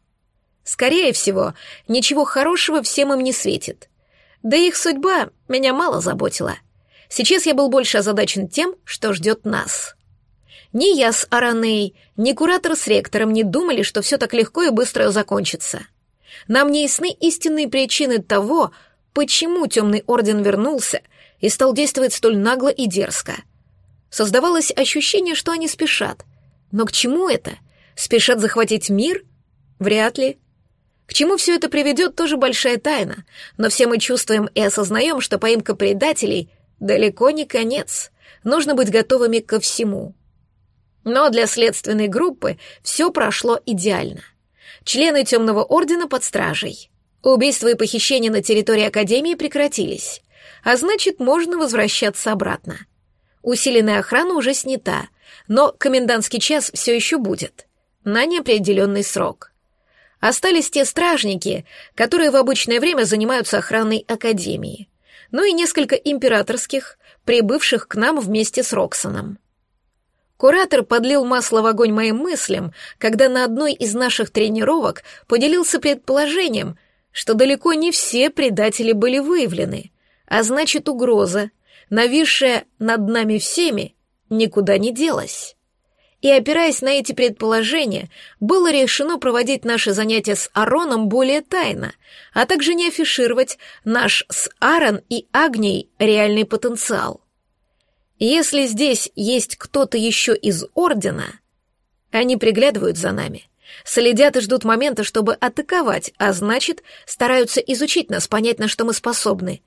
Скорее всего, ничего хорошего всем им не светит. Да их судьба меня мало заботила. Сейчас я был больше озадачен тем, что ждет нас. Ни я с Араней, ни куратор с ректором не думали, что все так легко и быстро закончится. Нам не ясны истинные причины того, почему Темный Орден вернулся и стал действовать столь нагло и дерзко. Создавалось ощущение, что они спешат. Но к чему это? Спешат захватить мир? Вряд ли. К чему все это приведет, тоже большая тайна, но все мы чувствуем и осознаем, что поимка предателей далеко не конец. Нужно быть готовыми ко всему. Но для следственной группы все прошло идеально. Члены Темного Ордена под стражей. Убийства и похищения на территории Академии прекратились, а значит, можно возвращаться обратно. Усиленная охрана уже снята, но комендантский час все еще будет. На неопределенный срок. Остались те стражники, которые в обычное время занимаются охраной Академии. Ну и несколько императорских, прибывших к нам вместе с Роксоном. Куратор подлил масло в огонь моим мыслям, когда на одной из наших тренировок поделился предположением, что далеко не все предатели были выявлены, а значит угроза, нависшая над нами всеми, никуда не делась. И опираясь на эти предположения, было решено проводить наши занятия с Ароном более тайно, а также не афишировать наш с Аарон и Агнией реальный потенциал. Если здесь есть кто-то еще из Ордена, они приглядывают за нами, следят и ждут момента, чтобы атаковать, а значит, стараются изучить нас, понять, на что мы способны.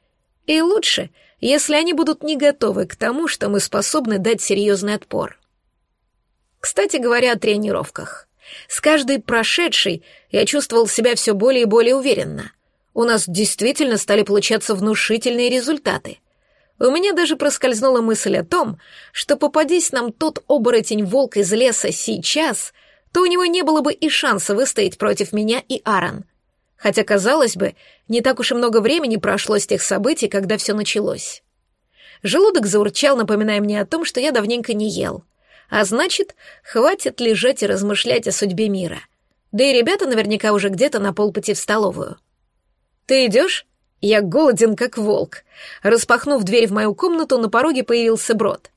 И лучше, если они будут не готовы к тому, что мы способны дать серьезный отпор. Кстати говоря о тренировках. С каждой прошедшей я чувствовал себя все более и более уверенно. У нас действительно стали получаться внушительные результаты — у меня даже проскользнула мысль о том, что попадись нам тот оборотень-волк из леса сейчас, то у него не было бы и шанса выстоять против меня и Аарон. Хотя, казалось бы, не так уж и много времени прошло с тех событий, когда все началось. Желудок заурчал, напоминая мне о том, что я давненько не ел. А значит, хватит лежать и размышлять о судьбе мира. Да и ребята наверняка уже где-то на полпути в столовую. «Ты идешь?» Я голоден, как волк. Распахнув дверь в мою комнату, на пороге появился Брод.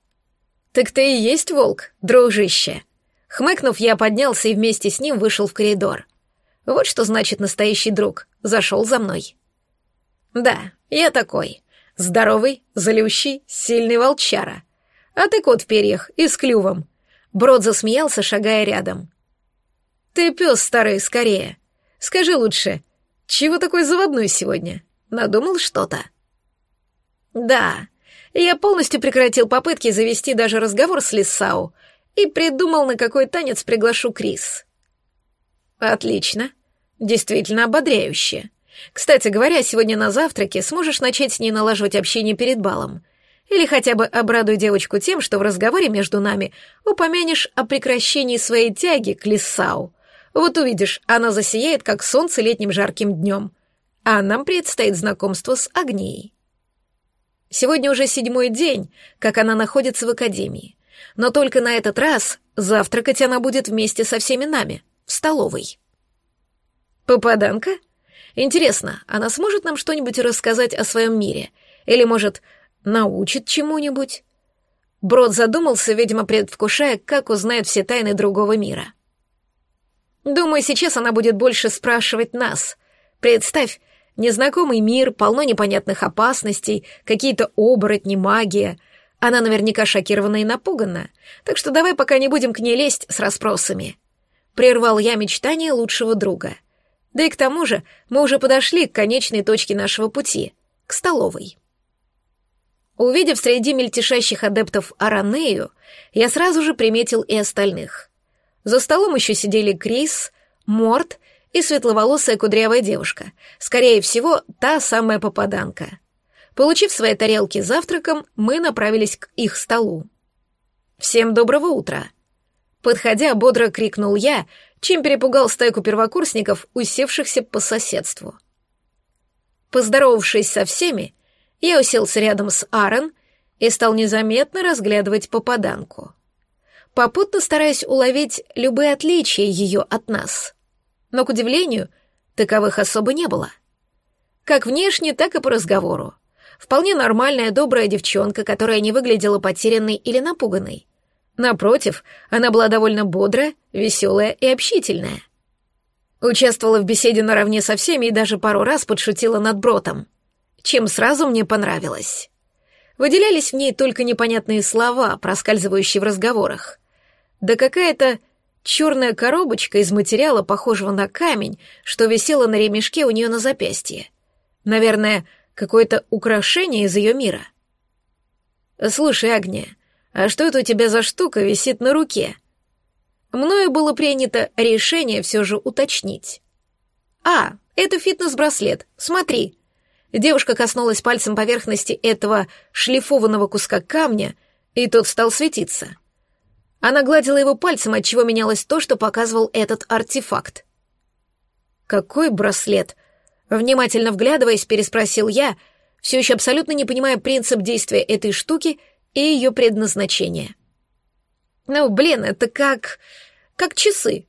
«Так ты и есть волк, дружище!» Хмыкнув, я поднялся и вместе с ним вышел в коридор. Вот что значит настоящий друг. Зашел за мной. Да, я такой. Здоровый, злющий, сильный волчара. А ты кот в перьях и с клювом. Брод засмеялся, шагая рядом. Ты пес старый, скорее. Скажи лучше, чего такой заводной сегодня? Надумал что-то? Да, я полностью прекратил попытки завести даже разговор с Лисау и придумал, на какой танец приглашу Крис. Отлично. Действительно ободряюще. Кстати говоря, сегодня на завтраке сможешь начать с ней налаживать общение перед балом. Или хотя бы обрадуй девочку тем, что в разговоре между нами упомянешь о прекращении своей тяги к Лисау. Вот увидишь, она засияет, как солнце летним жарким днем а нам предстоит знакомство с Агнией. Сегодня уже седьмой день, как она находится в академии, но только на этот раз завтракать она будет вместе со всеми нами, в столовой. Попаданка? Интересно, она сможет нам что-нибудь рассказать о своем мире? Или, может, научит чему-нибудь? Брод задумался, видимо, предвкушая, как узнает все тайны другого мира. Думаю, сейчас она будет больше спрашивать нас. Представь, Незнакомый мир, полно непонятных опасностей, какие-то оборотни, магия. Она наверняка шокирована и напугана, так что давай пока не будем к ней лезть с расспросами. Прервал я мечтание лучшего друга. Да и к тому же мы уже подошли к конечной точке нашего пути, к столовой. Увидев среди мельтешащих адептов Аранею, я сразу же приметил и остальных. За столом еще сидели Крис, Морт и светловолосая кудрявая девушка, скорее всего, та самая попаданка. Получив свои тарелки завтраком, мы направились к их столу. «Всем доброго утра!» Подходя, бодро крикнул я, чем перепугал стайку первокурсников, усевшихся по соседству. Поздоровавшись со всеми, я уселся рядом с Аарон и стал незаметно разглядывать попаданку, попутно стараясь уловить любые отличия ее от нас — но, к удивлению, таковых особо не было. Как внешне, так и по разговору. Вполне нормальная, добрая девчонка, которая не выглядела потерянной или напуганной. Напротив, она была довольно бодрая, веселая и общительная. Участвовала в беседе наравне со всеми и даже пару раз подшутила над Бротом, чем сразу мне понравилось. Выделялись в ней только непонятные слова, проскальзывающие в разговорах. Да какая-то черная коробочка из материала, похожего на камень, что висела на ремешке у нее на запястье. Наверное, какое-то украшение из ее мира. «Слушай, Агния, а что это у тебя за штука висит на руке?» Мною было принято решение все же уточнить. «А, это фитнес-браслет, смотри». Девушка коснулась пальцем поверхности этого шлифованного куска камня, и тот стал светиться. Она гладила его пальцем, отчего менялось то, что показывал этот артефакт. «Какой браслет?» Внимательно вглядываясь, переспросил я, все еще абсолютно не понимая принцип действия этой штуки и ее предназначение. «Ну, блин, это как... как часы.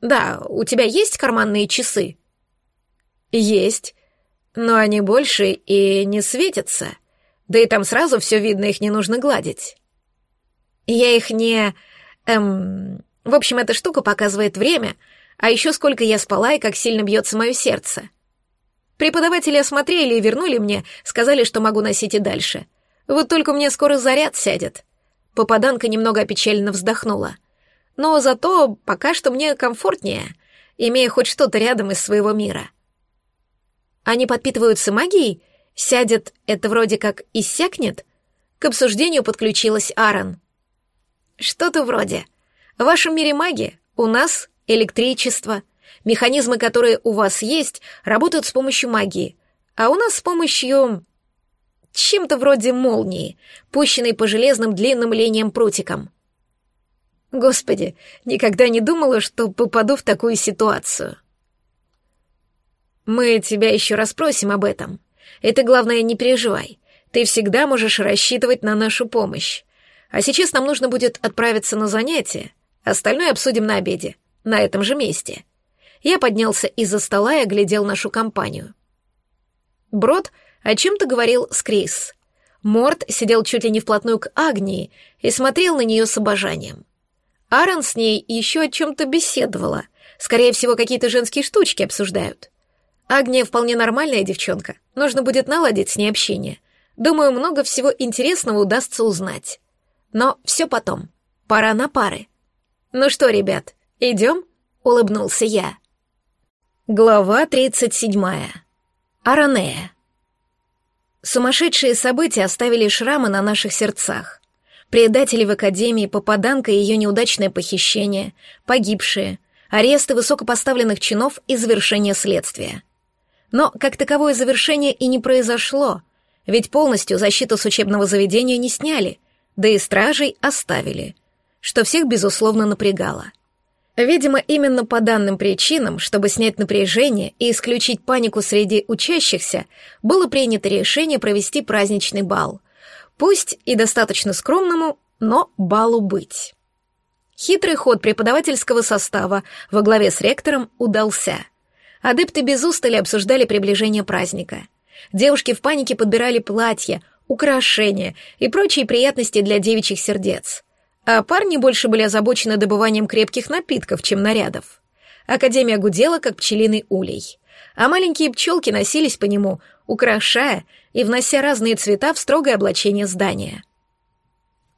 Да, у тебя есть карманные часы?» «Есть, но они больше и не светятся. Да и там сразу все видно, их не нужно гладить». «Я их не... эм... В общем, эта штука показывает время, а еще сколько я спала и как сильно бьется мое сердце». Преподаватели осмотрели и вернули мне, сказали, что могу носить и дальше. Вот только мне скоро заряд сядет. Попаданка немного опечаленно вздохнула. Но зато пока что мне комфортнее, имея хоть что-то рядом из своего мира. Они подпитываются магией? Сядет, это вроде как иссякнет? К обсуждению подключилась Аарон. Что-то вроде. В вашем мире магия, у нас электричество — Механизмы, которые у вас есть, работают с помощью магии, а у нас с помощью... чем-то вроде молнии, пущенной по железным длинным линиям прутикам. Господи, никогда не думала, что попаду в такую ситуацию. Мы тебя еще расспросим об этом. Ты, главное, не переживай. Ты всегда можешь рассчитывать на нашу помощь. А сейчас нам нужно будет отправиться на занятия. Остальное обсудим на обеде, на этом же месте. Я поднялся из-за стола и оглядел нашу компанию. Брод о чем-то говорил с Крис. Морт сидел чуть ли не вплотную к Агнии и смотрел на нее с обожанием. Аарон с ней еще о чем-то беседовала. Скорее всего, какие-то женские штучки обсуждают. Агния вполне нормальная девчонка. Нужно будет наладить с ней общение. Думаю, много всего интересного удастся узнать. Но все потом. Пора на пары. Ну что, ребят, идем? Улыбнулся я. Глава 37. Аранея. Сумасшедшие события оставили шрамы на наших сердцах. Предатели в академии, попаданка и ее неудачное похищение, погибшие, аресты высокопоставленных чинов и завершение следствия. Но как таковое завершение и не произошло, ведь полностью защиту с учебного заведения не сняли, да и стражей оставили, что всех, безусловно, напрягало. Видимо, именно по данным причинам, чтобы снять напряжение и исключить панику среди учащихся, было принято решение провести праздничный бал. Пусть и достаточно скромному, но балу быть. Хитрый ход преподавательского состава во главе с ректором удался. Адепты без устали обсуждали приближение праздника. Девушки в панике подбирали платья, украшения и прочие приятности для девичьих сердец а парни больше были озабочены добыванием крепких напитков, чем нарядов. Академия гудела, как пчелиный улей, а маленькие пчелки носились по нему, украшая и внося разные цвета в строгое облачение здания.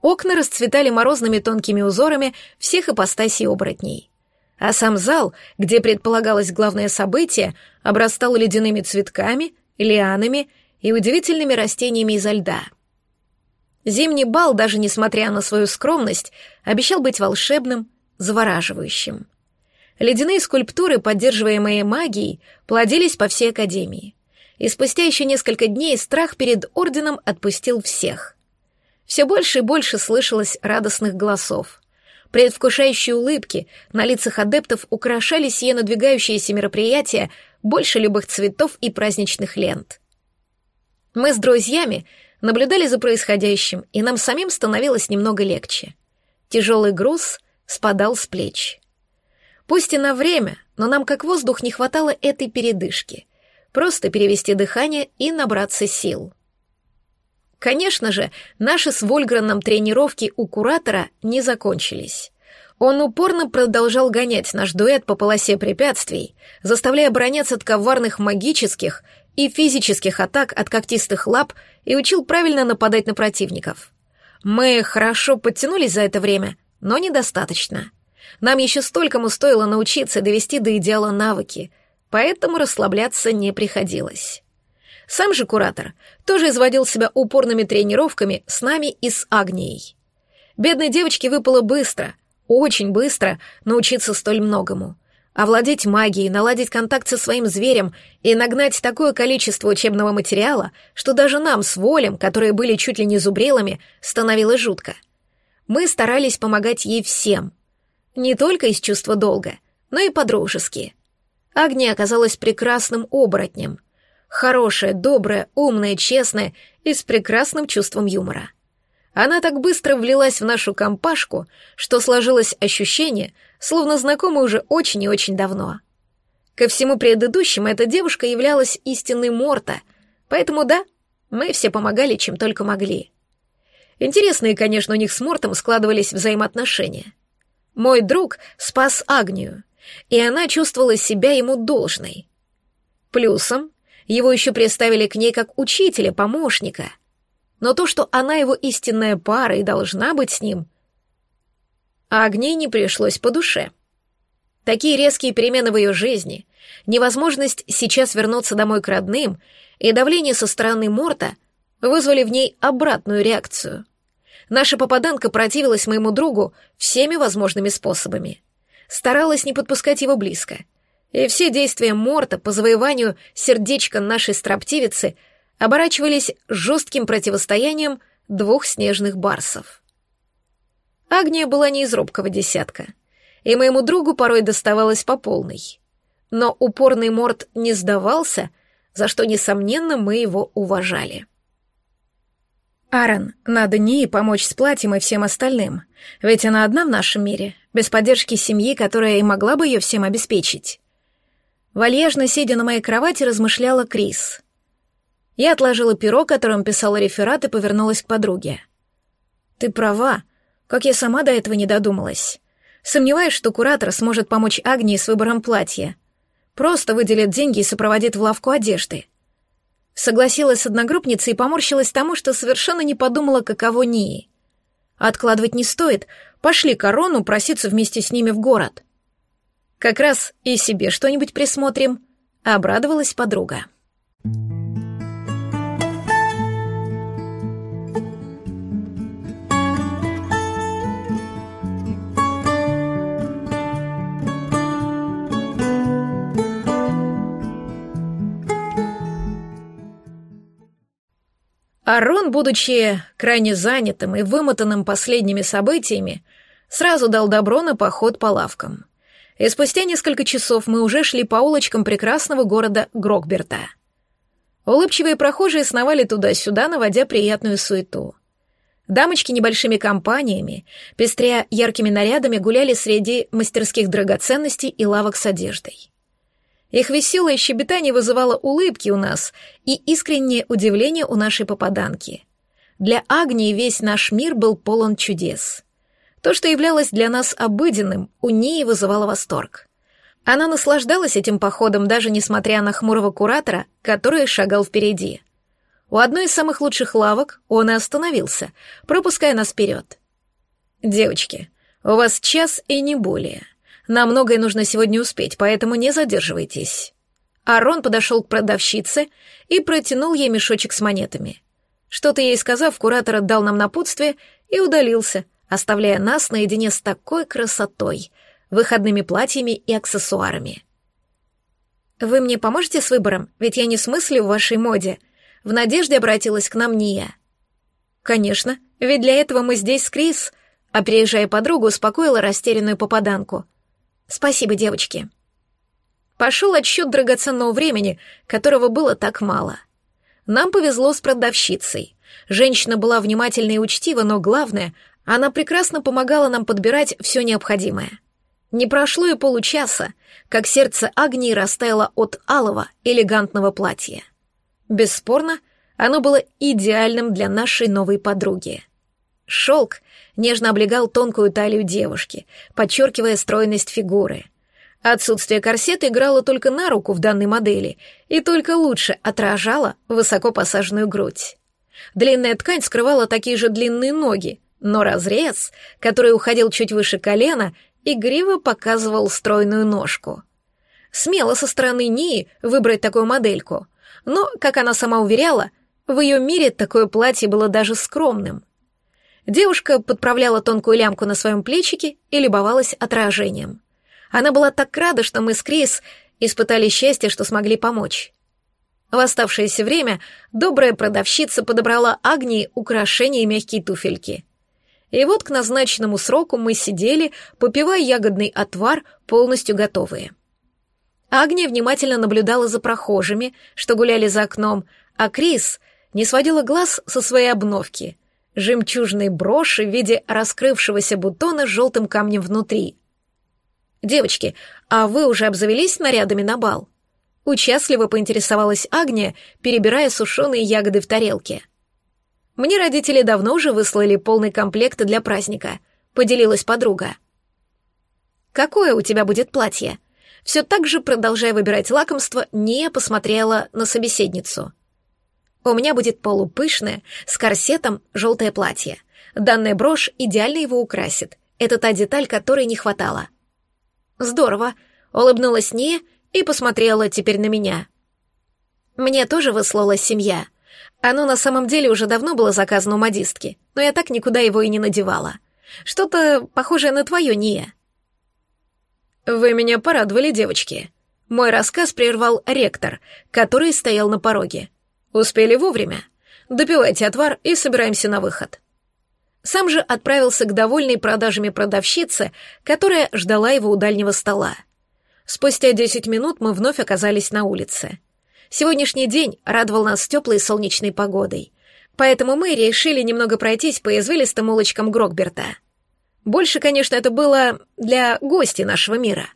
Окна расцветали морозными тонкими узорами всех ипостасей оборотней. А сам зал, где предполагалось главное событие, обрастал ледяными цветками, лианами и удивительными растениями изо льда — Зимний бал, даже несмотря на свою скромность, обещал быть волшебным, завораживающим. Ледяные скульптуры, поддерживаемые магией, плодились по всей Академии. И спустя еще несколько дней страх перед Орденом отпустил всех. Все больше и больше слышалось радостных голосов. Предвкушающие улыбки на лицах адептов украшали сие надвигающиеся мероприятия больше любых цветов и праздничных лент. Мы с друзьями наблюдали за происходящим, и нам самим становилось немного легче. Тяжелый груз спадал с плеч. Пусть и на время, но нам как воздух не хватало этой передышки. Просто перевести дыхание и набраться сил. Конечно же, наши с Вольграном тренировки у куратора не закончились. Он упорно продолжал гонять наш дуэт по полосе препятствий, заставляя обороняться от коварных магических и физических атак от когтистых лап и учил правильно нападать на противников. Мы хорошо подтянулись за это время, но недостаточно. Нам еще столькому стоило научиться довести до идеала навыки, поэтому расслабляться не приходилось. Сам же куратор тоже изводил себя упорными тренировками с нами и с Агнией. Бедной девочке выпало быстро, очень быстро научиться столь многому. Овладеть магией, наладить контакт со своим зверем и нагнать такое количество учебного материала, что даже нам с Волем, которые были чуть ли не зубрелами, становилось жутко. Мы старались помогать ей всем. Не только из чувства долга, но и по-дружески. Агния оказалась прекрасным оборотнем — Хорошая, добрая, умная, честная и с прекрасным чувством юмора. Она так быстро влилась в нашу компашку, что сложилось ощущение, словно знакомы уже очень и очень давно. Ко всему предыдущему эта девушка являлась истинной Морта, поэтому да, мы все помогали, чем только могли. Интересные, конечно, у них с Мортом складывались взаимоотношения. Мой друг спас Агнию, и она чувствовала себя ему должной. Плюсом его еще представили к ней как учителя, помощника. Но то, что она его истинная пара и должна быть с ним, а огней не пришлось по душе. Такие резкие перемены в ее жизни, невозможность сейчас вернуться домой к родным и давление со стороны Морта вызвали в ней обратную реакцию. Наша попаданка противилась моему другу всеми возможными способами. Старалась не подпускать его близко — и все действия Морта по завоеванию сердечка нашей строптивицы оборачивались жестким противостоянием двух снежных барсов. Агния была не из робкого десятка, и моему другу порой доставалось по полной. Но упорный Морт не сдавался, за что, несомненно, мы его уважали. «Аарон, надо Нии помочь с платьем и всем остальным, ведь она одна в нашем мире, без поддержки семьи, которая и могла бы ее всем обеспечить. Вальяжно сидя на моей кровати, размышляла Крис. Я отложила перо, которым писала реферат, и повернулась к подруге. «Ты права. Как я сама до этого не додумалась. Сомневаюсь, что куратор сможет помочь Агнии с выбором платья. Просто выделит деньги и сопроводит в лавку одежды». Согласилась с одногруппницей и поморщилась тому, что совершенно не подумала, каково Нии. Откладывать не стоит. Пошли корону проситься вместе с ними в город. Как раз и себе что-нибудь присмотрим», — обрадовалась подруга. Арон, будучи крайне занятым и вымотанным последними событиями, сразу дал добро на поход по лавкам и спустя несколько часов мы уже шли по улочкам прекрасного города Грокберта. Улыбчивые прохожие сновали туда-сюда, наводя приятную суету. Дамочки небольшими компаниями, пестря яркими нарядами, гуляли среди мастерских драгоценностей и лавок с одеждой. Их веселое щебетание вызывало улыбки у нас и искреннее удивление у нашей попаданки. Для Агнии весь наш мир был полон чудес — то, что являлось для нас обыденным, у ней вызывало восторг. Она наслаждалась этим походом, даже несмотря на хмурого куратора, который шагал впереди. У одной из самых лучших лавок он и остановился, пропуская нас вперед. «Девочки, у вас час и не более. Нам многое нужно сегодня успеть, поэтому не задерживайтесь». Арон подошел к продавщице и протянул ей мешочек с монетами. Что-то ей сказав, куратор отдал нам напутствие и удалился — оставляя нас наедине с такой красотой, выходными платьями и аксессуарами. «Вы мне поможете с выбором? Ведь я не смыслю в вашей моде». В надежде обратилась к нам Ния. «Конечно, ведь для этого мы здесь с Крис», а приезжая подругу, успокоила растерянную попаданку. «Спасибо, девочки». Пошел отсчет драгоценного времени, которого было так мало. Нам повезло с продавщицей. Женщина была внимательна и учтива, но главное, она прекрасно помогала нам подбирать все необходимое. Не прошло и получаса, как сердце Агнии растаяло от алого, элегантного платья. Бесспорно, Оно было идеальным для нашей новой подруги. Шелк нежно облегал тонкую талию девушки, подчеркивая стройность фигуры. Отсутствие корсета играло только на руку в данной модели и только лучше отражало высоко посаженную грудь. Длинная ткань скрывала такие же длинные ноги, но разрез, который уходил чуть выше колена, игриво показывал стройную ножку. Смело со стороны Нии выбрать такую модельку, но, как она сама уверяла, в ее мире такое платье было даже скромным. Девушка подправляла тонкую лямку на своем плечике и любовалась отражением. Она была так рада, что мы с Крис испытали счастье, что смогли помочь. В оставшееся время добрая продавщица подобрала Агнии украшения и мягкие туфельки. И вот к назначенному сроку мы сидели, попивая ягодный отвар, полностью готовые. Агния внимательно наблюдала за прохожими, что гуляли за окном, а Крис не сводила глаз со своей обновки — жемчужной броши в виде раскрывшегося бутона с желтым камнем внутри. «Девочки, а вы уже обзавелись нарядами на бал?» Участливо поинтересовалась Агния, перебирая сушеные ягоды в тарелке. «Мне родители давно уже выслали полный комплект для праздника», — поделилась подруга. «Какое у тебя будет платье?» Все так же, продолжая выбирать лакомство, не посмотрела на собеседницу. «У меня будет полупышное, с корсетом, желтое платье. Данная брошь идеально его украсит. Это та деталь, которой не хватало». «Здорово», — улыбнулась Ния и посмотрела теперь на меня. Мне тоже выслалась семья. Оно на самом деле уже давно было заказано у модистки, но я так никуда его и не надевала. Что-то похожее на твое, Ния. Вы меня порадовали, девочки. Мой рассказ прервал ректор, который стоял на пороге. Успели вовремя. Допивайте отвар и собираемся на выход. Сам же отправился к довольной продажами продавщице, которая ждала его у дальнего стола. Спустя десять минут мы вновь оказались на улице. Сегодняшний день радовал нас теплой солнечной погодой, поэтому мы решили немного пройтись по извилистым улочкам Грокберта. Больше, конечно, это было для гостей нашего мира.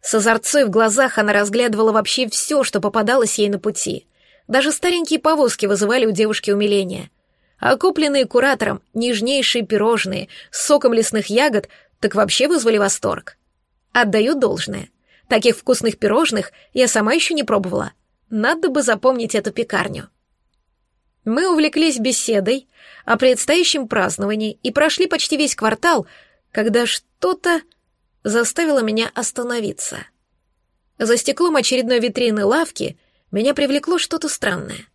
С озорцой в глазах она разглядывала вообще все, что попадалось ей на пути. Даже старенькие повозки вызывали у девушки умиление. А купленные куратором нежнейшие пирожные с соком лесных ягод так вообще вызвали восторг. Отдаю должное. Таких вкусных пирожных я сама еще не пробовала. Надо бы запомнить эту пекарню. Мы увлеклись беседой о предстоящем праздновании и прошли почти весь квартал, когда что-то заставило меня остановиться. За стеклом очередной витрины лавки меня привлекло что-то странное.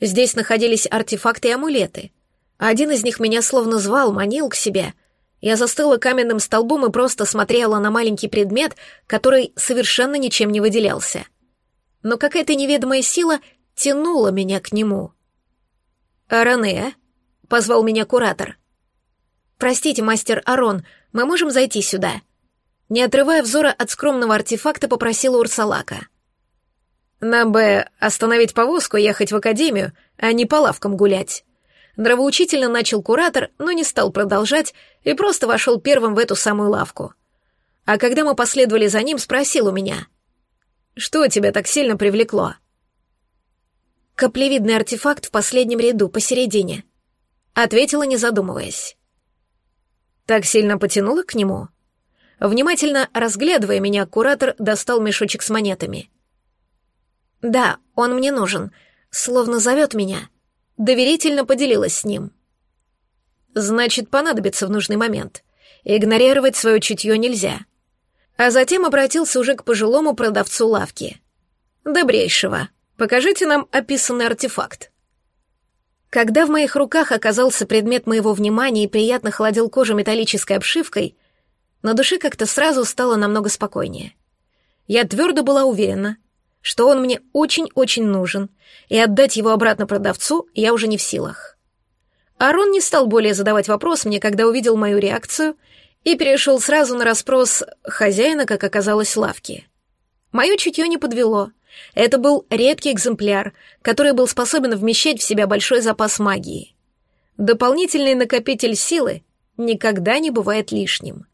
Здесь находились артефакты и амулеты. Один из них меня словно звал, манил к себе — я застыла каменным столбом и просто смотрела на маленький предмет, который совершенно ничем не выделялся. Но какая-то неведомая сила тянула меня к нему. «Аранеа?» — позвал меня куратор. «Простите, мастер Арон, мы можем зайти сюда?» Не отрывая взора от скромного артефакта, попросила Урсалака. «Нам бы остановить повозку, ехать в академию, а не по лавкам гулять», Нравоучительно начал куратор, но не стал продолжать и просто вошел первым в эту самую лавку. А когда мы последовали за ним, спросил у меня. «Что тебя так сильно привлекло?» «Каплевидный артефакт в последнем ряду, посередине», — ответила, не задумываясь. Так сильно потянула к нему? Внимательно разглядывая меня, куратор достал мешочек с монетами. «Да, он мне нужен, словно зовет меня», — доверительно поделилась с ним. Значит, понадобится в нужный момент. Игнорировать свое чутье нельзя. А затем обратился уже к пожилому продавцу лавки. «Добрейшего, покажите нам описанный артефакт». Когда в моих руках оказался предмет моего внимания и приятно холодил кожу металлической обшивкой, на душе как-то сразу стало намного спокойнее. Я твердо была уверена, что он мне очень-очень нужен, и отдать его обратно продавцу я уже не в силах. Арон не стал более задавать вопрос мне, когда увидел мою реакцию, и перешел сразу на расспрос хозяина, как оказалось, лавки. Мое чутье не подвело. Это был редкий экземпляр, который был способен вмещать в себя большой запас магии. Дополнительный накопитель силы никогда не бывает лишним.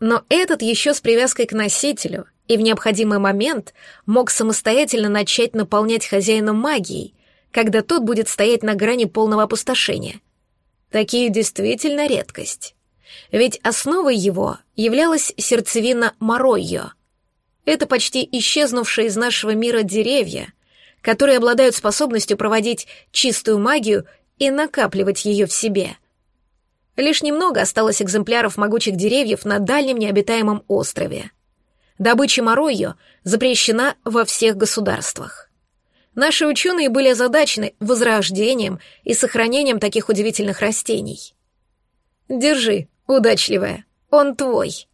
Но этот еще с привязкой к носителю — и в необходимый момент мог самостоятельно начать наполнять хозяина магией, когда тот будет стоять на грани полного опустошения. Такие действительно редкость. Ведь основой его являлась сердцевина Моройо. Это почти исчезнувшие из нашего мира деревья, которые обладают способностью проводить чистую магию и накапливать ее в себе. Лишь немного осталось экземпляров могучих деревьев на дальнем необитаемом острове. Добыча Моройо запрещена во всех государствах. Наши ученые были озадачены возрождением и сохранением таких удивительных растений. Держи, удачливая, он твой.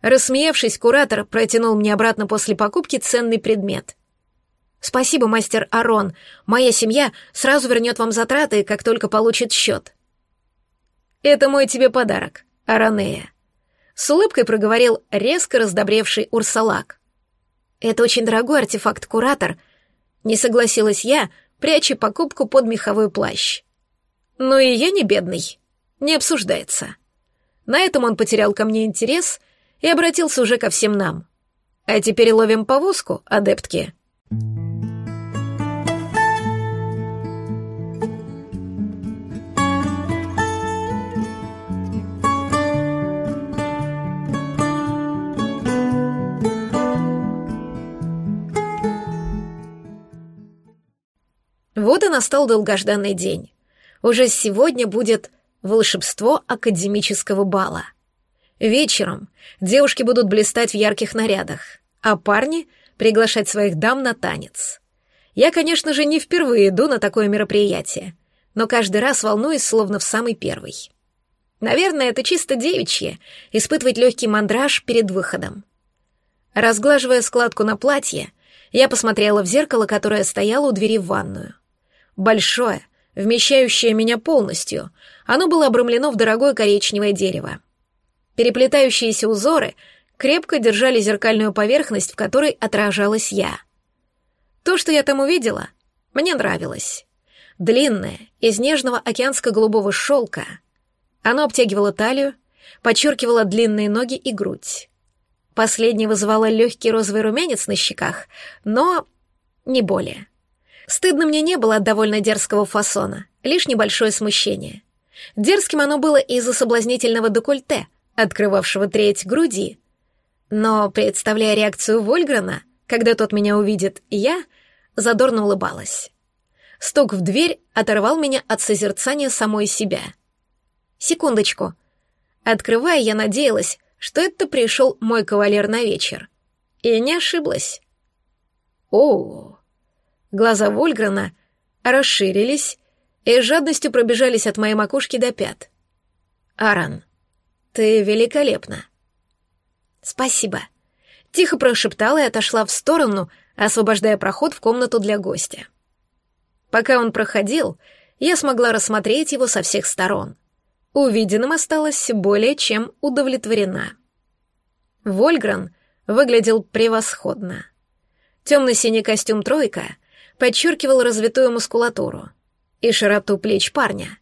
Рассмеявшись, куратор протянул мне обратно после покупки ценный предмет. Спасибо, мастер Арон. Моя семья сразу вернет вам затраты, как только получит счет. Это мой тебе подарок, Аранея. С улыбкой проговорил резко раздобревший Урсалак. Это очень дорогой артефакт, куратор. Не согласилась я, пряча покупку под меховой плащ. Ну и я не бедный. Не обсуждается. На этом он потерял ко мне интерес и обратился уже ко всем нам. А теперь ловим повозку, адептки. Вот и настал долгожданный день. Уже сегодня будет волшебство академического бала. Вечером девушки будут блистать в ярких нарядах, а парни — приглашать своих дам на танец. Я, конечно же, не впервые иду на такое мероприятие, но каждый раз волнуюсь, словно в самый первый. Наверное, это чисто девичье — испытывать легкий мандраж перед выходом. Разглаживая складку на платье, я посмотрела в зеркало, которое стояло у двери в ванную. Большое, вмещающее меня полностью, оно было обрамлено в дорогое коричневое дерево. Переплетающиеся узоры крепко держали зеркальную поверхность, в которой отражалась я. То, что я там увидела, мне нравилось. Длинное, из нежного океанско-голубого шелка. Оно обтягивало талию, подчеркивало длинные ноги и грудь. Последнее вызывало легкий розовый румянец на щеках, но не более. Стыдно мне не было от довольно дерзкого фасона, лишь небольшое смущение. Дерзким оно было из-за соблазнительного декольте, открывавшего треть груди. Но, представляя реакцию Вольграна, когда тот меня увидит, я задорно улыбалась. Стук в дверь оторвал меня от созерцания самой себя. Секундочку. Открывая, я надеялась, что это пришел мой кавалер на вечер. И не ошиблась. О, Глаза Вольграна расширились и с жадностью пробежались от моей макушки до пят. «Аран, ты великолепна». «Спасибо», — тихо прошептала и отошла в сторону, освобождая проход в комнату для гостя. Пока он проходил, я смогла рассмотреть его со всех сторон. Увиденным осталась более чем удовлетворена. Вольгран выглядел превосходно. Темно-синий костюм «тройка» подчеркивал развитую мускулатуру и широту плеч парня.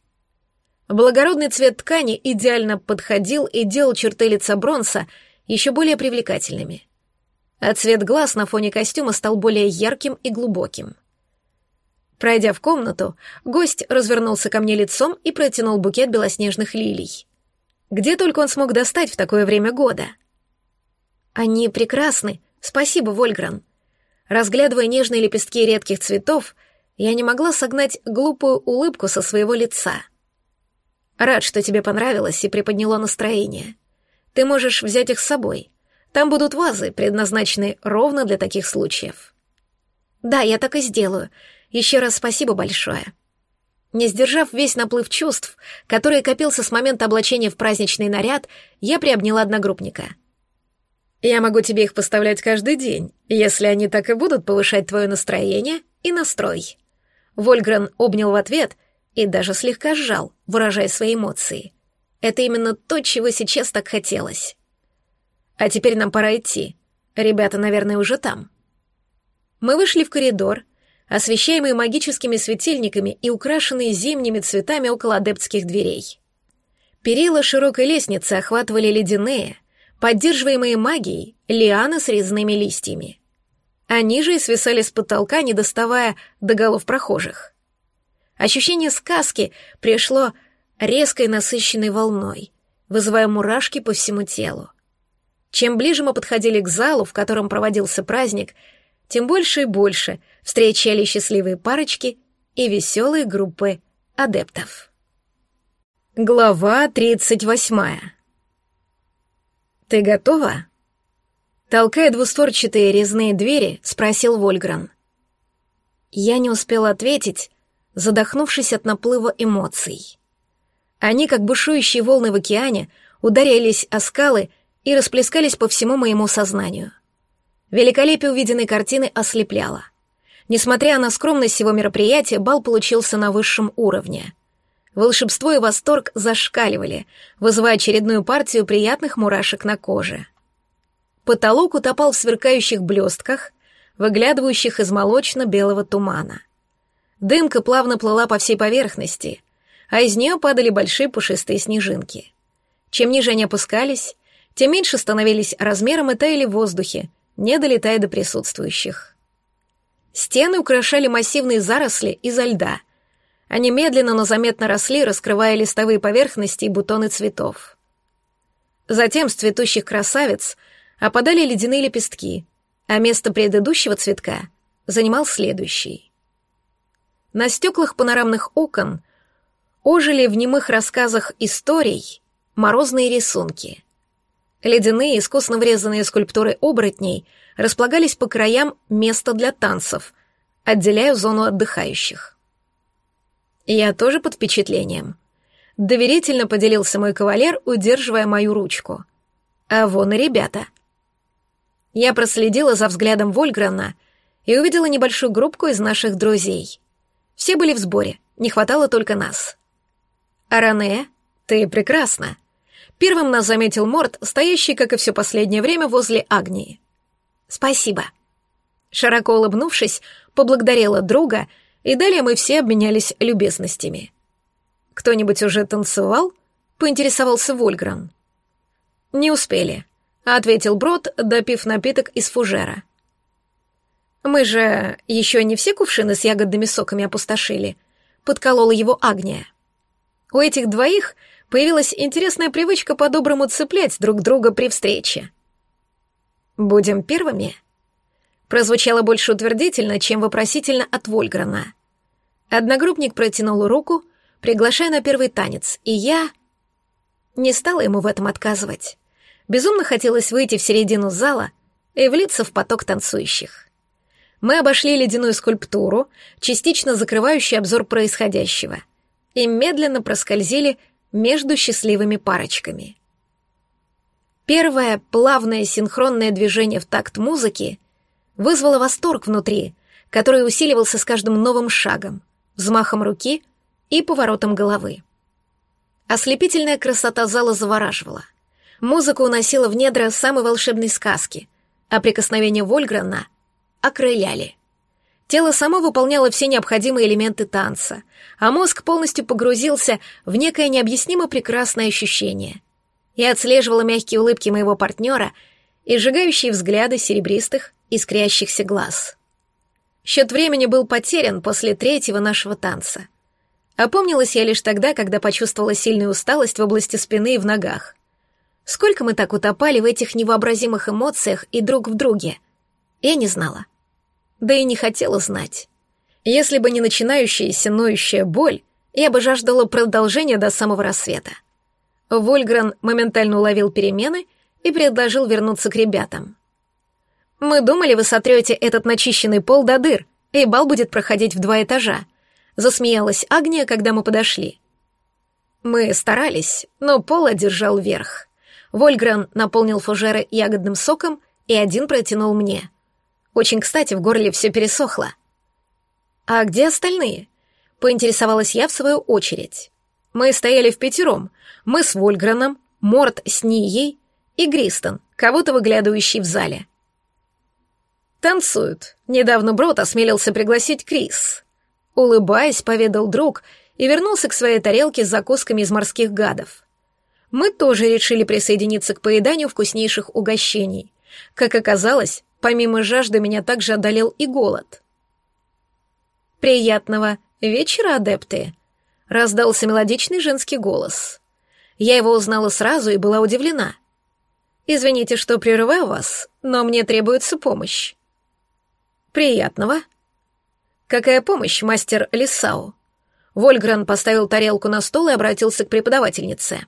Благородный цвет ткани идеально подходил и делал черты лица Бронса еще более привлекательными. А цвет глаз на фоне костюма стал более ярким и глубоким. Пройдя в комнату, гость развернулся ко мне лицом и протянул букет белоснежных лилий. Где только он смог достать в такое время года? Они прекрасны. Спасибо, Вольгран. Разглядывая нежные лепестки редких цветов, я не могла согнать глупую улыбку со своего лица. Рад, что тебе понравилось и приподняло настроение. Ты можешь взять их с собой. Там будут вазы, предназначенные ровно для таких случаев. Да, я так и сделаю. Еще раз спасибо большое. Не сдержав весь наплыв чувств, который копился с момента облачения в праздничный наряд, я приобняла одногруппника — я могу тебе их поставлять каждый день, если они так и будут повышать твое настроение и настрой». Вольгрен обнял в ответ и даже слегка сжал, выражая свои эмоции. Это именно то, чего сейчас так хотелось. А теперь нам пора идти. Ребята, наверное, уже там. Мы вышли в коридор, освещаемый магическими светильниками и украшенные зимними цветами около адептских дверей. Перила широкой лестницы охватывали ледяные, поддерживаемые магией лианы с резными листьями. Они же и свисали с потолка, не доставая до голов прохожих. Ощущение сказки пришло резкой насыщенной волной, вызывая мурашки по всему телу. Чем ближе мы подходили к залу, в котором проводился праздник, тем больше и больше встречали счастливые парочки и веселые группы адептов. Глава тридцать восьмая. «Ты готова?» Толкая двустворчатые резные двери, спросил Вольгран. Я не успела ответить, задохнувшись от наплыва эмоций. Они, как бушующие волны в океане, ударялись о скалы и расплескались по всему моему сознанию. Великолепие увиденной картины ослепляло. Несмотря на скромность всего мероприятия, бал получился на высшем уровне. Волшебство и восторг зашкаливали, вызывая очередную партию приятных мурашек на коже. Потолок утопал в сверкающих блестках, выглядывающих из молочно-белого тумана. Дымка плавно плыла по всей поверхности, а из нее падали большие пушистые снежинки. Чем ниже они опускались, тем меньше становились размером и таяли в воздухе, не долетая до присутствующих. Стены украшали массивные заросли изо льда. Они медленно, но заметно росли, раскрывая листовые поверхности и бутоны цветов. Затем с цветущих красавиц опадали ледяные лепестки, а место предыдущего цветка занимал следующий. На стеклах панорамных окон ожили в немых рассказах историй морозные рисунки. Ледяные, искусно врезанные скульптуры оборотней располагались по краям места для танцев, отделяя зону отдыхающих. Я тоже под впечатлением. Доверительно поделился мой кавалер, удерживая мою ручку. А вон и ребята — я проследила за взглядом Вольграна и увидела небольшую группку из наших друзей. Все были в сборе, не хватало только нас. «Аране, ты прекрасна!» Первым нас заметил Морт, стоящий, как и все последнее время, возле Агнии. «Спасибо». Широко улыбнувшись, поблагодарила друга, и далее мы все обменялись любезностями. «Кто-нибудь уже танцевал?» — поинтересовался Вольгран. «Не успели», ответил Брод, допив напиток из фужера. Мы же еще не все кувшины с ягодными соками опустошили, подколола его Агния. У этих двоих появилась интересная привычка по-доброму цеплять друг друга при встрече. «Будем первыми?» Прозвучало больше утвердительно, чем вопросительно от Вольграна. Одногруппник протянул руку, приглашая на первый танец, и я не стала ему в этом отказывать. Безумно хотелось выйти в середину зала и влиться в поток танцующих. Мы обошли ледяную скульптуру, частично закрывающую обзор происходящего, и медленно проскользили между счастливыми парочками. Первое плавное синхронное движение в такт музыки вызвало восторг внутри, который усиливался с каждым новым шагом, взмахом руки и поворотом головы. Ослепительная красота зала завораживала — Музыку уносила в недра самой волшебной сказки, а прикосновения Вольграна окрыляли. Тело само выполняло все необходимые элементы танца, а мозг полностью погрузился в некое необъяснимо прекрасное ощущение. Я отслеживала мягкие улыбки моего партнера и сжигающие взгляды серебристых, искрящихся глаз. Счет времени был потерян после третьего нашего танца. Опомнилась я лишь тогда, когда почувствовала сильную усталость в области спины и в ногах. Сколько мы так утопали в этих невообразимых эмоциях и друг в друге? Я не знала. Да и не хотела знать. Если бы не начинающаяся ноющая боль, я бы жаждала продолжения до самого рассвета. Вольгран моментально уловил перемены и предложил вернуться к ребятам. «Мы думали, вы сотрете этот начищенный пол до дыр, и бал будет проходить в два этажа», засмеялась Агния, когда мы подошли. Мы старались, но пол одержал верх. Вольгрен наполнил фужеры ягодным соком и один протянул мне. Очень кстати, в горле все пересохло. «А где остальные?» — поинтересовалась я в свою очередь. Мы стояли в пятером. Мы с Вольгреном, Морт с Нией и Гристон, кого-то выглядывающий в зале. «Танцуют. Недавно Брод осмелился пригласить Крис». Улыбаясь, поведал друг и вернулся к своей тарелке с закусками из морских гадов мы тоже решили присоединиться к поеданию вкуснейших угощений. Как оказалось, помимо жажды меня также одолел и голод. «Приятного вечер, адепты!» — раздался мелодичный женский голос. Я его узнала сразу и была удивлена. «Извините, что прерываю вас, но мне требуется помощь». «Приятного». «Какая помощь, мастер Лисау?» Вольгран поставил тарелку на стол и обратился к преподавательнице.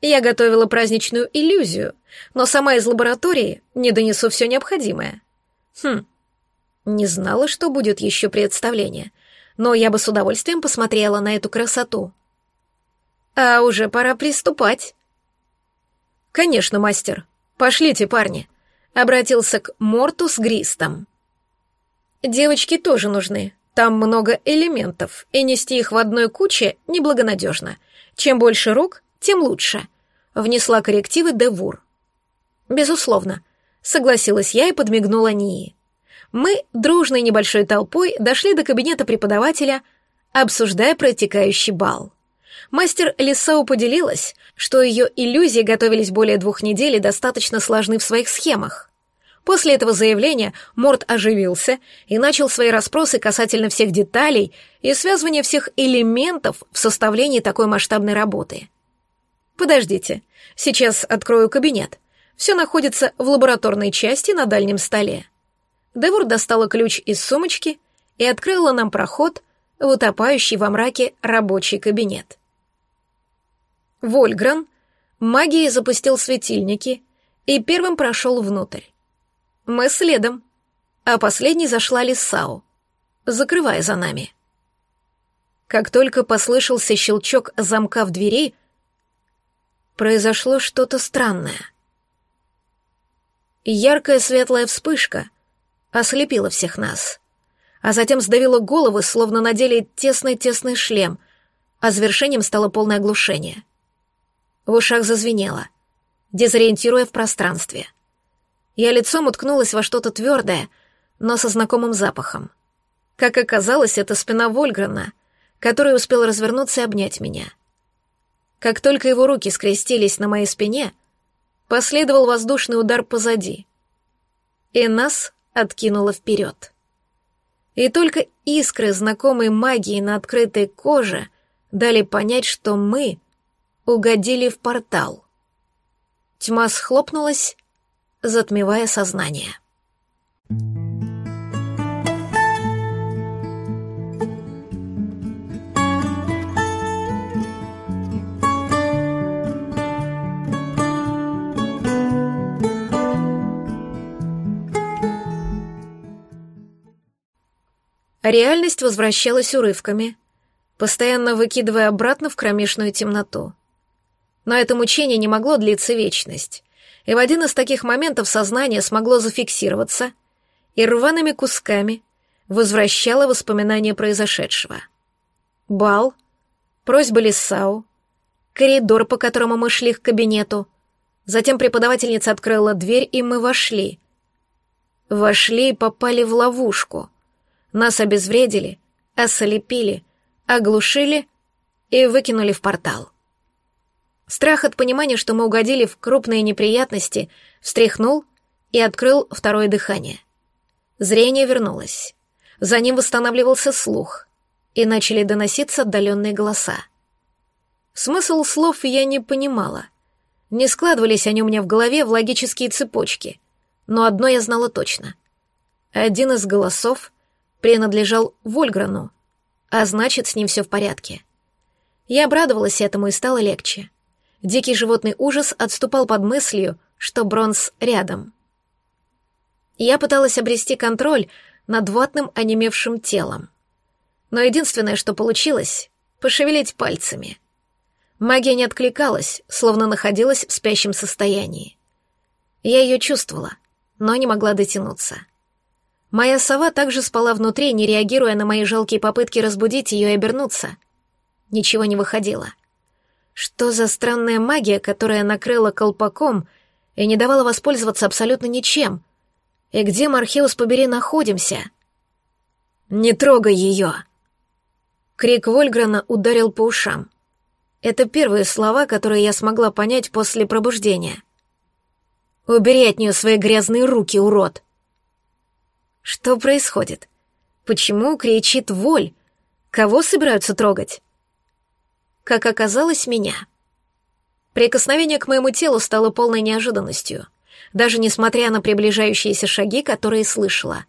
«Я готовила праздничную иллюзию, но сама из лаборатории не донесу все необходимое». «Хм, не знала, что будет еще представление, но я бы с удовольствием посмотрела на эту красоту». «А уже пора приступать». «Конечно, мастер. Пошлите, парни», — обратился к Морту с Гристом. «Девочки тоже нужны. Там много элементов, и нести их в одной куче неблагонадежно. Чем больше рук, тем лучше», — внесла коррективы Девур. «Безусловно», — согласилась я и подмигнула Нии. Мы дружной небольшой толпой дошли до кабинета преподавателя, обсуждая протекающий бал. Мастер Лисау поделилась, что ее иллюзии готовились более двух недель и достаточно сложны в своих схемах. После этого заявления Морд оживился и начал свои расспросы касательно всех деталей и связывания всех элементов в составлении такой масштабной работы. «Подождите, сейчас открою кабинет. Все находится в лабораторной части на дальнем столе». Девур достала ключ из сумочки и открыла нам проход в утопающий во мраке рабочий кабинет. Вольгран магией запустил светильники и первым прошел внутрь. Мы следом, а последней зашла Лисау, закрывая за нами. Как только послышался щелчок замка в двери, произошло что-то странное. Яркая светлая вспышка ослепила всех нас, а затем сдавила головы, словно надели тесный-тесный шлем, а завершением стало полное оглушение. В ушах зазвенело, дезориентируя в пространстве. Я лицом уткнулась во что-то твердое, но со знакомым запахом. Как оказалось, это спина Вольграна, который успел развернуться и обнять меня. Как только его руки скрестились на моей спине, последовал воздушный удар позади, и нас откинуло вперед. И только искры знакомой магии на открытой коже дали понять, что мы угодили в портал. Тьма схлопнулась, затмевая сознание. Реальность возвращалась урывками, постоянно выкидывая обратно в кромешную темноту. Но это мучение не могло длиться вечность, и в один из таких моментов сознание смогло зафиксироваться и рваными кусками возвращало воспоминания произошедшего. Бал, просьба Лисау, коридор, по которому мы шли к кабинету, затем преподавательница открыла дверь, и мы вошли. Вошли и попали в ловушку. Нас обезвредили, ослепили, оглушили и выкинули в портал. Страх от понимания, что мы угодили в крупные неприятности, встряхнул и открыл второе дыхание. Зрение вернулось. За ним восстанавливался слух, и начали доноситься отдаленные голоса. Смысл слов я не понимала. Не складывались они у меня в голове в логические цепочки, но одно я знала точно. Один из голосов принадлежал Вольграну, а значит, с ним все в порядке. Я обрадовалась этому и стало легче. Дикий животный ужас отступал под мыслью, что Бронз рядом. Я пыталась обрести контроль над ватным онемевшим телом. Но единственное, что получилось — пошевелить пальцами. Магия не откликалась, словно находилась в спящем состоянии. Я ее чувствовала, но не могла дотянуться. Моя сова также спала внутри, не реагируя на мои жалкие попытки разбудить ее и обернуться. Ничего не выходило. Что за странная магия, которая накрыла колпаком и не давала воспользоваться абсолютно ничем? И где, Мархеус, побери, находимся? «Не трогай ее!» Крик Вольграна ударил по ушам. Это первые слова, которые я смогла понять после пробуждения. «Убери от нее свои грязные руки, урод!» Что происходит? Почему кричит Воль? Кого собираются трогать? Как оказалось, меня. Прикосновение к моему телу стало полной неожиданностью, даже несмотря на приближающиеся шаги, которые слышала.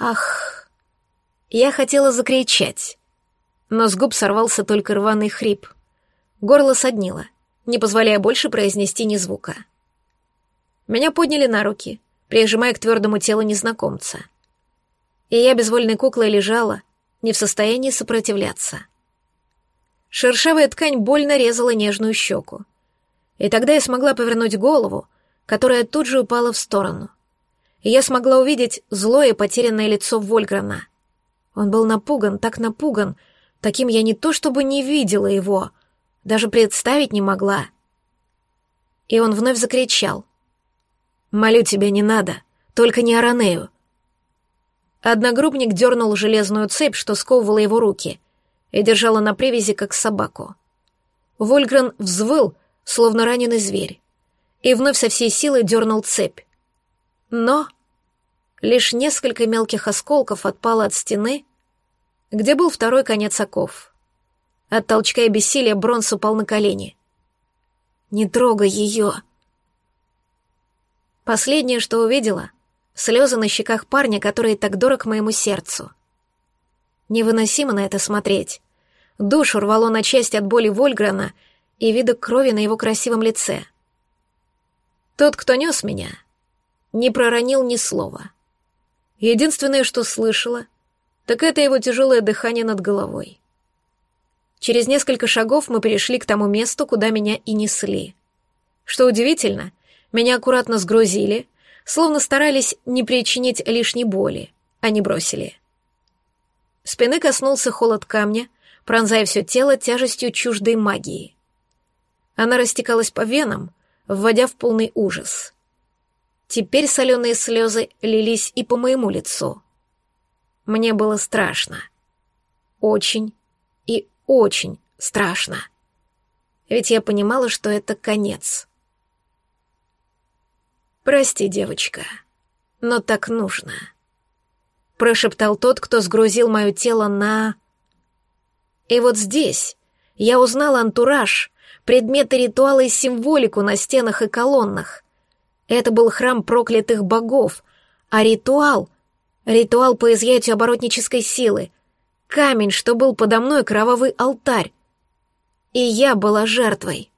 Ах, я хотела закричать, но с губ сорвался только рваный хрип. Горло соднило, не позволяя больше произнести ни звука. Меня подняли на руки, прижимая к твердому телу незнакомца. И я безвольной куклой лежала, не в состоянии сопротивляться. Шершавая ткань больно резала нежную щеку. И тогда я смогла повернуть голову, которая тут же упала в сторону. И я смогла увидеть злое потерянное лицо Вольграна. Он был напуган, так напуган, таким я не то чтобы не видела его, даже представить не могла. И он вновь закричал. «Молю тебя, не надо, только не Аранею». Одногруппник дернул железную цепь, что сковывала его руки — и держала на привязи, как собаку. Вольгрен взвыл, словно раненый зверь, и вновь со всей силы дернул цепь. Но лишь несколько мелких осколков отпало от стены, где был второй конец оков. От толчка и бессилия Бронс упал на колени. «Не трогай ее!» Последнее, что увидела — слезы на щеках парня, который так дорог моему сердцу — Невыносимо на это смотреть. Душу рвало на части от боли Вольграна и вида крови на его красивом лице. Тот, кто нес меня, не проронил ни слова. Единственное, что слышала, так это его тяжелое дыхание над головой. Через несколько шагов мы перешли к тому месту, куда меня и несли. Что удивительно, меня аккуратно сгрузили, словно старались не причинить лишней боли, а не бросили. Спины коснулся холод камня, пронзая все тело тяжестью чуждой магии. Она растекалась по венам, вводя в полный ужас. Теперь соленые слезы лились и по моему лицу. Мне было страшно. Очень и очень страшно. Ведь я понимала, что это конец. «Прости, девочка, но так нужно» прошептал тот, кто сгрузил мое тело на... И вот здесь я узнал антураж, предметы ритуала и символику на стенах и колоннах. Это был храм проклятых богов, а ритуал... Ритуал по изъятию оборотнической силы. Камень, что был подо мной, кровавый алтарь. И я была жертвой.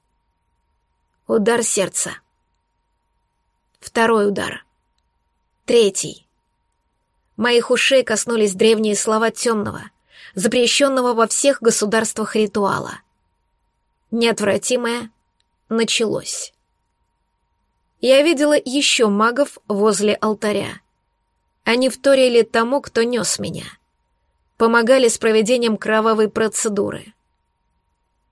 Удар сердца. Второй удар. Третий. Моих ушей коснулись древние слова темного, запрещенного во всех государствах ритуала. Неотвратимое началось. Я видела еще магов возле алтаря. Они вторили тому, кто нес меня. Помогали с проведением кровавой процедуры.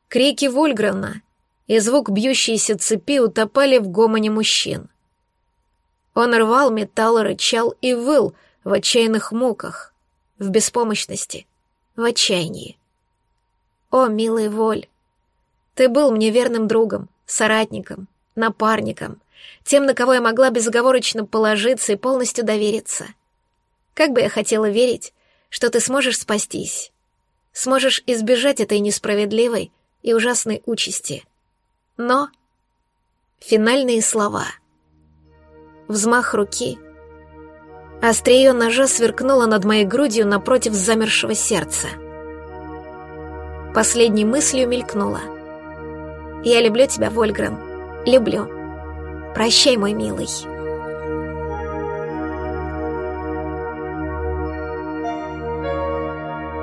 Крики Вольграна и звук бьющейся цепи утопали в гомоне мужчин. Он рвал металл, рычал и выл — в отчаянных муках, в беспомощности, в отчаянии. О, милый Воль, ты был мне верным другом, соратником, напарником, тем, на кого я могла безоговорочно положиться и полностью довериться. Как бы я хотела верить, что ты сможешь спастись, сможешь избежать этой несправедливой и ужасной участи. Но... Финальные слова. Взмах руки — Острие ножа сверкнуло над моей грудью напротив замершего сердца. Последней мыслью мелькнула. «Я люблю тебя, Вольгрен. Люблю. Прощай, мой милый».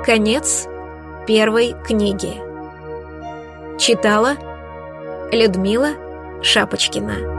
Конец первой книги. Читала Людмила Шапочкина.